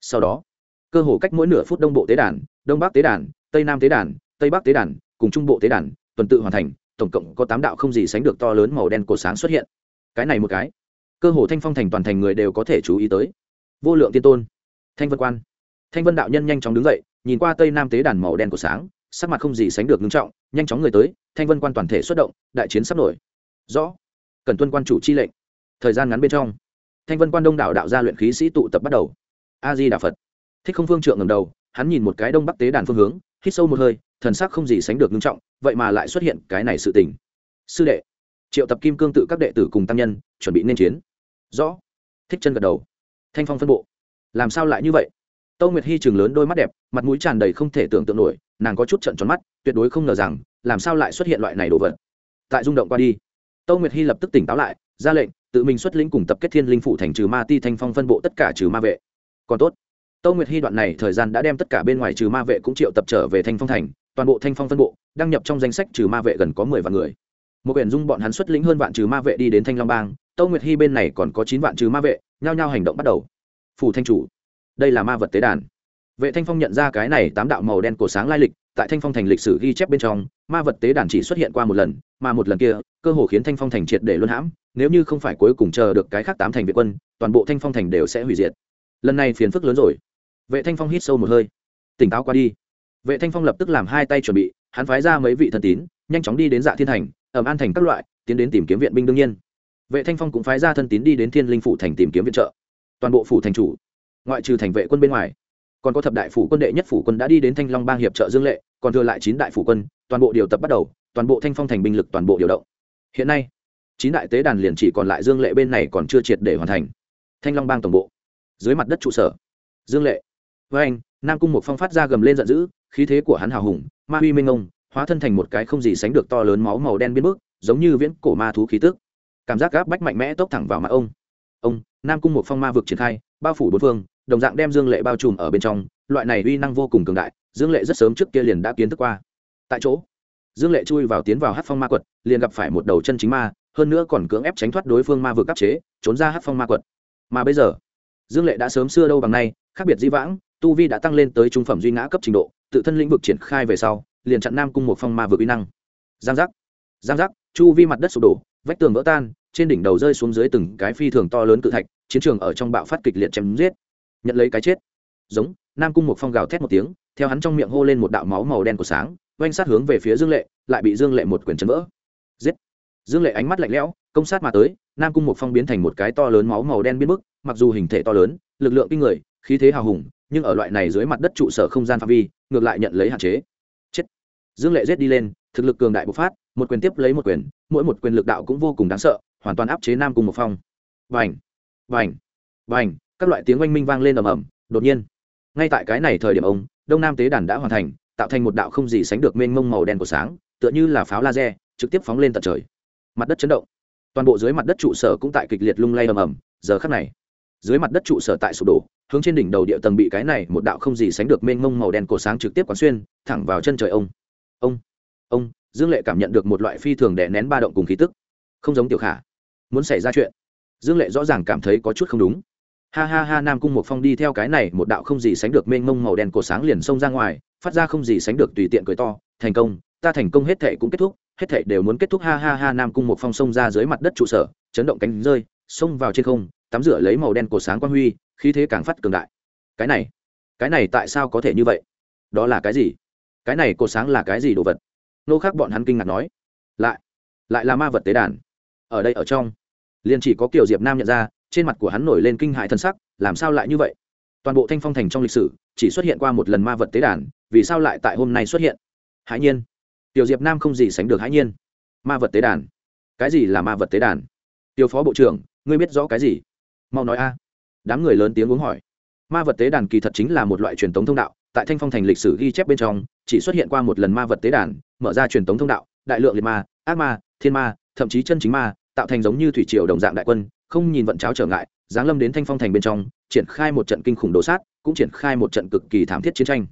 Sau đó, cơ hồ cách mỗi nửa phút đông bộ tế đàn, đông bắc tế đàn, tây nam tế đàn, tây bắc tế đàn, cùng trung bộ tế đàn, tuần tự hoàn thành tổng cộng có tám đạo không gì sánh được to lớn màu đen cổ sáng xuất hiện. Cái này một cái, cơ hồ thanh phong thành toàn thành người đều có thể chú ý tới. Vô lượng tiên tôn, thanh vân quan. Thanh vân đạo nhân nhanh chóng đứng dậy, nhìn qua tây nam tế đàn màu đen của sáng, sắc mặt không gì sánh được ngưng trọng, nhanh chóng người tới, thanh vân quan toàn thể xuất động, đại chiến sắp nổi. Rõ, cần tuân quan chủ chi lệnh. Thời gian ngắn bên trong, thanh vân quan đông đảo đạo gia luyện khí sĩ tụ tập bắt đầu. A di đà phật. Thích không phương trượng ngầm đầu, hắn nhìn một cái đông bắc tế đàn phương hướng, hít sâu một hơi thần sắc không gì sánh được nghiêm trọng, vậy mà lại xuất hiện cái này sự tình. Sư đệ, triệu tập kim cương tự các đệ tử cùng tăng nhân, chuẩn bị nên chiến. Rõ. Thích chân gật đầu. Thanh phong phân bộ. Làm sao lại như vậy? Tâu nguyệt hy chừng lớn đôi mắt đẹp, mặt mũi tràn đầy không thể tưởng tượng nổi, nàng có chút trận tròn mắt, tuyệt đối không ngờ rằng, làm sao lại xuất hiện loại này đồ vật. Tại rung động qua đi, tâu nguyệt hy lập tức tỉnh táo lại, ra lệnh, tự mình xuất lĩnh cùng tập kết thiên linh phủ thành trừ ma ti thanh phong phân bộ tất cả trừ ma vệ. Còn tốt, tâu nguyệt hy đoạn này thời gian đã đem tất cả bên ngoài trừ ma vệ cũng triệu tập trở về thanh phong thành toàn bộ thanh phong phân bộ đăng nhập trong danh sách trừ ma vệ gần có mười vạn người. Một quyển dung bọn hắn xuất lĩnh hơn vạn trừ ma vệ đi đến thanh long bang, tâu nguyệt hy bên này còn có chín vạn trừ ma vệ, nhao nhao hành động bắt đầu. Phủ thanh chủ, đây là ma vật tế đàn. Vệ thanh phong nhận ra cái này tám đạo màu đen cổ sáng lai lịch, tại thanh phong thành lịch sử ghi chép bên trong, ma vật tế đàn chỉ xuất hiện qua một lần, mà một lần kia, cơ hồ khiến thanh phong thành triệt để luân hãm, nếu như không phải cuối cùng chờ được cái khác tám thành vệ quân, toàn bộ thanh phong thành đều sẽ hủy diệt. Lần này phiền phức lớn rồi. Vệ thanh phong hít sâu một hơi. Tỉnh táo qua đi vệ thanh phong lập tức làm hai tay chuẩn bị, hắn phái ra mấy vị thần tín, nhanh chóng đi đến dạ thiên thành, ẩm an thành các loại, tiến đến tìm kiếm viện binh đương nhiên. Vệ thanh phong cũng phái ra thân tín đi đến thiên linh phủ thành tìm kiếm viện trợ. Toàn bộ phủ thành chủ, ngoại trừ thành vệ quân bên ngoài, còn có thập đại phủ quân đệ nhất phủ quân đã đi đến thanh long bang hiệp trợ dương lệ, còn thừa lại chín đại phủ quân, toàn bộ điều tập bắt đầu, toàn bộ thanh phong thành binh lực toàn bộ điều động. Hiện nay, chín đại tế đàn liền chỉ còn lại dương lệ bên này còn chưa triệt để hoàn thành. Thanh long bang tổng bộ, dưới mặt đất trụ sở. Dương lệ với anh nam cung một phong phát ra gầm lên giận dữ khí thế của hắn hào hùng, ma huy minh ông hóa thân thành một cái không gì sánh được to lớn máu màu đen biến bước, giống như viễn cổ ma thú khí tức. Cảm giác gáp bách mạnh mẽ tốc thẳng vào mặt ông. Ông, nam cung một phong ma vực triển khai, bao phủ bốn phương, đồng dạng đem dương lệ bao trùm ở bên trong, loại này uy năng vô cùng cường đại, dương lệ rất sớm trước kia liền đã kiến thức qua. Tại chỗ, dương lệ chui vào tiến vào hát phong ma quật, liền gặp phải một đầu chân chính ma, hơn nữa còn cưỡng ép tránh thoát đối phương ma vực áp chế, trốn ra hát phong ma quật. Mà bây giờ, dương lệ đã sớm xưa đâu bằng nay, khác biệt di vãng tu vi đã tăng lên tới trung phẩm duy ngã cấp trình độ, tự thân lĩnh vực triển khai về sau, liền chặn nam cung một phong ma vực uy năng. Giang giác giang giác, chu vi mặt đất sụp đổ, vách tường vỡ tan, trên đỉnh đầu rơi xuống dưới từng cái phi thường to lớn cự thạch, chiến trường ở trong bạo phát kịch liệt chém giết. Nhận lấy cái chết. Giống, nam cung một phong gào thét một tiếng, theo hắn trong miệng hô lên một đạo máu màu đen của sáng, oanh sát hướng về phía dương lệ, lại bị dương lệ một quyền chấn vỡ. Giết. Dương lệ ánh mắt lạnh lẽo, công sát mà tới, nam cung một phong biến thành một cái to lớn máu màu đen biến bức, mặc dù hình thể to lớn, lực lượng kinh người, khí thế hào hùng nhưng ở loại này dưới mặt đất trụ sở không gian phạm vi, ngược lại nhận lấy hạn chế. Chết. Dương lệ giết đi lên, thực lực cường đại bộc phát, một quyền tiếp lấy một quyền, mỗi một quyền lực đạo cũng vô cùng đáng sợ, hoàn toàn áp chế nam cung một phong. Vành vành vành, các loại tiếng oanh minh vang lên ầm ầm, đột nhiên, ngay tại cái này thời điểm ông, đông nam tế đàn đã hoàn thành, tạo thành một đạo không gì sánh được mênh mông màu đen của sáng, tựa như là pháo laser, trực tiếp phóng lên tận trời. Mặt đất chấn động. Toàn bộ dưới mặt đất trụ sở cũng tại kịch liệt lung lay ầm ầm, giờ khắc này, dưới mặt đất trụ sở tại sụp đổ hướng trên đỉnh đầu địa tầng bị cái này một đạo không gì sánh được mênh mông màu đen cổ sáng trực tiếp quán xuyên, thẳng vào chân trời ông. Ông ông, dương lệ cảm nhận được một loại phi thường đè nén ba động cùng khí tức. Không giống tiểu khả. Muốn xảy ra chuyện. Dương lệ rõ ràng cảm thấy có chút không đúng. Ha ha ha, nam cung một phong đi theo cái này một đạo không gì sánh được mênh mông màu đen cổ sáng liền xông ra ngoài, phát ra không gì sánh được tùy tiện cười to, thành công, ta thành công hết thệ cũng kết thúc, hết thệ đều muốn kết thúc. Ha ha ha, nam cung một phong xông ra dưới mặt đất trụ sở, chấn động cánh rơi, xông vào trên không tắm rửa lấy màu đen cổ sáng quang huy, khí thế càng phát cường đại. Cái này cái này tại sao có thể như vậy? Đó là cái gì? Cái này cổ sáng là cái gì đồ vật? Nô khác bọn hắn kinh ngạc nói. Lại lại là ma vật tế đàn. Ở đây, ở trong, liền chỉ có kiểu diệp nam nhận ra, trên mặt của hắn nổi lên kinh hại thân sắc, làm sao lại như vậy? Toàn bộ thanh phong thành trong lịch sử, chỉ xuất hiện qua một lần ma vật tế đàn, vì sao lại tại hôm nay xuất hiện? Hãi nhiên, tiểu diệp nam không gì sánh được hãi nhiên. Ma vật tế đàn? Cái gì là ma vật tế đàn? Tiểu phó bộ trưởng, ngươi biết rõ cái gì? Mau nói a. Đám người lớn tiếng uống hỏi. Ma vật tế đàn kỳ thật chính là một loại truyền thống thông đạo, tại thanh phong thành lịch sử ghi chép bên trong, chỉ xuất hiện qua một lần ma vật tế đàn, mở ra truyền thống thông đạo, đại lượng liệt ma, ác ma, thiên ma, thậm chí chân chính ma, tạo thành giống như thủy triều đồng dạng đại quân, không nhìn vận cháo trở ngại, giáng lâm đến thanh phong thành bên trong, triển khai một trận kinh khủng đồ sát, cũng triển khai một trận cực kỳ thảm thiết chiến tranh.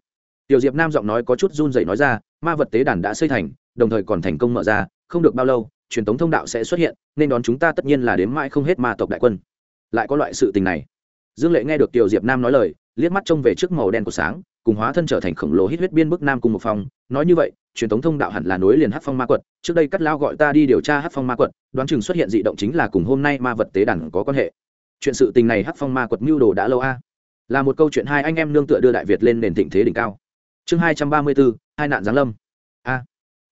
Tiểu diệp nam giọng nói có chút run rẩy nói ra, ma vật tế đàn đã xây thành, đồng thời còn thành công mở ra, không được bao lâu, truyền thống thông đạo sẽ xuất hiện, nên đón chúng ta tất nhiên là đếm mãi không hết ma tộc đại quân lại có loại sự tình này. Dương lệ nghe được tiểu diệp nam nói lời, liếc mắt trông về trước màu đen của sáng, cùng hóa thân trở thành khổng lồ hít huyết biên bức nam cùng một phòng nói như vậy, truyền thống thông đạo hẳn là nối liền hát phong ma quật. Trước đây cắt lao gọi ta đi điều tra hát phong ma quật, đoán chừng xuất hiện dị động chính là cùng hôm nay ma vật tế đàn có quan hệ. Chuyện sự tình này hát phong ma quật mưu đồ đã lâu a. Là một câu chuyện hai anh em nương tựa đưa đại việt lên nền thịnh thế đỉnh cao. Chương hai trăm ba mươi bốn, hai nạn giáng lâm. A.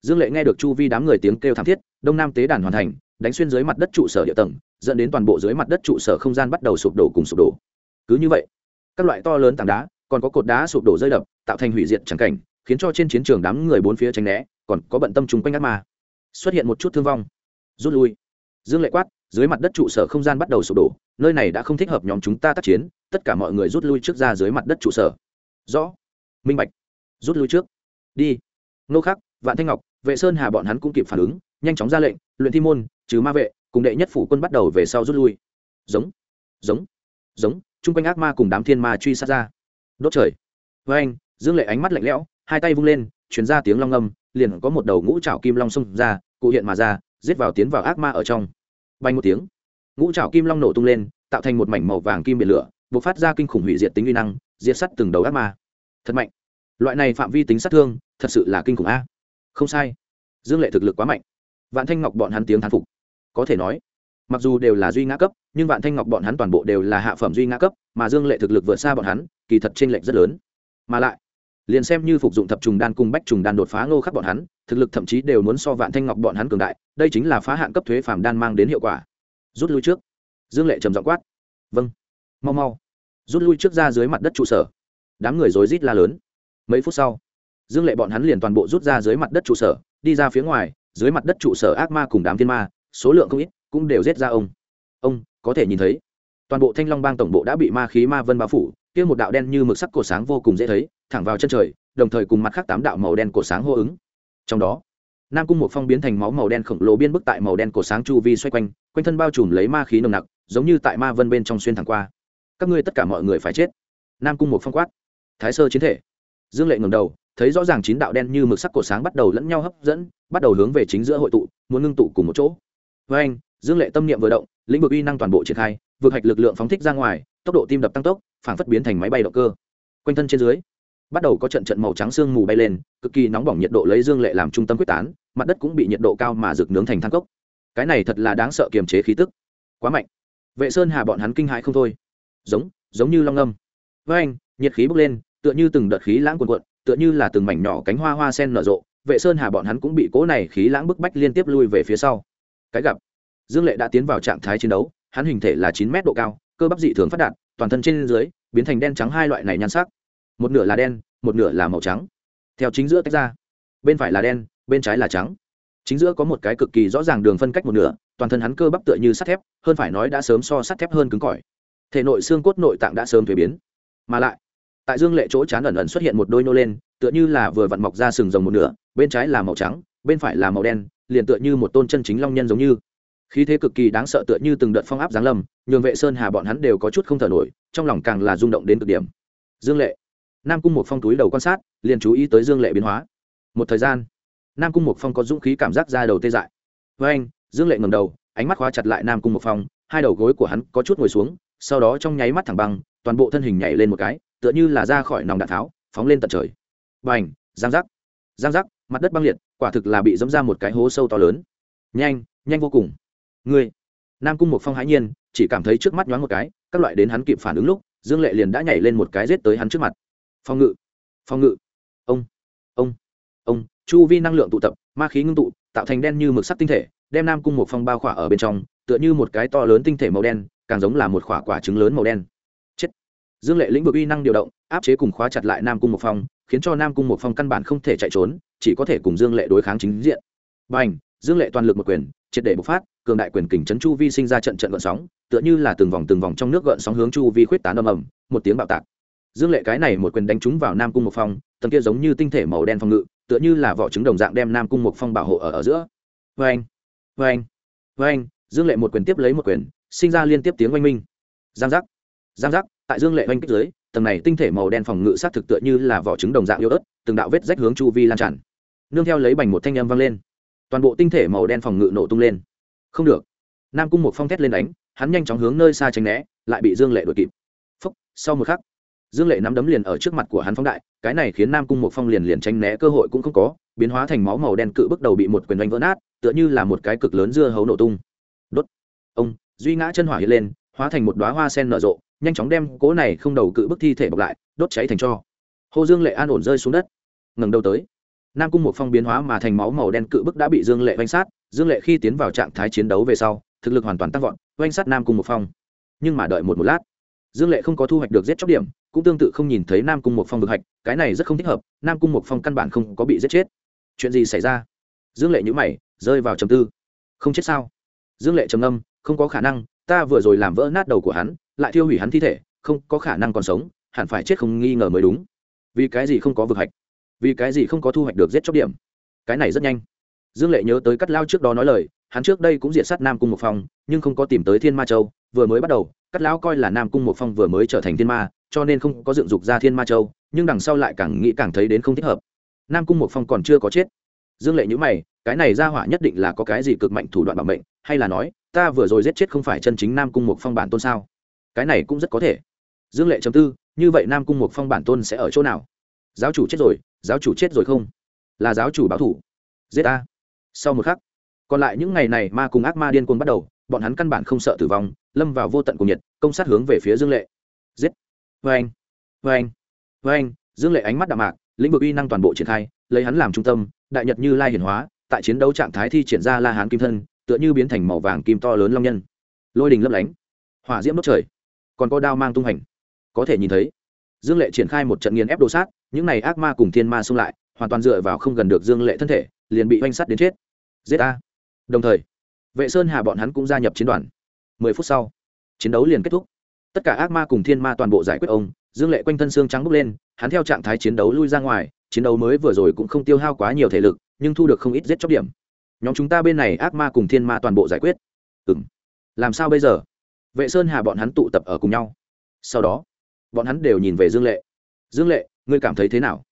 Dương lệ nghe được chu vi đám người tiếng kêu thảm thiết, đông nam tế đàn hoàn thành, đánh xuyên dưới mặt đất trụ sở địa tầng dẫn đến toàn bộ dưới mặt đất trụ sở không gian bắt đầu sụp đổ cùng sụp đổ. Cứ như vậy, các loại to lớn tảng đá, còn có cột đá sụp đổ rơi đập, tạo thành hủy diệt chẳng cảnh, khiến cho trên chiến trường đám người bốn phía tránh né, còn có bận tâm chung quanh ác ma. Xuất hiện một chút thương vong. Rút lui. Dương lệ quát, dưới mặt đất trụ sở không gian bắt đầu sụp đổ, nơi này đã không thích hợp nhóm chúng ta tác chiến, tất cả mọi người rút lui trước ra dưới mặt đất trụ sở. Rõ. Minh bạch. Rút lui trước. Đi. Nô khắc, vạn thanh ngọc, vệ sơn hà bọn hắn cũng kịp phản ứng, nhanh chóng ra lệnh, luyện thi môn, trừ ma vệ cùng đệ nhất phủ quân bắt đầu về sau rút lui. Giống giống giống, chung quanh ác ma cùng đám thiên ma truy sát ra. Đốt trời. Với anh, dương lệ ánh mắt lạnh lẽo, hai tay vung lên chuyển ra tiếng long âm, liền có một đầu ngũ trảo kim long xông ra, cụ hiện mà ra, giết vào tiến vào ác ma ở trong. Bay một tiếng, ngũ trảo kim long nổ tung lên, tạo thành một mảnh màu vàng kim biển lửa b ộ c phát ra kinh khủng hủy diệt tính uy năng, diệt sắt từng đầu ác ma. Thật mạnh. Loại này phạm vi tính sát thương, thật sự là kinh khủng a. Không sai. Dương lệ thực lực quá mạnh. Vạn thanh ngọc bọn hắn tiếng thán phục có thể nói. Mặc dù đều là duy ngã cấp, nhưng vạn thanh ngọc bọn hắn toàn bộ đều là hạ phẩm duy ngã cấp, mà dương lệ thực lực vượt xa bọn hắn, kỳ thật t r ê n lệch rất lớn. Mà lại, liền xem như phục dụng thập trùng đan cùng bách trùng đan đột phá ngô khắc bọn hắn, thực lực thậm chí đều muốn so vạn thanh ngọc bọn hắn cường đại, đây chính là phá hạn cấp thuế phàm đan mang đến hiệu quả. Rút lui trước. Dương lệ trầm giọng quát. Vâng. Mau mau. Rút lui trước ra dưới mặt đất trụ sở. Đám người rối rít la lớn. Mấy phút sau, dương lệ bọn hắn liền toàn bộ rút ra dưới mặt đất trụ sở, đi ra phía ngoài, dưới mặt đất trụ sở ác ma cùng đám thiên ma số lượng không ít, cũng đều giết ra ông. Ông, có thể nhìn thấy, toàn bộ thanh long bang tổng bộ đã bị ma khí ma vân bao phủ, kia một đạo đen như mực sắc cổ sáng vô cùng dễ thấy, thẳng vào chân trời, đồng thời cùng mặt khác tám đạo màu đen cổ sáng hô ứng. Trong đó, nam cung một phong biến thành máu màu đen khổng lồ biên bức tại màu đen cổ sáng chu vi xoay quanh quanh thân bao trùm lấy ma khí nồng nặc, giống như tại ma vân bên trong xuyên thẳng qua. Các ngươi tất cả mọi người phải chết. Nam cung một phong quát. Thái sơ chiến thể. Dương lệ ngầm đầu, thấy rõ ràng chín đạo đen như mực sắc cổ sáng bắt đầu lẫn nhau hấp dẫn, bắt đầu hướng về chính giữa hội tụ, muốn ngưng tụ cùng một chỗ với anh, dương lệ tâm niệm vừa động, lĩnh vực uy năng toàn bộ triển khai vượt hạch lực lượng phóng thích ra ngoài, tốc độ tim đập tăng tốc phản phất biến thành máy bay động cơ. Quanh thân trên dưới, bắt đầu có trận trận màu trắng sương mù bay lên, cực kỳ nóng bỏng nhiệt độ lấy dương lệ làm trung tâm quyết tán, mặt đất cũng bị nhiệt độ cao mà rực nướng thành thang cốc. Cái này thật là đáng sợ kiềm chế khí tức. Quá mạnh. Vệ sơn hà bọn hắn kinh hãi không thôi. Giống giống như long âm. Với anh, nhiệt khí bốc lên, tựa như từng đợt khí lãng cuồn cuộn, tựa như là từng mảnh nhỏ cánh hoa hoa sen nở rộ. Vệ sơn hà bọn hắn cũng bị cố này khí lãng bức bách liên tiếp lui về phía sau cái gặp. Dương lệ đã tiến vào trạng thái chiến đấu, hắn hình thể là chín mét độ cao, cơ bắp dị thường phát đạt, toàn thân trên dưới biến thành đen trắng hai loại này nhan sắc. Một nửa là đen, một nửa là màu trắng. Theo chính giữa tách ra, bên phải là đen, bên trái là trắng. Chính giữa có một cái cực kỳ rõ ràng đường phân cách một nửa, toàn thân hắn cơ bắp tựa như sắt thép, hơn phải nói đã sớm so sắt thép hơn cứng cỏi. Thể nội xương cốt nội tạng đã sớm thuế biến. Mà lại, tại dương lệ chỗ chán ẩn ẩn xuất hiện một đôi nô lên, tựa như là vừa vặn mọc ra sừng rồng một nửa, bên trái là màu trắng bên phải là màu đen, liền tựa như một tôn chân chính long nhân giống như. Khí thế cực kỳ đáng sợ tựa như từng đợt phong áp giáng lâm, nhường vệ sơn hà bọn hắn đều có chút không thở nổi, trong lòng càng là rung động đến cực điểm. Dương lệ. Nam cung một phong túi đầu quan sát, liền chú ý tới dương lệ biến hóa. Một thời gian, nam cung một phong có dũng khí cảm giác ra đầu tê dại. Với anh, dương lệ ngầm đầu, ánh mắt khóa chặt lại nam cung một phong, hai đầu gối của hắn có chút ngồi xuống, sau đó trong nháy mắt thẳng băng, toàn bộ thân hình nhảy lên một cái, tựa như là ra khỏi nòng đạn tháo, phóng lên tận trời. B à n h giang giác giang giác, mặt đất băng liệt, quả thực là bị dẫm ra một cái hố sâu to lớn. Nhanh nhanh vô cùng. Ngươi, nam cung một phong hãi nhiên, chỉ cảm thấy trước mắt nhoáng một cái, các loại đến hắn kịp phản ứng lúc, dương lệ liền đã nhảy lên một cái rết tới hắn trước mặt. Phong ngự phong ngự. Ông ông ông, chu vi năng lượng tụ tập, ma khí ngưng tụ, tạo thành đen như mực sắt tinh thể, đem nam cung một phong bao khỏa ở bên trong, tựa như một cái to lớn tinh thể màu đen, càng giống là một khỏa quả trứng lớn màu đen. Chết. Dương lệ lĩnh vực uy năng điều động, áp chế cùng khóa chặt lại nam cung một phong khiến cho nam cung một phong căn bản không thể chạy trốn chỉ có thể cùng dương lệ đối kháng chính diện. B à n h dương lệ toàn lực một quyền triệt để bộc phát cường đại quyền kình chấn chu vi sinh ra trận trận gợn sóng tựa như là từng vòng từng vòng trong nước gợn sóng hướng chu vi khuyết tán ầm ầm một tiếng bạo tạc. Dương lệ cái này một quyền đánh trúng vào nam cung một phong tầng kia giống như tinh thể màu đen phòng ngự tựa như là vỏ trứng đồng dạng đem nam cung một phong bảo hộ ở, ở giữa. Vê anh vê anh vê anh dương lệ một quyền tiếp lấy một quyền sinh ra liên tiếp tiếng oanh minh. Giang giác! Giang giác! Tại dương lệ oanh kích dưới tầng này tinh thể màu đen phòng ngự sát thực tựa như là vỏ trứng đồng dạng yếu ớt, từng đạo vết rách hướng chu vi lan tràn. Nương theo lấy bành một thanh âm vang lên. Toàn bộ tinh thể màu đen phòng ngự nổ tung lên. Không được. Nam cung một phong thét lên đánh, hắn nhanh chóng hướng nơi xa tránh né, lại bị dương lệ đuổi kịp. Phúc, sau một khắc, dương lệ nắm đấm liền ở trước mặt của hắn phóng đại, cái này khiến nam cung một phong liền liền tránh né cơ hội cũng không có, biến hóa thành máu màu đen cự bước đầu bị một quyền đánh vỡ nát, tựa như là một cái cực lớn dưa hấu nổ tung. Đốt. Ông, duy ngã chân hỏa hiện lên, hóa thành một đoá hoa sen nở rộ nhanh chóng đem cố này không đầu cự bức thi thể bọc lại, đốt cháy thành cho. Hồ dương lệ an ổn rơi xuống đất. Ngẩng đầu tới, nam cung một phong biến hóa mà thành máu màu đen cự bức đã bị dương lệ vanh sát, dương lệ khi tiến vào trạng thái chiến đấu về sau, thực lực hoàn toàn tăng vọt, vanh sát nam cung một phong. Nhưng mà đợi một một lát, dương lệ không có thu hoạch được giết chóc điểm, cũng tương tự không nhìn thấy nam cung một phong vực hạch, cái này rất không thích hợp, nam cung một phong căn bản không có bị giết chết. Chuyện gì xảy ra? Dương lệ nhữ mày, rơi vào trầm tư. Không chết sao? Dương lệ trầm âm không có khả năng, ta vừa rồi làm vỡ nát đầu của hắn lại thiêu hủy hắn thi thể, không có khả năng còn sống, hẳn phải chết không nghi ngờ mới đúng. Vì cái gì không có vực hạch? Vì cái gì không có thu hoạch được giết chóc điểm? Cái này rất nhanh. Dương lệ nhớ tới cắt lao trước đó nói lời, hắn trước đây cũng diện sát nam cung một phong, nhưng không có tìm tới thiên ma châu, vừa mới bắt đầu, cắt lão coi là nam cung một phong vừa mới trở thành thiên ma, cho nên không có dựng dục ra thiên ma châu, nhưng đằng sau lại càng nghĩ càng thấy đến không thích hợp. Nam cung một phong còn chưa có chết. Dương lệ nhữ mày, cái này ra hỏa nhất định là có cái gì cực mạnh thủ đoạn bảo mệnh, hay là nói, ta vừa rồi giết chết không phải chân chính nam cung một phong bản tôn sao? Cái này cũng rất có thể. Dương lệ chấm tư, như vậy nam cung một phong bản tôn sẽ ở chỗ nào? Giáo chủ chết rồi, giáo chủ chết rồi không? Là giáo chủ báo thủ. Giết ta. Sau một khắc, còn lại những ngày này ma cùng ác ma điên cuồng bắt đầu, bọn hắn căn bản không sợ tử vong, lâm vào vô tận cùng nhiệt, công sát hướng về phía dương lệ. Giết. Vê anh vê anh vê anh dương lệ ánh mắt đạm mạc, lĩnh vực uy năng toàn bộ triển khai, lấy hắn làm trung tâm, đại nhật như lai hiển hóa, tại chiến đấu trạng thái thi triển ra la hán kim thân, tựa như biến thành màu vàng kim to lớn long nhân. Lôi đình lấp lánh. Hỏa diễm đốt trời còn có đao mang tung hành. Có thể nhìn thấy, dương lệ triển khai một trận nghiền ép đồ sát, những này ác ma cùng thiên ma xung lại, hoàn toàn dựa vào không gần được dương lệ thân thể, liền bị oanh sắt đến chết. Giết a đồng thời, vệ sơn hà bọn hắn cũng gia nhập chiến đoàn. Mười phút sau, chiến đấu liền kết thúc. Tất cả ác ma cùng thiên ma toàn bộ giải quyết ông, dương lệ quanh thân xương trắng bốc lên, hắn theo trạng thái chiến đấu lui ra ngoài, chiến đấu mới vừa rồi cũng không tiêu hao quá nhiều thể lực, nhưng thu được không ít giết chóc điểm. Nhóm chúng ta bên này ác ma cùng thiên ma toàn bộ giải quyết. Ừ m làm sao bây giờ? Vệ sơn hà bọn hắn tụ tập ở cùng nhau. Sau đó, bọn hắn đều nhìn về dương lệ. Dương lệ, ngươi cảm thấy thế nào?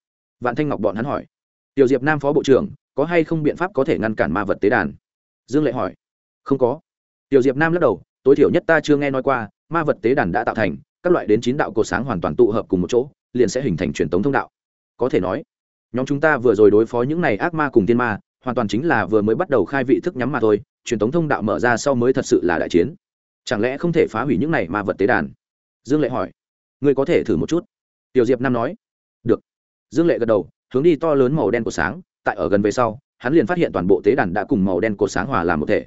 Vạn thanh ngọc bọn hắn hỏi. Tiểu diệp nam phó bộ trưởng, có hay không biện pháp có thể ngăn cản ma vật tế đàn? Dương lệ hỏi. Không có. Tiểu diệp nam lắc đầu, tối thiểu nhất ta chưa nghe nói qua, ma vật tế đàn đã tạo thành, các loại đến chín đạo cột sáng hoàn toàn tụ hợp cùng một chỗ, liền sẽ hình thành truyền thống thông đạo. Có thể nói, nhóm chúng ta vừa rồi đối phó những này ác ma cùng tiên ma, hoàn toàn chính là vừa mới bắt đầu khai vị thức nhắm mà thôi, truyền thống thông đạo mở ra sau mới thật sự là đại chiến chẳng lẽ không thể phá hủy những này mà vật tế đàn? Dương lệ hỏi. Ngươi có thể thử một chút. Tiểu diệp nam nói. Được. Dương lệ gật đầu, hướng đi to lớn màu đen của sáng. Tại ở gần về sau, hắn liền phát hiện toàn bộ tế đàn đã cùng màu đen cột sáng hòa làm một thể.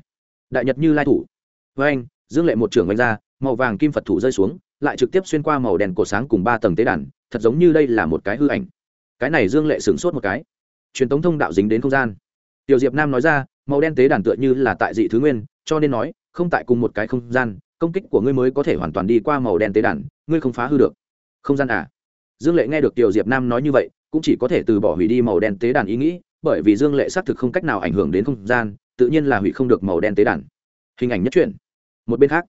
Đại nhật như lai thủ. Với anh, dương lệ một trưởng đánh ra, màu vàng kim phật thủ rơi xuống, lại trực tiếp xuyên qua màu đen cột sáng cùng ba tầng tế đàn, thật giống như đây là một cái hư ảnh. Cái này dương lệ sửng sốt một cái. Truyền tống thông đạo dính đến không gian. Tiểu diệp nam nói ra, màu đen tế đàn tựa như là tại dị thứ nguyên, cho nên nói không tại cùng một cái không gian, công kích của ngươi mới có thể hoàn toàn đi qua màu đen tế đàn, ngươi không phá hư được. Không gian à? Dương lệ nghe được tiểu diệp nam nói như vậy, cũng chỉ có thể từ bỏ hủy đi màu đen tế đàn ý nghĩ, bởi vì dương lệ xác thực không cách nào ảnh hưởng đến không gian, tự nhiên là hủy không được màu đen tế đàn. Hình ảnh nhất truyện. Một bên khác.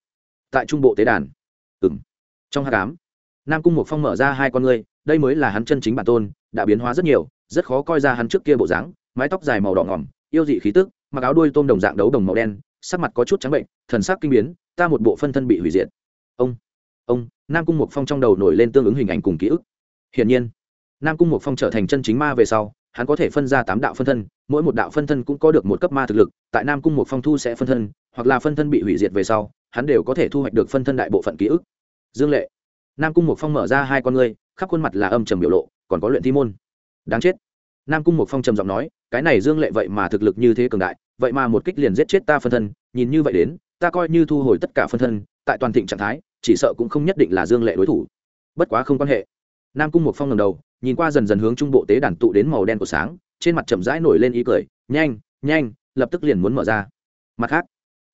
Tại trung bộ tế đàn. Ừng trong hát cám nam cung một phong mở ra hai con ngươi, đây mới là hắn chân chính bản tôn, đã biến hóa rất nhiều, rất khó coi ra hắn trước kia bộ dáng, mái tóc dài màu đỏ ngỏm, yêu dị khí tức, mặc áo đuôi tôm đồng dạng đấu đồng màu đen sắc mặt có chút trắng bệnh, thần sắc kinh biến, ta một bộ phân thân bị hủy diệt. Ông ông, nam cung một phong trong đầu nổi lên tương ứng hình ảnh cùng ký ức. Hiển nhiên, nam cung một phong trở thành chân chính ma về sau, hắn có thể phân ra tám đạo phân thân, mỗi một đạo phân thân cũng có được một cấp ma thực lực, tại nam cung một phong thu sẽ phân thân, hoặc là phân thân bị hủy diệt về sau, hắn đều có thể thu hoạch được phân thân đại bộ phận ký ức. Dương lệ, nam cung một phong mở ra hai con ngươi, khắp khuôn mặt là âm trầm biểu lộ, còn có luyện thi môn. Đáng chết. Nam cung một phong trầm giọng nói, cái này dương lệ vậy mà thực lực như thế cường đại vậy mà một kích liền giết chết ta phân thân, nhìn như vậy đến, ta coi như thu hồi tất cả phân thân, tại toàn thịnh trạng thái, chỉ sợ cũng không nhất định là dương lệ đối thủ. Bất quá không quan hệ. Nam cung một phong ngầm đầu, nhìn qua dần dần hướng trung bộ tế đàn tụ đến màu đen của sáng, trên mặt chậm rãi nổi lên ý cười, nhanh nhanh, lập tức liền muốn mở ra. Mặt khác,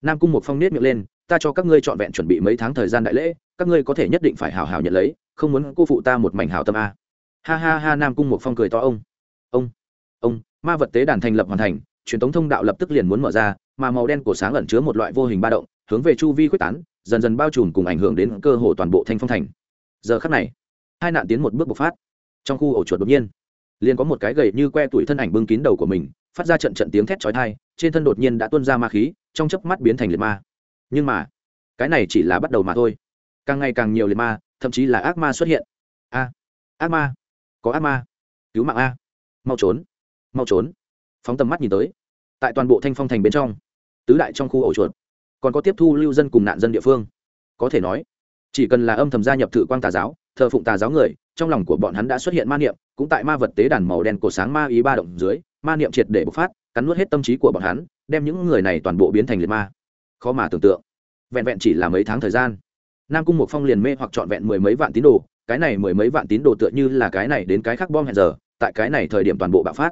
nam cung một phong nết miệng lên, ta cho các ngươi trọn vẹn chuẩn bị mấy tháng thời gian đại lễ, các ngươi có thể nhất định phải hào hào nhận lấy, không muốn cô phụ ta một mảnh hào tâm a. Ha ha ha, nam cung một phong cười to, ông ông ông, ma vật tế đàn thành lập hoàn thành truyền thống thông đạo lập tức liền muốn mở ra, mà màu đen của sáng ẩn chứa một loại vô hình ba động, hướng về chu vi quyết tán, dần dần bao trùm cùng ảnh hưởng đến cơ hồ toàn bộ thanh phong thành. Giờ khắc này, hai nạn tiến một bước bộc phát. Trong khu ổ chuột đột nhiên, liền có một cái gầy như que tuổi thân ảnh bưng kín đầu của mình, phát ra trận trận tiếng thét chói tai, trên thân đột nhiên đã tuôn ra ma khí, trong chớp mắt biến thành liệt ma. Nhưng mà, cái này chỉ là bắt đầu mà thôi. Càng ngày càng nhiều liệt ma, thậm chí là ác ma xuất hiện. A, ác ma, có ác ma. Cứu mạng a. Mau trốn mau trốn phóng tầm mắt nhìn tới. Tại toàn bộ thanh phong thành bên trong, tứ đại trong khu ổ chuột, còn có tiếp thu lưu dân cùng nạn dân địa phương. Có thể nói, chỉ cần là âm thầm gia nhập thự quang tà giáo, thờ phụng tà giáo người, trong lòng của bọn hắn đã xuất hiện ma niệm, cũng tại ma vật tế đàn màu đen cổ sáng ma ý ba động dưới, ma niệm triệt để bộc phát, cắn nuốt hết tâm trí của bọn hắn, đem những người này toàn bộ biến thành liệt ma. Khó mà tưởng tượng, vẹn vẹn chỉ là mấy tháng thời gian, nam cung một phong liền mê hoặc trọn vẹn mười mấy vạn tín đồ, cái này mười mấy vạn tín đồ tựa như là cái này đến cái khác bom hẹn giờ, tại cái này thời điểm toàn bộ bạo phát.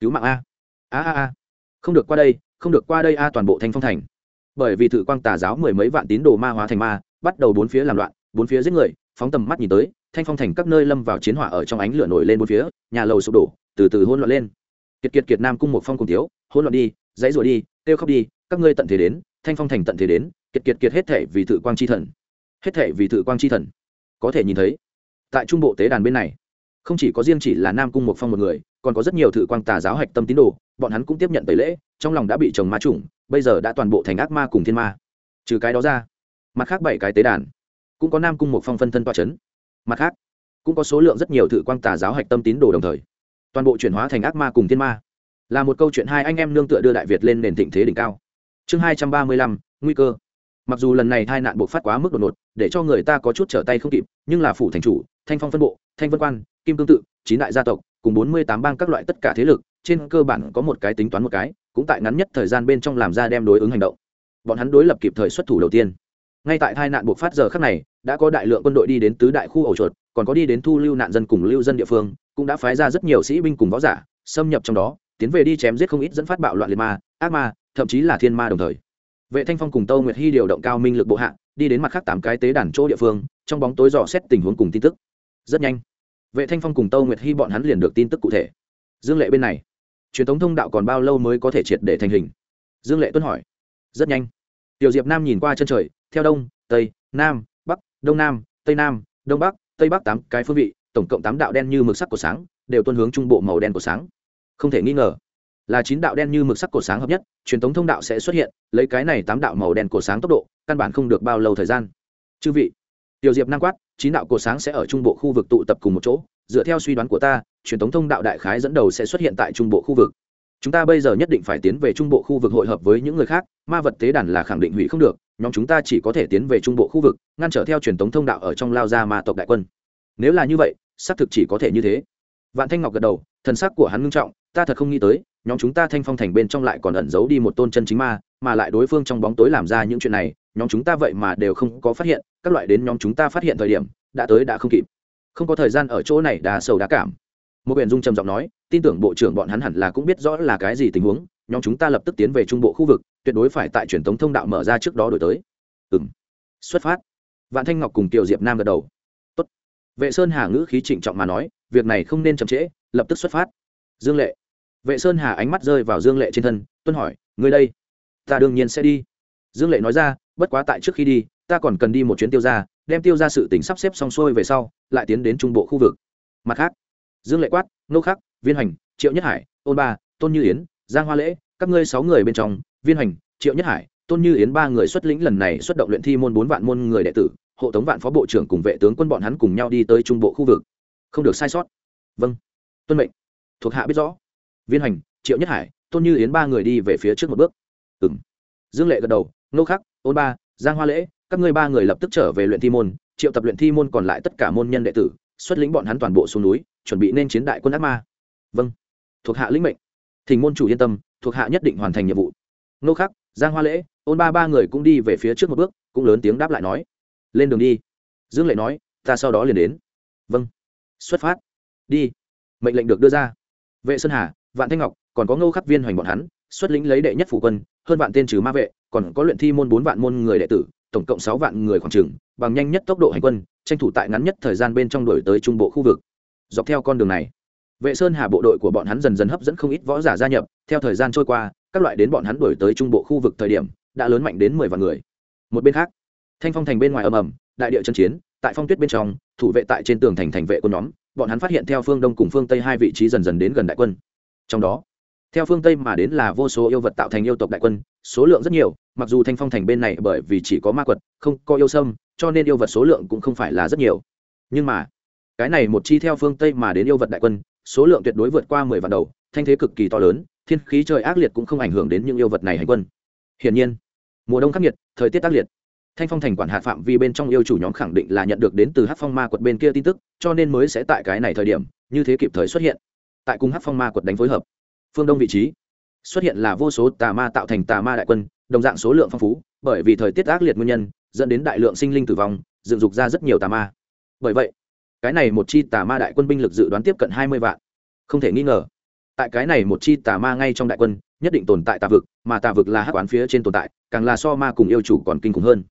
Cứu mạng a a a a. Không được qua đây, không được qua đây a, toàn bộ thanh phong thành. Bởi vì thự quang tà giáo mười mấy vạn tín đồ ma hóa thành ma, bắt đầu bốn phía làm loạn, bốn phía giết người, phóng tầm mắt nhìn tới, thanh phong thành các nơi lâm vào chiến hỏa ở trong ánh lửa nổi lên bốn phía, nhà lầu sụp đổ, từ từ hôn loạn lên. Kiệt kiệt kiệt nam cung một phong cùng thiếu hôn loạn đi, dãy rồi đi, kêu khóc đi, các ngươi tận thế đến, thanh phong thành tận thế đến, kiệt kiệt kiệt hết thể vì thự quang chi thần. Hết thể vì thự quang chi thần. Có thể nhìn thấy, tại trung bộ tế đàn bên này, không chỉ có riêng chỉ là nam cung một phong một người còn có rất nhiều thử quang tà giáo hạch tâm tín đồ, bọn hắn cũng tiếp nhận tẩy lễ, trong lòng đã bị chồng ma chủng, bây giờ đã toàn bộ thành ác ma cùng thiên ma. Trừ cái đó ra, mặt khác bảy cái tế đàn, cũng có nam cung một phong phân thân toa c h ấ n mặt khác, cũng có số lượng rất nhiều thử quang tà giáo hạch tâm tín đồ đồng thời, toàn bộ chuyển hóa thành ác ma cùng thiên ma. Là một câu chuyện hai anh em nương tựa đưa đại việt lên nền thịnh thế đỉnh cao. Chương hai trăm ba mươi lăm, nguy cơ. Mặc dù lần này tai nạn buộc phát quá mức đột ngột, để cho người ta có chút trở tay không kịp, nhưng là phủ thành chủ, thanh phong phân bộ, thanh vân quan, kim cương tự chín đại gia tộc, cùng bốn mươi tám bang các loại tất cả thế lực, trên cơ bản có một cái tính toán một cái, cũng tại ngắn nhất thời gian bên trong làm ra đem đối ứng hành động. Bọn hắn đối lập kịp thời xuất thủ đầu tiên. Ngay tại tai nạn buộc phát giờ khắc này, đã có đại lượng quân đội đi đến tứ đại khu ổ chuột, còn có đi đến thu lưu nạn dân cùng lưu dân địa phương, cũng đã phái ra rất nhiều sĩ binh cùng võ giả, xâm nhập trong đó, tiến về đi chém giết không ít dẫn phát bạo loạn liệt ma, ác ma, thậm chí là thiên ma đồng thời. Vệ thanh phong cùng tâu nguyệt hy điều động cao minh lực bộ hạ, đi đến mặt khác tám cái tế đàn chỗ địa phương, trong bóng tối dò xét tình huống cùng tin tức. Rất nhanh vệ thanh phong cùng tâu nguyệt hy bọn hắn liền được tin tức cụ thể. Dương lệ bên này, truyền thống thông đạo còn bao lâu mới có thể triệt để thành hình? Dương lệ tuân hỏi. Rất nhanh. Tiểu diệp nam nhìn qua chân trời, theo đông, tây, nam, bắc, đông nam, tây nam, đông bắc, tây bắc tám cái phương vị, tổng cộng tám đạo đen như mực sắc của sáng, đều tuân hướng trung bộ màu đen của sáng. Không thể nghi ngờ, là chín đạo đen như mực sắc của sáng hợp nhất, truyền thống thông đạo sẽ xuất hiện, lấy cái này tám đạo màu đen của sáng tốc độ, căn bản không được bao lâu thời gian. Chư vị, tiểu diệp nam quát chín đạo cổ sáng sẽ ở trung bộ khu vực tụ tập cùng một chỗ, dựa theo suy đoán của ta, truyền thống thông đạo đại khái dẫn đầu sẽ xuất hiện tại trung bộ khu vực. Chúng ta bây giờ nhất định phải tiến về trung bộ khu vực hội hợp với những người khác, ma vật tế đàn là khẳng định hủy không được, nhóm chúng ta chỉ có thể tiến về trung bộ khu vực, ngăn trở theo truyền thống thông đạo ở trong lao ra ma tộc đại quân. Nếu là như vậy, xác thực chỉ có thể như thế. Vạn thanh ngọc gật đầu, thần sắc của hắn ngưng trọng, ta thật không nghĩ tới, nhóm chúng ta thanh phong thành bên trong lại còn ẩn giấu đi một tôn chân chính ma, mà lại đối phương trong bóng tối làm ra những chuyện này nhóm chúng ta vậy mà đều không có phát hiện, các loại đến nhóm chúng ta phát hiện thời điểm, đã tới đã không kịp. Không có thời gian ở chỗ này đá sầu đá cảm. Một biển dung trầm giọng nói, tin tưởng bộ trưởng bọn hắn hẳn là cũng biết rõ là cái gì tình huống, nhóm chúng ta lập tức tiến về trung bộ khu vực, tuyệt đối phải tại truyền thống thông đạo mở ra trước đó đổi tới. Ừ m xuất phát. Vạn thanh ngọc cùng kiều diệp nam gật đầu. Tốt. vệ sơn hà ngữ khí trịnh trọng mà nói, việc này không nên chậm trễ, lập tức xuất phát. Dương lệ. Vệ sơn hà ánh mắt rơi vào dương lệ trên thân, tuân hỏi người đây? Ta đương nhiên sẽ đi. Dương lệ nói ra bất quá tại trước khi đi, ta còn cần đi một chuyến tiêu ra đem tiêu ra sự tỉnh sắp xếp xong xuôi về sau, lại tiến đến trung bộ khu vực. Mặt khác, dương lệ quát, nô khắc, viên hành triệu nhất hải ôn ba, tôn như yến, giang hoa lễ, các ngươi sáu người bên trong, viên hành triệu nhất hải, tôn như yến ba người xuất lĩnh lần này xuất động luyện thi môn bốn vạn môn người đệ tử, hộ tống vạn phó bộ trưởng cùng vệ tướng quân bọn hắn cùng nhau đi tới trung bộ khu vực. Không được sai sót. Vâng. Tuân mệnh. Thuộc hạ biết rõ. Viên hành triệu nhất hải, tôn như yến ba người đi về phía trước một bước. Ừng dương lệ gật đầu, nô khắc ôn ba, giang hoa lễ, các ngươi ba người lập tức trở về luyện thi môn, triệu tập luyện thi môn còn lại tất cả môn nhân đệ tử, xuất lĩnh bọn hắn toàn bộ xuống núi, chuẩn bị nên chiến đại quân ác ma. Vâng. Thuộc hạ lĩnh mệnh. Thỉnh môn chủ yên tâm, thuộc hạ nhất định hoàn thành nhiệm vụ. Nô khắc, giang hoa lễ, ôn ba ba người cũng đi về phía trước một bước, cũng lớn tiếng đáp lại nói. Lên đường đi. Dương lệ nói, ta sau đó liền đến. Vâng. Xuất phát. Đi. Mệnh lệnh được đưa ra. Vệ sơn hà, vạn thanh ngọc, còn có ngô khắc viên hoành bọn hắn, xuất lĩnh lấy đệ nhất phủ quân, hơn vạn tên trừ ma vệ còn có luyện thi môn bốn vạn môn người đệ tử, tổng cộng sáu vạn người khoảng trừng bằng nhanh nhất tốc độ hành quân, tranh thủ tại ngắn nhất thời gian bên trong đổi tới trung bộ khu vực. Dọc theo con đường này, vệ sơn hà bộ đội của bọn hắn dần dần hấp dẫn không ít võ giả gia nhập. Theo thời gian trôi qua, các loại đến bọn hắn đổi tới trung bộ khu vực thời điểm, đã lớn mạnh đến mười vạn người. Một bên khác, thanh phong thành bên ngoài ầm ầm, đại địa chân chiến, tại phong tuyết bên trong, thủ vệ tại trên tường thành thành vệ quân nhóm, bọn hắn phát hiện theo phương đông cùng phương tây hai vị trí dần dần đến gần đại quân. Trong đó theo phương tây mà đến là vô số yêu vật tạo thành yêu tộc đại quân, số lượng rất nhiều, mặc dù thanh phong thành bên này bởi vì chỉ có ma quật, không có yêu sâm, cho nên yêu vật số lượng cũng không phải là rất nhiều. Nhưng mà, cái này một chi theo phương tây mà đến yêu vật đại quân, số lượng tuyệt đối vượt qua mười vạn đầu, thanh thế cực kỳ to lớn, thiên khí trời ác liệt cũng không ảnh hưởng đến những yêu vật này hành quân. Hiển nhiên, mùa đông khắc nghiệt, thời tiết ác liệt. Thanh phong thành quản hạt phạm vi bên trong yêu chủ nhóm khẳng định là nhận được đến từ hát phong ma quật bên kia tin tức, cho nên mới sẽ tại cái này thời điểm, như thế kịp thời xuất hiện. Tại cung hát phong ma quật đánh phối hợp phương đông vị trí. Xuất hiện là vô số tà ma tạo thành tà ma đại quân, đồng dạng số lượng phong phú, bởi vì thời tiết ác liệt nguyên nhân, dẫn đến đại lượng sinh linh tử vong, dựng dục ra rất nhiều tà ma. Bởi vậy, cái này một chi tà ma đại quân binh lực dự đoán tiếp cận hai mươi vạn. Không thể nghi ngờ, tại cái này một chi tà ma ngay trong đại quân, nhất định tồn tại tà vực, mà tà vực là hát quán phía trên tồn tại, càng là so ma cùng yêu chủ còn kinh khủng hơn.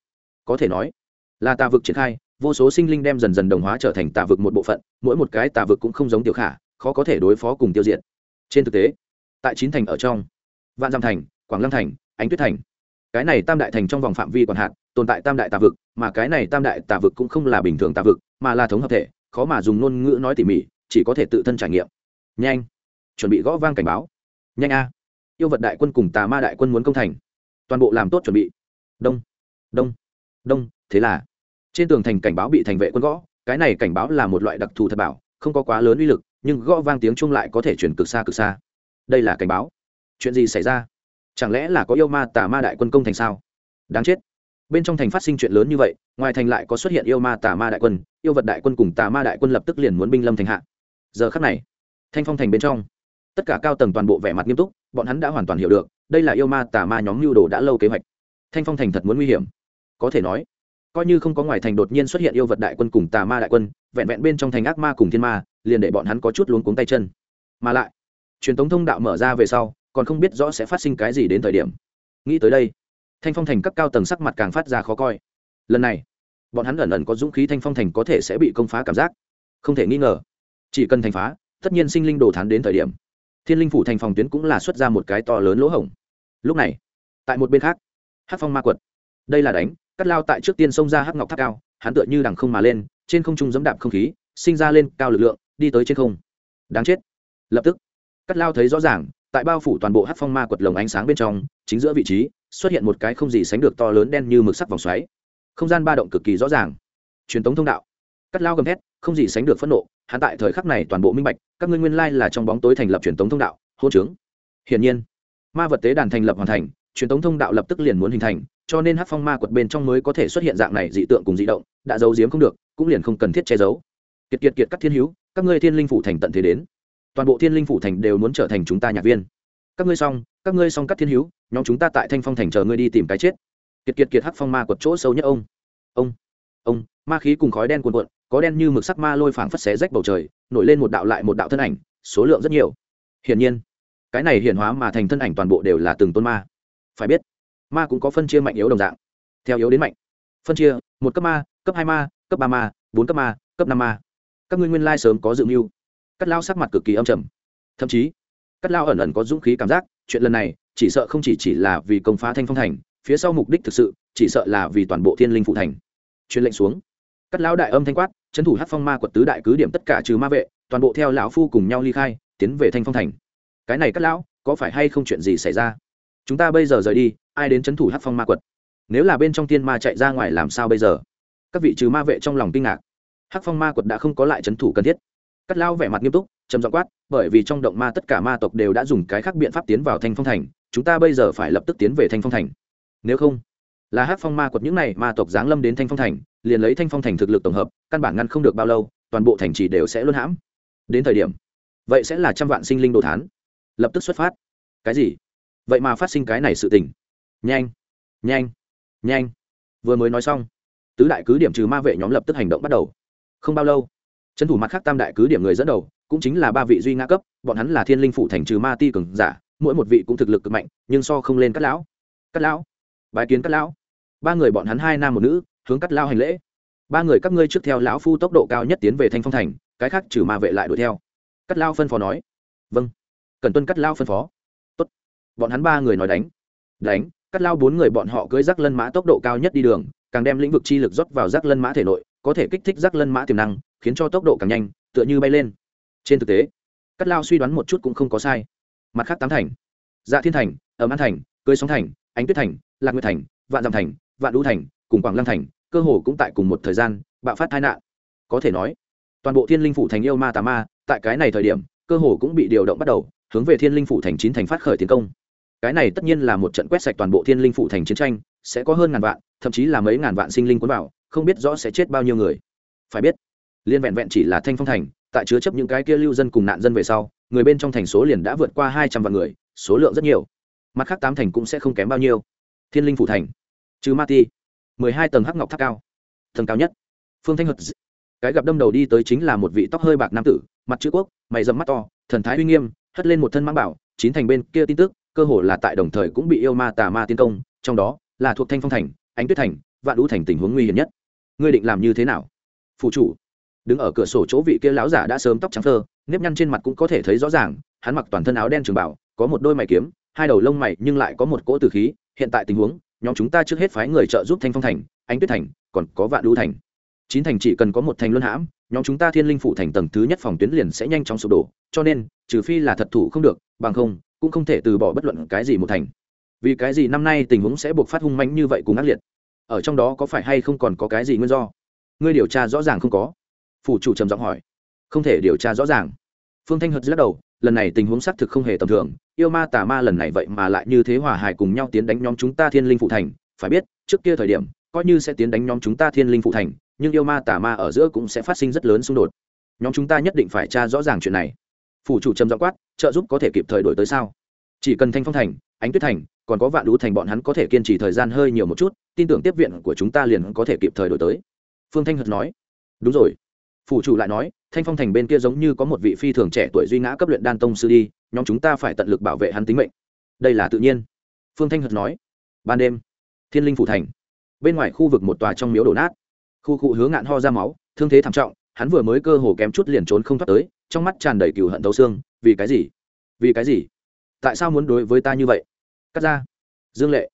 Có thể nói, là tà vực triển khai, vô số sinh linh đem dần dần đồng hóa trở thành tà vực một bộ phận, mỗi một cái tà vực cũng không giống tiểu khả, khó có thể đối phó cùng tiêu diệt. Trên thực tế tại chín thành ở trong. Vạn giang thành, quảng lăng thành, ánh tuyết thành. Cái này tam đại thành trong vòng phạm vi còn hạn, tồn tại tam đại tà vực, mà cái này tam đại tà vực cũng không là bình thường tà vực, mà là thống hợp thể, khó mà dùng ngôn ngữ nói tỉ mỉ, chỉ có thể tự thân trải nghiệm. Nhanh. Chuẩn bị gõ vang cảnh báo. Nhanh a. Yêu vật đại quân cùng tà ma đại quân muốn công thành. Toàn bộ làm tốt chuẩn bị. Đông. Đông. Đông, thế là, trên tường thành cảnh báo bị thành vệ quân gõ, cái này cảnh báo là một loại đặc thù thật bảo, không có quá lớn uy lực, nhưng gõ vang tiếng chung lại có thể chuyển cực xa cực xa đây là cảnh báo. Chuyện gì xảy ra? Chẳng lẽ là có yêu ma tà ma đại quân công thành sao? Đáng chết. Bên trong thành phát sinh chuyện lớn như vậy, ngoài thành lại có xuất hiện yêu ma tà ma đại quân, yêu vật đại quân cùng tà ma đại quân lập tức liền muốn binh lâm thành hạ. Giờ khắc này, thanh phong thành bên trong, tất cả cao tầng toàn bộ vẻ mặt nghiêm túc, bọn hắn đã hoàn toàn hiểu được, đây là yêu ma tà ma nhóm mưu đồ đã lâu kế hoạch. Thanh phong thành thật muốn nguy hiểm. Có thể nói, coi như không có ngoài thành đột nhiên xuất hiện yêu vật đại quân cùng tà ma đại quân, vẹn vẹn bên trong thành ác ma cùng thiên ma, liền để bọn hắn có chút luống cuống tay chân. Mà lại truyền thống thông đạo mở ra về sau, còn không biết rõ sẽ phát sinh cái gì đến thời điểm. Nghĩ tới đây, thanh phong thành các cao tầng sắc mặt càng phát ra khó coi. Lần này, bọn hắn ẩn ẩn có dũng khí thanh phong thành có thể sẽ bị công phá cảm giác. Không thể nghi ngờ, chỉ cần thành phá, tất nhiên sinh linh đồ thán đến thời điểm, thiên linh phủ thành phòng tuyến cũng là xuất ra một cái to lớn lỗ hổng. Lúc này, tại một bên khác hát phong ma quật. Đây là đánh, cắt lao tại trước tiên xông ra hắc ngọc tháp cao, hắn tựa như đằng không mà lên, trên không trung dẫm đạp không khí, sinh ra lên cao lực lượng, đi tới trên không. Đáng chết. Lập tức cắt lao thấy rõ ràng, tại bao phủ toàn bộ hát phong ma quật lồng ánh sáng bên trong, chính giữa vị trí, xuất hiện một cái không gì sánh được to lớn đen như mực sắc vòng xoáy. Không gian ba động cực kỳ rõ ràng. Truyền tống thông đạo. Cắt lao gầm thét, không gì sánh được phẫn nộ, hắn tại thời khắc này toàn bộ minh bạch, các ngươi nguyên lai là trong bóng tối thành lập truyền tống thông đạo, hôn trướng. Hiển nhiên, ma vật tế đàn thành lập hoàn thành, truyền tống thông đạo lập tức liền muốn hình thành, cho nên hát phong ma quật bên trong mới có thể xuất hiện dạng này dị tượng cùng dị động, đã giấu giếm không được, cũng liền không cần thiết che giấu. Kiệt kiệt kiệt các thiên hữu, các ngươi thiên linh phủ thành tận thế đến toàn bộ thiên linh phủ thành đều muốn trở thành chúng ta nhạc viên. Các ngươi xong, các ngươi xong các thiên hữu, nhóm chúng ta tại thanh phong thành chờ ngươi đi tìm cái chết. Kiệt kiệt kiệt hắc phong ma quật chỗ sâu nhất ông. Ông ông, ma khí cùng khói đen cuồn cuộn, có đen như mực sắc ma lôi phảng phất xé rách bầu trời, nổi lên một đạo lại một đạo thân ảnh, số lượng rất nhiều. Hiển nhiên, cái này hiển hóa mà thành thân ảnh toàn bộ đều là từng tôn ma. Phải biết, ma cũng có phân chia mạnh yếu đồng dạng. Theo yếu đến mạnh. Phân chia, một cấp ma, cấp hai ma, cấp ba ma, bốn cấp ma, cấp năm ma. Các ngươi nguyên lai sớm có dự mưu cắt lao sắc mặt cực kỳ âm trầm. Thậm chí, cắt lao ẩn ẩn có dũng khí cảm giác, chuyện lần này, chỉ sợ không chỉ chỉ là vì công phá thanh phong thành, phía sau mục đích thực sự, chỉ sợ là vì toàn bộ thiên linh phụ thành. Truyền lệnh xuống, cắt lão đại âm thanh quát trấn thủ hát phong ma quật tứ đại cứ điểm tất cả trừ ma vệ, toàn bộ theo lão phu cùng nhau ly khai, tiến về thanh phong thành. Cái này cắt lão có phải hay không chuyện gì xảy ra? Chúng ta bây giờ rời đi, ai đến trấn thủ hát phong ma quật? Nếu là bên trong thiên ma chạy ra ngoài làm sao bây giờ? Các vị trừ ma vệ trong lòng kinh ngạc. Hát phong ma quật đã không có lại trấn thủ cần thiết cắt lao vẻ mặt nghiêm túc, trầm giọng quát, bởi vì trong động ma tất cả ma tộc đều đã dùng cái khác biện pháp tiến vào thanh phong thành, chúng ta bây giờ phải lập tức tiến về thanh phong thành. Nếu không, là hát phong ma quật những này ma tộc giáng lâm đến thanh phong thành, liền lấy thanh phong thành thực lực tổng hợp, căn bản ngăn không được bao lâu, toàn bộ thành trì đều sẽ luân hãm. Đến thời điểm, vậy sẽ là trăm vạn sinh linh đồ thán. Lập tức xuất phát. Cái gì? Vậy mà phát sinh cái này sự tình. Nhanh nhanh nhanh. Vừa mới nói xong, tứ đại cứ điểm trừ ma vệ nhóm lập tức hành động bắt đầu. Không bao lâu trấn thủ mặt khác tam đại cứ điểm người dẫn đầu, cũng chính là ba vị duy ngã cấp, bọn hắn là thiên linh phủ thành trừ ma ti cường giả, mỗi một vị cũng thực lực cực mạnh, nhưng so không lên cắt lão. Cắt lão? Bài kiến cắt lão. Ba người bọn hắn hai nam một nữ, hướng cắt lao hành lễ. Ba người các ngươi trước theo lão phu tốc độ cao nhất tiến về thanh phong thành, cái khác trừ ma vệ lại đuổi theo. Cắt lao phân phó nói. Vâng. Cần tuân cắt lao phân phó. Tốt. bọn hắn ba người nói đánh. Đánh. Cắt lao bốn người bọn họ cưỡi rắc lân mã tốc độ cao nhất đi đường, càng đem lĩnh vực chi lực rót vào rắc lân mã thể nội có thể kích thích rắc lân mã tiềm năng, khiến cho tốc độ càng nhanh, tựa như bay lên. Trên thực tế cắt lao suy đoán một chút cũng không có sai. Mặt khác tám thành. Dạ thiên thành, ẩm an thành, cưới sóng thành, ánh tuyết thành, lạc nguyệt thành, vạn dằm thành, vạn đũ thành, cùng quảng lăng thành, cơ hồ cũng tại cùng một thời gian, bạo phát tai nạn. Có thể nói, toàn bộ thiên linh phủ thành yêu ma tà ma, tại cái này thời điểm, cơ hồ cũng bị điều động bắt đầu, hướng về thiên linh phủ thành chín thành phát khởi tiến công cái này tất nhiên là một trận quét sạch toàn bộ thiên linh phủ thành chiến tranh, sẽ có hơn ngàn vạn, thậm chí là mấy ngàn vạn sinh linh cuốn vào, không biết rõ sẽ chết bao nhiêu người. Phải biết, liên vẹn vẹn chỉ là thanh phong thành, tại chứa chấp những cái kia lưu dân cùng nạn dân về sau, người bên trong thành số liền đã vượt qua hai trăm vạn người, số lượng rất nhiều. Mặt khác tám thành cũng sẽ không kém bao nhiêu. Thiên linh phủ thành, trừ ma ti, mười hai tầng hắc ngọc tháp cao, tầng cao nhất. Phương thanh hợp, cái gặp đâm đầu đi tới chính là một vị tóc hơi bạc nam tử, mặt chữ quốc, mày dầm mắt to, thần thái uy nghiêm, hất lên một thân mang bảo, chín thành bên kia tin tức cơ hồ là tại đồng thời cũng bị yêu ma tà ma tiến công, trong đó là thuộc thanh phong thành, ánh tuyết thành, vạn đũ thành tình huống nguy hiểm nhất. Ngươi định làm như thế nào? Phụ chủ, đứng ở cửa sổ chỗ vị kia lão giả đã sớm tóc trắng thơ nếp nhăn trên mặt cũng có thể thấy rõ ràng, hắn mặc toàn thân áo đen trường bảo, có một đôi mày kiếm, hai đầu lông mày nhưng lại có một cỗ từ khí. Hiện tại tình huống, nhóm chúng ta trước hết phái người trợ giúp thanh phong thành, ánh tuyết thành, còn có vạn đũ thành. Chín thành chỉ cần có một thành luân hãm, nhóm chúng ta thiên linh phủ thành tầng thứ nhất phòng tuyến liền sẽ nhanh chóng sụp đổ, cho nên, trừ phi là thật thủ không được, bằng không cũng không thể từ bỏ bất luận cái gì một thành. Vì cái gì năm nay tình huống sẽ buộc phát hung mạnh như vậy cùng ác liệt? Ở trong đó có phải hay không còn có cái gì nguyên do? Ngươi điều tra rõ ràng không có? Phủ chủ trầm giọng hỏi. Không thể điều tra rõ ràng. Phương thanh hật lắc đầu, lần này tình huống xác thực không hề tầm thường. Yêu ma tà ma lần này vậy mà lại như thế hòa hài cùng nhau tiến đánh nhóm chúng ta thiên linh phụ thành. Phải biết, trước kia thời điểm, coi như sẽ tiến đánh nhóm chúng ta thiên linh phụ thành, nhưng yêu ma tà ma ở giữa cũng sẽ phát sinh rất lớn xung đột. Nhóm chúng ta nhất định phải tra rõ ràng chuyện này phủ chủ trầm giọng quát, trợ giúp có thể kịp thời đổi tới sao? Chỉ cần thanh phong thành, ánh tuyết thành, còn có vạn đũ thành bọn hắn có thể kiên trì thời gian hơi nhiều một chút, tin tưởng tiếp viện của chúng ta liền có thể kịp thời đổi tới. Phương thanh hật nói. Đúng rồi. Phủ chủ lại nói, thanh phong thành bên kia giống như có một vị phi thường trẻ tuổi duy ngã cấp luyện đan tông sư đi, nhóm chúng ta phải tận lực bảo vệ hắn tính mệnh. Đây là tự nhiên. Phương thanh hật nói. Ban đêm, thiên linh phủ thành. Bên ngoài khu vực một tòa trong miếu đổ nát. Khu cụ hướng ngạn ho ra máu, thương thế thảm trọng, hắn vừa mới cơ hồ kém chút liền trốn không thoát tới trong mắt tràn đầy cừu hận thấu xương, vì cái gì? Vì cái gì? Tại sao muốn đối với ta như vậy? Cắt ra. Dương lệ.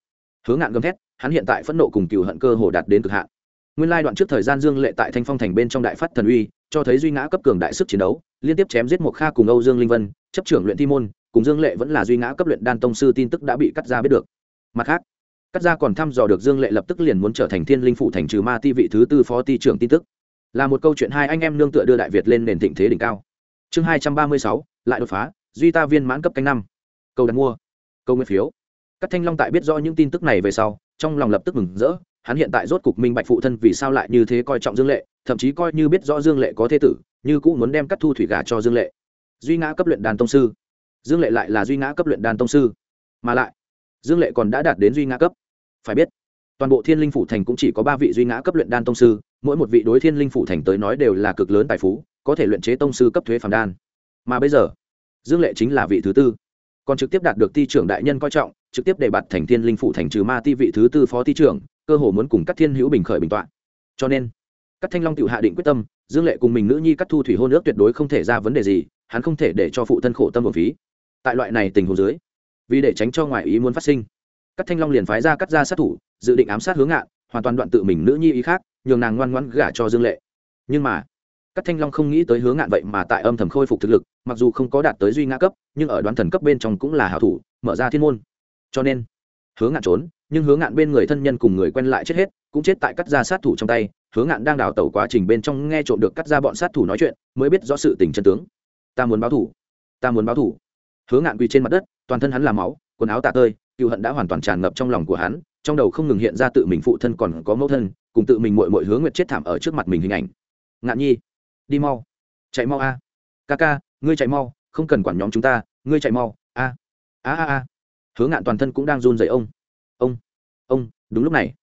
Hướng ngạn gầm thét, hắn hiện tại phẫn nộ cùng cừu hận cơ hồ đạt đến cực hạn. Nguyên lai đoạn trước thời gian dương lệ tại thanh phong thành bên trong đại phát thần uy, cho thấy duy ngã cấp cường đại sức chiến đấu, liên tiếp chém giết một kha cùng âu dương linh vân, chấp trưởng luyện thi môn, cùng dương lệ vẫn là duy ngã cấp luyện đan tông sư tin tức đã bị cắt ra biết được. Mặt khác, cắt ra còn thăm dò được dương lệ lập tức liền muốn trở thành thiên linh phụ thành trừ ma ti vị thứ tư phó ti trưởng tin tức. Là một câu chuyện hai anh em nương tựa đưa đại việt lên nền thịnh thế đỉnh cao chương hai trăm ba mươi sáu, lại đột phá, duy ta viên mãn cấp canh năm. Câu đặt mua. Câu nguyên phiếu. Các thanh long tại biết rõ những tin tức này về sau, trong lòng lập tức mừng rỡ, hắn hiện tại rốt cục minh bạch phụ thân vì sao lại như thế coi trọng dương lệ, thậm chí coi như biết rõ dương lệ có thế tử, như cũng muốn đem cắt thu thủy gà cho dương lệ. Duy ngã cấp luyện đàn tông sư. Dương lệ lại là duy ngã cấp luyện đàn tông sư. Mà lại, dương lệ còn đã đạt đến duy ngã cấp. Phải biết, toàn bộ thiên linh phủ thành cũng chỉ có ba vị duy ngã cấp luyện đan tông sư, mỗi một vị đối thiên linh phủ thành tới nói đều là cực lớn tài phú có thể luyện chế tông sư cấp thuế phàm đan. Mà bây giờ, dương lệ chính là vị thứ tư. Còn trực tiếp đạt được ti trưởng đại nhân coi trọng, trực tiếp đề bạt thành thiên linh phủ thành trừ ma ti vị thứ tư phó ti trưởng, cơ hồ muốn cùng các thiên hữu bình khởi bình tọa cho nên các thanh long tự hạ định quyết tâm, dương lệ cùng mình nữ nhi cắt thu thủy hôn ước tuyệt đối không thể ra vấn đề gì, hắn không thể để cho phụ thân khổ tâm một phí. Tại loại này tình huống dưới, vì để tránh cho ngoại ý muốn phát sinh các thanh long liền phái ra cắt ra sát thủ, dự định ám sát hướng ngạn, hoàn toàn đoạn tự mình nữ nhi ý khác, nhường nàng ngoan ngoãn gả cho dương lệ. Nhưng mà các thanh long không nghĩ tới hướng ngạn vậy mà tại âm thầm khôi phục thực lực, mặc dù không có đạt tới duy ngã cấp, nhưng ở đoán thần cấp bên trong cũng là hảo thủ, mở ra thiên môn. Cho nên hướng ngạn trốn, nhưng hướng ngạn bên người thân nhân cùng người quen lại chết hết, cũng chết tại cắt ra sát thủ trong tay. Hướng ngạn đang đào tẩu quá trình bên trong nghe trộm được cắt ra bọn sát thủ nói chuyện, mới biết rõ sự tình chân tướng. Ta muốn báo thủ, ta muốn báo thủ. Hướng ngạn quỳ trên mặt đất, toàn thân hắn là máu, quần áo tạ tơi cựu hận đã hoàn toàn tràn ngập trong lòng của hắn, trong đầu không ngừng hiện ra tự mình phụ thân còn có mẫu thân, cùng tự mình mội mội hướng nguyệt chết thảm ở trước mặt mình hình ảnh. Ngạn nhi đi mau. Chạy mau a. Ca ca ngươi chạy mau, không cần quản nhóm chúng ta, ngươi chạy mau, a. A a a. Hứa ngạn toàn thân cũng đang run dậy ông. Ông ông, đúng lúc này.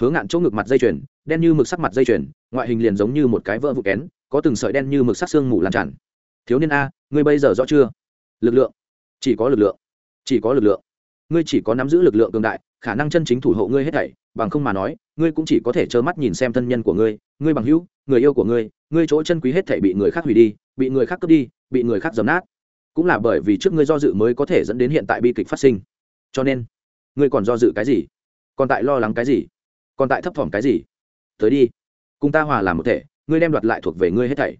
Hứa ngạn chỗ ngực mặt dây chuyền, đen như mực sắc mặt dây chuyền, ngoại hình liền giống như một cái vỡ vụ kén, có từng sợi đen như mực sắc xương mù lan tràn. Thiếu niên a, ngươi bây giờ rõ chưa? Lực lượng. Chỉ có lực lượng. Chỉ có lực lượng ngươi chỉ có nắm giữ lực lượng cường đại, khả năng chân chính thủ hộ ngươi hết thảy, bằng không mà nói, ngươi cũng chỉ có thể trơ mắt nhìn xem thân nhân của ngươi ngươi bằng hữu, người yêu của ngươi ngươi chỗ chân quý hết thảy bị người khác hủy đi, bị người khác cướp đi, bị người khác dấm nát. Cũng là bởi vì trước ngươi do dự mới có thể dẫn đến hiện tại bi kịch phát sinh. Cho nên, ngươi còn do dự cái gì? Còn tại lo lắng cái gì? Còn tại thấp thỏm cái gì? Tới đi, cùng ta hòa làm một thể, ngươi đem đoạt lại thuộc về ngươi hết thảy.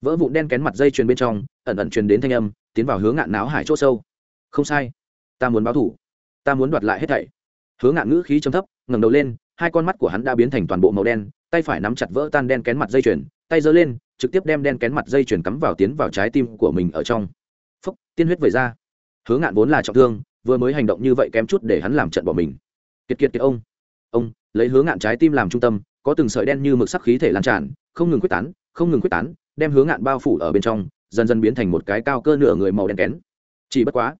Vỡ vụn đen kén mặt dây chuyền bên trong, ẩn ẩn truyền đến thanh âm, tiến vào hướng ngạn náo hải chỗ sâu. Không sai, ta muốn báo thủ ta muốn đoạt lại hết thảy. Hứa ngạn ngữ khí trầm thấp, ngẩng đầu lên, hai con mắt của hắn đã biến thành toàn bộ màu đen, tay phải nắm chặt vỡ tan đen kén mặt dây chuyền, tay giơ lên, trực tiếp đem đen kén mặt dây chuyền cắm vào tiến vào trái tim của mình ở trong. Phúc, tiên huyết vẩy ra. Hứa ngạn vốn là trọng thương, vừa mới hành động như vậy kém chút để hắn làm trận bỏ mình. Kiệt kiệt kiệt ông. Ông, lấy Hứa ngạn trái tim làm trung tâm, có từng sợi đen như mực sắc khí thể lan tràn, không ngừng quyết tán, không ngừng quyết tán, đem Hứa ngạn bao phủ ở bên trong, dần dần biến thành một cái cao cơ nửa người màu đen kén. Chỉ bất quá,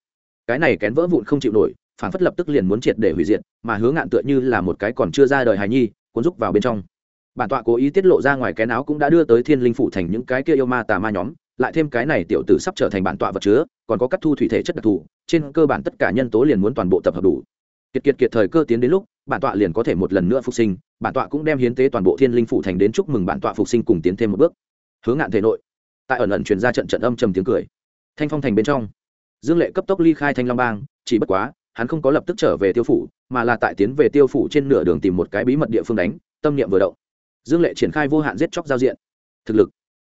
cái này kén vỡ vụn không chịu nổi phản phất lập tức liền muốn triệt để hủy diệt, mà hướng ngạn tựa như là một cái còn chưa ra đời hài nhi, cuốn rúc vào bên trong. Bản tọa cố ý tiết lộ ra ngoài cái áo cũng đã đưa tới thiên linh phủ thành những cái kia yêu ma tà ma nhóm, lại thêm cái này tiểu tử sắp trở thành bản tọa vật chứa, còn có các thu thủy thể chất đặc thù, trên cơ bản tất cả nhân tố liền muốn toàn bộ tập hợp đủ. Kiệt kiệt kiệt thời cơ tiến đến lúc, bản tọa liền có thể một lần nữa phục sinh, bản tọa cũng đem hiến tế toàn bộ thiên linh phủ thành đến chúc mừng bản tọa phục sinh cùng tiến thêm một bước. Hướng ngạn thể nội, tại ẩn ẩn truyền ra trận trận âm trầm tiếng cười. Thanh phong thành bên trong, dương lệ cấp tốc ly khai thanh long bang, chỉ bất quá hắn không có lập tức trở về tiêu phủ, mà là tại tiến về tiêu phủ trên nửa đường tìm một cái bí mật địa phương đánh, tâm niệm vừa động. Dương lệ triển khai vô hạn giết chóc giao diện. Thực lực.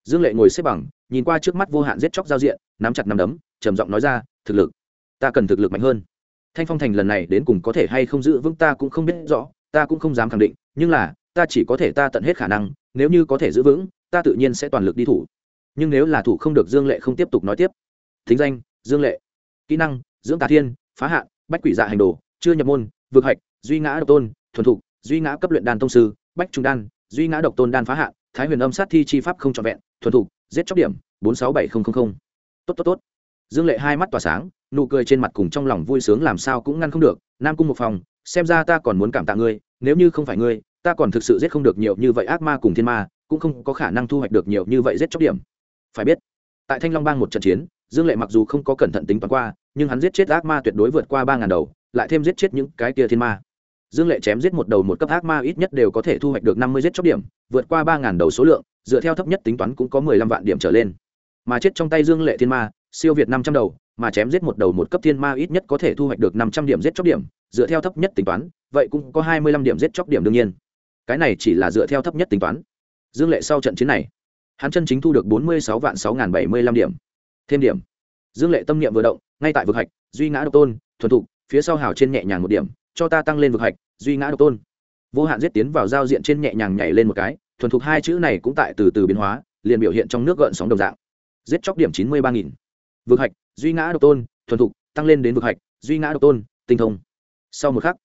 Dương lệ ngồi xếp bằng, nhìn qua trước mắt vô hạn giết chóc giao diện, nắm chặt nắm đấm, trầm giọng nói ra, thực lực. Ta cần thực lực mạnh hơn. Thanh phong thành lần này đến cùng có thể hay không giữ vững ta cũng không biết rõ, ta cũng không dám khẳng định, nhưng là, ta chỉ có thể ta tận hết khả năng, nếu như có thể giữ vững, ta tự nhiên sẽ toàn lực đi thủ. Nhưng nếu là thủ không được dương lệ không tiếp tục nói tiếp. Thính danh, dương lệ. Kỹ năng, dưỡng tà thiên, phá hạn bách quỷ dạ hành đồ, chưa nhập môn vượt hạch, duy ngã độc tôn, thuần thục, duy ngã cấp luyện đan tông sư, bách trung đan, duy ngã độc tôn đan phá hạn, thái huyền âm sát thi chi pháp không trọn vẹn, thuần thục, giết chóc điểm, bốn sáu bảy nghìn tốt tốt tốt. Dương lệ hai mắt tỏa sáng, nụ cười trên mặt cùng trong lòng vui sướng làm sao cũng ngăn không được, nam cung một phòng, xem ra ta còn muốn cảm tạ ngươi, nếu như không phải ngươi, ta còn thực sự giết không được nhiều như vậy ác ma cùng thiên ma, cũng không có khả năng thu hoạch được nhiều như vậy giết chóc điểm. Phải biết, tại thanh long bang một trận chiến dương lệ mặc dù không có cẩn thận tính toán qua, nhưng hắn giết chết ác ma tuyệt đối vượt qua ba ngàn đầu, lại thêm giết chết những cái kia thiên ma. Dương lệ chém giết một đầu một cấp ác ma ít nhất đều có thể thu hoạch được năm mươi giết chóc điểm, vượt qua ba ngàn đầu số lượng, dựa theo thấp nhất tính toán cũng có mười lăm vạn điểm trở lên. Mà chết trong tay dương lệ thiên ma, siêu việt năm trăm đầu, mà chém giết một đầu một cấp thiên ma ít nhất có thể thu hoạch được năm trăm điểm giết chóc điểm, dựa theo thấp nhất tính toán, vậy cũng có hai mươi lăm điểm giết chóc điểm đương nhiên. Cái này chỉ là dựa theo thấp nhất tính toán. Dương lệ sau trận chiến này, hắn chân chính thu được bốn mươi sáu vạn sáu n bảy mươi lăm điểm thêm điểm. Dương lệ tâm niệm vừa động, ngay tại vực hạch, duy ngã độc tôn, thuần thục, phía sau hào trên nhẹ nhàng một điểm, cho ta tăng lên vực hạch, duy ngã độc tôn. Vô hạn giết tiến vào giao diện trên nhẹ nhàng nhảy lên một cái, thuần thục hai chữ này cũng tại từ từ biến hóa, liền biểu hiện trong nước gợn sóng đồng dạng. Giết chóc điểm chín mươi ba nghìn. Vực hạch, duy ngã độc tôn, thuần thục, tăng lên đến vực hạch, duy ngã độc tôn, tinh thông. Sau một khắc,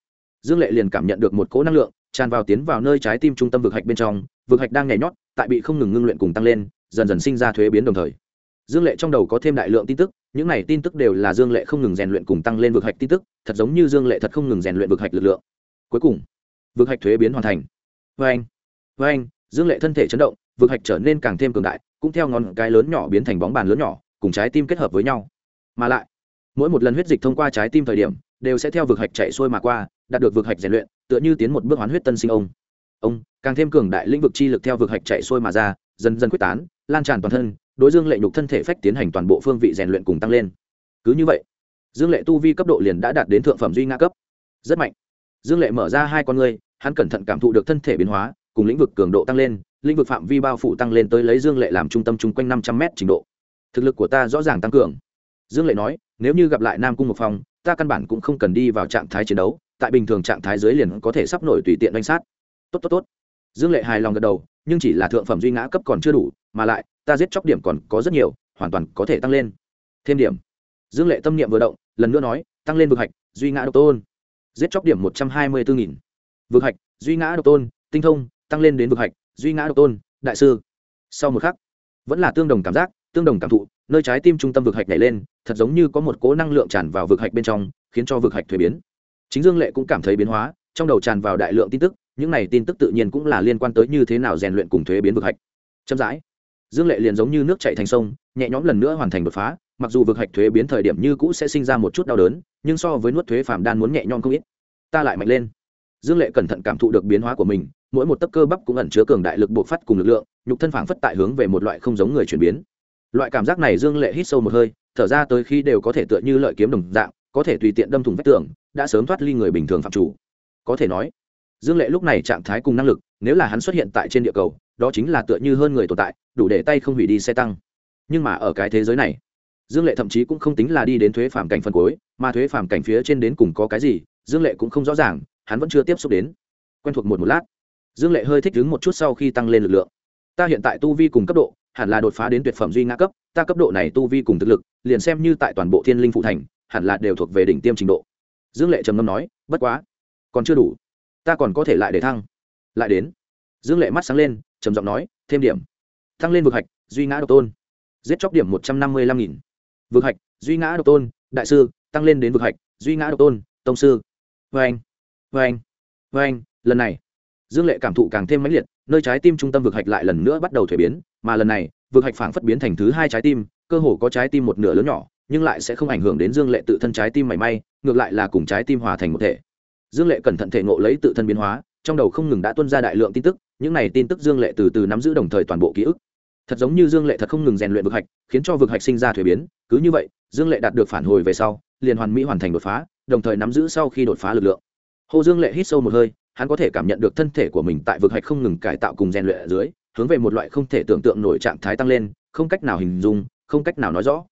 dương lệ liền cảm nhận được một cỗ năng lượng, tràn vào tiến vào nơi trái tim trung tâm vực hạch bên trong, vực hạch đang nhảy nhót, tại bị không ngừng ngưng luyện cùng tăng lên, dần dần sinh ra thuế biến đồng thời dương lệ trong đầu có thêm đại lượng tin tức, những này tin tức đều là dương lệ không ngừng rèn luyện cùng tăng lên vực hạch tin tức, thật giống như dương lệ thật không ngừng rèn luyện vực hạch lực lượng. Cuối cùng, vực hạch thuế biến hoàn thành. Vê anh vê anh, dương lệ thân thể chấn động, vực hạch trở nên càng thêm cường đại, cũng theo ngón cái lớn nhỏ biến thành bóng bàn lớn nhỏ, cùng trái tim kết hợp với nhau. Mà lại, mỗi một lần huyết dịch thông qua trái tim thời điểm, đều sẽ theo vực hạch chạy xuôi mà qua, đạt được vực hạch rèn luyện, tựa như tiến một bước hoán huyết tân sinh ông. Ông, càng thêm cường đại lĩnh vực chi lực theo vực hạch chạy xuôi mà ra, dần dần quyết tán, lan tràn toàn thân đối dương lệ nhục thân thể phách tiến hành toàn bộ phương vị rèn luyện cùng tăng lên. Cứ như vậy, dương lệ tu vi cấp độ liền đã đạt đến thượng phẩm duy nga cấp. Rất mạnh. Dương lệ mở ra hai con ngươi, hắn cẩn thận cảm thụ được thân thể biến hóa, cùng lĩnh vực cường độ tăng lên, lĩnh vực phạm vi bao phủ tăng lên tới lấy dương lệ làm trung tâm chung quanh năm trăm m trình độ. Thực lực của ta rõ ràng tăng cường. Dương lệ nói, nếu như gặp lại nam cung một phòng ta căn bản cũng không cần đi vào trạng thái chiến đấu, tại bình thường trạng thái dưới liền có thể sắp nổi tùy tiện đánh sát. Tốt tốt tốt. Dương lệ hài lòng gật đầu nhưng chỉ là thượng phẩm duy ngã cấp còn chưa đủ, mà lại, ta giết chóc điểm còn có rất nhiều, hoàn toàn có thể tăng lên. Thêm điểm. Dương lệ tâm niệm vừa động, lần nữa nói, tăng lên vực hạch, duy ngã độc tôn. Giết chóc điểm một trăm hai mươi bốn nghìn. Vực hạch, duy ngã độc tôn, tinh thông, tăng lên đến vực hạch, duy ngã độc tôn, đại sư. Sau một khắc, vẫn là tương đồng cảm giác, tương đồng cảm thụ, nơi trái tim trung tâm vực hạch nhảy lên, thật giống như có một cố năng lượng tràn vào vực hạch bên trong, khiến cho vực hạch thuế biến. Chính dương lệ cũng cảm thấy biến hóa, trong đầu tràn vào đại lượng tin tức những này tin tức tự nhiên cũng là liên quan tới như thế nào rèn luyện cùng thuế biến vực hạch. Chậm rãi, dương lệ liền giống như nước chạy thành sông, nhẹ nhõm lần nữa hoàn thành đột phá, mặc dù vực hạch thuế biến thời điểm như cũ sẽ sinh ra một chút đau đớn, nhưng so với nuốt thuế phàm đan muốn nhẹ nhõm không ít. Ta lại mạnh lên. Dương lệ cẩn thận cảm thụ được biến hóa của mình, mỗi một tấc cơ bắp cũng ẩn chứa cường đại lực buộc phát cùng lực lượng, nhục thân phảng phất tại hướng về một loại không giống người chuyển biến. Loại cảm giác này dương lệ hít sâu một hơi, thở ra tới khi đều có thể tựa như lợi kiếm đồng dạng, có thể tùy tiện đâm thủng vách tường, đã sớm thoát ly người bình thường phạm chủ. Có thể nói dương lệ lúc này trạng thái cùng năng lực, nếu là hắn xuất hiện tại trên địa cầu, đó chính là tựa như hơn người tồn tại, đủ để tay không hủy đi xe tăng. Nhưng mà ở cái thế giới này, dương lệ thậm chí cũng không tính là đi đến thuế phàm cảnh phân cuối, mà thuế phàm cảnh phía trên đến cùng có cái gì, dương lệ cũng không rõ ràng, hắn vẫn chưa tiếp xúc đến. Quen thuộc một một lát, dương lệ hơi thích ứng một chút sau khi tăng lên lực lượng. Ta hiện tại tu vi cùng cấp độ, hẳn là đột phá đến tuyệt phẩm duy ngã cấp, ta cấp độ này tu vi cùng thực lực, liền xem như tại toàn bộ thiên linh phụ thành, hẳn là đều thuộc về đỉnh tiêm trình độ. Dương lệ trầm ngâm nói, bất quá, còn chưa đủ ta còn có thể lại để thăng. Lại đến. Dương lệ mắt sáng lên, trầm giọng nói, thêm điểm. Thăng lên vực hạch, duy ngã độc tôn. Giết chóc điểm một trăm năm mươi lăm nghìn. Vực hạch, duy ngã độc tôn, đại sư, tăng lên đến vực hạch, duy ngã độc tôn, tông sư. Vê anh vê anh vê anh lần này. Dương lệ cảm thụ càng thêm mãnh liệt, nơi trái tim trung tâm vực hạch lại lần nữa bắt đầu thuế biến, mà lần này, vực hạch phảng phất biến thành thứ hai trái tim, cơ hồ có trái tim một nửa lớn nhỏ, nhưng lại sẽ không ảnh hưởng đến dương lệ tự thân trái tim mảy may, ngược lại là cùng trái tim hòa thành một thể dương lệ cẩn thận thể ngộ lấy tự thân biến hóa, trong đầu không ngừng đã tuân ra đại lượng tin tức, những này tin tức dương lệ từ từ nắm giữ đồng thời toàn bộ ký ức. Thật giống như dương lệ thật không ngừng rèn luyện vực hạch, khiến cho vực hạch sinh ra thuế biến, cứ như vậy, dương lệ đạt được phản hồi về sau, liền hoàn mỹ hoàn thành đột phá, đồng thời nắm giữ sau khi đột phá lực lượng. Hồ dương lệ hít sâu một hơi, hắn có thể cảm nhận được thân thể của mình tại vực hạch không ngừng cải tạo cùng rèn luyện ở dưới, hướng về một loại không thể tưởng tượng nổi trạng thái tăng lên, không cách nào hình dung, không cách nào nói rõ.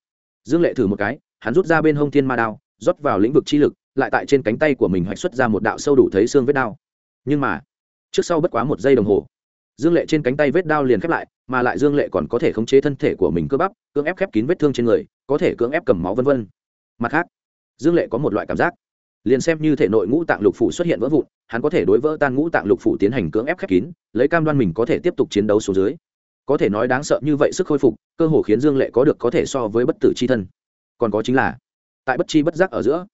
Dương lệ thử một cái, hắn rút ra bên hông thiên ma đao, rót vào lĩnh vực chi lực lại tại trên cánh tay của mình hoạch xuất ra một đạo sâu đủ thấy xương vết đao. Nhưng mà, trước sau bất quá một giây đồng hồ, dương lệ trên cánh tay vết đao liền khép lại, mà lại dương lệ còn có thể khống chế thân thể của mình cơ bắp, cưỡng ép khép kín vết thương trên người, có thể cưỡng ép cầm máu vân vân. Mặt khác, dương lệ có một loại cảm giác, liền xem như thể nội ngũ tạng lục phủ xuất hiện vỡ vụn, hắn có thể đối vỡ tan ngũ tạng lục phủ tiến hành cưỡng ép khép kín, lấy cam đoan mình có thể tiếp tục chiến đấu xuống dưới. Có thể nói đáng sợ như vậy sức khôi phục, cơ hồ khiến dương lệ có được có thể so với bất tử c h i thân. Còn có chính là, tại bất chi bất giác ở giữa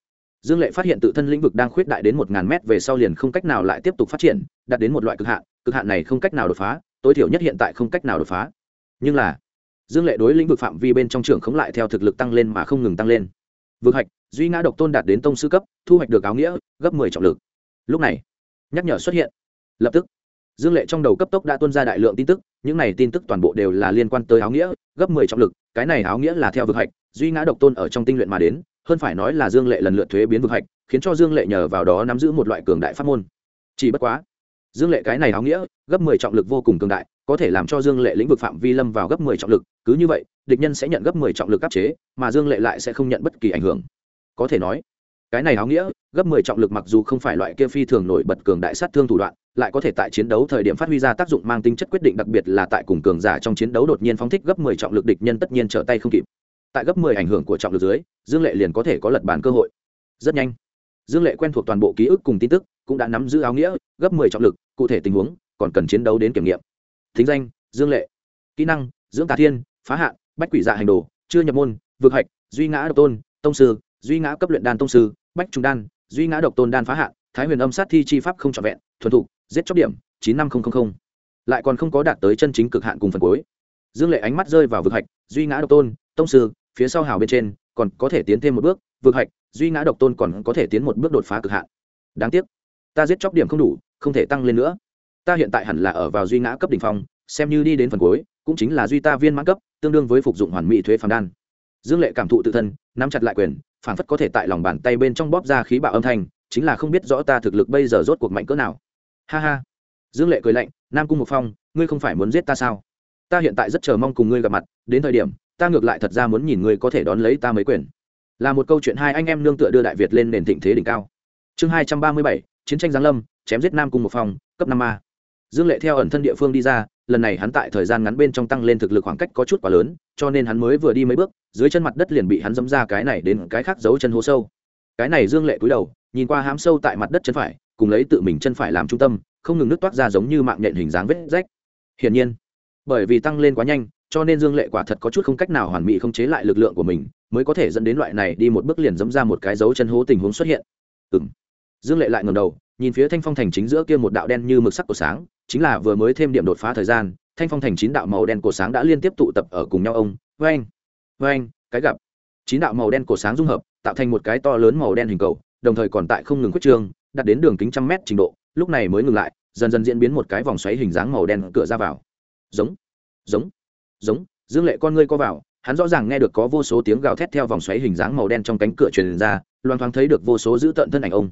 dương lệ phát hiện tự thân lĩnh vực đang khuyết đại đến một ngàn mét về sau liền không cách nào lại tiếp tục phát triển, đạt đến một loại cực hạn cực hạn này không cách nào đột phá, tối thiểu nhất hiện tại không cách nào đột phá. Nhưng là, dương lệ đối lĩnh vực phạm vi bên trong trường không lại theo thực lực tăng lên mà không ngừng tăng lên. Vực hạch, duy ngã độc tôn đạt đến tông sư cấp, thu hoạch được áo nghĩa, gấp mười trọng lực. Lúc này, nhắc nhở xuất hiện. Lập tức, dương lệ trong đầu cấp tốc đã tuân ra đại lượng tin tức, những này tin tức toàn bộ đều là liên quan tới áo nghĩa, gấp mười trọng lực, cái này áo nghĩa là theo vực hạch, duy ngã độc tôn ở trong tinh luyện mà đến hơn phải nói là dương lệ lần lượt thuế biến vực hạch, khiến cho dương lệ nhờ vào đó nắm giữ một loại cường đại pháp môn. Chỉ bất quá, dương lệ cái này áo nghĩa, gấp mười trọng lực vô cùng cường đại, có thể làm cho dương lệ lĩnh vực phạm vi lâm vào gấp mười trọng lực, cứ như vậy, địch nhân sẽ nhận gấp mười trọng lực áp chế, mà dương lệ lại sẽ không nhận bất kỳ ảnh hưởng. Có thể nói, cái này áo nghĩa, gấp mười trọng lực mặc dù không phải loại kia phi thường nổi bật cường đại sát thương thủ đoạn, lại có thể tại chiến đấu thời điểm phát huy ra tác dụng mang tính chất quyết định, đặc biệt là tại cùng cường giả trong chiến đấu đột nhiên phóng thích gấp mười trọng lực địch nhân tất nhiên trở tay không kịp tại gấp mười ảnh hưởng của trọng lực dưới, dương lệ liền có thể có lật bàn cơ hội. Rất nhanh, dương lệ quen thuộc toàn bộ ký ức cùng tin tức, cũng đã nắm giữ áo nghĩa, gấp mười trọng lực, cụ thể tình huống, còn cần chiến đấu đến kiểm nghiệm. Thính danh, dương lệ. Kỹ năng, dưỡng tà thiên, phá hạn, bách quỷ dạ hành đồ, chưa nhập môn, vực hạch, duy ngã độc tôn, tông sư, duy ngã cấp luyện đan tông sư, bách trung đan, duy ngã độc tôn đan phá hạn, thái huyền âm sát thi chi pháp không trọn vẹn, thuần thục, giết chóc điểm, chín năm nghìn lại còn không có đạt tới chân chính cực hạn cùng phần cuối. Dương lệ ánh mắt rơi vào vực hạch, duy ngã độc tôn, tông sư phía sau hào bên trên, còn có thể tiến thêm một bước vượt hạch, duy ngã độc tôn còn có thể tiến một bước đột phá cực hạn. Đáng tiếc, ta giết chóc điểm không đủ, không thể tăng lên nữa. Ta hiện tại hẳn là ở vào duy ngã cấp đ ỉ n h phong, xem như đi đến phần cuối, cũng chính là duy ta viên mãn cấp, tương đương với phục dụng hoàn mỹ thuế phàm đan. Dương lệ cảm thụ tự thân, nắm chặt lại quyền phản phất có thể tại lòng bàn tay bên trong bóp ra khí bạo âm thanh, chính là không biết rõ ta thực lực bây giờ rốt cuộc mạnh cỡ nào. Ha ha. Dương lệ cười lạnh, nam cung một phong, ngươi không phải muốn giết ta sao? Ta hiện tại rất chờ mong cùng ngươi gặp mặt, đến thời điểm ta ngược lại thật ra muốn nhìn ngươi có thể đón lấy ta mấy quyền. Là một câu chuyện hai anh em nương tựa đưa đại việt lên nền thịnh thế đỉnh cao. Chương hai trăm ba mươi bảy, chiến tranh giáng lâm, chém giết nam cung một phòng, cấp năm a. Dương lệ theo ẩn thân địa phương đi ra, lần này hắn tại thời gian ngắn bên trong tăng lên thực lực khoảng cách có chút quá lớn, cho nên hắn mới vừa đi mấy bước, dưới chân mặt đất liền bị hắn dẫm ra cái này đến cái khác giấu chân hố sâu. Cái này dương lệ cúi đầu, nhìn qua hám sâu tại mặt đất chân phải, cùng lấy tự mình chân phải làm trung tâm, không ngừng nước toát ra giống như mạng nhện hình dáng vết rách. Hiển nhiên, bởi vì tăng lên quá nhanh cho nên dương lệ quả thật có chút không cách nào hoàn mỹ không chế lại lực lượng của mình, mới có thể dẫn đến loại này đi một bước liền dẫm ra một cái dấu chân hố tình huống xuất hiện. Ừ m dương lệ lại ngầm đầu, nhìn phía thanh phong thành chính giữa kia một đạo đen như mực sắc của sáng, chính là vừa mới thêm điểm đột phá thời gian, thanh phong thành chín đạo màu đen cổ sáng đã liên tiếp tụ tập ở cùng nhau ông vê anh vê anh cái gặp. Chín đạo màu đen cổ sáng dung hợp, tạo thành một cái to lớn màu đen hình cầu, đồng thời còn tại không ngừng quyết trương, đặt đến đường kính trăm mét trình độ, lúc này mới ngừng lại, dần dần diễn biến một cái vòng xoáy hình dáng màu đen cửa ra vào. Giống giống giống, dương lệ con ngươi co vào, hắn rõ ràng nghe được có vô số tiếng gào thét theo vòng xoáy hình dáng màu đen trong cánh cửa truyền ra loan thoáng thấy được vô số dữ tợn thân ảnh ông.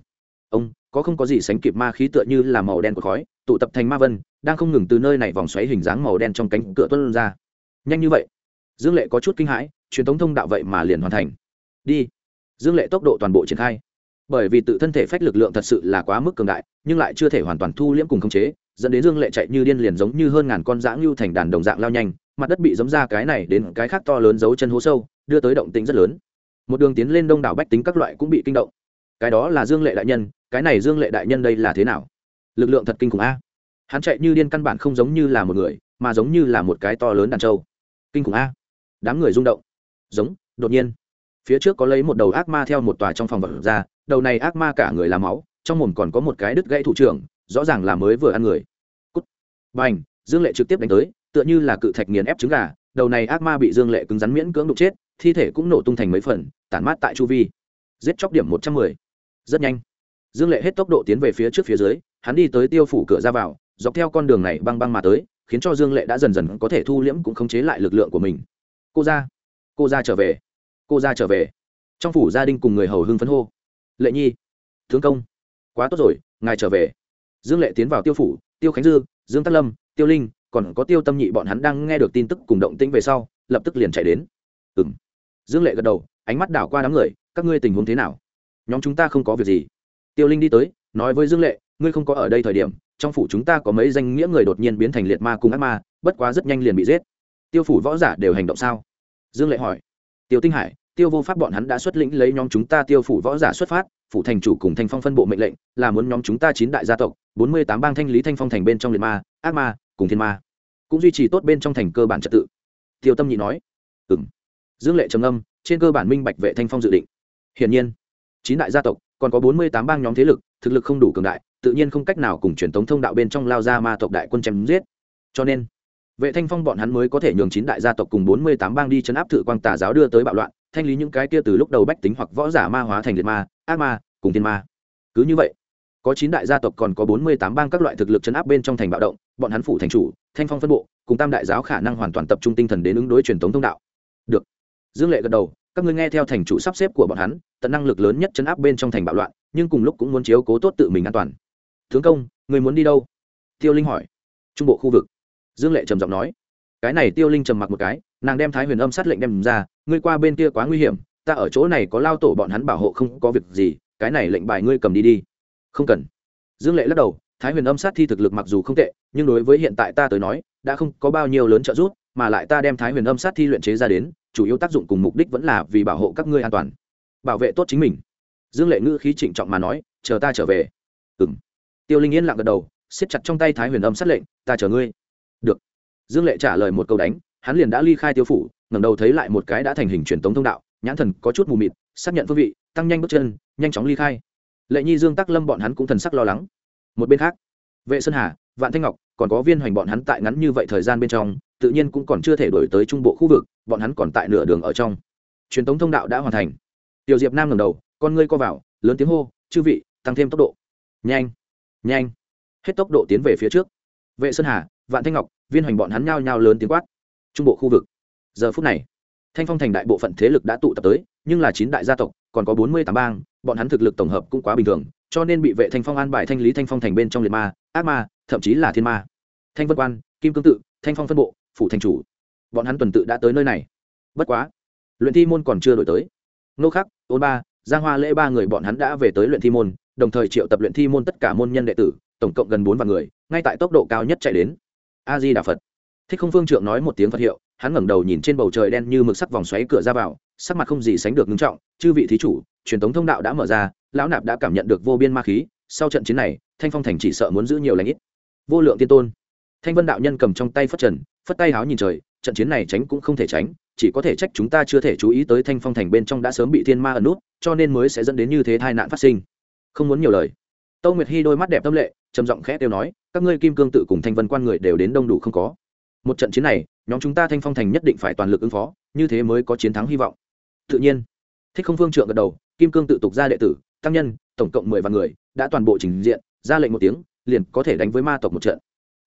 Ông, có không có gì sánh kịp ma khí tựa như là màu đen của khói, tụ tập thành ma vân, đang không ngừng từ nơi này vòng xoáy hình dáng màu đen trong cánh cửa tuân ra. Nhanh như vậy? Dương lệ có chút kinh hãi, truyền thống thông đạo vậy mà liền hoàn thành. Đi. Dương lệ tốc độ toàn bộ triển khai. Bởi vì tự thân thể phách lực lượng thật sự là quá mức cường đại, nhưng lại chưa thể hoàn toàn thu liễm cùng khống chế, dẫn đến dương lệ chạy như điên liền giống như hơn ngàn con dã ngưu thành đàn đồng dạng lao nhanh mặt đất bị giấm ra cái này đến cái khác to lớn dấu chân hố sâu, đưa tới động tính rất lớn. Một đường tiến lên đông đảo bách tính các loại cũng bị kinh động. Cái đó là dương lệ đại nhân, cái này dương lệ đại nhân đây là thế nào? Lực lượng thật kinh khủng a. Hắn chạy như điên căn bản không giống như là một người, mà giống như là một cái to lớn đàn trâu. Kinh khủng a. Đám người rung động. Giống, đột nhiên. Phía trước có lấy một đầu ác ma theo một tòa trong phòng vật ra, đầu này ác ma cả người làm máu, trong mồm còn có một cái đứt gãy thủ trưởng, rõ ràng là mới vừa ăn người. Cút. Bành, dương lệ trực tiếp đánh tới tựa như là cự thạch nghiền ép trứng gà, đầu này ác ma bị dương lệ cứng rắn miễn cưỡng đục chết, thi thể cũng nổ tung thành mấy phần, tản mát tại chu vi. Giết chóc điểm một trăm mười. Rất nhanh. Dương lệ hết tốc độ tiến về phía trước phía dưới, hắn đi tới tiêu phủ cửa ra vào, dọc theo con đường này băng băng mà tới, khiến cho dương lệ đã dần dần có thể thu liễm cũng khống chế lại lực lượng của mình. Cô ra cô ra trở về, cô ra trở về. Trong phủ gia đình cùng người hầu hưng phấn hô. Lệ nhi thương công, quá tốt rồi, ngài trở về. Dương lệ tiến vào tiêu phủ, tiêu khánh dư, dương tắc lâm, tiêu linh còn có tiêu tâm nhị bọn hắn đang nghe được tin tức cùng động tĩnh về sau, lập tức liền chạy đến. Ừ m dương lệ gật đầu, ánh mắt đảo qua đám người, các ngươi tình huống thế nào? Nhóm chúng ta không có việc gì. Tiêu linh đi tới, nói với dương lệ, ngươi không có ở đây thời điểm, trong phủ chúng ta có mấy danh nghĩa người đột nhiên biến thành liệt ma cùng ác ma, bất quá rất nhanh liền bị giết. Tiêu phủ võ giả đều hành động sao? Dương lệ hỏi. Tiêu tinh hải, tiêu vô pháp bọn hắn đã xuất lĩnh lấy nhóm chúng ta tiêu phủ võ giả xuất phát, phủ thành chủ cùng thanh phong phân bộ mệnh lệnh, là muốn nhóm chúng ta chín đại gia tộc, bốn mươi tám bang thanh lý thanh phong thành bên trong liệt ma, ác ma, cùng thiên ma cũng duy trì tốt bên trong thành cơ bản trật tự. Tiêu tâm nhị nói ừ m dương lệ trầm âm trên cơ bản minh bạch vệ thanh phong dự định. Hiển nhiên, chín đại gia tộc, còn có bốn mươi tám bang nhóm thế lực, thực lực không đủ cường đại, tự nhiên không cách nào cùng truyền thống thông đạo bên trong lao ra ma tộc đại quân chém giết. Cho nên, vệ thanh phong bọn hắn mới có thể nhường chín đại gia tộc cùng bốn mươi tám bang đi chấn áp thử quang tà giáo đưa tới bạo loạn, thanh lý những cái kia từ lúc đầu bách tính hoặc võ giả ma hóa thành liệt ma, ác ma, cùng thiên ma. Cứ như vậy có chín đại gia tộc còn có bốn mươi tám bang các loại thực lực chấn áp bên trong thành bạo động, bọn hắn phủ thành chủ, thanh phong phân bộ, cùng tam đại giáo khả năng hoàn toàn tập trung tinh thần đến ứng đối truyền thống thông đạo. Được. Dương lệ gật đầu, các ngươi nghe theo thành chủ sắp xếp của bọn hắn, tận năng lực lớn nhất chấn áp bên trong thành bạo loạn, nhưng cùng lúc cũng muốn chiếu cố tốt tự mình an toàn. Tướng công, người muốn đi đâu? Tiêu linh hỏi. Trung bộ khu vực. Dương lệ trầm giọng nói. Cái này tiêu linh trầm mặc một cái, nàng đem thái huyền âm sát lệnh đem ra, ngươi qua bên kia quá nguy hiểm, ta ở chỗ này có lao tổ bọn hắn bảo hộ không có việc gì, cái này lệnh bài ngươi cầm đi đi không cần. Dương lệ lắc đầu, thái huyền âm sát thi thực lực mặc dù không tệ, nhưng đối với hiện tại ta tới nói, đã không có bao nhiêu lớn trợ giúp, mà lại ta đem thái huyền âm sát thi luyện chế ra đến, chủ yếu tác dụng cùng mục đích vẫn là vì bảo hộ các ngươi an toàn, bảo vệ tốt chính mình. Dương lệ ngữ khí trịnh trọng mà nói, chờ ta trở về. Ừ m tiêu linh yên lặng gật đầu, siết chặt trong tay thái huyền âm sát lệnh, ta chờ ngươi. Được. Dương lệ trả lời một câu đánh, hắn liền đã ly khai tiêu phủ, ngẩng đầu thấy lại một cái đã thành hình truyền tống thông đạo, nhãn thần có chút mù mịt, xác nhận phương vị, tăng nhanh bước chân, nhanh chóng ly khai lệ nhi dương tắc lâm bọn hắn cũng thần sắc lo lắng một bên khác vệ sơn hà vạn thanh ngọc còn có viên hoành bọn hắn tại ngắn như vậy thời gian bên trong tự nhiên cũng còn chưa thể đổi tới trung bộ khu vực bọn hắn còn tại nửa đường ở trong truyền thống thông đạo đã hoàn thành tiểu diệp nam ngầm đầu con ngươi co vào lớn tiếng hô chư vị tăng thêm tốc độ nhanh nhanh hết tốc độ tiến về phía trước vệ sơn hà vạn thanh ngọc viên hoành bọn hắn nhao nhao lớn tiếng quát trung bộ khu vực giờ phút này thanh phong thành đại bộ phận thế lực đã tụ tập tới nhưng là chín đại gia tộc còn có bốn mươi tám bang, bọn hắn thực lực tổng hợp cũng quá bình thường, cho nên bị vệ thanh phong an bài thanh lý thanh phong thành bên trong liệt ma, ác ma, thậm chí là thiên ma. Thanh vân quan, kim cương tự, thanh phong phân bộ, phủ thành chủ. Bọn hắn tuần tự đã tới nơi này. Bất quá, luyện thi môn còn chưa đổi tới. Nô khắc, ôn ba, giang hoa lễ ba người bọn hắn đã về tới luyện thi môn, đồng thời triệu tập luyện thi môn tất cả môn nhân đệ tử, tổng cộng gần bốn vạn người, ngay tại tốc độ cao nhất chạy đến. A di đà phật. Thích không phương trượng nói một tiếng phật hiệu, hắn ngẩng đầu nhìn trên bầu trời đen như mực sắc vòng xoáy cửa ra vào sắc mặt không gì sánh được ngưng trọng, chư vị thí chủ, truyền thống thông đạo đã mở ra, lão nạp đã cảm nhận được vô biên ma khí, sau trận chiến này, thanh phong thành chỉ sợ muốn giữ nhiều lãnh ít. Vô lượng tiên tôn. Thanh vân đạo nhân cầm trong tay phất trần, phất tay háo nhìn trời, trận chiến này tránh cũng không thể tránh, chỉ có thể trách chúng ta chưa thể chú ý tới thanh phong thành bên trong đã sớm bị thiên ma ẩn nút, cho nên mới sẽ dẫn đến như thế tai nạn phát sinh. Không muốn nhiều lời. Tâu nguyệt hy đôi mắt đẹp tâm lệ, trầm giọng khẽ đều nói, các ngươi kim cương tự cùng thanh vân quan người đều đến đông đủ không có. Một trận chiến này, nhóm chúng ta thanh phong thành nhất định phải toàn lực ứng phó, như thế mới có chiến thắng hy vọng tự nhiên. Thích không phương trượng gật đầu, kim cương tự tục ra đệ tử, tăng nhân, tổng cộng mười vạn người, đã toàn bộ trình diện, ra lệnh một tiếng, liền có thể đánh với ma tộc một trận.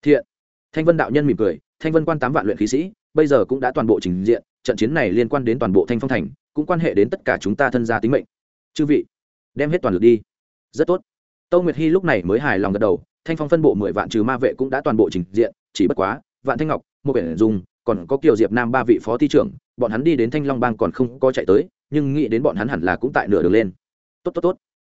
Thiện. Thanh vân đạo nhân mỉm cười, thanh vân quan tám vạn luyện khí sĩ, bây giờ cũng đã toàn bộ trình diện, trận chiến này liên quan đến toàn bộ thanh phong thành, cũng quan hệ đến tất cả chúng ta thân gia tính mệnh. Chư vị, đem hết toàn lực đi. Rất tốt. Tâu nguyệt hy lúc này mới hài lòng gật đầu, thanh phong phân bộ mười vạn trừ ma vệ cũng đã toàn bộ trình diện, chỉ bất quá, vạn thanh ngọc một biển dùng còn có kiều diệp nam ba vị phó thi trưởng, bọn hắn đi đến thanh long bang còn không có chạy tới, nhưng nghĩ đến bọn hắn hẳn là cũng tại nửa đường lên. Tốt tốt tốt.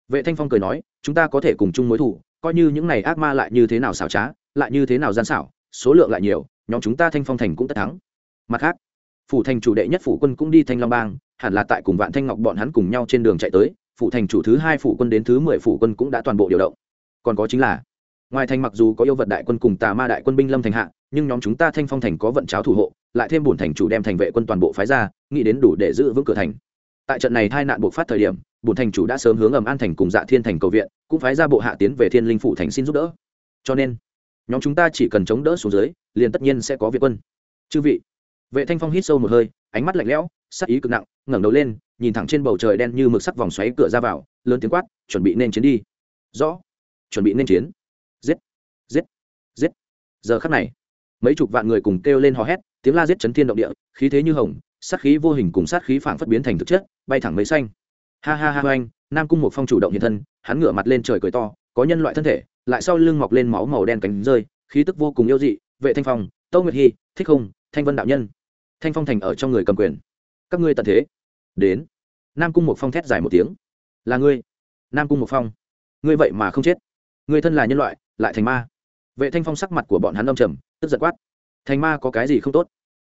Vệ thanh phong cười nói, chúng ta có thể cùng chung mối thủ coi như những này ác ma lại như thế nào xảo trá, lại như thế nào gian xảo, số lượng lại nhiều, nhóm chúng ta thanh phong thành cũng tất thắng. Mặt khác, phủ thành chủ đệ nhất phủ quân cũng đi thanh long bang, hẳn là tại cùng vạn thanh ngọc bọn hắn cùng nhau trên đường chạy tới, phủ thành chủ thứ hai phủ quân đến thứ mười phủ quân cũng đã toàn bộ điều động. Còn có chính là, ngoài thành mặc dù có yêu vật đại quân cùng tà ma đại quân binh lâm thành hạ nhưng nhóm chúng ta thanh phong thành có vận cháo thủ hộ, lại thêm bổn thành chủ đem thành vệ quân toàn bộ phái ra, nghĩ đến đủ để giữ vững cửa thành. Tại trận này hai nạn buộc phát thời điểm, bổn thành chủ đã sớm hướng ẩm an thành cùng dạ thiên thành cầu viện, cũng phái ra bộ hạ tiến về thiên linh phủ thành xin giúp đỡ. Cho nên, nhóm chúng ta chỉ cần chống đỡ xuống dưới, liền tất nhiên sẽ có viện quân. Chư vị, vệ thanh phong hít sâu một hơi, ánh mắt lạnh lẽo, sắc ý cực nặng, ngẩng đầu lên, nhìn thẳng trên bầu trời đen như mực sắc vòng xoáy cửa ra vào, lớn tiếng quát, chuẩn bị nên chiến đi. Rõ, chuẩn bị nên chiến. Giết giết giết. Giờ khắc này mấy chục vạn người cùng kêu lên hò hét, tiếng la giết chấn thiên động địa, khí thế như hồng, sát khí vô hình cùng sát khí phảng phất biến thành thực chất, bay thẳng mấy xanh. Ha ha ha anh nam cung một phong chủ động hiện thân, hắn ngửa mặt lên trời cười to, có nhân loại thân thể, lại sau lưng mọc lên máu màu đen cánh rơi, khí tức vô cùng yêu dị, vệ thanh phong, tâu nguyệt hy, thích không, thanh vân đạo nhân. Thanh phong thành ở trong người cầm quyền. Các ngươi tận thế. Đến. Nam cung một phong thét dài một tiếng. Là ngươi. Nam cung một phong. Ngươi vậy mà không chết. Ngươi thân là nhân loại, lại thành ma vệ thanh phong sắc mặt của bọn hắn âm trầm, tức giật quát. Thành ma có cái gì không tốt?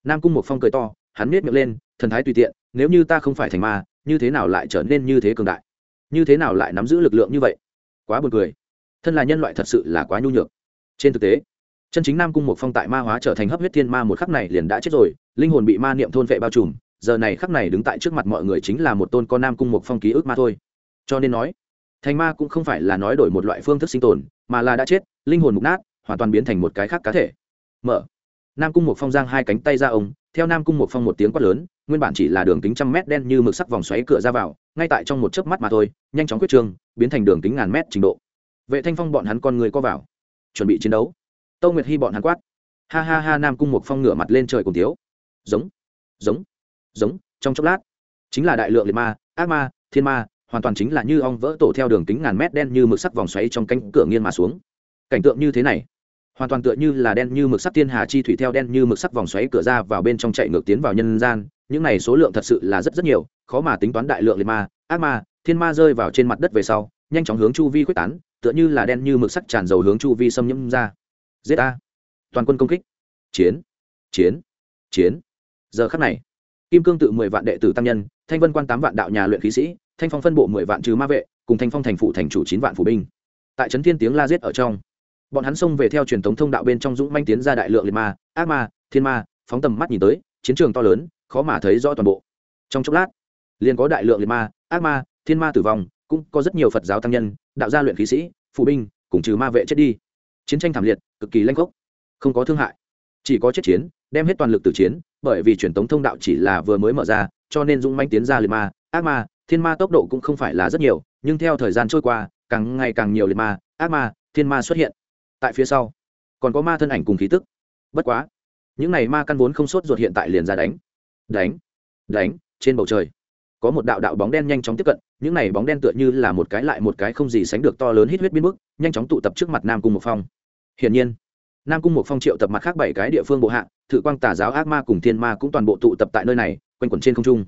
Nam cung một phong cười to, hắn miết miệng lên, thần thái tùy tiện, nếu như ta không phải thành ma, như thế nào lại trở nên như thế cường đại? Như thế nào lại nắm giữ lực lượng như vậy? Quá buồn cười. Thân là nhân loại thật sự là quá nhu nhược. Trên thực tế, chân chính nam cung một phong tại ma hóa trở thành hấp huyết thiên ma một khắc này liền đã chết rồi, linh hồn bị ma niệm thôn vệ bao trùm, giờ này khắc này đứng tại trước mặt mọi người chính là một tôn con nam cung một phong ký ức ma thôi. Cho nên nói, thành ma cũng không phải là nói đổi một loại phương thức sinh tồn, mà là đã chết, linh hồn mục nát hoàn toàn biến thành một cái khác cá thể. Mở. Nam cung một phong giang hai cánh tay ra ông, theo nam cung một phong một tiếng quát lớn, nguyên bản chỉ là đường kính trăm mét đen như mực sắc vòng xoáy cửa ra vào, ngay tại trong một chớp mắt mà thôi, nhanh chóng quyết trương biến thành đường kính ngàn mét trình độ. Vệ thanh phong bọn hắn con người co vào, chuẩn bị chiến đấu. Tâu nguyệt hy bọn hắn quát. Ha ha ha, nam cung một phong ngửa mặt lên trời cùng tiếu. Giống giống giống, trong chốc lát. Chính là đại lượng liệt ma, ác ma, thiên ma, hoàn toàn chính là như ong vỡ tổ theo đường kính ngàn mét đen như mực sắc vòng xoáy trong cánh cửa nghiên mà xuống. Cảnh tượng như thế này hoàn toàn tựa như là đen như mực sắc thiên hà chi thủy theo đen như mực sắc vòng xoáy cửa ra vào bên trong chạy ngược tiến vào nhân gian. Những này số lượng thật sự là rất rất nhiều, khó mà tính toán đại lượng liệt ma, ác ma, thiên ma rơi vào trên mặt đất về sau, nhanh chóng hướng chu vi quyết tán, tựa như là đen như mực sắc tràn dầu hướng chu vi xâm nhiễm ra. Giết a toàn quân công kích! Chiến! Chiến! Chiến! Giờ khắc này, kim cương tự mười vạn đệ tử tăng nhân, thanh vân quan tám vạn đạo nhà luyện khí sĩ, thanh phong phân bộ mười vạn trừ ma vệ, cùng thanh phong thành phụ thành chủ chín vạn phủ binh. Tại trấn thiên tiếng la giết ở trong bọn hắn xông về theo truyền thống thông đạo bên trong dũng manh tiến ra đại lượng liệt ma, ác ma, thiên ma, phóng tầm mắt nhìn tới, chiến trường to lớn, khó mà thấy rõ toàn bộ. Trong chốc lát, liền có đại lượng liệt ma, ác ma, thiên ma tử vong, cũng có rất nhiều phật giáo tăng nhân, đạo gia luyện khí sĩ, phụ binh, cùng trừ ma vệ chết đi. Chiến tranh thảm liệt, cực kỳ lanh gốc không có thương hại. Chỉ có chết chiến, đem hết toàn lực từ chiến, bởi vì truyền thống thông đạo chỉ là vừa mới mở ra, cho nên dũng manh tiến ra liệt ma, ác ma, thiên ma tốc độ cũng không phải là rất nhiều, nhưng theo thời gian trôi qua, càng ngày càng nhiều liệt ma, ác ma, thiên ma xuất hiện tại phía sau. Còn có ma thân ảnh cùng khí tức. Bất quá, những này ma căn vốn không sốt ruột hiện tại liền ra đánh. Đánh đánh, trên bầu trời. Có một đạo đạo bóng đen nhanh chóng tiếp cận, những này bóng đen tựa như là một cái lại một cái không gì sánh được to lớn hít huyết biến mức nhanh chóng tụ tập trước mặt nam cung một phong. Hiển nhiên, nam cung một phong triệu tập mặt khác bảy cái địa phương bộ hạ, thự quang tà giáo ác ma cùng thiên ma cũng toàn bộ tụ tập tại nơi này, quanh quẩn trên không trung.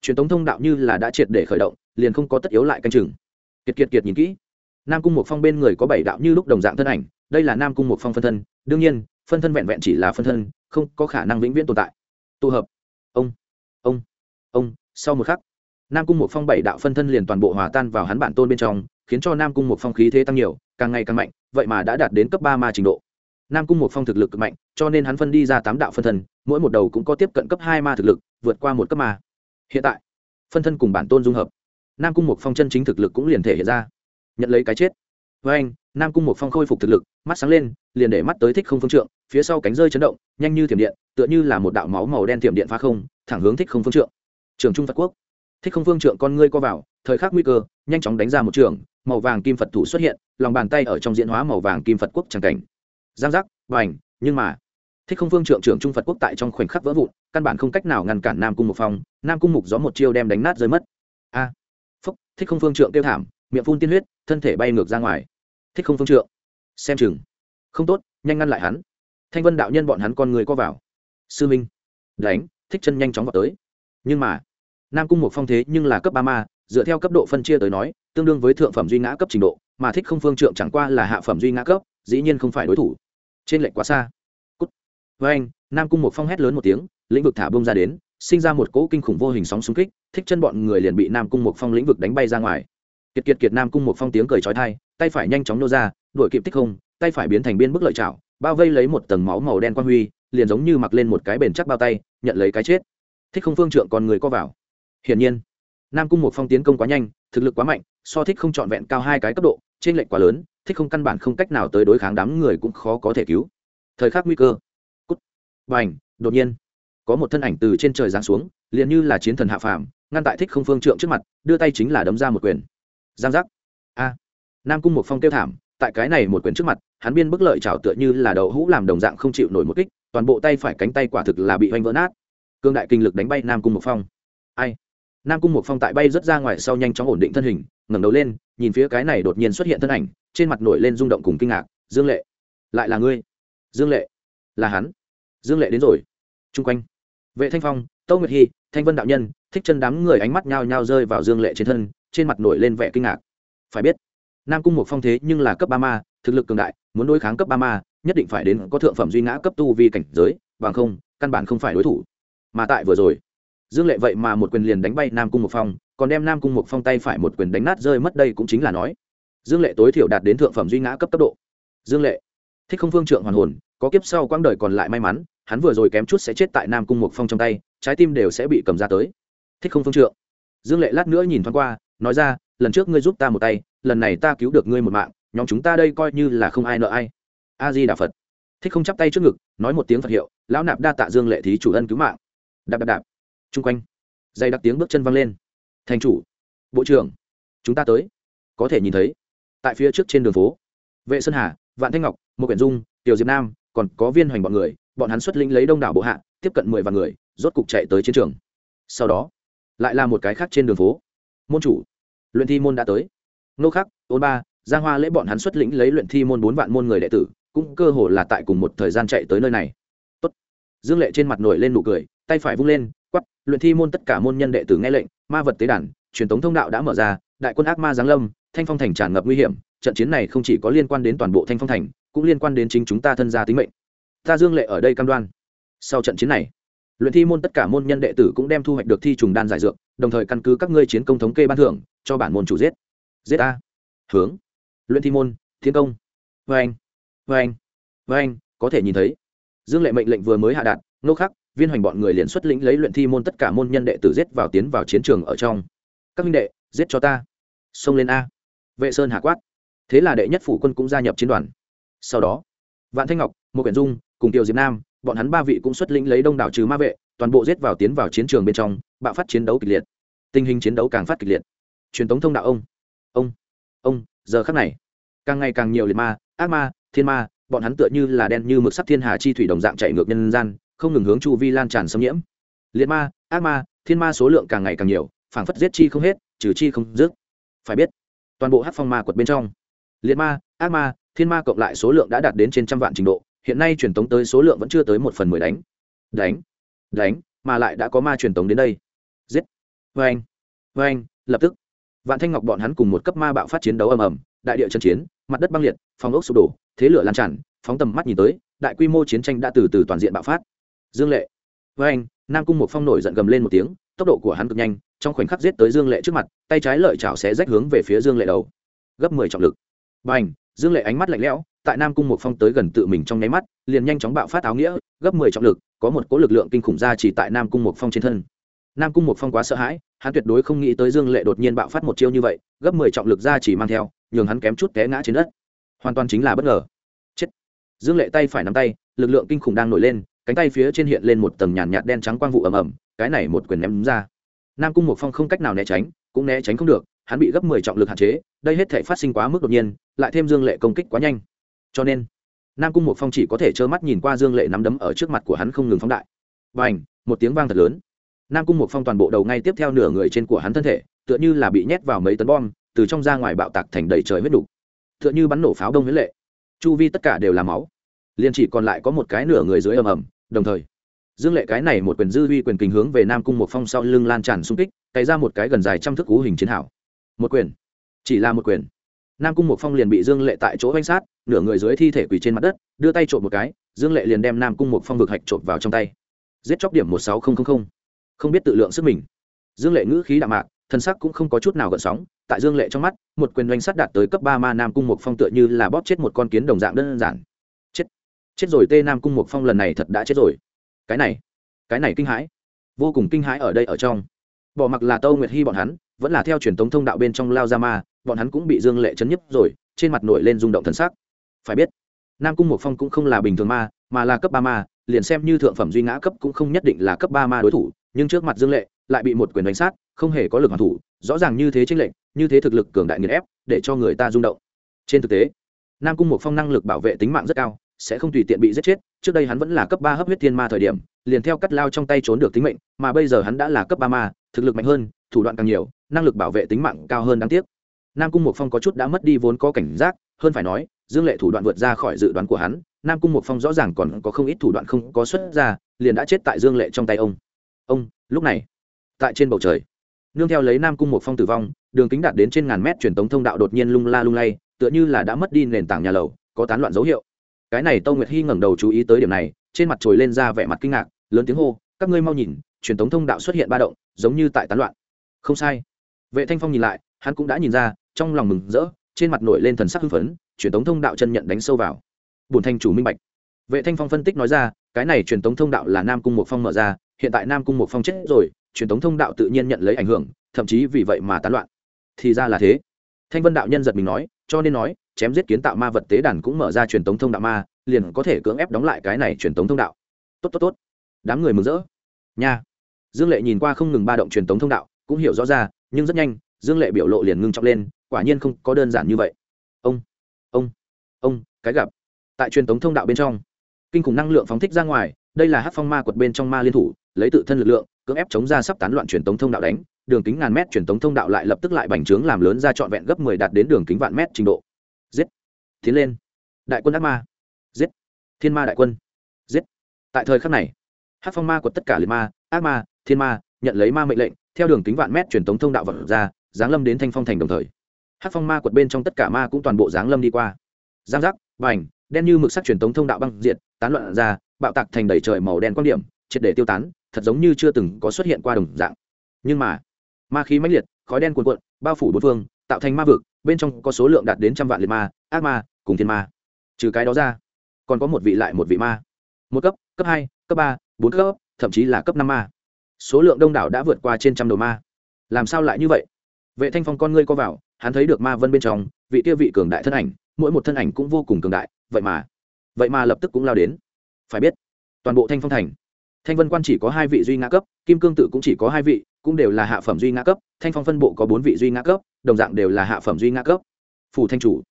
Truyền thống thông đạo như là đã triệt để khởi động, liền không có tất yếu lại canh chừng. Kiệt kiệt kiệt nhìn kỹ, nam cung một phong bên người có bảy đạo như lúc đồng dạng thân ảnh đây là nam cung một phong phân thân, đương nhiên, phân thân vẹn vẹn chỉ là phân thân, không có khả năng vĩnh viễn tồn tại. Tụ hợp. Ông ông ông, sau một khắc, nam cung một phong bảy đạo phân thân liền toàn bộ hòa tan vào hắn bản tôn bên trong, khiến cho nam cung một phong khí thế tăng nhiều, càng ngày càng mạnh, vậy mà đã đạt đến cấp ba ma trình độ. Nam cung một phong thực lực cực mạnh, cho nên hắn phân đi ra tám đạo phân thân, mỗi một đầu cũng có tiếp cận cấp hai ma thực lực, vượt qua một cấp ma. Hiện tại, phân thân cùng bản tôn dung hợp, nam cung một phong chân chính thực lực cũng liền thể hiện ra. Nhận lấy cái chết với anh, nam cung một phong khôi phục thực lực, mắt sáng lên, liền để mắt tới thích không phương trượng, phía sau cánh rơi chấn động, nhanh như thiểm điện, tựa như là một đạo máu màu đen thiểm điện phá không, thẳng hướng thích không phương trượng. Trường trung phật quốc. Thích không phương trượng con ngươi co vào, thời khắc nguy cơ, nhanh chóng đánh ra một trường, màu vàng kim phật thủ xuất hiện, lòng bàn tay ở trong diễn hóa màu vàng kim phật quốc tràng cảnh. Giang giác, vành, nhưng mà, thích không phương trượng trưởng trung phật quốc tại trong khoảnh khắc vỡ vụn, căn bản không cách nào ngăn cản nam cung một phong, nam cung mục gió một chiêu đem đánh nát rơi mất. A, phúc, thích không phương trượng kêu thảm, miệng phun tiên huyết, thân thể bay ngược ra ngoài thích không phương trượng. Xem chừng. Không tốt, nhanh ngăn lại hắn. Thanh vân đạo nhân bọn hắn con người co vào. Sư minh. Đánh, thích chân nhanh chóng vào tới. Nhưng mà, nam cung một phong thế nhưng là cấp ba ma, dựa theo cấp độ phân chia tới nói, tương đương với thượng phẩm duy ngã cấp trình độ, mà thích không phương trượng chẳng qua là hạ phẩm duy ngã cấp, dĩ nhiên không phải đối thủ. Trên lệnh quá xa. Cút. Với anh, nam cung một phong hét lớn một tiếng, lĩnh vực thả bông ra đến, sinh ra một cỗ kinh khủng vô hình sóng xung kích, thích chân bọn người liền bị nam cung một phong lĩnh vực đánh bay ra ngoài kiệt kiệt kiệt nam cung một phong tiếng cười trói thai tay phải nhanh chóng nô ra, đuổi kịp thích không, tay phải biến thành biên bức lợi chảo, bao vây lấy một tầng máu màu đen quan huy, liền giống như mặc lên một cái bền chắc bao tay, nhận lấy cái chết. Thích không phương trượng còn người co vào. Hiển nhiên, nam cung một phong tiến công quá nhanh, thực lực quá mạnh, so thích không trọn vẹn cao hai cái cấp độ trên lệnh quá lớn, thích không căn bản không cách nào tới đối kháng đám người cũng khó có thể cứu. Thời khắc nguy cơ. Cút. Và ảnh đột nhiên, có một thân ảnh từ trên trời giáng xuống, liền như là chiến thần hạ phàm, ngăn tại thích không phương trượng trước mặt, đưa tay chính là đấm ra một quyền giang giác. A. Nam cung một phong kêu thảm, tại cái này một quyền trước mặt, hắn biên bức lợi trào tựa như là đậu hũ làm đồng dạng không chịu nổi một kích, toàn bộ tay phải cánh tay quả thực là bị oanh vỡ nát. Cương đại kinh lực đánh bay nam cung một phong. Ai? Nam cung một phong tại bay rất ra ngoài sau nhanh chóng ổn định thân hình, ngẩng đầu lên, nhìn phía cái này đột nhiên xuất hiện thân ảnh, trên mặt nổi lên rung động cùng kinh ngạc. Dương lệ. Lại là ngươi? Dương lệ. Là hắn. Dương lệ đến rồi. Chung quanh. Vệ thanh phong tâu nguyệt hy, thanh vân đạo nhân, thích chân đám người ánh mắt nhao nhao rơi vào dương lệ trên thân trên mặt nổi lên vẻ kinh ngạc. Phải biết, nam cung một phong thế nhưng là cấp ba ma, thực lực cường đại, muốn đối kháng cấp ba ma, nhất định phải đến có thượng phẩm duy ngã cấp tu vi cảnh giới, bằng không, căn bản không phải đối thủ. Mà tại vừa rồi, dương lệ vậy mà một quyền liền đánh bay nam cung một phong, còn đem nam cung một phong tay phải một quyền đánh nát rơi mất đây cũng chính là nói. Dương lệ tối thiểu đạt đến thượng phẩm duy ngã cấp cấp độ. Dương lệ, thích không phương trượng hoàn hồn, có kiếp sau quãng đời còn lại may mắn, hắn vừa rồi kém chút sẽ chết tại nam cung một phong trong tay, trái tim đều sẽ bị cầm ra tới. Thích không phương trượng. Dương lệ lát nữa nhìn thoáng qua nói ra, lần trước ngươi giúp ta một tay, lần này ta cứu được ngươi một mạng, nhóm chúng ta đây coi như là không ai nợ ai. A di đà phật. Thích không chắp tay trước ngực, nói một tiếng phật hiệu, lão nạp đa tạ dương lệ thí chủ ân cứu mạng. Đạp đạp đạp. Chung quanh, dây đặc tiếng bước chân văng lên. Thành chủ, bộ trưởng, chúng ta tới. Có thể nhìn thấy, tại phía trước trên đường phố, vệ sơn hà, vạn thanh ngọc một quyển dung, tiểu diệp nam, còn có viên hoành bọn người, bọn hắn xuất lĩnh lấy đông đảo bộ hạ, tiếp cận mười vạn người, rốt cục chạy tới chiến trường. Sau đó, lại là một cái khác trên đường phố. Môn chủ luyện thi môn đã tới. Nô khắc ôn ba, giang hoa lễ bọn hắn xuất lĩnh lấy luyện thi môn bốn vạn môn người đệ tử, cũng cơ hồ là tại cùng một thời gian chạy tới nơi này. Tốt. dương lệ trên mặt nổi lên nụ cười, tay phải vung lên quắp luyện thi môn tất cả môn nhân đệ tử nghe lệnh, ma vật tế đàn, truyền thống thông đạo đã mở ra, đại quân ác ma giáng lâm, thanh phong thành tràn ngập nguy hiểm, trận chiến này không chỉ có liên quan đến toàn bộ thanh phong thành, cũng liên quan đến chính chúng ta thân gia tính mệnh. Ta dương lệ ở đây cam đoan. Sau trận chiến này luyện thi môn tất cả môn nhân đệ tử cũng đem thu hoạch được thi trùng đan giải dược, đồng thời căn cứ các ngươi chiến công thống kê ban thưởng, cho bản môn chủ giết. Giết a. Hướng. Luyện thi môn, thiên công. Vê anh vê anh vê anh có thể nhìn thấy. Dương lệ mệnh lệnh vừa mới hạ đạt, nô khắc, viên hoành bọn người liền xuất lĩnh lấy luyện thi môn tất cả môn nhân đệ tử giết vào tiến vào chiến trường ở trong. Các minh đệ, giết cho ta. Xông lên a. Vệ sơn hạ quát. Thế là đệ nhất phủ quân cũng gia nhập chiến đoàn. Sau đó, vạn thanh ngọc một quyển dung cùng tiêu diệp nam bọn hắn ba vị cũng xuất lĩnh lấy đông đảo trừ ma vệ, toàn bộ giết vào tiến vào chiến trường bên trong, bạo phát chiến đấu kịch liệt. Tình hình chiến đấu càng phát kịch liệt. Truyền thống thông đạo ông. Ông. Ông, giờ khắc này, càng ngày càng nhiều liệt ma, ác ma, thiên ma, bọn hắn tựa như là đen như mực sắc thiên hà chi thủy đồng dạng chạy ngược nhân gian, không ngừng hướng chu vi lan tràn xâm nhiễm. Liệt ma, ác ma, thiên ma số lượng càng ngày càng nhiều, phảng phất giết chi không hết, trừ chi không dứt. Phải biết, toàn bộ hát phong ma quật bên trong, liệt ma, ác ma, thiên ma cộng lại số lượng đã đạt đến trên trăm vạn trình độ hiện nay truyền tống tới số lượng vẫn chưa tới một phần mười đánh. Đánh đánh, mà lại đã có ma truyền tống đến đây. Giết. Vê anh vê anh lập tức. Vạn thanh ngọc bọn hắn cùng một cấp ma bạo phát chiến đấu ầm ầm, đại địa chân chiến, mặt đất băng liệt, phòng ốc sụp đổ, thế lửa lan tràn, phóng tầm mắt nhìn tới, đại quy mô chiến tranh đã từ từ toàn diện bạo phát. Dương lệ với anh nam cung một phong nổi giận gầm lên một tiếng, tốc độ của hắn cực nhanh, trong khoảnh khắc giết tới dương lệ trước mặt, tay trái lợi chảo sẽ rách hướng về phía dương lệ đầu. Gấp mười trọng lực. B à n h dương lệ ánh mắt lạnh lẽo tại nam cung một phong tới gần tự mình trong nháy mắt, liền nhanh chóng bạo phát áo nghĩa, gấp mười trọng lực, có một cỗ lực lượng kinh khủng ra chỉ tại nam cung một phong trên thân. Nam cung một phong quá sợ hãi, hắn tuyệt đối không nghĩ tới dương lệ đột nhiên bạo phát một chiêu như vậy, gấp mười trọng lực ra chỉ mang theo, nhường hắn kém chút té ngã trên đất. Hoàn toàn chính là bất ngờ. Chết. Dương lệ tay phải nắm tay, lực lượng kinh khủng đang nổi lên, cánh tay phía trên hiện lên một tầng nhàn nhạt đen trắng quang vụ ầm ầm, cái này một quyền ném ra. Nam cung một phong không cách nào né tránh, cũng né tránh không được, hắn bị gấp mười trọng lực hạn chế, đây hết thể phát sinh quá mức đột nhiên, lại thêm dương lệ công kích quá nhanh cho nên, nam cung một phong chỉ có thể trơ mắt nhìn qua dương lệ nắm đấm ở trước mặt của hắn không ngừng phóng đại. Và ảnh một tiếng vang thật lớn. Nam cung một phong toàn bộ đầu ngay tiếp theo nửa người trên của hắn thân thể, tựa như là bị nhét vào mấy tấn bom, từ trong ra ngoài bạo tạc thành đầy trời huyết đục tựa như bắn nổ pháo đông huyết lệ. Chu vi tất cả đều là máu. Liền chỉ còn lại có một cái nửa người dưới ầm ầm, đồng thời, dương lệ cái này một quyền dư uy quyền kình hướng về nam cung một phong sau lưng lan tràn xung kích, cày ra một cái gần dài trăm thước cú hình chiến hảo một quyền. Chỉ là một quyền nam cung một phong liền bị dương lệ tại chỗ oanh sát, nửa người dưới thi thể quỳ trên mặt đất, đưa tay trộm một cái, dương lệ liền đem nam cung một phong vực hạch trộm vào trong tay. Giết chóc điểm một sáu nghìn không biết tự lượng sức mình. Dương lệ ngữ khí đạm mạc, thân sắc cũng không có chút nào gợn sóng, tại dương lệ trong mắt, một quyền oanh sát đạt tới cấp ba ma nam cung một phong tựa như là bóp chết một con kiến đồng dạng đơn giản. Chết. Chết rồi tê nam cung một phong lần này thật đã chết rồi. Cái này cái này kinh hãi. Vô cùng kinh hãi ở đây ở trong. Bỏ mặc là tâu nguyệt hy bọn hắn, vẫn là theo truyền thống thông đạo bên trong lao ra ma bọn hắn cũng bị dương lệ chấn nhấp rồi, trên mặt nổi lên rung động thần sắc. Phải biết, nam cung một phong cũng không là bình thường ma, mà là cấp ba ma, liền xem như thượng phẩm duy ngã cấp cũng không nhất định là cấp ba ma đối thủ, nhưng trước mặt dương lệ lại bị một quyền đánh sát, không hề có lực hoàn thủ, rõ ràng như thế tranh lệnh như thế thực lực cường đại nghiền ép, để cho người ta rung động. Trên thực tế, nam cung một phong năng lực bảo vệ tính mạng rất cao, sẽ không tùy tiện bị giết chết, trước đây hắn vẫn là cấp ba hấp huyết thiên ma thời điểm, liền theo cắt lao trong tay trốn được tính mệnh, mà bây giờ hắn đã là cấp ba ma, thực lực mạnh hơn, thủ đoạn càng nhiều, năng lực bảo vệ tính mạng cao hơn đáng tiếc nam cung một phong có chút đã mất đi vốn có cảnh giác, hơn phải nói, dương lệ thủ đoạn vượt ra khỏi dự đoán của hắn, nam cung một phong rõ ràng còn có không ít thủ đoạn không có xuất ra, liền đã chết tại dương lệ trong tay ông. Ông, lúc này, tại trên bầu trời. Nương theo lấy nam cung một phong tử vong, đường kính đạt đến trên ngàn mét truyền tống thông đạo đột nhiên lung la lung lay, tựa như là đã mất đi nền tảng nhà lầu, có tán loạn dấu hiệu. Cái này tâu nguyệt hy ngẩng đầu chú ý tới điểm này, trên mặt trồi lên ra vẻ mặt kinh ngạc, lớn tiếng hô, các ngươi mau nhìn, truyền tống thông đạo xuất hiện ba động, giống như tại tán loạn. Không sai. Vệ thanh phong nhìn lại, hắn cũng đã nhìn ra trong lòng mừng rỡ, trên mặt nổi lên thần sắc hưng phấn, truyền tống thông đạo chân nhận đánh sâu vào. Bùn thanh chủ minh bạch. Vệ thanh phong phân tích nói ra, cái này truyền tống thông đạo là nam cung một phong mở ra, hiện tại nam cung một phong chết rồi, truyền tống thông đạo tự nhiên nhận lấy ảnh hưởng, thậm chí vì vậy mà tán loạn. Thì ra là thế. Thanh vân đạo nhân giật mình nói, cho nên nói, chém giết kiến tạo ma vật tế đàn cũng mở ra truyền tống thông đạo ma, liền có thể cưỡng ép đóng lại cái này truyền tống thông đạo. Tốt tốt tốt. Đám người mừng rỡ. Nha. Dương lệ nhìn qua không ngừng ba động truyền tống thông đạo, cũng hiểu rõ ra, nhưng rất nhanh, dương lệ biểu lộ liền ngưng trọng lên quả nhiên không có đơn giản như vậy. Ông ông ông, cái gặp. Tại truyền tống thông đạo bên trong, kinh khủng năng lượng phóng thích ra ngoài, đây là hát phong ma quật bên trong ma liên thủ, lấy tự thân lực lượng, cưỡng ép chống ra sắp tán loạn truyền tống thông đạo đánh, đường kính ngàn mét truyền tống thông đạo lại lập tức lại bành trướng làm lớn ra trọn vẹn gấp mười đạt đến đường kính vạn mét trình độ. Giết. Tiến lên. Đại quân ác ma. Giết. Thiên ma đại quân. Giết. Tại thời khắc này hát phong ma quật tất cả liệt ma, ác ma, thiên ma, nhận lấy ma mệnh lệnh, theo đường kính vạn mét truyền tống thông đạo vật ra, giáng lâm đến thanh phong thành đồng thời hát phong ma quật bên trong tất cả ma cũng toàn bộ giáng lâm đi qua giang giác vành đen như mực sắc truyền tống thông đạo băng diện tán loạn ra bạo tạc thành đầy trời màu đen quan điểm triệt để tiêu tán thật giống như chưa từng có xuất hiện qua đồng dạng nhưng mà ma khí mãnh liệt khói đen cuồn cuộn bao phủ bốn phương tạo thành ma vực bên trong có số lượng đạt đến trăm vạn liệt ma ác ma cùng thiên ma trừ cái đó ra còn có một vị lại một vị ma một cấp cấp hai cấp ba bốn cấp thậm chí là cấp năm ma số lượng đông đảo đã vượt qua trên trăm đầu ma làm sao lại như vậy vệ thanh phong con ngươi co vào, hắn thấy được ma vân bên trong, vị kia vị cường đại thân ảnh, mỗi một thân ảnh cũng vô cùng cường đại, vậy mà vậy mà lập tức cũng lao đến. Phải biết, toàn bộ thanh phong thành, thanh vân quan chỉ có hai vị duy ngã cấp, kim cương tự cũng chỉ có hai vị, cũng đều là hạ phẩm duy ngã cấp, thanh phong phân bộ có bốn vị duy ngã cấp, đồng dạng đều là hạ phẩm duy ngã cấp. Phủ thanh chủ,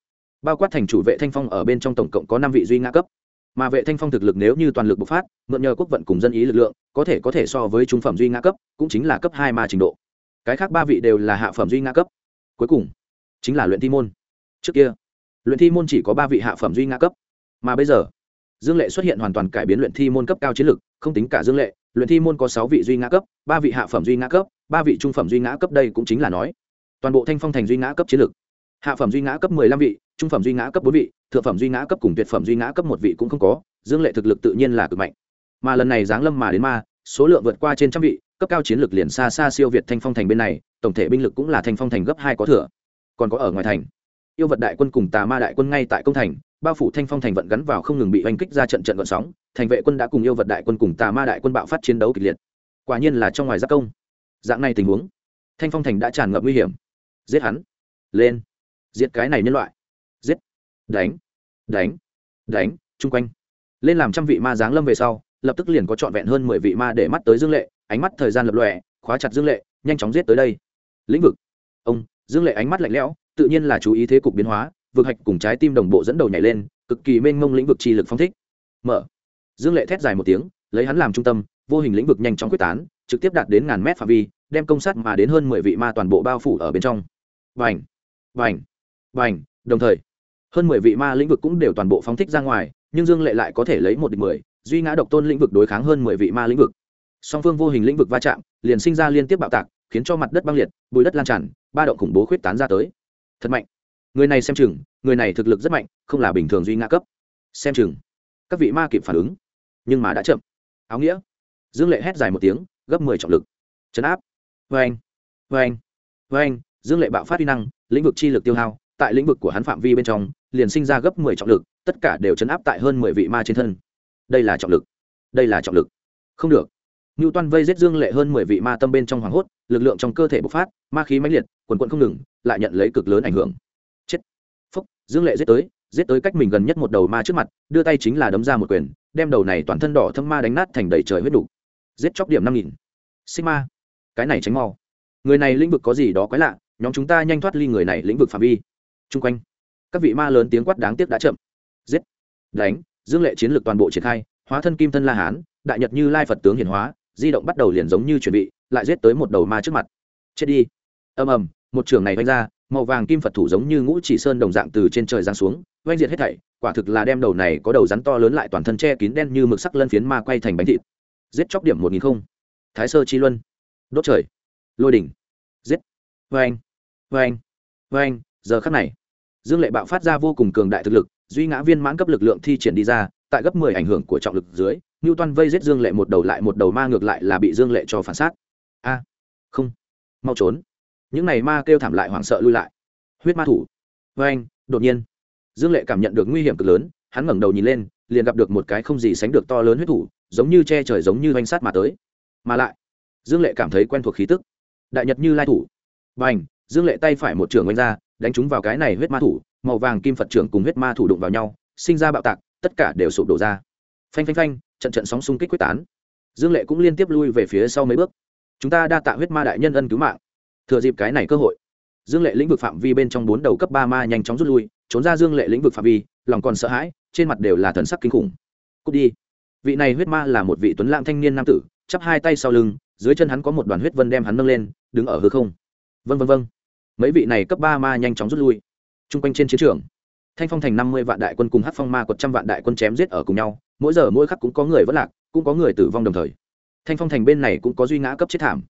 bao quát thành chủ vệ thanh phong ở bên trong tổng cộng có năm vị duy ngã cấp. Mà vệ thanh phong thực lực nếu như toàn lực bộc phát, mượn nhờ quốc vận cùng dân ý lực lượng, có thể có thể so với trung phẩm duy ngã cấp, cũng chính là cấp hai ma trình độ cái khác ba vị đều là hạ phẩm duy ngã cấp cuối cùng chính là luyện thi môn trước kia luyện thi môn chỉ có ba vị hạ phẩm duy ngã cấp mà bây giờ dương lệ xuất hiện hoàn toàn cải biến luyện thi môn cấp cao chiến lược. không tính cả dương lệ luyện thi môn có sáu vị duy ngã cấp ba vị hạ phẩm duy ngã cấp ba vị trung phẩm duy ngã cấp đây cũng chính là nói toàn bộ thanh phong thành duy ngã cấp chiến lược, hạ phẩm duy ngã cấp mười lăm vị trung phẩm duy ngã cấp bốn vị thượng phẩm duy ngã cấp cùng tuyệt phẩm duy ngã cấp một vị cũng không có dương lệ thực lực tự nhiên là cực mạnh mà lần này giáng lâm mà đến ma số lượng vượt qua trên trăm vị cấp cao chiến lược liền xa xa siêu việt thanh phong thành bên này, tổng thể binh lực cũng là thanh phong thành gấp hai có thừa. Còn có ở ngoài thành, yêu vật đại quân cùng tà ma đại quân ngay tại công thành, bao phủ thanh phong thành vận gắn vào không ngừng bị oanh kích ra trận trận gọn sóng, thành vệ quân đã cùng yêu vật đại quân cùng tà ma đại quân bạo phát chiến đấu kịch liệt. Quả nhiên là trong ngoài giác công. Dạng này tình huống, thanh phong thành đã tràn ngập nguy hiểm. Giết hắn. Lên. Giết cái này nhân loại. Giết. Đánh. Đánh. Đánh. Chung quanh. Lên làm trăm vị ma giáng lâm về sau, lập tức liền có trọn vẹn hơn mười vị ma để mắt tới dương lệ ánh mắt thời gian lập lòe, khóa chặt dương lệ, nhanh chóng giết tới đây. Lĩnh vực. Ông, dương lệ ánh mắt lạnh lẽo, tự nhiên là chú ý thế cục biến hóa, vực hạch cùng trái tim đồng bộ dẫn đầu nhảy lên, cực kỳ mênh mông lĩnh vực chi lực phong thích. Mở. Dương lệ thét dài một tiếng, lấy hắn làm trung tâm, vô hình lĩnh vực nhanh chóng quyết tán, trực tiếp đạt đến ngàn mét phạm vi, đem công sát mà đến hơn mười vị ma toàn bộ bao phủ ở bên trong. Vành vành vành đồng thời, hơn mười vị ma lĩnh vực cũng đều toàn bộ phóng thích ra ngoài, nhưng dương lệ lại có thể lấy một địch mười, duy ngã độc tôn lĩnh vực đối kháng hơn mười vị ma lĩnh vực song phương vô hình lĩnh vực va chạm, liền sinh ra liên tiếp bạo tạc, khiến cho mặt đất băng liệt, bùi đất lan tràn, ba động khủng bố khuyết tán ra tới. Thật mạnh. Người này xem chừng, người này thực lực rất mạnh, không là bình thường duy ngã cấp. Xem chừng. Các vị ma kịp phản ứng. Nhưng mà đã chậm. Áo nghĩa. Dương lệ hét dài một tiếng, gấp mười trọng lực. Chấn áp. Vê anh vê anh vê anh dương lệ bạo phát uy năng, lĩnh vực chi lực tiêu hao, tại lĩnh vực của hắn phạm vi bên trong, liền sinh ra gấp mười trọng lực, tất cả đều chấn áp tại hơn mười vị ma trên thân. Đây là trọng lực. Đây là trọng lực. Không được ngưu toan vây giết dương lệ hơn mười vị ma tâm bên trong hoảng hốt, lực lượng trong cơ thể bộc phát, ma khí mãnh liệt, quần quận không ngừng, lại nhận lấy cực lớn ảnh hưởng. Chết. Phúc, dương lệ giết tới giết tới cách mình gần nhất một đầu ma trước mặt, đưa tay chính là đấm ra một quyền, đem đầu này toàn thân đỏ thâm ma đánh nát thành đầy trời huyết đủ. Giết chóc điểm năm nghìn. Sinh cái này tránh mau. Người này lĩnh vực có gì đó quái lạ, nhóm chúng ta nhanh thoát ly người này lĩnh vực phạm vi. Chung quanh, các vị ma lớn tiếng quát đáng tiếc đã chậm. Giết. Đánh, dương lệ chiến lược toàn bộ triển khai, hóa thân kim thân la hán, đại nhật như lai phật tướng hiển hóa di động bắt đầu liền giống như chuẩn bị, lại giết tới một đầu ma trước mặt. Chết đi. Ầm ầm, một trường này vanh ra, màu vàng kim phật thủ giống như ngũ chỉ sơn đồng dạng từ trên trời giáng xuống oanh diệt hết thảy, quả thực là đem đầu này có đầu rắn to lớn lại toàn thân che kín đen như mực sắc lân phiến ma quay thành bánh thịt. Giết chóc điểm một nghìn không. Thái sơ chi luân. Đốt trời. Lôi đỉnh. Giết. Vê anh. Vâng Vê vâng giờ khắc này, dương lệ bạo phát ra vô cùng cường đại thực lực, duy ngã viên mãn cấp lực lượng thi triển đi ra, tại gấp mười ảnh hưởng của trọng lực dưới ngưu toan vây giết dương lệ một đầu lại một đầu ma ngược lại là bị dương lệ cho phản sát. A, không, mau trốn. Những này ma kêu thảm lại hoảng sợ lui lại. Huyết ma thủ. Vê đột nhiên, dương lệ cảm nhận được nguy hiểm cực lớn, hắn ngẩng đầu nhìn lên, liền gặp được một cái không gì sánh được to lớn huyết thủ, giống như che trời giống như oanh sát mà tới. Mà lại, dương lệ cảm thấy quen thuộc khí tức. Đại nhật như lai thủ. B à n h dương lệ tay phải một trường oanh ra, đánh chúng vào cái này huyết ma thủ, màu vàng kim phật trưởng cùng huyết ma thủ đụng vào nhau, sinh ra bạo tạc, tất cả đều sụp đổ ra. Phanh phanh phanh trận trận sóng xung kích quyết tán. Dương lệ cũng liên tiếp lui về phía sau mấy bước. Chúng ta đa tạ huyết ma đại nhân ân cứu mạng. Thừa dịp cái này cơ hội, dương lệ lĩnh vực phạm vi bên trong bốn đầu cấp ba ma nhanh chóng rút lui, trốn ra dương lệ lĩnh vực phạm vi, lòng còn sợ hãi, trên mặt đều là thần sắc kinh khủng. Cút đi. Vị này huyết ma là một vị tuấn lãng thanh niên nam tử, chắp hai tay sau lưng, dưới chân hắn có một đoàn huyết vân đem hắn nâng lên, đứng ở hư không. Vân vân vân mấy vị này cấp ba ma nhanh chóng rút lui. T r u n g quanh trên chiến trường, thanh phong thành năm mươi vạn đại quân cùng hát phong ma quật trăm vạn đại quân chém giết ở cùng nhau mỗi giờ mỗi khắc cũng có người vất lạc, cũng có người tử vong đồng thời. Thanh phong thành bên này cũng có duy ngã cấp chết thảm.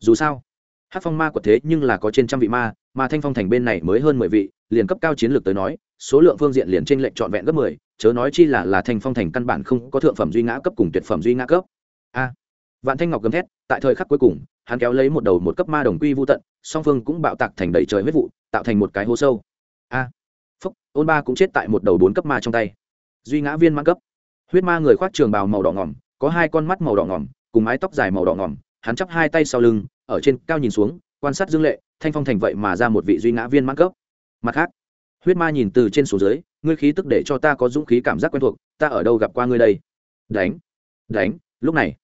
Dù sao hát phong ma của thế nhưng là có trên trăm vị ma, mà thanh phong thành bên này mới hơn mười vị, liền cấp cao chiến lược tới nói, số lượng phương diện liền trên lệnh trọn vẹn gấp mười, chớ nói chi là là thanh phong thành căn bản không có thượng phẩm duy ngã cấp cùng tuyệt phẩm duy ngã cấp. A, vạn thanh ngọc gầm thét, tại thời khắc cuối cùng, hắn kéo lấy một đầu một cấp ma đồng quy vô tận, song phương cũng bạo tạc thành đầy trời huyết vụ, tạo thành một cái hố sâu. A, phúc, ôn ba cũng chết tại một đầu bốn cấp ma trong tay. Duy ngã viên mãn cấp huyết ma người khoác trường bào màu đỏ ngỏm có hai con mắt màu đỏ ngỏm cùng mái tóc dài màu đỏ ngỏm hắn chắp hai tay sau lưng, ở trên cao nhìn xuống, quan sát dương lệ, thanh phong thành vậy mà ra một vị duy ngã viên mãn cấp. Mặt khác, huyết ma nhìn từ trên xuống dưới, ngươi khí tức để cho ta có dũng khí cảm giác quen thuộc, ta ở đâu gặp qua ngươi đây? Đánh đánh, lúc này,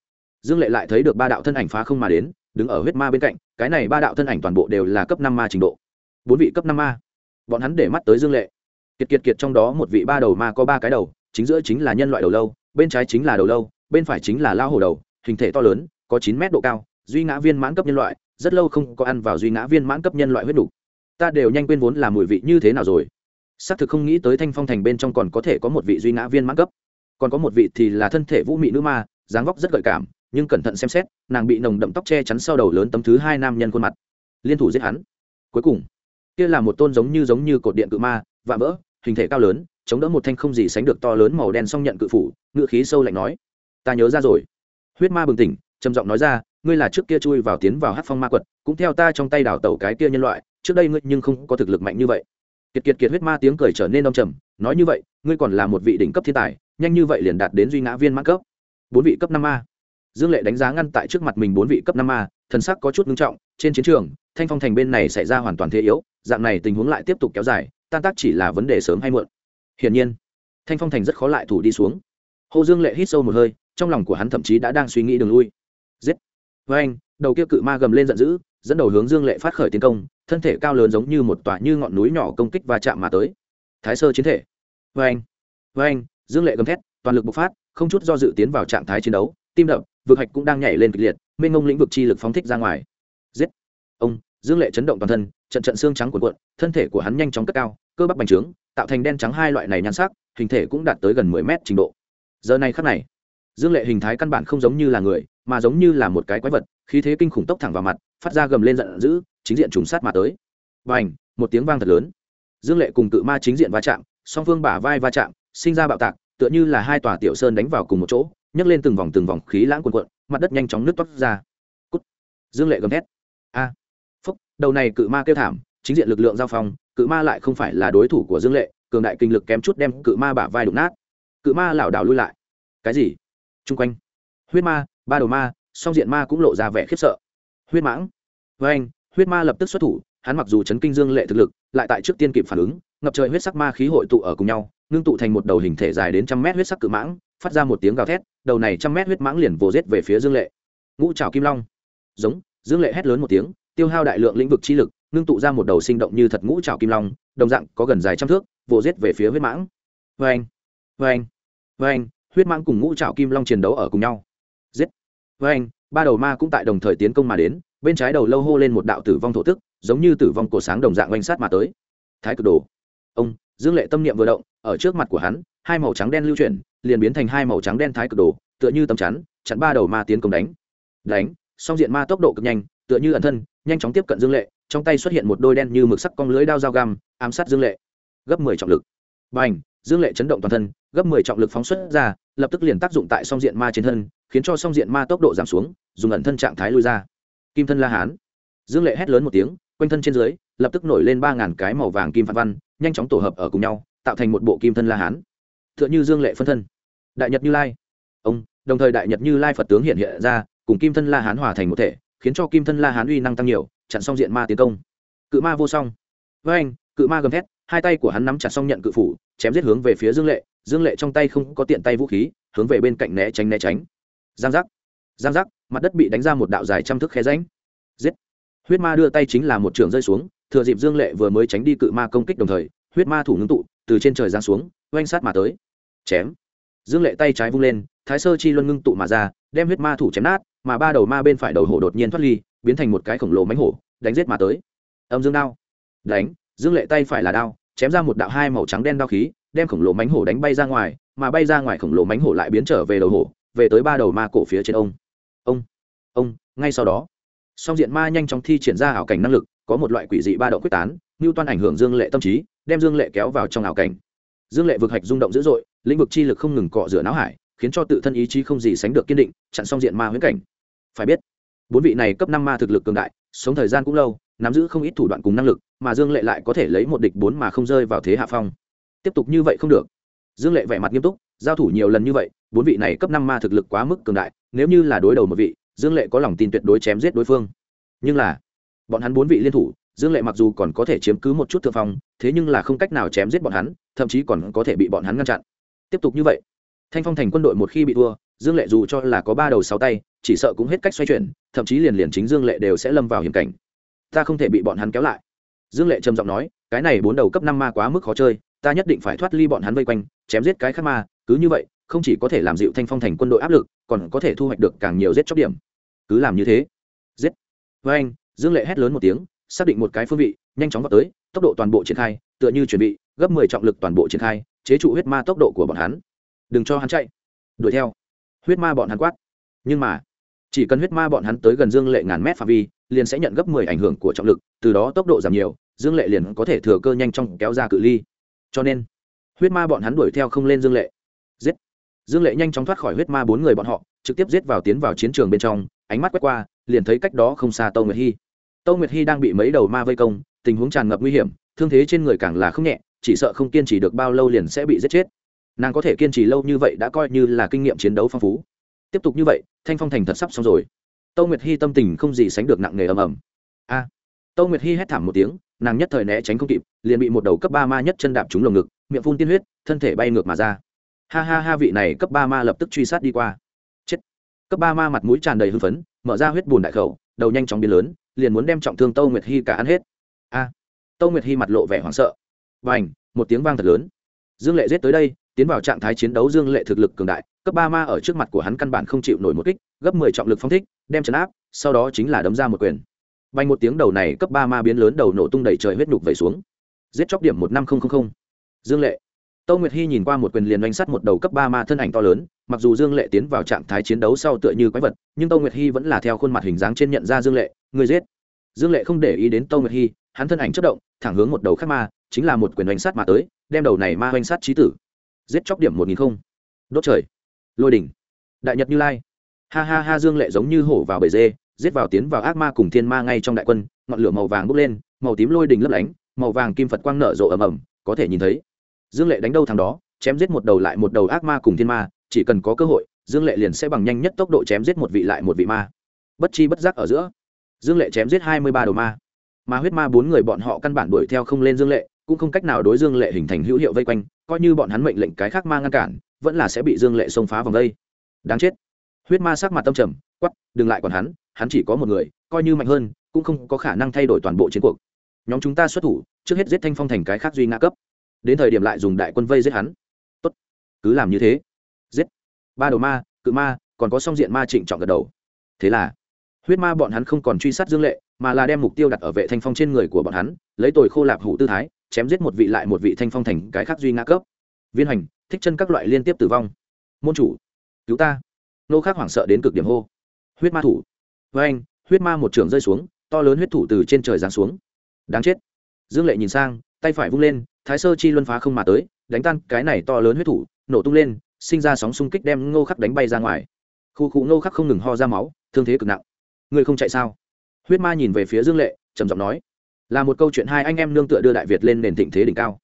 dương lệ lại thấy được ba đạo thân ảnh phá không mà đến, đứng ở huyết ma bên cạnh, cái này ba đạo thân ảnh toàn bộ đều là cấp năm ma trình độ. Bốn vị cấp năm ma. Bọn hắn để mắt tới dương lệ. Kiệt kiệt kiệt trong đó một vị ba đầu ma có ba cái đầu chính giữa chính là nhân loại đầu lâu, bên trái chính là đầu lâu, bên phải chính là lao hổ đầu, hình thể to lớn, có chín mét độ cao, duy ngã viên mãn cấp nhân loại, rất lâu không có ăn vào duy ngã viên mãn cấp nhân loại huyết đủ. Ta đều nhanh quên vốn là mùi vị như thế nào rồi. Xác thực không nghĩ tới thanh phong thành bên trong còn có thể có một vị duy ngã viên mãn cấp. Còn có một vị thì là thân thể vũ mị nữ ma, dáng vóc rất gợi cảm, nhưng cẩn thận xem xét, nàng bị nồng đậm tóc che chắn sau đầu lớn tấm thứ hai nam nhân khuôn mặt. Liên thủ giết hắn. Cuối cùng, kia là một tôn giống như giống như cột điện cự ma, vạm vỡ, hình thể cao lớn chống đỡ một thanh không gì sánh được to lớn màu đen song nhận cự phủ, ngựa khí sâu lạnh nói, ta nhớ ra rồi. Huyết ma bừng tỉnh, trầm giọng nói ra, ngươi là trước kia chui vào tiến vào hát phong ma quật, cũng theo ta trong tay đảo tẩu cái kia nhân loại, trước đây ngươi nhưng không có thực lực mạnh như vậy. Kiệt kiệt kiệt huyết ma tiếng cười trở nên đông trầm, nói như vậy, ngươi còn là một vị đỉnh cấp thiên tài, nhanh như vậy liền đạt đến duy ngã viên mãn cấp. Bốn vị cấp năm a. Dương lệ đánh giá ngăn tại trước mặt mình bốn vị cấp năm a, thần sắc có chút ngưng trọng, trên chiến trường, thanh phong thành bên này xảy ra hoàn toàn thế yếu, dạng này tình huống lại tiếp tục kéo dài, tan tác chỉ là vấn đề sớm hay muộn hiển nhiên, thanh phong thành rất khó lại thủ đi xuống. Hồ dương lệ hít sâu một hơi, trong lòng của hắn thậm chí đã đang suy nghĩ đường lui. Giết! Với anh, đầu kia cự ma gầm lên giận dữ, dẫn đầu hướng dương lệ phát khởi tiến công, thân thể cao lớn giống như một tòa như ngọn núi nhỏ công kích và chạm mà tới. Thái sơ chiến thể. Với anh với anh, dương lệ gầm thét, toàn lực bộc phát, không chút do dự tiến vào trạng thái chiến đấu, tim đập, vực hạch cũng đang nhảy lên kịch liệt, mênh ngông lĩnh vực chi lực phóng thích ra ngoài. Giết! Ông, dương lệ chấn động toàn thân, trận trận xương trắng cuộn cuộn, thân thể của hắn nhanh chóng cất cao, cơ bắp bành trướng tạo thành đen trắng hai loại này nhan sắc, hình thể cũng đạt tới gần mười mét trình độ. Giờ này khắc này, dương lệ hình thái căn bản không giống như là người, mà giống như là một cái quái vật, khí thế kinh khủng tốc thẳng vào mặt, phát ra gầm lên giận dữ, chính diện trùng sát mà tới. Và ảnh một tiếng vang thật lớn. Dương lệ cùng cự ma chính diện va chạm, song phương bả vai va chạm, sinh ra bạo tạc, tựa như là hai tòa tiểu sơn đánh vào cùng một chỗ, nhấc lên từng vòng từng vòng khí lãng quần quận mặt đất nhanh chóng nước toát ra. Cút. dương lệ gầm thét. A. Phúc, đầu này cự ma kêu thảm, chính diện lực lượng giao phong cự ma lại không phải là đối thủ của dương lệ, cường đại kinh lực kém chút đem cự ma bả vai đụng nát. Cự ma lảo đảo lui lại. Cái gì? Chung quanh. Huyết ma, ba đầu ma, song diện ma cũng lộ ra vẻ khiếp sợ. Huyết mãng. Với anh huyết ma lập tức xuất thủ, hắn mặc dù chấn kinh dương lệ thực lực, lại tại trước tiên kịp phản ứng, ngập trời huyết sắc ma khí hội tụ ở cùng nhau, ngưng tụ thành một đầu hình thể dài đến trăm mét huyết sắc cự mãng, phát ra một tiếng gào thét, đầu này trăm mét huyết mãng liền vồ rết về phía dương lệ. Ngũ trào kim long. Giống, dương lệ hét lớn một tiếng, tiêu hao đại lượng lĩnh vực chi lực ngưng tụ ra một đầu sinh động như thật ngũ trào kim long, đồng dạng có gần dài trăm thước, vồ rết về phía huyết mãng. Vê anh vê anh vê anh huyết mãng cùng ngũ trào kim long chiến đấu ở cùng nhau. Giết vê anh ba đầu ma cũng tại đồng thời tiến công mà đến, bên trái đầu lâu hô lên một đạo tử vong thổ tức, giống như tử vong cổ sáng đồng dạng oanh sát mà tới. Thái cực đồ. Ông, dương lệ tâm niệm vừa động, ở trước mặt của hắn, hai màu trắng đen lưu chuyển, liền biến thành hai màu trắng đen thái cực đồ, tựa như tấm chắn, chặn ba đầu ma tiến công đánh. Đánh, song diện ma tốc độ cực nhanh, tựa như ẩn thân, nhanh chóng tiếp cận dương lệ trong tay xuất hiện một đôi đen như mực sắc cong lưới đao dao găm, ám sát dương lệ. Gấp mười trọng lực. B à n h dương lệ chấn động toàn thân, gấp mười trọng lực phóng xuất ra, lập tức liền tác dụng tại song diện ma trên thân, khiến cho song diện ma tốc độ giảm xuống, dùng ẩn thân trạng thái lui ra. Kim thân la hán. Dương lệ hét lớn một tiếng, quanh thân trên dưới, lập tức nổi lên ba ngàn cái màu vàng kim phan văn, nhanh chóng tổ hợp ở cùng nhau, tạo thành một bộ kim thân la hán. T h ư ợ n h ư dương lệ phân thân. Đại nhật như lai. Ông, đồng thời đại nhật như lai phật tướng hiện hiện ra, cùng kim thân la hán hòa thành một thể khiến cho kim thân la hán uy năng tăng nhiều, chặn xong diện ma tiến công. Cự ma vô song. Với anh, cự ma gầm thét, hai tay của hắn nắm chặt xong nhận cự phủ, chém giết hướng về phía dương lệ. Dương lệ trong tay không có tiện tay vũ khí, hướng về bên cạnh né tránh né tránh. Giang giác. Giang giác, mặt đất bị đánh ra một đạo dài trăm thước khe ránh giết. Huyết ma đưa tay chính là một trường rơi xuống, thừa dịp dương lệ vừa mới tránh đi cự ma công kích đồng thời, huyết ma thủ ngưng tụ, từ trên trời giáng xuống, oanh sát mà tới. Chém. Dương lệ tay trái vung lên, thái sơ chi luân ngưng tụ mà ra, đem huyết ma thủ chém nát mà ba đầu ma bên phải đầu hổ đột nhiên thoát ly, biến thành một cái khổng lồ mánh hổ, đánh giết mà tới. Âm dương đao. Đánh, dương lệ tay phải là đao, chém ra một đạo hai màu trắng đen đao khí, đem khổng lồ mánh hổ đánh bay ra ngoài, mà bay ra ngoài khổng lồ mánh hổ lại biến trở về đầu hổ, về tới ba đầu ma cổ phía trên ông. Ông ông, ngay sau đó. Song diện ma nhanh chóng thi triển ra ảo cảnh năng lực, có một loại quỷ dị ba độ quyết tán, ngưu toan ảnh hưởng dương lệ tâm trí, đem dương lệ kéo vào trong ảo cảnh. Dương lệ vực hạch rung động dữ dội, lĩnh vực chi lực không ngừng cọ rửa não hải khiến cho tự thân ý chí không gì sánh được kiên định, chặn xong diện ma huyễn cảnh. Phải biết, bốn vị này cấp năm ma thực lực cường đại, sống thời gian cũng lâu, nắm giữ không ít thủ đoạn cùng năng lực, mà dương lệ lại có thể lấy một địch bốn mà không rơi vào thế hạ phong. Tiếp tục như vậy không được. Dương lệ vẻ mặt nghiêm túc, giao thủ nhiều lần như vậy, bốn vị này cấp năm ma thực lực quá mức cường đại, nếu như là đối đầu một vị, dương lệ có lòng tin tuyệt đối chém giết đối phương. Nhưng là, bọn hắn bốn vị liên thủ, dương lệ mặc dù còn có thể chiếm cứ một chút thượng phong, thế nhưng là không cách nào chém giết bọn hắn, thậm chí còn có thể bị bọn hắn ngăn chặn. Tiếp tục như vậy thanh phong thành quân đội một khi bị thua, dương lệ dù cho là có ba đầu sáu tay, chỉ sợ cũng hết cách xoay chuyển, thậm chí liền liền chính dương lệ đều sẽ lâm vào hiểm cảnh. Ta không thể bị bọn hắn kéo lại. Dương lệ trầm giọng nói, cái này bốn đầu cấp năm ma quá mức khó chơi, ta nhất định phải thoát ly bọn hắn vây quanh, chém giết cái khác ma, cứ như vậy, không chỉ có thể làm dịu thanh phong thành quân đội áp lực, còn có thể thu hoạch được càng nhiều giết chóc điểm. Cứ làm như thế. Giết. Với anh, dương lệ hét lớn một tiếng, xác định một cái phương vị, nhanh chóng vào tới, tốc độ toàn bộ triển khai, tựa như chuẩn bị, gấp mười trọng lực toàn bộ triển khai, chế trụ huyết ma tốc độ của bọn hắn đừng cho hắn chạy. Đuổi theo. Huyết ma bọn hắn quát. Nhưng mà, chỉ cần huyết ma bọn hắn tới gần dương lệ ngàn mét phạm vi, liền sẽ nhận gấp mười ảnh hưởng của trọng lực, từ đó tốc độ giảm nhiều, dương lệ liền có thể thừa cơ nhanh chóng kéo ra cự ly. Cho nên, huyết ma bọn hắn đuổi theo không lên dương lệ. Giết. Dương lệ nhanh chóng thoát khỏi huyết ma bốn người bọn họ, trực tiếp giết vào tiến vào chiến trường bên trong, ánh mắt quét qua, liền thấy cách đó không xa tâu nguyệt hy tâu nguyệt hy đang bị mấy đầu ma vây công, tình huống tràn ngập nguy hiểm, thương thế trên người càng là không nhẹ, chỉ sợ không kiên trì được bao lâu liền sẽ bị giết chết nàng có thể kiên trì lâu như vậy đã coi như là kinh nghiệm chiến đấu phong phú. Tiếp tục như vậy, thanh phong thành thật sắp xong rồi. Tâu nguyệt hy tâm tình không gì sánh được nặng nề ầm ầm. A! À. tâu nguyệt hy hét thảm một tiếng, nàng nhất thời né tránh không kịp, liền bị một đầu cấp ba ma nhất chân đạp trúng lồng ngực, miệng phun tiên huyết, thân thể bay ngược mà ra. Ha ha ha, vị này cấp ba ma lập tức truy sát đi qua. Chết! Cấp ba ma mặt mũi tràn đầy hưng phấn, mở ra huyết bùn đại khẩu, đầu nhanh chóng biến lớn, liền muốn đem trọng thương tâu nguyệt hy cả ăn hết. A! À. tâu nguyệt hy mặt lộ vẻ hoảng sợ. Và ảnh một tiếng vang thật lớn. Dương lệ giết tới đây tiến vào trạng thái chiến đấu dương lệ thực lực cường đại cấp ba ma ở trước mặt của hắn căn bản không chịu nổi một kích gấp mười trọng lực phong thích đem chấn áp sau đó chính là đấm ra một quyền bay một tiếng đầu này cấp ba ma biến lớn đầu nổ tung đầy trời huyết nhục vẩy xuống giết chóc điểm một năm nghìn dương lệ Tô Nguyệt hy nhìn qua một quyền liền oanh sát một đầu cấp ba ma thân ảnh to lớn, mặc dù Dương Lệ tiến vào trạng thái chiến đấu sau tựa như quái vật, nhưng Tô Nguyệt hy vẫn là theo khuôn mặt hình dáng trên nhận ra Dương Lệ, người giết. Dương Lệ không để ý đến Tô Nguyệt hy hắn thân ảnh chớp động, thẳng hướng một đầu khác ma, chính là một quyền oanh sát mà tới, đem đầu này ma oanh sát chí tử. Giết chóc điểm một nghìn không. Đốt trời. Lôi đỉnh. Đại Nhật Như Lai. Ha ha ha Dương Lệ giống như hổ vào bầy dê, giết vào tiến vào ác ma cùng thiên ma ngay trong đại quân, ngọn lửa màu vàng bốc lên, màu tím lôi đỉnh lấp lánh, màu vàng kim Phật quang nở rộ ầm ầm, có thể nhìn thấy dương lệ đánh đâu thằng đó chém giết một đầu lại một đầu ác ma cùng thiên ma chỉ cần có cơ hội dương lệ liền sẽ bằng nhanh nhất tốc độ chém giết một vị lại một vị ma bất chi bất giác ở giữa dương lệ chém giết hai mươi ba đầu ma mà huyết ma bốn người bọn họ căn bản đuổi theo không lên dương lệ cũng không cách nào đối dương lệ hình thành hữu hiệu vây quanh coi như bọn hắn mệnh lệnh cái khác ma ngăn cản, vẫn là sẽ bị dương lệ xông phá vòng đây. Đáng chết. Huyết ma sắc mặt tâm trầm quắp đừng lại còn hắn hắn chỉ có một người, coi như mạnh hơn, cũng không có khả năng thay đổi toàn bộ chiến cuộc. Nhóm chúng ta xuất thủ, trước hết giết thanh phong thành cái khác duy ngã cấp. Đến thời điểm lại dùng đại quân vây giết hắn. Tốt, cứ làm như thế. Giết. Ba đầu ma, cự ma, còn có song diện ma trịnh trọng gật đầu. Thế là, huyết ma bọn hắn không còn truy sát dương lệ, mà là đem mục tiêu đặt ở vệ thanh phong trên người của bọn hắn, lấy tồi khô lạp hủ tư thái chém giết một vị lại một vị thanh phong thành cái khác duy ngã cấp. Viên hành thích chân các loại liên tiếp tử vong. Môn chủ, cứu ta. Nô khác hoảng sợ đến cực điểm hô. Huyết ma thủ. Với anh, huyết ma một trường rơi xuống, to lớn huyết thủ từ trên trời giáng xuống. Đáng chết. Dương lệ nhìn sang, tay phải vung lên, thái sơ chi luân phá không mà tới, đánh tan cái này to lớn huyết thủ, nổ tung lên, sinh ra sóng xung kích đem ngô khắc đánh bay ra ngoài. Khu cụ ngô khắc không ngừng ho ra máu, thương thế cực nặng. Người không chạy sao? Huyết ma nhìn về phía dương lệ, trầm giọng nói là một câu chuyện hai anh em nương tựa đưa đại việt lên nền thịnh thế đỉnh cao.